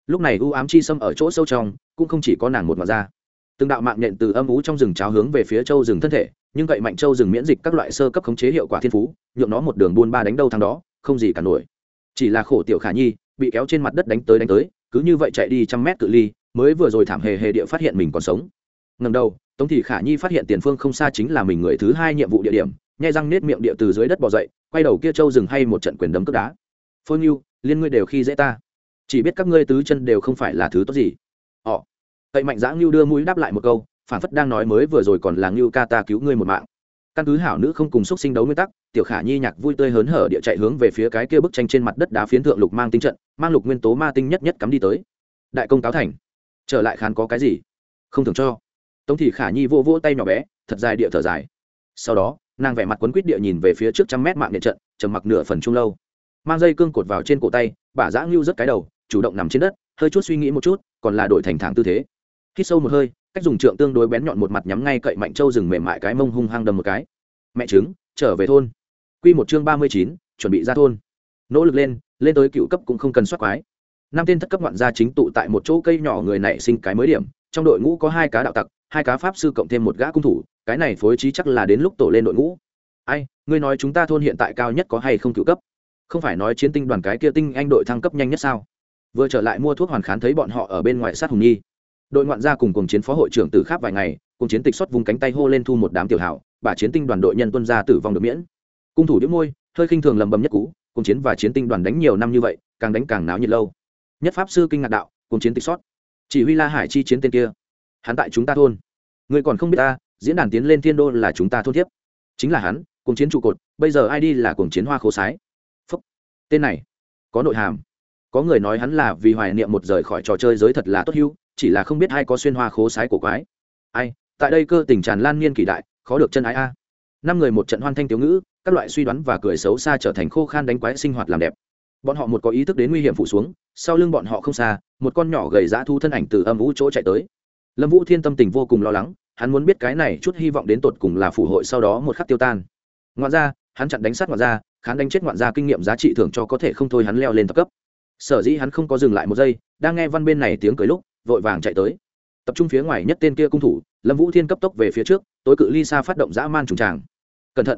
Lúc này u ám chi xâm ở chỗ sâu trong cũng không chỉ có nàng một mặt ra. Từng đạo mạng nhện từ âm ú trong rừng cháo hướng về phía châu rừng thân thể, nhưng vậy mạnh châu rừng miễn dịch các loại sơ cấp khống chế hiệu quả thiên phú, nhượng nó một đường buôn ba đánh đâu thằng đó, không gì cả nổi. Chỉ là khổ tiểu khả nhi, bị kéo trên mặt đất đánh tới đánh tới, cứ như vậy chạy đi trăm mét cự ly, mới vừa rồi thảm hề hề địa phát hiện mình còn sống. Ngần đầu, tống thị khả nhi phát hiện tiền phương không xa chính là mình người thứ hai nhiệm vụ địa điểm, nhai răng nết miệng địa từ dưới đất bỏ dậy, quay đầu kia châu rừng hay một trận quyền đấm cướp đá. Phôi nhiêu liên ngươi đều khi dễ ta. Chỉ biết các ngươi tứ chân đều không phải là thứ tốt gì. Họ tậy mạnh giã ngưu đưa mũi đáp lại một câu, phản phất đang nói mới vừa rồi còn là ngưu ca ta cứu ngươi một mạng. Căn cứ hảo nữ không cùng xúc sinh đấu nguyên tắc, tiểu khả nhi nhạc vui tươi hớn hở địa chạy hướng về phía cái kia bức tranh trên mặt đất đá phiến thượng lục mang tinh trận, mang lục nguyên tố ma tinh nhất nhất cắm đi tới. Đại công cáo thành. Trở lại khán có cái gì? Không thường cho. Tống thị khả nhi vô vỗ tay nhỏ bé, thật dài địa thở dài. Sau đó, nàng vẻ mặt quấn quýt địa nhìn về phía trước trăm mét mạng điện trận, trầm mặc nửa phần chung lâu. Mang dây cương cột vào trên cổ tay, bả giã ngưu rất cái đầu, chủ động nằm trên đất, hơi chút suy nghĩ một chút, còn là đổi thành thẳng tư thế hít sâu một hơi, cách dùng trượng tương đối bén nhọn một mặt nhắm ngay cậy mạnh châu rừng mềm mại cái mông hung hăng đầm một cái. Mẹ trứng, trở về thôn. Q một chương ba mươi chín, chuẩn bị ra thôn. Nỗ lực lên lên tới cựu cấp cũng không cần soát quái. Năm tên thất cấp ngoạn gia chính tụ tại một chỗ cây nhỏ người nảy sinh cái mới điểm, trong đội ngũ có hai cá đạo tặc, hai cá pháp sư cộng thêm một gã cung thủ, cái này phối trí chắc là đến lúc tổ lên đội ngũ. Ai, ngươi nói chúng ta thôn hiện tại cao nhất có hay không cựu cấp? Không phải nói chiến tinh đoàn cái kia tinh anh đội thăng cấp nhanh nhất sao? Vừa trở lại mua thuốc hoàn khán thấy bọn họ ở bên ngoài sát hùng nhi đội ngoạn gia cùng cùng chiến phó hội trưởng từ khác vài ngày cùng chiến tịch xuất vùng cánh tay hô lên thu một đám tiểu hảo, bà chiến tinh đoàn đội nhân tuân gia tử vong được miễn. Cung thủ đĩu môi, hơi khinh thường lầm bầm nhất cú cùng chiến và chiến tinh đoàn đánh nhiều năm như vậy, càng đánh càng náo nhiệt lâu. Nhất pháp sư kinh ngạc đạo cùng chiến tịch sót chỉ huy la hải chi chiến tên kia. Hắn tại chúng ta thôn. Người còn không biết ta, diễn đàn tiến lên thiên đô là chúng ta thôn thiếp. Chính là hắn cùng chiến trụ cột, bây giờ ai đi là cùng chiến hoa khố sái. Phúc. Tên này, có nội hàm. Có người nói hắn là vì hoài niệm một rời khỏi trò chơi giới thật là tốt hưu chỉ là không biết ai có xuyên hoa khố sái của quái. Ai, tại đây cơ tình tràn lan niên kỷ đại, khó được chân ái a. Năm người một trận hoan thanh tiểu ngữ, các loại suy đoán và cười xấu xa trở thành khô khan đánh quái sinh hoạt làm đẹp. Bọn họ một có ý thức đến nguy hiểm phủ xuống, sau lưng bọn họ không xa, một con nhỏ gầy dã thu thân ảnh từ âm vũ chỗ chạy tới. Lâm vũ thiên tâm tình vô cùng lo lắng, hắn muốn biết cái này chút hy vọng đến tột cùng là phủ hội sau đó một khắc tiêu tan. Ngoạn ra hắn chặn đánh sát ngoạn ra khán đánh chết ngoạn ra kinh nghiệm giá trị thưởng cho có thể không thôi hắn leo lên tập cấp. Sở dĩ hắn không có dừng lại một giây, đang nghe văn bên này tiếng cười lúc vội vàng chạy tới. Tập trung phía ngoài nhất tên kia cung thủ, lâm vũ thiên cấp tốc về phía trước, tối cự ly xa phát động dã man trùng tràng. Cẩn thận!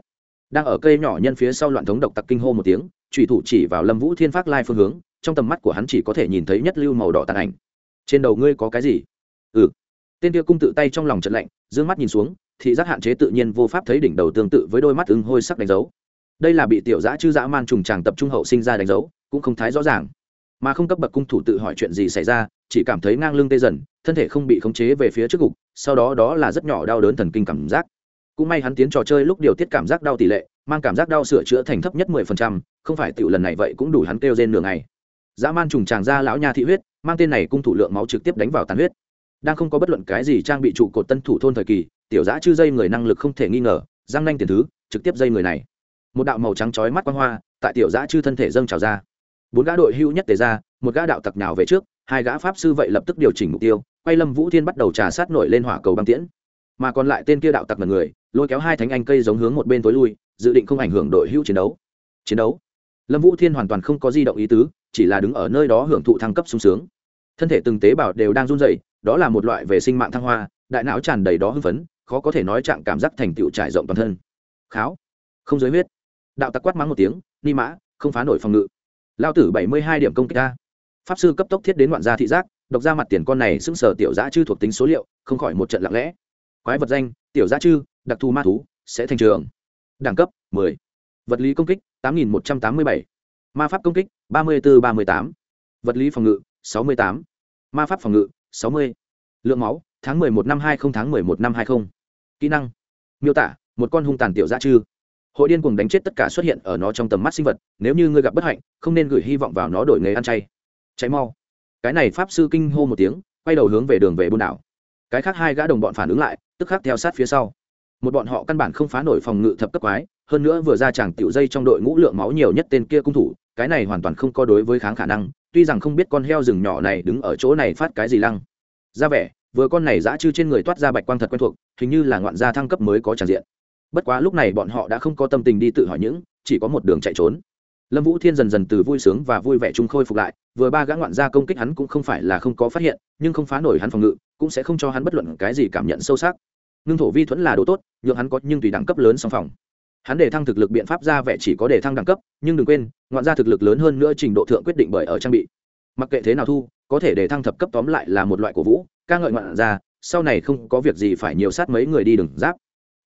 Đang ở cây nhỏ nhân phía sau loạn thống độc tặc kinh hô một tiếng trùy thủ chỉ vào lâm vũ thiên phát lai phương hướng, trong tầm mắt của hắn chỉ có thể nhìn thấy nhất lưu màu đỏ tàn ảnh. Trên đầu ngươi có cái gì? Ừ. Tên kia cung tự tay trong lòng trận lạnh d ư ơ n g mắt nhìn xuống, thị giác hạn chế tự nhiên vô pháp thấy đỉnh đầu tương tự với đôi mắt ưng hôi sắc đánh dấu. Đây là bị tiểu giã chư dã man trùng tràng tập trung hậu sinh ra đánh dấu, cũng không thái rõ ràng. Mà không cấp bậc cung thủ tự hỏi chuyện gì xảy ra chỉ cảm thấy ngang lưng tê dần, thân thể không bị khống chế về phía trước gục, sau đó đó là rất nhỏ đau đớn thần kinh cảm giác. Cũng may hắn tiến trò chơi lúc điều tiết cảm giác đau tỷ lệ, mang cảm giác đau sửa chữa thành thấp nhất mười phần trăm, không phải tiểu lần này vậy cũng đủ hắn kêu rên nửa ngày. Dã man trùng tràng ra lão nha thị huyết, mang tên này cung thủ lượng máu trực tiếp đánh vào tàn huyết. Đang không có bất luận cái gì trang bị trụ cột tân thủ thôn thời kỳ, tiểu giã chư dây người năng lực không thể nghi ngờ, giang nanh tiền thứ, trực tiếp dây người này. Một đạo màu trắng chói mắt quang hoa, tại tiểu giã chư thân thể dâng trào ra. Bốn gã đội hưu nhất tề ra, một gã đạo tặc nào về trước hai gã pháp sư vậy lập tức điều chỉnh mục tiêu, quay lâm vũ thiên bắt đầu trà sát nổi lên hỏa cầu băng tiễn. Mà còn lại tên kia đạo tặc là người, lôi kéo hai thánh anh cây giống hướng một bên tối lui, dự định không ảnh hưởng đội hưu chiến đấu. Chiến đấu? Lâm vũ thiên hoàn toàn không có di động ý tứ, chỉ là đứng ở nơi đó hưởng thụ thăng cấp sung sướng. Thân thể từng tế bào đều đang run dày đó là một loại về sinh mạng thăng hoa, đại não tràn đầy đó hưng phấn, khó có thể nói trạng cảm giác thành tựu trải rộng toàn thân. Kháo, không giới huyết. Đạo tặc quát mắng một tiếng, ni mã, không phá nổi phòng ngự. Lao tử bảy mươi hai điểm công kích ta pháp sư cấp tốc thiết đến ngoạn gia thị giác đọc ra mặt tiền con này xưng sở tiểu giã chư thuộc tính số liệu không khỏi một trận lặng lẽ quái vật danh tiểu giã chư đặc thù ma thú sẽ thành trường đẳng cấp 10. vật lý công kích 8.187, ma pháp công kích 34-38. vật lý phòng ngự 68. ma pháp phòng ngự 60. lượng máu tháng 11 năm 20 tháng 11 năm 20. kỹ năng miêu tả một con hung tàn tiểu dã chư hội điên cuồng đánh chết tất cả xuất hiện ở nó trong tầm mắt sinh vật nếu như ngươi gặp bất hạnh không nên gửi hy vọng vào nó đổi nghề ăn chay cháy mau. Cái này pháp sư kinh hô một tiếng, quay đầu hướng về đường về buôn đảo. Cái khác hai gã đồng bọn phản ứng lại, tức khắc theo sát phía sau. Một bọn họ căn bản không phá nổi phòng ngự thập cấp quái, hơn nữa vừa ra chàng tiểu dây trong đội ngũ lượng máu nhiều nhất tên kia cung thủ, cái này hoàn toàn không có đối với kháng khả năng, tuy rằng không biết con heo rừng nhỏ này đứng ở chỗ này phát cái gì lăng. Ra vẻ, vừa con này dã chư trên người toát ra bạch quang thật quen thuộc, hình như là ngoạn gia thăng cấp mới có tràn diện. Bất quá lúc này bọn họ đã không có tâm tình đi tự hỏi những, chỉ có một đường chạy trốn lâm vũ thiên dần dần từ vui sướng và vui vẻ chung khôi phục lại vừa ba gã ngoạn gia công kích hắn cũng không phải là không có phát hiện nhưng không phá nổi hắn phòng ngự cũng sẽ không cho hắn bất luận cái gì cảm nhận sâu sắc. Ngưng thổ vi thuẫn là đồ tốt nhượng hắn có nhưng tùy đẳng cấp lớn song phòng. Hắn để thăng thực lực biện pháp ra vẻ chỉ có để thăng đẳng cấp nhưng đừng quên ngoạn gia thực lực lớn hơn nữa trình độ thượng quyết định bởi ở trang bị. Mặc kệ thế nào thu có thể để thăng thập cấp tóm lại là một loại cổ vũ ca ngợi ngoạn gia, sau này không có việc gì phải nhiều sát mấy người đi đường giáp.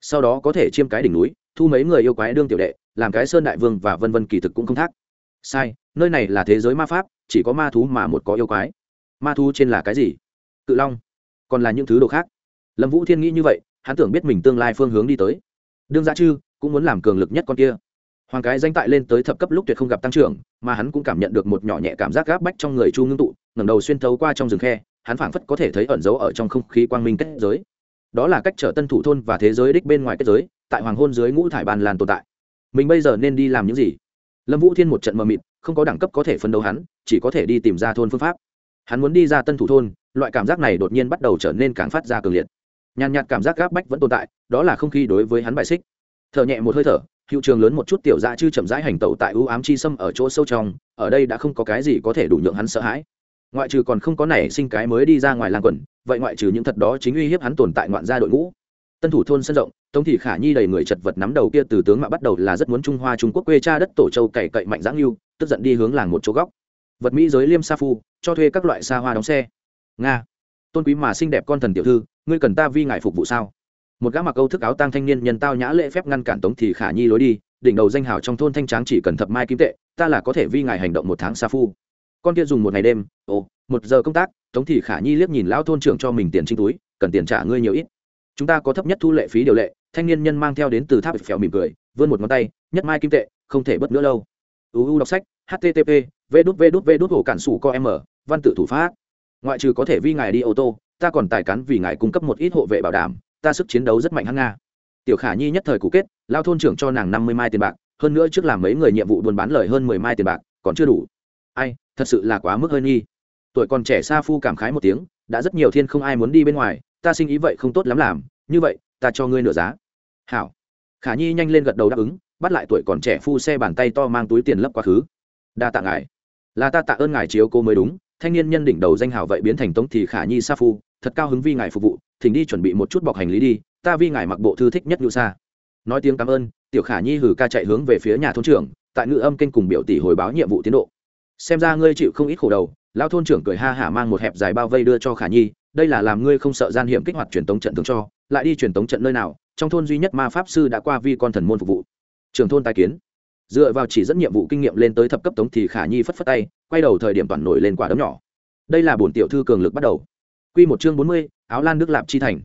Sau đó có thể chiêm cái đỉnh núi thu mấy người yêu quái đương tiểu đệ làm cái sơn đại vương và vân vân kỳ thực cũng không thác. Sai, nơi này là thế giới ma pháp, chỉ có ma thú mà một có yêu quái. Ma thú trên là cái gì? Cự long. Còn là những thứ đồ khác. Lâm vũ thiên nghĩ như vậy, hắn tưởng biết mình tương lai phương hướng đi tới. Đương ra chư cũng muốn làm cường lực nhất con kia. Hoàng cái danh tại lên tới thập cấp lúc tuyệt không gặp tăng trưởng, mà hắn cũng cảm nhận được một nhỏ nhẹ cảm giác gáp bách trong người chu ngưng tụ, ngẩng đầu xuyên thấu qua trong rừng khe, hắn phảng phất có thể thấy ẩn giấu ở trong không khí quang minh kết giới. Đó là cách trở tân thủ thôn và thế giới đích bên ngoài kết giới, tại hoàng hôn dưới ngũ thải bàn làn tồn tại mình bây giờ nên đi làm những gì? Lâm vũ thiên một trận mờ mịt, không có đẳng cấp có thể phân đấu hắn, chỉ có thể đi tìm ra thôn phương pháp. Hắn muốn đi ra tân thủ thôn, loại cảm giác này đột nhiên bắt đầu trở nên càng phát ra cường liệt. Nhàn nhạt cảm giác gáp bách vẫn tồn tại, đó là không khí đối với hắn bài xích. Thở nhẹ một hơi thở hiệu trường lớn một chút tiểu dạ chứ chậm rãi hành tẩu tại ưu ám chi sâm ở chỗ sâu trong, ở đây đã không có cái gì có thể đủ nhượng hắn sợ hãi. Ngoại trừ còn không có nảy sinh cái mới đi ra ngoài làng quần, vậy ngoại trừ những thật đó chính uy hiếp hắn tồn tại ngoạn gia đội ngũ tân thủ thôn sân rộng, tống thị khả nhi đầy người chật vật nắm đầu kia từ tướng mạ bắt đầu là rất muốn trung hoa trung quốc quê cha đất tổ châu cày cậy mạnh giáng lưu tức giận đi hướng làng một chỗ góc. Vật mỹ giới liêm sa phu, cho thuê các loại xa hoa đóng xe. Nga, tôn quý mà xinh đẹp con thần tiểu thư, ngươi cần ta vi ngại phục vụ sao? Một gã mặc câu thức áo tang thanh niên nhân tao nhã lễ phép ngăn cản tống thị khả nhi lối đi, đỉnh đầu danh hào trong thôn thanh tráng chỉ cần thập mai kim tệ, ta là có thể vi ngài hành động một tháng sa phu. Con kia dùng một ngày đêm, ồ, một giờ công tác, tống thị khả nhi liếc nhìn lão thôn trưởng cho mình tiền trinh túi, cần tiền trả ngươi nhiều ít chúng ta có thấp nhất thu lệ phí điều lệ, thanh niên nhân mang theo đến từ tháp phèo mỉm cười, vươn một ngón tay, nhất mai kim tệ, không thể bất nữa lâu uu đọc sách http v đút v đút v đút hồ cản sủ co m văn tự thủ pháp. Ngoại trừ có thể vi ngài đi ô tô, ta còn tài cán vì ngài cung cấp một ít hộ vệ bảo đảm, ta sức chiến đấu rất mạnh hăng nga. Tiểu khả nhi nhất thời cũ kết, lao thôn trưởng cho nàng năm mươi mai tiền bạc, hơn nữa trước làm mấy người nhiệm vụ buôn bán lời hơn mười mai tiền bạc, còn chưa đủ. Ai, thật sự là quá mức hơi nghi. Tuổi còn trẻ sa phu cảm khái một tiếng, đã rất nhiều thiên không ai muốn đi bên ngoài ta sinh ý vậy không tốt lắm làm, như vậy, ta cho ngươi nửa giá. Hảo. Khả nhi nhanh lên gật đầu đáp ứng, bắt lại tuổi còn trẻ phu xe bàn tay to mang túi tiền lấp quá khứ. Đa tạ ngài. Là ta tạ ơn ngài chiếu cô mới đúng, thanh niên nhân đỉnh đầu danh hào vậy biến thành tống thì khả nhi sa phu, thật cao hứng vi ngài phục vụ, thỉnh đi chuẩn bị một chút bọc hành lý đi, ta vi ngài mặc bộ thư thích nhất nhu sa. Nói tiếng cảm ơn, tiểu khả nhi hử ca chạy hướng về phía nhà thôn trưởng, tại ngự âm kênh cùng biểu tỷ hồi báo nhiệm vụ tiến độ. Xem ra ngươi chịu không ít khổ đầu, lão thôn trưởng cười ha hả mang một hẹp dài bao vây đưa cho khả nhi đây là làm ngươi không sợ gian hiểm kích hoạt truyền tống trận thường cho lại đi truyền tống trận nơi nào trong thôn duy nhất ma pháp sư đã qua vi con thần môn phục vụ. Trường thôn tài kiến. Dựa vào chỉ dẫn nhiệm vụ kinh nghiệm lên tới thập cấp tống thì khả nhi phất phất tay quay đầu thời điểm toàn nổi lên quả đấm nhỏ. Đây là bổn tiểu thư cường lực bắt đầu. Quy một chương bốn mươi, áo lan nước lạp chi thành.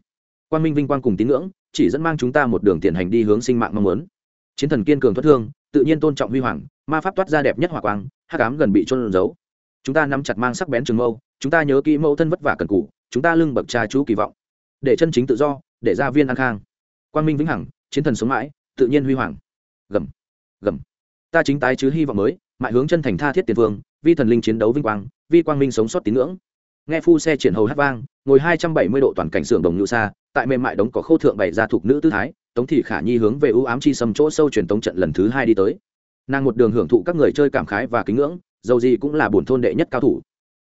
Quan minh vinh quang cùng tín ngưỡng chỉ dẫn mang chúng ta một đường tiền hành đi hướng sinh mạng mong muốn. Chiến thần kiên cường thoát thương tự nhiên tôn trọng huy hoàng ma pháp toát ra đẹp nhất hỏa quang hắc ám gần bị trôn giấu. Chúng ta nắm chặt mang sắc bén trường mâu chúng ta nhớ kỹ mẫu thân vất vả cần cù chúng ta lưng bậc cha chú kỳ vọng. Để chân chính tự do, để gia viên an khang. Quang minh vĩnh hằng, chiến thần sống mãi, tự nhiên huy hoàng. Gầm gầm. Ta chính tái chứ hy vọng mới, mại hướng chân thành tha thiết tiền vương, vi thần linh chiến đấu vinh quang, vi quang minh sống sót tín ngưỡng. Nghe phu xe triển hầu hát vang, ngồi hai trăm bảy mươi độ toàn cảnh xưởng đồng ngự xa, tại mềm mại đống có khâu thượng bày ra thuộc nữ tư thái, tống thị khả nhi hướng về ưu ám chi sầm chỗ sâu truyền tống trận lần thứ hai đi tới. Nàng một đường hưởng thụ các người chơi cảm khái và kính ngưỡng, dầu gì cũng là bổn thôn đệ nhất cao thủ.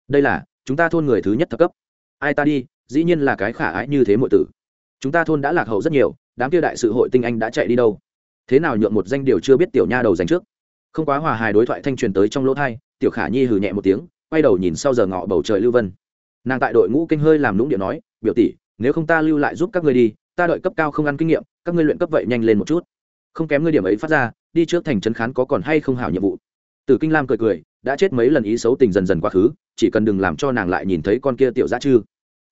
Đây là chúng ta thôn người thứ nhất thập cấp ai ta đi, dĩ nhiên là cái khả ái như thế mọi tử. Chúng ta thôn đã lạc hậu rất nhiều, đám kia đại sự hội tinh anh đã chạy đi đâu? Thế nào nhượng một danh điều chưa biết tiểu nha đầu dành trước? Không quá hòa hài đối thoại thanh truyền tới trong lỗ thai, tiểu khả nhi hừ nhẹ một tiếng, quay đầu nhìn sau giờ ngọ bầu trời lưu vân. Nàng tại đội ngũ kinh hơi làm lũng điện nói, biểu tỷ, nếu không ta lưu lại giúp các ngươi đi, ta đợi cấp cao không ăn kinh nghiệm, các ngươi luyện cấp vậy nhanh lên một chút. Không kém ngươi điểm ấy phát ra, đi trước thành trấn khán có còn hay không hảo nhiệm vụ. Tử kinh lam cười cười đã chết mấy lần ý xấu tình dần dần quá khứ, chỉ cần đừng làm cho nàng lại nhìn thấy con kia tiểu dã chư.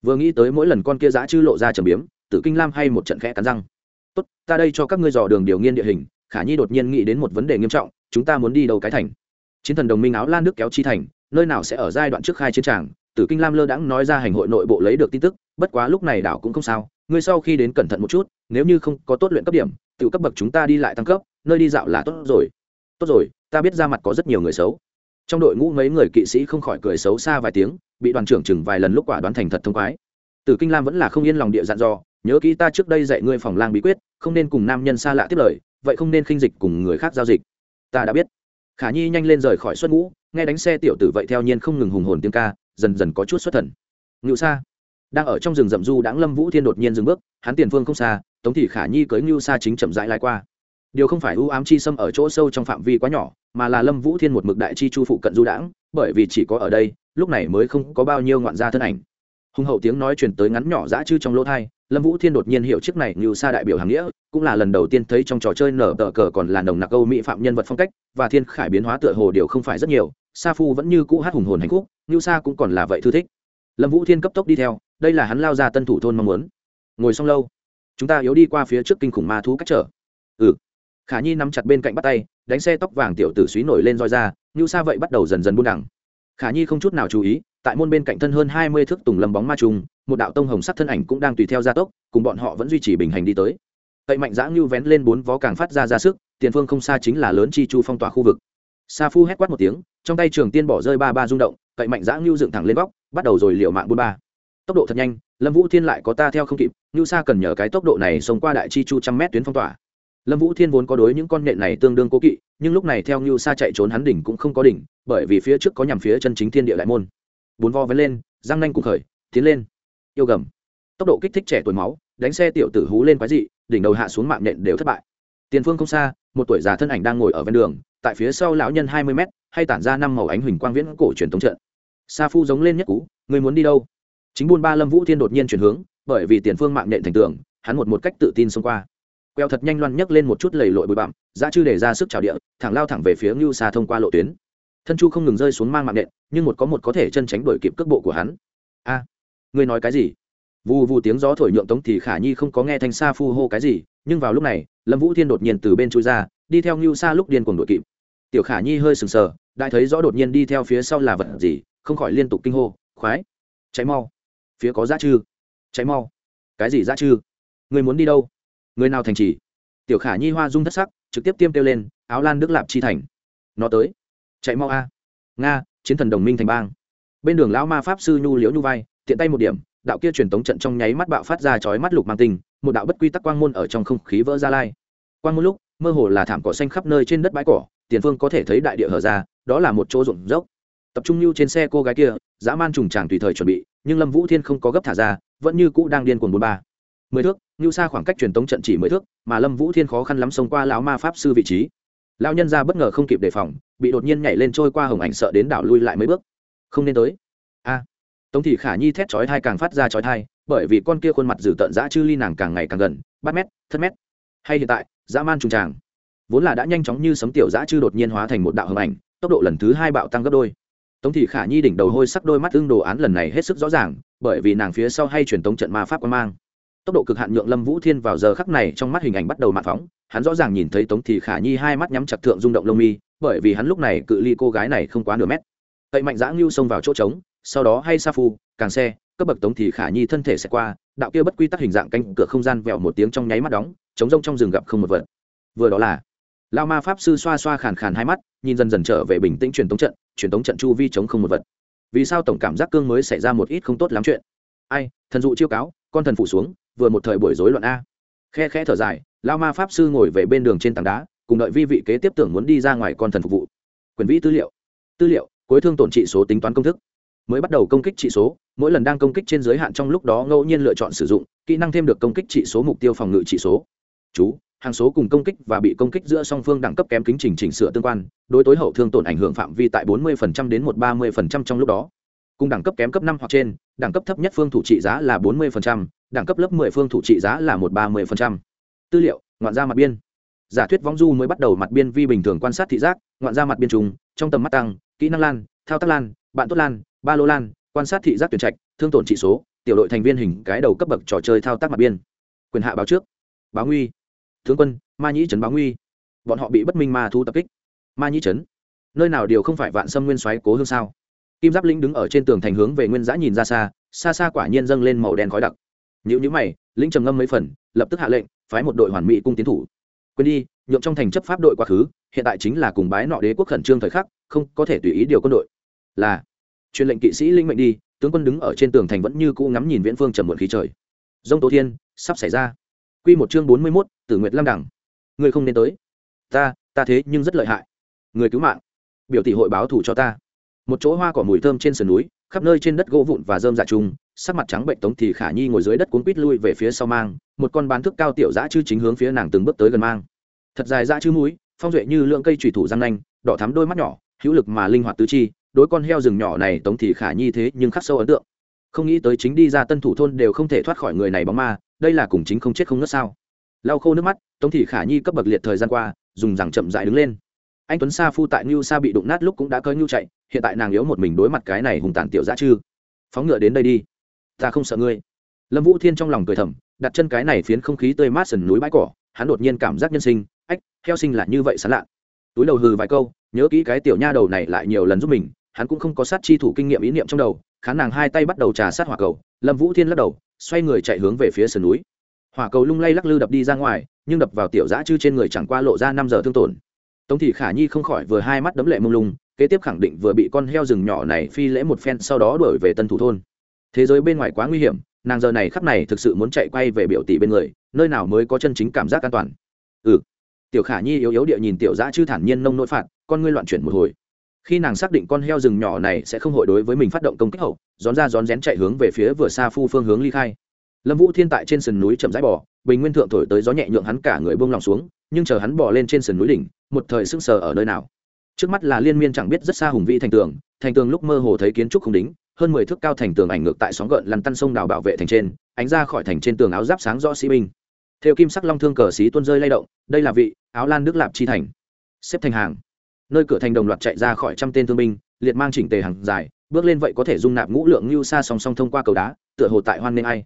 Vừa nghĩ tới mỗi lần con kia dã chư lộ ra trầm biếm, tử kinh lam hay một trận khẽ cắn răng. Tốt, ta đây cho các ngươi dò đường điều nghiên địa hình, khả nhi đột nhiên nghĩ đến một vấn đề nghiêm trọng, chúng ta muốn đi đâu cái thành? Chiến thần đồng minh áo lan nước kéo chi thành, nơi nào sẽ ở giai đoạn trước khai chiến tràng, tử kinh lam lơ đãng nói ra hành hội nội bộ lấy được tin tức, bất quá lúc này đảo cũng không sao, ngươi sau khi đến cẩn thận một chút, nếu như không có tốt luyện cấp điểm tự cấp bậc chúng ta đi lại tăng cấp, nơi đi dạo là tốt rồi. Tốt rồi, ta biết ra mặt có rất nhiều người xấu trong đội ngũ mấy người kỵ sĩ không khỏi cười xấu xa vài tiếng, bị đoàn trưởng chừng vài lần lúc quả đoán thành thật thông quái tử kinh lam vẫn là không yên lòng địa dặn dò, nhớ kỹ ta trước đây dạy ngươi phòng lang bí quyết, không nên cùng nam nhân xa lạ tiếp lời, vậy không nên khinh dịch cùng người khác giao dịch. Ta đã biết. Khả nhi nhanh lên rời khỏi xuất ngũ, nghe đánh xe tiểu tử vậy theo nhiên không ngừng hùng hồn tiếng ca, dần dần có chút xuất thần. Ngự xa đang ở trong rừng rậm du đãng lâm vũ thiên đột nhiên dừng bước, hắn tiền phương không xa, tống thị khả nhi cưới ngưu xa chính chậm rãi lai qua điều không phải ưu ám chi xâm ở chỗ sâu trong phạm vi quá nhỏ, mà là lâm vũ thiên một mực đại chi chu phụ cận du đãng, bởi vì chỉ có ở đây, lúc này mới không có bao nhiêu ngoạn gia thân ảnh. Hùng hậu tiếng nói chuyển tới ngắn nhỏ dã chư trong lỗ thai lâm vũ thiên đột nhiên hiểu chiếc này như xa đại biểu hàng nghĩa, cũng là lần đầu tiên thấy trong trò chơi nở tờ cờ còn là nồng nặc âu mỹ phạm nhân vật phong cách, và thiên khải biến hóa tựa hồ đều không phải rất nhiều, sa phu vẫn như cũ hát hùng hồn hạnh phúc như sa cũng còn là vậy thư thích. Lâm vũ thiên cấp tốc đi theo, đây là hắn lao ra tân thủ thôn mong muốn. Ngồi xong lâu, chúng ta yếu đi qua phía trước kinh khủng ma thú cách trở. Ừ khả nhi nắm chặt bên cạnh bắt tay, đánh xe tóc vàng tiểu tử suý nổi lên roi ra, như sa vậy bắt đầu dần dần buông đẳng khả nhi không chút nào chú ý, tại môn bên cạnh thân hơn hai mươi thước tùng lâm bóng ma trùng, một đạo tông hồng sắc thân ảnh cũng đang tùy theo gia tốc, cùng bọn họ vẫn duy trì bình hành đi tới. Cậy mạnh dã như vén lên bốn vó càng phát ra ra sức, tiền phương không xa chính là lớn chi chu phong tỏa khu vực. Sa phu hét quát một tiếng, trong tay trường tiên bỏ rơi ba ba rung động cậy mạnh dã như dựng thẳng lên góc, bắt đầu rồi liều mạng buôn ba. Tốc độ thật nhanh, lâm vũ thiên lại có ta theo không kịp như sa cần nhờ cái tốc độ này xông qua đại chi chu trăm mét tuyến phong tỏa lâm vũ thiên vốn có đối những con nhện này tương đương cố kỵ, nhưng lúc này theo như sa chạy trốn hắn đỉnh cũng không có đỉnh, bởi vì phía trước có nhằm phía chân chính thiên địa đại môn. Bốn vo vén lên răng nanh cùng khởi, tiến lên. Yêu gầm. Tốc độ kích thích trẻ tuổi máu, đánh xe tiểu tử hú lên quái dị, đỉnh đầu hạ xuống mạng nhện đều thất bại. Tiền phương không xa, một tuổi già thân ảnh đang ngồi ở ven đường, tại phía sau lão nhân hai mươi m hay tản ra năm màu ánh huỳnh quang viễn cổ truyền thống trận. Sa phu giống lên nhất cú người muốn đi đâu? Chính buôn ba lâm vũ thiên đột nhiên chuyển hướng, bởi vì tiền phương mạng nhện thành tường, hắn một một cách tự tin xông qua queo thật nhanh loan nhấc lên một chút lầy lội bụi bặm ra chư để ra sức trào địa, thẳng lao thẳng về phía ngưu xa thông qua lộ tuyến. Thân chu không ngừng rơi xuống mang mạng nện, nhưng một có một có thể chân tránh đổi kịp cước bộ của hắn. A, ngươi nói cái gì? Vù vù tiếng gió thổi nhượng tống thì khả nhi không có nghe thanh sa phu hô cái gì, nhưng vào lúc này, lâm vũ thiên đột nhiên từ bên chui ra, đi theo ngưu xa lúc điên cuồng đuổi kịp. Tiểu khả nhi hơi sừng sờ, đại thấy rõ đột nhiên đi theo phía sau là vật gì, không khỏi liên tục kinh hô, khoái cháy mau. Phía có giá chư. Cháy mau. Cái gì giá chư? Người muốn đi đâu? Người nào thành trì? Tiểu khả nhi hoa dung thất sắc, trực tiếp tiêm kêu lên, áo lan đức lạp chi thành. Nó tới. Chạy mau a. Nga, chiến thần đồng minh thành bang. Bên đường lão ma pháp sư nhu liễu nhu vai, tiện tay một điểm, đạo kia truyền tống trận trong nháy mắt bạo phát ra chói mắt lục mang tình một đạo bất quy tắc quang môn ở trong không khí vỡ ra lai. Quang môn lúc, mơ hồ là thảm cỏ xanh khắp nơi trên đất bãi cỏ, tiền phương có thể thấy đại địa hở ra, đó là một chỗ rụng dốc. Tập trung lưu trên xe cô gái kia, dã man trùng tràng tùy thời chuẩn bị, nhưng lâm vũ thiên không có gấp thả ra, vẫn như cũ đang điên cuồng bốn ba mười thước, ngưu xa khoảng cách truyền tống trận chỉ mười thước, mà lâm vũ thiên khó khăn lắm xông qua lão ma pháp sư vị trí. Lão nhân ra bất ngờ không kịp đề phòng, bị đột nhiên nhảy lên trôi qua hồng ảnh sợ đến đảo lui lại mấy bước. Không nên tới. A. Tống thị khả nhi thét chói thai càng phát ra chói thai bởi vì con kia khuôn mặt dữ tợn dã chư ly nàng càng ngày càng gần, bắt mét thất mét. Hay hiện tại, dã man trùng tràng. Vốn là đã nhanh chóng như sấm tiểu dã chư đột nhiên hóa thành một đạo hồng ảnh, tốc độ lần thứ hai bạo tăng gấp đôi. Tống thị khả nhi đỉnh đầu hôi sắc đôi mắt tương đồ án lần này hết sức rõ ràng, bởi vì nàng phía sau hay truyền tống trận ma pháp quan mang tốc độ cực hạn nhượng lâm vũ thiên vào giờ khắc này trong mắt hình ảnh bắt đầu mạn phóng. Hắn rõ ràng nhìn thấy tống thị khả nhi hai mắt nhắm chặt thượng rung động lông mi, bởi vì hắn lúc này cự ly cô gái này không quá nửa mét. Cậy mạnh dã ngưu xông vào chỗ trống, sau đó hay sa phu, càng xe, cấp bậc tống thị khả nhi thân thể sẽ qua, đạo kia bất quy tắc hình dạng cánh cửa không gian vẹo một tiếng trong nháy mắt đóng, chống rông trong rừng gặp không một vật. Vừa đó là, lao ma pháp sư xoa xoa khàn khàn hai mắt, nhìn dần dần trở về bình tĩnh truyền tống trận, truyền tống trận chu vi chống không một vật. Vì sao tổng cảm giác cương mới xảy ra một ít không tốt lắm chuyện? Ai, thần dụ chiêu cáo, con thần phủ xuống vừa một thời buổi rối loạn a. Khe khẽ thở dài lao ma pháp sư ngồi về bên đường trên tảng đá cùng đợi vi vị kế tiếp tưởng muốn đi ra ngoài con thần phục vụ. Quyền vĩ tư liệu. Tư liệu cuối thương tổn trị số tính toán công thức. Mới bắt đầu công kích trị số mỗi lần đang công kích trên giới hạn trong lúc đó ngẫu nhiên lựa chọn sử dụng kỹ năng thêm được công kích trị số mục tiêu phòng ngự trị số. Chú hàng số cùng công kích và bị công kích giữa song phương đẳng cấp kém kính trình chỉnh sửa tương quan đối tối hậu thương tổn ảnh hưởng phạm vi tại 40% đến 130% trong lúc đó. Cùng đẳng cấp kém cấp năm hoặc trên đẳng cấp thấp nhất phương thủ trị giá là 40%, đẳng cấp lớp 10 phương thủ trị giá là 130%. tư liệu, ngoạn gia mặt biên. Giả thuyết võng du mới bắt đầu mặt biên vi bình thường quan sát thị giác, ngoạn gia mặt biên trùng, trong tầm mắt tăng, kỹ năng lan, thao tác lan, bạn tốt lan, ba lô lan, quan sát thị giác tuyển trạch, thương tổn trị số, tiểu đội thành viên hình cái đầu cấp bậc trò chơi thao tác mặt biên. Quyền hạ báo trước. Báo nguy. Tướng quân, ma nhĩ trấn báo nguy. Bọn họ bị bất minh ma thu tập kích. Ma nhĩ trấn. Nơi nào điều không phải vạn xâm nguyên xoáy cố hương sao? Kim giáp linh đứng ở trên tường thành hướng về nguyên giã nhìn ra xa xa xa quả nhiên dâng lên màu đen khói đặc nhữ như mày linh trầm ngâm mấy phần lập tức hạ lệnh phái một đội hoàn mỹ cung tiến thủ. Quên đi nhượng trong thành chấp pháp đội quá khứ hiện tại chính là cùng bái nọ đế quốc khẩn trương thời khắc không có thể tùy ý điều quân đội. Là truyền lệnh kỵ sĩ linh mệnh đi tướng quân đứng ở trên tường thành vẫn như cũ ngắm nhìn viễn phương trầm muộn khí trời. Dông tố thiên sắp xảy ra. Quy một chương bốn mươi 41, tử nguyệt lam đẳng. Người không nên tới. Ta ta thế nhưng rất lợi hại. Người cứu mạng. Biểu tỷ hội báo thủ cho ta. Một chỗ hoa cỏ mùi thơm trên sườn núi khắp nơi trên đất gỗ vụn và rơm dạ trùng, sắc mặt trắng bệnh tống thì khả nhi ngồi dưới đất cuốn quít lui về phía sau mang, một con bán thức cao tiểu dã chư chính hướng phía nàng từng bước tới gần mang. Thật dài dã chư mũi, phong duệ như lượng cây thủy thủ răng nanh, đỏ thắm đôi mắt nhỏ, hữu lực mà linh hoạt tứ chi, đối con heo rừng nhỏ này tống thì khả nhi thế nhưng khắc sâu ấn tượng. Không nghĩ tới chính đi ra tân thủ thôn đều không thể thoát khỏi người này bóng ma, đây là cùng chính không chết không nứt sao. Lau khô nước mắt, tống thị khả nhi cấp bậc liệt thời gian qua, dùng rằng chậm dại đứng lên anh tuấn sa phu tại ngưu sa bị đụng nát lúc cũng đã cơi ngưu chạy, hiện tại nàng yếu một mình đối mặt cái này hùng tàn tiểu dã chư. Phóng ngựa đến đây đi. Ta không sợ ngươi. Lâm vũ thiên trong lòng cười thầm, đặt chân cái này phiến không khí tươi mát sần núi bãi cỏ, hắn đột nhiên cảm giác nhân sinh, ách, heo sinh là như vậy sán lạ. Túi đầu hừ vài câu, nhớ kỹ cái tiểu nha đầu này lại nhiều lần giúp mình, hắn cũng không có sát chi thủ kinh nghiệm ý niệm trong đầu, khán nàng hai tay bắt đầu trà sát hỏa cầu, lâm vũ thiên lắc đầu, xoay người chạy hướng về phía sườn núi. Hỏa cầu lung lay lắc lư đập đi ra ngoài, nhưng đập vào tiểu dã chư trên người chẳng qua lộ ra năm giờ thương tổn tống thị khả nhi không khỏi vừa hai mắt đấm lệ mông lung, kế tiếp khẳng định vừa bị con heo rừng nhỏ này phi lễ một phen sau đó đuổi về tân thủ thôn. Thế giới bên ngoài quá nguy hiểm, nàng giờ này khắp này thực sự muốn chạy quay về biểu tỷ bên người, nơi nào mới có chân chính cảm giác an toàn. Ừ. Tiểu khả nhi yếu yếu địa nhìn tiểu dã chư thản nhiên nông nỗi phạt, con ngươi loạn chuyển một hồi. Khi nàng xác định con heo rừng nhỏ này sẽ không hội đối với mình phát động công kích hậu rón ra rón rén chạy hướng về phía vừa xa phu phương hướng ly khai. Lâm vũ thiên tại trên sườn núi chậm rãi bỏ bình nguyên thượng thổi tới gió nhẹ nhượng hắn cả người buông lòng xuống, nhưng chờ hắn bỏ lên trên sườn núi đỉnh, một thời sững sờ ở nơi nào. Trước mắt là liên miên chẳng biết rất xa hùng vĩ thành tường thành tường lúc mơ hồ thấy kiến trúc không đính, hơn mười thước cao thành tường ảnh ngược tại sóng gợn lăn tăn sông đào bảo vệ thành trên, ánh ra khỏi thành trên tường áo giáp sáng rõ sĩ binh. Theo kim sắc long thương cờ xí tuôn rơi lay động, đây là vị, áo lan nước lạp chi thành. Xếp thành hàng. Nơi cửa thành đồng loạt chạy ra khỏi trăm tên thương binh, liệt mang chỉnh tề hàng dài, bước lên vậy có thể dung nạp ngũ lượng lưu xa song song thông qua cầu đá, tựa hồ tại hoan nghênh ai.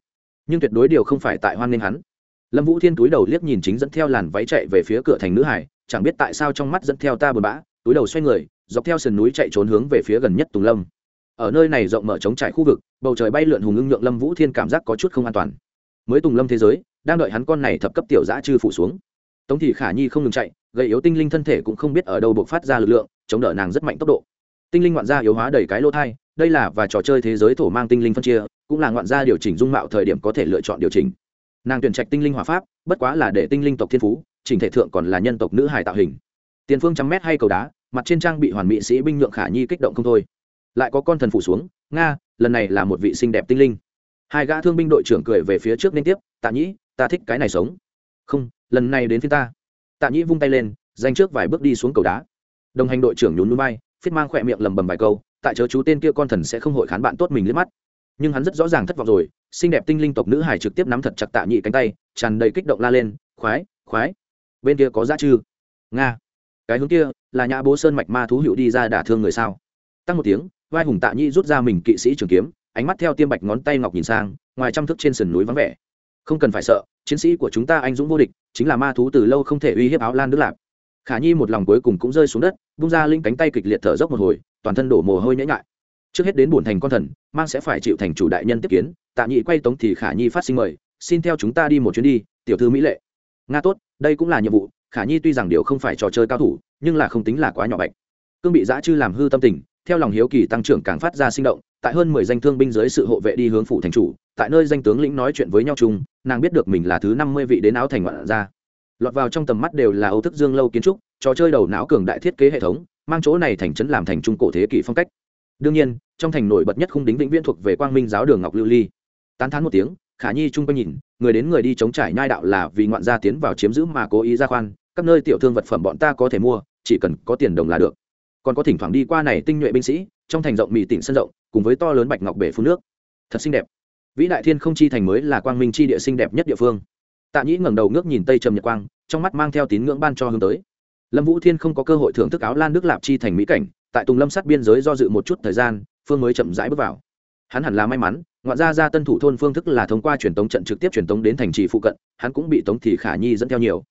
Nhưng tuyệt đối điều không phải tại hoan nghênh hắn lâm vũ thiên túi đầu liếc nhìn chính dẫn theo làn váy chạy về phía cửa thành nữ hải, chẳng biết tại sao trong mắt dẫn theo ta bờ bã, túi đầu xoay người, dọc theo sườn núi chạy trốn hướng về phía gần nhất tùng lâm. Ở nơi này rộng mở trống trải khu vực, bầu trời bay lượn hùng ưng nhượng lâm vũ thiên cảm giác có chút không an toàn. Mới tùng lâm thế giới, đang đợi hắn con này thập cấp tiểu giã chư phủ xuống. Tống thị khả nhi không ngừng chạy gây yếu tinh linh thân thể cũng không biết ở đâu buộc phát ra lực lượng, chống đỡ nàng rất mạnh tốc độ. Tinh linh ngoạn gia yếu hóa đầy cái lỗ thai, đây là và trò chơi thế giới thổ mang tinh linh phân chia, cũng là ngoạn gia điều chỉnh dung mạo thời điểm có thể lựa chọn điều chỉnh nàng tuyển trạch tinh linh hòa pháp, bất quá là để tinh linh tộc thiên phú, chỉnh thể thượng còn là nhân tộc nữ hải tạo hình. Tiền phương trăm mét hay cầu đá, mặt trên trang bị hoàn mỹ sĩ binh nhượng khả nhi kích động không thôi. Lại có con thần phủ xuống, nga, lần này là một vị xinh đẹp tinh linh. Hai gã thương binh đội trưởng cười về phía trước liên tiếp, tạ nhĩ, ta thích cái này sống. Không, lần này đến phía ta. Tạ nhĩ vung tay lên danh trước vài bước đi xuống cầu đá. Đồng hành đội trưởng nhún núi bay phiết mang khỏe miệng lầm bầm vài câu, tại chớ chú tên kia con thần sẽ không hội khán bạn tốt mình liếc mắt nhưng hắn rất rõ ràng thất vọng rồi, xinh đẹp tinh linh tộc nữ hải trực tiếp nắm thật chặt tạ nhị cánh tay, tràn đầy kích động la lên, khoái khoái, bên kia có giá chư. Nga, cái hướng kia, là nhã bố sơn mạch ma thú hữu đi ra đả thương người sao? Tăng một tiếng, vai hùng tạ nhị rút ra mình kỵ sĩ trường kiếm, ánh mắt theo tiêm bạch ngón tay ngọc nhìn sang, ngoài trăm thức trên sườn núi vắng vẻ. Không cần phải sợ, chiến sĩ của chúng ta anh dũng vô địch, chính là ma thú từ lâu không thể uy hiếp áo lan nước lạp. Khả nhi một lòng cuối cùng cũng rơi xuống đất, bung ra linh cánh tay kịch liệt thở dốc một hồi, toàn thân đổ mồ hôi nhễ nhại trước hết đến bổn thành con thần, mang sẽ phải chịu thành chủ đại nhân tiếp kiến, tạ nhị quay tống thì khả nhi phát sinh mời, xin theo chúng ta đi một chuyến đi, tiểu thư mỹ lệ. Nga tốt, đây cũng là nhiệm vụ, khả nhi tuy rằng điều không phải trò chơi cao thủ, nhưng là không tính là quá nhỏ bạch. Cương bị giã chư làm hư tâm tình, theo lòng hiếu kỳ tăng trưởng càng phát ra sinh động, tại hơn mười danh thương binh dưới sự hộ vệ đi hướng phủ thành chủ, tại nơi danh tướng lĩnh nói chuyện với nhau chung, nàng biết được mình là thứ năm mươi vị đến áo thành ngoạn ra. Lọt vào trong tầm mắt đều là âu thức dương lâu kiến trúc, trò chơi đầu não cường đại thiết kế hệ thống, mang chỗ này thành trấn làm thành trung cổ thế kỷ phong cách đương nhiên, trong thành nổi bật nhất khung đính vĩnh viễn thuộc về quang minh giáo đường ngọc lưu ly. Tán thán một tiếng, khả nhi chung quanh nhìn, người đến người đi chống trải nhai đạo là vì ngoạn gia tiến vào chiếm giữ mà cố ý ra khoan, các nơi tiểu thương vật phẩm bọn ta có thể mua, chỉ cần có tiền đồng là được. Còn có thỉnh thoảng đi qua này tinh nhuệ binh sĩ, trong thành rộng mỹ tỉnh sân rộng, cùng với to lớn bạch ngọc bể phun nước. Thật xinh đẹp. Vĩ đại thiên không chi thành mới là quang minh chi địa xinh đẹp nhất địa phương. Tạ nhĩ ngẩng đầu ngước nhìn tây trầm nhật quang, trong mắt mang theo tín ngưỡng ban cho hướng tới. Lâm vũ thiên không có cơ hội thưởng thức áo lan nước lạp chi thành mỹ cảnh tại tùng lâm sát biên giới do dự một chút thời gian phương mới chậm rãi bước vào. Hắn hẳn là may mắn ngoạn gia ra tân thủ thôn phương thức là thông qua truyền tống trận trực tiếp truyền tống đến thành trì phụ cận hắn cũng bị tống thì khả nhi dẫn theo nhiều.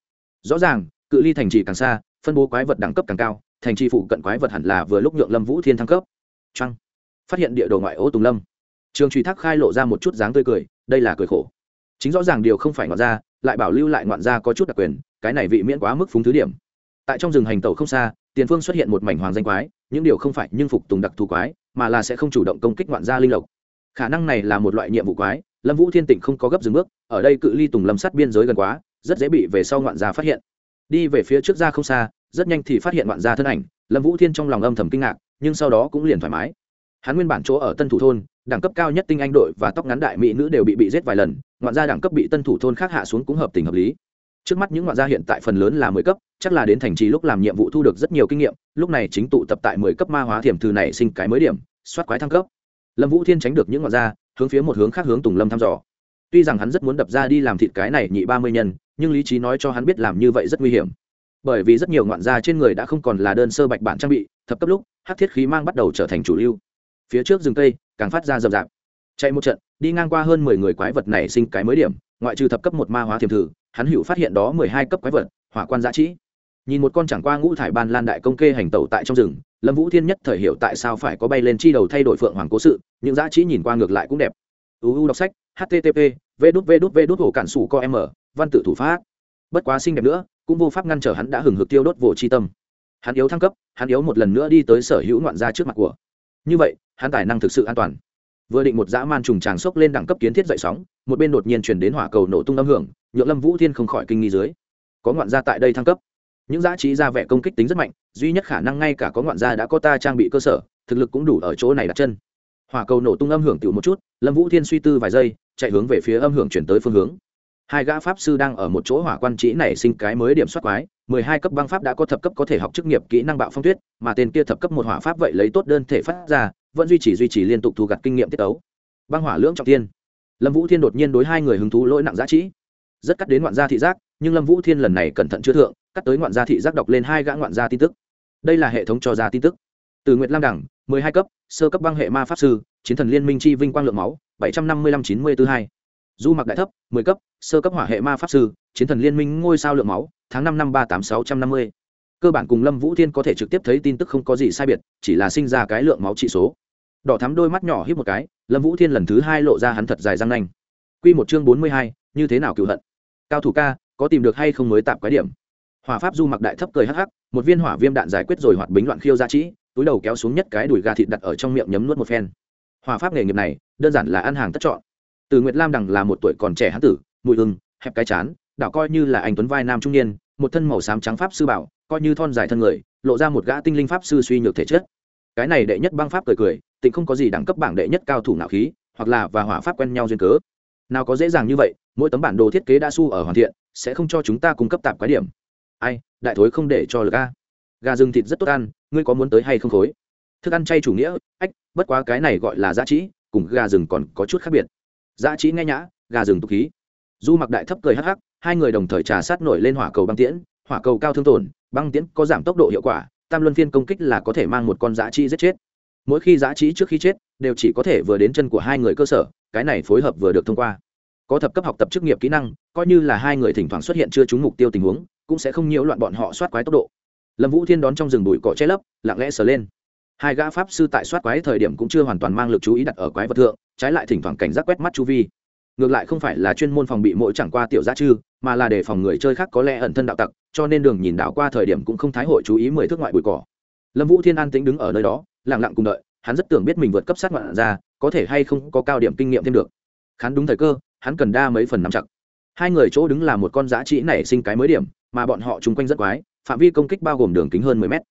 Rõ ràng cự ly thành trì càng xa phân bố quái vật đẳng cấp càng cao thành trì phụ cận quái vật hẳn là vừa lúc nhượng lâm vũ thiên thăng cấp. Trăng. Phát hiện địa đồ ngoại ô tùng lâm. Trường truy thác khai lộ ra một chút dáng tươi cười đây là cười khổ. Chính rõ ràng điều không phải ngoạn gia, lại bảo lưu lại ngoạn gia có chút đặc quyền cái này vị miễn quá mức phúng thứ điểm. Tại trong rừng hành tẩu không xa tiền phương xuất hiện một mảnh hoàng danh quái những điều không phải nhưng phục tùng đặc thù quái, mà là sẽ không chủ động công kích ngoạn gia linh lộc. Khả năng này là một loại nhiệm vụ quái, lâm vũ thiên tịnh không có gấp dừng bước, ở đây cự ly tùng lâm sát biên giới gần quá, rất dễ bị về sau ngoạn gia phát hiện. Đi về phía trước ra không xa, rất nhanh thì phát hiện ngoạn gia thân ảnh, lâm vũ thiên trong lòng âm thầm kinh ngạc, nhưng sau đó cũng liền thoải mái. Hắn nguyên bản chỗ ở tân thủ thôn, đẳng cấp cao nhất tinh anh đội và tóc ngắn đại mỹ nữ đều bị bị giết vài lần, ngoạn gia đẳng cấp bị tân thủ thôn khác hạ xuống cũng hợp tình hợp lý trước mắt những ngoạn gia hiện tại phần lớn là mười cấp, chắc là đến thành trì lúc làm nhiệm vụ thu được rất nhiều kinh nghiệm, lúc này chính tụ tập tại mười cấp ma hóa thiểm thư này sinh cái mới điểm, soát quái thăng cấp. Lâm vũ thiên tránh được những ngoạn gia, hướng phía một hướng khác hướng tùng lâm thăm dò. Tuy rằng hắn rất muốn đập ra đi làm thịt cái này nhị ba mươi nhân, nhưng lý trí nói cho hắn biết làm như vậy rất nguy hiểm. Bởi vì rất nhiều ngoạn gia trên người đã không còn là đơn sơ bạch bản trang bị, thập cấp lúc hát thiết khí mang bắt đầu trở thành chủ lưu. Phía trước rừng cây, càng phát ra rậm rạp chạy một trận, đi ngang qua hơn mười người quái vật này sinh cái mới điểm, ngoại trừ thập cấp một ma hóa thiềm thử, hắn hữu phát hiện đó mười hai cấp quái vật, hỏa quan giá trị. Nhìn một con chẳng qua ngũ thải ban lan đại công kê hành tẩu tại trong rừng, lâm vũ thiên nhất thời hiểu tại sao phải có bay lên chi đầu thay đổi phượng hoàng cố sự, những giá trị nhìn qua ngược lại cũng đẹp. Uu đọc sách http v đút v đút v đút hồ cản sủ co m văn tự thủ pháp. Bất quá xinh đẹp nữa, cũng vô pháp ngăn trở hắn đã hừng hực tiêu đốt vồ chi tâm. Hắn yếu thăng cấp, hắn yếu một lần nữa đi tới sở hữu ngoạn gia trước mặt của. Như vậy, hắn tài năng thực sự an toàn vừa định một dã man trùng tràng sốc lên đẳng cấp kiến thiết dậy sóng, một bên đột nhiên chuyển đến hỏa cầu nổ tung âm hưởng, nhượng lâm vũ thiên không khỏi kinh nghi dưới. Có ngoạn gia tại đây thăng cấp. Những giá trị ra vẻ công kích tính rất mạnh, duy nhất khả năng ngay cả có ngoạn gia đã có ta trang bị cơ sở, thực lực cũng đủ ở chỗ này đặt chân. Hỏa cầu nổ tung âm hưởng tiểu một chút, lâm vũ thiên suy tư vài giây, chạy hướng về phía âm hưởng chuyển tới phương hướng. Hai gã pháp sư đang ở một chỗ hỏa quan trĩ nảy sinh cái mới điểm soát quái, mười hai cấp băng pháp đã có thập cấp có thể học chức nghiệp kỹ năng bạo phong tuyết, mà tên kia thập cấp một hỏa pháp vậy lấy tốt đơn thể phát ra vẫn duy trì duy trì liên tục thu gặt kinh nghiệm tiết tấu. Băng hỏa lưỡng trọng tiên lâm vũ thiên đột nhiên đối hai người hứng thú lỗi nặng giá trị. Rất cắt đến ngoạn gia thị giác, nhưng lâm vũ thiên lần này cẩn thận chưa thượng, cắt tới ngoạn gia thị giác đọc lên hai gã ngoạn gia tin tức. Đây là hệ thống cho ra tin tức. Từ nguyệt lam đẳng, mười hai cấp, sơ cấp băng hệ ma pháp sư, chiến thần liên minh chi vinh quang lượng máu, bảy trăm năm mươi lăm chín mươi tư hai. Du mặc đại thấp, mười cấp, sơ cấp hỏa hệ ma pháp sư, chiến thần liên minh ngôi sao lượng máu, tháng năm năm ba tám sáu trăm năm mươi. Cơ bản cùng lâm vũ thiên có thể trực tiếp thấy tin tức không có gì sai biệt, chỉ là sinh ra cái lượng máu trị số đỏ thắm đôi mắt nhỏ hít một cái, lâm vũ thiên lần thứ hai lộ ra hắn thật dài răng nanh. Q một chương bốn mươi hai, như thế nào cựu hận? Cao thủ ca, có tìm được hay không mới tạm quái điểm? Hỏa pháp du mặc đại thấp cười hắc hắc, một viên hỏa viêm đạn giải quyết rồi hoạt bính loạn khiêu ra trĩ, túi đầu kéo xuống nhất cái đùi gà thịt đặt ở trong miệng nhấm nuốt một phen. Hỏa pháp nghề nghiệp này, đơn giản là ăn hàng tất chọn. Từ nguyệt lam đằng là một tuổi còn trẻ hán tử, mùi hưng hẹp cái chán, đảo coi như là anh tuấn vai nam trung niên, một thân màu xám trắng pháp sư bảo, coi như thon dài thân người, lộ ra một gã tinh linh pháp sư suy nhược thể chất. Cái này đệ nhất băng pháp cười cười tịnh không có gì đẳng cấp bảng đệ nhất cao thủ nạo khí, hoặc là và hỏa pháp quen nhau duyên cớ. Nào có dễ dàng như vậy, mỗi tấm bản đồ thiết kế đã su ở hoàn thiện, sẽ không cho chúng ta cung cấp tạp quái điểm. Ai, đại thối không để cho lực a. Gà rừng thịt rất tốt ăn, ngươi có muốn tới hay không khối? Thức ăn chay chủ nghĩa, ách, bất quá cái này gọi là giá trị, cùng gà rừng còn có chút khác biệt. Giá trị nghe nhã, gà rừng tục khí. Du mặc đại thấp cười hắc hắc, hai người đồng thời trà sát nổi lên hỏa cầu băng tiễn, hỏa cầu cao thương tổn, băng tiễn có giảm tốc độ hiệu quả, tam luân phiên công kích là có thể mang một con giá trị giết chết mỗi khi giá trị trước khi chết đều chỉ có thể vừa đến chân của hai người cơ sở, cái này phối hợp vừa được thông qua. Có thập cấp học tập chức nghiệp kỹ năng, coi như là hai người thỉnh thoảng xuất hiện chưa trúng mục tiêu tình huống, cũng sẽ không nhiễu loạn bọn họ soát quái tốc độ. Lâm vũ thiên đón trong rừng bụi cỏ che lấp, lặng lẽ sờ lên. Hai gã pháp sư tại soát quái thời điểm cũng chưa hoàn toàn mang lực chú ý đặt ở quái vật thượng, trái lại thỉnh thoảng cảnh giác quét mắt chu vi. Ngược lại không phải là chuyên môn phòng bị mỗi chẳng qua tiểu gia chư, mà là để phòng người chơi khác có lẽ ẩn thân đạo tặc, cho nên đường nhìn đảo qua thời điểm cũng không thái hội chú ý mười thước ngoại bụi cỏ. Lâm vũ thiên an tính đứng ở nơi đó lặng lặng cùng đợi, hắn rất tưởng biết mình vượt cấp sát ngoạn ra, có thể hay không có cao điểm kinh nghiệm thêm được. Khán đúng thời cơ, hắn cần đa mấy phần nắm chặt. Hai người chỗ đứng là một con giá trị nảy sinh cái mới điểm, mà bọn họ chung quanh rất quái, phạm vi công kích bao gồm đường kính hơn mười mét.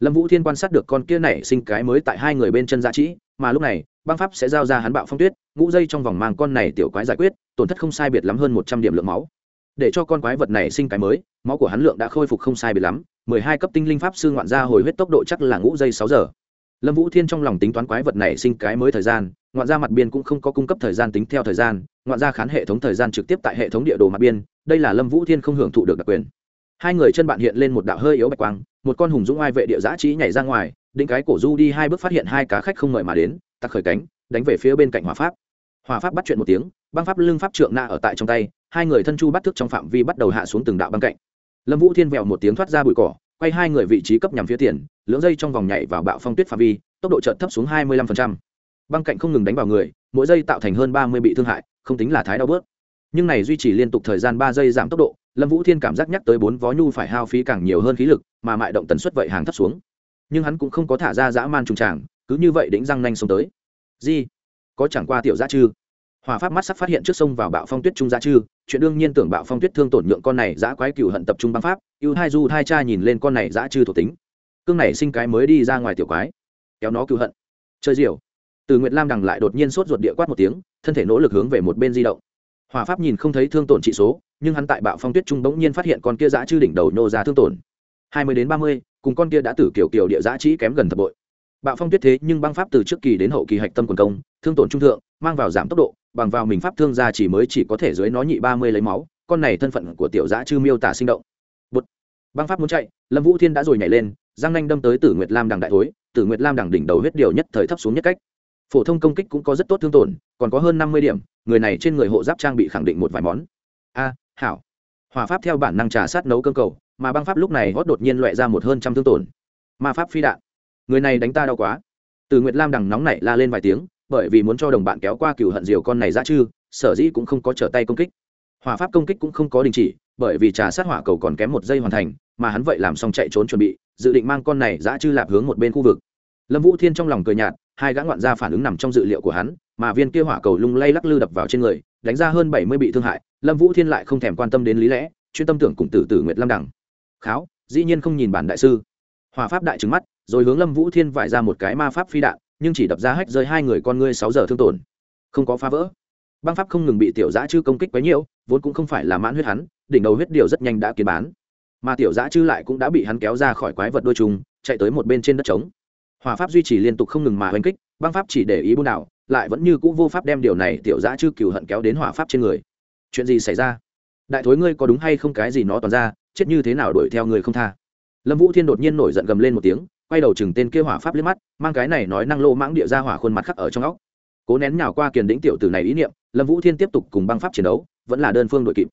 Lâm vũ thiên quan sát được con kia nảy sinh cái mới tại hai người bên chân giá trị mà lúc này, băng pháp sẽ giao ra hắn bạo phong tuyết, ngũ dây trong vòng mang con này tiểu quái giải quyết, tổn thất không sai biệt lắm hơn một trăm điểm lượng máu. Để cho con quái vật này sinh cái mới, máu của hắn lượng đã khôi phục không sai biệt lắm, mười hai cấp tinh linh pháp sư ngoạn ra hồi huyết tốc độ chắc là ngũ dây sáu giờ lâm vũ thiên trong lòng tính toán quái vật này sinh cái mới thời gian, ngoạn ra mặt biên cũng không có cung cấp thời gian tính theo thời gian, ngoạn ra khán hệ thống thời gian trực tiếp tại hệ thống địa đồ mặt biên, đây là lâm vũ thiên không hưởng thụ được đặc quyền. Hai người chân bạn hiện lên một đạo hơi yếu bạch quang, một con hùng dũng ai vệ địa giã trí nhảy ra ngoài, định cái cổ du đi hai bước phát hiện hai cá khách không mời mà đến, tặc khởi cánh, đánh về phía bên cạnh hỏa pháp. Hỏa pháp bắt chuyện một tiếng, băng pháp lưng pháp trượng na ở tại trong tay, hai người thân chu bắt thức trong phạm vi bắt đầu hạ xuống từng đạo băng cạnh. Lâm vũ thiên vẹo một tiếng thoát ra bụi cỏ quay hai người vị trí cấp nhằm phía tiền, lưỡng dây trong vòng nhảy vào bạo phong tuyết phạm vi, tốc độ chợt thấp xuống hai mươi 25%. băng cạnh không ngừng đánh vào người, mỗi giây tạo thành hơn ba mươi bị thương hại, không tính là thái đau bớt. Nhưng này duy trì liên tục thời gian ba giây giảm tốc độ, lâm vũ thiên cảm giác nhắc tới bốn vó nhu phải hao phí càng nhiều hơn khí lực, mà mại động tần suất vậy hàng thấp xuống. Nhưng hắn cũng không có thả ra dã man trùng tràng, cứ như vậy đĩnh răng nanh xuống tới. Di có chẳng qua tiểu giã chư hòa pháp mắt sắc phát hiện trước sông vào bạo phong tuyết trung gia chư, chuyện đương nhiên tưởng bạo phong tuyết thương tổn nhượng con này giã quái cựu hận tập trung băng pháp, ưu hai du hai cha nhìn lên con này giã chư thuộc tính. Cương này sinh cái mới đi ra ngoài tiểu quái, kéo nó cựu hận. Chơi diều. Từ nguyệt lam đằng lại đột nhiên sốt ruột địa quát một tiếng, thân thể nỗ lực hướng về một bên di động. Hòa pháp nhìn không thấy thương tổn trị số, nhưng hắn tại bạo phong tuyết trung bỗng nhiên phát hiện con kia giã chư đỉnh đầu nô ra thương tổn. Hai mươi đến ba mươi, cùng con kia đã tử kiểu kiểu địa giã trí kém gần thập bội. Bạo phong tuyết thế nhưng băng pháp từ trước kỳ đến hậu kỳ hạch tâm quần công thương tổn trung thượng, mang vào giảm tốc độ, bằng vào mình pháp thương gia chỉ mới chỉ có thể dưới nó nhị ba mươi lấy máu, con này thân phận của tiểu giã chư miêu tả sinh động. Bụt. băng pháp muốn chạy, lâm vũ thiên đã rồi nhảy lên, giang nanh đâm tới tử nguyệt lam đằng đại thối, tử nguyệt lam đằng đỉnh đầu huyết điều nhất thời thấp xuống nhất cách. Phổ thông công kích cũng có rất tốt thương tổn, còn có hơn năm mươi điểm, người này trên người hộ giáp trang bị khẳng định một vài món. A, hảo. Hòa pháp theo bản năng trà sát nấu cơm cầu, mà băng pháp lúc này hót đột nhiên loại ra một hơn trăm thương tổn. Ma pháp phi đạn. Người này đánh ta đau quá. Từ nguyệt lam đằng nóng nảy la lên vài tiếng bởi vì muốn cho đồng bạn kéo qua cựu hận diều con này ra chư, sở dĩ cũng không có trở tay công kích. Hỏa pháp công kích cũng không có đình chỉ, bởi vì trà sát hỏa cầu còn kém một giây hoàn thành, mà hắn vậy làm xong chạy trốn chuẩn bị, dự định mang con này giã chư lạp hướng một bên khu vực. Lâm vũ thiên trong lòng cười nhạt, hai gã ngoạn gia phản ứng nằm trong dự liệu của hắn, mà viên kia hỏa cầu lung lay lắc lư đập vào trên người, đánh ra hơn bảy mươi bị thương hại, lâm vũ thiên lại không thèm quan tâm đến lý lẽ, chuyên tâm tưởng cùng tử tử nguyệt lâm đẳng kháo, dĩ nhiên không nhìn bản đại sư. Hòa pháp đại trứng mắt, rồi hướng lâm vũ thiên vải ra một cái ma pháp phi đạn nhưng chỉ đập ra hách rơi hai người con ngươi sáu giờ thương tổn. Không có phá vỡ. Băng pháp không ngừng bị tiểu giã chư công kích quấy nhiễu vốn cũng không phải là mãn huyết hắn, đỉnh đầu huyết điều rất nhanh đã kiến bán. Mà tiểu giã chư lại cũng đã bị hắn kéo ra khỏi quái vật đôi trùng, chạy tới một bên trên đất trống. Hòa pháp duy trì liên tục không ngừng mà oanh kích, băng pháp chỉ để ý buôn đảo lại vẫn như c ũ vô pháp đem điều này tiểu giã chư cừu hận kéo đến hỏa pháp trên người. Chuyện gì xảy ra? Đại thối ngươi có đúng hay không cái gì nó toàn ra, chết như thế nào đuổi theo người không tha? Lâm vũ thiên đột nhiên nổi giận gầm lên một tiếng quay đầu chừng tên kia hỏa pháp liếc mắt, mang cái này nói năng lô mãng địa ra hỏa khuôn mặt khắc ở trong óc. Cố nén nhào qua kiền đĩnh tiểu tử này ý niệm, lâm vũ thiên tiếp tục cùng băng pháp chiến đấu, vẫn là đơn phương đội kịp.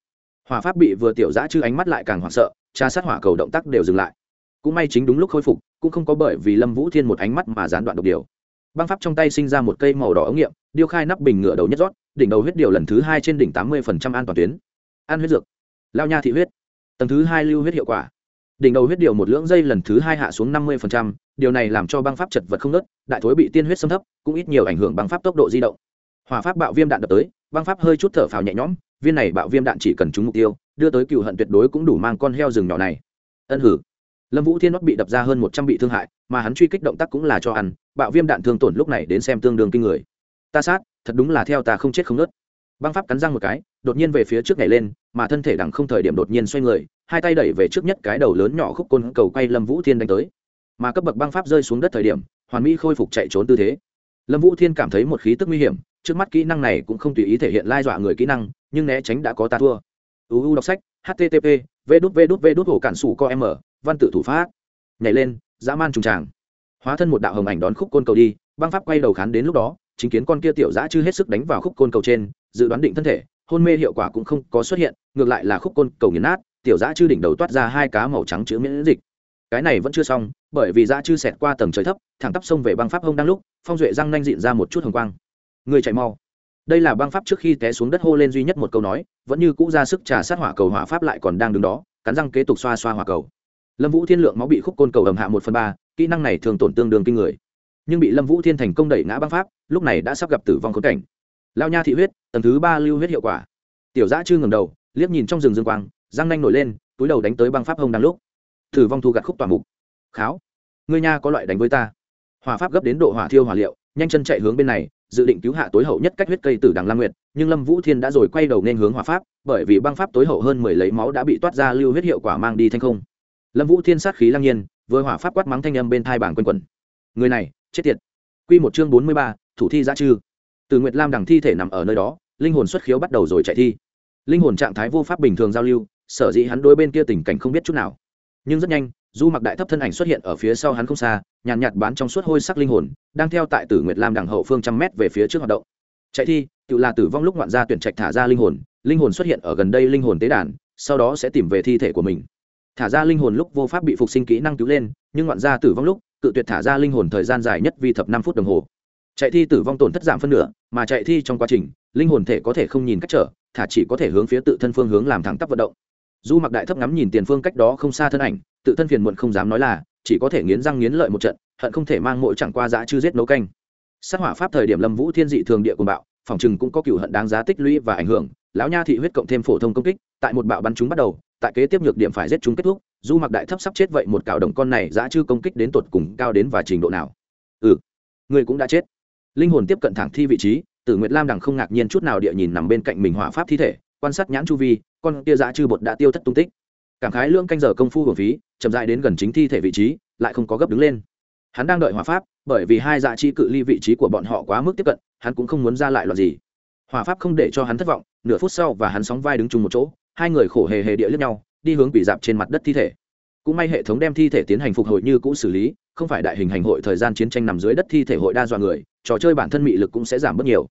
Hỏa pháp bị vừa tiểu giã chứ ánh mắt lại càng hoảng sợ, tra sát hỏa cầu động tác đều dừng lại. Cũng may chính đúng lúc khôi phục, cũng không có bởi vì lâm vũ thiên một ánh mắt mà gián đoạn độc điều. Băng pháp trong tay sinh ra một cây màu đỏ ống nghiệm, điêu khai nắp bình ngựa đầu nhất rót, đỉnh đầu huyết điều lần thứ hai trên đỉnh tám mươi an toàn tuyến. Ăn huyết dược. Lao nha thị huyết. Tầng thứ hai lưu huyết hiệu quả đỉnh đầu huyết điều một lưỡng dây lần thứ hai hạ xuống năm mươi điều này làm cho băng pháp chật vật không nớt đại thối bị tiên huyết xâm thấp, cũng ít nhiều ảnh hưởng băng pháp tốc độ di động. Hòa pháp bạo viêm đạn đập tới, băng pháp hơi chút thở phào nhẹ nhõm, viên này bạo viêm đạn chỉ cần trúng mục tiêu, đưa tới cựu hận tuyệt đối cũng đủ mang con heo rừng nhỏ này. Ân hử. Lâm vũ thiên nót bị đập ra hơn một trăm bị thương hại, mà hắn truy kích động tác cũng là cho ăn, bạo viêm đạn thương tổn lúc này đến xem tương đương kinh người. Ta sát, thật đúng là theo ta không chết không nớt băng pháp cắn răng một cái, đột nhiên về phía trước nhảy lên, mà thân thể đằng không thời điểm đột nhiên xoay người, hai tay đẩy về trước nhất cái đầu lớn nhỏ khúc côn cầu quay lâm vũ thiên đánh tới. Mà cấp bậc băng pháp rơi xuống đất thời điểm, hoàn mỹ khôi phục chạy trốn tư thế. Lâm vũ thiên cảm thấy một khí tức nguy hiểm, trước mắt kỹ năng này cũng không tùy ý thể hiện lai dọa người kỹ năng, nhưng né tránh đã có ta thua. Uu đọc sách http v đút v đút v đút hồ cản sủ co m văn tự thủ pháp. Nhảy lên, dã man trùng tràng. Hóa thân một đạo hồng ảnh đón khúc côn cầu đi, băng pháp quay đầu khán đến lúc đó chứng kiến con kia tiểu dã chưa hết sức đánh vào khúc côn cầu trên dự đoán định thân thể, hôn mê hiệu quả cũng không có xuất hiện, ngược lại là khúc côn cầu nghiền nát, tiểu dã chư đỉnh đầu toát ra hai cá màu trắng chứa miễn dịch. Cái này vẫn chưa xong, bởi vì dã chư xẹt qua tầng trời thấp, thẳng tắp sông về băng pháp hông đang lúc, phong duệ răng nanh dịn ra một chút hồng quang. Người chạy mau. Đây là băng pháp trước khi té xuống đất hô lên duy nhất một câu nói, vẫn như cũ ra sức trà sát hỏa cầu hỏa pháp lại còn đang đứng đó, cắn răng kế tục xoa xoa hỏa cầu. Lâm vũ thiên lượng máu bị khúc côn cầu ầm hạ một phần ba, kỹ năng này thường tổn tương đương kinh người. Nhưng bị lâm vũ thiên thành công đẩy ngã băng pháp, lúc này đã sắp gặp tử vong khốn cảnh lao nha thị huyết, tầng thứ ba lưu huyết hiệu quả. Tiểu giã chư ngầm đầu, liếc nhìn trong rừng dương quang, răng nanh nổi lên, túi đầu đánh tới băng pháp hông đang lúc. Thử vong thu gặt khúc toàn mục. Kháo, ngươi nha có loại đánh với ta. Hỏa pháp gấp đến độ hỏa thiêu hỏa liệu, nhanh chân chạy hướng bên này, dự định cứu hạ tối hậu nhất cách huyết cây tử đằng lam nguyệt, nhưng lâm vũ thiên đã rồi quay đầu nên hướng hỏa pháp, bởi vì băng pháp tối hậu hơn mười lấy máu đã bị toát ra lưu huyết hiệu quả mang đi thanh không. Lâm vũ thiên sát khí lăng nhiên với hỏa pháp quát mắng thanh âm bên thai bảng quanh quẩn. Người này, chết tiệt. Q một chương bốn mươi ba, thủ thi giã chư từ nguyệt lam đằng thi thể nằm ở nơi đó linh hồn xuất khiếu bắt đầu rồi chạy thi. Linh hồn trạng thái vô pháp bình thường giao lưu sở dĩ hắn đôi bên kia tình cảnh không biết chút nào. Nhưng rất nhanh du mặc đại thấp thân ảnh xuất hiện ở phía sau hắn không xa nhàn nhạt, nhạt bán trong suốt hôi sắc linh hồn đang theo tại tử nguyệt lam đằng hậu phương trăm mét về phía trước hoạt động. Chạy thi tự là tử vong lúc ngoạn gia tuyển trạch thả ra linh hồn linh hồn xuất hiện ở gần đây linh hồn tế đàn sau đó sẽ tìm về thi thể của mình. Thả ra linh hồn lúc vô pháp bị phục sinh kỹ năng cứu lên nhưng ngoạn gia tử vong lúc cự tuyệt thả ra linh hồn thời gian dài nhất vì thập năm phút đồng hồ chạy thi tử vong tổn thất giảm phân nửa, mà chạy thi trong quá trình, linh hồn thể có thể không nhìn cách trở, thả chỉ có thể hướng phía tự thân phương hướng làm thẳng tắp vận động. Du mặc đại thấp ngắm nhìn tiền phương cách đó không xa thân ảnh, tự thân phiền muộn không dám nói là, chỉ có thể nghiến răng nghiến lợi một trận, hận không thể mang mỗi chẳng qua dã chư giết nấu canh. Sát hỏa pháp thời điểm lâm vũ thiên dị thường địa cùng bạo, phòng chừng cũng có cựu hận đáng giá tích lũy và ảnh hưởng. Lão nha thị huyết cộng thêm phổ thông công kích, tại một bạo bắn chúng bắt đầu, tại kế tiếp nhược điểm phải giết chúng kết thúc, du mặc đại thấp sắp chết vậy một cạo đồng con này dã chư công kích đến tột cùng cao đến và trình độ nào? Ừ người cũng đã chết linh hồn tiếp cận thẳng thi vị trí, tử nguyệt lam đằng không ngạc nhiên chút nào địa nhìn nằm bên cạnh mình hỏa pháp thi thể, quan sát nhãn chu vi, con tia dã chư bột đã tiêu thất tung tích. Cảm khái lưỡng canh giờ công phu hồn phí, chậm dại đến gần chính thi thể vị trí, lại không có gấp đứng lên. Hắn đang đợi hỏa pháp, bởi vì hai dạ chi cự ly vị trí của bọn họ quá mức tiếp cận, hắn cũng không muốn ra lại loạt gì. Hỏa pháp không để cho hắn thất vọng, nửa phút sau và hắn sóng vai đứng chung một chỗ, hai người khổ hề hề địa lướt nhau, đi hướng bị dạp trên mặt đất thi thể. Cũng may hệ thống đem thi thể tiến hành phục hồi như cũ xử lý không phải đại hình hành hội thời gian chiến tranh nằm dưới đất thi thể hội đa dọa người, trò chơi bản thân mị lực cũng sẽ giảm bớt nhiều.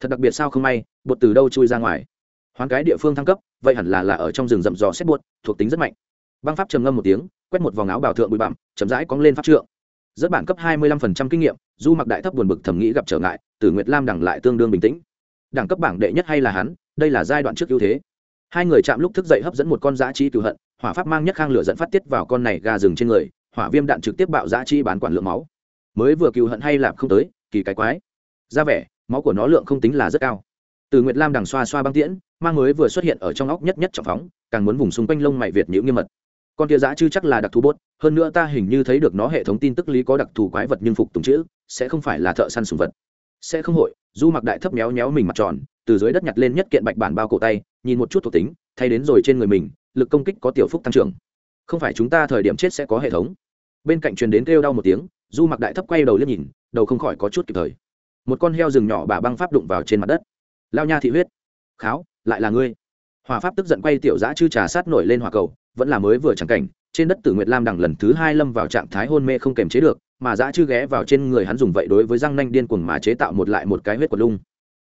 Thật đặc biệt sao không may, bột từ đâu chui ra ngoài. Hoán cái địa phương thăng cấp, vậy hẳn là là ở trong rừng rậm rò xét buốt thuộc tính rất mạnh. Băng pháp trầm ngâm một tiếng, quét một vòng áo bảo thượng bụi bặm, chậm rãi cong lên pháp trượng. Rất bản cấp hai mươi lăm phần trăm kinh nghiệm, du mặc đại thấp buồn bực thẩm nghĩ gặp trở ngại, tử nguyệt lam đẳng lại tương đương bình tĩnh. Đẳng cấp bảng đệ nhất hay là hắn, đây là giai đoạn trước ưu thế. Hai người chạm lúc thức dậy hấp dẫn một con dã trí cựu hận, hỏa pháp mang nhất khang lửa dẫn phát tiết vào con này gà rừng trên người hỏa viêm đạn trực tiếp bạo dã chi bán quản lượng máu. Mới vừa cựu hận hay là không tới, kỳ cái quái. Ra vẻ, máu của nó lượng không tính là rất cao. Từ nguyệt lam đằng xoa xoa băng tiễn, mang mới vừa xuất hiện ở trong óc nhất nhất trọng phóng, càng muốn vùng xung quanh lông mày việt nhữ nghiêm mật. Con kia dã chư chắc là đặc thù bốt, hơn nữa ta hình như thấy được nó hệ thống tin tức lý có đặc thù quái vật nhưng phục tùng chữ, sẽ không phải là thợ săn sùng vật. Sẽ không hội, du mặc đại thấp méo méo mình mặt tròn, từ dưới đất nhặt lên nhất kiện bạch bản bao cổ tay, nhìn một chút thuộc tính, thay đến rồi trên người mình, lực công kích có tiểu phúc tăng trưởng. Không phải chúng ta thời điểm chết sẽ có hệ thống bên cạnh truyền đến kêu đau một tiếng, du mặc đại thấp quay đầu lên nhìn, đầu không khỏi có chút kịp thời. Một con heo rừng nhỏ bà băng pháp đụng vào trên mặt đất. Lao nha thị huyết, kháo, lại là ngươi. Hòa pháp tức giận quay tiểu giã chư trà sát nổi lên hòa cầu, vẫn là mới vừa chẳng cảnh, trên đất tử nguyệt lam đằng lần thứ hai lâm vào trạng thái hôn mê không kềm chế được, mà dã chư ghé vào trên người hắn dùng vậy đối với răng nanh điên cuồng mà chế tạo một lại một cái huyết quật lung.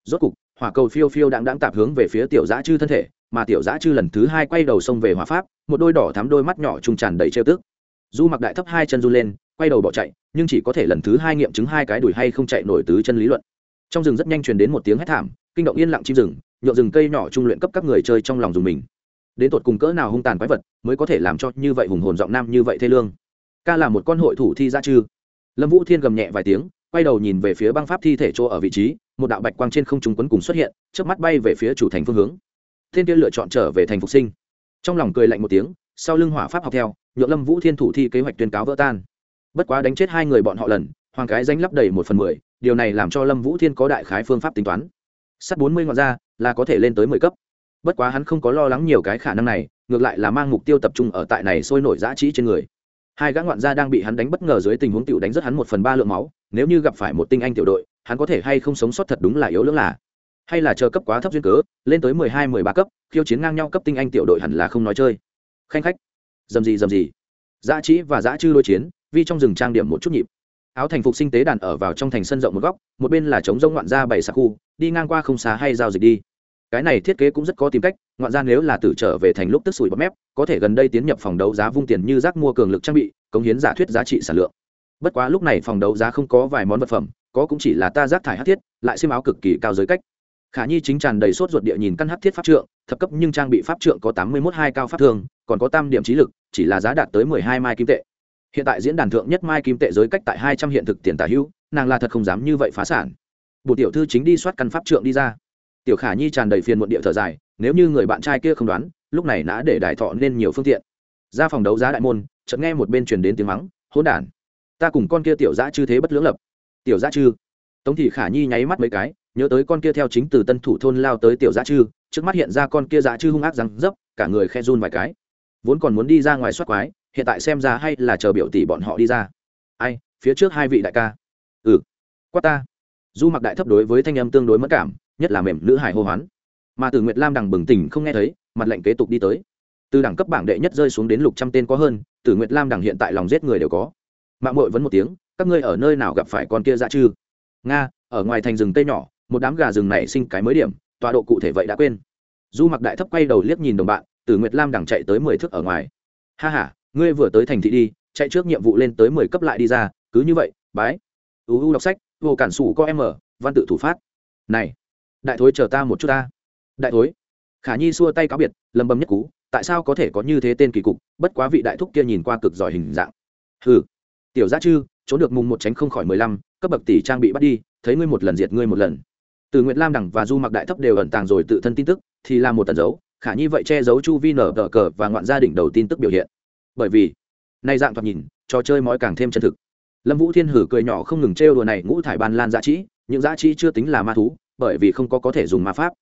Rốt cục, hỏa cầu phiêu phiêu đang đáng tạp hướng về phía tiểu dã chư thân thể, mà tiểu dã chư lần thứ hai quay đầu xông về hỏa pháp, một đôi đỏ thắm đôi mắt nhỏ trung tràn đầy trêu tức du mặc đại thấp hai chân run lên, quay đầu bỏ chạy, nhưng chỉ có thể lần thứ hai nghiệm chứng hai cái đùi hay không chạy nổi tứ chân lý luận. Trong rừng rất nhanh truyền đến một tiếng hét thảm, kinh động yên lặng chim rừng, nhộn rừng cây nhỏ trung luyện cấp các người chơi trong lòng dùng mình. Đến tột cùng cỡ nào hung tàn quái vật mới có thể làm cho như vậy hùng hồn giọng nam như vậy thê lương? Ca là một con hội thủ thi ra chư. Lâm vũ thiên gầm nhẹ vài tiếng, quay đầu nhìn về phía băng pháp thi thể chỗ ở vị trí, một đạo bạch quang trên không trung quấn cùng xuất hiện trước mắt bay về phía chủ thành phương hướng. Thiên kia lựa chọn trở về thành phục sinh. Trong lòng cười lạnh một tiếng sau lưng hỏa pháp học theo, nhượng lâm vũ thiên thủ thi kế hoạch tuyên cáo vỡ tan. Bất quá đánh chết hai người bọn họ lần, hoàng cái danh lắp đầy một phần mười, điều này làm cho lâm vũ thiên có đại khái phương pháp tính toán. Sắt bốn mươi ngọn ra, là có thể lên tới mười cấp. Bất quá hắn không có lo lắng nhiều cái khả năng này, ngược lại là mang mục tiêu tập trung ở tại này sôi nổi giá trị trên người. Hai gã ngoạn gia đang bị hắn đánh bất ngờ dưới tình huống tiểu đánh rất hắn một phần ba lượng máu, nếu như gặp phải một tinh anh tiểu đội, hắn có thể hay không sống sót thật đúng là yếu lưỡng là. Hay là chờ cấp quá thấp duyên cớ, lên tới mười hai, mười ba cấp, khiêu chiến ngang nhau cấp tinh anh tiểu đội hẳn là không nói chơi khanh khách. Dầm gì dầm gì. Giã trĩ và giã chư đối chiến, vi trong rừng trang điểm một chút nhịp. Áo thành phục sinh tế đàn ở vào trong thành sân rộng một góc, một bên là trống rông ngoạn gia bảy sạc khu, đi ngang qua không xa hay giao dịch đi. Cái này thiết kế cũng rất có tìm cách, ngoạn ra nếu là tử trở về thành lúc tức sủi bọt mép, có thể gần đây tiến nhập phòng đấu giá vung tiền như rác mua cường lực trang bị, cống hiến giả thuyết giá trị sản lượng. Bất quá lúc này phòng đấu giá không có vài món vật phẩm, có cũng chỉ là ta rác thải hát thiết, lại xiêm áo cực kỳ cao giới cách khả nhi chính tràn đầy sốt ruột địa nhìn căn hát thiết pháp trượng, thập cấp nhưng trang bị pháp trượng có tám mươi mốt hai cao pháp thương còn có tam điểm trí lực, chỉ là giá đạt tới mười hai mai kim tệ. Hiện tại diễn đàn thượng nhất mai kim tệ giới cách tại hai trăm hiện thực tiền tả hữu, nàng là thật không dám như vậy phá sản. Bộ tiểu thư chính đi soát căn pháp trượng đi ra. Tiểu khả nhi tràn đầy phiền muộn địa thở dài, nếu như người bạn trai kia không đoán, lúc này đã để đại thọ nên nhiều phương tiện. Ra phòng đấu giá đại môn, chợt nghe một bên truyền đến tiếng mắng, hỗn đản, ta cùng con kia tiểu giã chư thế bất lưỡng lập. Tiểu giã chư? Tống thị khả nhi nháy mắt mấy cái nhớ tới con kia theo chính từ tân thủ thôn lao tới tiểu dã chư, trước mắt hiện ra con kia dã chư hung ác răng dấp, cả người khe run vài cái. Vốn còn muốn đi ra ngoài soát quái, hiện tại xem ra hay là chờ biểu tỷ bọn họ đi ra. Ai, phía trước hai vị đại ca. Ừ. Quát ta. Du mặc đại thấp đối với thanh âm tương đối mất cảm, nhất là mềm nữ hải hô hoán. Mà từ nguyệt lam đằng bừng tỉnh không nghe thấy, mặt lệnh kế tục đi tới. Từ đẳng cấp bảng đệ nhất rơi xuống đến lục trăm tên có hơn, từ nguyệt lam đằng hiện tại lòng giết người đều có. Mạng mội vẫn một tiếng, các ngươi ở nơi nào gặp phải con kia dã chư? Nga, ở ngoài thành rừng tây nhỏ một đám gà rừng này sinh cái mới điểm, tọa độ cụ thể vậy đã quên. Du mặc đại thấp quay đầu liếc nhìn đồng bạn, tử nguyệt lam đằng chạy tới mười thước ở ngoài. Ha h a ngươi vừa tới thành thị đi, chạy trước nhiệm vụ lên tới mười cấp lại đi ra, cứ như vậy, bái. Uu đọc sách, vô cản sủ có em ở, văn tự thủ phát. Này, đại thối chờ ta một chút ta. Đại thối? Khả nhi xua tay cáo biệt, lầm bầm nhất cú, tại sao có thể có như thế tên kỳ cục, bất quá vị đại thúc kia nhìn qua cực giỏi hình dạng. Hừ, tiểu gia chư, trốn được mùng một tránh không khỏi mười lăm, cấp bậc tỷ trang bị bắt đi, thấy ngươi một lần diệt ngươi một lần từ nguyệt lam đẳng và du mặc đại thấp đều ẩn tàng rồi tự thân tin tức, thì là một tần dấu, khả nhi vậy che giấu chu vi nở tờ cờ và ngoạn gia đình đầu tin tức biểu hiện. Bởi vì, nay dạng thoạt nhìn, trò chơi mói càng thêm chân thực. Lâm vũ thiên hử cười nhỏ không ngừng trêu đùa này ngũ thải ban lan giá trị, những giá trị chưa tính là ma thú, bởi vì không có có thể dùng ma pháp.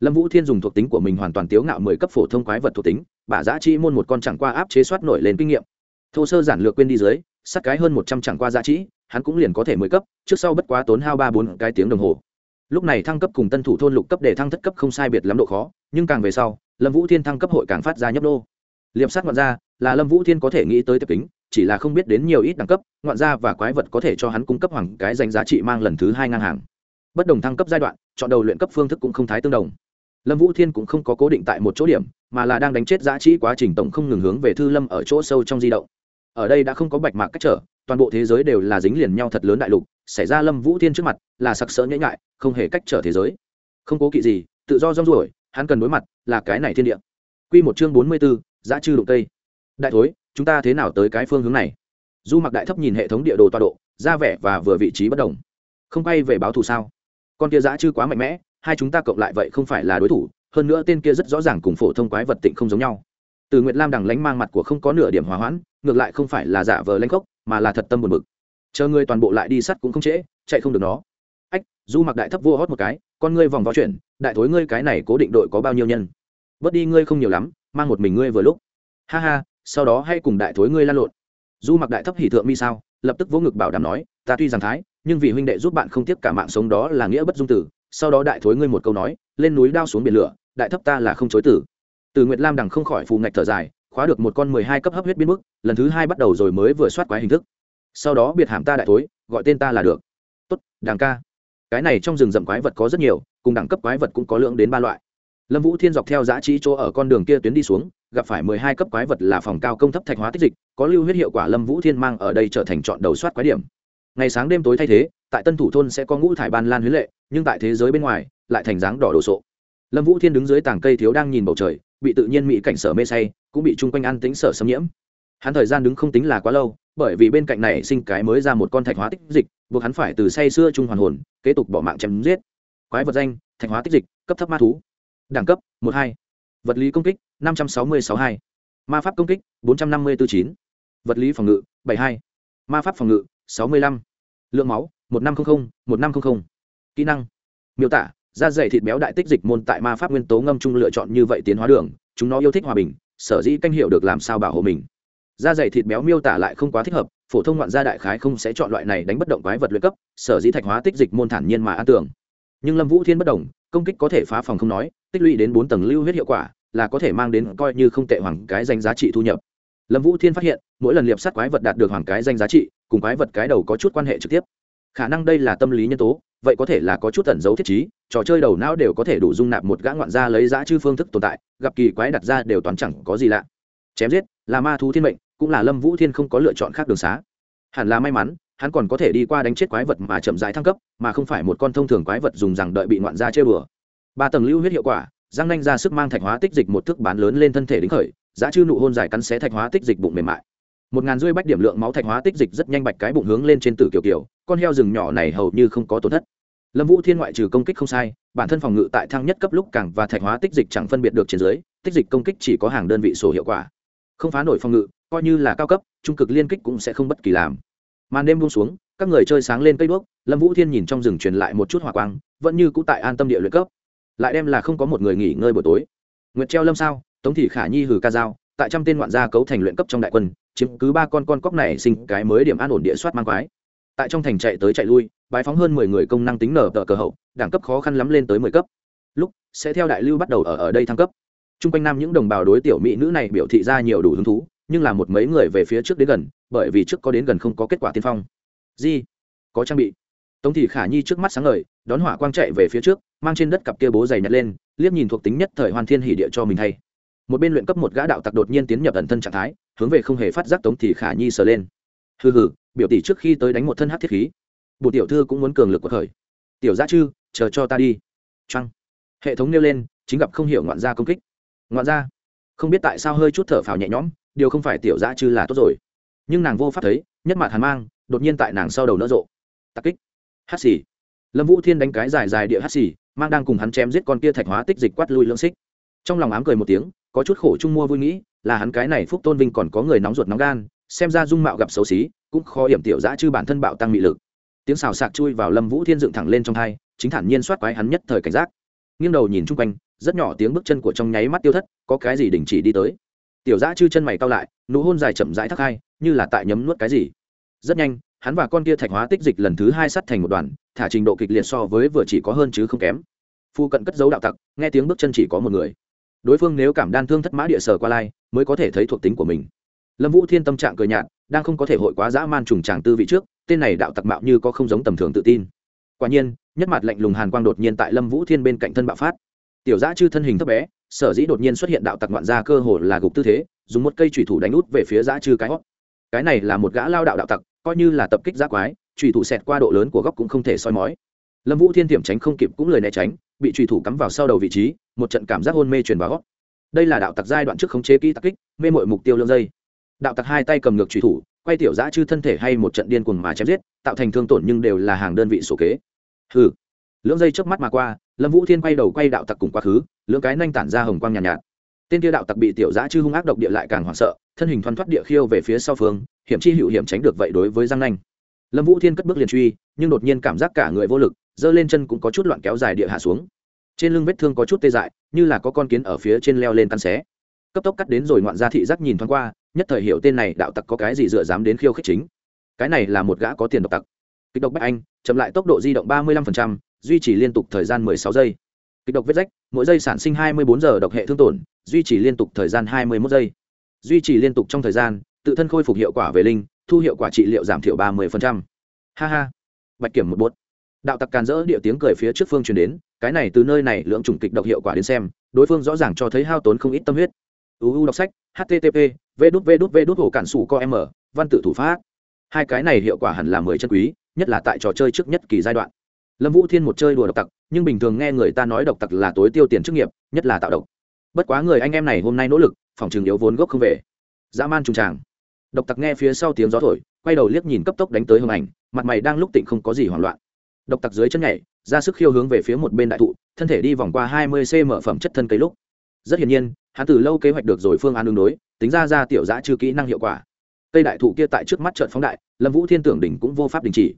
Lâm vũ thiên dùng thuộc tính của mình hoàn toàn tiếu ngạo mười cấp phổ thông quái vật thuộc tính, bả giá trị môn một con chẳng qua áp chế soát nổi lên kinh nghiệm. Thô sơ giản lược quên đi dưới sắc cái hơn một trăm chẳng qua giá trị, hắn cũng liền có thể mười cấp, trước sau bất quá tốn hao ba bốn cái tiếng đồng hồ lúc này thăng cấp cùng tân thủ thôn lục cấp để thăng thất cấp không sai biệt lắm độ khó, nhưng càng về sau, lâm vũ thiên thăng cấp hội càng phát ra nhấp đô liệp sát ngoạn gia là lâm vũ thiên có thể nghĩ tới tập kính, chỉ là không biết đến nhiều ít đẳng cấp, ngoạn gia và quái vật có thể cho hắn cung cấp hoàng cái danh giá trị mang lần thứ hai ngang hàng. Bất đồng thăng cấp giai đoạn, chọn đầu luyện cấp phương thức cũng không thái tương đồng. Lâm vũ thiên cũng không có cố định tại một chỗ điểm, mà là đang đánh chết giá trị quá trình tổng không ngừng hướng về thư lâm ở chỗ sâu trong di động. Ở đây đã không có bạch mạc cách trở, toàn bộ thế giới đều là dính liền nhau thật lớn đại lục xảy ra lâm vũ thiên trước mặt là sặc sỡ nhễ ngại không hề cách trở thế giới. Không cố kỵ gì, tự do rong ruổi, hắn cần đối mặt là cái này thiên địa. Q một chương bốn mươi b ố giá chư đụng tây đại thối, chúng ta thế nào tới cái phương hướng này? Du mặc đại thấp nhìn hệ thống địa đồ toa độ, ra vẻ và vừa vị trí bất đồng. Không quay về báo thù sao? Con kia giã chư quá mạnh mẽ, hai chúng ta cộng lại vậy không phải là đối thủ, hơn nữa tên kia rất rõ ràng cùng phổ thông quái vật tịnh không giống nhau. Từ nguyệt lam đằng lánh mang mặt của không có nửa điểm hòa hoãn, ngược lại không phải là giả vờ lanh khốc, mà là thật tâm buồn bực chờ ngươi toàn bộ lại đi sắt cũng không trễ, chạy không được nó. Ách, du mặc đại thấp vua hót một cái, con ngươi vòng vào chuyển, đại thối ngươi cái này cố định đội có bao nhiêu nhân? Bớt đi ngươi không nhiều lắm, mang một mình ngươi vừa lúc. Ha ha, sau đó hay cùng đại thối ngươi lan lộn. Du mặc đại thấp hỉ thượng mi sao, lập tức vỗ ngực bảo đảm nói, ta tuy rằng thái, nhưng vì huynh đệ giúp bạn không tiếc cả mạng sống đó là nghĩa bất dung tử. Sau đó đại thối ngươi một câu nói, lên núi đao xuống biển lửa, đại thấp ta là không chối tử. Từ nguyệt lam đằng không khỏi phù ngạch thở dài, khóa được một con mười hai cấp hấp huyết biến mức, lần thứ hai bắt đầu rồi mới vừa soát quái hình thức sau đó biệt hàm ta đại thối, gọi tên ta là được. Tốt, đàng ca. Cái này trong rừng rậm quái vật có rất nhiều, cùng đẳng cấp quái vật cũng có lượng đến ba loại. Lâm vũ thiên dọc theo giá trị chỗ ở con đường kia tuyến đi xuống, gặp phải mười hai cấp quái vật là phòng cao công thấp thạch hóa tích dịch, có lưu huyết hiệu quả lâm vũ thiên mang ở đây trở thành chọn đầu soát quái điểm. Ngày sáng đêm tối thay thế, tại tân thủ thôn sẽ có ngũ thải ban lan huyết lệ, nhưng tại thế giới bên ngoài, lại thành dáng đỏ đồ sộ. Lâm vũ thiên đứng dưới tảng cây thiếu đang nhìn bầu trời, bị tự nhiên mỹ cảnh sở mê say, cũng bị chung quanh ăn tính sở xâm nhiễm hắn thời gian đứng không tính là quá lâu, bởi vì bên cạnh này sinh cái mới ra một con thạch hóa tích dịch, buộc hắn phải từ say xưa trung hoàn hồn, kế tục bỏ mạng chém giết. Quái vật danh, thạch hóa tích dịch, cấp thấp ma thú. Đẳng cấp, một hai. Vật lý công kích, năm trăm sáu mươi sáu hai. Ma pháp công kích, bốn trăm năm mươi bốn chín. Vật lý phòng ngự, bảy hai. Ma pháp phòng ngự, sáu mươi lăm. Lượng máu, một năm trăm linh một năm trăm linh kỹ năng. Miêu tả, da dày thịt béo đại tích dịch môn tại ma pháp nguyên tố ngâm trung lựa chọn như vậy tiến hóa đường, chúng nó yêu thích hòa bình, sở dĩ canh hiệu được làm sao bảo hộ mình da dày thịt béo miêu tả lại không quá thích hợp, phổ thông ngoạn gia đại khái không sẽ chọn loại này đánh bất động quái vật luyện cấp, sở dĩ thạch hóa tích dịch môn thản nhiên mà an tưởng. Nhưng lâm vũ thiên bất đồng, công kích có thể phá phòng không nói, tích lũy đến bốn tầng lưu huyết hiệu quả, là có thể mang đến coi như không tệ hoàng cái danh giá trị thu nhập. Lâm vũ thiên phát hiện, mỗi lần liệp sát quái vật đạt được hoàng cái danh giá trị, cùng quái vật cái đầu có chút quan hệ trực tiếp. Khả năng đây là tâm lý nhân tố, vậy có thể là có chút tẩn dấu thiết chí trò chơi đầu não đều có thể đủ dung nạp một gã ngoạn gia lấy giá chư phương thức tồn tại, gặp kỳ quái đặt ra đều toán chẳng có gì lạ. Chém giết, là ma thú thiên mệnh cũng là lâm vũ thiên không có lựa chọn khác đường xá. Hẳn là may mắn, hắn còn có thể đi qua đánh chết quái vật mà chậm rãi thăng cấp, mà không phải một con thông thường quái vật dùng rằng đợi bị ngoạn gia chơi bừa ba tầng lưu huyết hiệu quả, răng nanh ra sức mang thạch hóa tích dịch một thước bán lớn lên thân thể đính khởi, giá chư nụ hôn dài cắn xé thạch hóa tích dịch bụng mềm mại. Một ngàn rưỡi bách điểm lượng máu thạch hóa tích dịch rất nhanh bạch cái bụng hướng lên trên tử kiều kiều. con heo rừng nhỏ này hầu như không có tổn thất. Lâm vũ thiên ngoại trừ công kích không sai, bản thân phòng ngự tại thăng nhất cấp lúc càng và thạch hóa tích dịch chẳng phân biệt được trên dưới, tích dịch công kích chỉ có hàng đơn vị sổ hiệu quả. Không phá nổi phòng ngự coi như là cao cấp, trung cực liên kích cũng sẽ không bất kỳ làm. Màn đêm buông xuống, các người chơi sáng lên cây đuốc, lâm vũ thiên nhìn trong rừng truyền lại một chút hỏa quang, vẫn như cũ tại an tâm địa luyện cấp. Lại đem là không có một người nghỉ ngơi buổi tối. Nguyệt treo lâm sao, tống thị khả nhi hử ca dao, tại trăm tên ngoạn gia cấu thành luyện cấp trong đại quân, chiếm cứ ba con con cóc này sinh cái mới điểm an ổn địa soát mang quái. Tại trong thành chạy tới chạy lui bãi phóng hơn mười người công năng tính nở tờ cờ hậu, đẳng cấp khó khăn lắm lên tới mười cấp. Lúc, sẽ theo đại lưu bắt đầu ở ở đây thăng cấp. T r u n g quanh nam những đồng bào đối tiểu mỹ nữ này biểu thị ra nhiều đủ hứng thú nhưng là một mấy người về phía trước đến gần, bởi vì trước có đến gần không có kết quả tiên phong. Di, có trang bị. Tống thị khả nhi trước mắt sáng ngời, đón hỏa quang chạy về phía trước, mang trên đất cặp kia bố dày nhặt lên, liếc nhìn thuộc tính nhất thời hoàn thiên hỉ địa cho mình thay. Một bên luyện cấp một gã đạo tặc đột nhiên tiến nhập ẩn thân trạng thái, hướng về không hề phát giác tống thị khả nhi sờ lên. Hừ hừ, biểu tỷ trước khi tới đánh một thân hát thiết khí. Bộ tiểu thư cũng muốn cường lực của khởi. Tiểu gia chư, chờ cho ta đi. Trăng hệ thống nêu lên, chính gặp không hiểu ngoạn gia công kích. Ngoạn gia, không biết tại sao hơi chút thở phào nhẹ nhõm điều không phải tiểu dã chư là tốt rồi. Nhưng nàng vô pháp thấy, nhất mặt hàn mang, đột nhiên tại nàng sau đầu nỡ rộ. Tạc kích. Hát xì. Lâm vũ thiên đánh cái dài dài địa hát xì, mang đang cùng hắn chém giết con kia thạch hóa tích dịch quát lui lưỡng xích. Trong lòng ám cười một tiếng, có chút khổ chung mua vui nghĩ, là hắn cái này phúc tôn vinh còn có người nóng ruột nóng gan, xem ra dung mạo gặp xấu xí, cũng khó hiểm tiểu dã chư bản thân bạo tăng mị lực. Tiếng xào sạc chui vào lâm vũ thiên dựng thẳng lên trong thai, chính thản nhiên soát quái hắn nhất thời cảnh giác. Nghiêng đầu nhìn chung quanh, rất nhỏ tiếng bước chân của trong nháy mắt tiêu thất, có cái gì đình chỉ đi tới tiểu dã chư chân mày cao lại, nụ hôn dài chậm rãi thắc hai, như là tại nhấm nuốt cái gì. Rất nhanh, hắn và con kia thạch hóa tích dịch lần thứ hai sắt thành một đoàn, thả trình độ kịch liệt so với vừa chỉ có hơn chứ không kém. Phu cận cất dấu đạo tặc, nghe tiếng bước chân chỉ có một người. Đối phương nếu cảm đan thương thất mã địa sở qua lai, mới có thể thấy thuộc tính của mình. Lâm vũ thiên tâm trạng cười nhạt, đang không có thể hội quá dã man trùng tràng tư vị trước, tên này đạo tặc mạo như có không giống tầm thường tự tin. Quả nhiên, nhất mặt lạnh lùng hàn quang đột nhiên tại lâm vũ thiên bên cạnh thân bạo phát. Tiểu giã chư thân hình thấp bé sở dĩ đột nhiên xuất hiện đạo tặc ngoạn gia cơ hồ là gục tư thế, dùng một cây thủy thủ đánh út về phía giã trừ cái hót. Cái này là một gã lao đạo đạo tặc, coi như là tập kích giã quái thủy thủ xẹt qua độ lớn của góc cũng không thể soi mói. Lâm vũ thiên tiệm tránh không kịp cũng lời né tránh, bị thủy thủ cắm vào sau đầu vị trí, một trận cảm giác hôn mê truyền vào gót đây là đạo tặc giai đoạn trước khống chế kỹ tặc kích, mê mội mục tiêu lương dây. Đạo tặc hai tay cầm ngược thủy thủ, quay tiểu giã chư thân thể hay một trận điên cuồng mà chém giết, tạo thành thương tổn nhưng đều là hàng đơn vị sổ kế. Hừ. Lưỡng dây trước mắt mà qua lâm vũ thiên quay đầu quay đạo tặc cùng quá khứ lưỡng cái nanh tản ra hồng quang nhàn nhạt, nhạt. Tên kia đạo tặc bị tiểu giã chư hung ác độc địa lại càng hoảng sợ thân hình thoăn thoát địa khiêu về phía sau phương hiểm chi hữu hiểm tránh được vậy đối với giang nanh. Lâm vũ thiên cất bước liền truy nhưng đột nhiên cảm giác cả người vô lực giơ lên chân cũng có chút loạn kéo dài địa hạ xuống. Trên lưng vết thương có chút tê dại như là có con kiến ở phía trên leo lên căn xé. Cấp tốc cắt đến rồi ngoạn gia thị giác nhìn thoáng qua nhất thời hiểu tên này đạo tặc có cái gì dựa dám đến khiêu khích chính. Cái này là một gã có tiền độc tặc. Kịch độc bách anh chậm lại tốc độ di động ba mươi 35%, duy trì liên tục thời gian 16 giây. Kịch độc vết rách, mỗi giây sản sinh 24 giờ độc hệ thương tổn, duy trì liên tục thời gian 21 giây. Duy trì liên tục trong thời gian, tự thân khôi phục hiệu quả về linh, thu hiệu quả trị liệu giảm thiểu 30%. ha ha. Bạch kiểm một bốt đạo tặc càn rỡ địa tiếng cười phía trước phương truyền đến, cái này từ nơi này lượng trùng kịch độc hiệu quả đến xem, đối phương rõ ràng cho thấy hao tốn không ít tâm huyết. Uu đọc sách http v đút v đút v đút hồ cản sủ co m văn tự thủ pháp. Hai cái này hiệu quả hẳn là mười chân quý, nhất là tại trò chơi trước nhất kỳ giai đoạn lâm vũ thiên một chơi đùa độc tặc, nhưng bình thường nghe người ta nói độc tặc là tối tiêu tiền chức nghiệp, nhất là tạo độc. Bất quá người anh em này hôm nay nỗ lực, phòng trường yếu vốn gốc không về. Dã man trùng tràng. Độc tặc nghe phía sau tiếng gió thổi, quay đầu liếc nhìn cấp tốc đánh tới hưng ảnh, mặt mày đang lúc tịnh không có gì hoảng loạn. Độc tặc dưới chân nhảy, ra sức khiêu hướng về phía một bên đại thụ, thân thể đi vòng qua hai mươi cm phẩm chất thân cây lúc. Rất hiển nhiên, hắn từ lâu kế hoạch được rồi phương án đương đối, tính ra ra tiểu giã chưa kỹ năng hiệu quả. Cây đại thụ kia tại trước mắt trận phóng đại, lâm vũ thiên tưởng đỉnh cũng vô pháp đình chỉ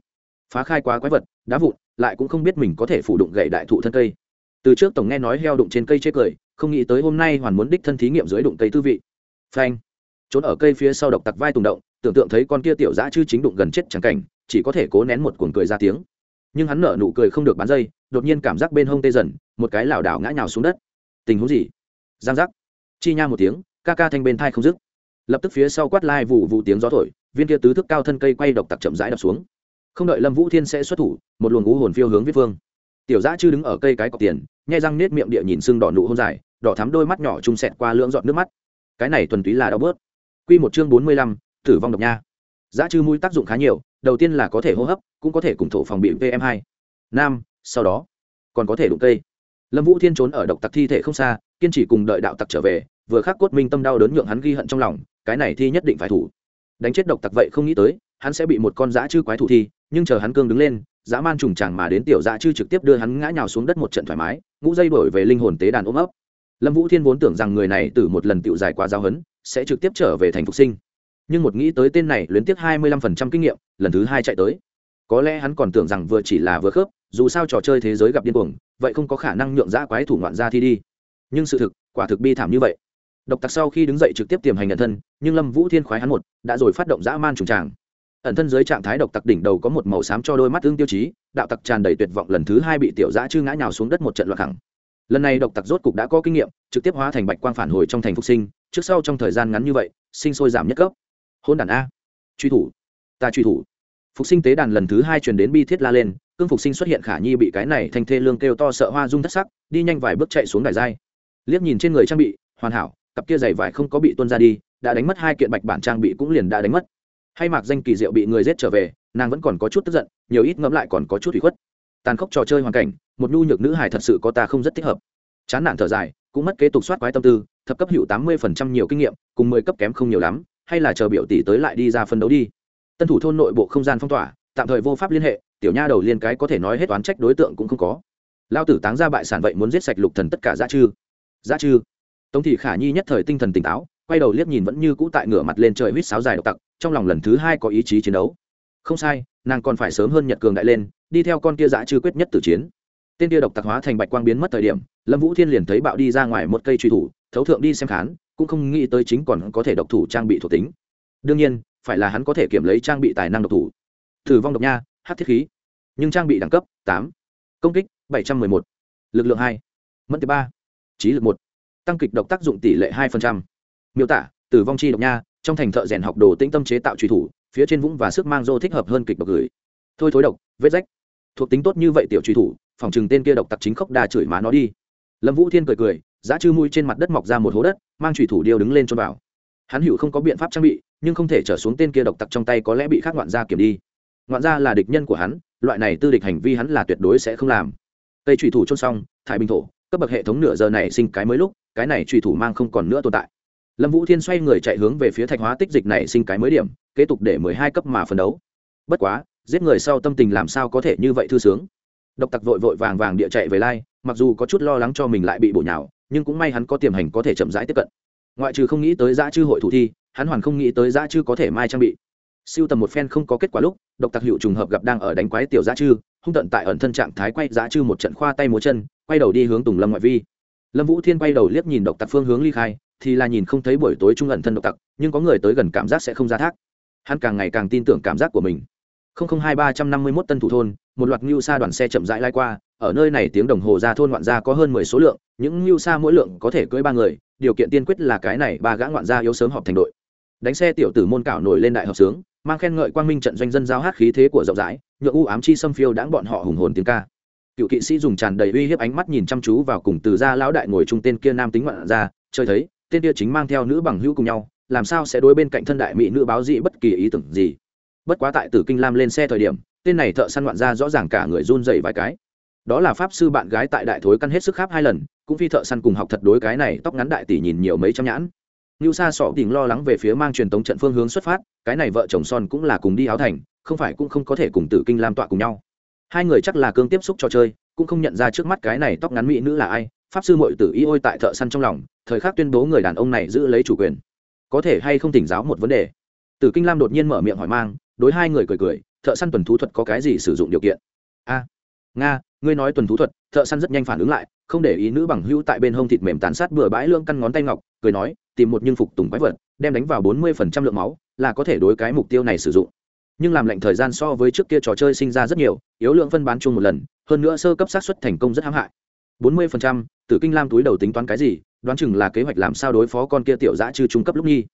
phá khai quá quái vật, đá vụn, lại cũng không biết mình có thể phủ đụng gậy đại thụ thân cây. Từ trước tổng nghe nói heo đụng trên cây chê cười, không nghĩ tới hôm nay hoàn muốn đích thân thí nghiệm dưới đụng cây tư vị. Phanh. Trốn ở cây phía sau độc tặc vai tùng động, tưởng tượng thấy con kia tiểu dã chư chính đụng gần chết chẳng cảnh, chỉ có thể cố nén một cuồng cười ra tiếng. Nhưng hắn nở nụ cười không được bán dây, đột nhiên cảm giác bên hông tê dần, một cái lảo đảo ngã nhào xuống đất. Tình huống gì? Giang giác. Chi nha một tiếng, ca ca thanh bên thai không dứt. Lập tức phía sau quát lai vụ vụ tiếng gió thổi, viên kia tứ thức cao thân cây quay độc tặc chậm rãi đập xuống không đợi lâm vũ thiên sẽ xuất thủ, một luồng ngũ hồn phiêu hướng viết Phương. tiểu giã chư đứng ở cây cái cọc tiền, nhai răng nết miệng địa nhìn sưng đỏ nụ hôn dài, đỏ thắm đôi mắt nhỏ trung sẹt qua lưỡng giọt nước mắt. Cái này thuần túy là đau bớt. Quy một chương bốn mươi lăm, tử vong độc nha. Giã chư mũi tác dụng khá nhiều, đầu tiên là có thể hô hấp, cũng có thể cùng thổ phòng bị pm hai. Nam, sau đó, còn có thể đụng cây. Lâm vũ thiên trốn ở độc tặc thi thể không xa, kiên trì cùng đợi đạo tặc trở về, vừa khắc cốt minh tâm đau đớn nhượng hắn ghi hận trong lòng, cái này thi nhất định phải thủ. Đánh chết độc tặc vậy không nghĩ tới, hắn sẽ bị một con dã chư quái thủ thi nhưng chờ hắn cương đứng lên, dã man trùng chàng mà đến tiểu dã chư trực tiếp đưa hắn ngã nhào xuống đất một trận thoải mái, ngũ dây đổi về linh hồn tế đàn ôm ấp. Lâm vũ thiên vốn tưởng rằng người này từ một lần tựu dài quá giao hấn sẽ trực tiếp trở về thành phục sinh. Nhưng một nghĩ tới tên này luyến tiếc hai mươi lăm phần trăm kinh nghiệm, lần thứ hai chạy tới. Có lẽ hắn còn tưởng rằng vừa chỉ là vừa khớp, dù sao trò chơi thế giới gặp điên cuồng, vậy không có khả năng nhượng dã quái thủ ngoạn ra thi đi. Nhưng sự thực, quả thực bi thảm như vậy. Độc tặc sau khi đứng dậy trực tiếp tiềm hành nhận thân, nhưng lâm vũ thiên khoái hắn một, đã rồi phát động dã man trùng tràng ẩn thân dưới trạng thái độc tặc đỉnh đầu có một màu xám cho đôi mắt tương tiêu chí, đạo tặc tràn đầy tuyệt vọng lần thứ hai bị tiểu dã chư ngã nhào xuống đất một trận loạt khẳng lần này độc tặc rốt cục đã có kinh nghiệm, trực tiếp hóa thành bạch quang phản hồi trong thành phục sinh, trước sau trong thời gian ngắn như vậy, sinh sôi giảm nhất cấp. Hôn đàn a. Truy thủ. Ta truy thủ. Phục sinh tế đàn lần thứ hai truyền đến bi thiết la lên, cương phục sinh xuất hiện khả nhi bị cái này thanh thê lương kêu to sợ hoa rung thất sắc, đi nhanh vài bước chạy xuống đài dai liếc nhìn trên người trang bị, hoàn hảo, cặp kia giày vải không có bị tuôn ra đi, đã đánh mất hai kiện bạch bản trang bị cũng liền đã đánh mất hay mạc danh kỳ diệu bị người giết trở về, nàng vẫn còn có chút tức giận, nhiều ít ngẫm lại còn có chút hủy khuất. Tàn khốc trò chơi hoàn cảnh, một nhu nhược nữ hài thật sự có ta không rất thích hợp. Chán nản thở dài, cũng mất kế tục soát quái tâm tư, thập cấp hữu tám mươi phần trăm nhiều kinh nghiệm, cùng mười cấp kém không nhiều lắm, hay là chờ biểu tỷ tới lại đi ra phân đấu đi. Tân thủ thôn nội bộ không gian phong tỏa, tạm thời vô pháp liên hệ, tiểu nha đầu liên cái có thể nói hết oán trách đối tượng cũng không có. Lao tử táng ra bại sản vậy muốn giết sạch lục thần tất cả giá chư. Giá chư. Tống thị khả nhi nhất thời tinh thần tỉnh táo quay đầu liếc nhìn vẫn như cũ tại ngửa mặt lên trời huýt sáo dài độc tặc, trong lòng lần thứ hai có ý chí chiến đấu. Không sai, nàng còn phải sớm hơn nhật cường đại lên, đi theo con kia dã chư quyết nhất tử chiến. Tên kia độc tặc hóa thành bạch quang biến mất thời điểm, lâm vũ thiên liền thấy bạo đi ra ngoài một cây truy thủ, thấu thượng đi xem khán, cũng không nghĩ tới chính còn có thể độc thủ trang bị thuộc tính. Đương nhiên, phải là hắn có thể kiểm lấy trang bị tài năng độc thủ. Thử vong độc nha, hát thiết khí. Nhưng trang bị đẳng cấp, tám. Công kích, bảy trăm m ư ơ i một. Lực lượng hai. Mất thứ ba. Trí lực một. Tăng kịch độc tác dụng tỷ lệ hai miêu tả, tử vong chi độc nha, trong thành thợ rèn học đồ tĩnh tâm chế tạo truy thủ, phía trên vũng và sức mang dô thích hợp hơn kịch độc gửi. Thôi thối độc, vết rách. Thuộc tính tốt như vậy tiểu truy thủ, phòng chừng tên kia độc tặc chính khốc đà chửi má nó đi. Lâm vũ thiên cười cười giá chư mũi trên mặt đất mọc ra một hố đất, mang truy thủ điêu đứng lên cho vào. Hắn hữu không có biện pháp trang bị, nhưng không thể trở xuống tên kia độc tặc trong tay có lẽ bị khác ngoạn gia kiểm đi. Ngoạn gia là địch nhân của hắn, loại này tư địch hành vi hắn là tuyệt đối sẽ không làm. Cây truy thủ trôn xong, thải bình thổ, cấp bậc hệ thống nửa giờ này sinh cái mới lúc, cái này truy thủ mang không còn nữa tồn tại lâm vũ thiên xoay người chạy hướng về phía thạch hóa tích dịch này sinh cái mới điểm, kế tục để mười hai cấp mà phấn đấu. Bất quá, giết người sau tâm tình làm sao có thể như vậy thư sướng? Độc tặc vội vội vàng vàng địa chạy về lai, mặc dù có chút lo lắng cho mình lại bị bổ nhào, nhưng cũng may hắn có tiềm hành có thể chậm rãi tiếp cận. Ngoại trừ không nghĩ tới giã chư hội thủ thi, hắn hoàn không nghĩ tới giã chư có thể mai trang bị. Siêu tầm một phen không có kết quả lúc, độc tặc hiệu trùng hợp gặp đang ở đánh quái tiểu giã chư, hung tận tại ẩn thân trạng thái quay giã chư một trận khoa tay múa chân, quay đầu đi hướng tùng lâm ngoại vi. Lâm vũ thiên quay đầu liếc nhìn độc tặc phương hướng ly khai thì là nhìn không thấy buổi tối trung ẩn thân độc tặc, nhưng có người tới gần cảm giác sẽ không ra thác. Hắn càng ngày càng tin tưởng cảm giác của mình. Không không hai ba trăm năm mươi mốt tân thủ thôn, một loạt ngưu xa đoàn xe chậm rãi lai qua, ở nơi này tiếng đồng hồ ra thôn ngoạn gia có hơn mười số lượng, những ngưu xa mỗi lượng có thể cưỡi ba người, điều kiện tiên quyết là cái này ba gã ngoạn gia yếu sớm họp thành đội. Đánh xe tiểu tử môn cảo nổi lên đại hợp sướng, mang khen ngợi quang minh trận doanh dân giao hát khí thế của rộng rãi, nhượng u ám chi xâm phiêu đãng bọn họ hùng hồn tiếng ca. Cựu kỵ sĩ dùng tràn đầy uy hiếp ánh mắt nhìn chăm chú vào cùng từ gia lão đại ngồi chung tên kia nam tính ngoạn ra chơi thấy tên kia chính mang theo nữ bằng hữu cùng nhau làm sao sẽ đối bên cạnh thân đại mỹ nữ báo dị bất kỳ ý tưởng gì? Bất quá tại tử kinh lam lên xe thời điểm tên này thợ săn ngoạn ra rõ ràng cả người run dậy vài cái. Đó là pháp sư bạn gái tại đại thối căn hết sức khắp hai lần cũng phi thợ săn cùng học thật đối cái này tóc ngắn đại tỷ nhìn nhiều mấy trăm nhãn. Như xa sọ tỉnh lo lắng về phía mang truyền tống trận phương hướng xuất phát, cái này vợ chồng son cũng là cùng đi áo thành, không phải cũng không có thể cùng Tử Kinh Lam tọa cùng nhau. Hai người chắc là cương tiếp xúc trò chơi, cũng không nhận ra trước mắt cái này tóc ngắn mỹ nữ là ai, pháp sư muội tử y ôi tại thợ săn trong lòng, thời khắc tuyên bố người đàn ông này giữ lấy chủ quyền. Có thể hay không tỉnh giáo một vấn đề. Tử Kinh Lam đột nhiên mở miệng hỏi mang, đối hai người cười cười, thợ săn tuần thú thuật có cái gì sử dụng điều kiện? A, nga, ngươi nói tuần thú thuật, thợ săn rất nhanh phản ứng lại, không để ý nữ bằng hữu tại bên hông thịt mềm tàn sát bừa bãi lương căn ngón tay ngọc, cười nói, tìm một nhưng phục tùng quái vật đem đánh vào bốn mươi phần trăm lượng máu là có thể đối cái mục tiêu này sử dụng nhưng làm lệnh thời gian so với trước kia trò chơi sinh ra rất nhiều yếu lượng phân bán chung một lần hơn nữa sơ cấp sát xuất thành công rất hãm hại bốn mươi phần trăm, tử kinh lam túi đầu tính toán cái gì, đoán chừng là kế hoạch làm sao đối phó con kia tiểu dã chư trung cấp lúc nhi.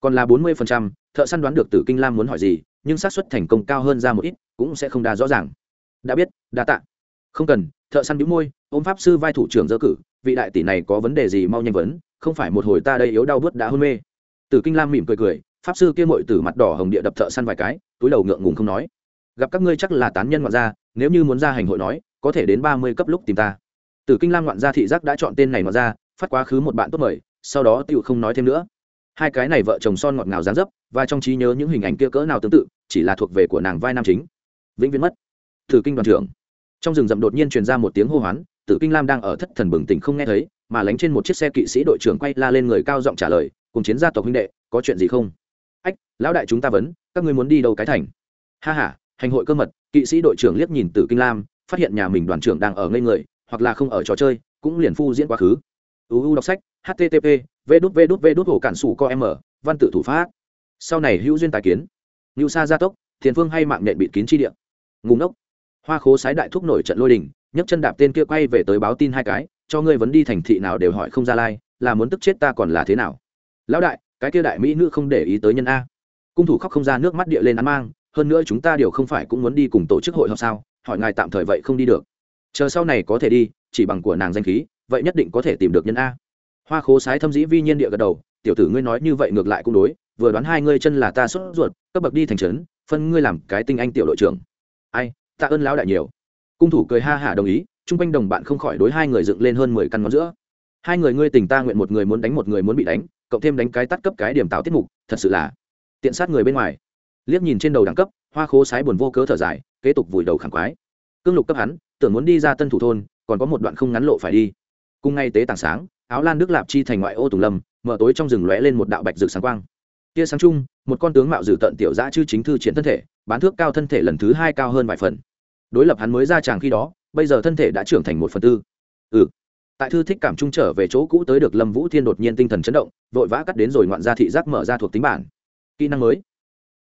Còn là bốn mươi phần trăm, thợ săn đoán được tử kinh lam muốn hỏi gì, nhưng xác suất thành công cao hơn ra một ít, cũng sẽ không đa rõ ràng. Đã biết, đa tạ. Không cần, thợ săn bĩu môi, ôm pháp sư vai thủ trưởng dơ cử, vị đại tỷ này có vấn đề gì mau nhanh vấn, không phải một hồi ta đây yếu đau bớt đã hôn mê. Tử kinh lam mỉm cười cười, pháp sư kia mội từ mặt đỏ hồng địa đập thợ săn vài cái, túi đầu ngượng ngùng không nói. Gặp các ngươi chắc là tán nhân ngoạn gia, nếu như muốn ra hành hội nói, có thể đến ba mươi cấp lúc tìm ta tử kinh lam ngoạn gia thị giác đã chọn tên này ngoạn gia phát quá khứ một bạn tốt mời sau đó tựu không nói thêm nữa. Hai cái này vợ chồng son ngọt ngào dán dấp và trong trí nhớ những hình ảnh kia cỡ nào tương tự chỉ là thuộc về của nàng vai nam chính. Vĩnh viễn mất. Tử kinh đoàn trưởng. Trong rừng rậm đột nhiên truyền ra một tiếng hô hoán tử kinh lam đang ở thất thần bừng tỉnh không nghe thấy mà lánh trên một chiếc xe kỵ sĩ đội trưởng quay la lên người cao giọng trả lời cùng chiến gia tộc huynh đệ có chuyện gì không? Ách lão đại chúng ta vấn các ngươi muốn đi đâu cái thành? Ha ha, hành hội cơ mật. Kỵ sĩ đội trưởng liếc nhìn tử kinh lam phát hiện nhà mình đoàn trưởng đang ở ngây người hoặc là không ở trò chơi cũng liền phu diễn quá khứ uu đọc sách http v đút v đút v đút hồ cản sủ co m văn tự thủ pháp sau này hữu duyên tài kiến ngưu sa gia tốc thiền phương hay mạng nện bịt kín chi địa. ngùng ốc hoa khố sái đại thúc nổi trận lôi đình nhấc chân đạp tên kia quay về tới báo tin hai cái cho ngươi vấn đi thành thị nào đều hỏi không ra lai là muốn tức chết ta còn là thế nào lão đại cái kia đại mỹ nữ không để ý tới nhân a cung thủ khóc không ra nước mắt địa lên ăn mang hơn nữa chúng ta đều không phải cũng muốn đi cùng tổ chức hội họp sao hỏi ngài tạm thời vậy không đi được chờ sau này có thể đi, chỉ bằng của nàng danh khí, vậy nhất định có thể tìm được nhân a. Hoa khố sái thâm dĩ vi nhiên địa gật đầu, tiểu tử ngươi nói như vậy ngược lại cũng đối, vừa đoán hai ngươi chân là ta sốt ruột, cấp bậc đi thành trấn, phân ngươi làm cái tinh anh tiểu đội trưởng. Ai, tạ ơn lão đại nhiều. Cung thủ cười ha hả đồng ý, chung quanh đồng bạn không khỏi đối hai người dựng lên hơn mười căn ngón giữa. Hai người ngươi tình ta nguyện một người muốn đánh một người muốn bị đánh, cộng thêm đánh cái tắt cấp cái điểm tạo tiết mục, thật sự là tiện sát người bên ngoài. Liếc nhìn trên đầu đẳng cấp, hoa khố sái buồn vô cớ thở dài, kế tục vùi đầu khẳng quái. Cương lục cấp hắn tưởng muốn đi ra tân thủ thôn, còn có một đoạn không ngắn lộ phải đi. Cùng ngay tế tảng sáng, áo lan đức lạp chi thành ngoại ô tùng lâm, mở tối trong rừng lóe lên một đạo bạch rực sáng quang. Tia sáng chung, một con tướng mạo dử tận tiểu giã chư chính thư triển thân thể, bán thước cao thân thể lần thứ hai cao hơn vài phần. Đối lập hắn mới ra tràng khi đó, bây giờ thân thể đã trưởng thành một phần tư. Ừ. Tại thư thích cảm trung trở về chỗ cũ tới được lâm vũ thiên đột nhiên tinh thần chấn động, vội vã cắt đến rồi ngoạn ra thị giác mở ra thuộc tính bản. Kỹ năng mới.